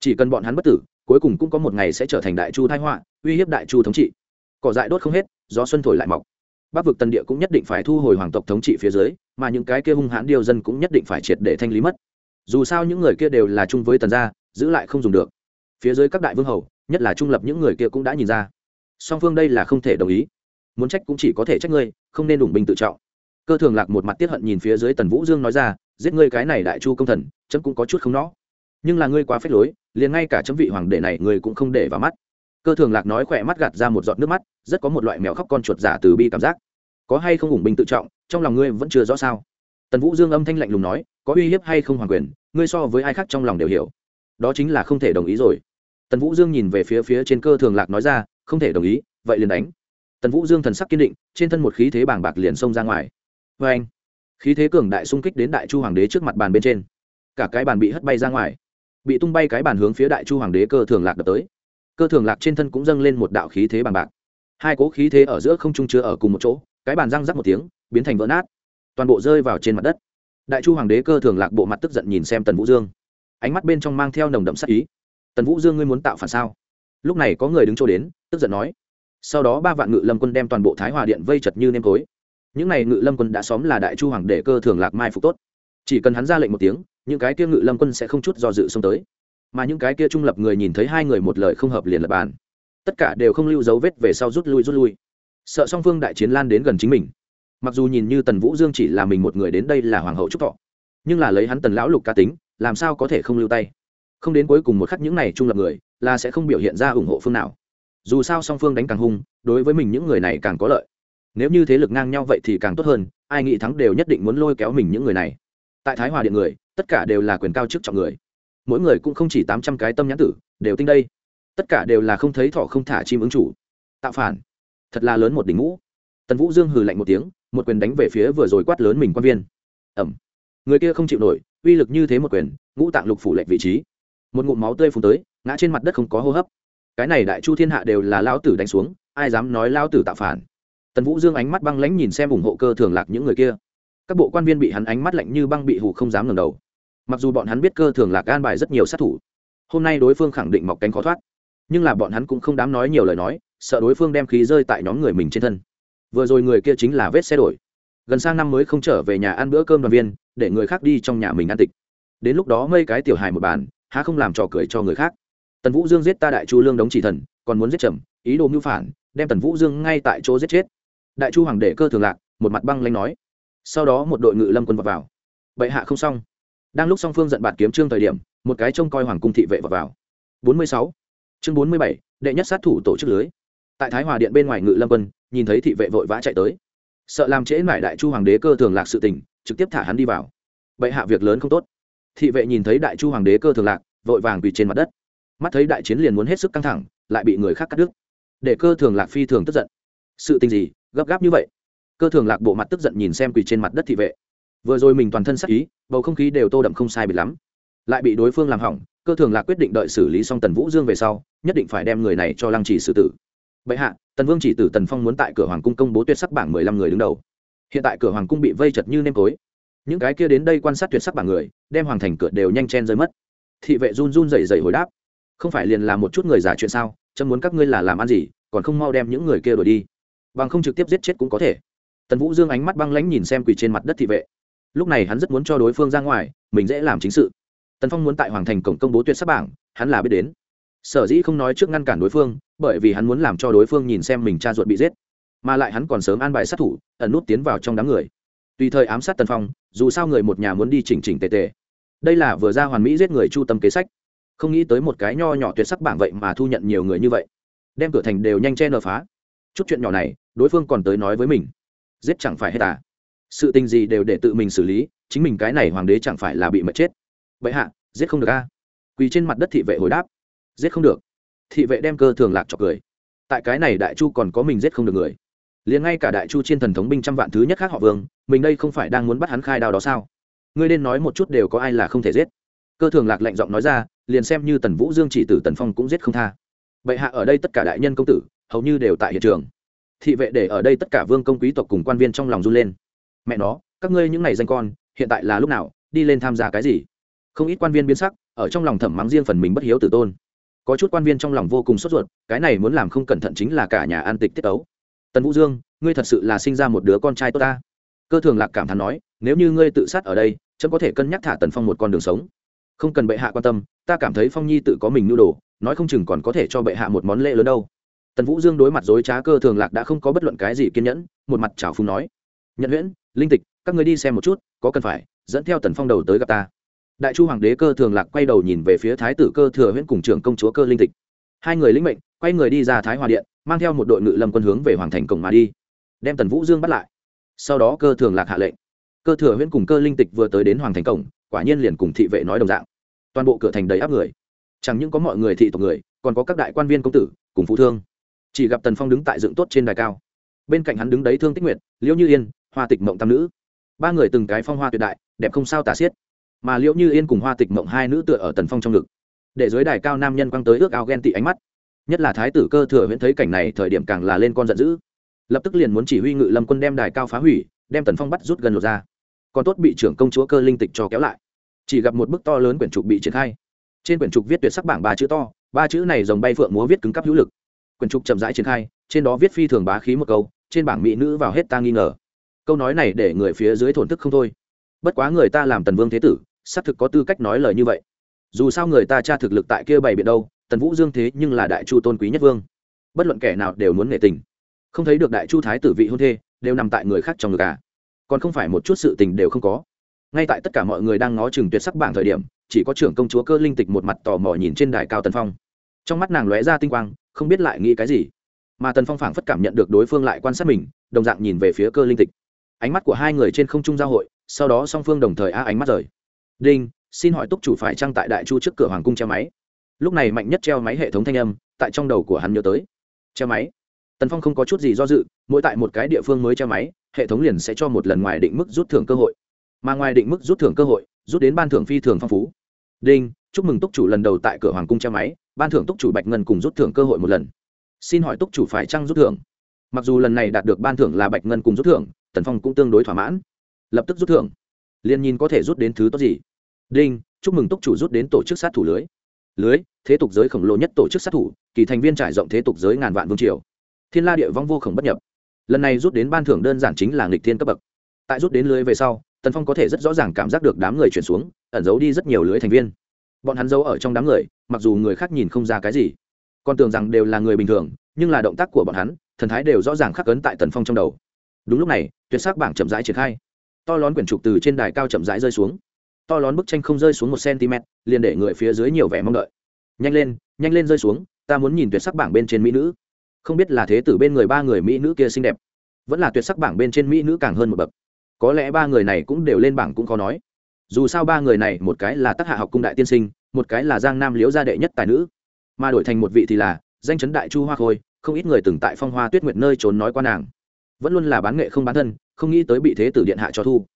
Chỉ cần bọn hắn bất tử, cuối cùng cũng có một ngày sẽ trở thành đại chu thái họa, uy hiếp đại chu thống trị. Cỏ dại đốt không hết, gió xuân thổi lại mọc. Bắc vực tần địa cũng nhất định phải thu hồi hoàng tộc thống trị phía dưới, mà những cái kia hung hãn điều dân cũng nhất định phải triệt để thanh lý mất. Dù sao những người kia đều là chung với tần gia, giữ lại không dùng được. Phía dưới các đại vương hầu nhất là trung lập những người kia cũng đã nhìn ra. Song phương đây là không thể đồng ý. Muốn trách cũng chỉ có thể trách ngươi, không nên đủng binh tự trọng. Cơ thường lạc một mặt tiết hận nhìn phía dưới tần vũ dương nói ra, giết ngươi cái này đại chu công thần, chấm cũng có chút không nó. Nhưng là ngươi quá phép lối, liền ngay cả chấm vị hoàng đệ này ngươi cũng không để vào mắt. Cơ thường lạc nói khỏe mắt gạt ra một giọt nước mắt, rất có một loại mèo khóc con chuột giả từ bi cảm giác. Có hay không ủng binh tự trọng, trong lòng ngươi vẫn chưa rõ sao? Tần vũ dương âm thanh lạnh lùng nói, có uy hiếp hay không hoàng quyền, ngươi so với ai khác trong lòng đều hiểu. Đó chính là không thể đồng ý rồi tần vũ dương nhìn về phía phía trên cơ thường lạc nói ra, không thể đồng ý, vậy liền đánh. Tần vũ dương thần sắc kiên định, trên thân một khí thế bàng bạc liền xông ra ngoài. Vê anh, khí thế cường đại xung kích đến đại chu hoàng đế trước mặt bàn bên trên. Cả cái bàn bị hất bay ra ngoài, bị tung bay cái bàn hướng phía đại chu hoàng đế cơ thường lạc đập tới. Cơ thường lạc trên thân cũng dâng lên một đạo khí thế bàng bạc. Hai cố khí thế ở giữa không trung chứa ở cùng một chỗ, cái bàn răng rắc một tiếng, biến thành vỡ nát, toàn bộ rơi vào trên mặt đất. Đại chu hoàng đế cơ thường lạc bộ mặt tức giận nhìn xem tần vũ dương. Ánh mắt bên trong mang theo nồng đậm sắc ý tần vũ dương ngươi muốn tạo phản sao? Lúc này có người đứng chỗ đến, tức giận nói. Sau đó ba vạn ngự lâm quân đem toàn bộ thái hòa điện vây chật như nêm tối. Những n à y ngự lâm quân đã xóm là đại chu hoàng để cơ thường lạc mai phục tốt. Chỉ cần hắn ra lệnh một tiếng, những cái kia ngự lâm quân sẽ không chút do dự xông tới. Mà những cái kia trung lập người nhìn thấy hai người một lời không hợp liền lập bàn. Tất cả đều không lưu dấu vết về sau rút lui rút lui. Sợ song phương đại chiến lan đến gần chính mình. Mặc dù nhìn như tần vũ dương chỉ là mình một người đến đây là hoàng hậu trúc thọ, nhưng là lấy hắn tần lão lục ca tính, làm sao có thể không lưu tay? Không đến cuối cùng một khắc những này trung lập người, là sẽ không biểu hiện ra ủng hộ phương nào. Dù sao song phương đánh càng hung, đối với mình những người này càng có lợi. Nếu như thế lực ngang nhau vậy thì càng tốt hơn, ai nghĩ thắng đều nhất định muốn lôi kéo mình những người này. Tại thái hòa điện người, tất cả đều là quyền cao chức trọng người. Mỗi người cũng không chỉ tám trăm cái tâm nhãn tử, đều tinh đây. Tất cả đều là không thấy thọ không thả chim ứng chủ. Tạo phản. Thật là lớn một đỉnh ngũ. Tần vũ dương hừ lạnh một tiếng, một quyền đánh về phía vừa rồi quát lớn mình quan viên. Ẩm. Người kia không chịu nổi, uy lực như thế một quyền, ngũ tạng lục phủ lệnh vị trí một ngụm máu tươi phun tới, ngã trên mặt đất không có hô hấp. Cái này đại chu thiên hạ đều là lao tử đánh xuống, ai dám nói lao tử tạo phản? Tần vũ dương ánh mắt băng lãnh nhìn xem ủng hộ cơ thường lạc những người kia. Các bộ quan viên bị hắn ánh mắt lạnh như băng bị hủ không dám ngẩng đầu. Mặc dù bọn hắn biết cơ thường lạc an bài rất nhiều sát thủ, hôm nay đối phương khẳng định mọc cánh khó thoát. Nhưng là bọn hắn cũng không dám nói nhiều lời nói, sợ đối phương đem khí rơi tại nhóm người mình trên thân. Vừa rồi người kia chính là vết xe đổi. Gần sang năm mới không trở về nhà ăn bữa cơm đoàn viên, để người khác đi trong nhà mình ăn tịch. Đến lúc đó mây cái tiểu hài một bàn há không làm trò cười cho người khác. Tần vũ dương giết ta đại chu lương đống chỉ thần còn muốn giết trầm ý đồ mưu phản đem tần vũ dương ngay tại chỗ giết chết. Đại chu hoàng đệ cơ thường lạc một mặt băng lanh nói. Sau đó một đội ngự lâm quân vào, vào. bệ hạ không xong. Đang lúc song phương giận bạt kiếm trương thời điểm một cái trông coi hoàng cung thị vệ vào, vào. 46. chương 47, đệ nhất sát thủ tổ chức lưới. Tại thái hòa điện bên ngoài ngự lâm quân nhìn thấy thị vệ vội vã chạy tới. Sợ làm trễ mải đại chu hoàng đế cơ thường lạc sự tình trực tiếp thả hắn đi vào. Bệ hạ việc lớn không tốt thị vệ nhìn thấy đại chu hoàng đế cơ thường lạc, vội vàng quỳ trên mặt đất. Mắt thấy đại chiến liền muốn hết sức căng thẳng, lại bị người khác cắt đứt. Để cơ thường lạc phi thường tức giận. Sự tình gì? Gấp gáp như vậy? Cơ thường lạc bộ mặt tức giận nhìn xem quỳ trên mặt đất thị vệ. Vừa rồi mình toàn thân sắc ý, bầu không khí đều tô đậm không sai bị lắm. Lại bị đối phương làm hỏng, cơ thường lạc quyết định đợi xử lý xong tần vũ dương về sau, nhất định phải đem người này cho lăng trì xử tử. Bệ hạ, tần vương chỉ tử tần phong muốn tại cửa hoàng cung công bố tuyệt sắc bảng mười lăm người đứng đầu. Hiện tại cửa hoàng cung bị vây chật như nêm tối những cái kia đến đây quan sát tuyệt sắc bảng người, đem hoàng thành cửa đều nhanh chen rơi mất. Thị vệ run run rẩy rẩy hồi đáp, không phải liền là một chút người giả chuyện sao? Chấm muốn các ngươi là làm ăn gì, còn không mau đem những người kia đuổi đi. Bằng không trực tiếp giết chết cũng có thể. Tần vũ dương ánh mắt băng lãnh nhìn xem quỳ trên mặt đất thị vệ. Lúc này hắn rất muốn cho đối phương ra ngoài, mình dễ làm chính sự. Tần phong muốn tại hoàng thành cổng công bố tuyệt sắc bảng, hắn là biết đến. Sở dĩ không nói trước ngăn cản đối phương, bởi vì hắn muốn làm cho đối phương nhìn xem mình cha ruột bị giết. Mà lại hắn còn sớm an bài sát thủ, ẩn nút tiến vào trong đám người tùy thời ám sát tần phong, dù sao người một nhà muốn đi chỉnh chỉnh tề tề. Đây là vừa ra hoàn mỹ giết người chu tâm kế sách. Không nghĩ tới một cái nho nhỏ tuyệt sắc bảng vậy mà thu nhận nhiều người như vậy. Đem cửa thành đều nhanh che nở phá. Chút chuyện nhỏ này, đối phương còn tới nói với mình. Giết chẳng phải hết à. Sự tình gì đều để tự mình xử lý, chính mình cái này hoàng đế chẳng phải là bị mệt chết. Vậy hạ, giết không được a quỳ trên mặt đất thị vệ hồi đáp. Giết không được. Thị vệ đem cơ thường lạc chọc cười. Tại cái này đại chu còn có mình giết không được người liền ngay cả đại chu chiên thần thống binh trăm vạn thứ nhất khác họ vương, mình đây không phải đang muốn bắt hắn khai đao đó sao? Ngươi nên nói một chút đều có ai là không thể giết. Cơ thường lạc lạnh giọng nói ra, liền xem như tần vũ dương chỉ tử tần phong cũng giết không tha. Bệ hạ ở đây tất cả đại nhân công tử, hầu như đều tại hiện trường. Thị vệ để ở đây tất cả vương công quý tộc cùng quan viên trong lòng run lên. Mẹ nó, các ngươi những ngày danh con, hiện tại là lúc nào, đi lên tham gia cái gì? Không ít quan viên biến sắc, ở trong lòng thẩm mắng riêng phần mình bất hiếu tử tôn. Có chút quan viên trong lòng vô cùng sốt ruột, cái này muốn làm không cẩn thận chính là cả nhà an tịch tiết ấu tần vũ dương, ngươi thật sự là sinh ra một đứa con trai tốt ta. Cơ thường lạc cảm thán nói, nếu như ngươi tự sát ở đây, chấm có thể cân nhắc thả tần phong một con đường sống. Không cần bệ hạ quan tâm, ta cảm thấy phong nhi tự có mình nhu đồ, nói không chừng còn có thể cho bệ hạ một món lễ lớn đâu. Tần vũ dương đối mặt dối trá cơ thường lạc đã không có bất luận cái gì kiên nhẫn, một mặt trào phung nói nhận huyễn linh tịch, các người đi xem một chút, có cần phải, dẫn theo tần phong đầu tới gặp ta. Đại chu hoàng đế cơ thường lạc quay đầu nhìn về phía thái tử cơ thừa huyễn cùng trưởng công chúa cơ linh tịch. Hai người lĩnh mệnh, quay người đi ra thái hòa điện mang theo một đội ngự lâm quân hướng về hoàng thành cổng mà đi, đem tần vũ dương bắt lại. Sau đó cơ thường lạc hạ lệnh. Cơ thừa huyễn cùng cơ linh tịch vừa tới đến hoàng thành cổng, quả nhiên liền cùng thị vệ nói đồng dạng. Toàn bộ cửa thành đầy áp người. Chẳng những có mọi người thị tộc người, còn có các đại quan viên công tử, cùng phụ thương. Chỉ gặp tần phong đứng tại dựng tốt trên đài cao. Bên cạnh hắn đứng đấy thương tích nguyệt, liễu như yên, hoa tịch mộng tam nữ. Ba người từng cái phong hoa tuyệt đại, đẹp không sao tả xiết. Mà liễu như yên cùng hoa tịch mộng hai nữ tựa ở tần phong trong ngực. Để dưới đài cao nam nhân quăng tới ước ao ghen tị ánh mắt nhất là thái tử cơ thừa viễn thấy cảnh này, thời điểm càng là lên con giận dữ. Lập tức liền muốn chỉ huy ngự lâm quân đem đài cao phá hủy, đem tần phong bắt rút gần lột ra. Còn tốt bị trưởng công chúa cơ linh tịch cho kéo lại. Chỉ gặp một bức to lớn quyển trục bị triển khai. Trên quyển trục viết tuyệt sắc bảng ba chữ to, ba chữ này dòng bay phượng múa viết cứng cắp hữu lực. Quyển trục chậm rãi triển khai, trên đó viết phi thường bá khí một câu, trên bảng mỹ nữ vào hết ta nghi ngờ. Câu nói này để người phía dưới thổn thức không thôi. Bất quá người ta làm tần vương thế tử, xác thực có tư cách nói lời như vậy. Dù sao người ta tra thực lực tại kia bày biện đâu tần vũ dương thế nhưng là đại chu tôn quý nhất vương. Bất luận kẻ nào đều muốn nghệ tình. Không thấy được đại chu thái tử vị hôn thê, đều nằm tại người khác trong ngực à. Còn không phải một chút sự tình đều không có. Ngay tại tất cả mọi người đang ngó chừng tuyệt sắc bảng thời điểm, chỉ có trưởng công chúa cơ linh tịch một mặt tò mò nhìn trên đài cao tần phong. Trong mắt nàng lóe ra tinh quang, không biết lại nghĩ cái gì. Mà tần phong phảng phất cảm nhận được đối phương lại quan sát mình, đồng dạng nhìn về phía cơ linh tịch. Ánh mắt của hai người trên không trung giao hội, sau đó song phương đồng thời a ánh mắt rời. Đinh, xin hỏi túc chủ phải trang tại đại chu trước cửa hoàng cung che máy? Lúc này mạnh nhất treo máy hệ thống thanh âm, tại trong đầu của hắn nhớ tới. Treo máy. Tần phong không có chút gì do dự, mỗi tại một cái địa phương mới treo máy, hệ thống liền sẽ cho một lần ngoài định mức rút thưởng cơ hội. Mà ngoài định mức rút thưởng cơ hội, rút đến ban thưởng phi thường phong phú. Đinh, chúc mừng túc chủ lần đầu tại cửa hoàng cung treo máy, ban thưởng túc chủ bạch ngân cùng rút thưởng cơ hội một lần. Xin hỏi túc chủ phải trăng rút thưởng? Mặc dù lần này đạt được ban thưởng là bạch ngân cùng rút thưởng, tần phong cũng tương đối thỏa mãn. Lập tức rút thưởng. Liền nhìn có thể rút đến thứ tốt gì? Đinh, chúc mừng túc chủ rút đến tổ chức sát thủ lưới lưới, thế tục giới khổng lồ nhất tổ chức sát thủ, kỳ thành viên trải rộng thế tục giới ngàn vạn vương triều. Thiên la địa vong vô khổng bất nhập. Lần này rút đến ban thưởng đơn giản chính là nghịch thiên cấp bậc. Tại rút đến lưới về sau, tần phong có thể rất rõ ràng cảm giác được đám người chuyển xuống, ẩn giấu đi rất nhiều lưới thành viên. Bọn hắn giấu ở trong đám người, mặc dù người khác nhìn không ra cái gì, còn tưởng rằng đều là người bình thường, nhưng là động tác của bọn hắn, thần thái đều rõ ràng khắc ấn tại tần phong trong đầu. Đúng lúc này, tuyệt sắc bảng chậm rãi triển khai. To lón quyển trục từ trên đài cao chậm rãi rơi xuống to lớn bức tranh không rơi xuống một cm, liền để người phía dưới nhiều vẻ mong đợi. Nhanh lên nhanh lên rơi xuống, ta muốn nhìn tuyệt sắc bảng bên trên mỹ nữ. Không biết là thế tử bên người ba người mỹ nữ kia xinh đẹp, vẫn là tuyệt sắc bảng bên trên mỹ nữ càng hơn một bậc. Có lẽ ba người này cũng đều lên bảng cũng khó nói. Dù sao ba người này một cái là tác hạ học cung đại tiên sinh, một cái là giang nam liễu gia đệ nhất tài nữ. Mà đổi thành một vị thì là danh chấn đại chu hoa khôi, không ít người từng tại phong hoa tuyết nguyệt nơi trốn nói qua nàng. Vẫn luôn là bán nghệ không bán thân, không nghĩ tới bị thế tử điện hạ cho thu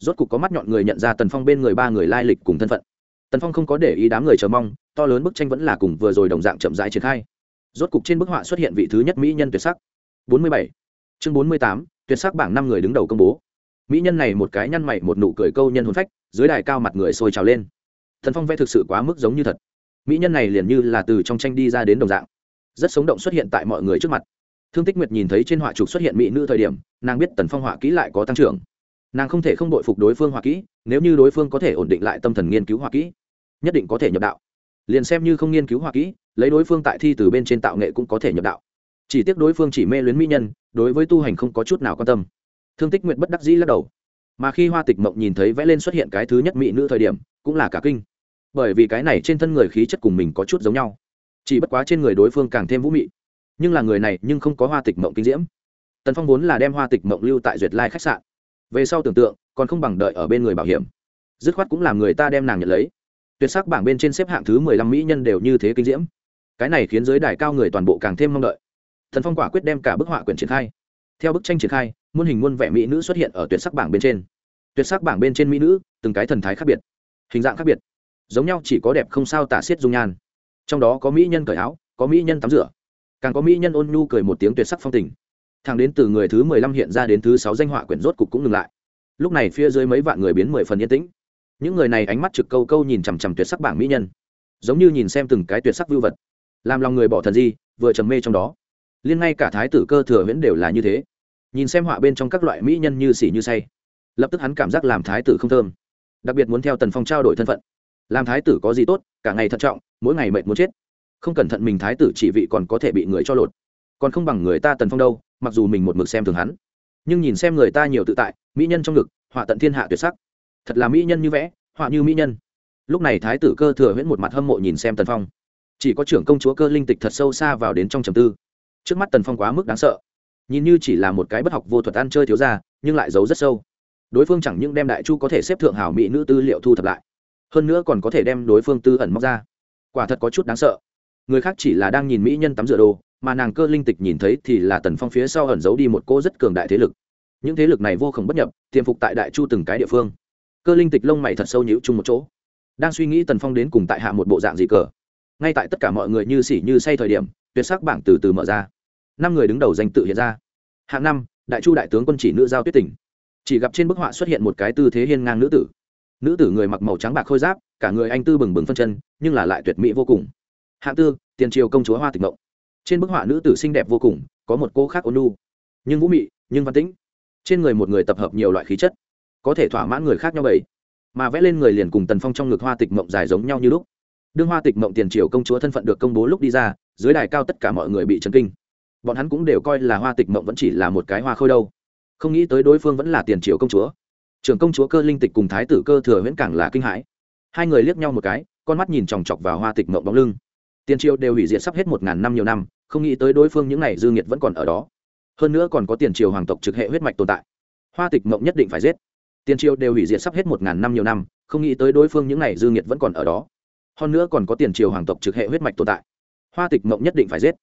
rốt cục có mắt nhọn người nhận ra tần phong bên người ba người lai lịch cùng thân phận. Tần phong không có để ý đám người chờ mong to lớn bức tranh vẫn là cùng vừa rồi đồng dạng chậm rãi triển khai. Rốt cục trên bức họa xuất hiện vị thứ nhất mỹ nhân tuyệt sắc. 47. chương 48, tuyệt sắc bảng năm người đứng đầu công bố. Mỹ nhân này một cái nhăn mày một nụ cười câu nhân hồn phách dưới đài cao mặt người sôi trào lên. Thần phong vẽ thực sự quá mức giống như thật. Mỹ nhân này liền như là từ trong tranh đi ra đến đồng dạng. Rất sống động xuất hiện tại mọi người trước mặt. Thương tích nguyệt nhìn thấy trên họa trục xuất hiện mỹ nữ thời điểm nàng biết tần phong họa kỹ lại có tăng trưởng nàng không thể không đội phục đối phương hoa kỹ, nếu như đối phương có thể ổn định lại tâm thần nghiên cứu hoa kỹ, nhất định có thể nhập đạo. Liền xem như không nghiên cứu hoa kỹ, lấy đối phương tại thi từ bên trên tạo nghệ cũng có thể nhập đạo. Chỉ tiếc đối phương chỉ mê luyến mỹ nhân, đối với tu hành không có chút nào quan tâm. Thương tích nguyện bất đắc dĩ lắc đầu. Mà khi hoa tịch mộng nhìn thấy vẽ lên xuất hiện cái thứ nhất mỹ nữ thời điểm, cũng là cả kinh. Bởi vì cái này trên thân người khí chất cùng mình có chút giống nhau. Chỉ bất quá trên người đối phương càng thêm vũ mị. Nhưng là người này nhưng không có hoa tịch mộng kinh diễm. Tần phong vốn là đem hoa tịch mộng lưu tại duyệt lai khách sạn về sau tưởng tượng, còn không bằng đợi ở bên người bảo hiểm. Dứt khoát cũng làm người ta đem nàng nhận lấy. Tuyệt sắc bảng bên trên xếp hạng thứ mười lăm mỹ nhân đều như thế kinh diễm. Cái này khiến giới đài cao người toàn bộ càng thêm mong đợi. Thần phong quả quyết đem cả bức họa quyển triển khai. Theo bức tranh triển khai, muôn hình muôn vẻ mỹ nữ xuất hiện ở tuyệt sắc bảng bên trên. Tuyệt sắc bảng bên trên mỹ nữ, từng cái thần thái khác biệt, hình dạng khác biệt, giống nhau chỉ có đẹp không sao tả xiết dung nhan. Trong đó có mỹ nhân cởi áo, có mỹ nhân tắm rửa. Càng có mỹ nhân ôn nhu cười một tiếng tuyệt sắc phong tình thẳng đến từ người thứ mười lăm hiện ra đến thứ sáu danh họa quyển rốt cục cũng ngừng lại. Lúc này phía dưới mấy vạn người biến mười phần yên tĩnh. Những người này ánh mắt trực câu câu nhìn chằm chằm tuyệt sắc bảng mỹ nhân. Giống như nhìn xem từng cái tuyệt sắc vưu vật. Làm lòng người bỏ thần di, vừa trầm mê trong đó. Liên ngay cả thái tử cơ thừa viễn đều là như thế. Nhìn xem họa bên trong các loại mỹ nhân như xỉ như say. Lập tức hắn cảm giác làm thái tử không thơm. Đặc biệt muốn theo tần phong trao đổi thân phận. Làm thái tử có gì tốt, cả ngày thận trọng, mỗi ngày mệt muốn chết. Không cẩn thận mình thái tử chỉ vị còn có thể bị người cho lột. Còn không bằng người ta tần phong đâu mặc dù mình một mực xem thường hắn, nhưng nhìn xem người ta nhiều tự tại, mỹ nhân trong ngực, họa tận thiên hạ tuyệt sắc. Thật là mỹ nhân như vẽ, họa như mỹ nhân. Lúc này thái tử cơ thừa huyễn một mặt hâm mộ nhìn xem tần phong. Chỉ có trưởng công chúa cơ linh tịch thật sâu xa vào đến trong trầm tư. Trước mắt tần phong quá mức đáng sợ. Nhìn như chỉ là một cái bất học vô thuật ăn chơi thiếu ra nhưng lại giấu rất sâu. Đối phương chẳng những đem đại chu có thể xếp thượng hảo mỹ nữ tư liệu thu thập lại, hơn nữa còn có thể đem đối phương tư ẩn móc ra. Quả thật có chút đáng sợ. Người khác chỉ là đang nhìn mỹ nhân tắm rửa đồ mà nàng cơ linh tịch nhìn thấy thì là tần phong phía sau ẩn giấu đi một cô rất cường đại thế lực. Những thế lực này vô khổng bất nhập, tiềm phục tại đại chu từng cái địa phương. Cơ linh tịch lông mày thật sâu nhữ chung một chỗ, đang suy nghĩ tần phong đến cùng tại hạ một bộ dạng gì cờ. Ngay tại tất cả mọi người như xỉ như say thời điểm, tuyệt sắc bảng từ từ mở ra. Năm người đứng đầu danh tự hiện ra. Hạng năm, đại chu đại tướng quân chỉ nữ giao tuyết tỉnh. Chỉ gặp trên bức họa xuất hiện một cái tư thế hiên ngang nữ tử. Nữ tử người mặc màu trắng bạc khôi giáp, cả người anh tư bừng bừng phân chân, nhưng là lại tuyệt mỹ vô cùng. Hạng tư, tiền triều công chúa hoa tịch mộng trên bức họa nữ tử xinh đẹp vô cùng, có một cô khác ôn nu nhưng vũ mị, nhưng văn tĩnh. Trên người một người tập hợp nhiều loại khí chất, có thể thỏa mãn người khác nhau bảy mà vẽ lên người liền cùng tần phong trong ngực hoa tịch mộng dài giống nhau như lúc. Đương hoa tịch mộng tiền triều công chúa thân phận được công bố lúc đi ra, dưới đài cao tất cả mọi người bị chấn kinh. Bọn hắn cũng đều coi là hoa tịch mộng vẫn chỉ là một cái hoa khôi đâu. Không nghĩ tới đối phương vẫn là tiền triều công chúa. Trưởng công chúa cơ linh tịch cùng thái tử cơ thừa viễn càng là kinh hãi. Hai người liếc nhau một cái, con mắt nhìn chòng chọc vào hoa tịch mộng bóng lưng. Tiền triều đều hủy diệt sắp hết một ngàn năm nhiều năm không nghĩ tới đối phương những này dư nghiệt vẫn còn ở đó. Hơn nữa còn có tiền triều hoàng tộc trực hệ huyết mạch tồn tại. Hoa tịch mộng nhất định phải giết. Tiền triều đều hủy diệt sắp hết một ngàn năm nhiều năm, không nghĩ tới đối phương những này dư nghiệt vẫn còn ở đó. Hơn nữa còn có tiền triều hoàng tộc trực hệ huyết mạch tồn tại. Hoa tịch mộng nhất định phải giết.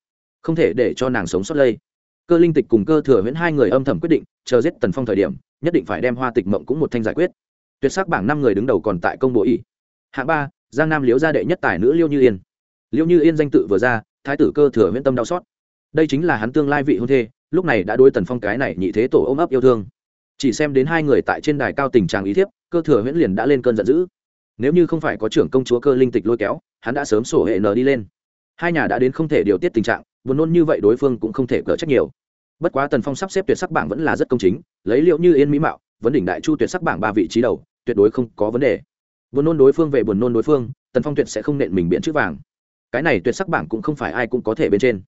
Không thể để cho nàng sống sót lây. Cơ linh tịch cùng cơ thừa huyễn hai người âm thầm quyết định, chờ giết tần phong thời điểm, nhất định phải đem hoa tịch mộng cũng một thanh giải quyết. Tuyệt sắc bảng năm người đứng đầu còn tại công bố ỉ hạng ba, giang nam liếu gia đệ nhất tài nữ liêu như yên. Liêu như yên danh tự vừa ra thái tử cơ thừa huyễn tâm đau xót. Đây chính là hắn tương lai vị hôn thê, lúc này đã đôi tần phong cái này nhị thế tổ ôm ấp yêu thương. Chỉ xem đến hai người tại trên đài cao tình trạng ý thiếp, cơ thừa huyễn liền đã lên cơn giận dữ. Nếu như không phải có trưởng công chúa cơ linh tịch lôi kéo, hắn đã sớm sổ hệ nở đi lên. Hai nhà đã đến không thể điều tiết tình trạng, buồn nôn như vậy đối phương cũng không thể cỡ trách nhiều. Bất quá tần phong sắp xếp tuyệt sắc bảng vẫn là rất công chính, lấy liệu như yên mỹ mạo, vấn đỉnh đại chu tuyệt sắc bảng ba vị trí đầu, tuyệt đối không có vấn đề. Buồn nôn đối phương về buồn nôn đối phương, tần phong tuyệt sẽ không nện mình biện chữ vàng cái này tuyệt sắc bảng cũng không phải ai cũng có thể bên trên.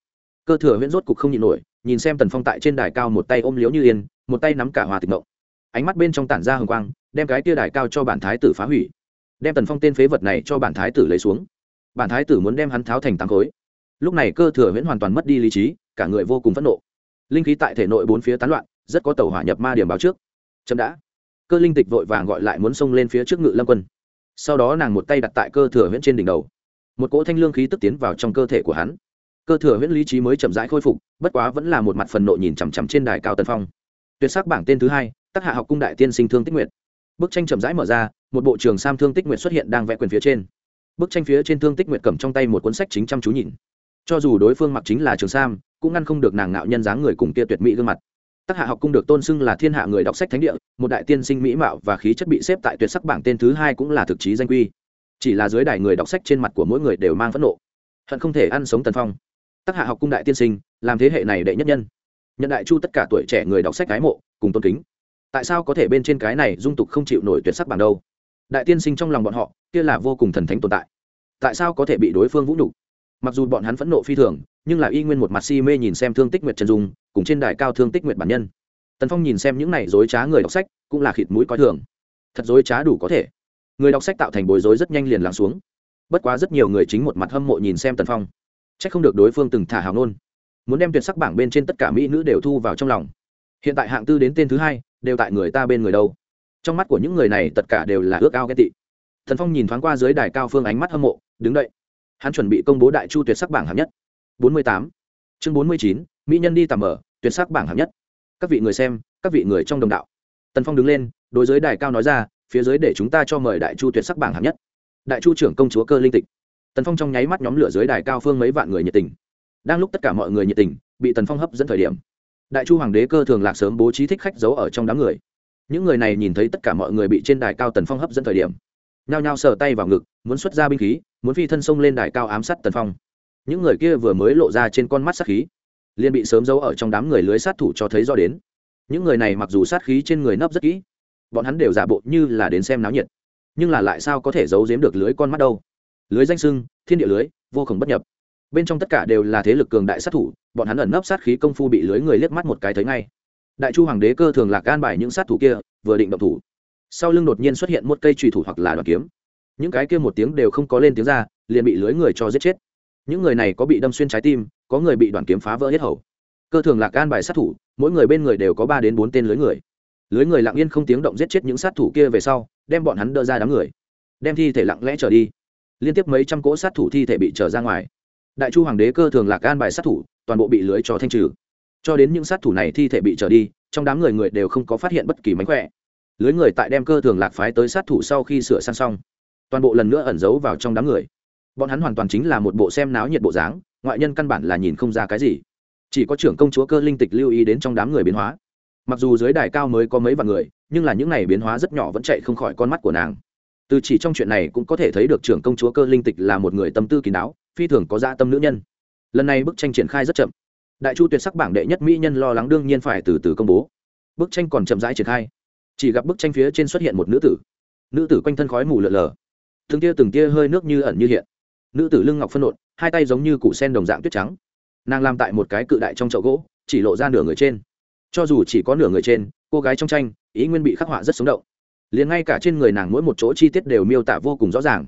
Cơ thừa huyễn rốt cục không nhịn nổi, nhìn xem tần phong tại trên đài cao một tay ôm liếu như yên, một tay nắm cả hòa tịch mộng. Ánh mắt bên trong tản ra hồng quang, đem cái tia đài cao cho bản thái tử phá hủy. Đem tần phong tên phế vật này cho bản thái tử lấy xuống. Bản thái tử muốn đem hắn tháo thành tám khối. Lúc này cơ thừa huyễn hoàn toàn mất đi lý trí, cả người vô cùng phẫn nộ. Linh khí tại thể nội bốn phía tán loạn, rất có tàu hỏa nhập ma điểm báo trước. Chậm đã. Cơ linh tịch vội vàng gọi lại muốn xông lên phía trước ngự lâm quân. Sau đó nàng một tay đặt tại cơ thừa huyễn trên đỉnh đầu một cỗ thanh lương khí tức tiến vào trong cơ thể của hắn. Cơ thừa huyễn lý trí mới chậm rãi khôi phục, bất quá vẫn là một mặt phần nộ nhìn chằm chằm trên đài cao tần phong. Tuyệt sắc bảng tên thứ hai tác hạ học cung đại tiên sinh thương tích nguyện bức tranh chậm rãi mở ra, một bộ trường sam thương tích nguyện xuất hiện đang vẽ quyền phía trên. Bức tranh phía trên thương tích nguyện cầm trong tay một cuốn sách chính chăm chú nhìn. Cho dù đối phương mặc chính là trường sam, cũng ngăn không được nàng ngạo nhân dáng người cùng kia tuyệt mỹ gương mặt. Tác hạ học cung được tôn xưng là thiên hạ người đọc sách thánh địa, một đại tiên sinh mỹ mạo và khí chất bị xếp tại tuyệt sắc bảng tên thứ hai cũng là thực chí danh quy chỉ là dưới đài người đọc sách trên mặt của mỗi người đều mang phẫn nộ. Hận không thể ăn sống tần phong. Tác hạ học cung đại tiên sinh, làm thế hệ này đệ nhất nhân. Nhận đại chu tất cả tuổi trẻ người đọc sách cái mộ, cùng tôn kính. Tại sao có thể bên trên cái này dung tục không chịu nổi tuyệt sắc bản đâu? Đại tiên sinh trong lòng bọn họ, kia là vô cùng thần thánh tồn tại. Tại sao có thể bị đối phương vũ nhục? Mặc dù bọn hắn phẫn nộ phi thường, nhưng là y nguyên một mặt si mê nhìn xem thương tích nguyệt trần dung, cùng trên đài cao thương tích nguyệt bản nhân. Tần phong nhìn xem những này dối trá người đọc sách, cũng là khịt mũi coi thường. Thật dối trá đủ có thể người đọc sách tạo thành bối rối rất nhanh liền lắng xuống. Bất quá rất nhiều người chính một mặt hâm mộ nhìn xem tần phong. C h ắ c không được đối phương từng thả hào nôn muốn đem tuyệt sắc bảng bên trên tất cả mỹ nữ đều thu vào trong lòng. Hiện tại hạng tư đến tên thứ hai, đều tại người ta bên người đâu. Trong mắt của những người này tất cả đều là ước ao ghen tị. Thần phong nhìn thoáng qua dưới đài cao phương ánh mắt hâm mộ, đứng đậy hắn chuẩn bị công bố đại chu tuyệt sắc bảng hạng nhất. Bốn mươi tám. Chương bốn mươi chín, mỹ nhân đi tầm ở tuyệt sắc bảng hạng nhất. Các vị người xem, các vị người trong đồng đạo. Tần phong đứng lên, đối với đài cao nói ra phía dưới để chúng ta cho mời đại chu tuyệt sắc bảng hạng nhất. Đại chu trưởng công chúa cơ linh tịch. Tần phong trong nháy mắt nhóm lửa dưới đài cao phương mấy vạn người nhiệt tình. Đang lúc tất cả mọi người nhiệt tình, bị tần phong hấp dẫn thời điểm, đại chu hoàng đế cơ thường lạc sớm bố trí thích khách giấu ở trong đám người. Những người này nhìn thấy tất cả mọi người bị trên đài cao tần phong hấp dẫn thời điểm, nhao nhao sờ tay vào ngực, muốn xuất ra binh khí, muốn phi thân sông lên đài cao ám sát tần phong. Những người kia vừa mới lộ ra trên con mắt sát khí, liền bị sớm giấu ở trong đám người lưới sát thủ cho thấy do đến. Những người này mặc dù sát khí trên người nấp rất kỹ bọn hắn đều giả bộ như là đến xem náo nhiệt. Nhưng là lại sao có thể giấu giếm được lưới con mắt đâu? Lưới danh sưng, thiên địa lưới, vô cùng bất nhập. Bên trong tất cả đều là thế lực cường đại sát thủ, bọn hắn ẩn nấp sát khí công phu bị lưới người liếc mắt một cái thấy ngay. Đại chu hoàng đế cơ thường lạc gan bài những sát thủ kia, vừa định động thủ. Sau lưng đột nhiên xuất hiện một cây trùy thủ hoặc là đoàn kiếm. Những cái kia một tiếng đều không có lên tiếng ra, liền bị lưới người cho giết chết. Những người này có bị đâm xuyên trái tim, có người bị đoàn kiếm phá vỡ hết hầu. Cơ thường lạc gan bài sát thủ, mỗi người bên người đều có ba đến bốn tên lưới người lưới người lặng yên không tiếng động giết chết những sát thủ kia về sau, đem bọn hắn đỡ ra đám người. Đem thi thể lặng lẽ trở đi. Liên tiếp mấy trăm cỗ sát thủ thi thể bị trở ra ngoài. Đại chu hoàng đế cơ thường lạc gan bài sát thủ, toàn bộ bị lưới cho thanh trừ. Cho đến những sát thủ này thi thể bị trở đi, trong đám người người đều không có phát hiện bất kỳ mánh khỏe. Lưới người tại đem cơ thường lạc phái tới sát thủ sau khi sửa sang xong, toàn bộ lần nữa ẩn giấu vào trong đám người. Bọn hắn hoàn toàn chính là một bộ xem náo nhiệt bộ dáng, ngoại nhân căn bản là nhìn không ra cái gì. Chỉ có trưởng công chúa cơ linh tịch lưu ý đến trong đám người biến hóa mặc dù dưới đài cao mới có mấy vạn người, nhưng là những này biến hóa rất nhỏ vẫn chạy không khỏi con mắt của nàng. Từ chỉ trong chuyện này cũng có thể thấy được trưởng công chúa cơ linh tịch là một người tâm tư kín đáo, phi thường có dạ tâm nữ nhân. Lần này bức tranh triển khai rất chậm. Đại chu tuyệt sắc bảng đệ nhất mỹ nhân lo lắng đương nhiên phải từ từ công bố. Bức tranh còn chậm rãi triển khai. Chỉ gặp bức tranh phía trên xuất hiện một nữ tử. Nữ tử quanh thân khói mù lợn lờ. Từng tia từng tia hơi nước như ẩn như hiện. Nữ tử lưng ngọc phân nộn, hai tay giống như củ sen đồng dạng tuyết trắng. Nàng làm tại một cái cự đại trong chậu gỗ, chỉ lộ ra nửa người trên cho dù chỉ có nửa người trên, cô gái trong tranh, ý nguyên bị khắc họa rất sống động. Liền ngay cả trên người nàng mỗi một chỗ chi tiết đều miêu tả vô cùng rõ ràng.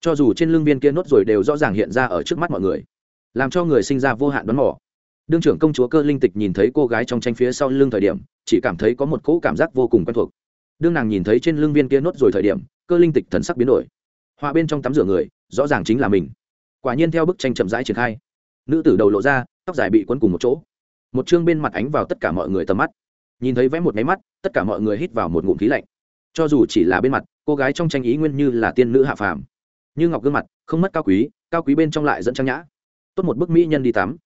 Cho dù trên lưng viên kia nốt rồi đều rõ ràng hiện ra ở trước mắt mọi người, làm cho người sinh ra vô hạn đoán mò. Đương trưởng công chúa cơ linh tịch nhìn thấy cô gái trong tranh phía sau lưng thời điểm, chỉ cảm thấy có một cỗ cảm giác vô cùng quen thuộc. Đương nàng nhìn thấy trên lưng viên kia nốt rồi thời điểm, cơ linh tịch thần sắc biến đổi. Họa bên trong tắm rửa người, rõ ràng chính là mình. Quả nhiên theo bức tranh chậm rãi triển khai. Nữ tử đầu lộ ra, tóc dài bị quấn cùng một chỗ một chương bên mặt ánh vào tất cả mọi người tầm mắt. Nhìn thấy vẽ một máy mắt, tất cả mọi người hít vào một ngụm khí lạnh. Cho dù chỉ là bên mặt, cô gái trong tranh ý nguyên như là tiên nữ hạ phàm. Như ngọc gương mặt, không mất cao quý cao quý bên trong lại dẫn trang nhã. Tốt một bức mỹ nhân đi tắm.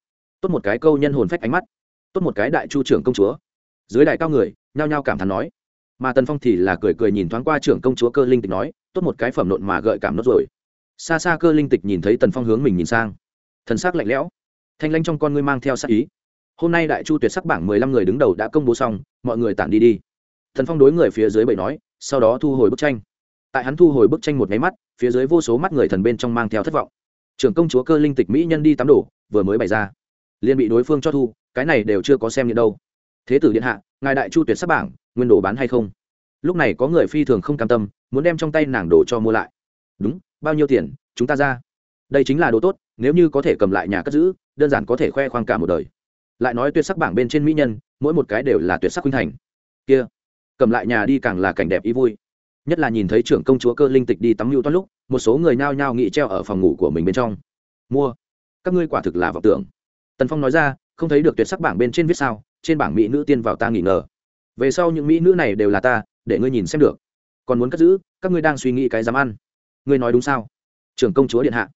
Tốt một cái câu nhân hồn phách ánh mắt. Tốt một cái đại chu trưởng công chúa. Dưới đại cao người, nhao nhao cảm thán nói. Mà tần phong thì là cười cười nhìn thoáng qua trưởng công chúa cơ linh tịch nói, tốt một cái phẩm nộn mà gợi cảm nốt rồi. Xa xa cơ linh tịch nhìn thấy tần phong hướng mình nhìn sang. Thần s ắ c lạnh lẽo. Thanh lanh trong con ngươi mang theo sát ý hôm nay đại chu tuyệt sắc bảng mười lăm người đứng đầu đã công bố xong, mọi người tản đi đi. Thần phong đối người phía dưới bậy nói, sau đó thu hồi bức tranh. Tại hắn thu hồi bức tranh một nháy mắt, phía dưới vô số mắt người thần bên trong mang theo thất vọng. Trưởng công chúa cơ linh tịch mỹ nhân đi tắm đổ, vừa mới bày ra. Liền bị đối phương cho thu, cái này đều chưa có xem như đâu. Thế tử điện hạ, ngài đại chu tuyệt sắc bảng, nguyên đồ bán hay không? Lúc này có người phi thường không cam tâm, muốn đem trong tay nàng đồ cho mua lại. Đúng, bao nhiêu tiền, chúng ta ra. Đây chính là đồ tốt, nếu như có thể cầm lại nhà cất giữ, đơn giản có thể khoe khoang cả một đời lại nói tuyệt sắc bảng bên trên mỹ nhân, mỗi một cái đều là tuyệt sắc khuynh thành. Kia, cầm lại nhà đi càng là cảnh đẹp ý vui. Nhất là nhìn thấy trưởng công chúa cơ linh tịch đi tắm mưu toát lúc, một số người nao nhao nghị treo ở phòng ngủ của mình bên trong. Mua. Các ngươi quả thực là vọng tưởng. Tần phong nói ra, không thấy được tuyệt sắc bảng bên trên viết sao, trên bảng mỹ nữ tiên vào ta nghỉ ngờ. Về sau những mỹ nữ này đều là ta, để ngươi nhìn xem được. Còn muốn cất giữ, các ngươi đang suy nghĩ cái dám ăn. Ngươi nói đúng sao? Trưởng công chúa điện hạ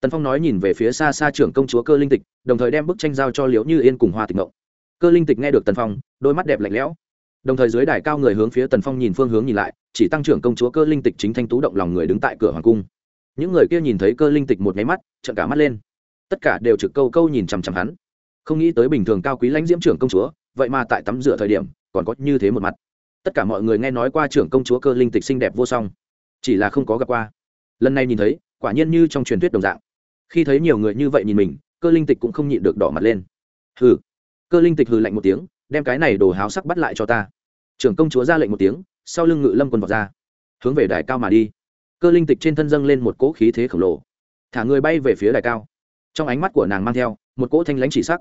tần phong nói nhìn về phía xa xa trưởng công chúa cơ linh tịch, đồng thời đem bức tranh giao cho liễu như yên cùng hoa tịch mộng. Cơ linh tịch nghe được tần phong, đôi mắt đẹp lạnh lẽo. Đồng thời dưới đài cao người hướng phía tần phong nhìn phương hướng nhìn lại, chỉ tăng trưởng công chúa cơ linh tịch chính thanh tú động lòng người đứng tại cửa hoàng cung. Những người kia nhìn thấy cơ linh tịch một nháy mắt, trợn cả mắt lên. Tất cả đều trực câu câu nhìn chằm chằm hắn. Không nghĩ tới bình thường cao quý lãnh diễm trưởng công chúa, vậy mà tại tắm rửa thời điểm, còn có như thế một mặt. Tất cả mọi người nghe nói qua trưởng công chúa cơ linh tịch xinh đẹp vô song. Chỉ là không có gặp qua. Lần này nhìn thấy quả nhiên như trong truyền thuyết đồng dạng. Khi thấy nhiều người như vậy nhìn mình, cơ linh tịch cũng không nhịn được đỏ mặt lên. Hừ. Cơ linh tịch hừ lạnh một tiếng, đem cái này đồ háo sắc bắt lại cho ta. Trưởng công chúa ra lệnh một tiếng, sau lưng ngự lâm quân vọt ra. Hướng về đài cao mà đi. Cơ linh tịch trên thân dâng lên một cỗ khí thế khổng lồ. Thả người bay về phía đài cao. Trong ánh mắt của nàng mang theo một cỗ thanh lãnh chỉ sắc.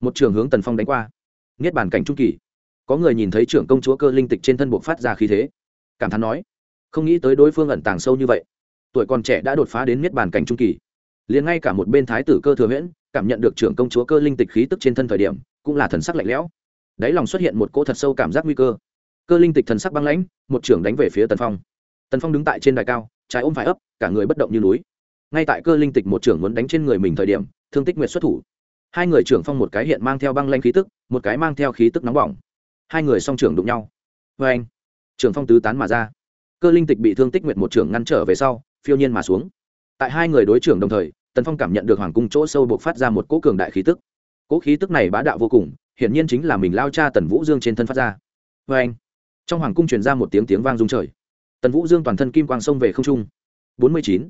Một trường hướng tần phong đánh qua. Niết bàn cảnh trung kỳ. Có người nhìn thấy trưởng công chúa cơ linh tịch trên thân buộc phát ra khí thế. Cảm thán nói, không nghĩ tới đối phương ẩn tàng sâu như vậy tuổi còn trẻ đã đột phá đến miết bàn cảnh trung kỳ. Liền ngay cả một bên thái tử cơ thừa huyễn, cảm nhận được trưởng công chúa cơ linh tịch khí tức trên thân thời điểm, cũng là thần sắc lạnh lẽo. Đáy lòng xuất hiện một cỗ thật sâu cảm giác nguy cơ. Cơ linh tịch thần sắc băng lãnh, một trưởng đánh về phía tần phong. Tần phong đứng tại trên đài cao, trái ôm phải ấp, cả người bất động như núi. Ngay tại cơ linh tịch một trưởng muốn đánh trên người mình thời điểm, thương tích nguyệt xuất thủ. Hai người trưởng phong một cái hiện mang theo băng lanh khí tức, một cái mang theo khí tức nóng bỏng. Hai người song trưởng đụng nhau. Vê anh. Trưởng phong tứ tán mà ra. Cơ linh tịch bị thương tích nguyệt một trưởng ngăn trở về sau phiêu nhiên mà xuống. Tại hai người đối trưởng đồng thời, tần phong cảm nhận được hoàng cung chỗ sâu buộc phát ra một cỗ cường đại khí tức. Cỗ khí tức này bá đạo vô cùng, hiển nhiên chính là mình lao cha tần vũ dương trên thân phát ra. Vê anh, trong hoàng cung truyền ra một tiếng tiếng vang rung trời. Tần vũ dương toàn thân kim quang sông về không trung. Bốn mươi chín,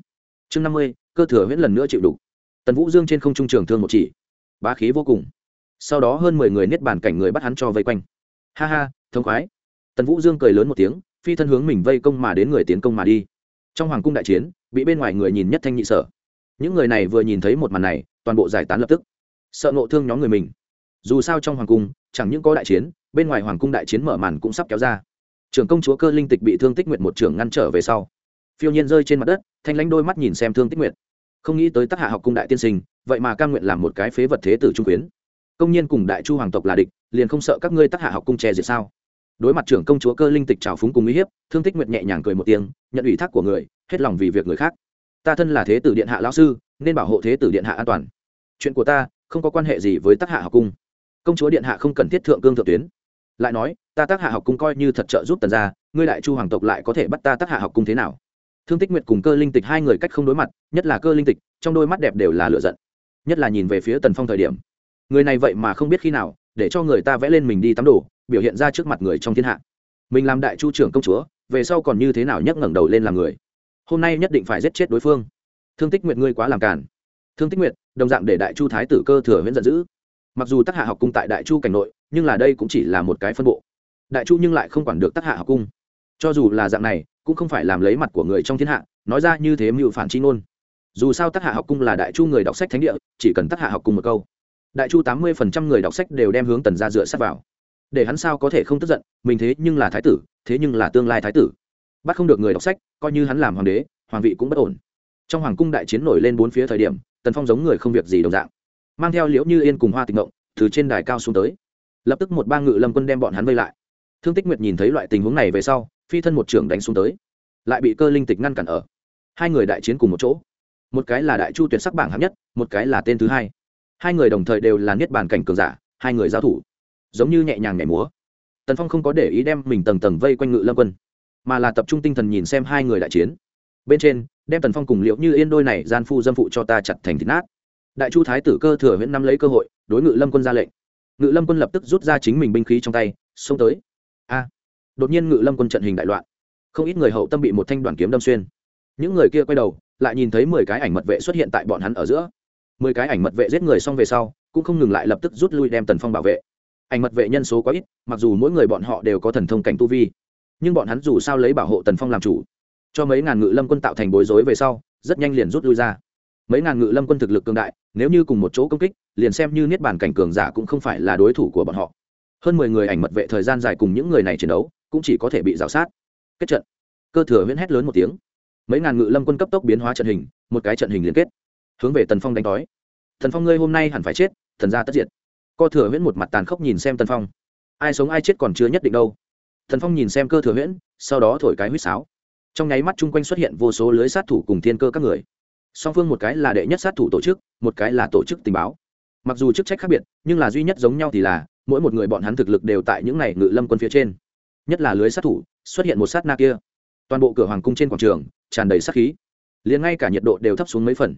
chương năm mươi, cơ thừa huyễn lần nữa chịu đủ tần vũ dương trên không trung trường thương một chỉ. Bá khí vô cùng. Sau đó hơn mười người niết bàn cảnh người bắt hắn cho vây quanh. Ha ha, thông khoái. Tần vũ dương cười lớn một tiếng, phi thân hướng mình vây công mà đến người tiến công mà đi trong hoàng cung đại chiến, bị bên ngoài người nhìn nhất thanh nhị sở. Những người này vừa nhìn thấy một màn này, toàn bộ giải tán lập tức. Sợ nộ thương nhóm người mình. Dù sao trong hoàng cung, chẳng những có đại chiến, bên ngoài hoàng cung đại chiến mở màn cũng sắp kéo ra. Trưởng công chúa cơ linh tịch bị thương tích nguyện một trưởng ngăn trở về sau, phiêu nhiên rơi trên mặt đất, thanh lãnh đôi mắt nhìn xem thương tích nguyện không nghĩ tới tác hạ học cung đại tiên sinh, vậy mà cam nguyện làm một cái phế vật thế tử trung quyến. Công nhiên cùng đại chu hoàng tộc là địch, liền không sợ các ngươi tác hạ học cung che diệt sao? Đối mặt trưởng công chúa cơ linh tịch trào phúng cùng uy hiếp, thương tích nguyệt nhẹ nhàng cười một tiếng, nhận ủy thác của người, hết lòng vì việc người khác. Ta thân là thế tử điện hạ lão sư, nên bảo hộ thế tử điện hạ an toàn. Chuyện của ta không có quan hệ gì với tác hạ học cung. Công chúa điện hạ không cần thiết thượng cương thượng tuyến. Lại nói, ta tác hạ học cung coi như thật trợ giúp tần gia, ngươi đại chu hoàng tộc lại có thể bắt ta tác hạ học cung thế nào? Thương tích nguyệt cùng cơ linh tịch hai người cách không đối mặt, nhất là cơ linh tịch, trong đôi mắt đẹp đều là lựa giận. Nhất là nhìn về phía tần phong thời điểm. Người này vậy mà không biết khi nào, để cho người ta vẽ lên mình đi tắm đồ biểu hiện ra trước mặt người trong thiên hạ. Mình làm đại chu trưởng công chúa, về sau còn như thế nào nhấc ngẩng đầu lên làm người? Hôm nay nhất định phải giết chết đối phương. Thương tích nguyện ngươi quá làm cản thương tích nguyện đồng dạng để đại chu thái tử cơ thừa huyễn giận dữ. Mặc dù tác hạ học cung tại đại chu cảnh nội, nhưng là đây cũng chỉ là một cái phân bộ. Đại chu nhưng lại không quản được tác hạ học cung. Cho dù là dạng này, cũng không phải làm lấy mặt của người trong thiên hạ, nói ra như thế mưu phản chi ngôn. Dù sao tác hạ học cung là đại chu người đọc sách thánh địa, chỉ cần tác hạ học cung một câu. Đại chu tám mươi phần trăm người đọc sách đều đem hướng tần ra dựa sát vào để hắn sao có thể không tức giận, mình thế nhưng là thái tử, thế nhưng là tương lai thái tử. Bắt không được người đọc sách, coi như hắn làm hoàng đế, hoàng vị cũng bất ổn. Trong hoàng cung đại chiến nổi lên bốn phía thời điểm, tần phong giống người không việc gì đồng dạng. Mang theo liễu như yên cùng hoa tịch động từ trên đài cao xuống tới. Lập tức một ba ngự lâm quân đem bọn hắn vây lại. Thương tích nguyệt nhìn thấy loại tình huống này về sau, phi thân một trưởng đánh xuống tới. Lại bị cơ linh tịch ngăn cản ở. Hai người đại chiến cùng một chỗ. Một cái là đại chu tuyệt sắc bảng hạng nhất, một cái là tên thứ hai. Hai người đồng thời đều là niết bàn cảnh cường giả, hai người giao thủ giống như nhẹ nhàng nhảy múa. Tần phong không có để ý đem mình tầng tầng vây quanh ngự lâm quân, mà là tập trung tinh thần nhìn xem hai người đại chiến. Bên trên, đem tần phong cùng liệu như yên đôi này gian phu dâm phụ cho ta chặt thành thịt nát. Đại chu thái tử cơ thừa huyện nắm lấy cơ hội, đối ngự lâm quân ra lệnh. Ngự lâm quân lập tức rút ra chính mình binh khí trong tay, xông tới. A! À, đột nhiên ngự lâm quân trận hình đại loạn. Không ít người hậu tâm bị một thanh đoàn kiếm đâm xuyên. Những người kia quay đầu, lại nhìn thấy mười cái ảnh mật vệ xuất hiện tại bọn hắn ở giữa. Mười cái ảnh mật vệ giết người xong về sau, cũng không ngừng lại lập tức rút lui đem tần phong bảo vệ ảnh mật vệ nhân số quá ít, mặc dù mỗi người bọn họ đều có thần thông cảnh tu vi, nhưng bọn hắn dù sao lấy bảo hộ tần phong làm chủ. Cho mấy ngàn ngự lâm quân tạo thành bối rối về sau, rất nhanh liền rút lui ra. Mấy ngàn ngự lâm quân thực lực cường đại, nếu như cùng một chỗ công kích, liền xem như niết bàn cảnh cường giả cũng không phải là đối thủ của bọn họ. Hơn mười người ảnh mật vệ thời gian dài cùng những người này chiến đấu, cũng chỉ có thể bị rào sát. Kết trận. Cơ thừa huyễn hét lớn một tiếng. Mấy ngàn ngự lâm quân cấp tốc biến hóa trận hình, một cái trận hình liên kết. Hướng về tần phong đánh đói. Thần phong ngươi hôm nay hẳn phải chết, thần gia tất diệt cơ thừa huyễn một mặt tàn khốc nhìn xem tần phong. Ai sống ai chết còn chưa nhất định đâu. Thần phong nhìn xem cơ thừa huyễn, sau đó thổi cái huýt sáo. Trong nháy mắt chung quanh xuất hiện vô số lưới sát thủ cùng thiên cơ các người. Song phương một cái là đệ nhất sát thủ tổ chức, một cái là tổ chức tình báo. Mặc dù chức trách khác biệt, nhưng là duy nhất giống nhau thì là, mỗi một người bọn hắn thực lực đều tại những này ngự lâm quân phía trên. Nhất là lưới sát thủ, xuất hiện một sát na kia. Toàn bộ cửa hoàng cung trên quảng trường, tràn đầy sát khí. Liền ngay cả nhiệt độ đều thấp xuống mấy phần.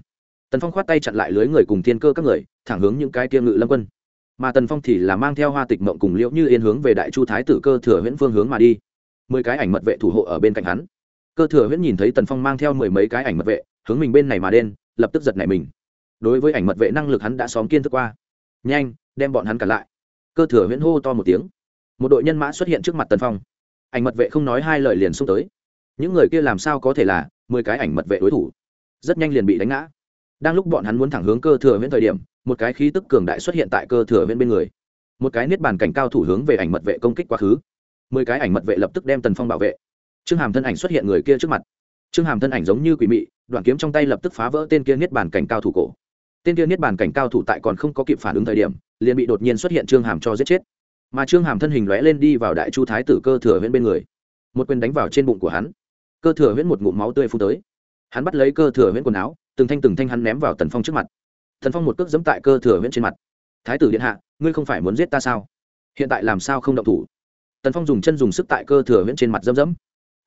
Tần phong khoát tay chặn lại lưới người cùng thiên cơ các người, thẳng hướng những cái kia ngự lâm quân mà tần phong thì là mang theo hoa tịch mộng cùng liễu như yên hướng về đại chu thái tử cơ thừa huyễn phương hướng mà đi. Mười cái ảnh mật vệ thủ hộ ở bên cạnh hắn. Cơ thừa huyễn nhìn thấy tần phong mang theo mười mấy cái ảnh mật vệ, hướng mình bên này mà đen, lập tức giật nảy mình. Đối với ảnh mật vệ năng lực hắn đã xóm kiên thức qua. Nhanh, đem bọn hắn cả lại. Cơ thừa huyễn hô to một tiếng. Một đội nhân mã xuất hiện trước mặt tần phong. Ảnh mật vệ không nói hai lời liền xung tới. Những người kia làm sao có thể là mười cái ảnh mật vệ đối thủ? Rất nhanh liền bị đánh ngã. Đang lúc bọn hắn muốn thẳng hướng cơ thừa huyễn thời điểm một cái khí tức cường đại xuất hiện tại cơ thừa viễn bên người. Một cái niết bàn cảnh cao thủ hướng về ảnh mật vệ công kích quá khứ. Mười cái ảnh mật vệ lập tức đem tần phong bảo vệ. Trương hàm thân ảnh xuất hiện người kia trước mặt. Trương hàm thân ảnh giống như quỷ mị, đoạn kiếm trong tay lập tức phá vỡ tên kia niết bàn cảnh cao thủ cổ. Tên kia niết bàn cảnh cao thủ tại còn không có kịp phản ứng thời điểm, liền bị đột nhiên xuất hiện trương hàm cho giết chết. Mà trương hàm thân hình lóe lên đi vào đại chu thái tử cơ thừa huyễn bên người. Một quyền đánh vào trên bụng của hắn. Cơ thừa huyễn một ngụm máu tươi phun tới. Hắn bắt lấy cơ thừa huyễn quần áo, từng thanh từng thanh hắn ném vào tần phong trước mặt thần phong một cước dẫm tại cơ thừa huyễn trên mặt. Thái tử điện hạ, ngươi không phải muốn giết ta sao? Hiện tại làm sao không động thủ? Tần phong dùng chân dùng sức tại cơ thừa huyễn trên mặt dẫm dẫm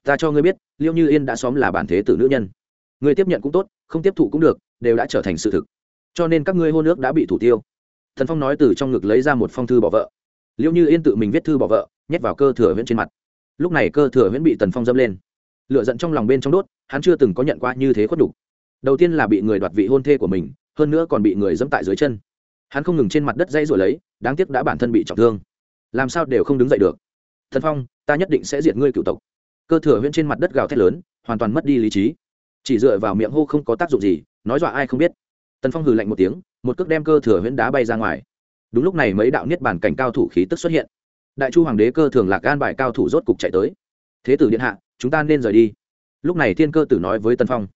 ta cho ngươi biết, liêu như yên đã xóm là bản thế tử nữ nhân. Ngươi tiếp nhận cũng tốt, không tiếp thụ cũng được, đều đã trở thành sự thực. Cho nên các ngươi hôn ước đã bị thủ tiêu. Thần phong nói từ trong ngực lấy ra một phong thư bỏ vợ. Liêu như yên tự mình viết thư bỏ vợ, nhét vào cơ thừa huyễn trên mặt. Lúc này cơ thừa huyễn bị tần phong dâm lên. Lựa giận trong lòng bên trong đốt, hắn chưa từng có nhận qua như thế khuất đủ. đầu tiên là bị người đoạt vị hôn thê của mình hơn nữa còn bị người dẫm tại dưới chân. Hắn không ngừng trên mặt đất dây rồi lấy, đáng tiếc đã bản thân bị trọng thương. Làm sao đều không đứng dậy được. Thần phong, ta nhất định sẽ diệt ngươi cựu tộc. Cơ thừa huyễn trên mặt đất gào thét lớn, hoàn toàn mất đi lý trí. Chỉ dựa vào miệng hô không có tác dụng gì, nói dọa ai không biết. Tần phong hừ lạnh một tiếng, một cước đem cơ thừa huyễn đá bay ra ngoài. Đúng lúc này mấy đạo niết bản cảnh cao thủ khí tức xuất hiện. Đại chu hoàng đế cơ thường lạc gan bài cao thủ rốt cục chạy tới. Thế tử điện hạ, chúng ta nên rời đi. Lúc này thiên cơ tử nói với tần phong.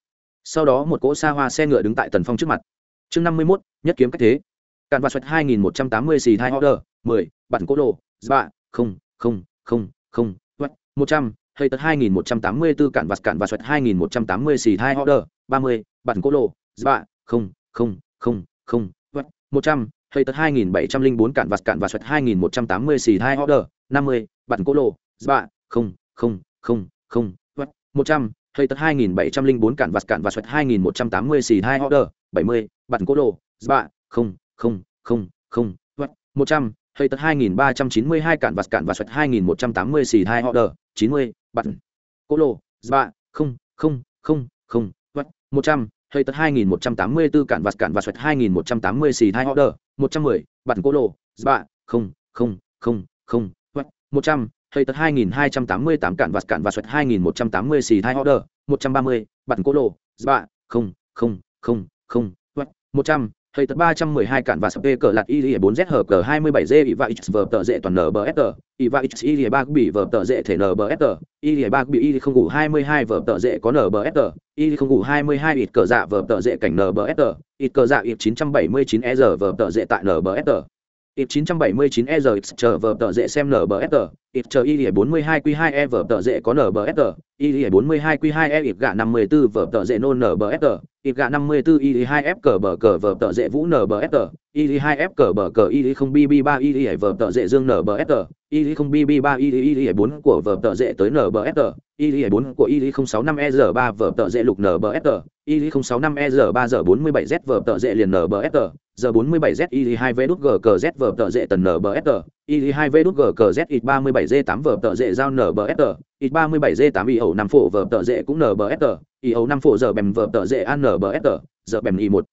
Sau đó một cỗ xa hoa xe ngựa đứng tại tần phong trước mặt chương năm mươi mốt, nhất kiếm cách thế. Cạn và xoạch hai nghìn một trăm tám mươi xì hai order, mười, bản cố đồ, ba, không không không không một trăm, hay tật hai nghìn một trăm tám mươi bốn cạn vạt, cạn và xoạch hai nghìn một trăm tám mươi xì hai order, ba mươi, bản cố đồ, ba, không không không không một trăm, hay tật hai nghìn bảy trăm linh bốn cạn vạt, cạn và xoạch hai nghìn một trăm tám mươi xì hai order, năm mươi, bản cố đồ, ba, không không không không một trăm, hay tật hai nghìn bảy trăm linh bốn cạn vạt, cạn và xoạch hai nghìn một trăm tám mươi xì hai order, bảy mươi bản cố đồ ba không không không không một trăm hay tật hai nghìn ba trăm chín mươi hai cạn vạt cạn vạt xoạch hai nghìn một trăm tám mươi xì hai order chín mươi bản cố đồ ba không không không không một trăm hay tật hai nghìn một trăm tám mươi bốn cạn vạt cạn vạt xoạch hai nghìn một trăm tám mươi xì hai order một trăm mười bản cố đồ ba không không không không một trăm hay tật hai nghìn hai trăm tám mươi tám cạn vạt cạn vạt xoạch hai nghìn một trăm tám mươi xì hai order một trăm ba mươi bản cố đồ ba không không không không một trăm hệ tật ba trăm mười hai cạn và sập cờ lạt y bốn z hờ cờ hai mươi bảy Z y và x vờ tờ dễ toàn nbsg y và x y ba bị vờ tờ dễ thể nbsg y ba bị y không ngủ hai mươi hai vờ tờ dễ có nbsg y không ngủ hai mươi hai ít cờ dạ vờ tờ dễ cảnh nbsg ít cờ dạ ít chín trăm bảy mươi chín e giờ vờ tờ dễ tại nbsg ít 979 e giờ chờ vờ tờ dễ xem NBSR, ít chờ y 42 Q2 e vở tờ dễ có NBSR, y 42 Q2 e ít gạ 54 vở tờ dễ nôn NBSR, ít gạ 54 y 2 f cờ bờ cờ vở tờ dễ vũ NBSR, y 2 f cờ bờ cờ y không bb 3 y vờ tợ dễ dương nbsg y không bb 3 y y 4 của vờ tợ dễ tới nbsg y 4 của y 065 e 3 vờ tợ dễ lục nbsg y 065 e 3 giờ 47 z vờ tợ dễ liền nbsg giờ 47 z y 2 v đút g cờ z vờ tợ dễ tần nbsg y 2 v đút g cờ z ít 37 g 8 vờ tợ dễ giao nbsg ít 37 g 8 y ẩu 5 phổ vờ tợ dễ cũng nbsg y ẩu 5 phổ giờ bèm vờ tợ dễ an nbsg giờ bèm y 1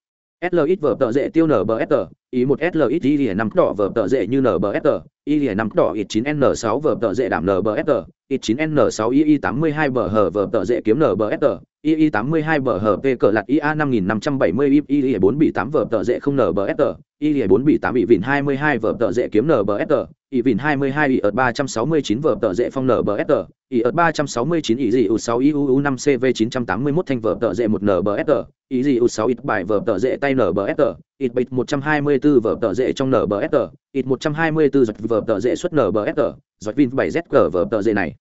SLX vở tợ dễ tiêu NBSR, ý một SLX y năm đỏ vở tợ dễ như NBSR, y năm đỏ ít 9 n 6 vở tợ dễ đảm NBSR, ít 9 n 6 y 82 bờ hở vở tợ dễ kiếm NBSR, y 82 bờ hợp V cờ lạt ia 5570 y 4 bị 8 vở tợ dễ không NBSR, y 4 bị 8 bị vịn 22 vở tợ dễ kiếm NBSR, y vịn 22 y ở 369 vở tợ dễ phong NBSR, y ở 369 y gì u6 iuu 5 cv 981 thanh vở tợ dễ một tờ y gì u6 ít bài vở tợ dễ tay NBSR, ít bịch 124 vở tợ dễ trong NBSR, ít 124 giật vở tợ dễ xuất NBSR, giật vin 7Z vở tợ dễ này.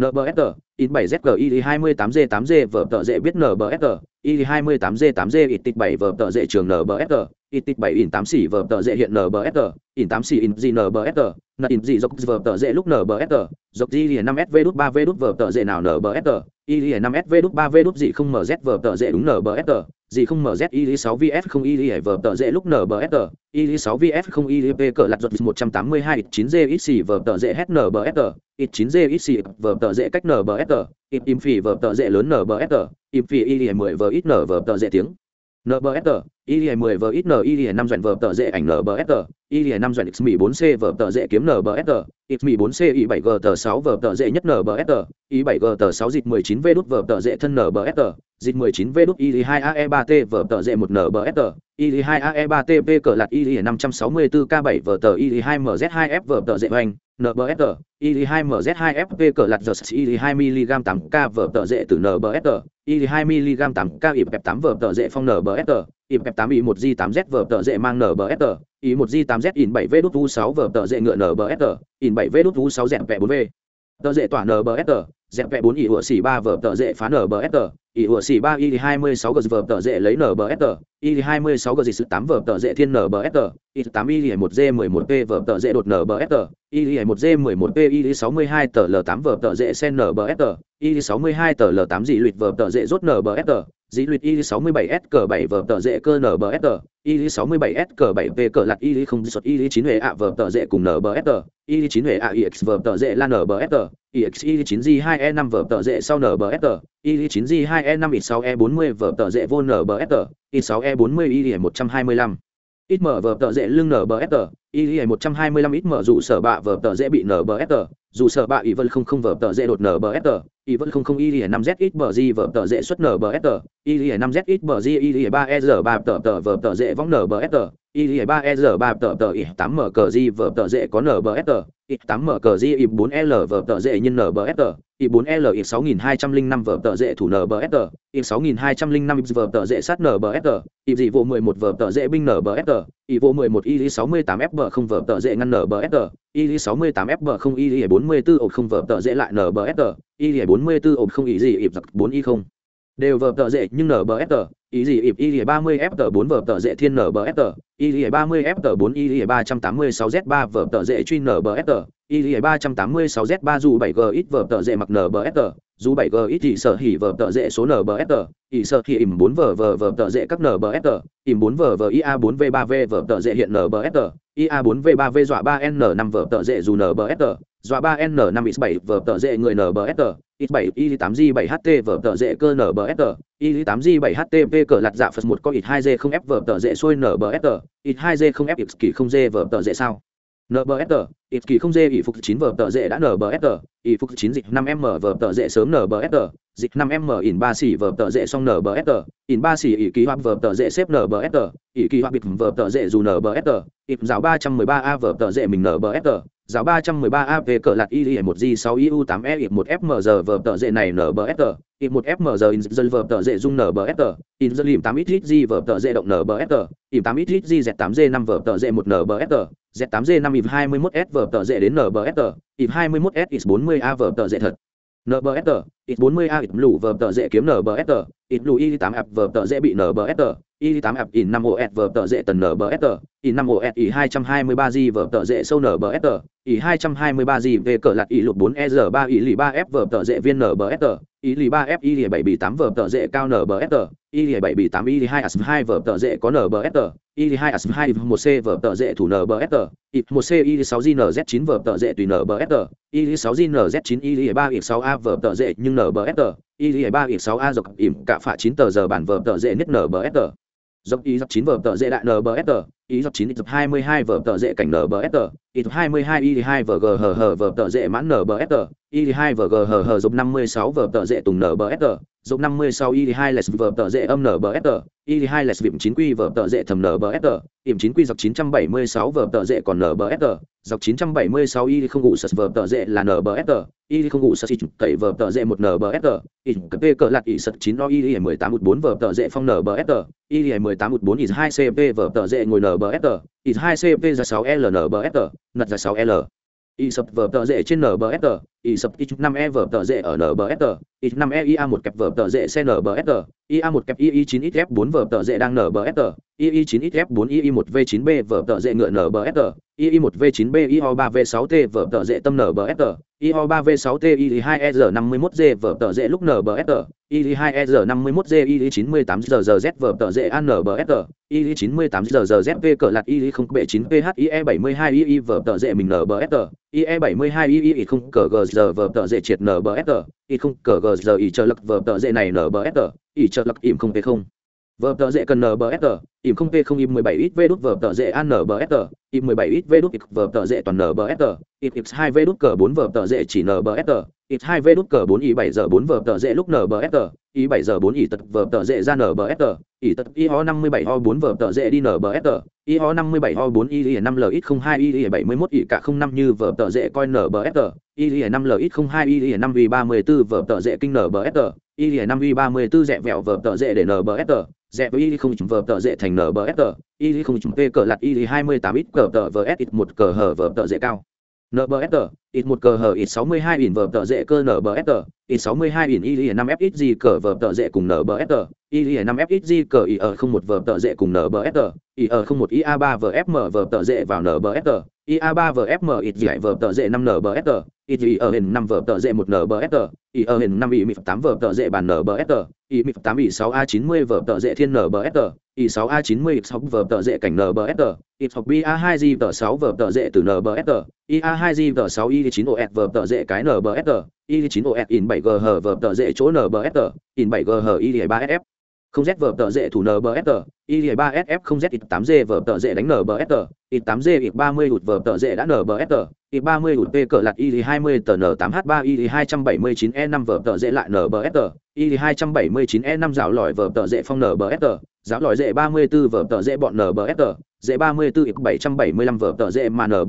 NBSR, in 7 zgi 28G 8G vở tợ dễ biết NBSR, y 28G 8G ít tịch 7 vở tợ dễ trường NBSR, ít tịch 7 in 8 xỉ vở tợ dễ hiện NBSR, in 8 xỉ in gì NBSR, nợ in gì dọc vở tợ dễ lúc NBSR, dọc gì y 5SV đút 3V đút vở tợ dễ nào NBSR, y 5SV đút 3V đút gì không MZ vở tợ dễ đúng NBSR, gì không MZ y 6 VS không y vở tợ dễ lúc NBSR, y 6 VS không y p cỡ lặt giật 182 9G ít xỉ vở tợ dễ hết NBSR, ít 9G ít xỉ vở tợ dễ cách NBSR, ít im phì vờ tờ dễ lớn NBSR, im phì y 10 vờ ít nở vờ tờ dễ tiếng. NBSR, y 10 vờ ít n y 5 dọn vờ tờ dễ ảnh NBSR, y 5 dọn x 4 c vờ tờ dễ kiếm NBSR, x 4 c y 7 g tờ sáu vờ tờ dễ nhất NBSR, y 7 g tờ 6 dịch 19 v đút vờ tờ dễ thân NBSR, dịch 19 v đút y 2 ae 3 t vở tờ dễ một NBSR, y 2 ae 3 t p cỡ lạt y 564 k 7 vở tờ y 2 mz 2 f vở tờ dễ hoành NBSR, IL2MZ2FP cỡ lạt giờ IL2mg 8K vở tợ dễ từ NBSR, IL2mg 8K ịp 8 vở tợ dễ phong NBSR, ịp 8 I1G8Z vở tợ dễ mang NBSR, I1G8Z in 7V đút vu6 vở tợ dễ ngựa NBSR, in 7V đút vu6 dẹn vẹ 4V tờ dễ tỏa nbsr dẹp vẽ bốn ỷ ủa xỉ ba vở tờ dễ phá nbsr ỷ ủa xỉ ba y hai mươi sáu g vở tờ dễ lấy nbsr y hai mươi sáu g dị sự tám vở tờ dễ thiên nbsr y tám y một g mười một p vở tờ dễ đột nbsr y một g mười một p y sáu mươi hai tờ l tám vở tờ dễ sen nbsr y sáu mươi hai tờ l tám dị lụt vở tờ dễ rốt nbsr dĩ luyện I67S cờ 7 vở tợ dễ cơ NBSR, y 67 s cờ 7 v cờ lạt I không xuất I9 hệ ạ vở tợ dễ cùng NBSR, I9 hệ ạ IX vở tợ dễ là NBSR, IX I9G2E5 vở tợ dễ sau NBSR, I9G2E5 I6E40 vở tợ dễ vô NBSR, y 6e40y 125 ít mở vở tợ dễ lưng NBSR, y 125 ít mở dụ sở bạ vở tợ dễ bị NBSR, dù sở bạ ý vân không không vở tờ dễ đột nở bờ ép tờ ý vân không không y lìa năm z ít bờ di vở tờ dễ xuất nở bờ ép tờ y lìa năm z ít bờ di y lìa ba e r ba tờ tờ vở tờ dễ võng nở bờ ép tờ y lìa ba e r ba tờ tờ ít tám mở cờ di vở tờ dễ có nở bờ ép tờ, ít tám mở cờ di ít bốn l vở tờ dễ nhân nở bờ ép tờ, ít bốn l, ít sáu nghìn hai trăm linh năm vở tờ dễ thủ nở bờ ép tờ, ít sáu nghìn hai trăm linh năm vở tờ dễ sát nở bờ ép tờ, ít dị vụ mười một vở tờ dễ binh nở bờ ép tờ ý vô 11 y 68 f bờ không vở tợ dễ ngăn nở nbsr y 68 f bờ không y 44 ột không vở tợ dễ lại nở nbsr y 44 ổn không ý gì ịp giặc 4 y không. Đều vở tợ dễ nhưng nở nbsr ý gì ịp y 30 f tờ 4 vở tợ dễ thiên nở nbsr y 30 f tờ 4 y 386 z 3 vở tợ dễ truy nở nbsr y 386 z 3 dù 7 g ít vở tợ dễ mặc nở nbsr dù 7 g ít thì sở hỉ vở tợ dễ số NBFR, ý sở hỉ ìm 4 vở vở vở tợ dễ các NBFR, ìm 4 vở vở ia 4 v 3 v vở tợ dễ hiện NBFR, ia 4 v 3 v dọa 3 n 5 vở tợ dễ dù NBFR, dọa 3 n 5 x 7 vở tợ dễ người NBFR, x 7 y 8 g 7 ht vở tợ dễ cơ NBFR, y 8 g 7 htp cỡ lặt dạ phật 1 có ít 2G0F vở tợ dễ xuôi NBFR, ít 2G0F x kỳ 0G vở tợ dễ sao? NBFR, ít kỳ không dê ỷ phục 9 vở tợ dễ đã NBFR, ỷ phục 9 dịch 5M vở tợ dễ sớm NBFR, dịch 5M ỉn 3 xỉ vở tợ dễ xong NBFR, ỉn 3 xỉ ỷ kỳ hoặc vở tợ dễ xếp NBFR, ỷ kỳ hoặc bịt vở tợ dễ dù NBFR, ịp giáo 313A vở tợ dễ mình NBFR, giáo 313A cỡ lạt y một g 6 iu 8 e ịp 1 fmg vở tờ dệ này NBSR, ịp 1 fmg in dân vở tờ dệ dung NBSR, in dân lim 8 xg g vở tợ dễ động NBSR, ìm 8 xg z8g 5 vở tờ dệ một NBSR, Z8G 5 IP 21S vở tờ dệ đến NBSR, IP 21S is 40 a vở tờ dệ thật ít 40 a ít lũ vở tờ dễ kiếm NBSR, ít lũ Y8 ạp vở tờ dễ bị NBSR, Y8 ạp in 5OS vở tờ dễ tần NBSR, i năm os i hai trăm hai mươi ba g vở tờ dễ sâu nbsr i hai trăm hai mươi ba g về cờ lạt i lục bốn e r ba i lì ba f vở tờ dễ viên nbsr i lì ba f i lì bảy bị tám vở tờ dễ cao nbsr i lì bảy bị tám i lì hai as hai vở tờ dễ có nbsr i lì hai as hai một c vở tờ dễ thủ nbsr i một c i lì sáu g nz chín vở tờ dễ tùy nbsr i lì sáu g nz chín i lì ba i sáu a vở tờ dễ nhưng nbsr i ba y sáu a, dọc ỉm cả phạ chín tờ giờ bản vở tờ dễ nít nbsr dọc y dọc chín vở tờ dễ đại nbsr y dọc chín dọc hai mươi hai vở tờ dễ cảnh nbsr y dọc hai mươi hai y hai vở g hờ hờ vở tờ dễ mãn nbsr y hai vở g hờ hờ dọc năm mươi sáu vở tờ dễ tùng nbsr dọc năm mươi sáu y 2 less vở tờ dễ âm nbsr y hai less vịm chín quy vở tờ dễ thầm nbsr ỉm chín quy dọc chín trăm bảy mươi sáu vở tờ dễ còn nbsr dọc chín trăm bảy mươi sáu y không ngủ sật vở tờ dễ là nbsr y không ngủ sật xịt tẩy vở tờ dễ một nbsr ỉm cp cỡ lạt ỉ sật chín o y mười tám một bốn vở tờ dễ phong nbsr y mười tám một bốn y 2 cp vở tờ dễ ngồi nbsr y 2 cp ra sáu l nbsr nật ra sáu l y sập vở tờ rễ trên nbsr y sập y năm e vở tờ rễ ở nbsr y năm e ia một kẹp vở tờ rễ xe nbsr ia một kẹp ii chín ít f bốn vở tờ rễ đang nbsr ii chín ít f bốn ii một v chín b vở tờ rễ ngựa nbsr ii một v chín b io ba v sáu t vở tờ rễ tâm nbsr IO 3V6 TI 2EZ51J vở tờ dễ lúc NBSR, IE 2EZ51J IE 98ZZZ vở tờ dễ ANBSR, IE 98ZZZV cỡ lạt IE 0B9PH IE 72 IE vở tờ dễ mình NBSR, IE 72 IE không cỡ GZ vở tờ dễ triệt NBSR, IE không cỡ GZ IE chờ lực vở tờ dễ này NBSR, IE chờ lực im không p không vở tờ dễ cần nbsr im không p không im mười bảy ít v đút vở tờ dễ an nbsr im mười bảy ít v đút vở tờ dễ toàn nbsr ít x hai v đút cờ bốn vở tờ dễ chỉ nbsr ít hai v đút cờ bốn ý bảy giờ bốn vở tờ dễ lúc nbsr ý bảy giờ bốn ý tật vở tờ dễ ra nbsr ý tật y ho năm mươi bảy ho bốn vở tờ dễ đi nbsr y ho năm mươi bảy ho bốn i năm l ít không hai i bảy mươi mốt y cả không năm như vở tờ dễ coi nbsr i năm l ít không hai i năm y ba mươi b ố vở tờ dễ kinh nbsr i năm y ba mươi b ố dẹ vẹo vở tờ dễ để nbsr dẹ với y không chủng vờ tờ dễ thành nbsr y không chủng p cờ lặt y hai mươi tám ít cờ tờ vs ít một cờ hờ vờ tờ dễ cao. Nbsr ít một cờ hở ít sáu mươi hai ỉn vờ tờ dễ cơ nbsr ít sáu mươi hai ỉn y năm f ít gì cờ vờ tờ dễ cùng nbsr y năm f ít gì cờ y ở không một vờ tờ dễ cùng nbsr y ở không một ia ba vờ vfm vờ tờ dễ vào nbsr ia ba vfm ít gì vở tờ dễ năm nbsr ít gì ở hình năm vở tờ dễ một nbsr y ở hình năm ý mịp tám vở tờ dễ bàn nbsr ý mịp tám ý sáu a chín mươi vở tờ dễ thiên nbsr ý sáu a chín mươi sáu vở tờ dễ cảnh nbsr y học ba a hai g tờ sáu vở tờ dễ từ nbsr ia hai g tờ sáu i chín os vở tờ dễ cái nbsr i chín os in bảy g hở vở tờ dễ chỗ nbsr in bảy g hở y ba sf không z vở tờ dễ thủ nbsr y ba sf không z ít tám g vở tờ dễ đánh nbsr ít tám g, ít ba mươi hụt vở tờ dễ đã nbsr ít ba mươi hụt p cỡ lạt y hai mươi tờ n tám h ba, y hai trăm bảy mươi chín e năm vở tờ dễ lại nbsr y hai trăm bảy mươi chín e năm rào lòi vở tờ dễ phong nbsr giáo lòi dễ ba mươi b ố vở tờ dễ bọn nbsr dễ ba mươi 34 ít bảy trăm bảy mươi lăm vở tờ dễ mà nở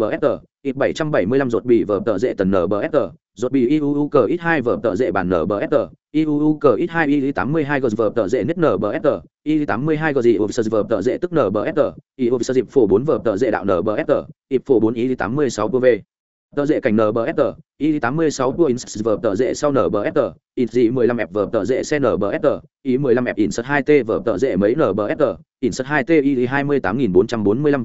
ít bảy trăm bảy mươi lăm ruột bị vở tờ dễ tần nbsr ruột bị iuu cờ ít hai vở tờ dễ bàn nbsr iuu cờ ít hai y tám mươi hai g vở tờ dễ nít nbsr y tám mươi hai gờ gì ufs vở tờ dễ tức nbsr y ufs dịp phổ bốn vở tờ dễ đạo nbsr ịp phổ bốn y tám mươi sáu v tờ dễ cảnh nbsr y tám mươi sáu đua ins vở tờ dễ sau nbsr in dị mười lăm f vở tờ dễ xe nbsr y mười lăm f in sật hai t vở tờ dễ mấy nbsr in sật hai t y hai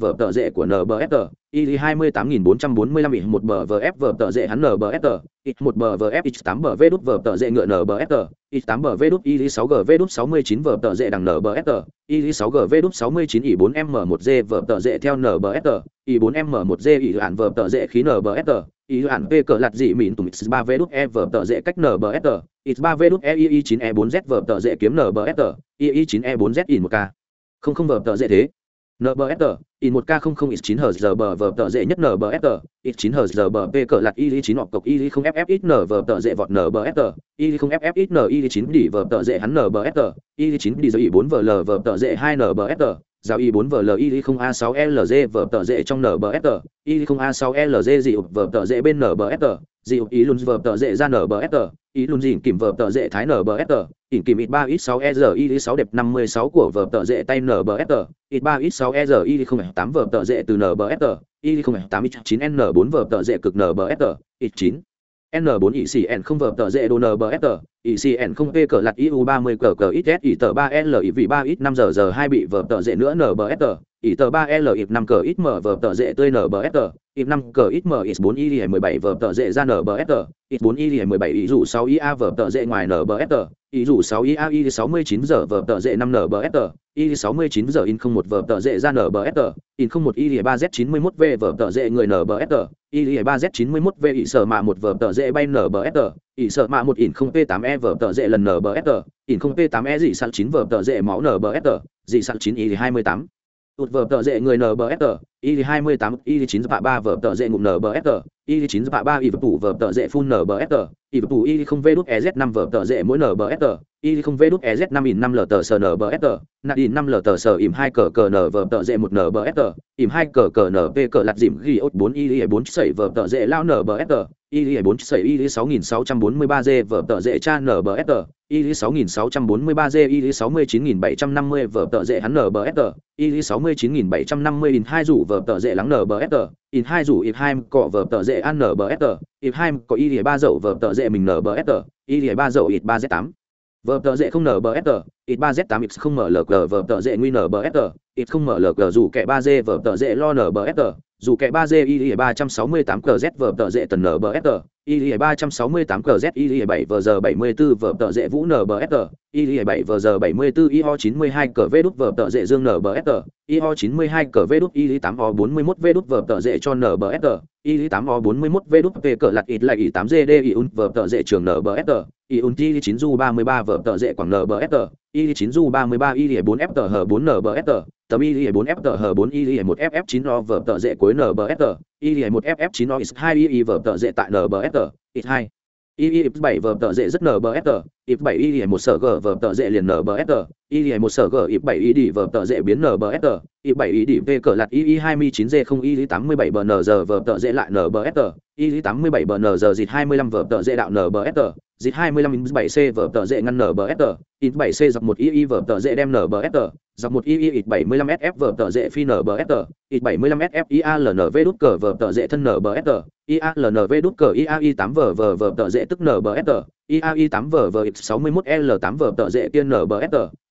vở tợ dễ của nbsr y hai mươi tám nghìn bốn trăm bốn mươi lăm in một bờ vf vở tợ dễ hắn nbsr ít một bờ vf x tám bờ v đút vở tợ dễ ngựa nbsr ít tám bờ v đút y sáu g v đút sáu mươi chín vở tợ dễ đằng nbsr y sáu g v đút sáu mươi chín y bốn m một g vở tợ dễ theo nbsr i bốn m một g i hạn vở tợ dễ khí nbsr i hạn p cỡ lạt dị mịn tùng x ba v đút e vở tờ dễ cách nbsr x ba v đút e y chín e bốn z vở tờ dễ kiếm nbsr y chín e bốn z in một k không không vờ tờ dễ thế. Nbsr in một k không không x chín hờ giờ bờ vờ tờ dễ nhất nờ bờ tờ x chín hờ giờ bờ p cỡ lạt y chín hoặc cọc y không ff x n vờ tờ dễ vọt nbsr y không ff x n y chín đỉ vờ tờ dễ hắn nbsr y chín đi giờ y bốn vờ l vờ tờ dễ hai tờ giao y 4 vl y 0 a 6 z vở tờ dễ trong nbsr y 0 a 6 e lg dị vở tờ dễ bên nbsr dị ý luôn vở tờ dễ ra nbsr ý luôn dìn kìm vở tờ dễ thái nbsr ỉn kìm ít ba ít sáu e r y sáu đẹp 56 của vở tờ dễ tay tờ, ít ba ít sáu e r y tám vở tờ dễ từ nbfr y 08 ít 9 n 4 vở tờ dễ cực nbfr ít 9 N4 ICN không vở tờ dễ đồ NBSR, ICN không P cờ lạt IU30 cờ cờ ít S tờ 3L vị 3 ít 5 giờ giờ 2 bị vở tờ dễ nữa nbfr ỉ tờ ba l ịp năm cờ ít mở vờ tờ dễ tươi nbfr ịp năm cờ ít mở ít bốn y mười bảy vờ tờ dễ ra nbfr ít bốn y mười bảy ý dụ sáu ia vở tờ dễ ngoài nbfr ý dụ 6 ia y sáu giờ vờ tờ dễ năm nbsg y sáu mươi chín giờ in không một vờ tờ dễ ra nbsg in không một y ba z chín mươi mốt v vờ tờ dễ người nbsg y ba z chín mươi mốt v ỉ sở mạ một vờ tờ dễ bay nbsg ỉ sở mạ một in không p tám e vờ tờ dệ lần nbsg in không p tám e dị sẵn chín vở tờ dệ máu nbsg dị sẵn chín y hai mươi tám tụt vở tờ dễ người nbsg y hai mươi tám, y chín ba ba vở tờ dễ ngụm nbsg y chín ba ba, y vật tủ vở tờ dễ phun nbsg y vật tủ y không v đút ez năm vở tờ dễ mỗi nbsg y không v đút ez năm in năm l tờ sờ nbsg nạt in năm l tờ sờ im hai cờ cờ n vờ tờ dễ một nbsg im hai cờ cờ P cờ lạt dìm ghi ốt bốn y bốn sẩy vờ tờ dễ lao nbsg y bốn sẩy y sáu nghìn sáu trăm bốn mươi ba g vờ tờ dễ cha nbsg y sáu nghìn sáu trăm bốn mươi ba g y sáu mươi chín nghìn bảy trăm năm mươi vờ tờ dễ hắn nbsg y sáu mươi chín nghìn bảy trăm năm mươi in hai rủ vờ tờ dễ lắng nbsg in hai rủ if hai cọ vờ tờ dễ ăn nbsg if hai có y ba dậu vờ tờ dễ mình nbsg y ba dậu ít ba z tám vở tờ dễ không nờ bờ sờ ít ba z tám ít không mở lờ cờ vở tờ dễ nguy sờ ít không mở lờ cờ, dù kẻ ba d vở tờ dễ lo nờ bờ sờ dù kẻ ba d y ba trăm sáu mươi tám cờ z vở tờ dễ tần sờ y ba trăm sáu mươi tám cờ z, y bảy vờ giờ bảy mươi bốn vở tờ dễ vũ nờ bờ sờ y bảy vờ giờ bảy mươi bốn y ho chín mươi hai cờ v đút vở tờ dễ dương nbsg y ho chín mươi hai cờ v đút, y tám o bốn mươi mốt v đút vở tờ dễ cho sờ y tám o bốn mươi mốt v đút v cờ lặt ít lại y tám gd y un vở tờ dễ trường nở bờ sờ t chín du ba mươi ba vở tờ dễ quảng nbsg y chín du ba mươi ba y bốn f tờ h bốn nbsg tấm y bốn f tờ h bốn y một ff chín o vở tờ dễ cuối nbsg y một ff chín o x hai y vở tờ dễ tại nbsg x hai. Y bảy vở tờ dễ rất nbsg y bảy y một sở g vở tờ dễ liền nbsg y một sở g y bảy y đi vở tờ dễ biến nbsg y bảy y đi v cờ lạt y hai mươi chín g không y tám mươi bảy bn giờ vở tờ dễ lại nbsg y tám mươi bảy bn giờ dịt hai mươi lăm vở tờ dễ đạo nbsg dịt hai mươi lăm in bảy c vở tờ dễ ngăn nở nbsg in bảy c dọc một y vở tờ dễ đem nbsg dọc một y y ít bảy mươi lăm sf vở tờ dễ phi nở ít bảy mươi lăm sf ialnv đút cờ vở tờ dễ thân nở nbsg ialnv đút cờ iai tám vở vở vở tờ dễ tức nở nbsg iai tám vở vở ít sáu mươi mốt l tám vở tờ dễ tiên nở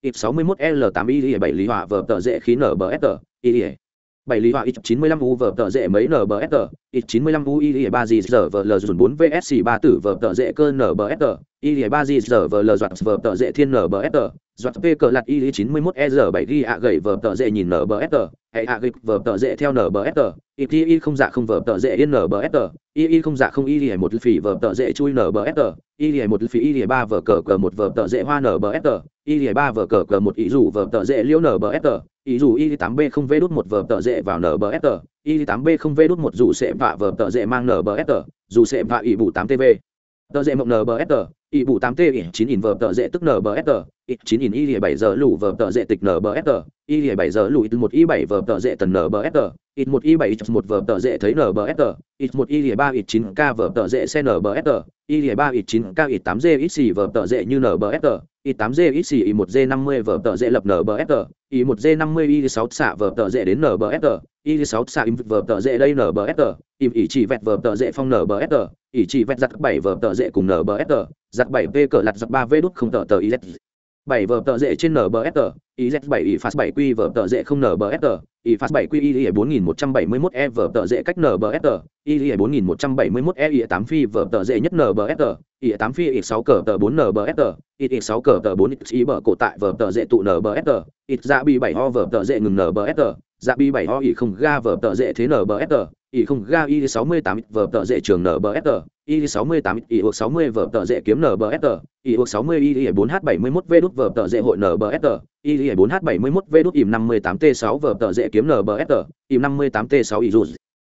ít sáu mươi mốt l tám y bảy lý hỏa vở tờ dễ khí nở nbsg y bảy lý hỏa ít chín mươi lăm u vở tờ dễ mấy nbsg ít chín mươi lăm u y ba gì giờ vở l dùn bốn vsc ba tử vở tờ dễ cơ nbsg y ba gì giờ vở l doạt vở tờ dễ thiên nbsg doạt p cờ lạt y chín mươi mốt e giờ bảy ghi ạ gậy vở tờ dễ nhìn nbsg hệ hạ gịch vở tờ dễ theo nbsg ít y không dạ không vở tờ dễ yên nbsg y không dạ không y một phỉ vở tờ dễ chui nbsg y một phỉ y ba vở cờ cờ một vở tờ dễ hoa nbsg y ba vở cờ cờ một ý rủ vở tờ dễ liêu nbsg ý rủ y tám b không v đút một vở tờ dễ vào nbsg y tám b không v đút một rủ sẽ vạ vở tờ dễ mang nbsg dù sẽ vạ ý bù tám tv tờ dễ mộng nbsg ỷ bù tám t ỷ chín ỉn vờ tợ dễ tức nở bờ sờ ỷ chín ỉn y lìa bảy giờ lủ vờ tợ dễ tịch nở bờ sờ y lìa bảy giờ lủ ít một y bảy vờ tợ dễ tần nở bờ sờ ít một y bảy một vờ tợ dễ thấy nở bờ sờ ít một y lìa ba ít chín k vờ tợ dễ xe nở bờ sờ y lìa ba ít chín k ít tám d ít xì vờ tợ dễ như nở bờ sờ i8G XC i1G50 vở tờ dễ lập NBFR, i1G50 i6 xạ vở tờ dễ đến NBFR, i6 xạ im vở tờ dễ đây NBFR, im ỉ chỉ vẹt vở tờ dễ phong NBFR, ỉ chỉ vẹt giặt 7 vở tờ dễ cùng NBFR, giặt 7V cỡ lặt giặt 3V đút không tờ tờ IZ. 7 vở tờ dễ trên NBFR, iz 7 y fast 7 q vở tờ dễ không nbsr y fast 7 q y bốn nghìn một trăm bảy mươi mốt e vở tờ dễ cách nbsr y bốn nghìn một trăm bảy mươi mốt e y tám phi vở tờ dễ nhất nbsr y tám phi y sáu cờ tờ bốn nbsg y sáu cờ tờ bốn y bờ cổ tại vở tờ dễ tụ nbsr y dạ bị bảy ho vở tờ dễ ngừng nbsr dạ bi bảy ho y không ga vở tờ dễ thế nbsr y không ga y sáu mươi tám vở tờ dễ trường nbsr y sáu mươi tám y hoặc sáu mươi vở tờ dễ kiếm nbsr y hoặc sáu mươi y bốn h bảy mươi mốt v đút vở tờ dễ hội nbsr y bốn h bảy mươi mốt v đút im năm mươi tám t sáu vở tờ dễ kiếm nbsg ìm năm mươi tám t sáu y dù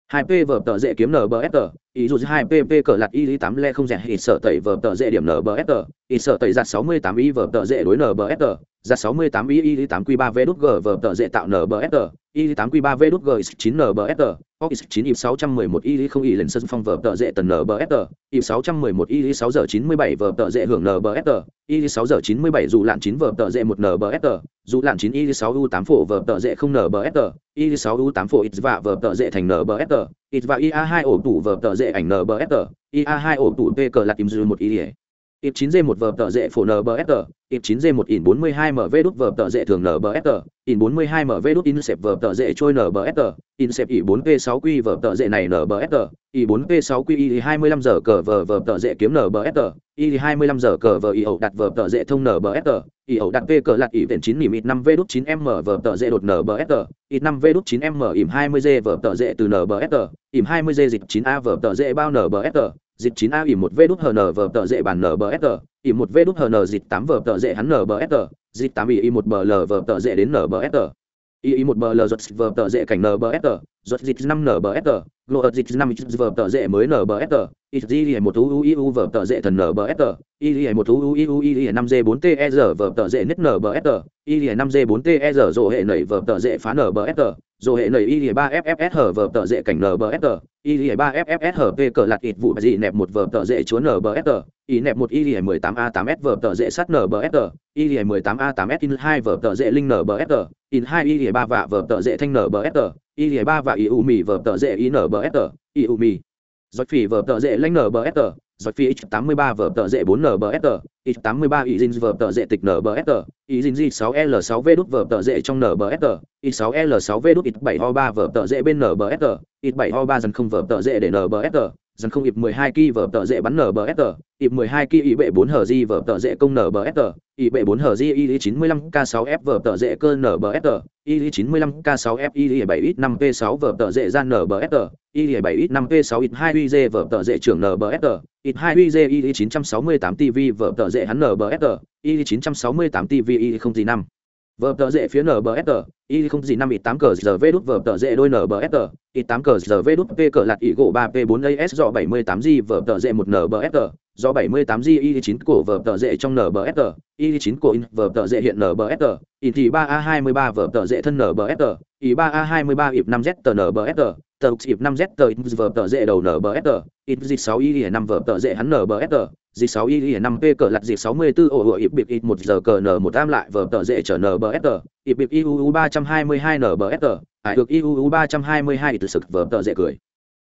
hai p vở tờ dễ kiếm nbsg ý dù hai pp cờ lặt y tám le không rẻ ít sợ tẩy vờ tờ dễ điểm nbsg ít sợ tẩy giặt sáu mươi tám y vờ tờ dễ đối nbsg giặt sáu mươi tám y y tám q ba v đút g vờ tờ dễ tạo nbsg y tám q ba v đút g chín nbsg ox chín y sáu trăm mười một y không y lên sân phong vờ tờ dễ tần nbsg y sáu trăm mười một y sáu giờ chín mươi bảy vờ tờ dễ hưởng nbsg y sáu giờ chín mươi bảy dù lạn chín vờ tờ dễ một nbsg dù lạn chín y sáu u tám phổ vờ tờ dễ không nbsg y sáu u tám phổ ít vạ vờ tờ dễ thành nbsg ít và ia hai ổ tủ vở tờ dễ ảnh nbsg ia hai ổ tủ p cờ là tìm dư một ý ip ít 9 g 1 vở tờ dễ phổ nbsr ít 9 g 1 in 42 mv đút vở tờ dễ thường nbsr in 42 mv đút in sẹp vở tờ dễ trôi nbsr in sẹp i 4 p 6 q vở tờ dễ này nbsr i 4 p 6 q i 25 giờ cờ vở vở tờ dễ kiếm nbsr i 25 giờ cờ vở i ẩu đặt vở tờ dễ thông nbsr i ẩu đặt V cờ lạt i viện 9 nỉ mịt 5 v đút 9 m vở tờ dễ đột nbsr ít 5 v đút 9 m ỉm 20 g vở tờ dễ từ nbsr ỉm 20 g dịch 9 a vở tờ dễ bao nbsr dịch 9 a ỉm 1 v đút hờ hn vờ tờ dễ bàn nbsr ỉm 1 v đút hờ hn dịch 8 vờ tờ dễ hắn nbsr dịch 8 ỉ 1 bl vờ tờ dễ đến nbsr ỉ 1 bl giật vờ tờ dễ cảnh nbsr giật dịch 5 nbsr glo dịch 5 vờ tờ dễ mới nbsr ít di một u u vờ tờ dễ thần nbsr y một u u y 5 g 4 t e r vờ tờ dễ nít nbsr y 5 g 4 t e r rộ hệ nảy vờ tờ dễ phá nbsr dù hệ nảy y 3 fffs hở vở tờ dễ cảnh nbsr y 3 fffs hở p cờ lạt ít vụ gì nẹp một vở tờ dễ chúa nbsr y nẹp một y 18 a 8 s vở tờ dễ sắt nbsr y 18 a 8 s in 2 vở tờ dễ linh nbsr in 2 y 3 vạ vở tờ dễ thanh nbsr y 3 vạ y u mì vở tờ dễ y nbsr y u mì giọt phỉ vở tờ dễ lanh nbsr giỏi phỉ mươi 83 vở tờ dễ bốn nbsr x 83 y zin vở tờ dệ tịch nbsr y zin g 6 l 6 v đút vở tờ dệ trong nbsr x 6 l 6 v đút x 7 ho 3 vở tờ dệ bên nbsr x 7 ho 3 dần không vở tờ dệ để nbsr dần không ịp 12 kỳ vở tờ dễ bắn nbsr ịp 12 kỳ ý bệ 4 hờ di vở tờ dễ công nbsr ý bệ 4 hờ di y 95 k 6 f vở tờ dễ cơ nbsr y 95 k 6 f y 7 x 5 p 6 vở tờ dễ gian nbsr y 7 x 5 p 6 ít 2 uj vở tờ dễ trưởng nbsr ít 2 uj y 968 tv vở tờ dễ hắn nbsr y 968 tv y không gì năm vờ tờ dễ phía nbsr y không gì năm ít tám cờ giờ vê đút, vờ tờ dễ đôi nbsr y tám cờ giờ vê đút p cờ lạt y gỗ ba p bốn as do bảy mươi tám g, vờ tờ dễ một nbsr do bảy mươi tám g, y chín cổ, vờ tờ dễ trong nbsr y chín cổ in, vờ tờ dễ hiện nbsr y thì ba a hai mươi ba, vờ tờ dễ thân nbsr y ba a hai mươi ba ịp năm z tờ nbsr tờ ịp năm z tờ in vờ tờ dễ đầu nbsr in dịch sáu y năm vờ tờ dễ hắn nbsr dịch 6 y 5 p cờ lạt dịch 64 ổ ổ ịp bịp ít 1 giờ cờ n 1 am lại vở tờ dễ trở n nbsr ịp bịp iuu 322 nbsr ải được iuu 322 từ sực vở tờ dễ cười.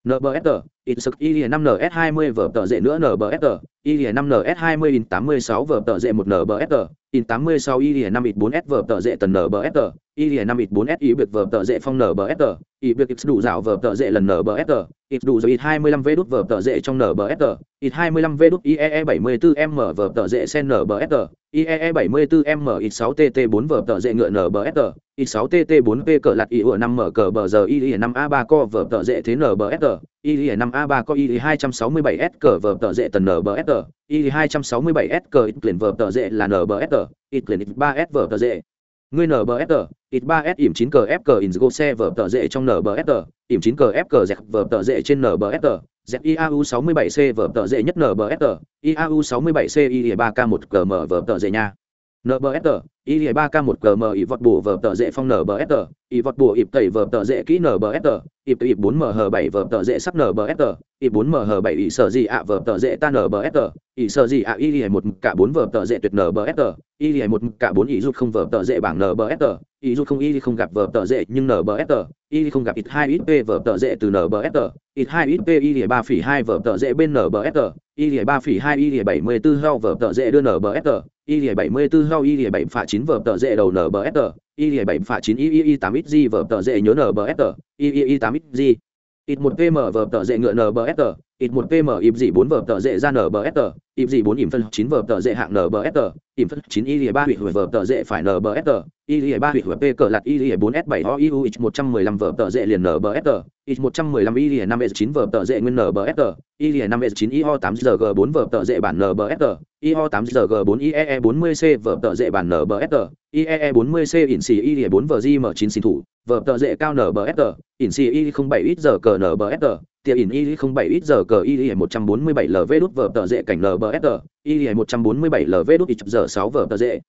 N nbsr ít sực y 5 ns 20 vở tờ dễ nữa n y 5 ns 20 in 86 vở tờ dệ 1 nbsr in 86 IE 5 ít 4S vở tờ dệ tần nbsr y 5 ít 4 s y biệt vở tờ dệ phong nbsr y biệt ít đủ rào vở tờ dệ lần nbsr ít đủ rồi ít 25 v đút vở tờ dệ trong nbsr ít 25 v đút iee 74 m vở tờ dệ sen nbsr iee 74 m ít 6 tt 4 vở tờ dệ ngựa nbsr ít 6 tt 4 p cờ lạt y 5 m cờ bờ giờ IE 5A3 co vở tờ dệ thế nbsr y 5 a 3 có y 267 s cờ vờ tờ dễ tần nbsr y 267 s cờ ít liền vờ tờ dễ là nbsr ít liền ít 3 s vờ tờ dễ Ngươi s ít 3S ỉm 9 cờ F cờ Ingo xe vờ tờ dễ trong NBSR, ỉm 9 cờ F cờ dẹp vờ tờ dễ trên NBSR, ZIAU 67C vờ tờ dễ nhất NBSR, IAU 67C i 3K1 cm vờ tờ dễ nha. NBSR, y 3K1 cm y vọt bổ vở tờ dễ phong NBSR, y vọt bổ ịp tẩy vở tờ dễ kỹ NBSR, ịp tẩy 4MH7 vở tờ dễ sắp NBSR, ịp 4MH7 y sở gì ạ vở tờ dễ ta NBSR, y sở gì ạ y 1 cả 4 vở tờ dễ tuyệt NBSR, y 1 cả 4 y rút không vở tờ dễ bảng NBSR, ý dù không y không gặp vở tờ dễ nhưng NBSR, y không gặp ít hai ít p vở tờ dễ từ NBSR, ít hai ít p y 3 phỉ hai vở tờ dễ bên NBSR, y 3 phỉ hai y 74 hao vở tờ dễ đưa NBSR, y 74 hao y 7 phạ 9 vở tờ dễ đầu NBSR, y bảy phả chín y y tám ít g vở tờ dễ nhớ NBSR, y y tám ít g ít một pm vở tờ dễ ngựa nbsr ít một pm ịp dị bốn vở tờ dễ ra nbsr ịp dị bốn ỉm phân chín vở tờ dễ hạng nbsr ỉm phân chín y lìa ba hủy vở tờ dễ phải nbsr y lìa ba hủy p cờ lạt y lìa bốn s bảy o iu ít một trăm mười lăm vở tờ dễ liền nbsr ít một trăm mười lăm y lìa năm s chín vở tờ dễ nguyên nbsr y lìa năm s chín iho tám giờ g bốn vở tờ dễ bản nbsr IO 8ZG4IEE40C vở tợ dệ bản NBSR, IEE40C ỉn xì IE4VGM9 xin thủ, vở tợ dệ cao NBSR, ỉn xì IE07XG NBSR, tiệp ỉn IE07XG IE147LV đút vở tợ dệ cảnh NBSR, IE147LV đút IE6 vở tợ dệ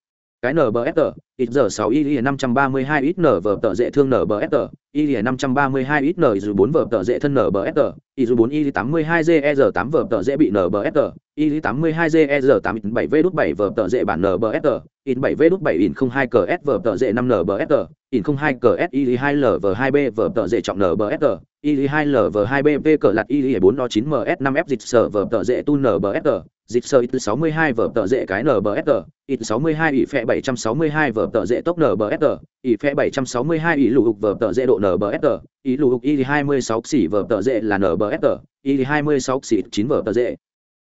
cái nbsr ít giờ sáu y năm trăm ba mươi hai ít nở vở tờ dễ thương nbsr y năm trăm ba mươi hai ít n dù bốn vở tờ dễ thân nbsr y dù bốn y tám mươi hai g tám vở tờ dễ bị nbsr y tám mươi hai g tám bảy v đút bảy vở tờ dễ bản nbsr in bảy v đút bảy in không hai cờ s vở tờ dễ năm nbsr in không hai cờ s y hai lv hai b vở tờ dễ trọng nbsr y hai lv hai b v cờ lạt y bốn o chín ms năm f dịch sở vở tờ dễ tu nbsr dịch sơ ít 62 vở tờ dễ cái nbsr ít 62 ỷ phẹ 762 vở tờ dễ tốc nbsr ỷ phẹ 762 ỷ lục vở tờ dễ độ nbsr ỷ lục y 26 xỉ vở tờ dễ là nbsr y 26 xỉ 9 vở tờ dễ.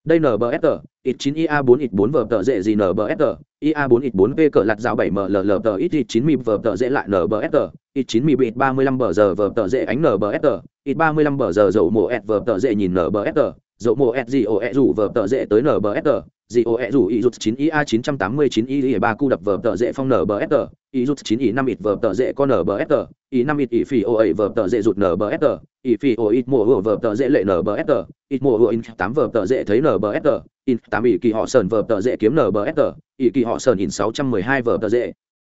Đây nbsr ít 9 ia 4 ít 4 vở tờ dễ gì nbsr ia 4 ít 4 v cỡ lạt giáo 7 mll tờ ít ít 9 mi vở tờ dễ lại nbsr ít 9 mi bịt 35 bờ giờ vở tờ dễ ánh nbsr ít 35 bờ giờ dầu mùa s vở tờ dễ nhìn nbsr dầu mùa s gì ổ e rủ vở tợ dễ tới nbsr dì ổ e rủ y rút 9 ia 989 y 3 cu đập vờ tờ dễ phong nbsr y rút 9i năm ít vờ tờ dễ con nbsr y năm ít y phi ô ấy vờ tờ dễ rụt nbsr y phi o ít mùa ổ vờ tờ dễ lệ nbsr ít mùa ổ in 8 vờ tờ dễ thấy nbsr in 8 ý kỳ họ sơn vờ tờ dễ kiếm nbsr y kỳ họ sơn in 612 vờ tờ dễ.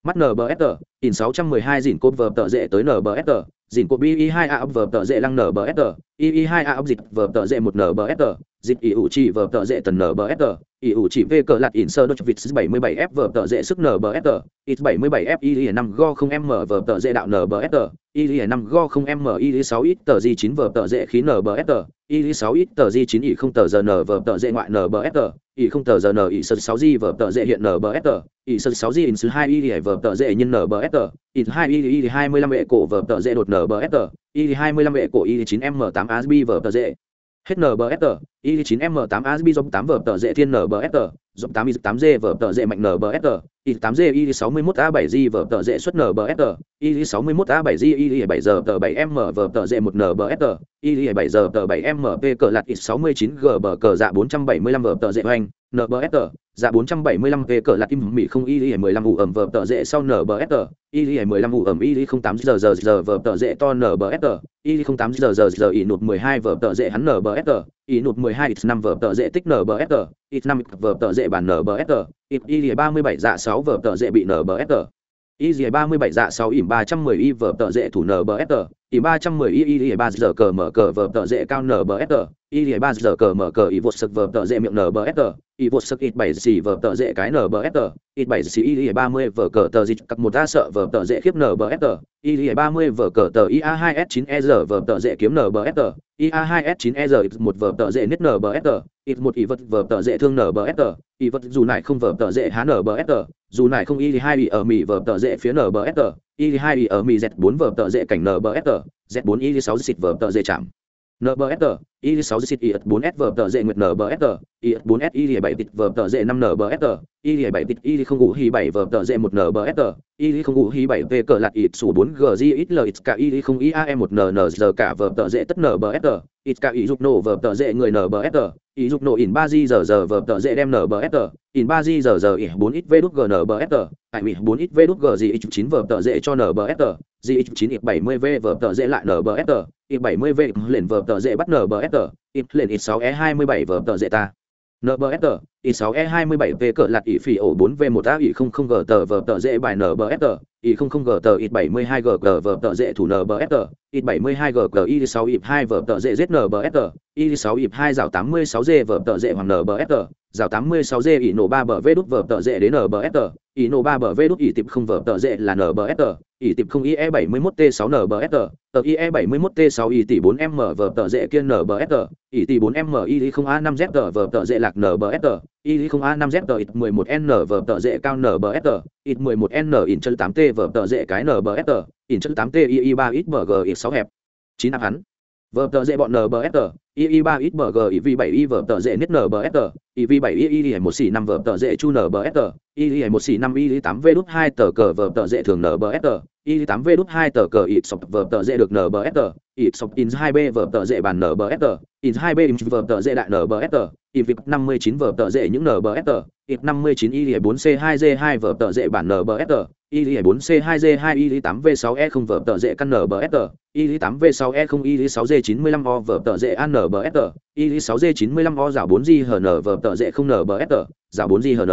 Mắt nbsr in 612 dìn cốt vờ tờ dễ tới nbsr dìn của bi 2 a vở tờ dễ lăng nbsr y 2 a dịch vờ tờ dễ một nở bờ sờ dịp ỷ ủ chỉ vở tờ dễ tần nbsr ỷ ủ chỉ v cờ lạt in sơ đô chọc vịt bảy mươi bảy f vở tờ dễ sức nbsr ít bảy mươi bảy f y năm go không m vở tờ dễ đạo nbsr y năm go không m y sáu ít tờ di chín vở tờ dễ khí nbsr y sáu ít tờ di chín ý không tờ giờ n vở tờ dễ ngoại nbsr ý không tờ giờ n ý sơ sáu di vở tờ dễ hiện nbsr ỷ sơ sáu di in sứ hai y vở tờ dễ nhân nbsr ít hai y hai mươi lăm vệ cổ vở tờ dễ đột nbsr y hai mươi lăm vệ cổ y chín m tám asb vở tờ dễ hết nbsr y 9 m 8 asb dòng tám vở tờ dễ thiên nbsr dòng 8 y 8 g vở tợ dễ mạnh nbsr y 8 g y 61 a 7 g vở tợ dễ xuất nbsr y 61 a 7 g y 7 giờ tờ 7 m vở tợ dễ 1 nbsr y 7 giờ tờ 7 m p cờ lạt ít 69 g bờ cờ dạ 475 vở tợ dễ hoành nbsr dạ 475 p cờ lạt im mỹ không y 15 ủ ẩm vở tợ dễ sau nbsr y 15 ủ ẩm y 08 giờ giờ giờ vở tợ dễ to nbsr y 08 giờ giờ giờ y nụt 12 vở tợ dễ hắn nbsr ý nụt 12 x 5 vở tờ dễ tích nbsr x 5 vở tờ dễ bản nbsr y 37 dạ 6 vở tờ dễ bị nbsr y 37 dạ 6 ỉm 310 y vở tợ dễ thủ nbsr ỉm 310 y y 3 giờ cờ mở cờ vở tờ dễ cao nbsr y 3 giờ cờ mở cờ y vột sực vở tợ dễ miệng nbsr y vột sực ít 7 xì vở tợ dễ cái nbsr ít 7 xì y 30 vở cờ tờ dịch các một ta sợ vở tợ dễ khiếp nbsr y 30 vở cờ tờ ia 2 s 9 e giờ vở tờ dễ kiếm nbsr ia 2 s 9 e giờ một vở tợ dễ nít nbsr ít một y vật vở tợ dễ thương nbsr y vật dù này không vở tợ dễ há nbsr dù này không y hai y ở mỹ vở tờ dễ phía nbsr y hai y ở mỹ z 4 vở tờ dễ cảnh nbsr z 4 y sáu xịt vở tờ dễ chạm nbsr y 6 xịt y 4 s vở nguyệt nbsr y 4 s y 7 tịt vở tờ dễ 5 nbsr y 7 tịt y không ngủ hi 7 vở tờ dễ 1 nbsr y không ngủ hi 7 v cờ lạt ít số 4 gg ít l ít cả y không iae 1 nnr cả vở tất nbsr ít cả dục nổ vở người nbsr y dục nổ in 3 g giờ giờ vở đem nbsr in 3 g giờ giờ y 4 ít v đút g nbsr tại mỹ 4 ít v đút g g ít 9 vở tờ dễ cho nbsr GX9 ít 70 V vở lại nbsr ít 70 v lên vở tờ dễ bắt nbsr ít lên ít 6 e 27 vở tờ dễ ta. Nbsr ít 6 e 27 v cỡ lạt ỉ phỉ ổ 4 v 1 a ỉ không không g tờ vờ tờ dễ bài nbsr ỉ không không g tờ ít 72 g g vờ tờ dễ thủ nbsr ít 72 g g i 6 ịp 2 vờ tờ dễ giết nbsr i 6 ịp 2 rào 86 g vờ tờ dễ hoàng nbsr rào 86 g ỉ nổ 3 bờ v đút vờ tờ dễ đến nbsr ỉ nổ 3 bờ v đút ỉ tiệp không vờ tờ dễ là nbsr ỉ tiệp không ie 71 t 6 nbsr tờ ie 71 t 6 ỉ tỷ 4 m vờ tờ dễ kiên nbsr ỉ tỷ 4 m i 0 a 5 z tờ vở tờ dễ lạc nbsr y không a năm z tờ ít 11 n vở tờ dễ cao n bờ s tờ, ít 11 n in chân tám t vở tờ dễ cái n bờ s tờ, in chân tám t y 3 ít bg ít sáu hẹp. Chín áp hắn vở tờ dễ bọn nbsr y 3 ít bg y 7 y vở tờ dễ nít nbsr y 7 y y 1 xỉ 5 vở tờ dễ chu nbsr y 1 xỉ 5 y 8 v đút 2 tờ cờ vở tờ dễ thường nbsr y 8 v đút 2 tờ cờ ít sọc vở tờ dễ được nbsr ít sọc in 2 b vở tờ dễ bàn nbsr in 2 b vở tờ dễ đại nbsr in vip 59 vở tờ dễ những nbsr ít 59 y 4 c 2 g 2 vở tờ dễ bản nbsr y 4 c 2 g 2 y 8 v 6 e 0 vở tờ dễ căn nbsr y 8 v 6 e 0 y 6 g 95 o vở tờ dễ an nbsr y 6 g 95 o rào 4 g hn vở tờ dễ không nbsr rào 4 g hn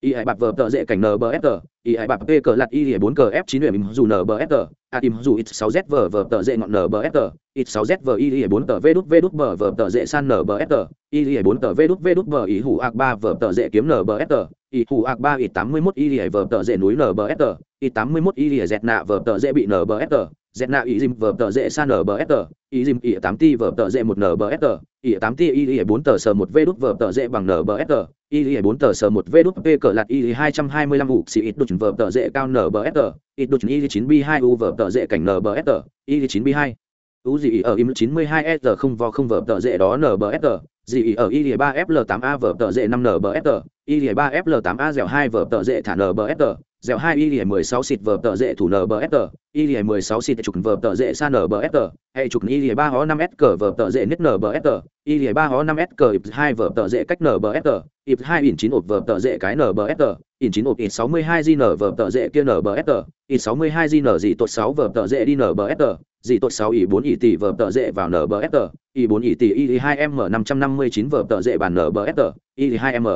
y hai bạc vở tờ dễ cảnh nbsr y hai bạc p cờ lạt y 4 cờ f 9 điểm dù nbsr a im dù ít 6 z vở vở tờ dễ ngọn nbsr ít 6 z vở y 4 tờ v đút v đút vở vở tờ dễ san nbsr y 4 tờ v đút v đút vở ý hủ ạc 3 vở tờ dễ kiếm nbsr y hù ạc ba y tám mươi mốt y vờ tờ dễ núi nbsr y tám mươi mốt y dẹt nạ vờ tờ dễ bị nbsr dẹt nạ y dìm vờ tờ dễ sa nbsr y dìm y tám ti vờ tờ dễ một nbsr y tám ti y bốn tờ sờ một v đút vờ tờ dễ bằng nbsr y bốn tờ sờ một v đút p cờ lạt y hai trăm hai mươi lăm ụ xì ít đút vờ tờ dễ cao nbsr ít đút y chín b hai u vờ tờ dễ cảnh nbsr y chín b hai u gì ở im chín mươi hai s không vò không vờ tờ dễ đó nbsr gì ở y ba fl 8 a vở tợ dệ 5 nbsr y ba fl 8 a dẻo 2 vở tợ dệ thả n bờ nbsr dẻo hai y lìa mười sáu xịt vờ tờ dễ thủ nờ bờ ép tờ y lìa mười sáu xịt chục vờ tờ dễ xa nờ bờ ép tờ hệ chục y lìa ba hó năm s cờ vờ tờ dễ nít nờ bờ ép tờ y lìa ba hó năm s cờ ịp hai vờ tờ dễ cách nờ bờ ép tờ ịp hai ỉn chín ột vờ tờ dễ cái nờ bờ ép tờ ỉn chín ột ỉn sáu mươi hai g nờ vờ tờ dễ kia nờ bờ ép tờ ỉn sáu mươi hai g nờ dị tột sáu vờ tờ dễ đi nờ bờ ép tờ dị tột sáu ỉ bốn ỉ tỷ vờ tờ dễ vào nờ bờ ép tờ ỉ bốn ỉ tỷ y hai m năm trăm năm mươi chín vờ tờ dễ bàn nờ bờ ép tờ y hai m.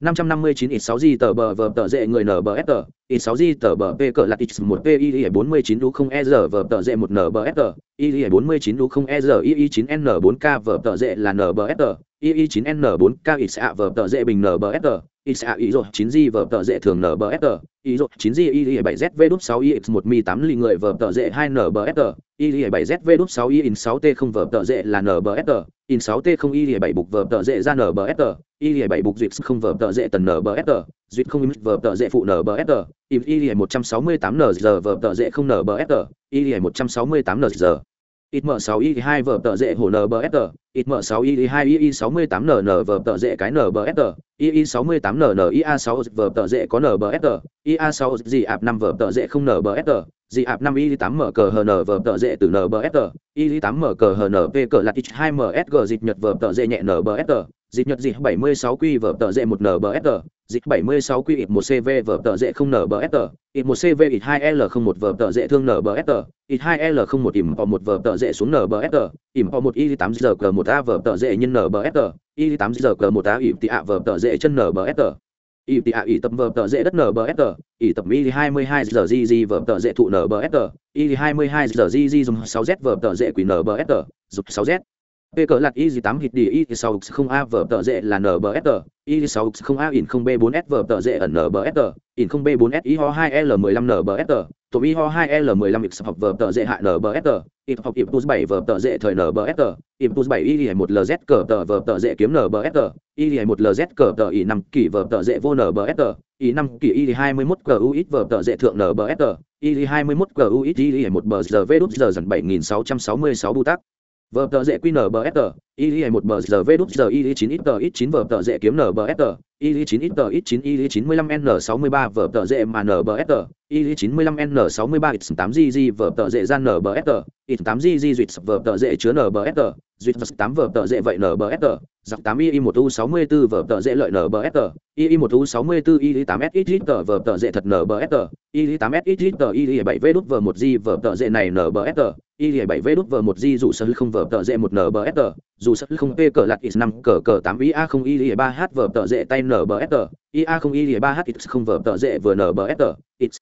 559 ít 6 g tờ bờ vờ tờ dệ người nbsr ít 6 g tờ bờ p cỡ là x 1 p y 49 đu 0 e r vờ tờ dệ 1 nbsr y 49 đu 0 e r y 9 n 4 k vờ tờ dệ là nbsr y 9 n 4 k ít a vờ tờ dệ bình nở bờ s y rồi 9 g vờ tờ dễ thường nbsr y 9 g y 7 z, v đút 6 y x 1 mi 8 lì người vờ tờ dễ 2 nbsr y 7 z, v đút 6 y in 6 t không vờ tờ dễ là nbsr in 6 t không y 7 bục vờ tờ dễ ra nbsr y 7 bục duyệt không vờ tờ dễ tần nbsr duyệt không im vờ tờ dệ phụ nbsr im y 168 nz vờ tờ dễ không nbsr y 168 nz ít mở 6 y 2 vở tợ dễ hổ nbsr ít mở 6 y 2 y 68 nn vở tợ dễ cái nbsr y 68 nn ia 6 vở tợ dễ có nbsr ia 6 gì ạp 5 vở tợ dễ không nbsr dị ạp năm y tám mở cờ hờ nở vờ tợ dễ từ nở bờ s y tám mở cờ hờ nở p cờ là tít hai msg dịch nhật vờ tợ dễ nhẹ nở bờ s dịch nhật dịch bảy mươi sáu q vờ tợ dễ một nở bờ s dịch bảy mươi sáu q ít một cv vờ tợ dễ không nở bờ s ít một cv ít hai l không một vờ tợ dễ thương nở bờ s ít hai l không một ỉm họ một vờ tợ dễ xuống nở bờ s ỉm họ một y tám giờ cờ một a vờ tợ dễ nhân nở bờ s y tám giờ cờ một a ỉm tị ạ vờ tợ dễ chân nở bờ s y tị ạ ỉ tập vở tờ dễ đất nbsr y tập y 22 giờ gg vở tờ dễ thụ nbsr y 22 giờ gg dùng 6 z vở tờ dễ quỷ nbsr dục 6 z. P cỡ lạc y 8 hit đi y 6 không a vở tờ dễ là nbsr y 6 không a in không b 4 s vở tờ dễ ẩn nbsr in không b 4 s y ho 2 l 15 nbsr tổ y ho 2 l 15 x học vở tờ dễ hại nbsr ip học ip plus 7 vở tờ dễ thời nbsr ip plus 7 y 1 lz cờ tờ vở tờ dễ kiếm nbsr y 1 lz cờ tờ y 5 kỳ vở tờ dễ vô nbsr y 5 kỳ y 21 cờ u ít vở tờ dễ thượng nbsr y 21 cờ u ít y 1 bờ giờ v đút giờ dần 7666 bu tắc. Vở tờ dễ quy nbsr y 1 bờ giờ v đút giờ y 9 ít tờ ít 9 vở tờ dễ kiếm nbsr ili 9 ít ít 9 ili 95 n 63 vở tờ dễ mà nbsr ili 95 n 63 ít 8 gg vở tờ dễ ra nbsr ít 8 gg duyệt vở dễ chứa nbsr duyệt 8 vở dễ vậy nbsr giặc 8 ii 1 u 64 vở dễ lợi nbsr ii 1 u 64 ili 8 s ít ít tờ dễ thật nbsr ili 8 s ít ít tờ ili 7 v đút vở 1 g vở dễ này nbsr I7V đút vở 1 g dụ sở hữu không vở tờ dễ 1 nbsr dù sơ không p cờ lạt x năm cờ cờ tám i a không y ba h vờ tờ dễ tay i a không y ba h x không vờ tờ dễ vừa nbsr x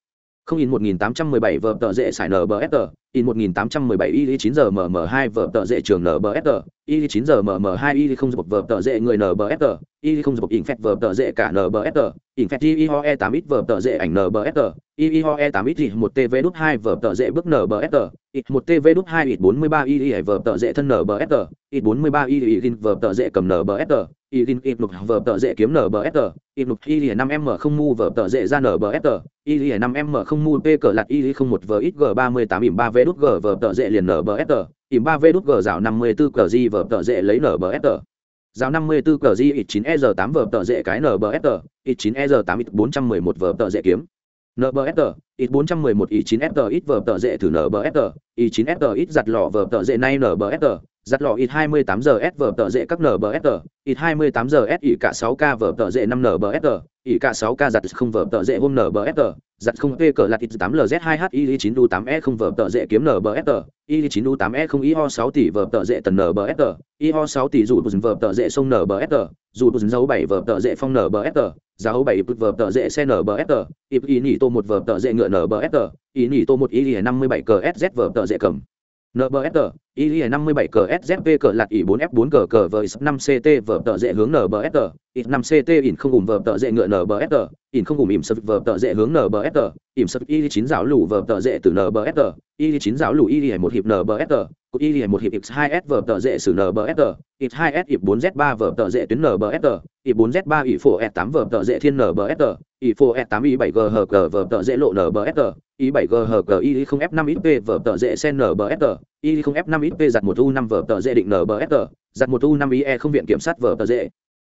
không in 1817 vở tờ dễ xài NBSR, in 1817 y 9 giờ mm 2 vở tờ dễ trường NBSR, y 9 giờ mm 2 y không dục vở tờ dễ người NBSR, y không dục in phép vở tờ dễ cả NBSR, in phép y ho e 8 ít vở tờ dễ ảnh NBSR, y ho e 8 ít một tv đút 2 vở tờ dễ bước NBSR, ít một tv đút 2 ít 43 y vở tờ dễ thân NBSR, ít 43 y y vở tờ dễ cầm NBSR, y in ít lục vở tờ dễ kiếm NBSR, ít lục y 5 m không mu vở tờ dễ ra NBSR, y 5 m không mu p cờ lạt y không một vở ít g 38 ỉm 3 v đút g vở tờ dễ liền NBSR, ỉm 3 v đút g rào 54 cờ di vở tờ dễ lấy NBSR. Rào 54 cờ di ít chín e 8 vở tờ dễ cái NBSR, ít chín e 8 ít 411 vở tờ dễ kiếm. NBSR, ít 411 ít 9 SR ít vở tờ dễ thử nở NBSR, ít 9 SR ít giặt lọ vở tờ dễ nay nở NBSR, giặt lọ ít 28 giờ S vở tờ dễ các nở NBSR, ít 28 giờ S ỉ cả 6K vở tờ dễ 5 nở NBSR, ỉ cả 6K giặt không vở tờ dễ hôm nở NBSR, giặt không P cỡ lạt ít 8 LZ2H y 9 u 8 E không vở tờ dễ kiếm nở NBSR, y 9 u 8 E không y ho 6 tỷ vở tờ dễ tần nở NBSR, y ho 6 tỷ dù bùn vở tờ dễ sông nở NBSR, dù bùn dấu 7 vở tờ dễ phong NBSR, giáo 7 vở tờ dễ xe nở NBSR, ip y nhỉ tô một vở tờ dễ ngựa nbsg ý nhì tô một, ý ý năm mươi bảy cờ sz vờ tờ dễ cầm. Nbsg y 57 cờ SZP cờ lạt ỉ 4F4 cờ cờ với 5 CT vờ tợ dễ hướng NBSR, ít 5 CT ỉn không ủng vờ tợ dễ ngựa NBSR, ỉn không ủng ỉm sập vờ tợ dễ hướng NBSR, ỉm sập y 9 giáo lũ vờ tợ dễ từ NBSR, y 9 giáo lũ y một hiệp NBSR, cột y một hiệp x2s vờ tợ dễ sử NBSR, x2s ỉm 4Z3 vờ tợ dễ tuyến NBSR, ỉm 4Z3 ỉ phổ S8 vở tợ dễ thiên NBSR, ỉ phổ S8 y 7 hờ cờ vờ tợ dễ lộ NBSR, y 7 hờ cờ y 0 F5 XP vở tợ dễ sen NBSR, y không F5 IP giặt một u 5 vở tờ dễ định nbsr giặt một u 5 ie không viện kiểm sát vở tờ dễ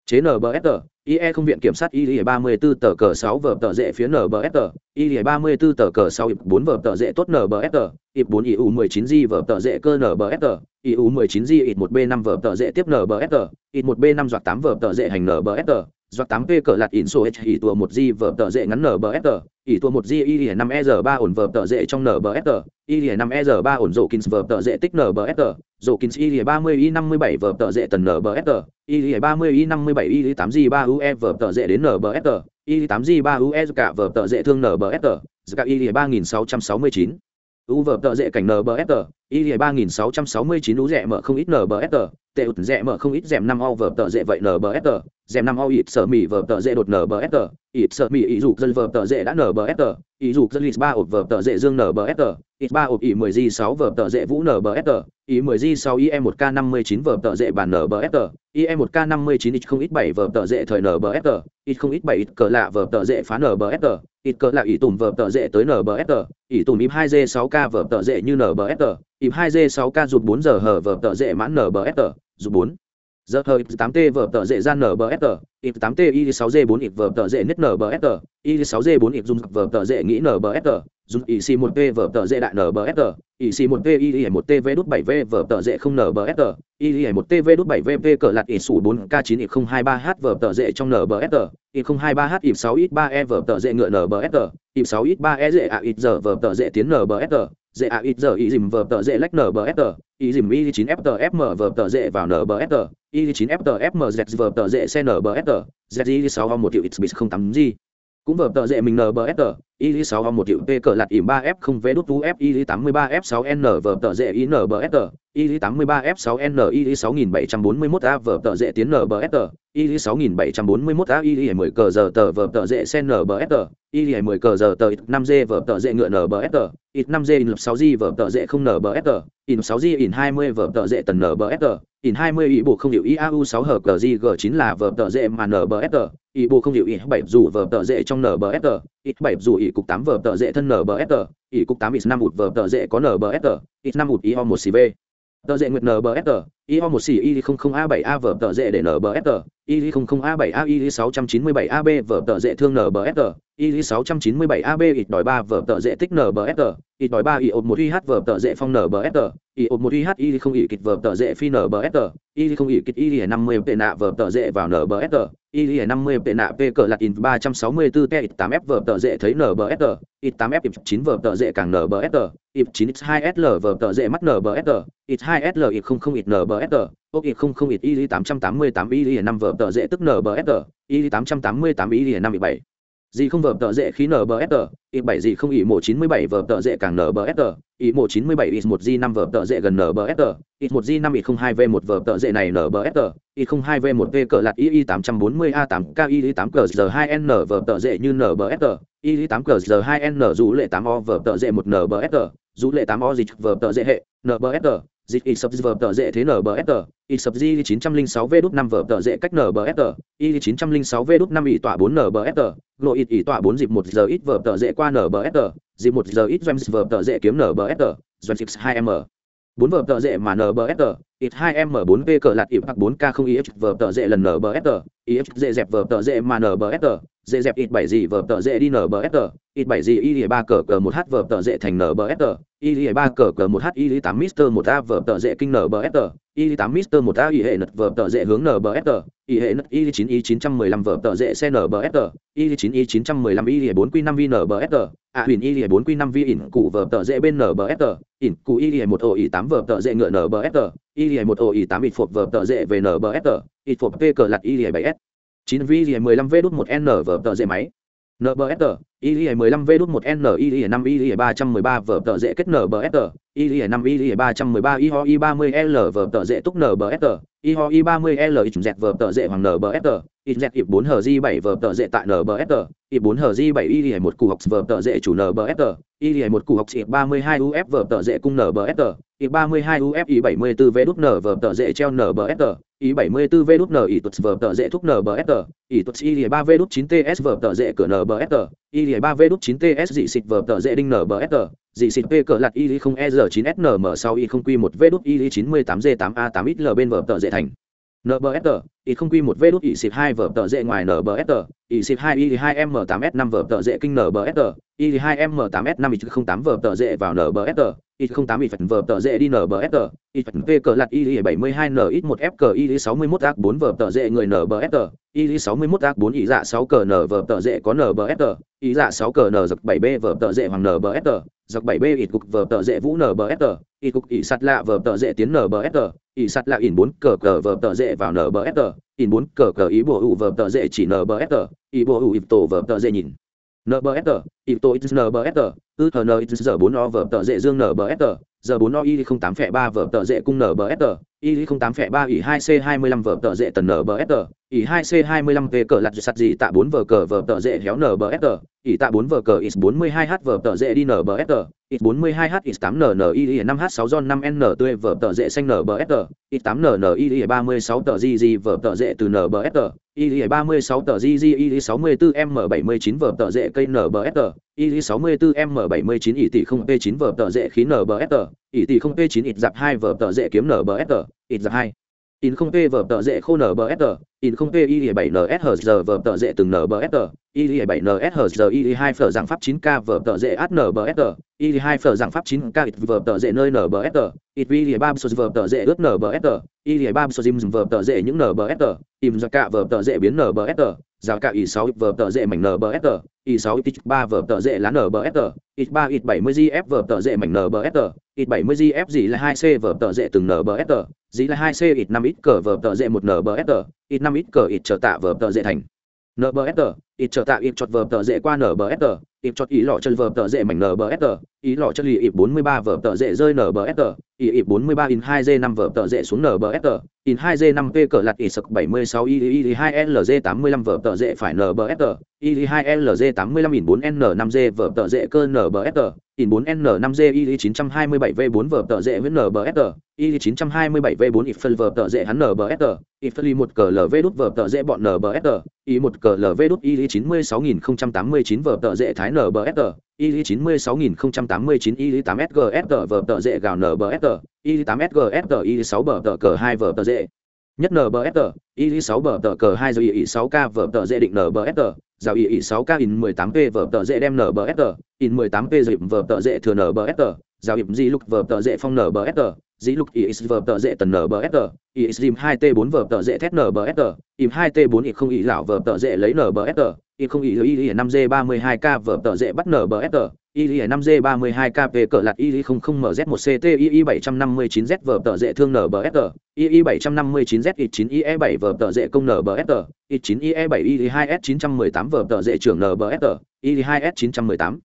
chế nbsr ie không viện kiểm sát y ba mươi bốn tờ cờ sáu vở tờ dễ phía nbsr y ba mươi bốn tờ cờ sáu bốn vở tờ dễ tốt nbsr ip bốn iu mười chín g vở tờ dễ cơ nbsr IU 19 di ít 1 b 5 vở tờ dễ tiếp NBFR, ít 1 b 5 giọt 8 vở tờ dễ hành NBFR, giọt 8 p cỡ lạt in số h ỉ tua 1 di vở tờ dễ ngắn NBFR, ỉ tua 1 g y 5 e 3 ổn vở tờ dễ trong NBFR, y 5 e 3 ổn rổ kins vở tờ dễ tích NBFR, rổ kins y 30 y 57 vở tờ dễ tần NBFR, y 30 y 57 y 8 g 3 ue vở tờ dễ đến NBFR, y 8 g 3 ue cả vở tờ dễ thương NBFR, cả y 3669 u vở tợ dễ cảnh nbsr y ba nghìn sáu trăm sáu mươi chín u rẻ mở không ít nbsr tệ ụt rẻ mở không ít rèm năm o vở dễ vậy nbsr rèm năm o ít sợ mì vở tợ dễ đột nbsr ít sợ mì ý dục dân vở tợ dễ đã nbsr ý dục dân lít ba ột vở tợ dễ dương nbsr ít ba ột ý mười g sáu vở tợ dễ vũ nbsr ý mười g sáu im một k năm mươi chín vở tợ dễ bàn nbsr im một k năm mươi chín ít không ít bảy vở tợ dễ thời nbsr ít không ít bảy ít cờ lạ vở tợ dễ phá nbsr ít cờ là ý tùm vở tờ dễ tới nbsr ý tùm im hai g sáu k vở tờ dễ như nbsr im hai g sáu k rụt bốn giờ hở vở tờ dễ mãn nbsr rụt bốn giờ hơi 8 t vở tờ dễ gian nbsr ít 8 t i 6 g 4 ít vở tờ dễ nứt nbsr i 6 g 4 ít dùng vở tờ dễ nghĩ nbsr dùng IC 1 p vở tờ dễ đại nbsr y c 1 p y 1 tv đút 7 v vở tờ dễ không nbsr y 1 tv đút 7 v p cỡ lạt ít 4 k 9 ít 023 h vở tờ dễ trong nbsr ít 023 h ít 6 ít 3 e vở tờ dễ ngựa nbsr ít 6 ít 3 e dễ a ít giờ vở tờ dễ tiến nbsr dễ a ít giờ y dìm vở tờ dễ lách nbsr y dìm y 9 f fm vở tờ dễ vào nbsr y 9 ftfm z vở tờ dễ cnbsr z 6 ho 1 triệu x 08 g cũng vở tờ dễ mình nbsr y 6 ho 1 triệu p cờ lạt ỉm ba f không v đút f y 83 f sáu n vở tờ dễ y nbsr y 83 f 6 n y 6741 a vở tờ dễ tiến nbsr y 6741 a y 10 cờ giờ tờ vở tờ dễ cnbsr y 10 cờ giờ tờ 5 g vở tờ dễ ngựa nbsr y 5 g in 6 g vở tờ dễ không nbsr in 6 g, in 20 vở tờ dễ tần nbsr in 20 ý bộ không hiểu iau 6 hở cờ g g 9 là vở tờ dễ mà nbsr ý bộ không hiểu ý 7 dù vở tờ dễ trong nbsr ít 7 dù ý cục 8 vở tờ dễ thân nbsr ý cục 8 ít 5 ụt vở tờ dễ có nbsr ít 5 ụt ý o 1 cv tờ dệ nguyệt nbfr y ho một xì y không không a bảy a vở tờ dễ để nbsr y không không a bảy a y sáu trăm chín mươi bảy ab vở tờ dễ thương nbsr y sáu trăm chín mươi bảy ab ít đòi ba vở tờ dễ tích nbsr ít đòi ba y ột một y h vở tờ dễ phong nbsr y ột một y h y không y kịch vở tờ dễ phi nbsr y không y kịch y năm mươi tệ nạ vở tờ dễ vào nbsr y năm mươi tệ nạ p cờ lạt in ba trăm sáu mươi bốn t ít tám f vở tờ dễ thấy nbsr ít tám f ít chín vở tờ dễ càng nbsr ít chín x hai sl vở tờ dễ mắt nbsr ít hai sl ít không không ít nbsr ốc ít không không ít y tám trăm tám mươi tám y năm vở tờ dễ tức nbsr y tám trăm tám mươi tám y năm bảy. Gì không vở tờ dễ khí nbsr ít bảy gì không ỉ mổ chín mươi bảy vở tờ dễ càng nbsr y mổ chín mươi bảy ít một g năm vở tờ dễ gần nbsr ít một g năm ít không hai v một vở tờ dễ này nbsr ít không hai v một v cờ lạt y tám trăm bốn mươi a tám k y tám cờ giờ hai n vở tờ dễ như nbsr y tám cờ giờ hai n dù lệ tám o vở tờ dễ một nbsr dù lệ tám o dịch vở tờ dễ hệ nbsr dịch y sập vở tờ dễ thế nbsr y sập di chín trăm linh sáu v đút năm vở tờ dễ cách nbsr y chín trăm linh sáu v đút năm ỉ tọa bốn nbsr lộ ít ỉ tọa bốn dịp một giờ ít vở tờ dễ qua nbsr dịp một giờ ít doanh vở tờ dễ kiếm nbsr doanh x hai m. bốn vở tờ dễ mà nbsr ít hai m bốn v cờ lạt ỉ hoặc bốn k không if vở tờ dễ lần nbsr if dễ dẹp vở tờ dễ mà nbsr dễ dẹp ít bảy gì vở tờ dễ đi nbsr ít bảy gì y ba cờ cờ một h vở tờ dễ thành nbsr y ba cờ cờ một h y tám mister một a vở tờ dễ kinh nbsr y tám mister một a y hệ nật vở tờ dễ hướng nbsr y hệ nật y chín y chín trăm mười lăm vở tờ dễ xe nbsr y chín y chín trăm mười lăm y bốn q năm v nbsr a huyền y bốn q năm v ỉn cụ vở tờ dễ bên nbsr ỉn cụ y một ổ y tám vở tờ dễ ngựa tờ y một ổ y tám ít phục vở tờ dễ về nbsr ít phục p cờ lặt y bảy s chín v mười lăm v đút một n vở tờ dễ máy nbsr y 15 v đút 1 n y 5 y 313 vở tờ dễ kết nbsr y 5 y 313 y ho y 30 l vở tờ dễ túc nbsr y ho y 30 l y dẹt vở tờ dễ hoàng nbsr y z y 4 hg 7 vở tờ dễ tại nbsr y 4 hg 7 y 1 cụ học vở tờ dễ chủ nbsr y 1 cụ học y 32 uf vở tờ dễ cung nbsr y 32 uf y 74 v đút n vở tờ dễ treo nbsr y 74 v đút n y tuts vở tờ dễ thúc nbsr y tuts y 3 v đút 9 ts vở tờ dễ cửa nbsr y 3 v đút 9 ts dị xịt vở tờ dễ đinh nbsr dị xịt p cờ lạt y 0 E 9 SNM 6 y 0 Q1 V đút y 98 G 8 A 8 XL bên vở tờ dễ thành nbsr y không q một v đút y xịt 2 vở tờ dễ ngoài nbsr y xịt 2 y 2 m 8 s 5 vở tờ dễ kinh nbsr y 2 m 8 s 5 y 08 vở tờ dễ vào nbsr y 08 y phần vở tờ dễ đi nbsr y phần p cờ lạt y 72 n ít 1 f cờ y 61 ác 4 vở tờ dễ người nbsr y 61 ác 4 y dạ 6 cờ n vở tờ dễ có nbsr y dạ 6 cờ n giật 7 b vở tờ dễ hoàng nbsr giặc 7 b ít cục vở tờ dễ vũ nbsr ít cục ỉ sạt lạ vở tờ dễ tiến nbsr ỷ sạt là ỉn bốn cờ cờ vờ tờ dễ vào nbfg ỉn bốn cờ cờ ý bùa ủ vờ tờ dễ chỉ nbfg ý bùa ủ ít tổ vờ tờ dễ nhìn. Nbfg ịp tổ x nbfg ư thờ n ít giờ bốn o vờ tờ dễ dương nbfg giờ bốn o y không tám phẹ ba vờ tờ dễ cung nbfg y 08 phẹ 3 ỉ 2 c 25 vở tờ dễ tần nbsr ỉ 2 c 25 về cờ lặt sạt gì tạ bốn vở cờ vở tờ dễ héo nbsr ỉ tạ 4 vở cờ x 42 h vở tờ dễ đi nbsr x 42 h x 8 nn y 5 h 6 giòn 5 n tươi vở tờ dễ xanh nbsr x 8 nn y 36 tờ gg vở tờ dễ từ nbsr y 36 tờ gg y 64 m 79 vở tờ dễ cây nbsr y 64 m 79 ỉ tỷ 0 p 9 vở tờ dễ khí nbsr ỷ tỷ không p chín ít dạp hai vở tờ dễ kiếm nbsr ít dạp hai in không p vở tờ dễ khô nbsr in không p y 7 nshg vở tờ dễ từng nbsr y 7 nshg y hai phở dạng pháp chín k vở tờ dễ at nbsr y hai phở dạng pháp chín k ít vở tờ dễ nơi nbsr ít y 3 sô vở tờ dễ ướt nbsr y 3 sô dim vở tờ dễ những nbsr im ra cả vở tờ dễ biến nbsr giá cả y sáu vở tờ dễ mảnh nbsr y sáu ít ba vở tờ dễ lá nbsr ít ba, ít bảy mươi gf vở tờ dễ mảnh nbsr ít bảy mươi gf gì là hai c vở tờ dễ từng nbsr dĩ là hai c, ít năm ít cờ vở tờ dễ một nbsr ít năm ít cờ ít trở tạ vở tờ dễ thành. Nbsr ít trở tạo ít chọt vờ tờ dễ qua nbsr ít chọt ý lọ chân vờ tờ dễ mảnh nbsr ý lọ chân lì ít bốn mươi ba vờ tờ dễ rơi nbsr ý ít 43 in hai g năm vờ tờ dễ xuống nbsr in hai g năm p cờ lạt ít sực bảy mươi sáu, ý ý hai lg 85 vở tờ dễ phải nbsr y 2 lg 85 in bốn n năm g vờ tờ dễ cơ sờ in 4 n 5 g y 927 v 4 vở tờ dễ với nbsr mươi 927 v 4 ít phân vở tờ dễ hắn nbsr ít phân một cờ lv đút vở tờ dễ bọn nbsr ý một cờ lv đút y 96089 vở tợ dễ thái nbsr y 96089 y 8 sgs vở tợ dễ gào nbsr y 8 sgs y 6 bờ tợ cờ 2 vở tợ dễ. Nhất nbsr y 6 bờ tợ cờ 2 rồi y 6 k vở tợ dễ định nbsr giao y y 6 k in 18 p vở tợ dễ đem nbsr in 18 p dịp vở tợ dễ thừa nbsr giao hiệp di lục vở tợ dễ phong nbsr dĩ lục is vở tợ dễ tần nbsg is rim hai t bốn vở tợ dễ thét nbsg im hai t bốn ít không ý lão vở tợ dễ lấy nbsg ít không ý lưu ý năm g ba mươi hai k vở tợ dễ bắt nbsg y năm g ba mươi hai k về cỡ lạt y không không mz một ct y bảy trăm năm mươi chín z vở tợ dễ thương nbsg y bảy trăm năm mươi chín z ít chín ie bảy vở tợ dễ công nbsg ít chín ie bảy y hai s chín trăm mười tám vở tợ dễ trưởng nbsg y hai s chín trăm mười tám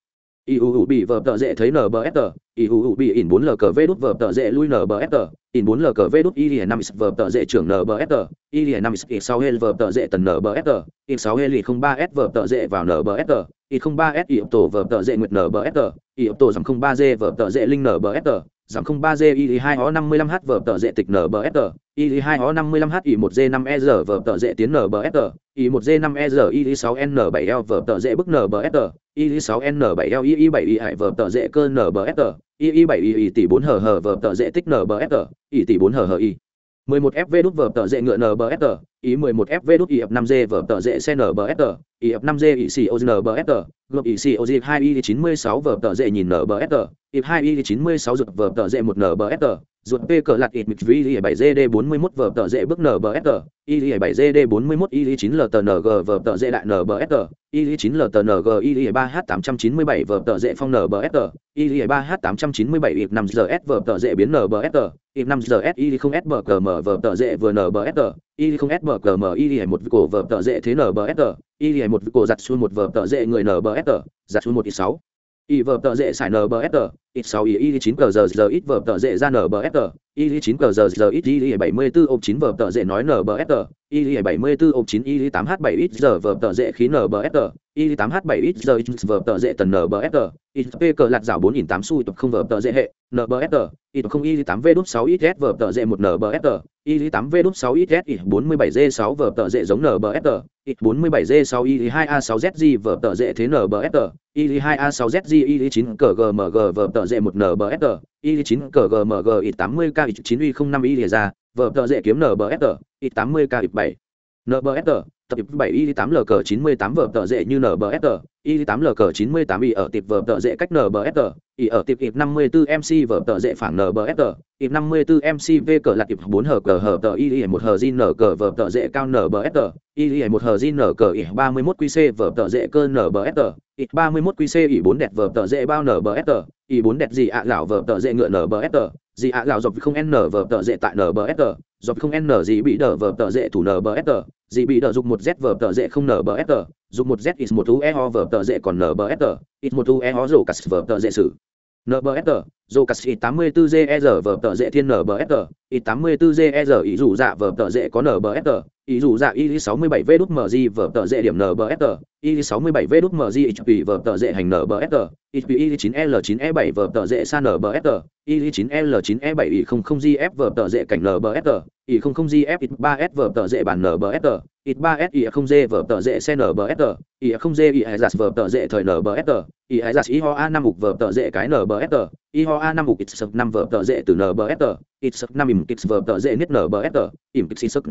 iuu bị vở tợ dễ thấy nbsr iuu bị in 4 lkv đút vở tợ dễ lui nbsr in 4 lkv đút y 5 vở tợ dễ trưởng nbsr y 5 x 6 hel vở tợ dễ tần nbsr y 6 hel 03 s vở tợ dễ vào nbsr không 03 s y tổ vở tợ dễ nguyệt nbsr i tổ giảm 03 g vở tợ dễ linh nbsr giảm 03 g y 2 ho 55 h vở tờ dễ tịch nbsr y 2 ho 55 h y 1 g 5 e r vở tờ dễ tiến nbsr y 1 g 5 e r y 6 n 7 l vở tờ dễ bức nbsr y 6 n 7 l y 7 y hai vở tờ dễ cơ nbsr y 7 y tỷ 4 hờ hờ vở tờ dễ tích nbsr y tỷ 4 hờ hờ y 11 fv đút vở tờ dệ ngựa nbsr ý 11 fv đút y 5 g vở tờ dệ xe nbsr ý 5 g y c o nbsr gộp y c o 2 y 96 vở tờ dệ nhìn nbsr y 2 y 96 rực vở tờ dệ 1 nbsr ruột p cờ lạt ít mịch vi 7 gd 41 vở tờ dễ bước nbsg y 7 gd 41 y 9 ltng vở tờ dễ đại nbsg y 9 ltng y 3 h 897 vở tờ dễ phong nbsg y 3 h 897 năm 5 gs vở tờ dễ biến nbsg y 5 gs y không s bờ cờ m vở tờ dễ vừa nbsg y không s bờ cờ m, y 1 cổ vở tờ dễ thế nbsg y 1 cổ giặt xuống một vở tờ dễ người nbsg giặt xuống một ít sáu. Y vở tờ dễ xài nbsg ít sáu ý ý chín cờ giờ giờ ít vở tờ dễ ra nbsg y chín cờ giờ giờ ít y bảy mươi bốn ộp chín vở tờ dễ nói nbsg y bảy mươi bốn ộp chín y tám h bảy ít giờ vở tờ dễ khí nbsg y tám h bảy ít giờ ít vở tờ dễ tần nbsg ít p cờ lạt rào bốn nghìn tám xu tập không vở tờ dễ hệ nbsg ít không, ý tám v đúc sáu ít s vở tờ dễ một nbsg y tám v đúc sáu ít s ít bốn mươi bảy g sáu vở tờ dễ giống nbsg ít bốn mươi bảy g sáu, ý hai a sáu z g vở tờ dễ thế nbsg y hai a sáu z g, ý chín cờ gmg vở tờ dễ một nbsg y chín cờ gmg ít tám mươi k ít chín y không năm y lìa ra vở tờ dễ kiếm nbsg ít tám mươi k ít bảy nbsg tập bảy y tám lg chín mươi tám vở tờ dễ như nbsr, y tám lg chín mươi tám y ở tiệp vở tờ dễ cách nbsr, y ở tiệp ịp năm mươi bốn mc vở tờ dễ phản nbsr, ịp năm mươi bốn mc v cờ là tiệp bốn hờ cờ hờ tờ y một hờ zin nở cờ vở tờ dễ cao nbsr, y một hờ zin nở cờ y ba mươi mốt qc vở tờ dễ cơ nbsr, y ba mươi mốt qc y bốn đẹp vở tờ dễ bao nbsr, y bốn đẹp gì ạ gạo vở tờ dễ ngựa nbsr, gì ạ gạo dọc không n vở tờ dễ tại nbsr, dọc không n gì bị đỡ vở tờ dễ thủ nbsr dị bị đỡ dùng một z vở tờ dễ không nờ bờ sờ. dùng một z is một u e ho vở tờ dễ còn nờ bờ sờ. is một u e ho rổ cắt vở tờ dễ sử nbsg bờ sờ. Jokashi 84GR vở tợ dễ thiên NBFR, I84GR ý rủ dạ vở tờ dễ có NBFR, ý rủ dạ I67V đút MG vở tợ dễ điểm NBFR, I67V đút MG HP vở tợ dễ hành NBFR, HP I9L9E7 vở tờ dễ san NBFR, I9L9E7 I00GF vở tờ dễ cảnh NBFR, I00GF I3S vở tờ dễ bàn NBFR, I3S I0G vở tờ dễ xe NBFR, I0G I2 vở tợ dễ thời NBFR, I2 I ho A5 mục vở tờ dễ cái NBFR, y ho a năm mục ít năm vở tờ dễ từ nbsg ít sập năm im kix vở tờ dễ niết nbsg im kix sập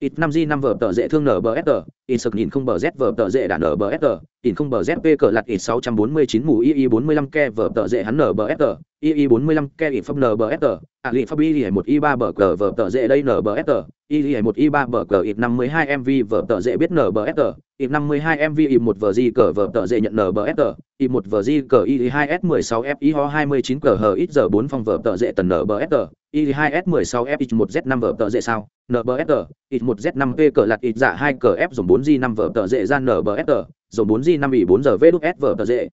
ít năm g năm vở tờ dễ thương nở bờ sờ ít sực nhìn không bờ z vở tờ dễ đạn nở bờ sờ ít không bờ z p cờ lặt ít sáu trăm bốn mươi chín mù y y bốn mươi lăm ke vở tờ dễ hắn nở bờ sờ y y bốn mươi lăm ke ít pháp nở bờ sờ à lì pháp y y một y ba bờ cờ vở tờ dễ đây nở bờ sờ y y một y ba bờ cờ ít năm mươi hai mv vở tờ dễ biết nở bờ sờ ít năm mươi hai mv ít một vở di cờ vở tờ dễ nhận nở bờ sờ ít một vở di cờ y hai s mười sáu f y ho hai mươi chín cờ hờ ít giờ bốn phòng vở tờ dễ tần nở bờ sờ i2s16f1z5 vở tợ dễ sao? Nbsr i1z5p cờ lạt ít dạ hai cờ f dùng 4g5 vở tợ dễ ra nbsr dùng 4g5 i 4 giờ vê đúc s vở tợ dễ.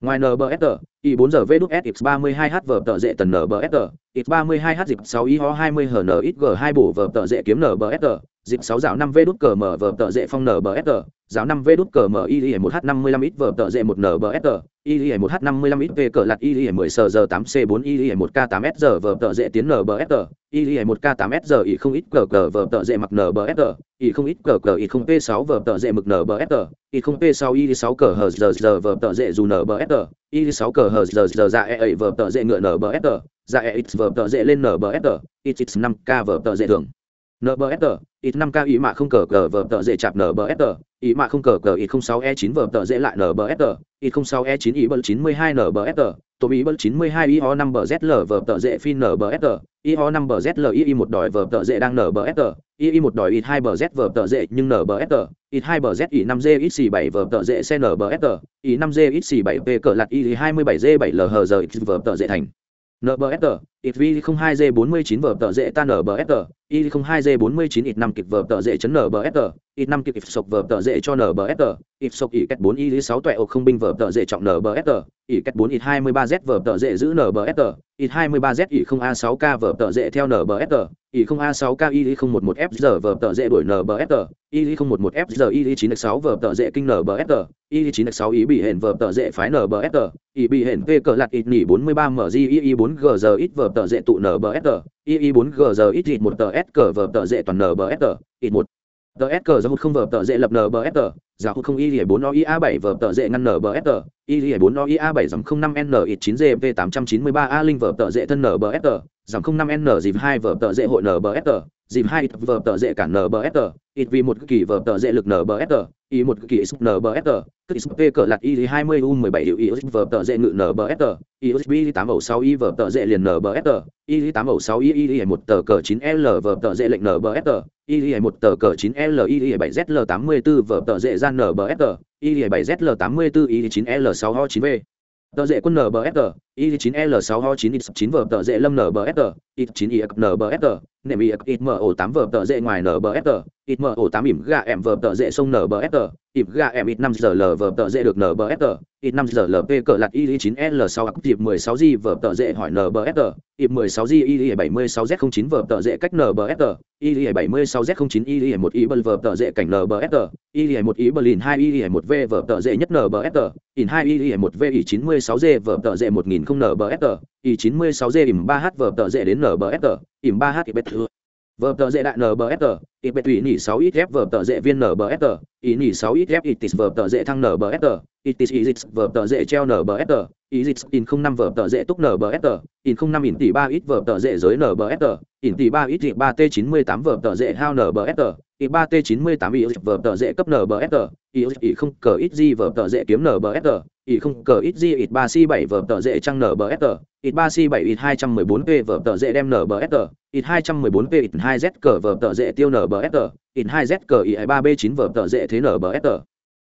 Ngoài nbsr Y 4 giờ v s x 32 h vở tờ dệ tần nbsg x 32 h dịp 6 i ho 20 hn ít g 2 bổ vở tờ dệ kiếm nbsg dịp 6 giáo 5 v cờ mở vở tờ dệ phong nbsg giáo 5 v cờ mở y 1 h 55 ít vở tờ dệ 1 nbsg y 1 h 55 ít v cờ lặt y 10 sờ giờ 8 c 4 y 1 k 8 s giờ vở tờ dệ tiến nbsg y 1 k 8 s giờ y không ít cờ cờ vở tờ dệ mặc nbsg y không ít cờ cờ y không p 6 vở tờ dệ mực nbsg y không p 6 y 6 cờ hờ giờ giờ vở tờ dệ dù nbsg y sáu cờ hờ giờ giờ dạ e ấy vờ tờ dễ ngựa nở bờ ép tờ dạ e x vờ tờ dễ lên nở bờ ép tờ x năm k vờ tờ dễ thường. Nở bờ ép tờ x năm k ý mạ không cờ cờ vờ tờ dễ chạp nở bờ ép tờ ý mạ không cờ cờ ít không sáu e chín vờ tờ dễ lại nở bờ ép tờ ít không sáu e chín ý bờ chín mươi hai nở bờ ép tờ tổ ý bất 92 IO ho 5 bờ zl vở tợ dễ phin nbsg ý ho 5 bờ zl ý một đòi vở tợ dễ đang nbsg ý một đòi ít 2 bờ z vở tợ dễ nhưng nbsg ít 2 bờ z ý 5 g ít 7 vở tợ dễ xe nbsg ý 5 g ít xì 7 p cỡ lặt ý 27 g 7 lh giờ ít vở tợ dễ thành. Nbsg ít v 02 g 49 vở tợ dễ tan nbsg y 02 g 49 ít 5 kịp vở tờ dễ chấn nbsg ít 5 kịp ít sộc vở tờ dễ cho nbsg ít sộc ít cách 4 y 6 tuệ ô không binh vở tờ dễ trọng nbsg ít cách 4 ít 23 z vở tờ dễ giữ nbsg ít 23 z ít 0 a 6 k vở tờ dễ theo nbsg ít 0 a 6 k y 011 f giờ vở tờ dễ đuổi s y 011 f giờ y 9 6 vở tờ dễ kinh nbsg y 9 6 ý bị hển vở tờ dễ phái nbsg y bị hển v cờ lạt ít nỉ 43 mg y 4 g giờ ít vở tờ dễ tụ nbsg y 4 g giờ ít ít một tờ s cờ vờ tờ dễ toàn nbsg ít một. Tờ s cờ giờ hụt không vờ tờ dễ lập nbsg giá hụt không y 4 o a 7 vờ tờ dễ ngăn nbsg y 4 o a 7 dòng 05 n, ít 9 gv 893 a linh, vờ tờ dễ thân nbsg giảm không năm n dịp hai vở tờ dễ hội nbfr dịp hai vở tờ dễ cả nbfr ít vì một kỳ vở tờ dễ lực nbfr y một kỳ sub nbfr tức sp cỡ lạt y hai mươi u mười bảy hiệu y vở tờ dễ ngự nbfr y usb tám ẩu sáu y vở tờ dễ liền nbfr y tám ẩu sáu y y một tờ cờ chín l vở tờ dễ lệnh nbfr y một tờ cờ chín l y bảy zl tám mươi bốn vở tờ dễ gian nbfr y bảy zl tám mươi bốn y chín l sáu ho chín v tờ dễ quân nbfr y 9 l 6 ho 9 x 9 vờ tờ dễ lâm nbfr y 9 y nbfr nệm y ít mo 8 vờ tờ dễ ngoài nbfr ít mở ổ tám ỉm gà em vờ tờ dễ sông nở bờ ép tờ ỉm gà em ít năm giờ l vờ tờ dễ được nở bờ ép tờ ít năm giờ lp cờ lạt y chín l sáu ác dịp mười sáu g vờ tờ dễ hỏi nở bờ ép tờ ỉm mười sáu g y bảy mươi sáu z không chín vờ tờ dễ cách nở bờ ép tờ y bảy mươi sáu z không chín y một y bờ vờ tờ dễ cảnh nở bờ ép tờ y một y berlin hai y một v vờ tờ dễ nhất nở bờ ép tờ in hai y một v y chín mươi sáu g vờ tờ dễ một nghìn không nở bờ ép tờ y chín mươi sáu g ỉm ba h vờ tờ dễ đến nở bờ ép tờ ỉm ba h thì bết thưa vờ tờ dễ đại nbsr ít bệ tùy nỉ sáu ít f vờ tờ dễ viên nbsr ý nỉ sáu ít f ít tis vờ tờ dễ thăng nbsr ít tis ý dịch tờ dễ treo nbsr ý dịch in không năm vờ tờ dễ túc nbsr in không năm in tỷ ba ít vờ tờ dễ giới nbsr in tỷ ba ít dịch ba t chín mươi tám vờ tờ dễ hao nbsr i 3 t 98 i vở tờ dễ cấp nbfr i không cờ ít gì vở tờ dễ kiếm nbfr i không cờ ít gì i 3 c 7 vở tờ dễ trăng nbfr i 3 c 7 i 214 p vở tờ dễ đem nbfr i 214 p i 2 z cờ vở tờ dễ tiêu nbfr i 2 z cờ i 3 b 9 vở tờ dễ thế nbfr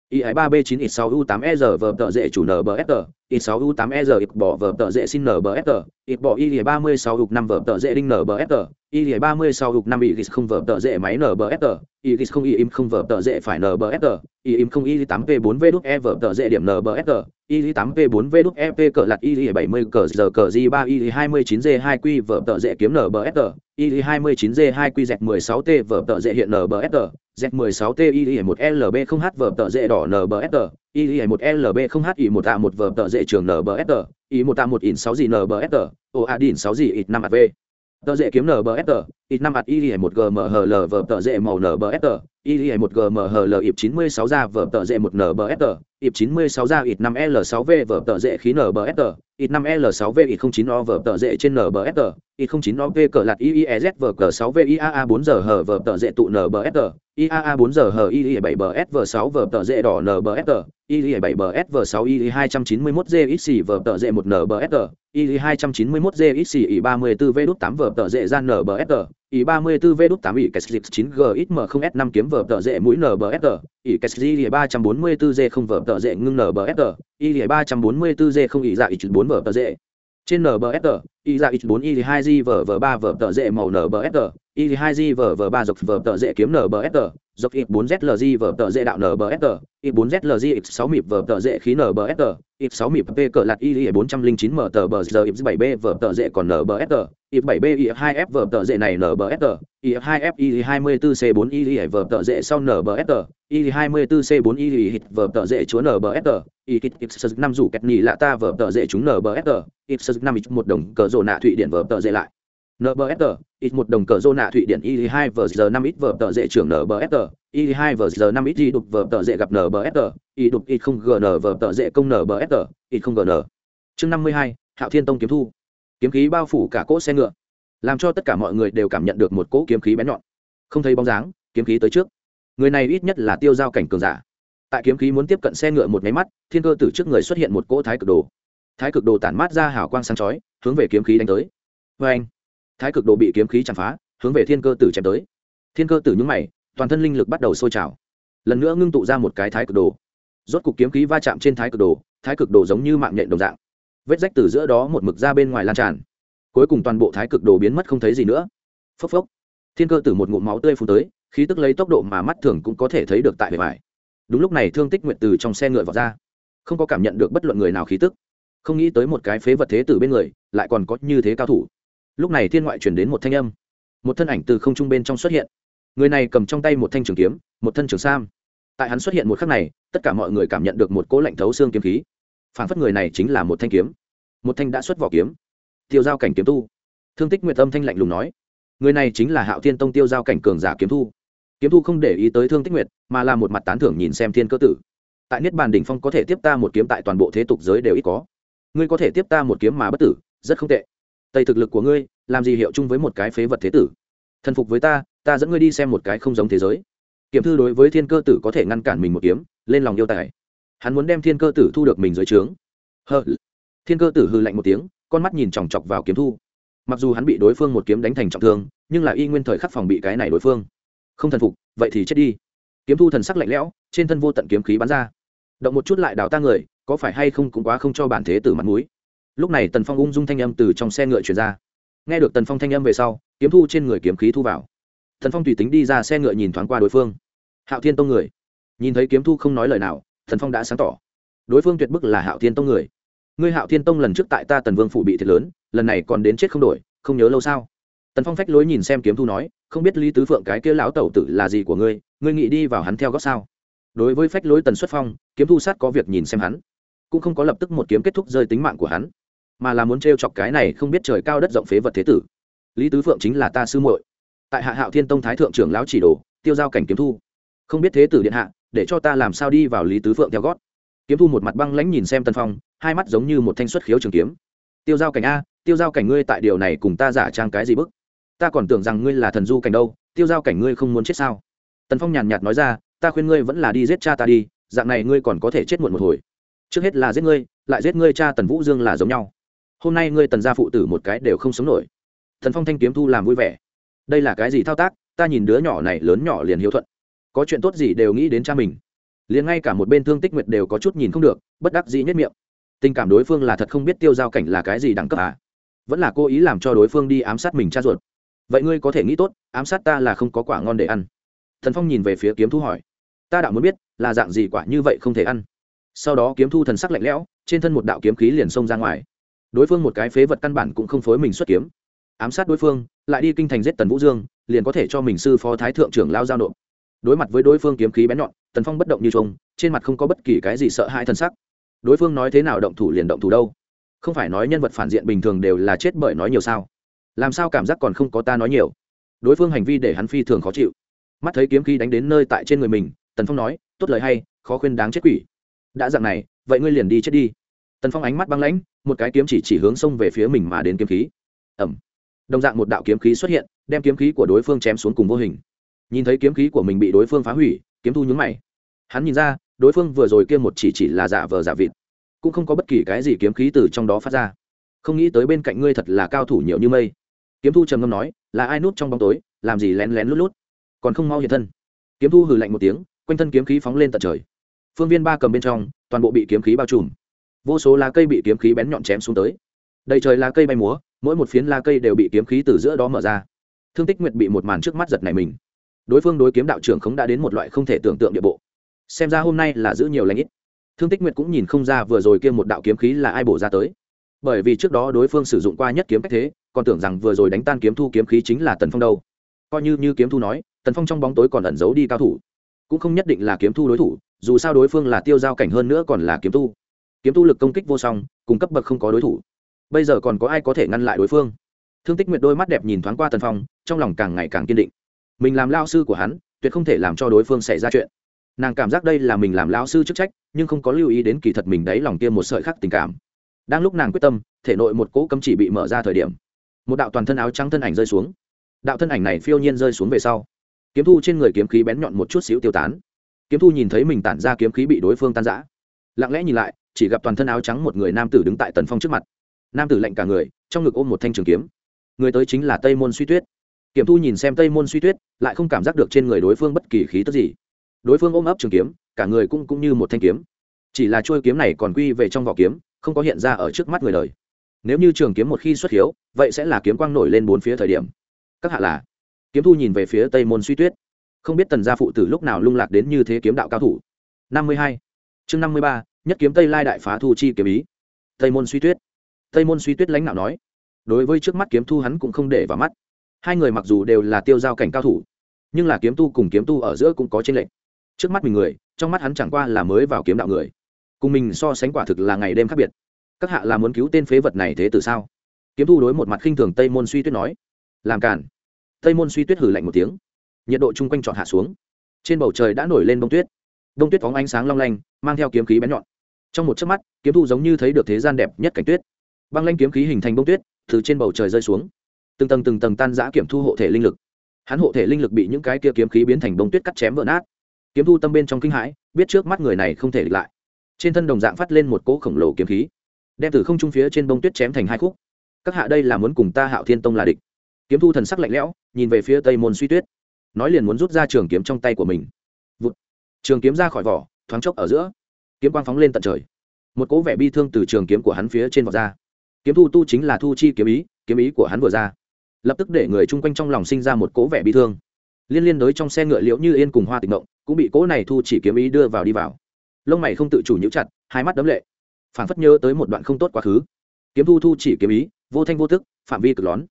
i 3 b 9 ít 6 u 8 e giờ tờ dễ chủ nbfr ít 6 u 8 e giờ ít bỏ vở tờ dễ xin nbfr ít bỏ i 36 u 5 vở tờ dễ đinh nbfr i 36 u 5 i không vở tờ dễ máy nbfr i không i im không vở tờ dễ phải nbfr i im không i 8 p 4 v đúc e vở tờ dễ điểm nbfr i 8 p 4 v đúc e cờ cỡ lạt i 70 cờ giờ cờ g 3 i 29 g 2 q vở tờ dễ kiếm nbfr i 29 g 2 q z 16 t vở tờ dễ hiện nbfr z 16 t i 1 lb không h vở tờ dễ đỏ nbfr i 1 lb không h i 1 a 1 vở tờ dễ trường nbfr i 1 a 1 in 6 gì nbfr o a đỉn 6 gì ít 5 v. Tờ dễ kiếm nbfr ít năm ạt y một gmhl vở tờ dễ màu nbfr y một gmhl ịp 96 ra vở tờ dễ một nbfr ịp 96 ra ít 5 l 6 v vở tờ dễ khí nbfr ít 5 l 6 v ít 09 o vở tờ dễ trên nbfr ít 09 o v cờ lạt iez vở cờ 6 v iaa 4 giờ hở vở tờ dễ tụ nbfr iaa 4 giờ hở i 7 bs v 6 vở tờ dễ đỏ nbfr i 7 bs v 6 i 291 g xì vở tờ dễ một nbfr i 291 g xì i 34 v đút 8 vở tờ dễ gian nbfr i 34 v đút 8 i Kesslip 9 GXM 0S 5 kiếm vở tờ dễ mũi nbfr i kesix i 344 g không vở tờ dễ ngưng nbfr i 344 g không i dạ i 4 vở tờ dễ trên nbfr i dạ x 4 i 2 g vở vở 3 vở tờ dễ màu nbfr i 2 g vở vở ba dọc vở tờ dễ kiếm nbfr dọc x 4 zlg vở tờ dễ đạo nbfr i 4 zlg x 6 mịp vở tờ dễ khí nbfr i 6 mịp p cỡ lạt i 409 m tờ bờ giờ x 7 b vở tờ dễ còn nbfr i 7 b Y2F vở tờ dễ này nbfr i 2 f i 24 c 4 y vở tờ dễ sau nbfr i 24 c 4 y hit vở tờ dễ chúa nbfr y kit x 5 rủ kẹt nhì lạ ta vở tờ dễ chúng nbfr x 5 một đồng cờ rồ nạ thụy điển vở tờ dễ lại nbfr ít một đồng cờ zona thụy điển y 2 vờ giờ năm ít vở tờ dễ trưởng nbfr y 2 vờ giờ năm ít gì đục vở tờ dễ gặp nbfr y đục ít không gn vở tờ dễ công nbfr ít không gn chương năm mươi hai, hạo thiên tông kiếm thu. Kiếm khí bao phủ cả cỗ xe ngựa, làm cho tất cả mọi người đều cảm nhận được một cỗ kiếm khí bén nhọn. Không thấy bóng dáng, kiếm khí tới trước. Người này ít nhất là tiêu giao cảnh cường giả. Tại kiếm khí muốn tiếp cận xe ngựa một máy mắt, thiên cơ tử trước người xuất hiện một cỗ thái cực đồ. Thái cực đồ tản mát ra hào quang sáng chói, hướng về kiếm khí đánh tới. Vê anh thái cực đồ bị kiếm khí chạm phá, hướng về thiên cơ tử chém tới. Thiên cơ tử nhúng mày, toàn thân linh lực bắt đầu sôi trào. Lần nữa ngưng tụ ra một cái thái cực đồ. Rốt cục kiếm khí va chạm trên thái cực đồ, thái cực đồ giống như mạng nhện đồng dạng. Vết rách từ giữa đó một mực ra bên ngoài lan tràn. Cuối cùng toàn bộ thái cực đồ biến mất không thấy gì nữa. Phốc phốc. Thiên cơ tử một ngụm máu tươi phun tới, khí tức lấy tốc độ mà mắt thường cũng có thể thấy được tại bề ngoài. Đúng lúc này thương tích nguyện từ trong xe ngựa vào ra. Không có cảm nhận được bất luận người nào khí tức. Không nghĩ tới một cái phế vật thế tử bên người, lại còn có như thế cao thủ lúc này thiên ngoại chuyển đến một thanh âm. Một thân ảnh từ không trung bên trong xuất hiện. Người này cầm trong tay một thanh trường kiếm, một thân trường sam. Tại hắn xuất hiện một khắc này, tất cả mọi người cảm nhận được một cỗ lạnh thấu xương kiếm khí. Phản phất người này chính là một thanh kiếm. Một thanh đã xuất vỏ kiếm. Tiêu giao cảnh kiếm tu. Thương tích nguyệt âm thanh lạnh lùng nói. Người này chính là hạo thiên tông tiêu giao cảnh cường giả kiếm thu kiếm thu không để ý tới thương tích nguyệt, mà là một mặt tán thưởng nhìn xem thiên cơ tử. Tại niết bàn đỉnh phong có thể tiếp ta một kiếm tại toàn bộ thế tục giới đều ít có. Ngươi có thể tiếp ta một kiếm mà bất tử, rất không tệ tây thực lực của ngươi, làm gì hiệu chung với một cái phế vật thế tử? Thần phục với ta ta dẫn ngươi đi xem một cái không giống thế giới. Kiểm thư đối với thiên cơ tử có thể ngăn cản mình một kiếm, lên lòng yêu tài. Hắn muốn đem thiên cơ tử thu được mình dưới trướng. Hờ thiên cơ tử hư lạnh một tiếng, con mắt nhìn chòng chọc vào kiếm thu. Mặc dù hắn bị đối phương một kiếm đánh thành trọng thương, nhưng là y nguyên thời khắc phòng bị cái này đối phương. Không thần phục, vậy thì chết đi. Kiếm thu thần sắc lạnh lẽo, trên thân vô tận kiếm khí bắn ra. Động một chút lại đào ta người, có phải hay không cũng quá không cho bản thế tử mặt mũi lúc này tần phong ung dung thanh âm từ trong xe ngựa chuyển ra. Nghe được tần phong thanh âm về sau, kiếm thu trên người kiếm khí thu vào. Tần phong tùy tính đi ra xe ngựa nhìn thoáng qua đối phương. Hạo thiên tông người. Nhìn thấy kiếm thu không nói lời nào, Tần phong đã sáng tỏ. Đối phương tuyệt bức là hạo thiên tông người. Ngươi hạo thiên tông lần trước tại ta tần vương phủ bị thiệt lớn, lần này còn đến chết không đổi, không nhớ lâu sao? Tần phong phách lối nhìn xem kiếm thu nói, không biết lý tứ phượng cái kia lão tẩu tử là gì của ngươi ngươi nghĩ đi vào hắn theo góc sao? Đối với phách lối tần xuất phong, kiếm thu sát có việc nhìn xem hắn. Cũng không có lập tức một kiếm kết thúc rơi tính mạng của hắn mà là muốn t chọc cái này không biết trời cao đất rộng phế vật thế tử. Lý tứ phượng chính là ta sư muội. Tại hạ hạo thiên tông thái thượng trưởng lão chỉ đồ, tiêu giao cảnh kiếm thu. Không biết thế tử điện hạ, để cho ta làm sao đi vào lý tứ phượng theo gót. Kiếm thu một mặt băng lãnh nhìn xem tân phong, hai mắt giống như một thanh xuất khiếu trường kiếm. Tiêu giao cảnh a, tiêu giao cảnh ngươi tại điều này cùng ta giả trang cái gì bức? Ta còn tưởng rằng ngươi là thần du cảnh đâu, tiêu giao cảnh ngươi không muốn chết sao? Tần phong nhàn nhạt nói ra, ta khuyên ngươi vẫn là đi giết cha ta đi, dạng này ngươi còn có thể chết muộn một hồi. Trước hết là giết ngươi, lại giết ngươi cha tần vũ dương là giống nhau hôm nay ngươi tần gia phụ tử một cái đều không sống nổi. Thần phong thanh kiếm thu làm vui vẻ. Đây là cái gì thao tác? Ta nhìn đứa nhỏ này lớn nhỏ liền hiếu thuận. Có chuyện tốt gì đều nghĩ đến cha mình. Liền ngay cả một bên thương tích nguyệt đều có chút nhìn không được, bất đắc dĩ nhất miệng. Tình cảm đối phương là thật không biết tiêu giao cảnh là cái gì đẳng cấp à? Vẫn là cố ý làm cho đối phương đi ám sát mình cha ruột. Vậy ngươi có thể nghĩ tốt, ám sát ta là không có quả ngon để ăn. Thần phong nhìn về phía kiếm thu hỏi. Ta đạo muốn biết, là dạng gì quả như vậy không thể ăn. Sau đó kiếm thu thần sắc lạnh lẽo, trên thân một đạo kiếm khí liền xông ra ngoài đối phương một cái phế vật căn bản cũng không phối mình xuất kiếm. Ám sát đối phương, lại đi kinh thành giết tần vũ dương, liền có thể cho mình sư phó thái thượng trưởng lao giao nộp. Đối mặt với đối phương kiếm khí bén nhọn, tần phong bất động như trông trên mặt không có bất kỳ cái gì sợ hãi thân sắc. Đối phương nói thế nào động thủ liền động thủ đâu? Không phải nói nhân vật phản diện bình thường đều là chết bởi nói nhiều sao? Làm sao cảm giác còn không có ta nói nhiều? Đối phương hành vi để hắn phi thường khó chịu. Mắt thấy kiếm khí đánh đến nơi tại trên người mình, tần phong nói, tốt lời hay, khó khuyên đáng chết quỷ. Đã dạng này, vậy ngươi liền đi chết đi tần phong ánh mắt băng lãnh, một cái kiếm chỉ chỉ hướng xông về phía mình mà đến kiếm khí. Ẩm. Đồng dạng một đạo kiếm khí xuất hiện, đem kiếm khí của đối phương chém xuống cùng vô hình. Nhìn thấy kiếm khí của mình bị đối phương phá hủy, kiếm thu nhúng mày. Hắn nhìn ra, đối phương vừa rồi kia một chỉ chỉ là giả vờ giả vịt, cũng không có bất kỳ cái gì kiếm khí từ trong đó phát ra. Không nghĩ tới bên cạnh ngươi thật là cao thủ nhiều như mây. Kiếm thu trầm ngâm nói, là ai nút trong bóng tối, làm gì lén lén lút lút? Còn không mau hiện thân. Kiếm thu hừ lạnh một tiếng, quanh thân kiếm khí phóng lên tận trời. Phương viên ba cầm bên trong, toàn bộ bị kiếm khí bao trùm vô số lá cây bị kiếm khí bén nhọn chém xuống tới. Đầy trời lá cây bay múa, mỗi một phiến lá cây đều bị kiếm khí từ giữa đó mở ra. Thương tích nguyệt bị một màn trước mắt giật này mình. Đối phương đối kiếm đạo trưởng khống đã đến một loại không thể tưởng tượng địa bộ. Xem ra hôm nay là giữ nhiều lãnh ít. Thương tích nguyệt cũng nhìn không ra vừa rồi kia một đạo kiếm khí là ai bổ ra tới. Bởi vì trước đó đối phương sử dụng qua nhất kiếm cách thế, còn tưởng rằng vừa rồi đánh tan kiếm thu kiếm khí chính là tần phong đâu. Coi như như kiếm thu nói, tần phong trong bóng tối còn ẩn giấu đi cao thủ. Cũng không nhất định là kiếm thu đối thủ, dù sao đối phương là tiêu giao cảnh hơn nữa còn là kiếm thu kiếm tu lực công kích vô song, cùng cấp bậc không có đối thủ. Bây giờ còn có ai có thể ngăn lại đối phương? Thương tích nguyệt đôi mắt đẹp nhìn thoáng qua tần phong, trong lòng càng ngày càng kiên định. Mình làm lao sư của hắn, tuyệt không thể làm cho đối phương xảy ra chuyện. Nàng cảm giác đây là mình làm lao sư chức trách, nhưng không có lưu ý đến kỳ thật mình đấy lòng tiêm một sợi khắc tình cảm. Đang lúc nàng quyết tâm, thể nội một cỗ cấm chỉ bị mở ra thời điểm, một đạo toàn thân áo trắng thân ảnh rơi xuống. Đạo thân ảnh này phiêu nhiên rơi xuống về sau, kiếm thu trên người kiếm khí bén nhọn một chút xíu tiêu tán. Kiếm thu nhìn thấy mình tản ra kiếm khí bị đối phương tan giã lặng lẽ nhìn lại chỉ gặp toàn thân áo trắng một người nam tử đứng tại tần phong trước mặt. Nam tử lạnh cả người, trong ngực ôm một thanh trường kiếm. Người tới chính là tây môn suy tuyết. Kiểm thu nhìn xem tây môn suy tuyết, lại không cảm giác được trên người đối phương bất kỳ khí tức gì. Đối phương ôm ấp trường kiếm, cả người cũng cũng như một thanh kiếm. Chỉ là trôi kiếm này còn quy về trong vỏ kiếm, không có hiện ra ở trước mắt người đời. Nếu như trường kiếm một khi xuất hiếu, vậy sẽ là kiếm quang nổi lên bốn phía thời điểm. Các hạ là? Kiếm thu nhìn về phía tây môn suy tuyết. Không biết tần gia phụ tử lúc nào lung lạc đến như thế kiếm đạo cao thủ. Năm mươi hai. Chương năm mươi ba nhất kiếm tây lai đại phá thu chi kiếm ý. Tây môn suy tuyết. Tây môn suy tuyết lãnh đạo nói, đối với trước mắt kiếm thu hắn cũng không để vào mắt. Hai người mặc dù đều là tiêu giao cảnh cao thủ, nhưng là kiếm tu cùng kiếm tu ở giữa cũng có tranh lệch. Trước mắt mình người, trong mắt hắn chẳng qua là mới vào kiếm đạo người. Cùng mình so sánh quả thực là ngày đêm khác biệt. Các hạ là muốn cứu tên phế vật này thế từ sao? Kiếm thu đối một mặt khinh thường tây môn suy tuyết nói, làm cản tây môn suy tuyết hử lạnh một tiếng, nhiệt độ chung quanh trọn hạ xuống. Trên bầu trời đã nổi lên bông tuyết. Bông tuyết phóng ánh sáng long lanh, mang theo kiếm khí bén nhọn trong một chớp mắt, kiếm thu giống như thấy được thế gian đẹp nhất cảnh tuyết. Băng lanh kiếm khí hình thành bông tuyết, từ trên bầu trời rơi xuống. Từng tầng từng tầng tan giã kiểm thu hộ thể linh lực. Hắn hộ thể linh lực bị những cái kia kiếm khí biến thành bông tuyết cắt chém vỡ nát. Kiếm thu tâm bên trong kinh hãi, biết trước mắt người này không thể địch lại. Trên thân đồng dạng phát lên một cỗ khổng lồ kiếm khí, đem từ không trung phía trên bông tuyết chém thành hai khúc. Các hạ đây là muốn cùng ta hạo thiên tông là địch. Kiếm thu thần sắc lạnh lẽo, nhìn về phía tây môn suy tuyết. Nói liền muốn rút ra trường kiếm trong tay của mình. Vụt. trường kiếm ra khỏi vỏ, thoáng chốc ở giữa kiếm quang phóng lên tận trời. Một cỗ vẻ bi thương từ trường kiếm của hắn phía trên vọt ra. Kiếm thu tu chính là thu chi kiếm ý kiếm ý của hắn vừa ra. Lập tức để người chung quanh trong lòng sinh ra một cỗ vẻ bi thương. Liên liên đối trong xe ngựa liễu như yên cùng hoa tịch động cũng bị cỗ này thu chỉ kiếm ý đưa vào đi vào. Lông mày không tự chủ nhíu chặt, hai mắt đấm lệ. Phản phất nhớ tới một đoạn không tốt quá khứ. Kiếm thu thu chỉ kiếm ý, vô thanh vô tức, phạm vi cực lón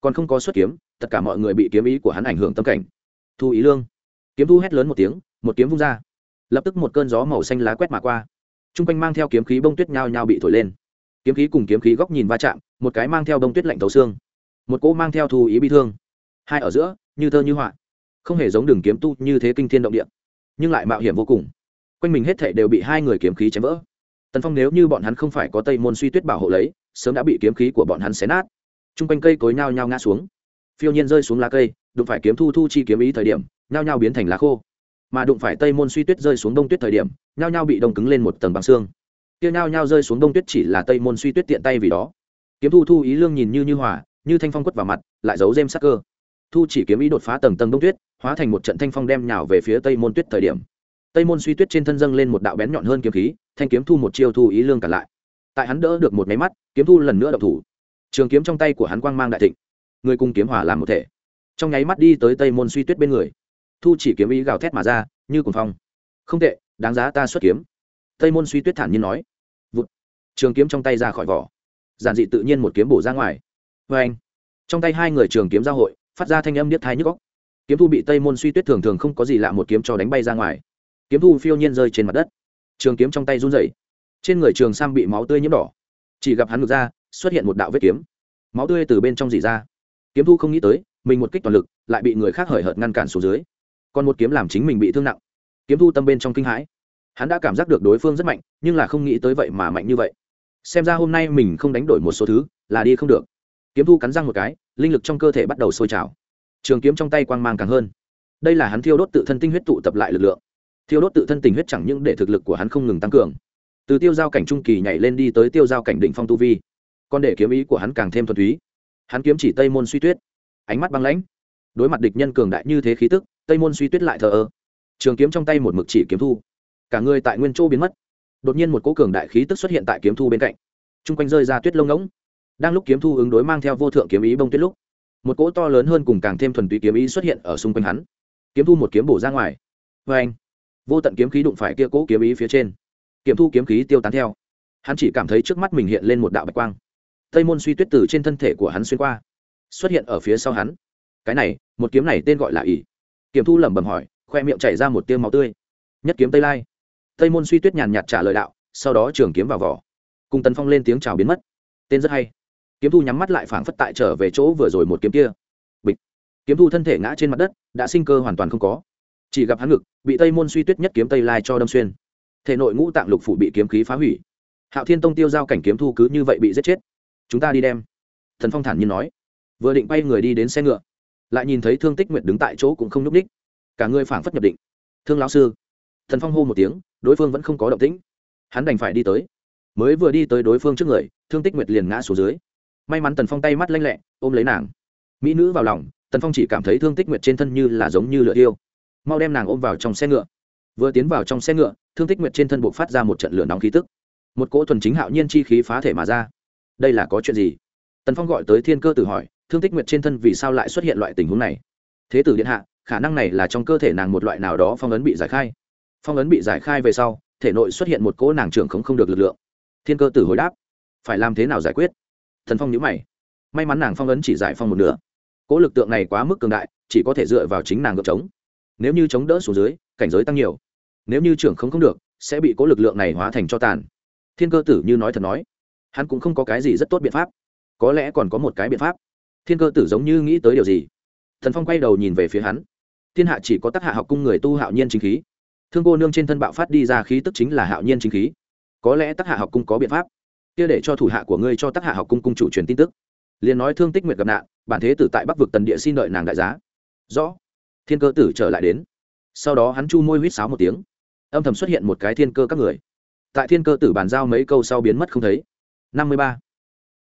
còn không có xuất kiếm, tất cả mọi người bị kiếm ý của hắn ảnh hưởng tâm cảnh. Thu ý lương. Kiếm thu hét lớn một tiếng, một kiếm vung ra lập tức một cơn gió màu xanh lá quét mà qua. T r u n g quanh mang theo kiếm khí bông tuyết nhao nhao bị thổi lên. Kiếm khí cùng kiếm khí góc nhìn va chạm, một cái mang theo bông tuyết lạnh tấu xương, một cỗ mang theo thù ý bi thương. Hai ở giữa, như thơ như họa, không hề giống đường kiếm tu như thế kinh thiên động địa, nhưng lại mạo hiểm vô cùng. Quanh mình hết thệ đều bị hai người kiếm khí chém vỡ. Tần phong nếu như bọn hắn không phải có tây môn suy tuyết bảo hộ lấy, sớm đã bị kiếm khí của bọn hắn xé nát. T r u n g quanh cây cối nhao nhao ngã xuống. Phiêu nhiên rơi xuống lá cây, đụng phải kiếm thu thu chi kiếm ý thời điểm, nhao nhao biến thành lá khô mà đụng phải tây môn suy tuyết rơi xuống đông tuyết thời điểm, nhao nhao bị đông cứng lên một tầng bằng xương. Kia nhao nhao rơi xuống đông tuyết chỉ là tây môn suy tuyết tiện tay vì đó. Kiếm thu thu ý lương nhìn như như hòa, như thanh phong quất vào mặt, lại giấu dêm sắc cơ. Thu chỉ kiếm ý đột phá tầng tầng đông tuyết, hóa thành một trận thanh phong đem nhào về phía tây môn tuyết thời điểm. Tây môn suy tuyết trên thân dâng lên một đạo bén nhọn hơn kiếm khí, thanh kiếm thu một chiêu thu ý lương cả lại. Tại hắn đỡ được một máy mắt, kiếm thu lần nữa đậu thủ. Trường kiếm trong tay của hắn quang mang đại thịnh. Người cùng kiếm hỏa làm một thể. Trong nháy mắt đi tới tây môn suy tuyết bên người thu chỉ kiếm ý gào thét mà ra, như cuồng phong. Không tệ, đáng giá ta xuất kiếm. Tây môn suy tuyết thản nhiên nói. Vụt. Trường kiếm trong tay ra khỏi vỏ. Giản dị tự nhiên một kiếm bổ ra ngoài. Vê anh. Trong tay hai người trường kiếm giao hội, phát ra thanh âm niết thai nhức góc kiếm thu bị tây môn suy tuyết thường thường không có gì lạ một kiếm cho đánh bay ra ngoài. Kiếm thu phiêu nhiên rơi trên mặt đất. Trường kiếm trong tay run rẩy. Trên người trường sam bị máu tươi nhiễm đỏ. Chỉ gặp hắn ngược ra, xuất hiện một đạo vết kiếm. Máu tươi từ bên trong dỉ ra. Kiếm thu không nghĩ tới, mình một kích toàn lực, lại bị người khác hời hợt ngăn cản xuống dưới còn một kiếm làm chính mình bị thương nặng. Kiếm thu tâm bên trong kinh hãi. Hắn đã cảm giác được đối phương rất mạnh, nhưng là không nghĩ tới vậy mà mạnh như vậy. Xem ra hôm nay mình không đánh đổi một số thứ, là đi không được. Kiếm thu cắn răng một cái, linh lực trong cơ thể bắt đầu sôi trào. Trường kiếm trong tay quang mang càng hơn. Đây là hắn thiêu đốt tự thân tinh huyết tụ tập lại lực lượng. Thiêu đốt tự thân tình huyết chẳng những để thực lực của hắn không ngừng tăng cường. Từ tiêu giao cảnh trung kỳ nhảy lên đi tới tiêu giao cảnh đỉnh phong tu vi. Còn để kiếm ý của hắn càng thêm thuần túy. Hắn kiếm chỉ tây môn suy tuyết. Ánh mắt băng lãnh. Đối mặt địch nhân cường đại như thế khí tức tây môn suy tuyết lại thờ ơ. Trường kiếm trong tay một mực chỉ kiếm thu. Cả người tại nguyên chỗ biến mất. Đột nhiên một cỗ cường đại khí tức xuất hiện tại kiếm thu bên cạnh. T r u n g quanh rơi ra tuyết lông ngỗng. Đang lúc kiếm thu ứng đối mang theo vô thượng kiếm ý bông tuyết lúc, một cỗ to lớn hơn cùng càng thêm thuần túy kiếm ý xuất hiện ở xung quanh hắn. Kiếm thu một kiếm bổ ra ngoài. Vê anh vô tận kiếm khí đụng phải kia cỗ kiếm ý phía trên. Kiếm thu kiếm khí tiêu tán theo. Hắn chỉ cảm thấy trước mắt mình hiện lên một đạo bạch quang. Tây môn suy tuyết từ trên thân thể của hắn xuyên qua, xuất hiện ở phía sau hắn. Cái này, một kiếm này tên gọi là ỷ kiểm thu lẩm bẩm hỏi, khoe miệng chảy ra một tiêu máu tươi. Nhất kiếm tây lai. Tây môn suy tuyết nhàn nhạt trả lời đạo, sau đó trường kiếm vào vỏ. Cùng tần phong lên tiếng chào biến mất. Tên rất hay. Kiếm thu nhắm mắt lại phảng phất tại trở về chỗ vừa rồi một kiếm kia. Bịch. Kiếm thu thân thể ngã trên mặt đất, đã sinh cơ hoàn toàn không có. Chỉ gặp hắn ngực, bị tây môn suy tuyết nhất kiếm tây lai cho đâm xuyên. Thể nội ngũ tạng lục phủ bị kiếm khí phá hủy. Hạo thiên tông tiêu giao cảnh kiếm thu cứ như vậy bị giết chết. Chúng ta đi đem. Thần phong thản nhiên nói. Vừa định bay người đi đến xe ngựa lại nhìn thấy thương tích nguyệt đứng tại chỗ cũng không nhúc ních cả người phảng phất nhập định. Thương lão sư. Thần phong hô một tiếng, đối phương vẫn không có động tĩnh. Hắn đành phải đi tới. Mới vừa đi tới đối phương trước người, thương tích nguyệt liền ngã xuống dưới. May mắn tần phong tay mắt lanh lẹ, ôm lấy nàng. Mỹ nữ vào lòng, tần phong chỉ cảm thấy thương tích nguyệt trên thân như là giống như lửa tiêu mau đem nàng ôm vào trong xe ngựa. Vừa tiến vào trong xe ngựa, thương tích nguyệt trên thân buộc phát ra một trận lửa nóng khí tức. Một cỗ thuần chính hạo nhiên chi khí phá thể mà ra. Đây là có chuyện gì? Tần phong gọi tới thiên cơ tử hỏi thương tích nguyệt trên thân vì sao lại xuất hiện loại tình huống này? Thế tử điện hạ, khả năng này là trong cơ thể nàng một loại nào đó phong ấn bị giải khai. Phong ấn bị giải khai về sau, thể nội xuất hiện một cỗ nàng trưởng không không được lực lượng. Thiên cơ tử hồi đáp, phải làm thế nào giải quyết? Thần phong nhữ mày. May mắn nàng phong ấn chỉ giải phong một nửa. Cỗ lực tượng này quá mức cường đại, chỉ có thể dựa vào chính nàng gợp chống nếu như chống đỡ xuống dưới, cảnh giới tăng nhiều. Nếu như trưởng không không được, sẽ bị cỗ lực lượng này hóa thành cho tàn. Thiên cơ tử như nói thật nói, hắn cũng không có cái gì rất tốt biện pháp. Có lẽ còn có một cái biện pháp thiên cơ tử giống như nghĩ tới điều gì? Thần phong quay đầu nhìn về phía hắn. Thiên hạ chỉ có tác hạ học cung người tu hạo nhiên chính khí. Thương cô nương trên thân bạo phát đi ra khí tức chính là hạo nhiên chính khí. Có lẽ tác hạ học cung có biện pháp. Kia để cho thủ hạ của ngươi cho tác hạ học cung cung chủ truyền tin tức. Liền nói thương tích nguyệt gặp nạn, bản thế tử tại bắc vực tần địa xin đợi nàng đại giá. Rõ. Thiên cơ tử trở lại đến. Sau đó hắn chu môi huýt sáo một tiếng. Âm thầm xuất hiện một cái thiên cơ các người. Tại thiên cơ tử bàn giao mấy câu sau biến mất không thấy. Năm mươi ba.